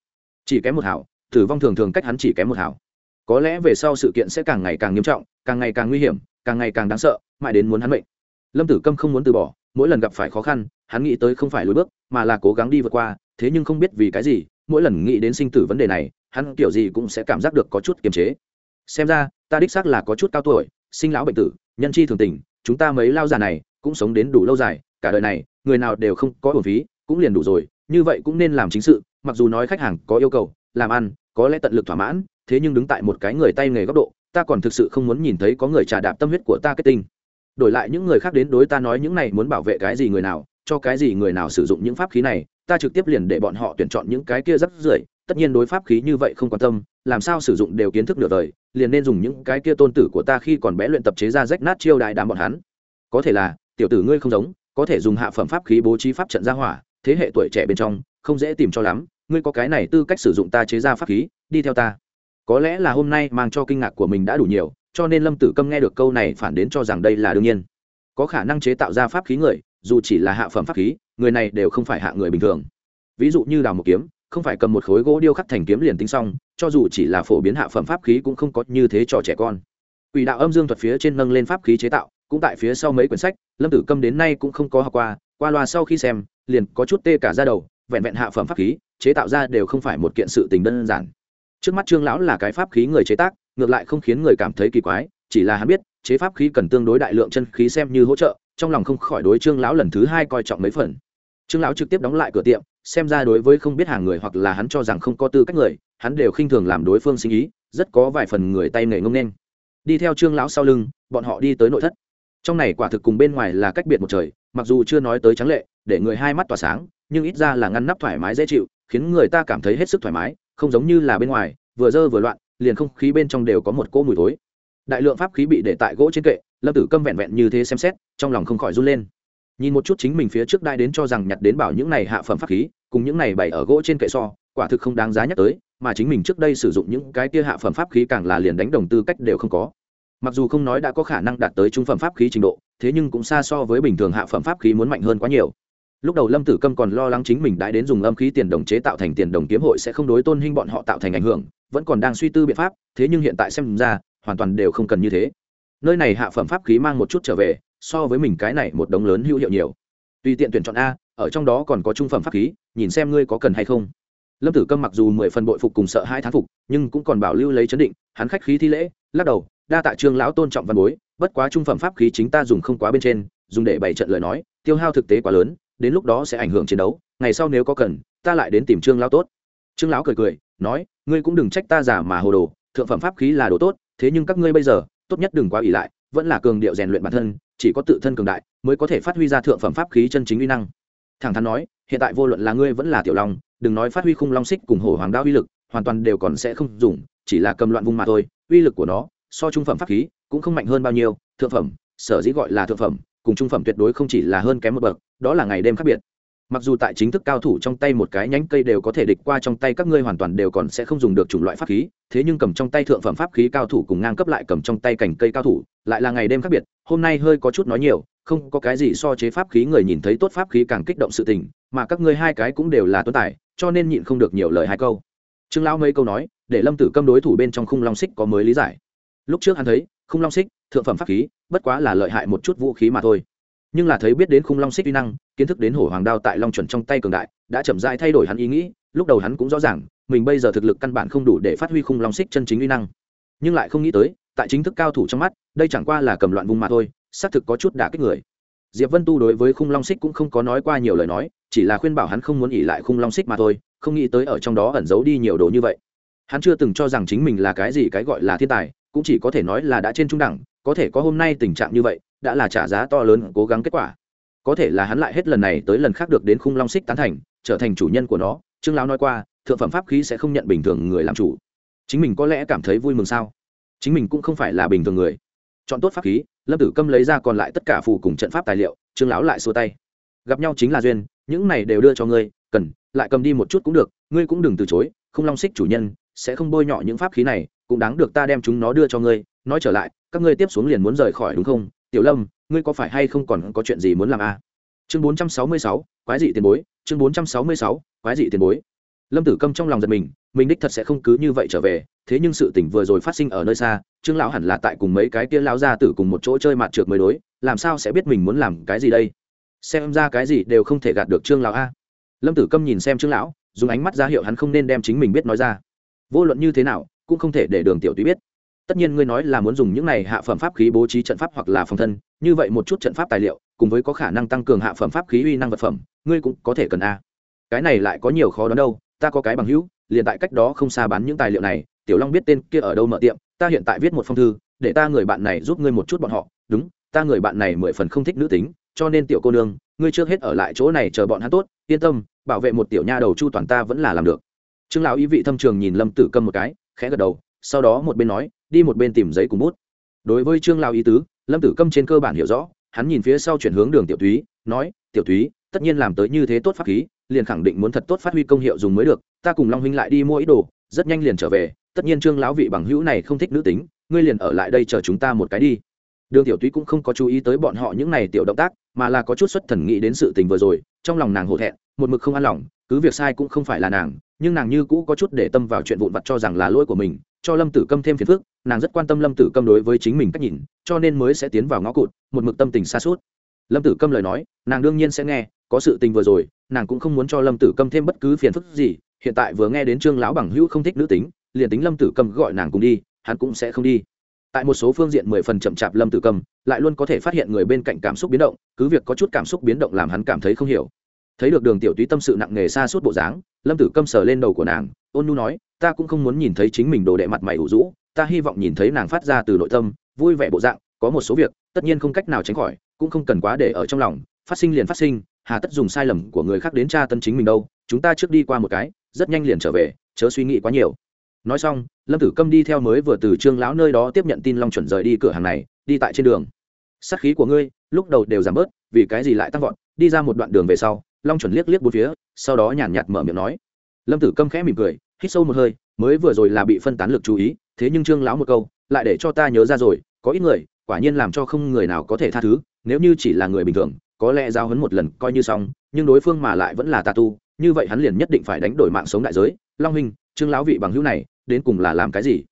chỉ kém một hảo, tử vong thường thường cách hắn chỉ kém một hảo. Có lẽ về sau sự kiện sẽ càng ngày càng nghiêm trọng, càng ngày càng nguy hiểm, càng ngày càng đáng sợ, mãi đến muốn hắn mệnh. Lâm tử câm không muốn từ bỏ, mỗi lần gặp phải khó khăn, hắn nghĩ tới không phải lùi bước, mà là cố gắng đi vượt qua, thế nhưng không biết vì cái gì, mỗi lần nghĩ đến sinh tử vấn đề này, hắn kiểu gì cũng sẽ cảm giác được có chút kiềm chế. Xem ra, ta đích xác là có chút cao tuổi, sinh lão bệnh tử, nhân chi thường tình, chúng ta mấy lao già này cũng sống đến đủ lâu dài, cả đời này, người nào đều không có bổn phí, cũng liền đủ rồi, như vậy cũng nên làm chính sự mặc dù nói khách hàng có yêu cầu, làm ăn, có lẽ tận lực thỏa mãn, thế nhưng đứng tại một cái người tay nghề góc độ, ta còn thực sự không muốn nhìn thấy có người trà đạp tâm huyết của ta kết tinh. Đổi lại những người khác đến đối ta nói những này muốn bảo vệ cái gì người nào, cho cái gì người nào sử dụng những pháp khí này, ta trực tiếp liền để bọn họ tuyển chọn những cái kia rất rưởi, tất nhiên đối pháp khí như vậy không quan tâm, làm sao sử dụng đều kiến thức nửa đời, liền nên dùng những cái kia tôn tử của ta khi còn bé luyện tập chế ra rách nát chiêu đại đám bọn hắn. Có thể là, tiểu tử ngươi không giống, có thể dùng hạ phẩm pháp khí bố trí pháp trận ra hỏa thế hệ tuổi trẻ bên trong, không dễ tìm cho lắm, ngươi có cái này tư cách sử dụng ta chế ra pháp khí, đi theo ta. Có lẽ là hôm nay mang cho kinh ngạc của mình đã đủ nhiều, cho nên lâm tử câm nghe được câu này phản đến cho rằng đây là đương nhiên. Có khả năng chế tạo ra pháp khí người, dù chỉ là hạ phẩm pháp khí, người này đều không phải hạ người bình thường. Ví dụ như đào một kiếm, không phải cầm một khối gỗ điêu khắc thành kiếm liền tính xong, cho dù chỉ là phổ biến hạ phẩm pháp khí cũng không có như thế cho trẻ con. Quỷ đạo âm dương thuật phía trên nâng lên pháp khí chế tạo, cũng tại phía sau mấy quyển sách, lâm tử câm đến nay cũng không có học qua qua loa sau khi xem liền có chút tê cả ra đầu, vẹn vẹn hạ phẩm pháp khí, chế tạo ra đều không phải một kiện sự tình đơn giản. Trước mắt trương lão là cái pháp khí người chế tác, ngược lại không khiến người cảm thấy kỳ quái, chỉ là hắn biết, chế pháp khí cần tương đối đại lượng chân khí xem như hỗ trợ, trong lòng không khỏi đối trương lão lần thứ hai coi trọng mấy phần. Trương lão trực tiếp đóng lại cửa tiệm, xem ra đối với không biết hàng người hoặc là hắn cho rằng không có tư cách người, hắn đều khinh thường làm đối phương sinh ý, rất có vài phần người tay nghề ngông nên đi theo trương lão sau lưng, bọn họ đi tới nội thất. Trong này quả thực cùng bên ngoài là cách biệt một trời, mặc dù chưa nói tới trắng lệ để người hai mắt tỏa sáng, nhưng ít ra là ngăn nắp thoải mái dễ chịu, khiến người ta cảm thấy hết sức thoải mái, không giống như là bên ngoài, vừa dơ vừa loạn, liền không khí bên trong đều có một cỗ mùi thối. Đại lượng pháp khí bị để tại gỗ trên kệ, lâm tử câm vẹn vẹn như thế xem xét, trong lòng không khỏi run lên. Nhìn một chút chính mình phía trước đai đến cho rằng nhặt đến bảo những này hạ phẩm pháp khí, cùng những này bày ở gỗ trên kệ so, quả thực không đáng giá nhắc tới, mà chính mình trước đây sử dụng những cái kia hạ phẩm pháp khí càng là liền đánh đồng tư cách đều không có. Mặc dù không nói đã có khả năng đạt tới trung phẩm pháp khí trình độ, thế nhưng cũng xa so với bình thường hạ phẩm pháp khí muốn mạnh hơn quá nhiều lúc đầu lâm tử câm còn lo lắng chính mình đã đến dùng âm khí tiền đồng chế tạo thành tiền đồng kiếm hội sẽ không đối tôn hình bọn họ tạo thành ảnh hưởng, vẫn còn đang suy tư biện pháp, thế nhưng hiện tại xem ra, hoàn toàn đều không cần như thế. Nơi này hạ phẩm pháp khí mang một chút trở về, so với mình cái này một đống lớn hữu hiệu nhiều. Tùy tiện tuyển chọn a, ở trong đó còn có trung phẩm pháp khí, nhìn xem ngươi có cần hay không. Lâm tử câm mặc dù mười phần bội phục cùng sợ hai thán phục, nhưng cũng còn bảo lưu lấy chấn định, hắn khách khí thi lễ, lắc đầu, đa tạ trương lão tôn trọng văn bối, bất quá trung phẩm pháp khí chính ta dùng không quá bên trên, dùng để bày trận lời nói, tiêu hao thực tế quá lớn đến lúc đó sẽ ảnh hưởng chiến đấu, ngày sau nếu có cần, ta lại đến tìm trương lão tốt. Trương lão cười cười, nói, ngươi cũng đừng trách ta giả mà hồ đồ, thượng phẩm pháp khí là đồ tốt, thế nhưng các ngươi bây giờ, tốt nhất đừng quá ỷ lại, vẫn là cường điệu rèn luyện bản thân, chỉ có tự thân cường đại mới có thể phát huy ra thượng phẩm pháp khí chân chính uy năng. Thẳng thắn nói, hiện tại vô luận là ngươi vẫn là tiểu long, đừng nói phát huy khung long xích cùng hổ hoàng đao uy lực, hoàn toàn đều còn sẽ không dùng, chỉ là cầm loạn vung mà thôi, uy lực của nó, so trung phẩm pháp khí cũng không mạnh hơn bao nhiêu, thượng phẩm, sở dĩ gọi là thượng phẩm, cùng trung phẩm tuyệt đối không chỉ là hơn kém một bậc đó là ngày đêm khác biệt. Mặc dù tại chính thức cao thủ trong tay một cái nhánh cây đều có thể địch qua trong tay các ngươi hoàn toàn đều còn sẽ không dùng được chủng loại pháp khí, thế nhưng cầm trong tay thượng phẩm pháp khí cao thủ cùng ngang cấp lại cầm trong tay cành cây cao thủ, lại là ngày đêm khác biệt, hôm nay hơi có chút nói nhiều, không có cái gì so chế pháp khí người nhìn thấy tốt pháp khí càng kích động sự tình, mà các ngươi hai cái cũng đều là tuấn tài, cho nên nhịn không được nhiều lời hai câu. Trương lão mấy câu nói, để lâm tử câm đối thủ bên trong khung long xích có mới lý giải. Lúc trước hắn thấy, khung long xích thượng phẩm pháp khí, bất quá là lợi hại một chút vũ khí mà thôi nhưng là thấy biết đến khung long xích uy năng, kiến thức đến hổ hoàng đao tại long chuẩn trong tay cường đại, đã chậm rãi thay đổi hắn ý nghĩ, lúc đầu hắn cũng rõ ràng, mình bây giờ thực lực căn bản không đủ để phát huy khung long xích chân chính uy năng. Nhưng lại không nghĩ tới, tại chính thức cao thủ trong mắt, đây chẳng qua là cầm loạn vùng mà thôi, xác thực có chút đả kích người. Diệp vân tu đối với khung long xích cũng không có nói qua nhiều lời nói, chỉ là khuyên bảo hắn không muốn nghỉ lại khung long xích mà thôi, không nghĩ tới ở trong đó ẩn giấu đi nhiều đồ như vậy. Hắn chưa từng cho rằng chính mình là cái gì cái gọi là thiên tài, cũng chỉ có thể nói là đã trên trung đẳng, có thể có hôm nay tình trạng như vậy đã là trả giá to lớn cố gắng kết quả. Có thể là hắn lại hết lần này tới lần khác được đến khung long xích tán thành, trở thành chủ nhân của nó. Trương lão nói qua, thượng phẩm pháp khí sẽ không nhận bình thường người làm chủ. Chính mình có lẽ cảm thấy vui mừng sao? Chính mình cũng không phải là bình thường người. Chọn tốt pháp khí, lâm tử câm lấy ra còn lại tất cả phù cùng trận pháp tài liệu, trương lão lại xua tay. Gặp nhau chính là duyên, những này đều đưa cho ngươi, cần, lại cầm đi một chút cũng được, ngươi cũng đừng từ chối không long xích chủ nhân sẽ không bôi nhọ những pháp khí này, cũng đáng được ta đem chúng nó đưa cho ngươi. Nói trở lại, các ngươi tiếp xuống liền muốn rời khỏi đúng không? Tiểu lâm, ngươi có phải hay không còn có chuyện gì muốn làm a à? chương bốn trăm sáu mươi sáu, quái dị tiền bối, chương bốn trăm sáu mươi sáu, quái dị tiền bối. Lâm tử câm trong lòng giật mình mình đích thật sẽ không cứ như vậy trở về, thế nhưng sự tỉnh vừa rồi phát sinh ở nơi xa, trương lão hẳn là tại cùng mấy cái kia lão ra tử cùng một chỗ chơi mặt trượt mới đối, làm sao sẽ biết mình muốn làm cái gì đây? Xem ra cái gì đều không thể gạt được trương lão a. Lâm tử câm nhìn xem trương lão, dùng ánh mắt ra hiệu hắn không nên đem chính mình biết nói ra. Vô luận như thế nào, cũng không thể để đường tiểu túy biết tất nhiên ngươi nói là muốn dùng những này hạ phẩm pháp khí bố trí trận pháp hoặc là phòng thân, như vậy một chút trận pháp tài liệu, cùng với có khả năng tăng cường hạ phẩm pháp khí uy năng vật phẩm, ngươi cũng có thể cần a. Cái này lại có nhiều khó đoán đâu, ta có cái bằng hữu, liền tại cách đó không xa bán những tài liệu này, tiểu long biết tên kia ở đâu mở tiệm, ta hiện tại viết một phong thư, để ta người bạn này giúp ngươi một chút bọn họ. Đúng, ta người bạn này mười phần không thích nữ tính, cho nên tiểu cô nương, ngươi trước hết ở lại chỗ này chờ bọn hắn tốt, yên tâm, bảo vệ một tiểu nha đầu chu toàn ta vẫn là làm được. Trương lão ý vị thâm trường nhìn lâm tử câm một cái, khẽ gật đầu sau đó một bên nói, đi một bên tìm giấy cùng bút. Đối với trương lao ý tứ, lâm tử câm trên cơ bản hiểu rõ, hắn nhìn phía sau chuyển hướng đường tiểu thúy, nói, tiểu thúy, tất nhiên làm tới như thế tốt pháp khí, liền khẳng định muốn thật tốt phát huy công hiệu dùng mới được, ta cùng long huynh lại đi mua ý đồ, rất nhanh liền trở về, tất nhiên trương lão vị bằng hữu này không thích nữ tính, ngươi liền ở lại đây chờ chúng ta một cái đi. Đường tiểu túy cũng không có chú ý tới bọn họ những này tiểu động tác, mà là có chút xuất thần nghĩ đến sự tình vừa rồi, trong lòng nàng hổ thẹn, một mực không an lòng, cứ việc sai cũng không phải là nàng, nhưng nàng như cũ có chút để tâm vào chuyện vụn vặt cho rằng là lỗi của mình cho lâm tử câm thêm phiền phức nàng rất quan tâm lâm tử câm đối với chính mình cách nhìn cho nên mới sẽ tiến vào ngõ cụt một mực tâm tình xa suốt. Lâm tử câm lời nói nàng đương nhiên sẽ nghe có sự tình vừa rồi nàng cũng không muốn cho lâm tử câm thêm bất cứ phiền phức gì hiện tại vừa nghe đến trương lão bằng hữu không thích nữ tính liền tính lâm tử câm gọi nàng cùng đi hắn cũng sẽ không đi. Tại một số phương diện mười phần chậm chạp lâm tử Cầm, lại luôn có thể phát hiện người bên cạnh cảm xúc biến động cứ việc có chút cảm xúc biến động làm hắn cảm thấy không hiểu thấy được đường tiểu túy tâm sự nặng nề xa suốt bộ dáng, lâm tử câm sờ lên đầu của nàng, ôn nu nói, ta cũng không muốn nhìn thấy chính mình đồ đệ mặt mày ủ rũ, ta hy vọng nhìn thấy nàng phát ra từ nội tâm, vui vẻ bộ dạng, có một số việc, tất nhiên không cách nào tránh khỏi, cũng không cần quá để ở trong lòng, phát sinh liền phát sinh, hà tất dùng sai lầm của người khác đến tra tân chính mình đâu, chúng ta trước đi qua một cái, rất nhanh liền trở về, chớ suy nghĩ quá nhiều. Nói xong, lâm tử câm đi theo mới vừa từ trương lão nơi đó tiếp nhận tin long chuẩn rời đi cửa hàng này, đi tại trên đường. Sát khí của ngươi, lúc đầu đều giảm bớt, vì cái gì lại tăng vọt, đi ra một đoạn đường về sau long chuẩn liếc liếc bốn phía, sau đó nhàn nhạt mở miệng nói. Lâm tử câm khẽ mỉm cười, hít sâu một hơi, mới vừa rồi là bị phân tán lực chú ý, thế nhưng trương lão một câu, lại để cho ta nhớ ra rồi, có ít người, quả nhiên làm cho không người nào có thể tha thứ, nếu như chỉ là người bình thường, có lẽ giao hấn một lần coi như xong, nhưng đối phương mà lại vẫn là tà tu, như vậy hắn liền nhất định phải đánh đổi mạng sống đại giới. Long hình trương lão vị bằng hữu này, đến cùng là làm cái gì?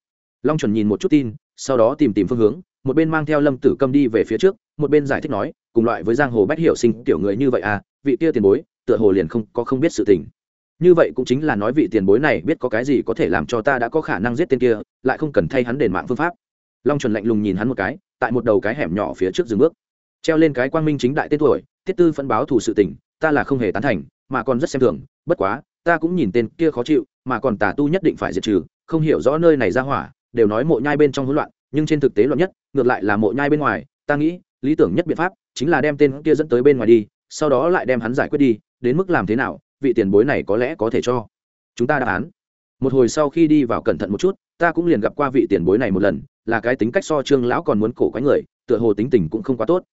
Long chuẩn nhìn một chút tin, sau đó tìm tìm phương hướng, một bên mang theo lâm tử câm đi về phía trước, một bên giải thích nói cùng loại với giang hồ bách hiểu sinh tiểu người như vậy à vị kia tiền bối, tựa hồ liền không có không biết sự tình. Như vậy cũng chính là nói vị tiền bối này biết có cái gì có thể làm cho ta đã có khả năng giết tên kia, lại không cần thay hắn đền mạng phương pháp. Long chuẩn lạnh lùng nhìn hắn một cái, tại một đầu cái hẻm nhỏ phía trước dừng bước. Treo lên cái quang minh chính đại tên tuổi, tiết tư phân báo thủ sự tình, ta là không hề tán thành, mà còn rất xem thường, bất quá, ta cũng nhìn tên kia khó chịu, mà còn tà tu nhất định phải diệt trừ, không hiểu rõ nơi này ra hỏa, đều nói mộ nhai bên trong hỗn loạn, nhưng trên thực tế loạn nhất, ngược lại là mộ nhai bên ngoài, ta nghĩ lý tưởng nhất biện pháp chính là đem tên kia dẫn tới bên ngoài đi, sau đó lại đem hắn giải quyết đi, đến mức làm thế nào, vị tiền bối này có lẽ có thể cho. Chúng ta đáp án. Một hồi sau khi đi vào cẩn thận một chút, ta cũng liền gặp qua vị tiền bối này một lần, là cái tính cách so trương lão còn muốn cổ quái người, tựa hồ tính tình cũng không quá tốt.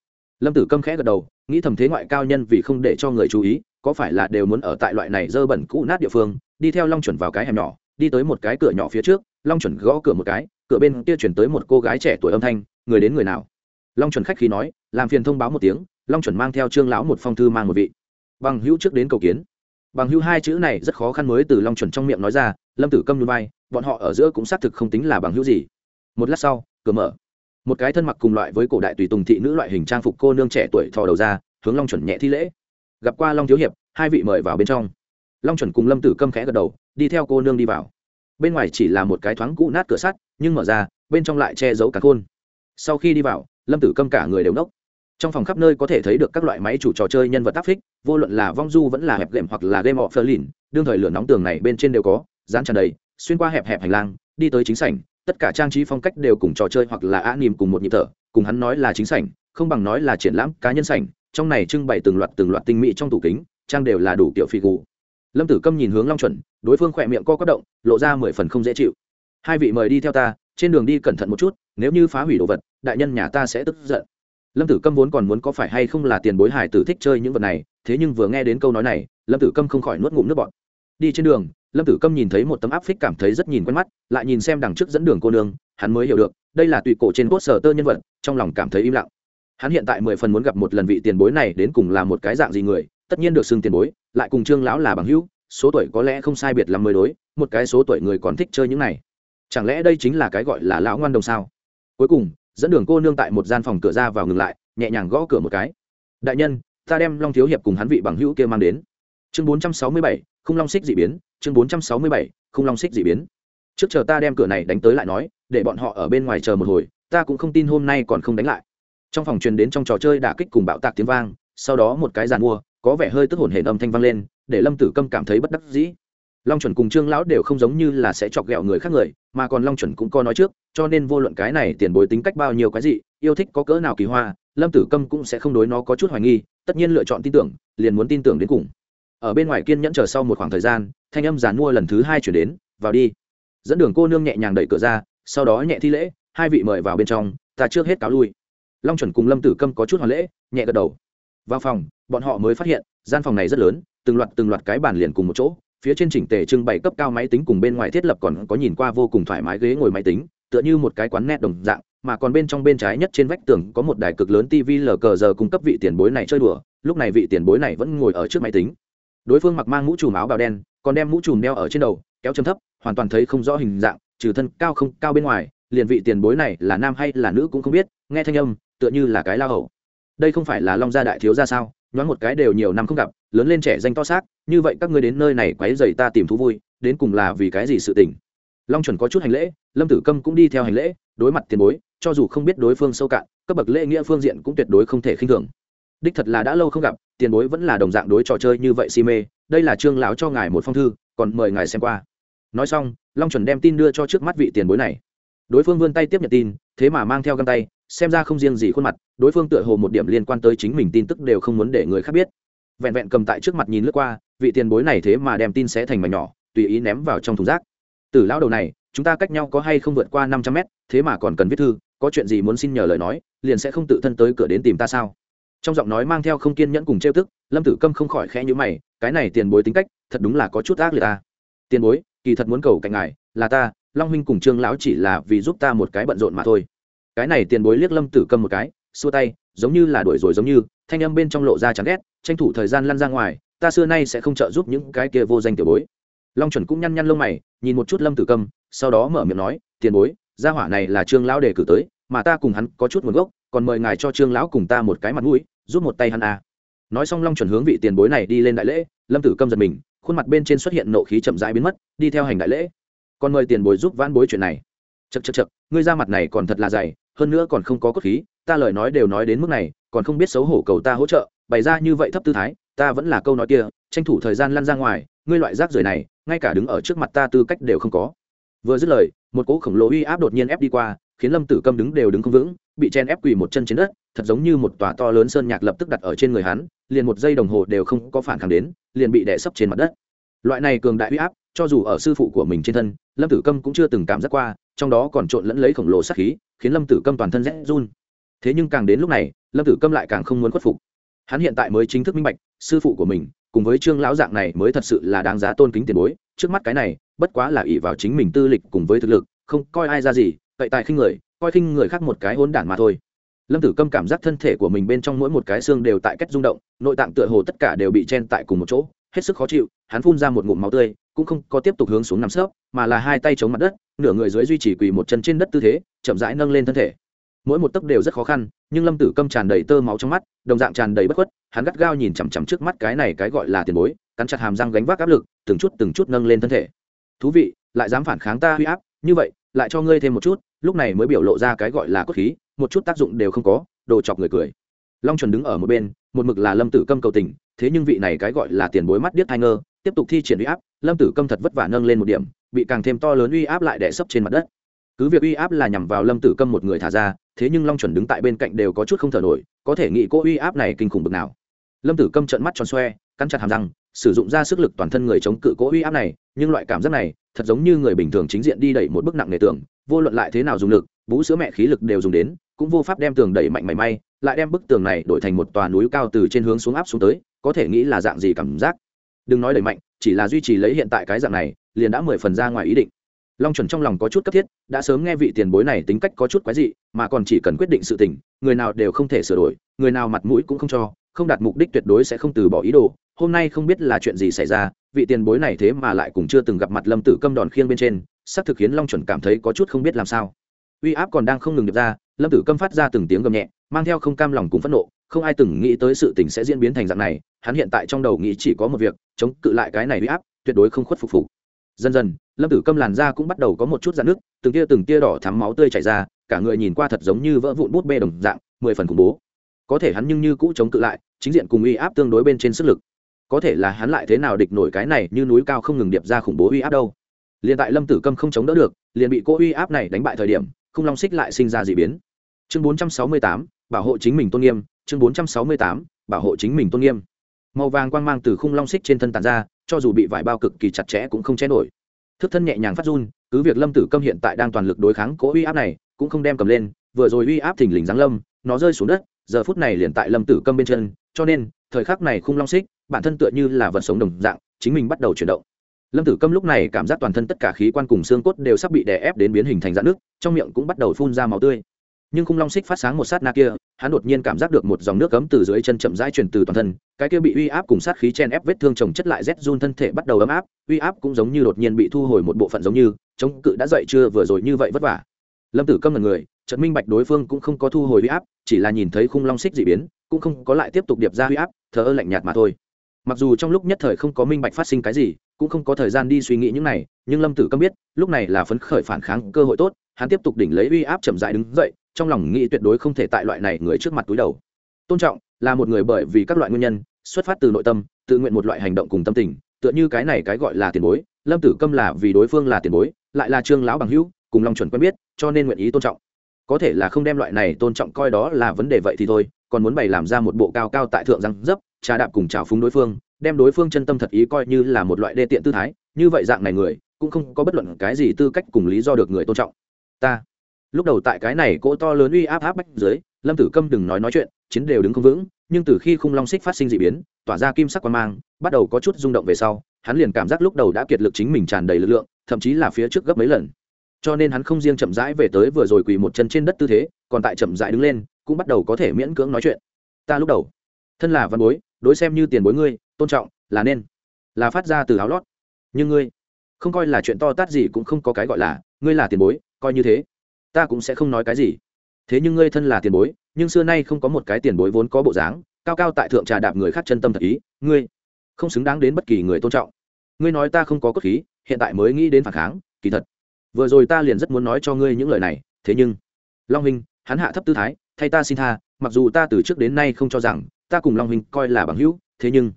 Lâm tử câm khẽ gật đầu, nghĩ thầm thế ngoại cao nhân vì không để cho người chú ý, có phải là đều muốn ở tại loại này dơ bẩn cũ nát địa phương, đi theo long chuẩn vào cái hẻm nhỏ, đi tới một cái cửa nhỏ phía trước, long chuẩn gõ cửa một cái, cửa bên kia chuyển tới một cô gái trẻ tuổi âm thanh, người đến người nào? Long chuẩn khách khí nói, làm phiền thông báo một tiếng, long chuẩn mang theo trương lão một phong thư mang một vị. Bằng hữu trước đến cầu kiến. Bằng hữu hai chữ này rất khó khăn mới từ long chuẩn trong miệng nói ra, lâm tử câm núi bay. bọn họ ở giữa cũng xác thực không tính là bằng hữu gì. Một lát sau, cửa mở. Một cái thân mặc cùng loại với cổ đại tùy tùng thị nữ loại hình trang phục cô nương trẻ tuổi thò đầu ra, hướng long chuẩn nhẹ thi lễ. Gặp qua long thiếu hiệp, hai vị mời vào bên trong. Long chuẩn cùng lâm tử câm khẽ gật đầu, đi theo cô nương đi vào. Bên ngoài chỉ là một cái thoáng cũ nát cửa sắt, nhưng mở ra, bên trong lại che giấu cả khôn. Sau khi đi vào lâm tử câm cả người đều nốc. Trong phòng khắp nơi có thể thấy được các loại máy chủ trò chơi nhân vật áp phích, vô luận là vong du vẫn là hẹp gệm hoặc là game of berlin đương thời lửa nóng tường này bên trên đều có, dán tràn đầy, xuyên qua hẹp hẹp hành lang, đi tới chính sảnh, tất cả trang trí phong cách đều cùng trò chơi hoặc là á nìm cùng một nhịp thở, cùng hắn nói là chính sảnh, không bằng nói là triển lãm cá nhân sảnh, trong này trưng bày từng loạt từng loạt tinh mỹ trong tủ kính, trang đều là đủ kiểu phi cụ lâm tử câm nhìn hướng long chuẩn, đối phương khỏe miệng co quất động, lộ ra mười phần không dễ chịu. Hai vị mời đi theo ta, trên đường đi cẩn thận một chút, nếu như phá hủy đồ vật đại nhân nhà ta sẽ tức giận. Lâm tử câm vốn còn muốn có phải hay không là tiền bối hải tử thích chơi những vật này, thế nhưng vừa nghe đến câu nói này, lâm tử câm không khỏi nuốt ngụm nước bọt. Đi trên đường, lâm tử câm nhìn thấy một tấm áp phích cảm thấy rất nhìn quen mắt, lại nhìn xem đằng trước dẫn đường cô nương, hắn mới hiểu được, đây là tùy cổ trên cốt sở tơ nhân vật, trong lòng cảm thấy im lặng. Hắn hiện tại mười phần muốn gặp một lần vị tiền bối này đến cùng là một cái dạng gì người, tất nhiên được xưng tiền bối, lại cùng trương lão là bằng hữu, số tuổi có lẽ không sai biệt là mới đối, một cái số tuổi người còn thích chơi những này. Chẳng lẽ đây chính là cái gọi là lão ngoan đồng sao? Cuối cùng dẫn đường cô nương tại một gian phòng cửa ra vào ngừng lại, nhẹ nhàng gõ cửa một cái. Đại nhân, ta đem long thiếu hiệp cùng hắn vị bằng hữu kia mang đến. Chương bốn trăm sáu mươi bảy không long xích d ị biến. Chương bốn trăm sáu mươi bảy không long xích d ị biến. Trước chờ ta đem cửa này đánh tới lại nói, để bọn họ ở bên ngoài chờ một hồi, ta cũng không tin hôm nay còn không đánh lại. Trong phòng truyền đến trong trò chơi đả kích cùng bạo tạc tiếng vang, sau đó một cái giàn mua, có vẻ hơi tức hồn hển âm thanh vang lên, để lâm tử câm cảm thấy bất đắc dĩ long chuẩn cùng trương lão đều không giống như là sẽ chọc ghẹo người khác người, mà còn long chuẩn cũng có nói trước, cho nên vô luận cái này tiền bối tính cách bao nhiêu cái gì yêu thích có cỡ nào kỳ hoa, lâm tử câm cũng sẽ không đối nó có chút hoài nghi, tất nhiên lựa chọn tin tưởng, liền muốn tin tưởng đến cùng. Ở bên ngoài kiên nhẫn chờ sau một khoảng thời gian, thanh âm giàn mua lần thứ hai chuyển đến, vào đi. Dẫn đường cô nương nhẹ nhàng đẩy cửa ra, sau đó nhẹ thi lễ, hai vị mời vào bên trong, ta trước hết cáo lui. Long chuẩn cùng lâm tử câm có chút hoàn lễ, nhẹ gật đầu. Vào phòng, bọn họ mới phát hiện, gian phòng này rất lớn, từng loạt từng loạt cái bàn liền cùng một chỗ phía trên chỉnh tề trưng bày cấp cao máy tính cùng bên ngoài thiết lập còn có nhìn qua vô cùng thoải mái ghế ngồi máy tính, tựa như một cái quán nét đồng dạng, mà còn bên trong bên trái nhất trên vách tường có một đài cực lớn tv lờ cờ giờ cung cấp vị tiền bối này chơi đùa, lúc này vị tiền bối này vẫn ngồi ở trước máy tính. Đối phương mặc mang mũ trùm áo bào đen, còn đem mũ trùm đeo ở trên đầu, kéo chấm thấp, hoàn toàn thấy không rõ hình dạng, trừ thân cao không cao bên ngoài, liền vị tiền bối này là nam hay là nữ cũng không biết, nghe thanh âm, tựa như là cái lao hầu. Đây không phải là long gia đại thiếu ra sao? Nhoáng một cái đều nhiều năm không gặp, lớn lên trẻ danh to xác, như vậy các ngươi đến nơi này quấy dày ta tìm thú vui, đến cùng là vì cái gì sự tình? Long chuẩn có chút hành lễ, lâm tử câm cũng đi theo hành lễ, đối mặt tiền bối, cho dù không biết đối phương sâu cạn, cấp bậc lễ nghĩa phương diện cũng tuyệt đối không thể khinh thường. Đích thật là đã lâu không gặp, tiền bối vẫn là đồng dạng đối trò chơi như vậy si mê, đây là trương lão cho ngài một phong thư, còn mời ngài xem qua. Nói xong, long chuẩn đem tin đưa cho trước mắt vị tiền bối này đối phương vươn tay tiếp nhận tin, thế mà mang theo găng tay, xem ra không riêng gì khuôn mặt, đối phương tựa hồ một điểm liên quan tới chính mình tin tức đều không muốn để người khác biết. Vẹn vẹn cầm tại trước mặt nhìn lướt qua, vị tiền bối này thế mà đem tin sẽ thành mảnh nhỏ, tùy ý ném vào trong thùng rác. Từ lão đầu này, chúng ta cách nhau có hay không vượt qua năm trăm mét, thế mà còn cần viết thư, có chuyện gì muốn xin nhờ lời nói, liền sẽ không tự thân tới cửa đến tìm ta sao? Trong giọng nói mang theo không kiên nhẫn cùng trêu tức, lâm tử câm không khỏi khẽ nhữ mày, cái này tiền bối tính cách, thật đúng là có chút ác liệt ta. Tiền bối, kỳ thật muốn cầu cạnh ngài, là ta long huynh cùng trương lão chỉ là vì giúp ta một cái bận rộn mà thôi. Cái này tiền bối liếc lâm tử Cầm một cái xua tay giống như là đuổi rồi giống như thanh âm bên trong lộ ra chán ghét tranh thủ thời gian lăn ra ngoài ta xưa nay sẽ không trợ giúp những cái kia vô danh tiểu bối. Long chuẩn cũng nhăn nhăn lông mày nhìn một chút lâm tử Cầm, sau đó mở miệng nói tiền bối gia hỏa này là trương lão đề cử tới mà ta cùng hắn có chút nguồn gốc còn mời ngài cho trương lão cùng ta một cái mặt mũi giúp một tay hắn à. nói xong long chuẩn hướng vị tiền bối này đi lên đại lễ lâm tử câm giật mình khuôn mặt bên trên xuất hiện nộ khí chậm rãi biến mất đi theo hành đại lễ còn mời tiền bối giúp vãn bối chuyện này. Chật chật chật ngươi ra mặt này còn thật là dày, hơn nữa còn không có cốt khí, ta lời nói đều nói đến mức này, còn không biết xấu hổ cầu ta hỗ trợ, bày ra như vậy thấp tư thái, ta vẫn là câu nói kia, tranh thủ thời gian lăn ra ngoài, ngươi loại rác rưởi này, ngay cả đứng ở trước mặt ta tư cách đều không có. Vừa dứt lời, một cỗ khổng lồ uy áp đột nhiên ép đi qua, khiến lâm tử câm đứng đều đứng không vững, bị chen ép quỳ một chân trên đất, thật giống như một tòa to lớn sơn nhạc lập tức đặt ở trên người hắn, liền một giây đồng hồ đều không có phản kháng đến, liền bị đè sấp trên mặt đất. Loại này cường đại uy áp cho dù ở sư phụ của mình trên thân, lâm tử câm cũng chưa từng cảm giác qua, trong đó còn trộn lẫn lấy khổng lồ sát khí, khiến lâm tử câm toàn thân rét run. Thế nhưng càng đến lúc này, lâm tử câm lại càng không muốn khuất phục. Hắn hiện tại mới chính thức minh bạch, sư phụ của mình, cùng với trương lão dạng này mới thật sự là đáng giá tôn kính tiền bối. Trước mắt cái này, bất quá là ỷ vào chính mình tư lịch cùng với thực lực, không coi ai ra gì cậy tài khinh người, coi khinh người khác một cái hỗn đản mà thôi. Lâm tử câm cảm giác thân thể của mình bên trong mỗi một cái xương đều tại cách rung động, nội tạng tựa hồ tất cả đều bị chen tại cùng một chỗ, hết sức khó chịu, hắn phun ra một ngụm máu tươi cũng không có tiếp tục hướng xuống nằm sấp, mà là hai tay chống mặt đất, nửa người dưới duy trì quỳ một chân trên đất tư thế, chậm rãi nâng lên thân thể. Mỗi một tấc đều rất khó khăn, nhưng lâm tử câm tràn đầy tơ máu trong mắt, đồng dạng tràn đầy bất khuất, hắn gắt gao nhìn chằm chằm trước mắt cái này cái gọi là tiền bối, cắn chặt hàm răng gánh vác áp lực, từng chút từng chút nâng lên thân thể. Thú vị, lại dám phản kháng ta huy áp, như vậy, lại cho ngươi thêm một chút, lúc này mới biểu lộ ra cái gọi là cốt khí, một chút tác dụng đều không có, đồ chọc người cười. Long chuẩn đứng ở một bên, một mực là lâm tử câm cầu tình, thế nhưng vị này cái gọi là tiền bối mắt điếc thai ngơ, tiếp tục thi triển uy áp lâm tử câm thật vất vả nâng lên một điểm, bị càng thêm to lớn uy áp lại đè sấp trên mặt đất. Cứ việc uy áp là nhằm vào lâm tử câm một người thả ra, thế nhưng long chuẩn đứng tại bên cạnh đều có chút không thở nổi, có thể nghĩ cô uy áp này kinh khủng bực nào. Lâm tử câm trận mắt tròn xoe, cắn chặt hàm răng, sử dụng ra sức lực toàn thân người chống cự cố uy áp này, nhưng loại cảm giác này, thật giống như người bình thường chính diện đi đẩy một bức nặng nề tường, vô luận lại thế nào dùng lực bú sữa mẹ khí lực đều dùng đến, cũng vô pháp đem tường đẩy mạnh mảy may, lại đem bức tường này đổi thành một tòa núi cao từ trên hướng xuống áp xuống tới, có thể nghĩ là dạng gì cảm giác. Đừng nói đẩy mạnh chỉ là duy trì lấy hiện tại cái dạng này, liền đã mười phần ra ngoài ý định. Long chuẩn trong lòng có chút cấp thiết, đã sớm nghe vị tiền bối này tính cách có chút quái dị, mà còn chỉ cần quyết định sự tình, người nào đều không thể sửa đổi, người nào mặt mũi cũng không cho, không đạt mục đích tuyệt đối sẽ không từ bỏ ý đồ. Hôm nay không biết là chuyện gì xảy ra, vị tiền bối này thế mà lại cũng chưa từng gặp mặt lâm tử câm đòn khiêng bên trên, xác thực khiến long chuẩn cảm thấy có chút không biết làm sao. Uy áp còn đang không ngừng được ra, lâm tử câm phát ra từng tiếng gầm nhẹ, mang theo không cam lòng cùng phẫn nộ không ai từng nghĩ tới sự tình sẽ diễn biến thành dạng này, hắn hiện tại trong đầu nghĩ chỉ có một việc, chống cự lại cái này uy áp, tuyệt đối không khuất phục phục. Dần dần, lâm tử câm làn da cũng bắt đầu có một chút dạn nước từng tia từng tia đỏ thắm máu tươi chảy ra, cả người nhìn qua thật giống như vỡ vụn bút bê đồng dạng, mười phần khủng bố. Có thể hắn nhưng như cũ chống cự lại, chính diện cùng uy áp tương đối bên trên sức lực. Có thể là hắn lại thế nào địch nổi cái này như núi cao không ngừng điệp ra khủng bố uy áp đâu. Liền tại lâm tử câm không chống đỡ được, liền bị cô uy áp này đánh bại thời điểm không long xích lại sinh ra d ị biến. Chương bốn trăm sáu mươi tám, bảo hộ chính mình tôn nghiêm chương bốn trăm sáu mươi tám, bảo hộ chính mình tôn nghiêm. Màu vàng quang mang từ khung long xích trên thân tàn ra, cho dù bị vải bao cực kỳ chặt chẽ cũng không che nổi. Thức thân nhẹ nhàng phát run, cứ việc lâm tử câm hiện tại đang toàn lực đối kháng cố uy áp này, cũng không đem cầm lên, vừa rồi uy áp thình lình giáng lâm, nó rơi xuống đất, giờ phút này liền tại lâm tử câm bên chân, cho nên, thời khắc này khung long xích, bản thân tựa như là vật sống đồng dạng, chính mình bắt đầu chuyển động. Lâm tử câm lúc này cảm giác toàn thân tất cả khí quan cùng xương cốt đều sắp bị đè ép đến biến hình thành dạng nước trong miệng cũng bắt đầu phun ra máu tươi nhưng khung long xích phát sáng một sát na kia, hắn đột nhiên cảm giác được một dòng nước cấm từ dưới chân chậm rãi truyền từ toàn thân, cái kia bị uy áp cùng sát khí chen ép vết thương chồng chất lại rét run thân thể bắt đầu ấm áp, uy áp cũng giống như đột nhiên bị thu hồi một bộ phận giống như, chống cự đã dậy chưa vừa rồi như vậy vất vả. Lâm tử câm là người trận minh bạch đối phương cũng không có thu hồi uy áp, chỉ là nhìn thấy khung long xích dị biến, cũng không có lại tiếp tục điệp ra uy áp, thờ ơ lạnh nhạt mà thôi mặc dù trong lúc nhất thời không có minh bạch phát sinh cái gì, cũng không có thời gian đi suy nghĩ những này, nhưng lâm tử câm biết, lúc này là phấn khởi phản kháng cơ hội tốt, hắn tiếp tục đỉnh lấy uy áp chậm dại đứng dậy, trong lòng nghĩ tuyệt đối không thể tại loại này người trước mặt túi đầu. Tôn trọng là một người bởi vì các loại nguyên nhân, xuất phát từ nội tâm, tự nguyện một loại hành động cùng tâm tình, tựa như cái này cái gọi là tiền bối, lâm tử câm là vì đối phương là tiền bối, lại là trương lão bằng hữu, cùng long chuẩn quen biết, cho nên nguyện ý tôn trọng. Có thể là không đem loại này tôn trọng coi đó là vấn đề vậy thì thôi, còn muốn bày làm ra một bộ cao cao tại thượng răng dấp trà đạp cùng trào phúng đối phương, đem đối phương chân tâm thật ý coi như là một loại đê tiện tư thái, như vậy dạng này người, cũng không có bất luận cái gì tư cách cùng lý do được người tôn trọng. Ta. Lúc đầu tại cái này cỗ to lớn uy áp áp bách dưới, lâm tử câm đừng nói nói chuyện, chiến đều đứng không vững, nhưng từ khi khung long xích phát sinh d ị biến, tỏa ra kim sắc quan mang, bắt đầu có chút rung động về sau, hắn liền cảm giác lúc đầu đã kiệt lực chính mình tràn đầy lực lượng, thậm chí là phía trước gấp mấy lần. Cho nên hắn không riêng chậm rãi về tới vừa rồi quỳ một chân trên đất tư thế, còn tại chậm rãi đứng lên, cũng bắt đầu có thể miễn cưỡng nói chuyện. Ta lúc đầu, thân là văn bối đối xem như tiền bối ngươi, tôn trọng, là nên, là phát ra từ áo lót. Nhưng ngươi, không coi là chuyện to tát gì cũng không có cái gọi là, ngươi là tiền bối, coi như thế, ta cũng sẽ không nói cái gì. Thế nhưng ngươi thân là tiền bối, nhưng xưa nay không có một cái tiền bối vốn có bộ dáng, cao cao tại thượng trà đạp người khác chân tâm thật ý, ngươi không xứng đáng đến bất kỳ người tôn trọng. Ngươi nói ta không có cốt khí, hiện tại mới nghĩ đến phản kháng, kỳ thật. Vừa rồi ta liền rất muốn nói cho ngươi những lời này, thế nhưng, long hình hắn hạ thấp tư thái, thay ta xin tha, mặc dù ta từ trước đến nay không cho rằng ta cùng long huynh coi là bằng hữu, thế nhưng,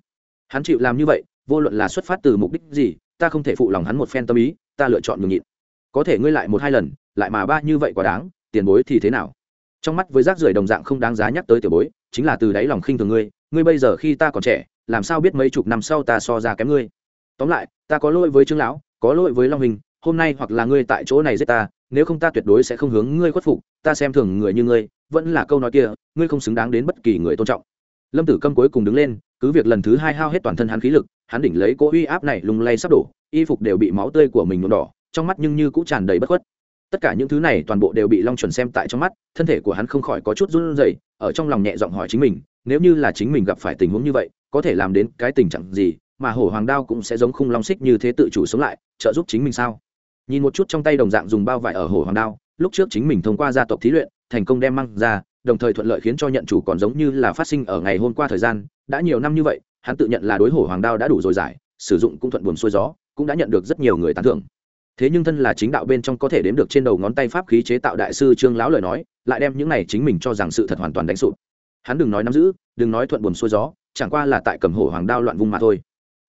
hắn chịu làm như vậy, vô luận là xuất phát từ mục đích gì, ta không thể phụ lòng hắn một phen tâm ý, ta lựa chọn ngừng nhịn. Có thể ngươi lại một hai lần, lại mà ba như vậy quá đáng, tiền bối thì thế nào? Trong mắt với rác rưởi đồng dạng không đáng giá nhắc tới tiểu bối, chính là từ đáy lòng khinh thường ngươi ngươi bây giờ khi ta còn trẻ, làm sao biết mấy chục năm sau ta so ra kém ngươi? Tóm lại, ta có lỗi với trương lão, có lỗi với long hình hôm nay hoặc là ngươi tại chỗ này giết ta, nếu không ta tuyệt đối sẽ không hướng ngươi khuất phục, ta xem thường người như ngươi, vẫn là câu nói kia, ngươi không xứng đáng đến bất kỳ người tôn trọng lâm tử câm cuối cùng đứng lên, cứ việc lần thứ hai hao hết toàn thân hắn khí lực, hắn đỉnh lấy cỗ uy áp này lung lay sắp đổ, y phục đều bị máu tươi của mình nhuộm đỏ, trong mắt nhưng như cũng tràn đầy bất khuất. Tất cả những thứ này toàn bộ đều bị long chuẩn xem tại trong mắt, thân thể của hắn không khỏi có chút run rẩy, ở trong lòng nhẹ giọng hỏi chính mình, nếu như là chính mình gặp phải tình huống như vậy, có thể làm đến cái tình trạng gì, mà hổ hoàng đao cũng sẽ giống khung long xích như thế tự chủ sống lại, trợ giúp chính mình sao? Nhìn một chút trong tay đồng dạng dùng bao vải ở hổ hoàng đao, lúc trước chính mình thông qua gia tộc thí luyện, thành công đem mang ra đồng thời thuận lợi khiến cho nhận chủ còn giống như là phát sinh ở ngày hôm qua thời gian, đã nhiều năm như vậy, hắn tự nhận là đối hổ hoàng đao đã đủ rồi giải, sử dụng cũng thuận buồn xuôi gió, cũng đã nhận được rất nhiều người tán thưởng. Thế nhưng thân là chính đạo bên trong có thể đếm được trên đầu ngón tay pháp khí chế tạo đại sư trương lão lời nói, lại đem những này chính mình cho rằng sự thật hoàn toàn đánh sụp. Hắn đừng nói nắm giữ, đừng nói thuận buồn xuôi gió, chẳng qua là tại cầm hổ hoàng đao loạn vung mà thôi.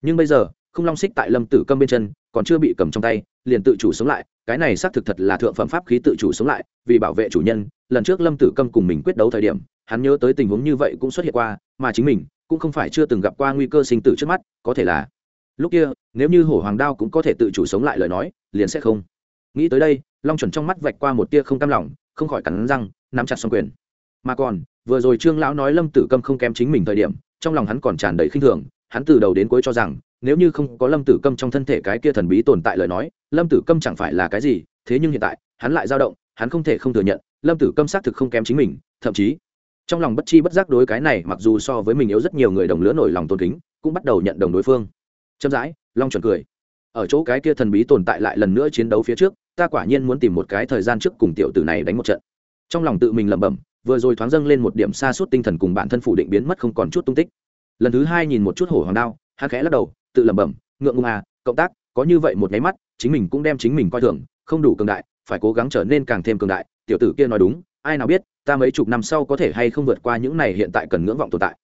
Nhưng bây giờ, không long xích tại lâm tử câm bên chân, còn chưa bị cầm trong tay, liền tự chủ sống lại, cái này xác thực thật là thượng phẩm pháp khí tự chủ sống lại, vì bảo vệ chủ nhân lần trước lâm tử câm cùng mình quyết đấu thời điểm, hắn nhớ tới tình huống như vậy cũng xuất hiện qua, mà chính mình cũng không phải chưa từng gặp qua nguy cơ sinh tử trước mắt, có thể là lúc kia, nếu như hổ hoàng đao cũng có thể tự chủ sống lại lời nói, liền sẽ không. Nghĩ tới đây, long chuẩn trong mắt vạch qua một tia không cam lòng, không khỏi cắn răng, nắm chặt xong quyền. Mà còn, vừa rồi trương lão nói lâm tử câm không kém chính mình thời điểm, trong lòng hắn còn tràn đầy khinh thường, hắn từ đầu đến cuối cho rằng, nếu như không có lâm tử câm trong thân thể cái kia thần bí tồn tại lời nói, lâm tử câm chẳng phải là cái gì, thế nhưng hiện tại, hắn lại dao động, hắn không thể không thừa nhận lâm tử câm xác thực không kém chính mình, thậm chí, trong lòng bất chi bất giác đối cái này mặc dù so với mình yếu rất nhiều người đồng lứa nổi lòng tôn kính, cũng bắt đầu nhận đồng đối phương. Chậm rãi, long chuẩn cười. Ở chỗ cái kia thần bí tồn tại lại lần nữa chiến đấu phía trước, ta quả nhiên muốn tìm một cái thời gian trước cùng tiểu tử này đánh một trận. Trong lòng tự mình lẩm bẩm, vừa rồi thoáng dâng lên một điểm xa suốt tinh thần cùng bản thân phủ định biến mất không còn chút tung tích. Lần thứ hai nhìn một chút hổ hoàng đao, hắn khẽ lắc đầu, tự lẩm bẩm, ngượng ngùng à cộng tác, có như vậy một nháy mắt, chính mình cũng đem chính mình coi thường, không đủ cường đại, phải cố gắng trở nên càng thêm cường đại tiểu tử kia nói đúng, ai nào biết, ta mấy chục năm sau có thể hay không vượt qua những này hiện tại cần ngưỡng vọng tồn tại.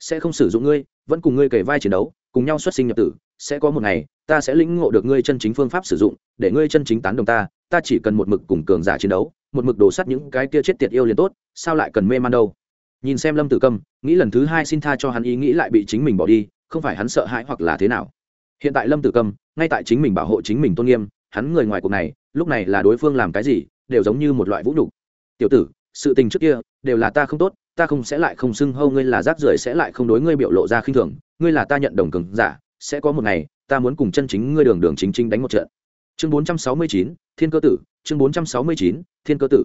Sẽ không sử dụng ngươi, vẫn cùng ngươi kề vai chiến đấu, cùng nhau xuất sinh nhập tử, sẽ có một ngày, ta sẽ lĩnh ngộ được ngươi chân chính phương pháp sử dụng, để ngươi chân chính tán đồng ta ta chỉ cần một mực cùng cường giả chiến đấu, một mực đổ sắt những cái kia chết tiệt yêu liền tốt, sao lại cần mê man đâu? Nhìn xem lâm tử câm, nghĩ lần thứ hai xin tha cho hắn ý nghĩ lại bị chính mình bỏ đi, không phải hắn sợ hãi hoặc là thế nào. Hiện tại lâm tử câm, ngay tại chính mình bảo hộ chính mình tôn nghiêm, hắn người ngoài cuộc này, lúc này là đối phương làm cái gì đều giống như một loại vũ nhục. Tiểu tử sự tình trước kia đều là ta không tốt ta không sẽ lại không xưng hâu ngươi là rác rưởi sẽ lại không đối ngươi biểu lộ ra khinh thường ngươi là ta nhận đồng cường giả sẽ có một ngày ta muốn cùng chân chính ngươi đường đường chính chính đánh một trận. Chương 469, thiên cơ tử chương 469, thiên cơ tử.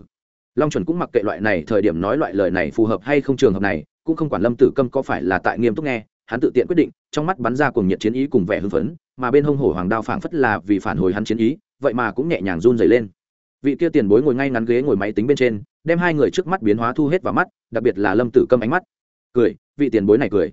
Long chuẩn cũng mặc kệ loại này thời điểm nói loại lời này phù hợp hay không trường hợp này cũng không quản lâm tử câm có phải là tại nghiêm túc nghe hắn tự tiện quyết định trong mắt bắn ra cùng nhiệt chiến ý cùng vẻ hưng phấn mà bên hông hổ hoàng đao phảng phất là vì phản hồi hắn chiến ý vậy mà cũng nhẹ nhàng run dày lên vị kia tiền bối ngồi ngay ngắn ghế ngồi máy tính bên trên, đem hai người trước mắt biến hóa thu hết vào mắt, đặc biệt là lâm tử câm ánh mắt. Cười, vị tiền bối này cười.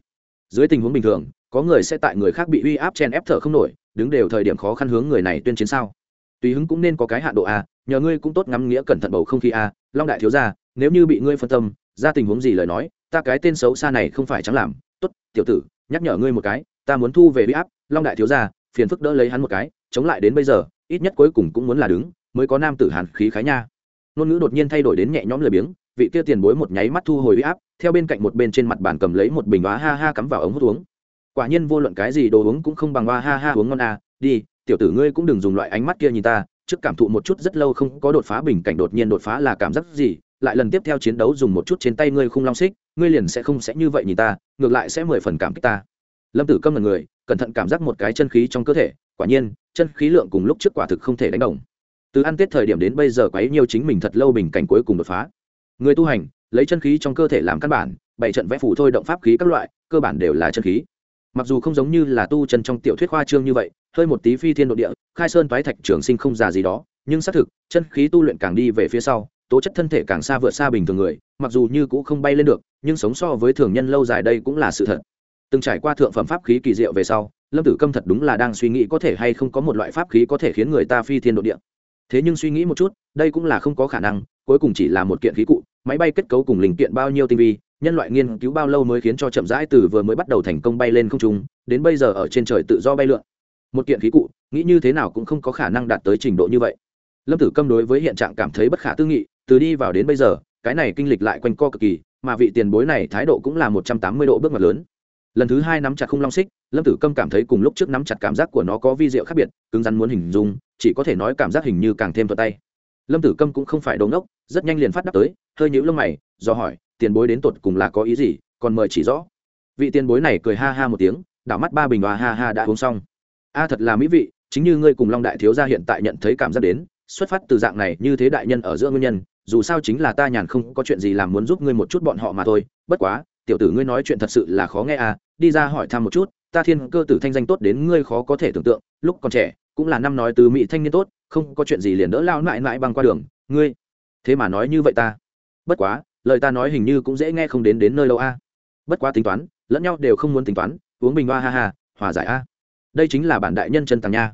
Dưới tình huống bình thường, có người sẽ tại người khác bị uy áp chen ép thở không nổi, đứng đều thời điểm khó khăn hướng người này tuyên chiến sao? Tùy hứng cũng nên có cái hạ độ a nhờ ngươi cũng tốt ngắm nghĩa cẩn thận bầu không khí a long đại thiếu gia, nếu như bị ngươi phân tâm, ra tình huống gì lời nói, ta cái tên xấu xa này không phải chẳng làm. Tốt, tiểu tử, nhắc nhở ngươi một cái, ta muốn thu về uy áp, long đại thiếu gia, phiền phức đỡ lấy hắn một cái, chống lại đến bây giờ, ít nhất cuối cùng cũng muốn là đứng mới có nam tử hàn khí khái nha. Ngôn ngữ đột nhiên thay đổi đến nhẹ nhõm lười biếng, vị kia tiền bối một nháy mắt thu hồi uy áp, theo bên cạnh một bên trên mặt bàn cầm lấy một bình hóa ha ha cắm vào ống hút uống. Quả nhiên vô luận cái gì đồ uống cũng không bằng hoa ha ha uống ngon à đi, tiểu tử ngươi cũng đừng dùng loại ánh mắt kia nhìn ta, trước cảm thụ một chút rất lâu không có đột phá bình cảnh đột nhiên đột phá là cảm giác gì, lại lần tiếp theo chiến đấu dùng một chút trên tay ngươi không long xích, ngươi liền sẽ không sẽ như vậy nhìn ta, ngược lại sẽ mười phần cảm kích ta. Lâm tử câm là người, cẩn thận cảm giác một cái chân khí trong cơ thể, quả nhiên, chân khí lượng cùng lúc trước quả thực không thể đánh đồng từ ăn tết thời điểm đến bây giờ quấy nhiều chính mình thật lâu bình cảnh cuối cùng đột phá. Người tu hành, lấy chân khí trong cơ thể làm căn bản, bảy trận vẽ phủ thôi động pháp khí các loại, cơ bản đều là chân khí. Mặc dù không giống như là tu chân trong tiểu thuyết khoa trương như vậy, hơi một tí phi thiên độ địa, khai sơn toái thạch trường sinh không già gì đó, nhưng xác thực, chân khí tu luyện càng đi về phía sau, tố chất thân thể càng xa vượt xa bình thường người, mặc dù như cũng không bay lên được, nhưng sống so với thường nhân lâu dài đây cũng là sự thật. Từng trải qua thượng phẩm pháp khí kỳ diệu về sau, lâm tử câm thật đúng là đang suy nghĩ có thể hay không có một loại pháp khí có thể khiến người ta phi thiên độ địa thế nhưng suy nghĩ một chút, đây cũng là không có khả năng, cuối cùng chỉ là một kiện khí cụ, máy bay kết cấu cùng linh kiện bao nhiêu tinh vi, nhân loại nghiên cứu bao lâu mới khiến cho chậm rãi từ vừa mới bắt đầu thành công bay lên không trung, đến bây giờ ở trên trời tự do bay lượn. Một kiện khí cụ, nghĩ như thế nào cũng không có khả năng đạt tới trình độ như vậy. Lâm tử câm đối với hiện trạng cảm thấy bất khả tư nghị, từ đi vào đến bây giờ, cái này kinh lịch lại quanh co cực kỳ, mà vị tiền bối này thái độ cũng là một trăm tám mươi độ bước ngoặt lớn lần thứ hai nắm chặt không long xích, lâm tử câm cảm thấy cùng lúc trước nắm chặt cảm giác của nó có vi diệu khác biệt, cứng rắn muốn hình dung, chỉ có thể nói cảm giác hình như càng thêm thuận tay. Lâm tử câm cũng không phải đống đốc rất nhanh liền phát đáp tới, hơi nhũ lông mày, do hỏi, tiền bối đến tột cùng là có ý gì? Còn mời chỉ rõ. Vị tiền bối này cười ha ha một tiếng, đảo mắt ba bình hòa ha ha đã uống xong. A, thật là mỹ vị, chính như ngươi cùng long đại thiếu gia hiện tại nhận thấy cảm giác đến, xuất phát từ dạng này như thế đại nhân ở giữa nguyên nhân, dù sao chính là ta nhàn không có chuyện gì làm muốn giúp ngươi một chút bọn họ mà thôi, bất quá, tiểu tử ngươi nói chuyện thật sự là khó nghe à đi ra hỏi thăm một chút, ta thiên cơ tử thanh danh tốt đến ngươi khó có thể tưởng tượng, lúc còn trẻ, cũng là năm nói từ mỹ thanh niên tốt, không có chuyện gì liền đỡ lao mãi mãi băng qua đường, ngươi, thế mà nói như vậy ta. Bất quá, lời ta nói hình như cũng dễ nghe không đến đến nơi lâu a. Bất quá tính toán, lẫn nhau đều không muốn tính toán, uống bình hoa ha ha, hòa giải a. Đây chính là bản đại nhân chân tàng nha.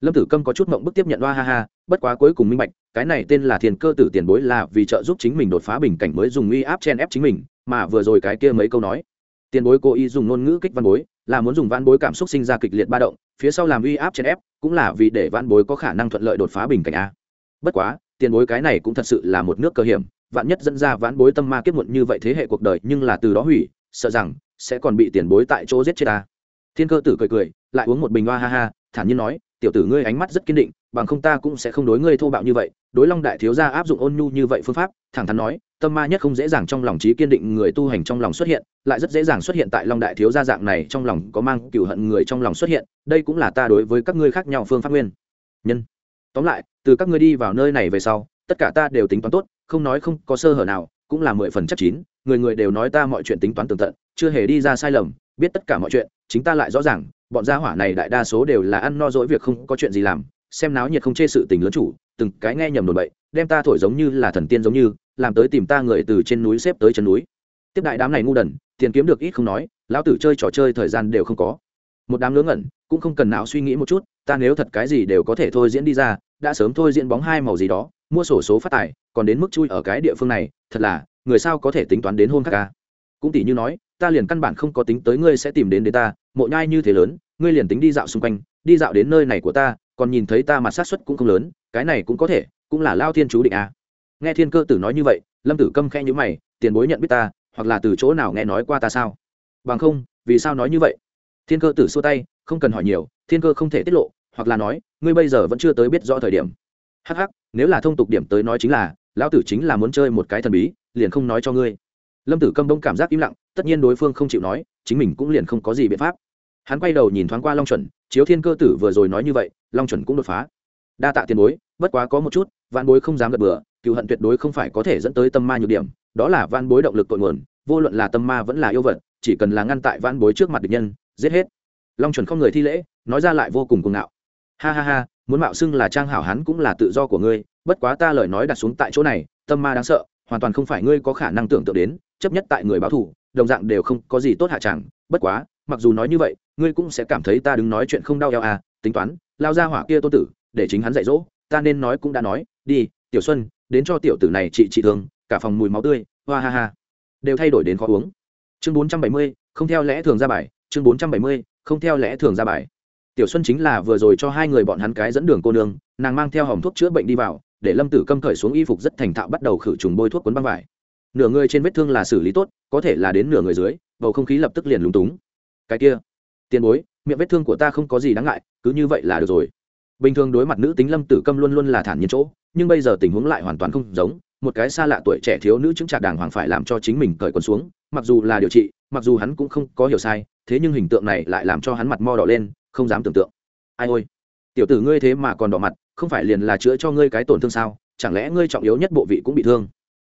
Lâm tử câm có chút mộng bức tiếp nhận hoa ha ha, bất quá cuối cùng minh bạch, cái này tên là thiền cơ tử tiền bối là vì trợ giúp chính mình đột phá bình cảnh mới dùng uy áp chen ép chính mình, mà vừa rồi cái kia mấy câu nói tiền bối cố ý dùng ngôn ngữ kích văn bối, là muốn dùng văn bối cảm xúc sinh ra kịch liệt ba động, phía sau làm uy áp chèn ép, cũng là vì để văn bối có khả năng thuận lợi đột phá bình cảnh a. Bất quá, tiền bối cái này cũng thật sự là một nước cơ hiểm, vạn nhất dẫn ra vãn bối tâm ma kiếp muộn như vậy thế hệ cuộc đời nhưng là từ đó hủy, sợ rằng sẽ còn bị tiền bối tại chỗ giết chết ta. Thiên cơ tử cười cười, lại uống một bình hoa ha ha, thản nhiên nói, tiểu tử ngươi ánh mắt rất kiên định, bằng không ta cũng sẽ không đối ngươi thô bạo như vậy. Đối long đại thiếu gia áp dụng ôn nhu như vậy phương pháp, thẳng thắn nói tâm ma nhất không dễ dàng trong lòng trí kiên định người tu hành trong lòng xuất hiện, lại rất dễ dàng xuất hiện tại long đại thiếu gia dạng này trong lòng có mang cựu hận người trong lòng xuất hiện, đây cũng là ta đối với các ngươi khác nhau phương pháp nguyên. Nhân, tóm lại, từ các ngươi đi vào nơi này về sau, tất cả ta đều tính toán tốt, không nói không có sơ hở nào, cũng là mười phần chắc chín, người người đều nói ta mọi chuyện tính toán tường tận, chưa hề đi ra sai lầm, biết tất cả mọi chuyện, chính ta lại rõ ràng, bọn gia hỏa này đại đa số đều là ăn no dỗi việc không có chuyện gì làm, xem náo nhiệt không chê sự tình lớn chủ, từng cái nghe nhầm đồn bậy, đem ta thổi giống như là thần tiên giống như làm tới tìm ta người từ trên núi xếp tới chân núi. Tiếp đại đám này ngu đần, tiền kiếm được ít không nói, lão tử chơi trò chơi thời gian đều không có. Một đám ngớ ngẩn, cũng không cần não suy nghĩ một chút, ta nếu thật cái gì đều có thể thôi diễn đi ra, đã sớm thôi diễn bóng hai màu gì đó, mua sổ số phát tài, còn đến mức chui ở cái địa phương này, thật là, người sao có thể tính toán đến hôn khác ca. Cũng tỷ như nói, ta liền căn bản không có tính tới ngươi sẽ tìm đến đến ta, mộ nhai như thế lớn, ngươi liền tính đi dạo xung quanh, đi dạo đến nơi này của ta, còn nhìn thấy ta mặt sát xuất cũng không lớn, cái này cũng có thể, cũng là lao thiên chú định à nghe thiên cơ tử nói như vậy, lâm tử câm khẽ nhữ mày, tiền bối nhận biết ta, hoặc là từ chỗ nào nghe nói qua ta sao? Bằng không, vì sao nói như vậy? Thiên cơ tử xua tay, không cần hỏi nhiều, thiên cơ không thể tiết lộ, hoặc là nói, ngươi bây giờ vẫn chưa tới biết rõ thời điểm. Hh nếu là thông tục điểm tới nói chính là, lão tử chính là muốn chơi một cái thần bí, liền không nói cho ngươi. Lâm tử câm đông cảm giác im lặng, tất nhiên đối phương không chịu nói, chính mình cũng liền không có gì biện pháp. Hắn quay đầu nhìn thoáng qua long chuẩn, chiếu thiên cơ tử vừa rồi nói như vậy, long chuẩn cũng đột phá. Đa tạ tiền bối, bất quá có một chút, vạn bối không dám gật bừa cựu hận tuyệt đối không phải có thể dẫn tới tâm ma nhược điểm đó là vạn bối động lực tội nguồn vô luận là tâm ma vẫn là yêu vật chỉ cần là ngăn tại vạn bối trước mặt địch nhân giết hết. Long chuẩn không người thi lễ nói ra lại vô cùng cuồng ngạo. Ha ha ha muốn mạo xưng là trang hảo hắn cũng là tự do của ngươi bất quá ta lời nói đặt xuống tại chỗ này tâm ma đáng sợ hoàn toàn không phải ngươi có khả năng tưởng tượng đến chấp nhất tại người báo thủ, đồng dạng đều không có gì tốt hạ chẳng bất quá mặc dù nói như vậy ngươi cũng sẽ cảm thấy ta đứng nói chuyện không đau eo à tính toán lao ra hỏa kia tô tử để chính hắn dạy dỗ ta nên nói cũng đã nói đi tiểu xuân đến cho tiểu tử này chị chị thương, cả phòng mùi máu tươi, hoa ha ha. Đều thay đổi đến khó uống. Chương bốn trăm bảy mươi, không theo lẽ thường ra bài. Chương bốn trăm bảy mươi, không theo lẽ thường ra bài. Tiểu xuân chính là vừa rồi cho hai người bọn hắn cái dẫn đường cô nương, nàng mang theo hòm thuốc chữa bệnh đi vào, để lâm tử câm cởi xuống y phục rất thành thạo bắt đầu khử trùng bôi thuốc cuốn băng vải. Nửa người trên vết thương là xử lý tốt, có thể là đến nửa người dưới, bầu không khí lập tức liền lúng túng. Cái kia, tiền bối, miệng vết thương của ta không có gì đáng ngại, cứ như vậy là được rồi bình thường đối mặt nữ tính lâm tử câm luôn luôn là thản nhiên chỗ, nhưng bây giờ tình huống lại hoàn toàn không giống, một cái xa lạ tuổi trẻ thiếu nữ chứng trạc đàng hoàng phải làm cho chính mình cởi quần xuống, mặc dù là điều trị, mặc dù hắn cũng không có hiểu sai, thế nhưng hình tượng này lại làm cho hắn mặt mo đỏ lên, không dám tưởng tượng. Ai ôi, tiểu tử ngươi thế mà còn đỏ mặt, không phải liền là chữa cho ngươi cái tổn thương sao, chẳng lẽ ngươi trọng yếu nhất bộ vị cũng bị thương?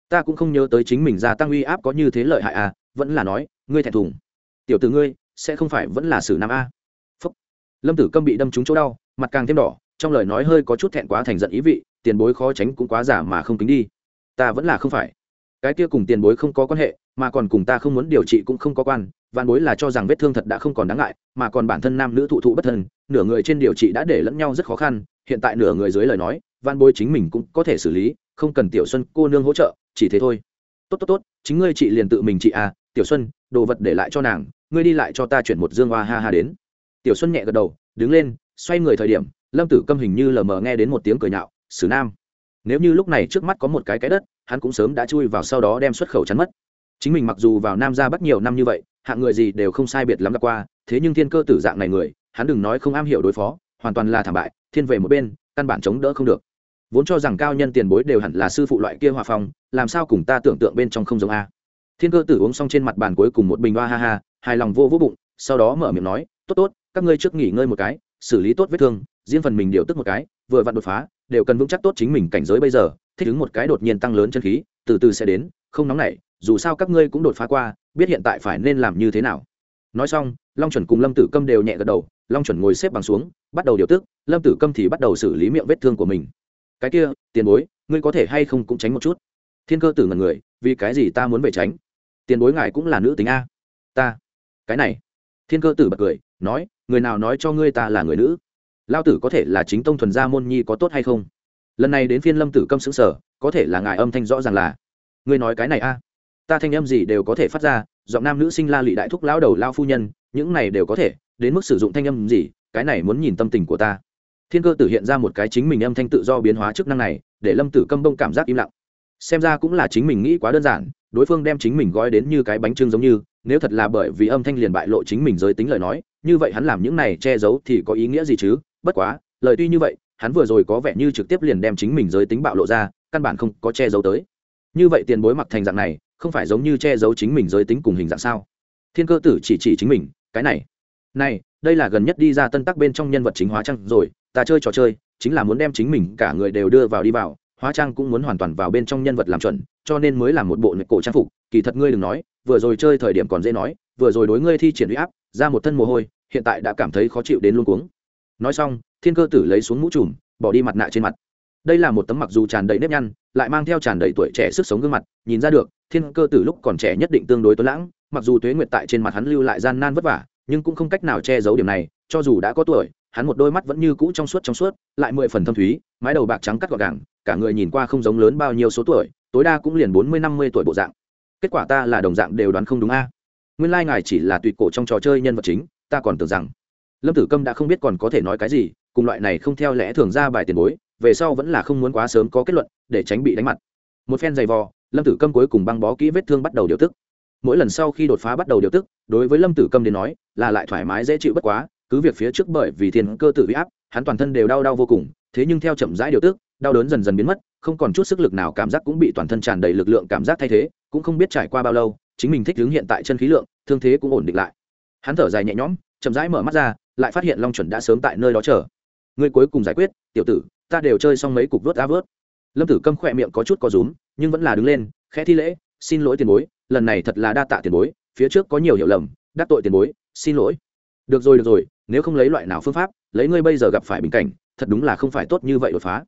Ta cũng không nhớ tới chính mình gia tăng uy áp có như thế lợi hại à vẫn là nói, ngươi thẹn thùng. Tiểu tử ngươi, sẽ không phải vẫn là sử nam a. Phúc. Lâm tử câm bị đâm trúng chỗ đau, mặt càng thêm đỏ trong lời nói hơi có chút thẹn quá thành giận ý vị, tiền bối khó tránh cũng quá giả mà không tính đi. Ta vẫn là không phải. Cái kia cùng tiền bối không có quan hệ, mà còn cùng ta không muốn điều trị cũng không có quan, vạn bối là cho rằng vết thương thật đã không còn đáng ngại, mà còn bản thân nam nữ thụ thụ bất thân, nửa người trên điều trị đã để lẫn nhau rất khó khăn, hiện tại nửa người dưới lời nói, vạn bối chính mình cũng có thể xử lý, không cần tiểu xuân cô nương hỗ trợ, chỉ thế thôi. Tốt tốt tốt, chính ngươi chị liền tự mình chị à tiểu xuân, đồ vật để lại cho nàng, ngươi đi lại cho ta chuyển một dương hoa ha ha đến. Tiểu xuân nhẹ gật đầu, đứng lên xoay người thời điểm, lâm tử câm hình như lờ mờ nghe đến một tiếng cười nhạo xử nam, nếu như lúc này trước mắt có một cái cái đất, hắn cũng sớm đã chui vào sau đó đem xuất khẩu chắn mất. Chính mình mặc dù vào nam ra bắt nhiều năm như vậy, hạng người gì đều không sai biệt lắm đã qua, thế nhưng thiên cơ tử dạng này người, hắn đừng nói không am hiểu đối phó, hoàn toàn là thảm bại, thiên về một bên, căn bản chống đỡ không được. Vốn cho rằng cao nhân tiền bối đều hẳn là sư phụ loại kia hòa phong, làm sao cùng ta tưởng tượng bên trong không giống a? Thiên cơ tử uống xong trên mặt bàn cuối cùng một bình hoa ha ha, hài lòng vô vô bụng, sau đó mở miệng nói, tốt tốt, các ngươi trước nghỉ ngơi một cái xử lý tốt vết thương, riêng phần mình điều tức một cái, vừa vặn đột phá, đều cần vững chắc tốt chính mình cảnh giới bây giờ, thích ứng một cái đột nhiên tăng lớn chân khí, từ từ sẽ đến, không nóng nảy, dù sao các ngươi cũng đột phá qua, biết hiện tại phải nên làm như thế nào. Nói xong, long chuẩn cùng lâm tử câm đều nhẹ gật đầu, long chuẩn ngồi xếp bằng xuống, bắt đầu điều tức, lâm tử câm thì bắt đầu xử lý miệng vết thương của mình. Cái kia, tiền bối, ngươi có thể hay không cũng tránh một chút? Thiên cơ tử ngần người, vì cái gì ta muốn về tránh? Tiền bối ngài cũng là nữ tính a. Ta. Cái này. Thiên cơ tử bật cười, nói người nào nói cho ngươi ta là người nữ? Lao tử có thể là chính tông thuần gia môn nhi có tốt hay không? Lần này đến phiên lâm tử câm xứng sở, có thể là ngài âm thanh rõ ràng là, ngươi nói cái này a. Ta thanh âm gì đều có thể phát ra, giọng nam nữ sinh la lị đại thúc lão đầu lao phu nhân, những này đều có thể, đến mức sử dụng thanh âm gì, cái này muốn nhìn tâm tình của ta. Thiên cơ tử hiện ra một cái chính mình âm thanh tự do biến hóa chức năng này, để lâm tử câm bông cảm giác im lặng. Xem ra cũng là chính mình nghĩ quá đơn giản, đối phương đem chính mình gói đến như cái bánh trưng giống như, nếu thật là bởi vì âm thanh liền bại lộ chính mình giới tính lời nói như vậy hắn làm những này che giấu thì có ý nghĩa gì chứ? Bất quá, lời tuy như vậy, hắn vừa rồi có vẻ như trực tiếp liền đem chính mình giới tính bạo lộ ra, căn bản không có che giấu tới. Như vậy tiền bối mặc thành dạng này, không phải giống như che giấu chính mình giới tính cùng hình dạng sao? Thiên cơ tử chỉ chỉ chính mình, cái này. Này, đây là gần nhất đi ra tân tắc bên trong nhân vật chính hóa trang rồi, ta chơi trò chơi, chính là muốn đem chính mình cả người đều đưa vào đi vào, hóa trang cũng muốn hoàn toàn vào bên trong nhân vật làm chuẩn, cho nên mới làm một bộ nệ cổ trang phục. Kỳ thật ngươi đừng nói, vừa rồi chơi thời điểm còn dễ nói vừa rồi đối ngươi thi triển huy áp, ra một thân mồ hôi, hiện tại đã cảm thấy khó chịu đến luôn cuống. Nói xong, thiên cơ tử lấy xuống mũ trùm, bỏ đi mặt nạ trên mặt. Đây là một tấm mặc dù tràn đầy nếp nhăn, lại mang theo tràn đầy tuổi trẻ sức sống gương mặt, nhìn ra được, thiên cơ tử lúc còn trẻ nhất định tương đối tuấn lãng, mặc dù tuế nguyệt tại trên mặt hắn lưu lại gian nan vất vả, nhưng cũng không cách nào che giấu điểm này, cho dù đã có tuổi, hắn một đôi mắt vẫn như cũ trong suốt trong suốt, lại mười phần thâm thúy, mái đầu bạc trắng cắt gọn gàng, cả người nhìn qua không giống lớn bao nhiêu số tuổi, tối đa cũng liền bốn mươi năm mươi tuổi bộ dạng. Kết quả ta là đồng dạng đều đoán không đúng a nguyên lai ngài chỉ là tùy cổ trong trò chơi nhân vật chính, ta còn tưởng rằng lâm tử câm đã không biết còn có thể nói cái gì, cùng loại này không theo lẽ thường ra bài tiền bối, về sau vẫn là không muốn quá sớm có kết luận, để tránh bị đánh mặt. Một phen giày vò, lâm tử câm cuối cùng băng bó kỹ vết thương bắt đầu điều tức. Mỗi lần sau khi đột phá bắt đầu điều tức, đối với lâm tử câm đến nói, là lại thoải mái dễ chịu bất quá, cứ việc phía trước bởi vì thiên cơ tự huy áp, hắn toàn thân đều đau đau vô cùng, thế nhưng theo chậm rãi điều tức, đau đớn dần dần biến mất, không còn chút sức lực nào, cảm giác cũng bị toàn thân tràn đầy lực lượng cảm giác thay thế, cũng không biết trải qua bao lâu chính mình thích hướng hiện tại chân khí lượng, thương thế cũng ổn định lại. Hắn thở dài nhẹ nhõm, chậm rãi mở mắt ra, lại phát hiện long chuẩn đã sớm tại nơi đó chờ. Người cuối cùng giải quyết, tiểu tử, ta đều chơi xong mấy cục vớt á vớt. Lâm tử câm khỏe miệng có chút có rúm, nhưng vẫn là đứng lên, khẽ thi lễ, xin lỗi tiền bối, lần này thật là đa tạ tiền bối, phía trước có nhiều hiểu lầm, đắc tội tiền bối, xin lỗi. Được rồi được rồi, nếu không lấy loại nào phương pháp, lấy ngươi bây giờ gặp phải bình cảnh, thật đúng là không phải tốt như vậy đột phá.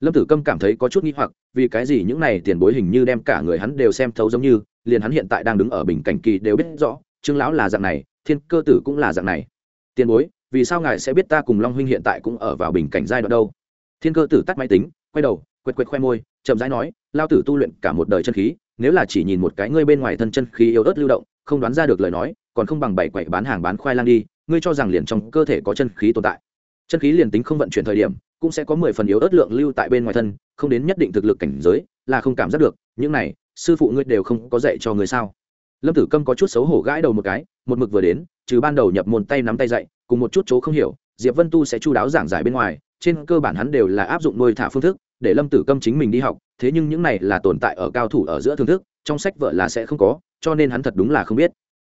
Lâm tử câm cảm thấy có chút nghi hoặc, vì cái gì những này tiền bối hình như đem cả người hắn đều xem thấu giống như liền hắn hiện tại đang đứng ở bình cảnh kỳ đều biết rõ, trương lão là dạng này, thiên cơ tử cũng là dạng này. Tiền bối, vì sao ngài sẽ biết ta cùng long huynh hiện tại cũng ở vào bình cảnh giai đoạn đâu? Thiên cơ tử tắt máy tính, quay đầu, quệt quệt khoe môi, chậm rãi nói lao tử tu luyện cả một đời chân khí, nếu là chỉ nhìn một cái ngươi bên ngoài thân chân khí yếu ớt lưu động, không đoán ra được lời nói, còn không bằng bảy quậy bán hàng bán khoai lang đi, ngươi cho rằng liền trong cơ thể có chân khí tồn tại. Chân khí liền tính không vận chuyển thời điểm, cũng sẽ có mười phần yếu ớt lượng lưu tại bên ngoài thân, không đến nhất định thực lực cảnh giới, là không cảm giác được, những này sư phụ ngươi đều không có dạy cho ngươi sao? Lâm tử câm có chút xấu hổ gãi đầu một cái, một mực vừa đến, trừ ban đầu nhập môn tay nắm tay dạy, cùng một chút chỗ không hiểu, diệp vân tu sẽ chu đáo giảng giải bên ngoài, trên cơ bản hắn đều là áp dụng nuôi thả phương thức, để lâm tử câm chính mình đi học, thế nhưng những này là tồn tại ở cao thủ ở giữa thương thức, trong sách vợ là sẽ không có, cho nên hắn thật đúng là không biết.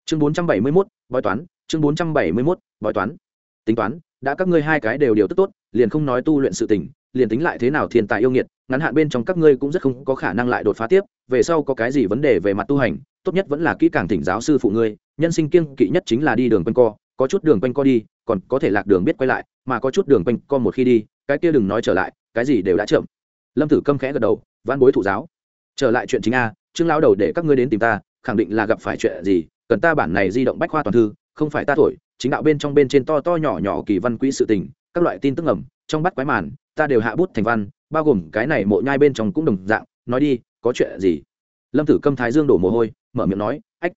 Chương bốn trăm bảy mươi mốt, bói toán, chương bốn trăm bảy mươi mốt, bói toán. Tính toán, đã các ngươi hai cái đều điều tức tốt, liền không nói tu luyện sự tình liền tính lại thế nào thiên tài yêu nghiệt, ngắn hạn bên trong các ngươi cũng rất không có khả năng lại đột phá tiếp, về sau có cái gì vấn đề về mặt tu hành, tốt nhất vẫn là kỹ càng thỉnh giáo sư phụ ngươi, nhân sinh kiêng kỵ nhất chính là đi đường quanh co, có chút đường quanh co đi, còn có thể lạc đường biết quay lại, mà có chút đường quanh co một khi đi, cái kia đừng nói trở lại, cái gì đều đã chậm. Lâm tử câm khẽ gật đầu văn bối thụ giáo. Trở lại chuyện chính a, trương lao đầu để các ngươi đến tìm ta, khẳng định là gặp phải chuyện gì, cần ta bản này di động bách khoa toàn thư, không phải ta thổi, chính đạo bên trong bên trên to to nhỏ nhỏ kỳ văn quỹ sự tình, các loại tin tức ngầm, trong bắt quái màn ta đều hạ bút thành văn, bao gồm cái này mộ nhai bên trong cũng đồng dạng, nói đi, có chuyện gì? Lâm tử câm thái dương đổ mồ hôi, mở miệng nói, ách,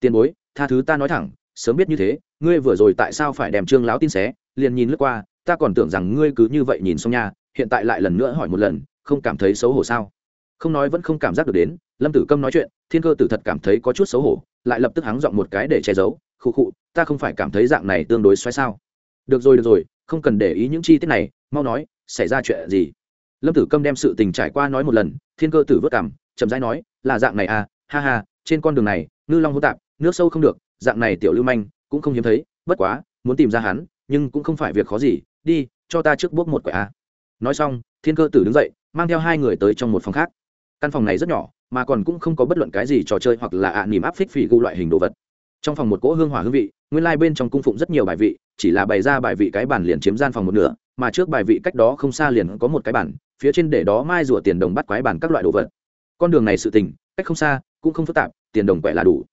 tiền bối, tha thứ ta nói thẳng, sớm biết như thế, ngươi vừa rồi tại sao phải đem trương láo tin xé, liền nhìn lướt qua, ta còn tưởng rằng ngươi cứ như vậy nhìn xong nha, hiện tại lại lần nữa hỏi một lần, không cảm thấy xấu hổ sao? Không nói vẫn không cảm giác được đến, lâm tử câm nói chuyện, thiên cơ tử thật cảm thấy có chút xấu hổ, lại lập tức hắng giọng một cái để che giấu, khụ khụ, ta không phải cảm thấy dạng này tương đối xoáy sao. Được rồi được rồi, không cần để ý những chi tiết này, mau nói xảy ra chuyện gì? Lâm tử câm đem sự tình trải qua nói một lần, thiên cơ tử vất cảm, chậm rãi nói, là dạng này à ha ha, trên con đường này, ngư long hô tạp, nước sâu không được, dạng này tiểu lưu manh, cũng không hiếm thấy, bất quá, muốn tìm ra hắn, nhưng cũng không phải việc khó gì, đi, cho ta trước bước một quẻ a. Nói xong, thiên cơ tử đứng dậy, mang theo hai người tới trong một phòng khác. Căn phòng này rất nhỏ, mà còn cũng không có bất luận cái gì trò chơi hoặc là ạ à nỉm áp phích phỉ gu loại hình đồ vật. Trong phòng một cỗ hương hỏa hương vị, nguyên lai、like、bên trong cung phụng rất nhiều bài vị, chỉ là bày ra bài vị cái bản liền chiếm gian phòng một nửa mà trước bài vị cách đó không xa liền có một cái bản phía trên để đó mai rùa tiền đồng bắt quái bản các loại đồ vật. Con đường này sự tình, cách không xa, cũng không phức tạp, tiền đồng quẻ là đủ.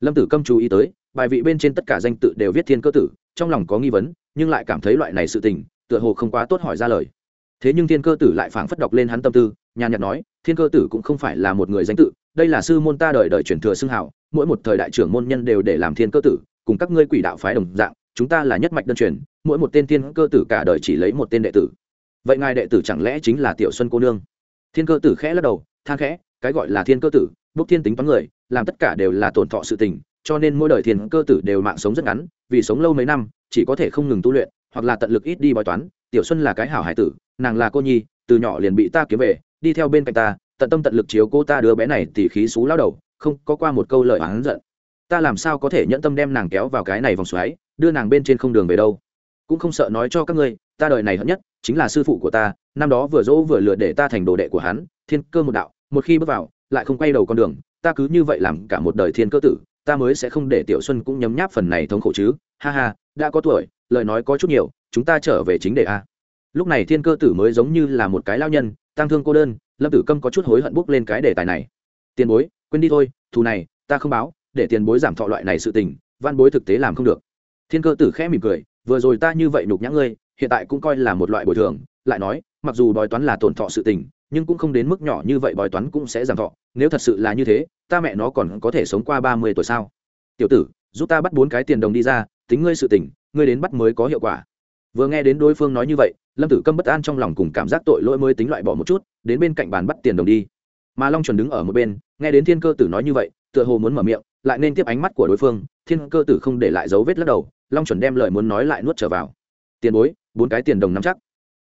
Lâm tử câm chú ý tới, bài vị bên trên tất cả danh tự đều viết thiên cơ tử, trong lòng có nghi vấn, nhưng lại cảm thấy loại này sự tình, tựa hồ không quá tốt hỏi ra lời. Thế nhưng thiên cơ tử lại phảng phất đọc lên hắn tâm tư, nhàn nhạt nói, thiên cơ tử cũng không phải là một người danh tự, đây là sư môn ta đời đời truyền thừa xưng hào, mỗi một thời đại trưởng môn nhân đều để làm thiên cơ tử, cùng các ngươi quỷ đạo phái đồng dạng chúng ta là nhất mạch đơn truyền, mỗi một tên thiên cơ tử cả đời chỉ lấy một tên đệ tử. Vậy ngài đệ tử chẳng lẽ chính là tiểu xuân cô nương? Thiên cơ tử khẽ lắc đầu, than khẽ, cái gọi là thiên cơ tử, bốc thiên tính toán người, làm tất cả đều là tổn thọ sự tình, cho nên mỗi đời thiên cơ tử đều mạng sống rất ngắn, vì sống lâu mấy năm, chỉ có thể không ngừng tu luyện, hoặc là tận lực ít đi bói toán. Tiểu xuân là cái hảo hải tử, nàng là cô nhi, từ nhỏ liền bị ta kiếm về, đi theo bên cạnh ta, tận tâm tận lực chiếu cô ta đứa bé này tỉ khí xú lao đầu, không có qua một câu lời oán giận. Ta làm sao có thể nhẫn tâm đem nàng kéo vào cái này vòng xoáy? Đưa nàng bên trên không đường về đâu. Cũng không sợ nói cho các ngươi, ta đời này hận nhất chính là sư phụ của ta, năm đó vừa dỗ vừa lừa để ta thành đồ đệ của hắn, thiên cơ một đạo, một khi bước vào, lại không quay đầu con đường, ta cứ như vậy làm cả một đời thiên cơ tử, ta mới sẽ không để tiểu xuân cũng nhấm nháp phần này thống khổ chứ. Ha ha, đã có tuổi, lời nói có chút nhiều, chúng ta trở về chính đề a. Lúc này thiên cơ tử mới giống như là một cái lao nhân tăng thương cô đơn, lâm tử câm có chút hối hận bốc lên cái đề tài này. Tiền bối, quên đi thôi, thù này, ta không báo, để tiền bối giảm thọ loại này sự tình, văn bối thực tế làm không được thiên cơ tử khẽ mỉm cười, vừa rồi ta như vậy nhục nhã ngươi, hiện tại cũng coi là một loại bồi thường. Lại nói, mặc dù bói toán là tổn thọ sự tình, nhưng cũng không đến mức nhỏ như vậy bói toán cũng sẽ giảm thọ. Nếu thật sự là như thế, ta mẹ nó còn có thể sống qua ba mươi tuổi sao? Tiểu tử, giúp ta bắt bốn cái tiền đồng đi ra, tính ngươi sự tình, ngươi đến bắt mới có hiệu quả. Vừa nghe đến đối phương nói như vậy, lâm tử câm bất an trong lòng cùng cảm giác tội lỗi mới tính loại bỏ một chút, đến bên cạnh bàn bắt tiền đồng đi. Mà long chuẩn đứng ở một bên, nghe đến thiên cơ tử nói như vậy, tựa hồ muốn mở miệng, lại nên tiếp ánh mắt của đối phương. Thiên cơ tử không để lại dấu vết lắc đầu long chuẩn đem lời muốn nói lại nuốt trở vào. Tiền bối, bốn cái tiền đồng nắm chắc.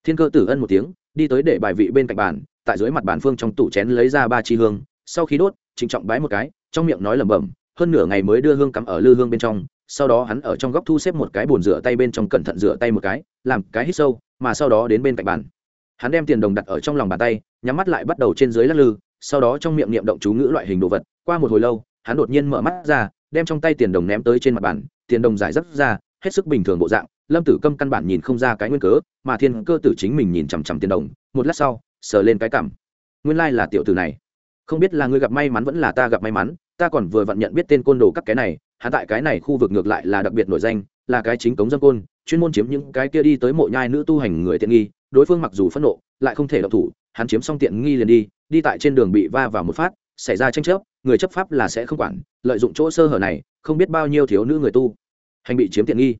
Thiên cơ tử ân một tiếng, đi tới để bài vị bên cạnh bàn, tại dưới mặt bàn phương trong tủ chén lấy ra ba chi hương, sau khi đốt, trịnh trọng bái một cái, trong miệng nói lẩm bẩm, hơn nửa ngày mới đưa hương cắm ở lư hương bên trong, sau đó hắn ở trong góc thu xếp một cái bồn rửa tay bên trong cẩn thận rửa tay một cái, làm cái hít sâu, mà sau đó đến bên cạnh bàn. Hắn đem tiền đồng đặt ở trong lòng bàn tay, nhắm mắt lại bắt đầu trên dưới lắc lư, sau đó trong miệng niệm động chú ngữ loại hình đồ vật. Qua một hồi lâu, hắn đột nhiên mở mắt ra, đem trong tay tiền đồng ném tới trên mặt bàn tiền đồng giải rất ra, hết sức bình thường bộ dạng, lâm tử câm căn bản nhìn không ra cái nguyên cớ, mà thiên cơ tử chính mình nhìn chằm chằm tiền đồng, một lát sau, sờ lên cái cảm nguyên lai là tiểu tử này. Không biết là ngươi gặp may mắn vẫn là ta gặp may mắn, ta còn vừa vặn nhận biết tên côn đồ các cái này, hắn tại cái này khu vực ngược lại là đặc biệt nổi danh, là cái chính cống dân côn, chuyên môn chiếm những cái kia đi tới mộ nhai nữ tu hành người tiện nghi, đối phương mặc dù phẫn nộ, lại không thể độc thủ, hắn chiếm xong tiện nghi liền đi đi tại trên đường bị va vào một phát, xảy ra tranh chấp, người chấp pháp là sẽ không quản, lợi dụng chỗ sơ hở này, không biết bao nhiêu thiếu nữ người tu hành bị chiếm tiện nghi.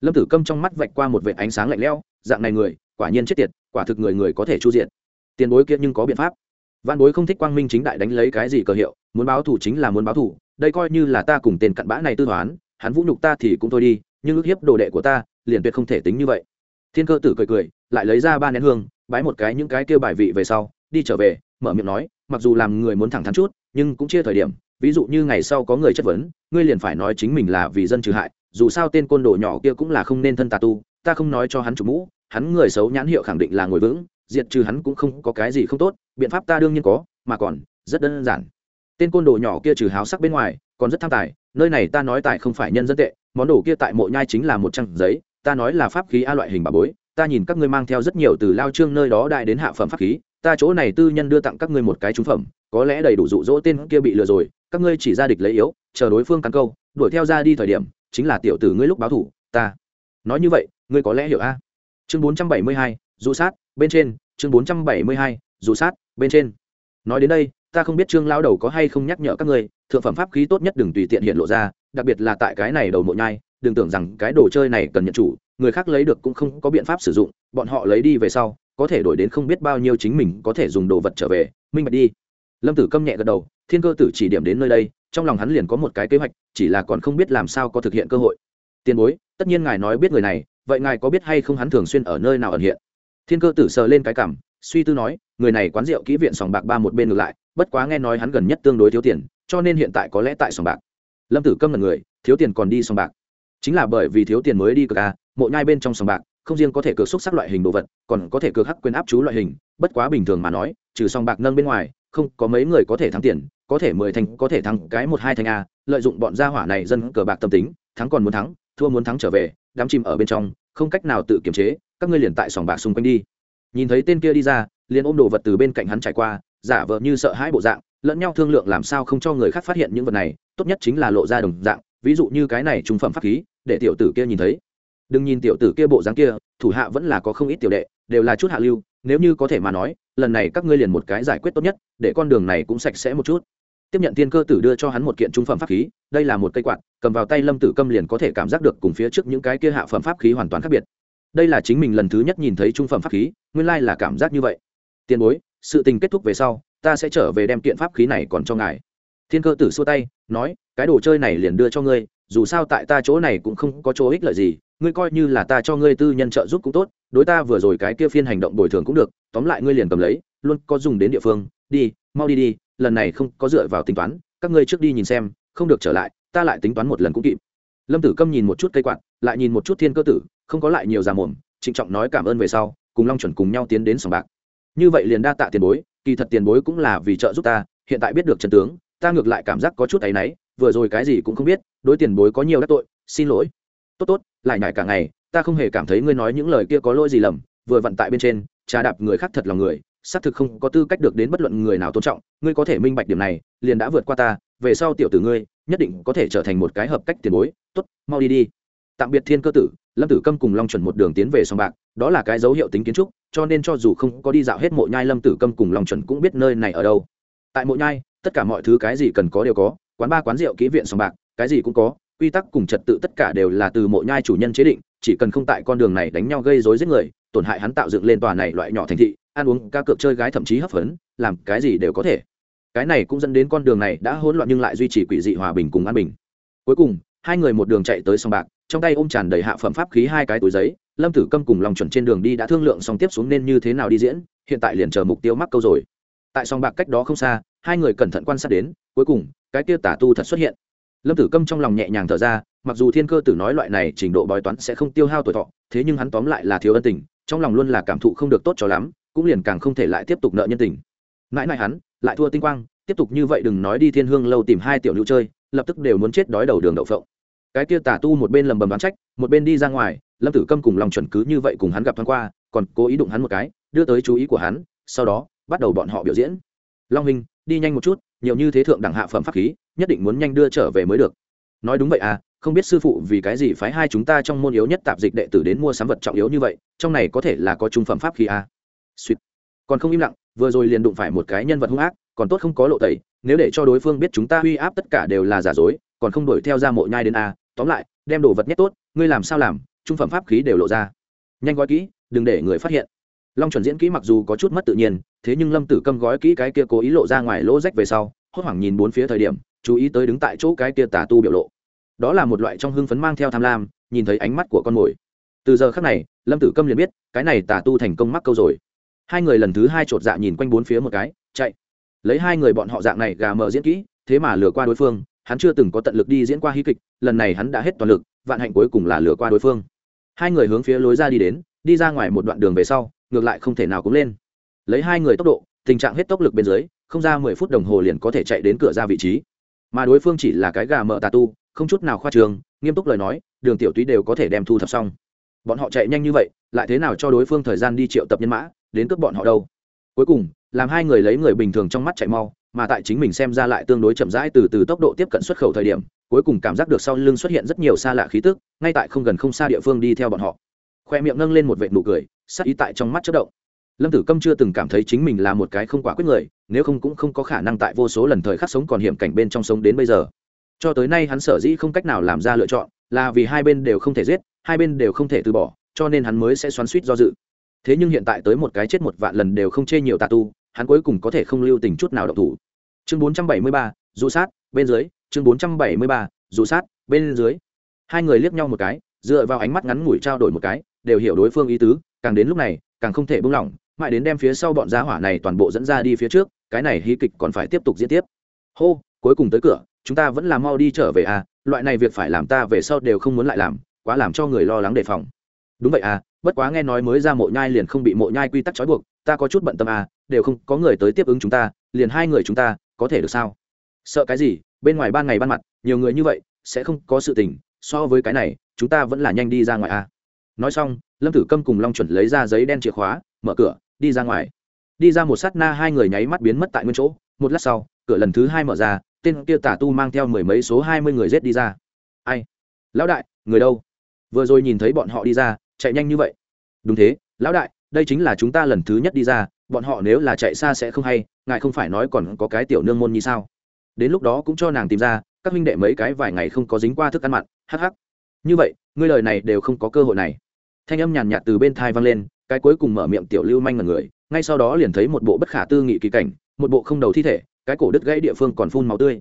Lâm tử câm trong mắt vạch qua một vệ ánh sáng lạnh lẽo, dạng này người, quả nhiên chết tiệt, quả thực người người có thể chu diện. Tiền bối kia nhưng có biện pháp. Văn bối không thích quang minh chính đại đánh lấy cái gì cờ hiệu, muốn báo thù chính là muốn báo thù, đây coi như là ta cùng tên cặn bã này tư toán, hắn vũ nhục ta thì cũng thôi đi, nhưng ước hiếp đồ đệ của ta, liền tuyệt không thể tính như vậy. Thiên cơ tử cười cười, lại lấy ra ba nén hương, bái một cái những cái kêu bài vị về sau, đi trở về, mở miệng nói, mặc dù làm người muốn thẳng thắn chút, nhưng cũng chia thời điểm, ví dụ như ngày sau có người chất vấn, ngươi liền phải nói chính mình là vì dân trừ hại dù sao tên côn đồ nhỏ kia cũng là không nên thân tà tu, ta không nói cho hắn chủ mũ, hắn người xấu nhãn hiệu khẳng định là ngồi vững, diệt trừ hắn cũng không có cái gì không tốt, biện pháp ta đương nhiên có, mà còn, rất đơn giản. Tên côn đồ nhỏ kia trừ háo sắc bên ngoài, còn rất tham tài, nơi này ta nói tài không phải nhân dân tệ, món đồ kia tại mộ nhai chính là một trang giấy, ta nói là pháp khí a loại hình bà bối, ta nhìn các ngươi mang theo rất nhiều từ lao trương nơi đó đại đến hạ phẩm pháp khí, ta chỗ này tư nhân đưa tặng các ngươi một cái trúng phẩm, có lẽ đầy đủ dụ dỗ tên kia bị lừa rồi, các ngươi chỉ ra địch lấy yếu, chờ đối phương cắn câu, đuổi theo ra đi thời điểm chính là tiểu tử ngươi lúc báo thủ, ta. Nói như vậy, ngươi có lẽ hiểu a. Chương bốn trăm bảy mươi hai dụ sát, bên trên. Chương bốn trăm bảy mươi hai dụ sát, bên trên. Nói đến đây, ta không biết trương lao đầu có hay không nhắc nhở các ngươi, thượng phẩm pháp khí tốt nhất đừng tùy tiện hiện lộ ra, đặc biệt là tại cái này đầu mộ nhai, đừng tưởng rằng cái đồ chơi này cần nhận chủ, người khác lấy được cũng không có biện pháp sử dụng, bọn họ lấy đi về sau, có thể đổi đến không biết bao nhiêu chính mình có thể dùng đồ vật trở về. Minh bạch đi. Lâm tử câm nhẹ gật đầu, thiên cơ tử chỉ điểm đến nơi đây trong lòng hắn liền có một cái kế hoạch, chỉ là còn không biết làm sao có thực hiện cơ hội. Tiền bối, tất nhiên ngài nói biết người này, vậy ngài có biết hay không hắn thường xuyên ở nơi nào ẩn hiện? Thiên cơ tử sờ lên cái cảm, suy tư nói, người này quán rượu kỹ viện sòng bạc ba một bên ngược lại, bất quá nghe nói hắn gần nhất tương đối thiếu tiền, cho nên hiện tại có lẽ tại sòng bạc. Lâm tử câm là người, thiếu tiền còn đi sòng bạc. Chính là bởi vì thiếu tiền mới đi cược a, mộ nhai bên trong sòng bạc, không riêng có thể cược xúc sắc loại hình đồ vật, còn có thể cược hắc quyền áp chú loại hình, bất quá bình thường mà nói, trừ sòng bạc nâng bên ngoài không có mấy người có thể thắng tiền, có thể mười thành, có thể thắng cái một hai thành a, lợi dụng bọn gia hỏa này dân cờ bạc tâm tính, thắng còn muốn thắng, thua muốn thắng trở về, đám chìm ở bên trong, không cách nào tự kiềm chế, các ngươi liền tại sòng bạc xung quanh đi. Nhìn thấy tên kia đi ra, liền ôm đồ vật từ bên cạnh hắn trải qua, giả vờ như sợ hãi bộ dạng, lẫn nhau thương lượng làm sao không cho người khác phát hiện những vật này, tốt nhất chính là lộ ra đồng dạng, ví dụ như cái này trung phẩm pháp khí, để tiểu tử kia nhìn thấy. Đừng nhìn tiểu tử kia bộ dáng kia, thủ hạ vẫn là có không ít tiểu đệ, đều là chút hạ lưu nếu như có thể mà nói, lần này các ngươi liền một cái giải quyết tốt nhất, để con đường này cũng sạch sẽ một chút. Tiếp nhận thiên cơ tử đưa cho hắn một kiện trung phẩm pháp khí, đây là một cây quạt, cầm vào tay lâm tử câm liền có thể cảm giác được cùng phía trước những cái kia hạ phẩm pháp khí hoàn toàn khác biệt. Đây là chính mình lần thứ nhất nhìn thấy trung phẩm pháp khí, nguyên lai là cảm giác như vậy. Tiền bối, sự tình kết thúc về sau, ta sẽ trở về đem kiện pháp khí này còn cho ngài. Thiên cơ tử xua tay, nói, cái đồ chơi này liền đưa cho ngươi dù sao tại ta chỗ này cũng không có chỗ ích lợi gì, ngươi coi như là ta cho ngươi tư nhân trợ giúp cũng tốt, đối ta vừa rồi cái kia phiên hành động bồi thường cũng được, tóm lại ngươi liền cầm lấy, luôn có dùng đến địa phương, đi, mau đi đi, lần này không có dựa vào tính toán, các ngươi trước đi nhìn xem, không được trở lại, ta lại tính toán một lần cũng kịp. Lâm tử câm nhìn một chút cây quạt, lại nhìn một chút thiên cơ tử, không có lại nhiều già mồm, trịnh trọng nói cảm ơn về sau, cùng long chuẩn cùng nhau tiến đến sòng bạc. Như vậy liền đa tạ tiền bối, kỳ thật tiền bối cũng là vì trợ giúp ta, hiện tại biết được trần tướng, ta ngược lại cảm giác có chút áy náy vừa rồi cái gì cũng không biết, đối tiền bối có nhiều đắc tội, xin lỗi. Tốt tốt, lại nhải cả ngày, ta không hề cảm thấy ngươi nói những lời kia có lỗi gì lầm, vừa vận tại bên trên, trà đạp người khác thật lòng người, xác thực không có tư cách được đến bất luận người nào tôn trọng, ngươi có thể minh bạch điểm này, liền đã vượt qua ta, về sau tiểu tử ngươi, nhất định có thể trở thành một cái hợp cách tiền bối, tốt, mau đi đi. Tạm biệt thiên cơ tử, lâm tử câm cùng long chuẩn một đường tiến về sòng bạc, đó là cái dấu hiệu tính kiến trúc, cho nên cho dù không có đi dạo hết mộ nhai lâm tử câm cùng long chuẩn cũng biết nơi này ở đâu. Tại mộ nhai, tất cả mọi thứ cái gì cần có đều có quán ba quán rượu kỹ viện sòng bạc, cái gì cũng có, quy tắc cùng trật tự tất cả đều là từ mộ nhai chủ nhân chế định, chỉ cần không tại con đường này đánh nhau gây dối giết người, tổn hại hắn tạo dựng lên tòa này loại nhỏ thành thị, ăn uống ca cược, chơi gái thậm chí hấp phấn làm cái gì đều có thể. Cái này cũng dẫn đến con đường này đã hỗn loạn nhưng lại duy trì quỷ dị hòa bình cùng an bình. Cuối cùng, hai người một đường chạy tới sòng bạc, trong tay ôm tràn đầy hạ phẩm pháp khí hai cái túi giấy, lâm tử câm cùng lòng chuẩn trên đường đi đã thương lượng xong tiếp xuống nên như thế nào đi diễn, hiện tại liền chờ mục tiêu mắc câu rồi. Tại sòng bạc cách đó không xa, hai người cẩn thận quan sát đến, cuối cùng cái kia tả tu thật xuất hiện. Lâm tử câm trong lòng nhẹ nhàng thở ra, mặc dù thiên cơ tử nói loại này trình độ bói toán sẽ không tiêu hao tuổi thọ, thế nhưng hắn tóm lại là thiếu ân tình, trong lòng luôn là cảm thụ không được tốt cho lắm, cũng liền càng không thể lại tiếp tục nợ nhân tình. Mãi mãi hắn, lại thua tinh quang, tiếp tục như vậy đừng nói đi thiên hương lâu tìm hai tiểu nữ chơi, lập tức đều muốn chết đói đầu đường đậu phộng. Cái kia tả tu một bên lầm bầm đoán trách, một bên đi ra ngoài, lâm tử câm cùng lòng chuẩn cứ như vậy cùng hắn gặp thoáng qua, còn cố ý đụng hắn một cái, đưa tới chú ý của hắn, sau đó, bắt đầu bọn họ biểu diễn. Long hình đi nhanh một chút, nhiều như thế thượng đẳng hạ phẩm pháp khí, nhất định muốn nhanh đưa trở về mới được nói đúng vậy à không biết sư phụ vì cái gì phái hai chúng ta trong môn yếu nhất tạp dịch đệ tử đến mua sắm vật trọng yếu như vậy, trong này có thể là có trung phẩm pháp khí à. Sweet. còn không im lặng, vừa rồi liền đụng phải một cái nhân vật hung ác, còn tốt không có lộ tẩy, nếu để cho đối phương biết chúng ta uy áp tất cả đều là giả dối, còn không đuổi theo ra mộ nhai đến a tóm lại, đem đồ vật nhất tốt, ngươi làm sao làm, trung phẩm pháp khí đều lộ ra nhanh gói kỹ, đừng để người phát hiện long chuẩn diễn kỹ mặc dù có chút mất tự nhiên thế nhưng lâm tử câm gói kỹ cái kia cố ý lộ ra ngoài lỗ rách về sau, hốt hoảng nhìn bốn phía thời điểm, chú ý tới đứng tại chỗ cái kia tà tu biểu lộ. Đó là một loại trong hưng phấn mang theo tham lam, nhìn thấy ánh mắt của con mồi. Từ giờ khác này, lâm tử câm liền biết, cái này tà tu thành công mắc câu rồi. Hai người lần thứ hai chột dạ nhìn quanh bốn phía một cái, chạy. Lấy hai người bọn họ dạng này gà mờ diễn kỹ, thế mà lừa qua đối phương, hắn chưa từng có tận lực đi diễn qua hí kịch, lần này hắn đã hết toàn lực, vạn hạnh cuối cùng là lừa qua đối phương. Hai người hướng phía lối ra đi đến, đi ra ngoài một đoạn đường về sau, ngược lại không thể nào cũng lên lấy hai người tốc độ, tình trạng hết tốc lực bên dưới, không ra mười phút đồng hồ liền có thể chạy đến cửa ra vị trí. Mà đối phương chỉ là cái gà mợ tà tu, không chút nào khoa trường, nghiêm túc lời nói, đường tiểu túy đều có thể đem thu thập xong. Bọn họ chạy nhanh như vậy, lại thế nào cho đối phương thời gian đi triệu tập nhân mã, đến cướp bọn họ đâu? Cuối cùng, làm hai người lấy người bình thường trong mắt chạy mau, mà tại chính mình xem ra lại tương đối chậm rãi từ từ tốc độ tiếp cận xuất khẩu thời điểm, cuối cùng cảm giác được sau lưng xuất hiện rất nhiều xa lạ khí tức, ngay tại không gần không xa địa phương đi theo bọn họ. Khoe miệng nâng lên một vệt nụ cười sắc ý tại trong mắt chất động lâm tử câm chưa từng cảm thấy chính mình là một cái không quả quyết người nếu không cũng không có khả năng tại vô số lần thời khắc sống còn hiểm cảnh bên trong sống đến bây giờ. Cho tới nay hắn sở dĩ không cách nào làm ra lựa chọn là vì hai bên đều không thể giết hai bên đều không thể từ bỏ cho nên hắn mới sẽ xoắn suýt do dự. Thế nhưng hiện tại tới một cái chết một vạn lần đều không chê nhiều tà tu hắn cuối cùng có thể không lưu tình chút nào động thủ. Chương 473, dụ sát bên dưới. Chương 473, dụ sát bên dưới. Hai người liếc nhau một cái dựa vào ánh mắt ngắn ngủi trao đổi một cái đều hiểu đối phương ý tứ càng đến lúc này càng không thể buông lỏng mãi đến đem phía sau bọn giá hỏa này toàn bộ dẫn ra đi phía trước, cái này hí kịch còn phải tiếp tục diễn tiếp. Hô, cuối cùng tới cửa, chúng ta vẫn là mau đi trở về à loại này việc phải làm ta về sau đều không muốn lại làm, quá làm cho người lo lắng đề phòng. Đúng vậy à bất quá nghe nói mới ra mộ nhai liền không bị mộ nhai quy tắc trói buộc, ta có chút bận tâm à đều không có người tới tiếp ứng chúng ta, liền hai người chúng ta, có thể được sao? Sợ cái gì, bên ngoài ban ngày ban mặt, nhiều người như vậy, sẽ không có sự tình, so với cái này, chúng ta vẫn là nhanh đi ra ngoài à. Nói xong, lâm tử câm cùng long chuẩn lấy ra giấy đen chìa khóa, mở cửa đi ra ngoài. Đi ra một sát na, hai người nháy mắt biến mất tại nguyên chỗ. Một lát sau, cửa lần thứ hai mở ra, tên kia tả tu mang theo mười mấy số hai mươi người rết đi ra. Ai? Lão đại, người đâu? Vừa rồi nhìn thấy bọn họ đi ra, chạy nhanh như vậy. Đúng thế, lão đại, đây chính là chúng ta lần thứ nhất đi ra. Bọn họ nếu là chạy xa sẽ không hay, ngài không phải nói còn có cái tiểu nương môn như sao? Đến lúc đó cũng cho nàng tìm ra, các huynh đệ mấy cái vài ngày không có dính qua thức ăn mặn. Hắc hắc. Như vậy, ngươi lời này đều không có cơ hội này. Thanh âm nhàn nhạt từ bên thai vang lên cái cuối cùng mở miệng tiểu lưu manh ngần người, ngay sau đó liền thấy một bộ bất khả tư nghị kỳ cảnh, một bộ không đầu thi thể, cái cổ đứt gãy địa phương còn phun máu tươi.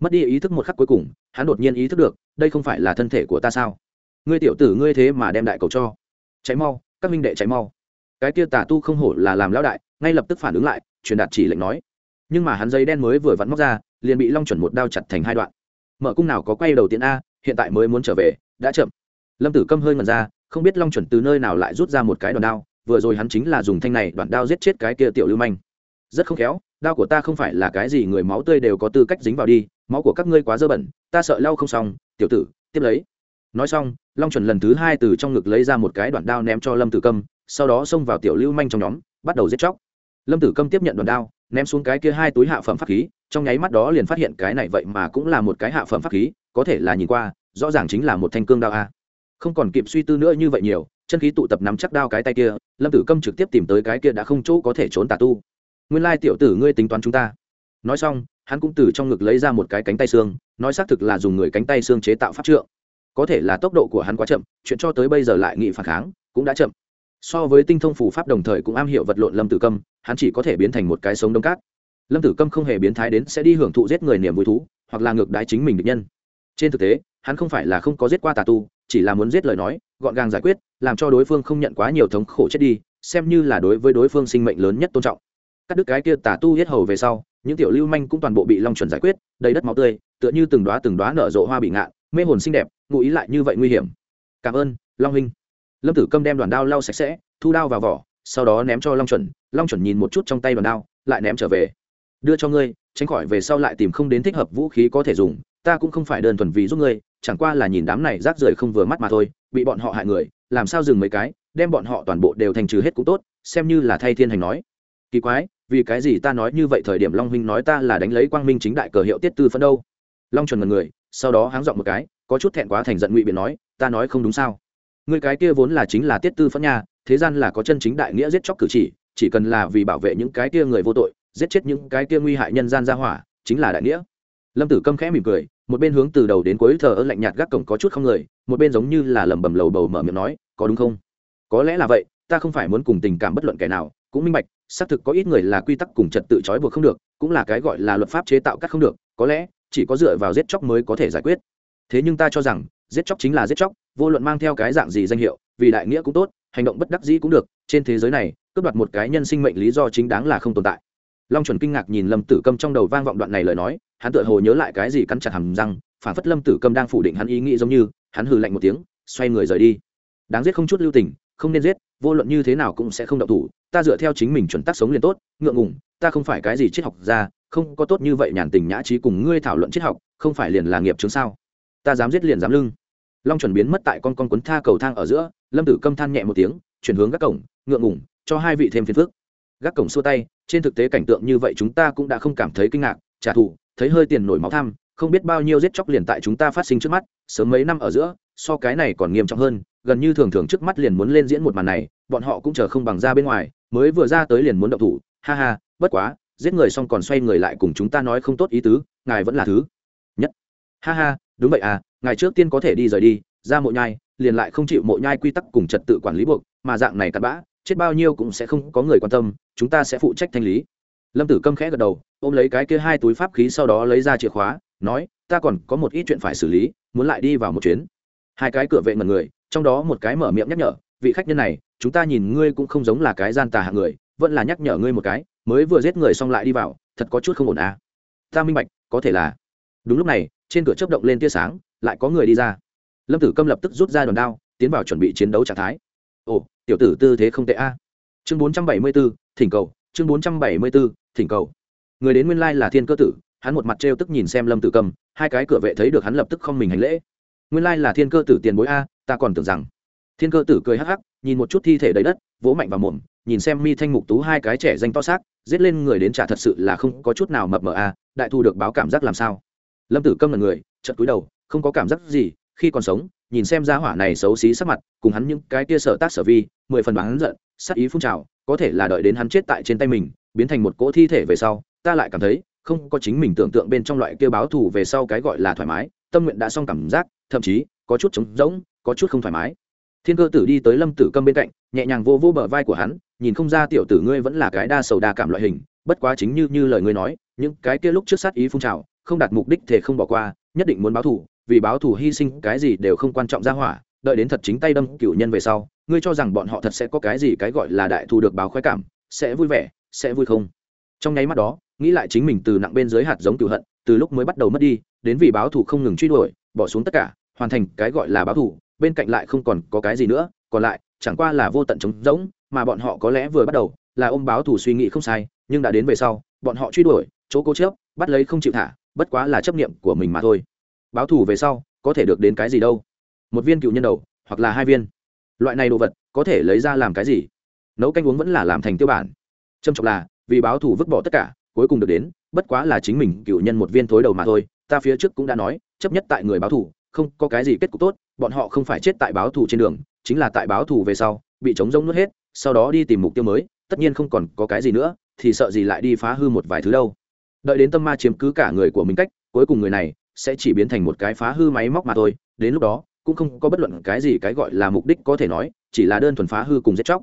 Mất đi ý thức một khắc cuối cùng, hắn đột nhiên ý thức được, đây không phải là thân thể của ta sao? Ngươi tiểu tử ngươi thế mà đem đại cầu cho. Cháy mau, các minh đệ cháy mau. Cái kia tà tu không hổ là làm lão đại, ngay lập tức phản ứng lại, truyền đạt chỉ lệnh nói. Nhưng mà hắn giấy đen mới vừa vặn móc ra, liền bị long chuẩn một đao chặt thành hai đoạn. Mở cung nào có quay đầu tiện a, hiện tại mới muốn trở về, đã chậm. Lâm tử câm hơi ngần ra không biết long chuẩn từ nơi nào lại rút ra một cái đòn đao, vừa rồi hắn chính là dùng thanh này đoạn đao giết chết cái kia tiểu lưu manh. Rất không khéo, đao của ta không phải là cái gì người máu tươi đều có tư cách dính vào đi, máu của các ngươi quá dơ bẩn, ta sợ lau không xong, tiểu tử, tiếp lấy. Nói xong, long chuẩn lần thứ hai từ trong ngực lấy ra một cái đoạn đao ném cho lâm tử câm, sau đó xông vào tiểu lưu manh trong nhóm, bắt đầu giết chóc. Lâm tử câm tiếp nhận đoạn đao, ném xuống cái kia hai túi hạ phẩm pháp khí, trong nháy mắt đó liền phát hiện cái này vậy mà cũng là một cái hạ phẩm pháp khí, có thể là nhìn qua, rõ ràng chính là một thanh cương đao a không còn kịp suy tư nữa như vậy nhiều, chân khí tụ tập nắm chắc đao cái tay kia, lâm tử câm trực tiếp tìm tới cái kia đã không chỗ có thể trốn tà tu. Nguyên lai tiểu tử ngươi tính toán chúng ta. Nói xong, hắn cũng từ trong ngực lấy ra một cái cánh tay xương, nói xác thực là dùng người cánh tay xương chế tạo pháp trượng. Có thể là tốc độ của hắn quá chậm, chuyện cho tới bây giờ lại nghị phản kháng, cũng đã chậm. So với tinh thông phù pháp đồng thời cũng am hiểu vật lộn lâm tử câm, hắn chỉ có thể biến thành một cái sống đông cát. Lâm tử câm không hề biến thái đến sẽ đi hưởng thụ giết người niềm vui thú, hoặc là ngược đái chính mình địch nhân. Trên thực tế, hắn không phải là không có giết qua tà tu chỉ là muốn giết lời nói, gọn gàng giải quyết, làm cho đối phương không nhận quá nhiều thống khổ chết đi, xem như là đối với đối phương sinh mệnh lớn nhất tôn trọng. Các đứa cái kia tà tu hết hầu về sau, những tiểu lưu manh cũng toàn bộ bị long chuẩn giải quyết, đầy đất máu tươi, tựa như từng đoá từng đoá nở rộ hoa bị ngạn, mê hồn xinh đẹp, ngụ ý lại như vậy nguy hiểm. Cảm ơn, long huynh. Lâm tử câm đem đoàn đao lau sạch sẽ, thu đao vào vỏ, sau đó ném cho long chuẩn. Long chuẩn nhìn một chút trong tay đoàn đao, lại ném trở về. Đưa cho ngươi, tránh khỏi về sau lại tìm không đến thích hợp vũ khí có thể dùng, ta cũng không phải đơn thuần vì giúp ngươi chẳng qua là nhìn đám này rác rưởi không vừa mắt mà thôi, bị bọn họ hại người, làm sao dừng mấy cái, đem bọn họ toàn bộ đều thành trừ hết cũng tốt, xem như là thay thiên hành nói. Kỳ quái, vì cái gì ta nói như vậy thời điểm long huynh nói ta là đánh lấy quang minh chính đại cờ hiệu tiết tư phân đâu? Long chuẩn mật người, sau đó háng dọn một cái, có chút thẹn quá thành giận ngụy biện nói, ta nói không đúng sao? Người cái kia vốn là chính là tiết tư phân nhà thế gian là có chân chính đại nghĩa giết chóc cử chỉ chỉ cần là vì bảo vệ những cái kia người vô tội, giết chết những cái kia nguy hại nhân gian ra hỏa, chính là đại nghĩa. Lâm tử câm khẽ mỉm cười một bên hướng từ đầu đến cuối thờ ơ lạnh nhạt gác cổng có chút không người, một bên giống như là lẩm bẩm lầu bầu mở miệng nói, có đúng không? Có lẽ là vậy, ta không phải muốn cùng tình cảm bất luận kẻ nào, cũng minh bạch, xác thực có ít người là quy tắc cùng trật tự trói buộc không được, cũng là cái gọi là luật pháp chế tạo cắt không được, có lẽ, chỉ có dựa vào giết chóc mới có thể giải quyết. Thế nhưng ta cho rằng, giết chóc chính là giết chóc, vô luận mang theo cái dạng gì danh hiệu, vì đại nghĩa cũng tốt, hành động bất đắc dĩ cũng được, trên thế giới này, cướp đoạt một cái nhân sinh mệnh lý do chính đáng là không tồn tại. Long chuẩn kinh ngạc nhìn lâm tử câm trong đầu vang vọng đoạn này lời nói hắn tựa hồ nhớ lại cái gì cắn chặt hầm răng phản phất lâm tử Cầm đang phủ định hắn ý nghĩ giống như, hắn hừ lạnh một tiếng, xoay người rời đi. Đáng giết không chút lưu tình, không nên giết, vô luận như thế nào cũng sẽ không động thủ, ta dựa theo chính mình chuẩn tắc sống liền tốt, ngượng ngùng, ta không phải cái gì triết học ra không có tốt như vậy nhàn tình nhã trí cùng ngươi thảo luận triết học, không phải liền là nghiệp chứng sao? Ta dám giết liền dám lưng. Long chuẩn biến mất tại con con quấn tha cầu thang ở giữa, lâm tử câm than nhẹ một tiếng, chuyển hướng các cổng, ngượng ngùng, cho hai vị thêm phiền phước gác cổng xua tay, trên thực tế cảnh tượng như vậy chúng ta cũng đã không cảm thấy kinh ngạc, trả thù thấy hơi tiền nổi máu tham, không biết bao nhiêu giết chóc liền tại chúng ta phát sinh trước mắt, sớm mấy năm ở giữa, so cái này còn nghiêm trọng hơn, gần như thường thường trước mắt liền muốn lên diễn một màn này, bọn họ cũng chờ không bằng ra bên ngoài, mới vừa ra tới liền muốn động thủ, ha ha, bất quá, giết người xong còn xoay người lại cùng chúng ta nói không tốt ý tứ, ngài vẫn là thứ nhất. Ha ha, đúng vậy à ngài trước tiên có thể đi rời đi, ra mộ nhai, liền lại không chịu mộ nhai quy tắc cùng trật tự quản lý buộc, mà dạng này cặn bã, chết bao nhiêu cũng sẽ không có người quan tâm, chúng ta sẽ phụ trách thanh lý. Lâm tử câm khẽ gật đầu ôm lấy cái kia hai túi pháp khí sau đó lấy ra chìa khóa, nói, ta còn có một ít chuyện phải xử lý, muốn lại đi vào một chuyến. Hai cái cửa vệ mật người, trong đó một cái mở miệng nhắc nhở, vị khách nhân này, chúng ta nhìn ngươi cũng không giống là cái gian tà hạng người, vẫn là nhắc nhở ngươi một cái, mới vừa giết người xong lại đi vào, thật có chút không ổn à. Ta minh bạch, có thể là. Đúng lúc này, trên cửa chớp động lên tia sáng, lại có người đi ra. Lâm tử câm lập tức rút ra đòn đao, tiến vào chuẩn bị chiến đấu trạng thái. Ồ, tiểu tử tư thế không tệ a. Chương bốn trăm bảy mươi b ố thỉnh cầu, chương bốn trăm bảy mươi b ố thỉnh cầu người đến nguyên lai là thiên cơ tử, hắn một mặt trêu tức nhìn xem lâm tử cầm, hai cái cửa vệ thấy được hắn lập tức không mình hành lễ. Nguyên lai là thiên cơ tử tiền bối a, ta còn tưởng rằng. Thiên cơ tử cười hắc hắc, nhìn một chút thi thể đầy đất, vỗ mạnh vào mồm, nhìn xem mi thanh mục tú hai cái trẻ danh to xác, giết lên người đến trả thật sự là không có chút nào mập mờ a, đại thu được báo cảm giác làm sao? Lâm tử câm là người chật cúi đầu, không có cảm giác gì, khi còn sống, nhìn xem giá hỏa này xấu xí sắc mặt, cùng hắn những cái kia sở tác sở vi, mười phần bán giận sắc ý phun trào, có thể là đợi đến hắn chết tại trên tay mình, biến thành một cỗ thi thể về sau ta lại cảm thấy, không có chính mình tưởng tượng bên trong loại kia báo thù về sau cái gọi là thoải mái, tâm nguyện đã xong cảm giác, thậm chí, có chút trống rỗng, có chút không thoải mái. Thiên cơ tử đi tới lâm tử câm bên cạnh, nhẹ nhàng vô vô bờ vai của hắn, nhìn không ra tiểu tử ngươi vẫn là cái đa sầu đa cảm loại hình, bất quá chính như như lời ngươi nói, những cái kia lúc trước sát ý phun trào, không đạt mục đích thể không bỏ qua, nhất định muốn báo thù, vì báo thù hy sinh cái gì đều không quan trọng ra hỏa, đợi đến thật chính tay đâm cựu nhân về sau, ngươi cho rằng bọn họ thật sẽ có cái gì cái gọi là đại thù được báo khoái cảm, sẽ vui vẻ, sẽ vui không? Trong nháy mắt đó nghĩ lại chính mình từ nặng bên dưới hạt giống cựu hận, từ lúc mới bắt đầu mất đi, đến vì báo thù không ngừng truy đuổi, bỏ xuống tất cả, hoàn thành cái gọi là báo thù, bên cạnh lại không còn có cái gì nữa, còn lại, chẳng qua là vô tận trống rỗng, mà bọn họ có lẽ vừa bắt đầu, là ôm báo thù suy nghĩ không sai, nhưng đã đến về sau, bọn họ truy đuổi, chỗ cố chớp bắt lấy không chịu thả, bất quá là chấp niệm của mình mà thôi. Báo thù về sau, có thể được đến cái gì đâu? Một viên cựu nhân đầu, hoặc là hai viên. Loại này đồ vật, có thể lấy ra làm cái gì? Nấu canh uống vẫn là làm thành tiêu bản. Trâm trọng là, vì báo thù vứt bỏ tất cả cuối cùng được đến, bất quá là chính mình cựu nhân một viên thối đầu mà thôi, ta phía trước cũng đã nói, chấp nhất tại người báo thù, không có cái gì kết cục tốt, bọn họ không phải chết tại báo thù trên đường, chính là tại báo thù về sau, bị trống rông nuốt hết, sau đó đi tìm mục tiêu mới, tất nhiên không còn có cái gì nữa, thì sợ gì lại đi phá hư một vài thứ đâu. Đợi đến tâm ma chiếm cứ cả người của mình cách, cuối cùng người này sẽ chỉ biến thành một cái phá hư máy móc mà thôi, đến lúc đó, cũng không có bất luận cái gì cái gọi là mục đích có thể nói, chỉ là đơn thuần phá hư cùng giết chóc.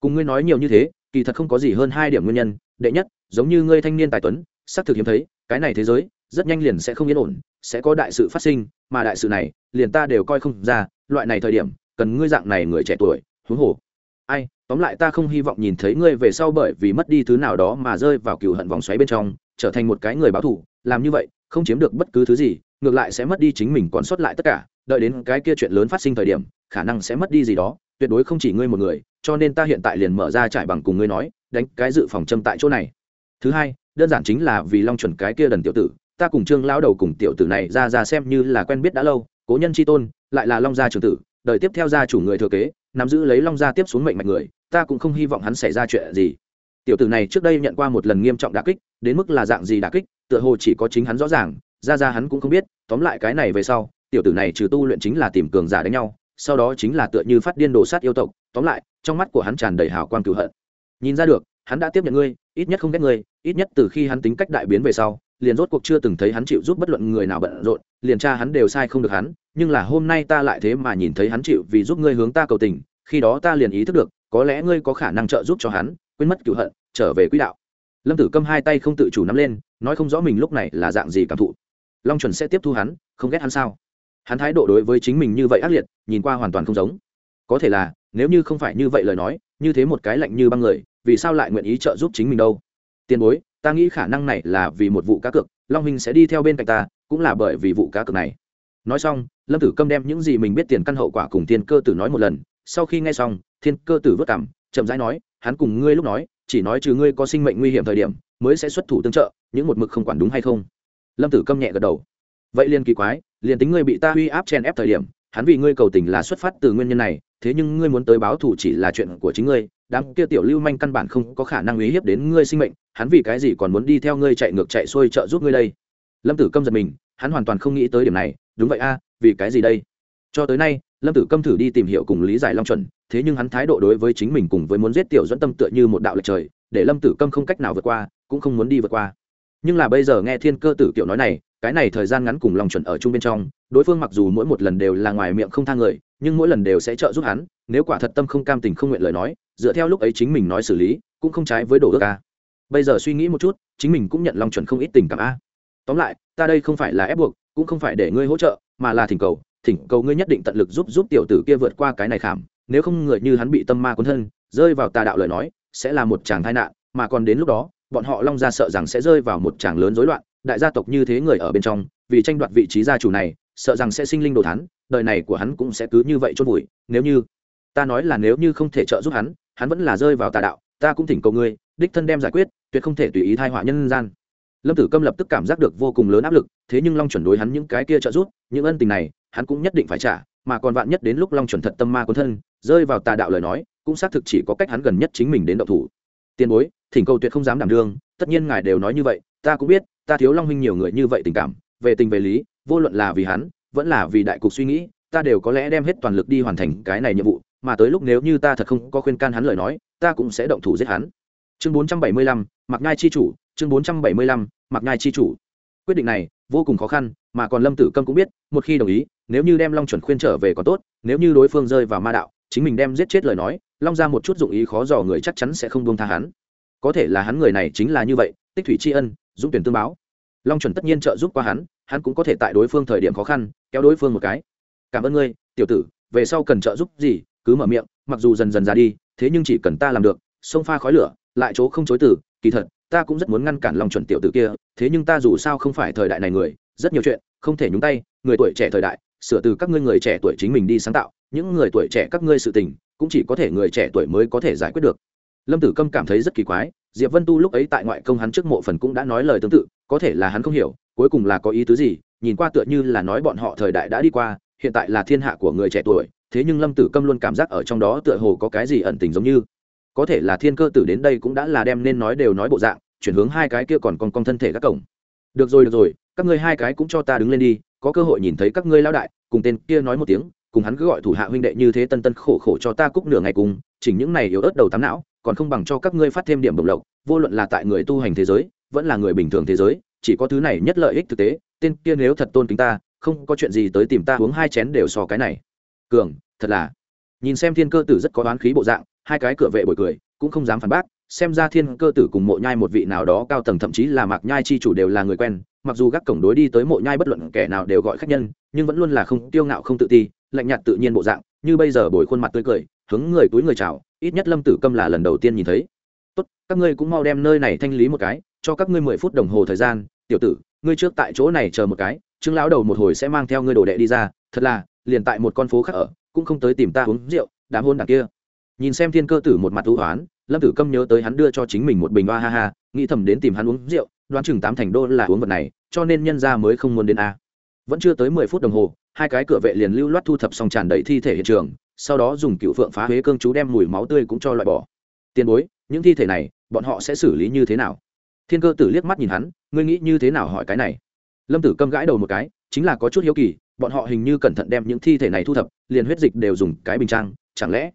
Cùng ngươi nói nhiều như thế, kỳ thật không có gì hơn hai điểm nguyên nhân đệ nhất, giống như ngươi thanh niên tài tuấn, xác thực hiếm thấy, cái này thế giới, rất nhanh liền sẽ không yên ổn, sẽ có đại sự phát sinh, mà đại sự này, liền ta đều coi không ra, loại này thời điểm, cần ngươi dạng này người trẻ tuổi, huống hồ. Ai, tóm lại ta không hy vọng nhìn thấy ngươi về sau bởi vì mất đi thứ nào đó mà rơi vào cựu hận vòng xoáy bên trong, trở thành một cái người báo thù, làm như vậy, không chiếm được bất cứ thứ gì, ngược lại sẽ mất đi chính mình còn sót lại tất cả, đợi đến cái kia chuyện lớn phát sinh thời điểm, khả năng sẽ mất đi gì đó, tuyệt đối không chỉ ngươi một người, cho nên ta hiện tại liền mở ra trải bằng cùng ngươi nói đánh cái dự phòng châm tại chỗ này. Thứ hai, đơn giản chính là vì long chuẩn cái kia đần tiểu tử, ta cùng trương lão đầu cùng tiểu tử này ra ra xem như là quen biết đã lâu, cố nhân chi tôn, lại là long gia trưởng tử, đời tiếp theo gia chủ người thừa kế, nắm giữ lấy long gia tiếp xuống mệnh mạch người, ta cũng không hy vọng hắn xảy ra chuyện gì. Tiểu tử này trước đây nhận qua một lần nghiêm trọng đả kích, đến mức là dạng gì đả kích, tựa hồ chỉ có chính hắn rõ ràng, ra ra hắn cũng không biết, tóm lại cái này về sau, tiểu tử này trừ tu luyện chính là tìm cường giả đánh nhau, sau đó chính là tựa như phát điên đồ sát yêu tộc, tóm lại, trong mắt của hắn tràn đầy hào quang cửu hận nhìn ra được, hắn đã tiếp nhận ngươi, ít nhất không ghét ngươi, ít nhất từ khi hắn tính cách đại biến về sau, liền rốt cuộc chưa từng thấy hắn chịu giúp bất luận người nào bận rộn, liền cha hắn đều sai không được hắn, nhưng là hôm nay ta lại thế mà nhìn thấy hắn chịu vì giúp ngươi hướng ta cầu tình, khi đó ta liền ý thức được, có lẽ ngươi có khả năng trợ giúp cho hắn, quên mất cựu hận, trở về quỹ đạo. Lâm tử câm hai tay không tự chủ nắm lên, nói không rõ mình lúc này là dạng gì cảm thụ. Long chuẩn sẽ tiếp thu hắn, không ghét hắn sao? Hắn thái độ đối với chính mình như vậy ác liệt, nhìn qua hoàn toàn không giống. Có thể là, nếu như không phải như vậy lời nói như thế một cái lạnh như băng người, vì sao lại nguyện ý trợ giúp chính mình đâu? Tiền bối, ta nghĩ khả năng này là vì một vụ cá cược, long minh sẽ đi theo bên cạnh ta, cũng là bởi vì vụ cá cược này. Nói xong, lâm tử câm đem những gì mình biết tiền căn hậu quả cùng thiên cơ tử nói một lần, sau khi nghe xong, thiên cơ tử vất cảm, chậm rãi nói, hắn cùng ngươi lúc nói, chỉ nói trừ ngươi có sinh mệnh nguy hiểm thời điểm, mới sẽ xuất thủ tương trợ, những một mực không quản đúng hay không? Lâm tử câm nhẹ gật đầu. Vậy liền kỳ quái, liền tính ngươi bị ta uy áp chen ép thời điểm, hắn vì ngươi cầu tình là xuất phát từ nguyên nhân này thế nhưng ngươi muốn tới báo thù chỉ là chuyện của chính ngươi, đám kia tiểu lưu manh căn bản không có khả năng uy hiếp đến ngươi sinh mệnh, hắn vì cái gì còn muốn đi theo ngươi chạy ngược chạy xuôi trợ giúp ngươi đây? Lâm tử câm giật mình, hắn hoàn toàn không nghĩ tới điểm này, đúng vậy a, vì cái gì đây? Cho tới nay, lâm tử câm thử đi tìm hiểu cùng lý giải long chuẩn, thế nhưng hắn thái độ đối với chính mình cùng với muốn giết tiểu dẫn tâm tựa như một đạo lệch trời, để lâm tử câm không cách nào vượt qua, cũng không muốn đi vượt qua. Nhưng là bây giờ nghe thiên cơ tử kiểu nói này cái này thời gian ngắn cùng long chuẩn ở chung bên trong, đối phương mặc dù mỗi một lần đều là ngoài miệng không thang người, nhưng mỗi lần đều sẽ trợ giúp hắn, nếu quả thật tâm không cam tình không nguyện lời nói, dựa theo lúc ấy chính mình nói xử lý, cũng không trái với đồ ước a. Bây giờ suy nghĩ một chút, chính mình cũng nhận long chuẩn không ít tình cảm a. Tóm lại, ta đây không phải là ép buộc, cũng không phải để ngươi hỗ trợ, mà là thỉnh cầu thỉnh cầu ngươi nhất định tận lực giúp giúp tiểu tử kia vượt qua cái này khảm, nếu không người như hắn bị tâm ma cuốn thân, rơi vào tà đạo lời nói, sẽ là một chàng tai nạn, mà còn đến lúc đó, bọn họ long gia sợ rằng sẽ rơi vào một chàng lớn rối loạn đại gia tộc như thế người ở bên trong, vì tranh đoạt vị trí gia chủ này, sợ rằng sẽ sinh linh đồ thán, đời này của hắn cũng sẽ cứ như vậy chôn vùi, nếu như, ta nói là nếu như không thể trợ giúp hắn hắn vẫn là rơi vào tà đạo, ta cũng thỉnh cầu ngươi, đích thân đem giải quyết, tuyệt không thể tùy ý thai họa nhân gian. Lâm tử câm lập tức cảm giác được vô cùng lớn áp lực, thế nhưng long chuẩn đối hắn những cái kia trợ giúp, những ân tình này, hắn cũng nhất định phải trả, mà còn vạn nhất đến lúc long chuẩn thật tâm ma quân thân, rơi vào tà đạo lời nói, cũng xác thực chỉ có cách hắn gần nhất chính mình đến đậu thủ. Tiền bối, thỉnh cầu tuyệt không dám đảm đương, tất nhiên ngài đều nói như vậy, ta cũng biết ta thiếu long huynh nhiều người như vậy tình cảm về tình về lý vô luận là vì hắn vẫn là vì đại cục suy nghĩ ta đều có lẽ đem hết toàn lực đi hoàn thành cái này nhiệm vụ mà tới lúc nếu như ta thật không có khuyên can hắn lời nói ta cũng sẽ động thủ giết hắn. Chương 475, mặc ngai chi chủ chương 475, mặc ngai chi chủ. Quyết định này vô cùng khó khăn mà còn lâm tử câm cũng biết một khi đồng ý nếu như đem long chuẩn khuyên trở về còn tốt nếu như đối phương rơi vào ma đạo chính mình đem giết chết lời nói long ra một chút dụng ý khó dò người chắc chắn sẽ không buông tha hắn. Có thể là hắn người này chính là như vậy tích thủy tri ân, dũng tuyển tương báo. Long chuẩn tất nhiên trợ giúp qua hắn hắn cũng có thể tại đối phương thời điểm khó khăn, kéo đối phương một cái. Cảm ơn ngươi, tiểu tử, về sau cần trợ giúp gì, cứ mở miệng, mặc dù dần dần ra đi, thế nhưng chỉ cần ta làm được xông pha khói lửa, lại chỗ không chối từ, kỳ thật, ta cũng rất muốn ngăn cản long chuẩn tiểu tử kia, thế nhưng ta dù sao không phải thời đại này người, rất nhiều chuyện, không thể nhúng tay, người tuổi trẻ thời đại, sửa từ các ngươi người trẻ tuổi chính mình đi sáng tạo, những người tuổi trẻ các ngươi sự tình, cũng chỉ có thể người trẻ tuổi mới có thể giải quyết được. Lâm tử câm cảm thấy rất kỳ quái diệp vân tu lúc ấy tại ngoại công hắn trước mộ phần cũng đã nói lời tương tự, có thể là hắn không hiểu, cuối cùng là có ý tứ gì, nhìn qua tựa như là nói bọn họ thời đại đã đi qua, hiện tại là thiên hạ của người trẻ tuổi, thế nhưng lâm tử câm luôn cảm giác ở trong đó tựa hồ có cái gì ẩn tình giống như. Có thể là thiên cơ tử đến đây cũng đã là đem nên nói đều nói bộ dạng, chuyển hướng hai cái kia còn con con thân thể các cổng. Được rồi được rồi, các ngươi hai cái cũng cho ta đứng lên đi, có cơ hội nhìn thấy các ngươi lão đại, cùng tên kia nói một tiếng, cùng hắn cứ gọi thủ hạ huynh đệ như thế tân tân khổ khổ cho ta cúc nửa ngày cùng, chỉnh những này yếu ớt đầu tám não còn không bằng cho các ngươi phát thêm điểm bổng lộc, vô luận là tại người tu hành thế giới, vẫn là người bình thường thế giới, chỉ có thứ này nhất lợi ích thực tế, tên kia nếu thật tôn kính ta, không có chuyện gì tới tìm ta uống hai chén đều so cái này. Cường, thật là. Nhìn xem thiên cơ tử rất có đoán khí bộ dạng, hai cái cửa vệ bồi cười, cũng không dám phản bác, xem ra thiên cơ tử cùng mộ nhai một vị nào đó cao tầng thậm chí là mạc nhai chi chủ đều là người quen, mặc dù gác cổng đối đi tới mộ nhai bất luận kẻ nào đều gọi khách nhân, nhưng vẫn luôn là không tiêu ngạo không tự ti, lạnh nhạt tự nhiên bộ dạng như bây giờ bồi khuôn mặt tươi cười, hướng người túi người chào, ít nhất lâm tử câm là lần đầu tiên nhìn thấy. Tốt, các ngươi cũng mau đem nơi này thanh lý một cái, cho các ngươi mười phút đồng hồ thời gian, tiểu tử, ngươi trước tại chỗ này chờ một cái chứng lão đầu một hồi sẽ mang theo ngươi đồ đệ đi ra, thật là, liền tại một con phố khác ở, cũng không tới tìm ta uống rượu, đám hôn đằng kia. Nhìn xem thiên cơ tử một mặt hữu hoán lâm tử câm nhớ tới hắn đưa cho chính mình một bình hoa ha ha, nghĩ thầm đến tìm hắn uống rượu, đoán chừng tám thành đô là uống vật này, cho nên nhân ra mới không muốn đến a. Vẫn chưa tới mười phút đồng hồ hai cái cửa vệ liền lưu loát thu thập xong tràn đầy thi thể hiện trường, sau đó dùng cựu phượng phá huế cương chú đem mùi máu tươi cũng cho loại bỏ. Tiền bối, những thi thể này, bọn họ sẽ xử lý như thế nào? Thiên cơ tử liếc mắt nhìn hắn, ngươi nghĩ như thế nào hỏi cái này? Lâm tử câm gãi đầu một cái, chính là có chút hiếu kỳ, bọn họ hình như cẩn thận đem những thi thể này thu thập, liền huyết dịch đều dùng cái bình trang, chẳng lẽ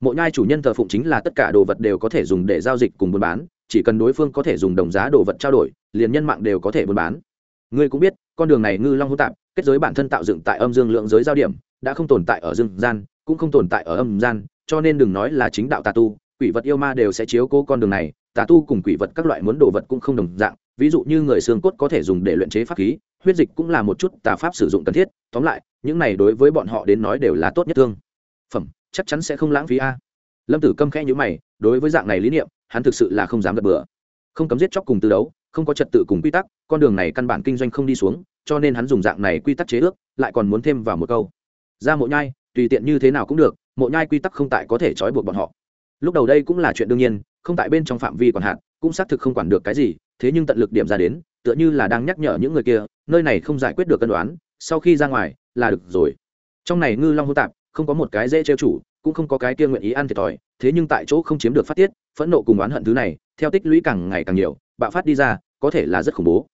mộ nhai chủ nhân thờ phụng chính là tất cả đồ vật đều có thể dùng để giao dịch cùng buôn bán, chỉ cần đối phương có thể dùng đồng giá đồ vật trao đổi, liền nhân mạng đều có thể buôn bán. Ngươi cũng biết, con đường này ngư long hữu tạp kết giới bản thân tạo dựng tại âm dương lượng giới giao điểm, đã không tồn tại ở dương gian, cũng không tồn tại ở âm gian, cho nên đừng nói là chính đạo tà tu, quỷ vật yêu ma đều sẽ chiếu cố con đường này, tà tu cùng quỷ vật các loại muốn đồ vật cũng không đồng dạng, ví dụ như người xương cốt có thể dùng để luyện chế pháp khí, huyết dịch cũng là một chút tà pháp sử dụng cần thiết, tóm lại, những này đối với bọn họ đến nói đều là tốt nhất thương. Phẩm, chắc chắn sẽ không lãng phí a. Lâm tử câm khẽ nhữ mày, đối với dạng này lý niệm, hắn thực sự là không dám gật bừa. Không cấm giết chóc cùng từ đấu không có trật tự cùng quy tắc, con đường này căn bản kinh doanh không đi xuống, cho nên hắn dùng dạng này quy tắc chế ước, lại còn muốn thêm vào một câu. Ra mộ nhai, tùy tiện như thế nào cũng được, mộ nhai quy tắc không tại có thể trói buộc bọn họ. Lúc đầu đây cũng là chuyện đương nhiên, không tại bên trong phạm vi còn hạn, cũng xác thực không quản được cái gì, thế nhưng tận lực điểm ra đến, tựa như là đang nhắc nhở những người kia, nơi này không giải quyết được cân đoán, sau khi ra ngoài, là được rồi. Trong này ngư long hô tạp, không có một cái dễ trêu chủ, cũng không có cái kia nguyện ý ăn thiệt thòi, thế nhưng tại chỗ không chiếm được phát tiết, phẫn nộ cùng oán hận thứ này, theo tích lũy càng ngày càng nhiều bạo phát đi ra, có thể là rất khủng bố.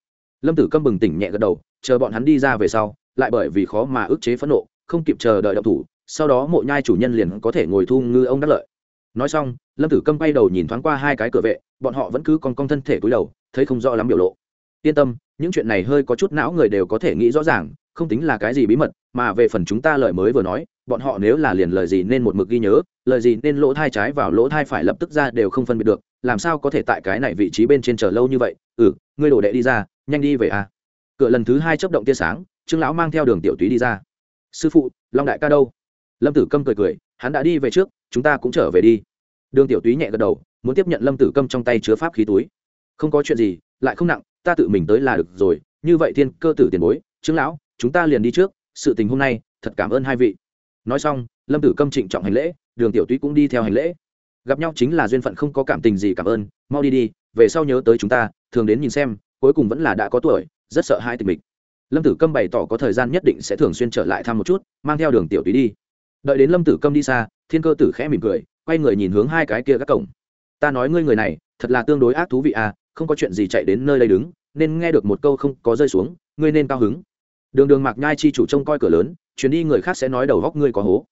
Lâm tử câm bừng tỉnh nhẹ gật đầu, chờ bọn hắn đi ra về sau, lại bởi vì khó mà ức chế phẫn nộ, không kịp chờ đợi động thủ, sau đó mộ nhai chủ nhân liền có thể ngồi thu ngư ông đắc lợi. Nói xong, lâm tử câm bay đầu nhìn thoáng qua hai cái cửa vệ, bọn họ vẫn cứ còn cong thân thể cúi đầu, thấy không rõ lắm biểu lộ. Yên tâm, những chuyện này hơi có chút não người đều có thể nghĩ rõ ràng, không tính là cái gì bí mật, mà về phần chúng ta lời mới vừa nói, bọn họ nếu là liền lời gì nên một mực ghi nhớ, lời gì nên lỗ thai trái vào lỗ thai phải lập tức ra đều không phân biệt được làm sao có thể tại cái này vị trí bên trên chờ lâu như vậy? Ừ ngươi đổ đệ đi ra, nhanh đi về à. Cửa lần thứ hai chấp động tia sáng, trương lão mang theo đường tiểu túy đi ra. Sư phụ, long đại ca đâu? Lâm tử câm cười cười, hắn đã đi về trước, chúng ta cũng trở về đi. Đường tiểu túy nhẹ gật đầu, muốn tiếp nhận lâm tử câm trong tay chứa pháp khí túi. Không có chuyện gì, lại không nặng, ta tự mình tới là được rồi. Như vậy thiên cơ tử tiền bối, trương lão, chúng ta liền đi trước, sự tình hôm nay, thật cảm ơn hai vị. Nói xong, lâm tử câm trịnh trọng hành lễ, đường tiểu túy cũng đi theo hành lễ gặp nhau chính là duyên phận không có cảm tình gì cảm ơn, mau đi đi, về sau nhớ tới chúng ta, thường đến nhìn xem, cuối cùng vẫn là đã có tuổi, rất sợ hai tình mình. Lâm tử câm bày tỏ có thời gian nhất định sẽ thường xuyên trở lại thăm một chút, mang theo đường tiểu túy đi. Đợi đến lâm tử câm đi xa, thiên cơ tử khẽ mỉm cười, quay người nhìn hướng hai cái kia các cổng. Ta nói ngươi người này, thật là tương đối ác thú vị à không có chuyện gì chạy đến nơi đây đứng, nên nghe được một câu không có rơi xuống, ngươi nên cao hứng. Đường đường mạc nhai chi chủ trông coi cửa lớn, chuyến đi người khác sẽ nói đầu góc ngươi có hố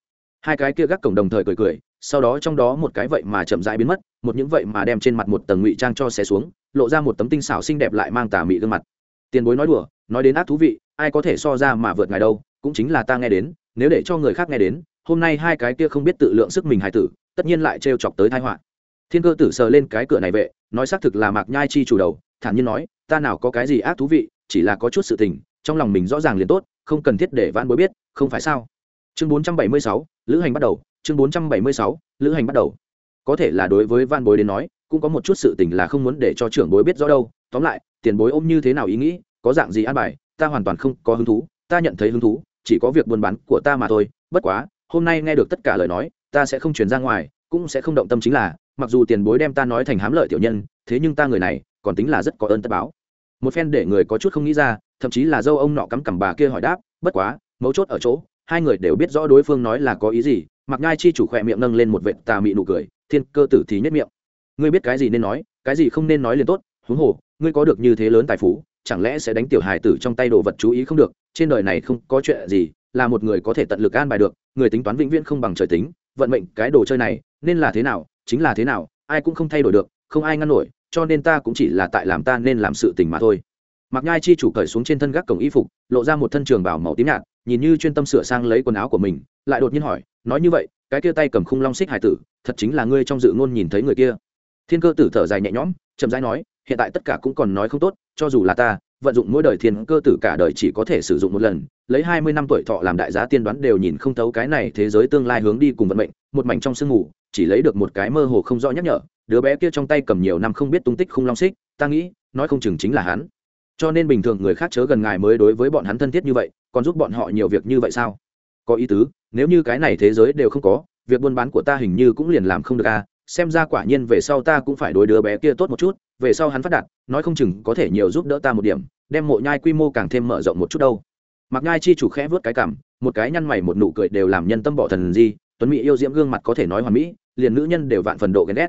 hai cái kia gác cổng đồng thời cười cười, sau đó trong đó một cái vậy mà chậm rãi biến mất, một những vậy mà đem trên mặt một tầng ngụy trang cho xé xuống, lộ ra một tấm tinh xảo xinh đẹp lại mang tà mị gương mặt. Tiền bối nói đùa, nói đến ác thú vị, ai có thể so ra mà vượt ngài đâu, cũng chính là ta nghe đến, nếu để cho người khác nghe đến, hôm nay hai cái kia không biết tự lượng sức mình hài tử, tất nhiên lại trêu chọc tới thái họa. Thiên cơ tử sờ lên cái cửa này vệ, nói xác thực là mạc nhai chi chủ đầu, thản nhiên nói, ta nào có cái gì ác thú vị, chỉ là có chút sự tình, trong lòng mình rõ ràng liền tốt, không cần thiết để vãn bối biết, không phải sao? Chương bốn trăm bảy mươi sáu, lữ hành bắt đầu. Chương bốn trăm bảy mươi sáu, lữ hành bắt đầu. Có thể là đối với van bối đến nói, cũng có một chút sự tình là không muốn để cho trưởng bối biết rõ đâu. Tóm lại, tiền bối ôm như thế nào ý nghĩ, có dạng gì an bài, ta hoàn toàn không có hứng thú. Ta nhận thấy hứng thú, chỉ có việc buôn bán của ta mà thôi. Bất quá, hôm nay nghe được tất cả lời nói, ta sẽ không truyền ra ngoài, cũng sẽ không động tâm chính là, mặc dù tiền bối đem ta nói thành hám lợi tiểu nhân, thế nhưng ta người này, còn tính là rất có ơn tất báo. Một phen để người có chút không nghĩ ra, thậm chí là dâu ông nọ cắm cằm bà kia hỏi đáp, bất quá, mấu chốt ở chỗ hai người đều biết rõ đối phương nói là có ý gì mặc ngai chi chủ khỏe miệng nâng lên một vệ tà mị nụ cười, thiên cơ tử thì nhất miệng. Ngươi biết cái gì nên nói, cái gì không nên nói liền tốt, huống hồ, ngươi có được như thế lớn tài phú, chẳng lẽ sẽ đánh tiểu hài tử trong tay đồ vật chú ý không được, trên đời này không có chuyện gì là một người có thể tận lực an bài được, người tính toán vĩnh viễn không bằng trời tính, vận mệnh cái đồ chơi này nên là thế nào, chính là thế nào, ai cũng không thay đổi được, không ai ngăn nổi, cho nên ta cũng chỉ là tại làm ta nên làm sự tình mà thôi mặc nhai chi chủ cởi xuống trên thân gác cổng y phục, lộ ra một thân trường bảo màu tím nhạt, nhìn như chuyên tâm sửa sang lấy quần áo của mình, lại đột nhiên hỏi, nói như vậy, cái kia tay cầm khung long xích hải tử, thật chính là ngươi trong dự ngôn nhìn thấy người kia? Thiên cơ tử thở dài nhẹ nhõm, chậm rãi nói, hiện tại tất cả cũng còn nói không tốt, cho dù là ta, vận dụng mỗi đời thiên cơ tử cả đời chỉ có thể sử dụng một lần, lấy hai mươi năm tuổi thọ làm đại giá tiên đoán đều nhìn không thấu cái này thế giới tương lai hướng đi cùng vận mệnh, một mảnh trong sương ngủ chỉ lấy được một cái mơ hồ không rõ nhắc nhở, đứa bé kia trong tay cầm nhiều năm không biết tung tích không long xích, ta nghĩ, nói không chừng chính là hắn cho nên bình thường người khác chớ gần ngài mới đối với bọn hắn thân thiết như vậy, còn giúp bọn họ nhiều việc như vậy sao? Có ý tứ, nếu như cái này thế giới đều không có, việc buôn bán của ta hình như cũng liền làm không được à xem ra quả nhiên về sau ta cũng phải đối đứa bé kia tốt một chút, về sau hắn phát đạt, nói không chừng có thể nhiều giúp đỡ ta một điểm, đem mộ nhai quy mô càng thêm mở rộng một chút đâu. Mặc nhai chi chủ khẽ vớt cái cảm một cái nhăn mày một nụ cười đều làm nhân tâm bỏ thần gì, tuấn mỹ yêu diễm gương mặt có thể nói hoàn mỹ, liền nữ nhân đều vạn phần độ ghen ghét.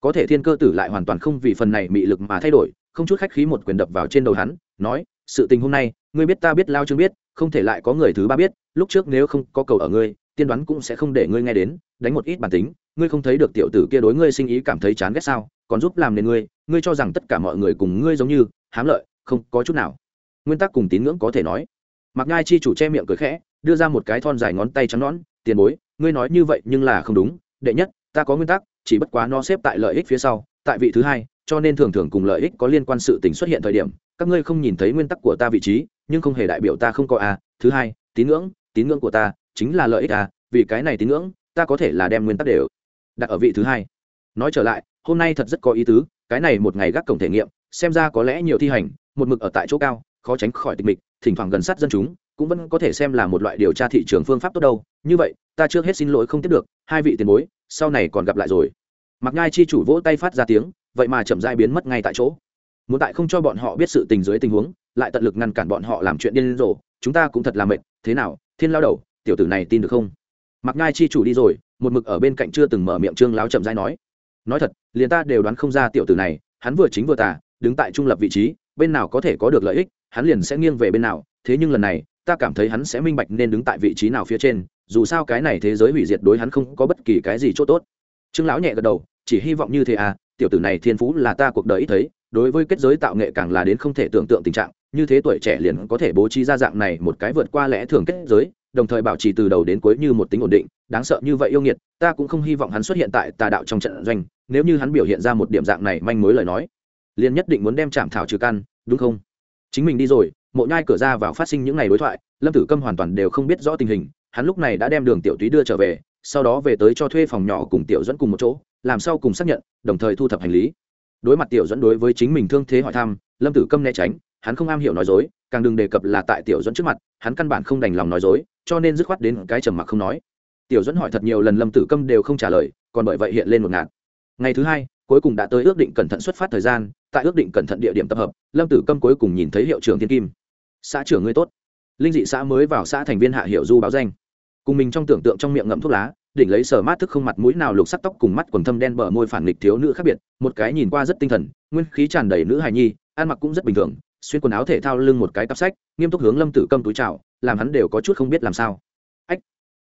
Có thể thiên cơ tử lại hoàn toàn không vì phần này mị lực mà thay đổi không chút khách khí một quyền đập vào trên đầu hắn, nói, sự tình hôm nay, ngươi biết ta biết lao chương biết, không thể lại có người thứ ba biết, lúc trước nếu không có cầu ở ngươi, tiên đoán cũng sẽ không để ngươi nghe đến, đánh một ít bản tính, ngươi không thấy được tiểu tử kia đối ngươi sinh ý cảm thấy chán ghét sao, còn giúp làm nên ngươi ngươi cho rằng tất cả mọi người cùng ngươi giống như, hám lợi, không có chút nào. Nguyên tắc cùng tín ngưỡng có thể nói. Mặc ngai chi chủ che miệng cười khẽ, đưa ra một cái thon dài ngón tay trắng nõn, tiền bối, ngươi nói như vậy nhưng là không đúng, đệ nhất, ta có nguyên tắc, chỉ bất quá nó xếp tại lợi ích phía sau, tại vị thứ hai cho nên thường thường cùng lợi ích có liên quan sự tình xuất hiện thời điểm, các ngươi không nhìn thấy nguyên tắc của ta vị trí, nhưng không hề đại biểu ta không có a thứ hai, tín ngưỡng tín ngưỡng của ta chính là lợi ích a vì cái này tín ngưỡng, ta có thể là đem nguyên tắc đều đặt ở vị thứ hai. Nói trở lại, hôm nay thật rất có ý tứ, cái này một ngày gác cổng thể nghiệm, xem ra có lẽ nhiều thi hành, một mực ở tại chỗ cao, khó tránh khỏi tịch mịch, thỉnh thoảng gần sát dân chúng, cũng vẫn có thể xem là một loại điều tra thị trường phương pháp tốt đâu. Như vậy, ta trước hết xin lỗi không tiếp được, hai vị tiền bối, sau này còn gặp lại rồi. Mặc ngai chi chủ vỗ tay phát ra tiếng vậy mà chậm dai biến mất ngay tại chỗ. Muốn tại không cho bọn họ biết sự tình dưới tình huống, lại tận lực ngăn cản bọn họ làm chuyện điên rồ, chúng ta cũng thật là mệt, thế nào, thiên lao đầu, tiểu tử này tin được không? Mặc ngai chi chủ đi rồi, một mực ở bên cạnh chưa từng mở miệng trương láo chậm dai nói. Nói thật, liền ta đều đoán không ra tiểu tử này, hắn vừa chính vừa tà, đứng tại trung lập vị trí, bên nào có thể có được lợi ích, hắn liền sẽ nghiêng về bên nào. Thế nhưng lần này, ta cảm thấy hắn sẽ minh bạch nên đứng tại vị trí nào phía trên, dù sao cái này thế giới hủy diệt đối hắn không có bất kỳ cái gì c h ỗ t ố t trương lão nhẹ gật đầu, chỉ hy vọng như thế à tiểu tử này thiên phú là ta cuộc đời ít thấy, đối với kết giới tạo nghệ càng là đến không thể tưởng tượng tình trạng, như thế tuổi trẻ liền có thể bố trí ra dạng này một cái vượt qua lẽ thường kết giới, đồng thời bảo trì từ đầu đến cuối như một tính ổn định, đáng sợ như vậy yêu nghiệt, ta cũng không hy vọng hắn xuất hiện tại tà đạo trong trận doanh, nếu như hắn biểu hiện ra một điểm dạng này manh mối lời nói, liền nhất định muốn đem chạm thảo trừ căn, đúng không? Chính mình đi rồi, mộ nhai cửa ra vào phát sinh những ngày đối thoại, lâm tử câm hoàn toàn đều không biết rõ tình hình, hắn lúc này đã đem đường tiểu túy đưa trở về, sau đó về tới cho thuê phòng nhỏ cùng tiểu dẫn cùng một chỗ làm sao cùng xác nhận, đồng thời thu thập hành lý. Đối mặt tiểu dẫn đối với chính mình thương thế hỏi thăm, lâm tử câm né tránh, hắn không am hiểu nói dối, càng đừng đề cập là tại tiểu dẫn trước mặt, hắn căn bản không đành lòng nói dối, cho nên dứt khoát đến cái trầm mặc không nói. Tiểu dẫn hỏi thật nhiều lần lâm tử câm đều không trả lời, còn bởi vậy hiện lên một ngạt. Ngày thứ hai, cuối cùng đã tới ước định cẩn thận xuất phát thời gian, tại ước định cẩn thận địa điểm tập hợp, lâm tử câm cuối cùng nhìn thấy hiệu trưởng thiên kim. Xã trưởng ngươi tốt. Linh dị xã mới vào xã thành viên hạ hiệu du báo danh. Cùng mình trong tưởng tượng trong miệng ngậm thuốc lá đỉnh lấy sở mát thức không mặt mũi nào lục sắc tóc cùng mắt quần thâm đen bờ môi phản nghịch thiếu nữ khác biệt, một cái nhìn qua rất tinh thần, nguyên khí tràn đầy nữ hài nhi, ăn mặc cũng rất bình thường, xuyên quần áo thể thao lưng một cái cặp sách, nghiêm túc hướng lâm tử câm túi trào làm hắn đều có chút không biết làm sao. Ách,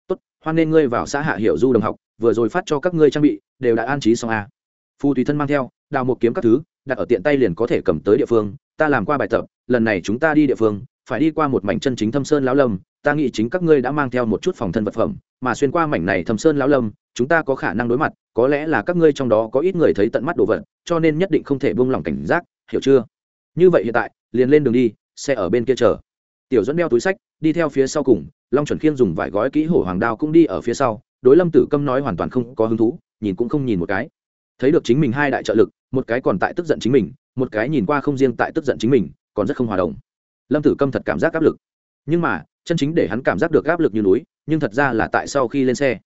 tốt, hoan nên ngươi vào xã hạ hiểu du đồng học, vừa rồi phát cho các ngươi trang bị, đều đã an trí xong a phù tùy thân mang theo, đào một kiếm các thứ, đặt ở tiện tay liền có thể cầm tới địa phương, ta làm qua bài tập, lần này chúng ta đi địa phương phải đi qua một mảnh chân chính thâm sơn lão lâm, ta nghĩ chính các ngươi đã mang theo một chút phòng thân vật phẩm, mà xuyên qua mảnh này thâm sơn lão lâm, chúng ta có khả năng đối mặt, có lẽ là các ngươi trong đó có ít người thấy tận mắt đồ vật, cho nên nhất định không thể buông lỏng cảnh giác, hiểu chưa? Như vậy hiện tại, liền lên đường đi, xe ở bên kia chờ. Tiểu dẫn đeo túi sách, đi theo phía sau cùng, long chuẩn khiên dùng vải gói kỹ hổ hoàng đao cũng đi ở phía sau, đối lâm tử câm nói hoàn toàn không có hứng thú, nhìn cũng không nhìn một cái. Thấy được chính mình hai đại trợ lực, một cái còn tại tức giận chính mình, một cái nhìn qua không riêng tại tức giận chính mình, còn rất không hòa đồng lâm tử câm thật cảm giác áp lực. Nhưng mà, chân chính để hắn cảm giác được áp lực như núi, nhưng thật ra là tại sau khi lên xe.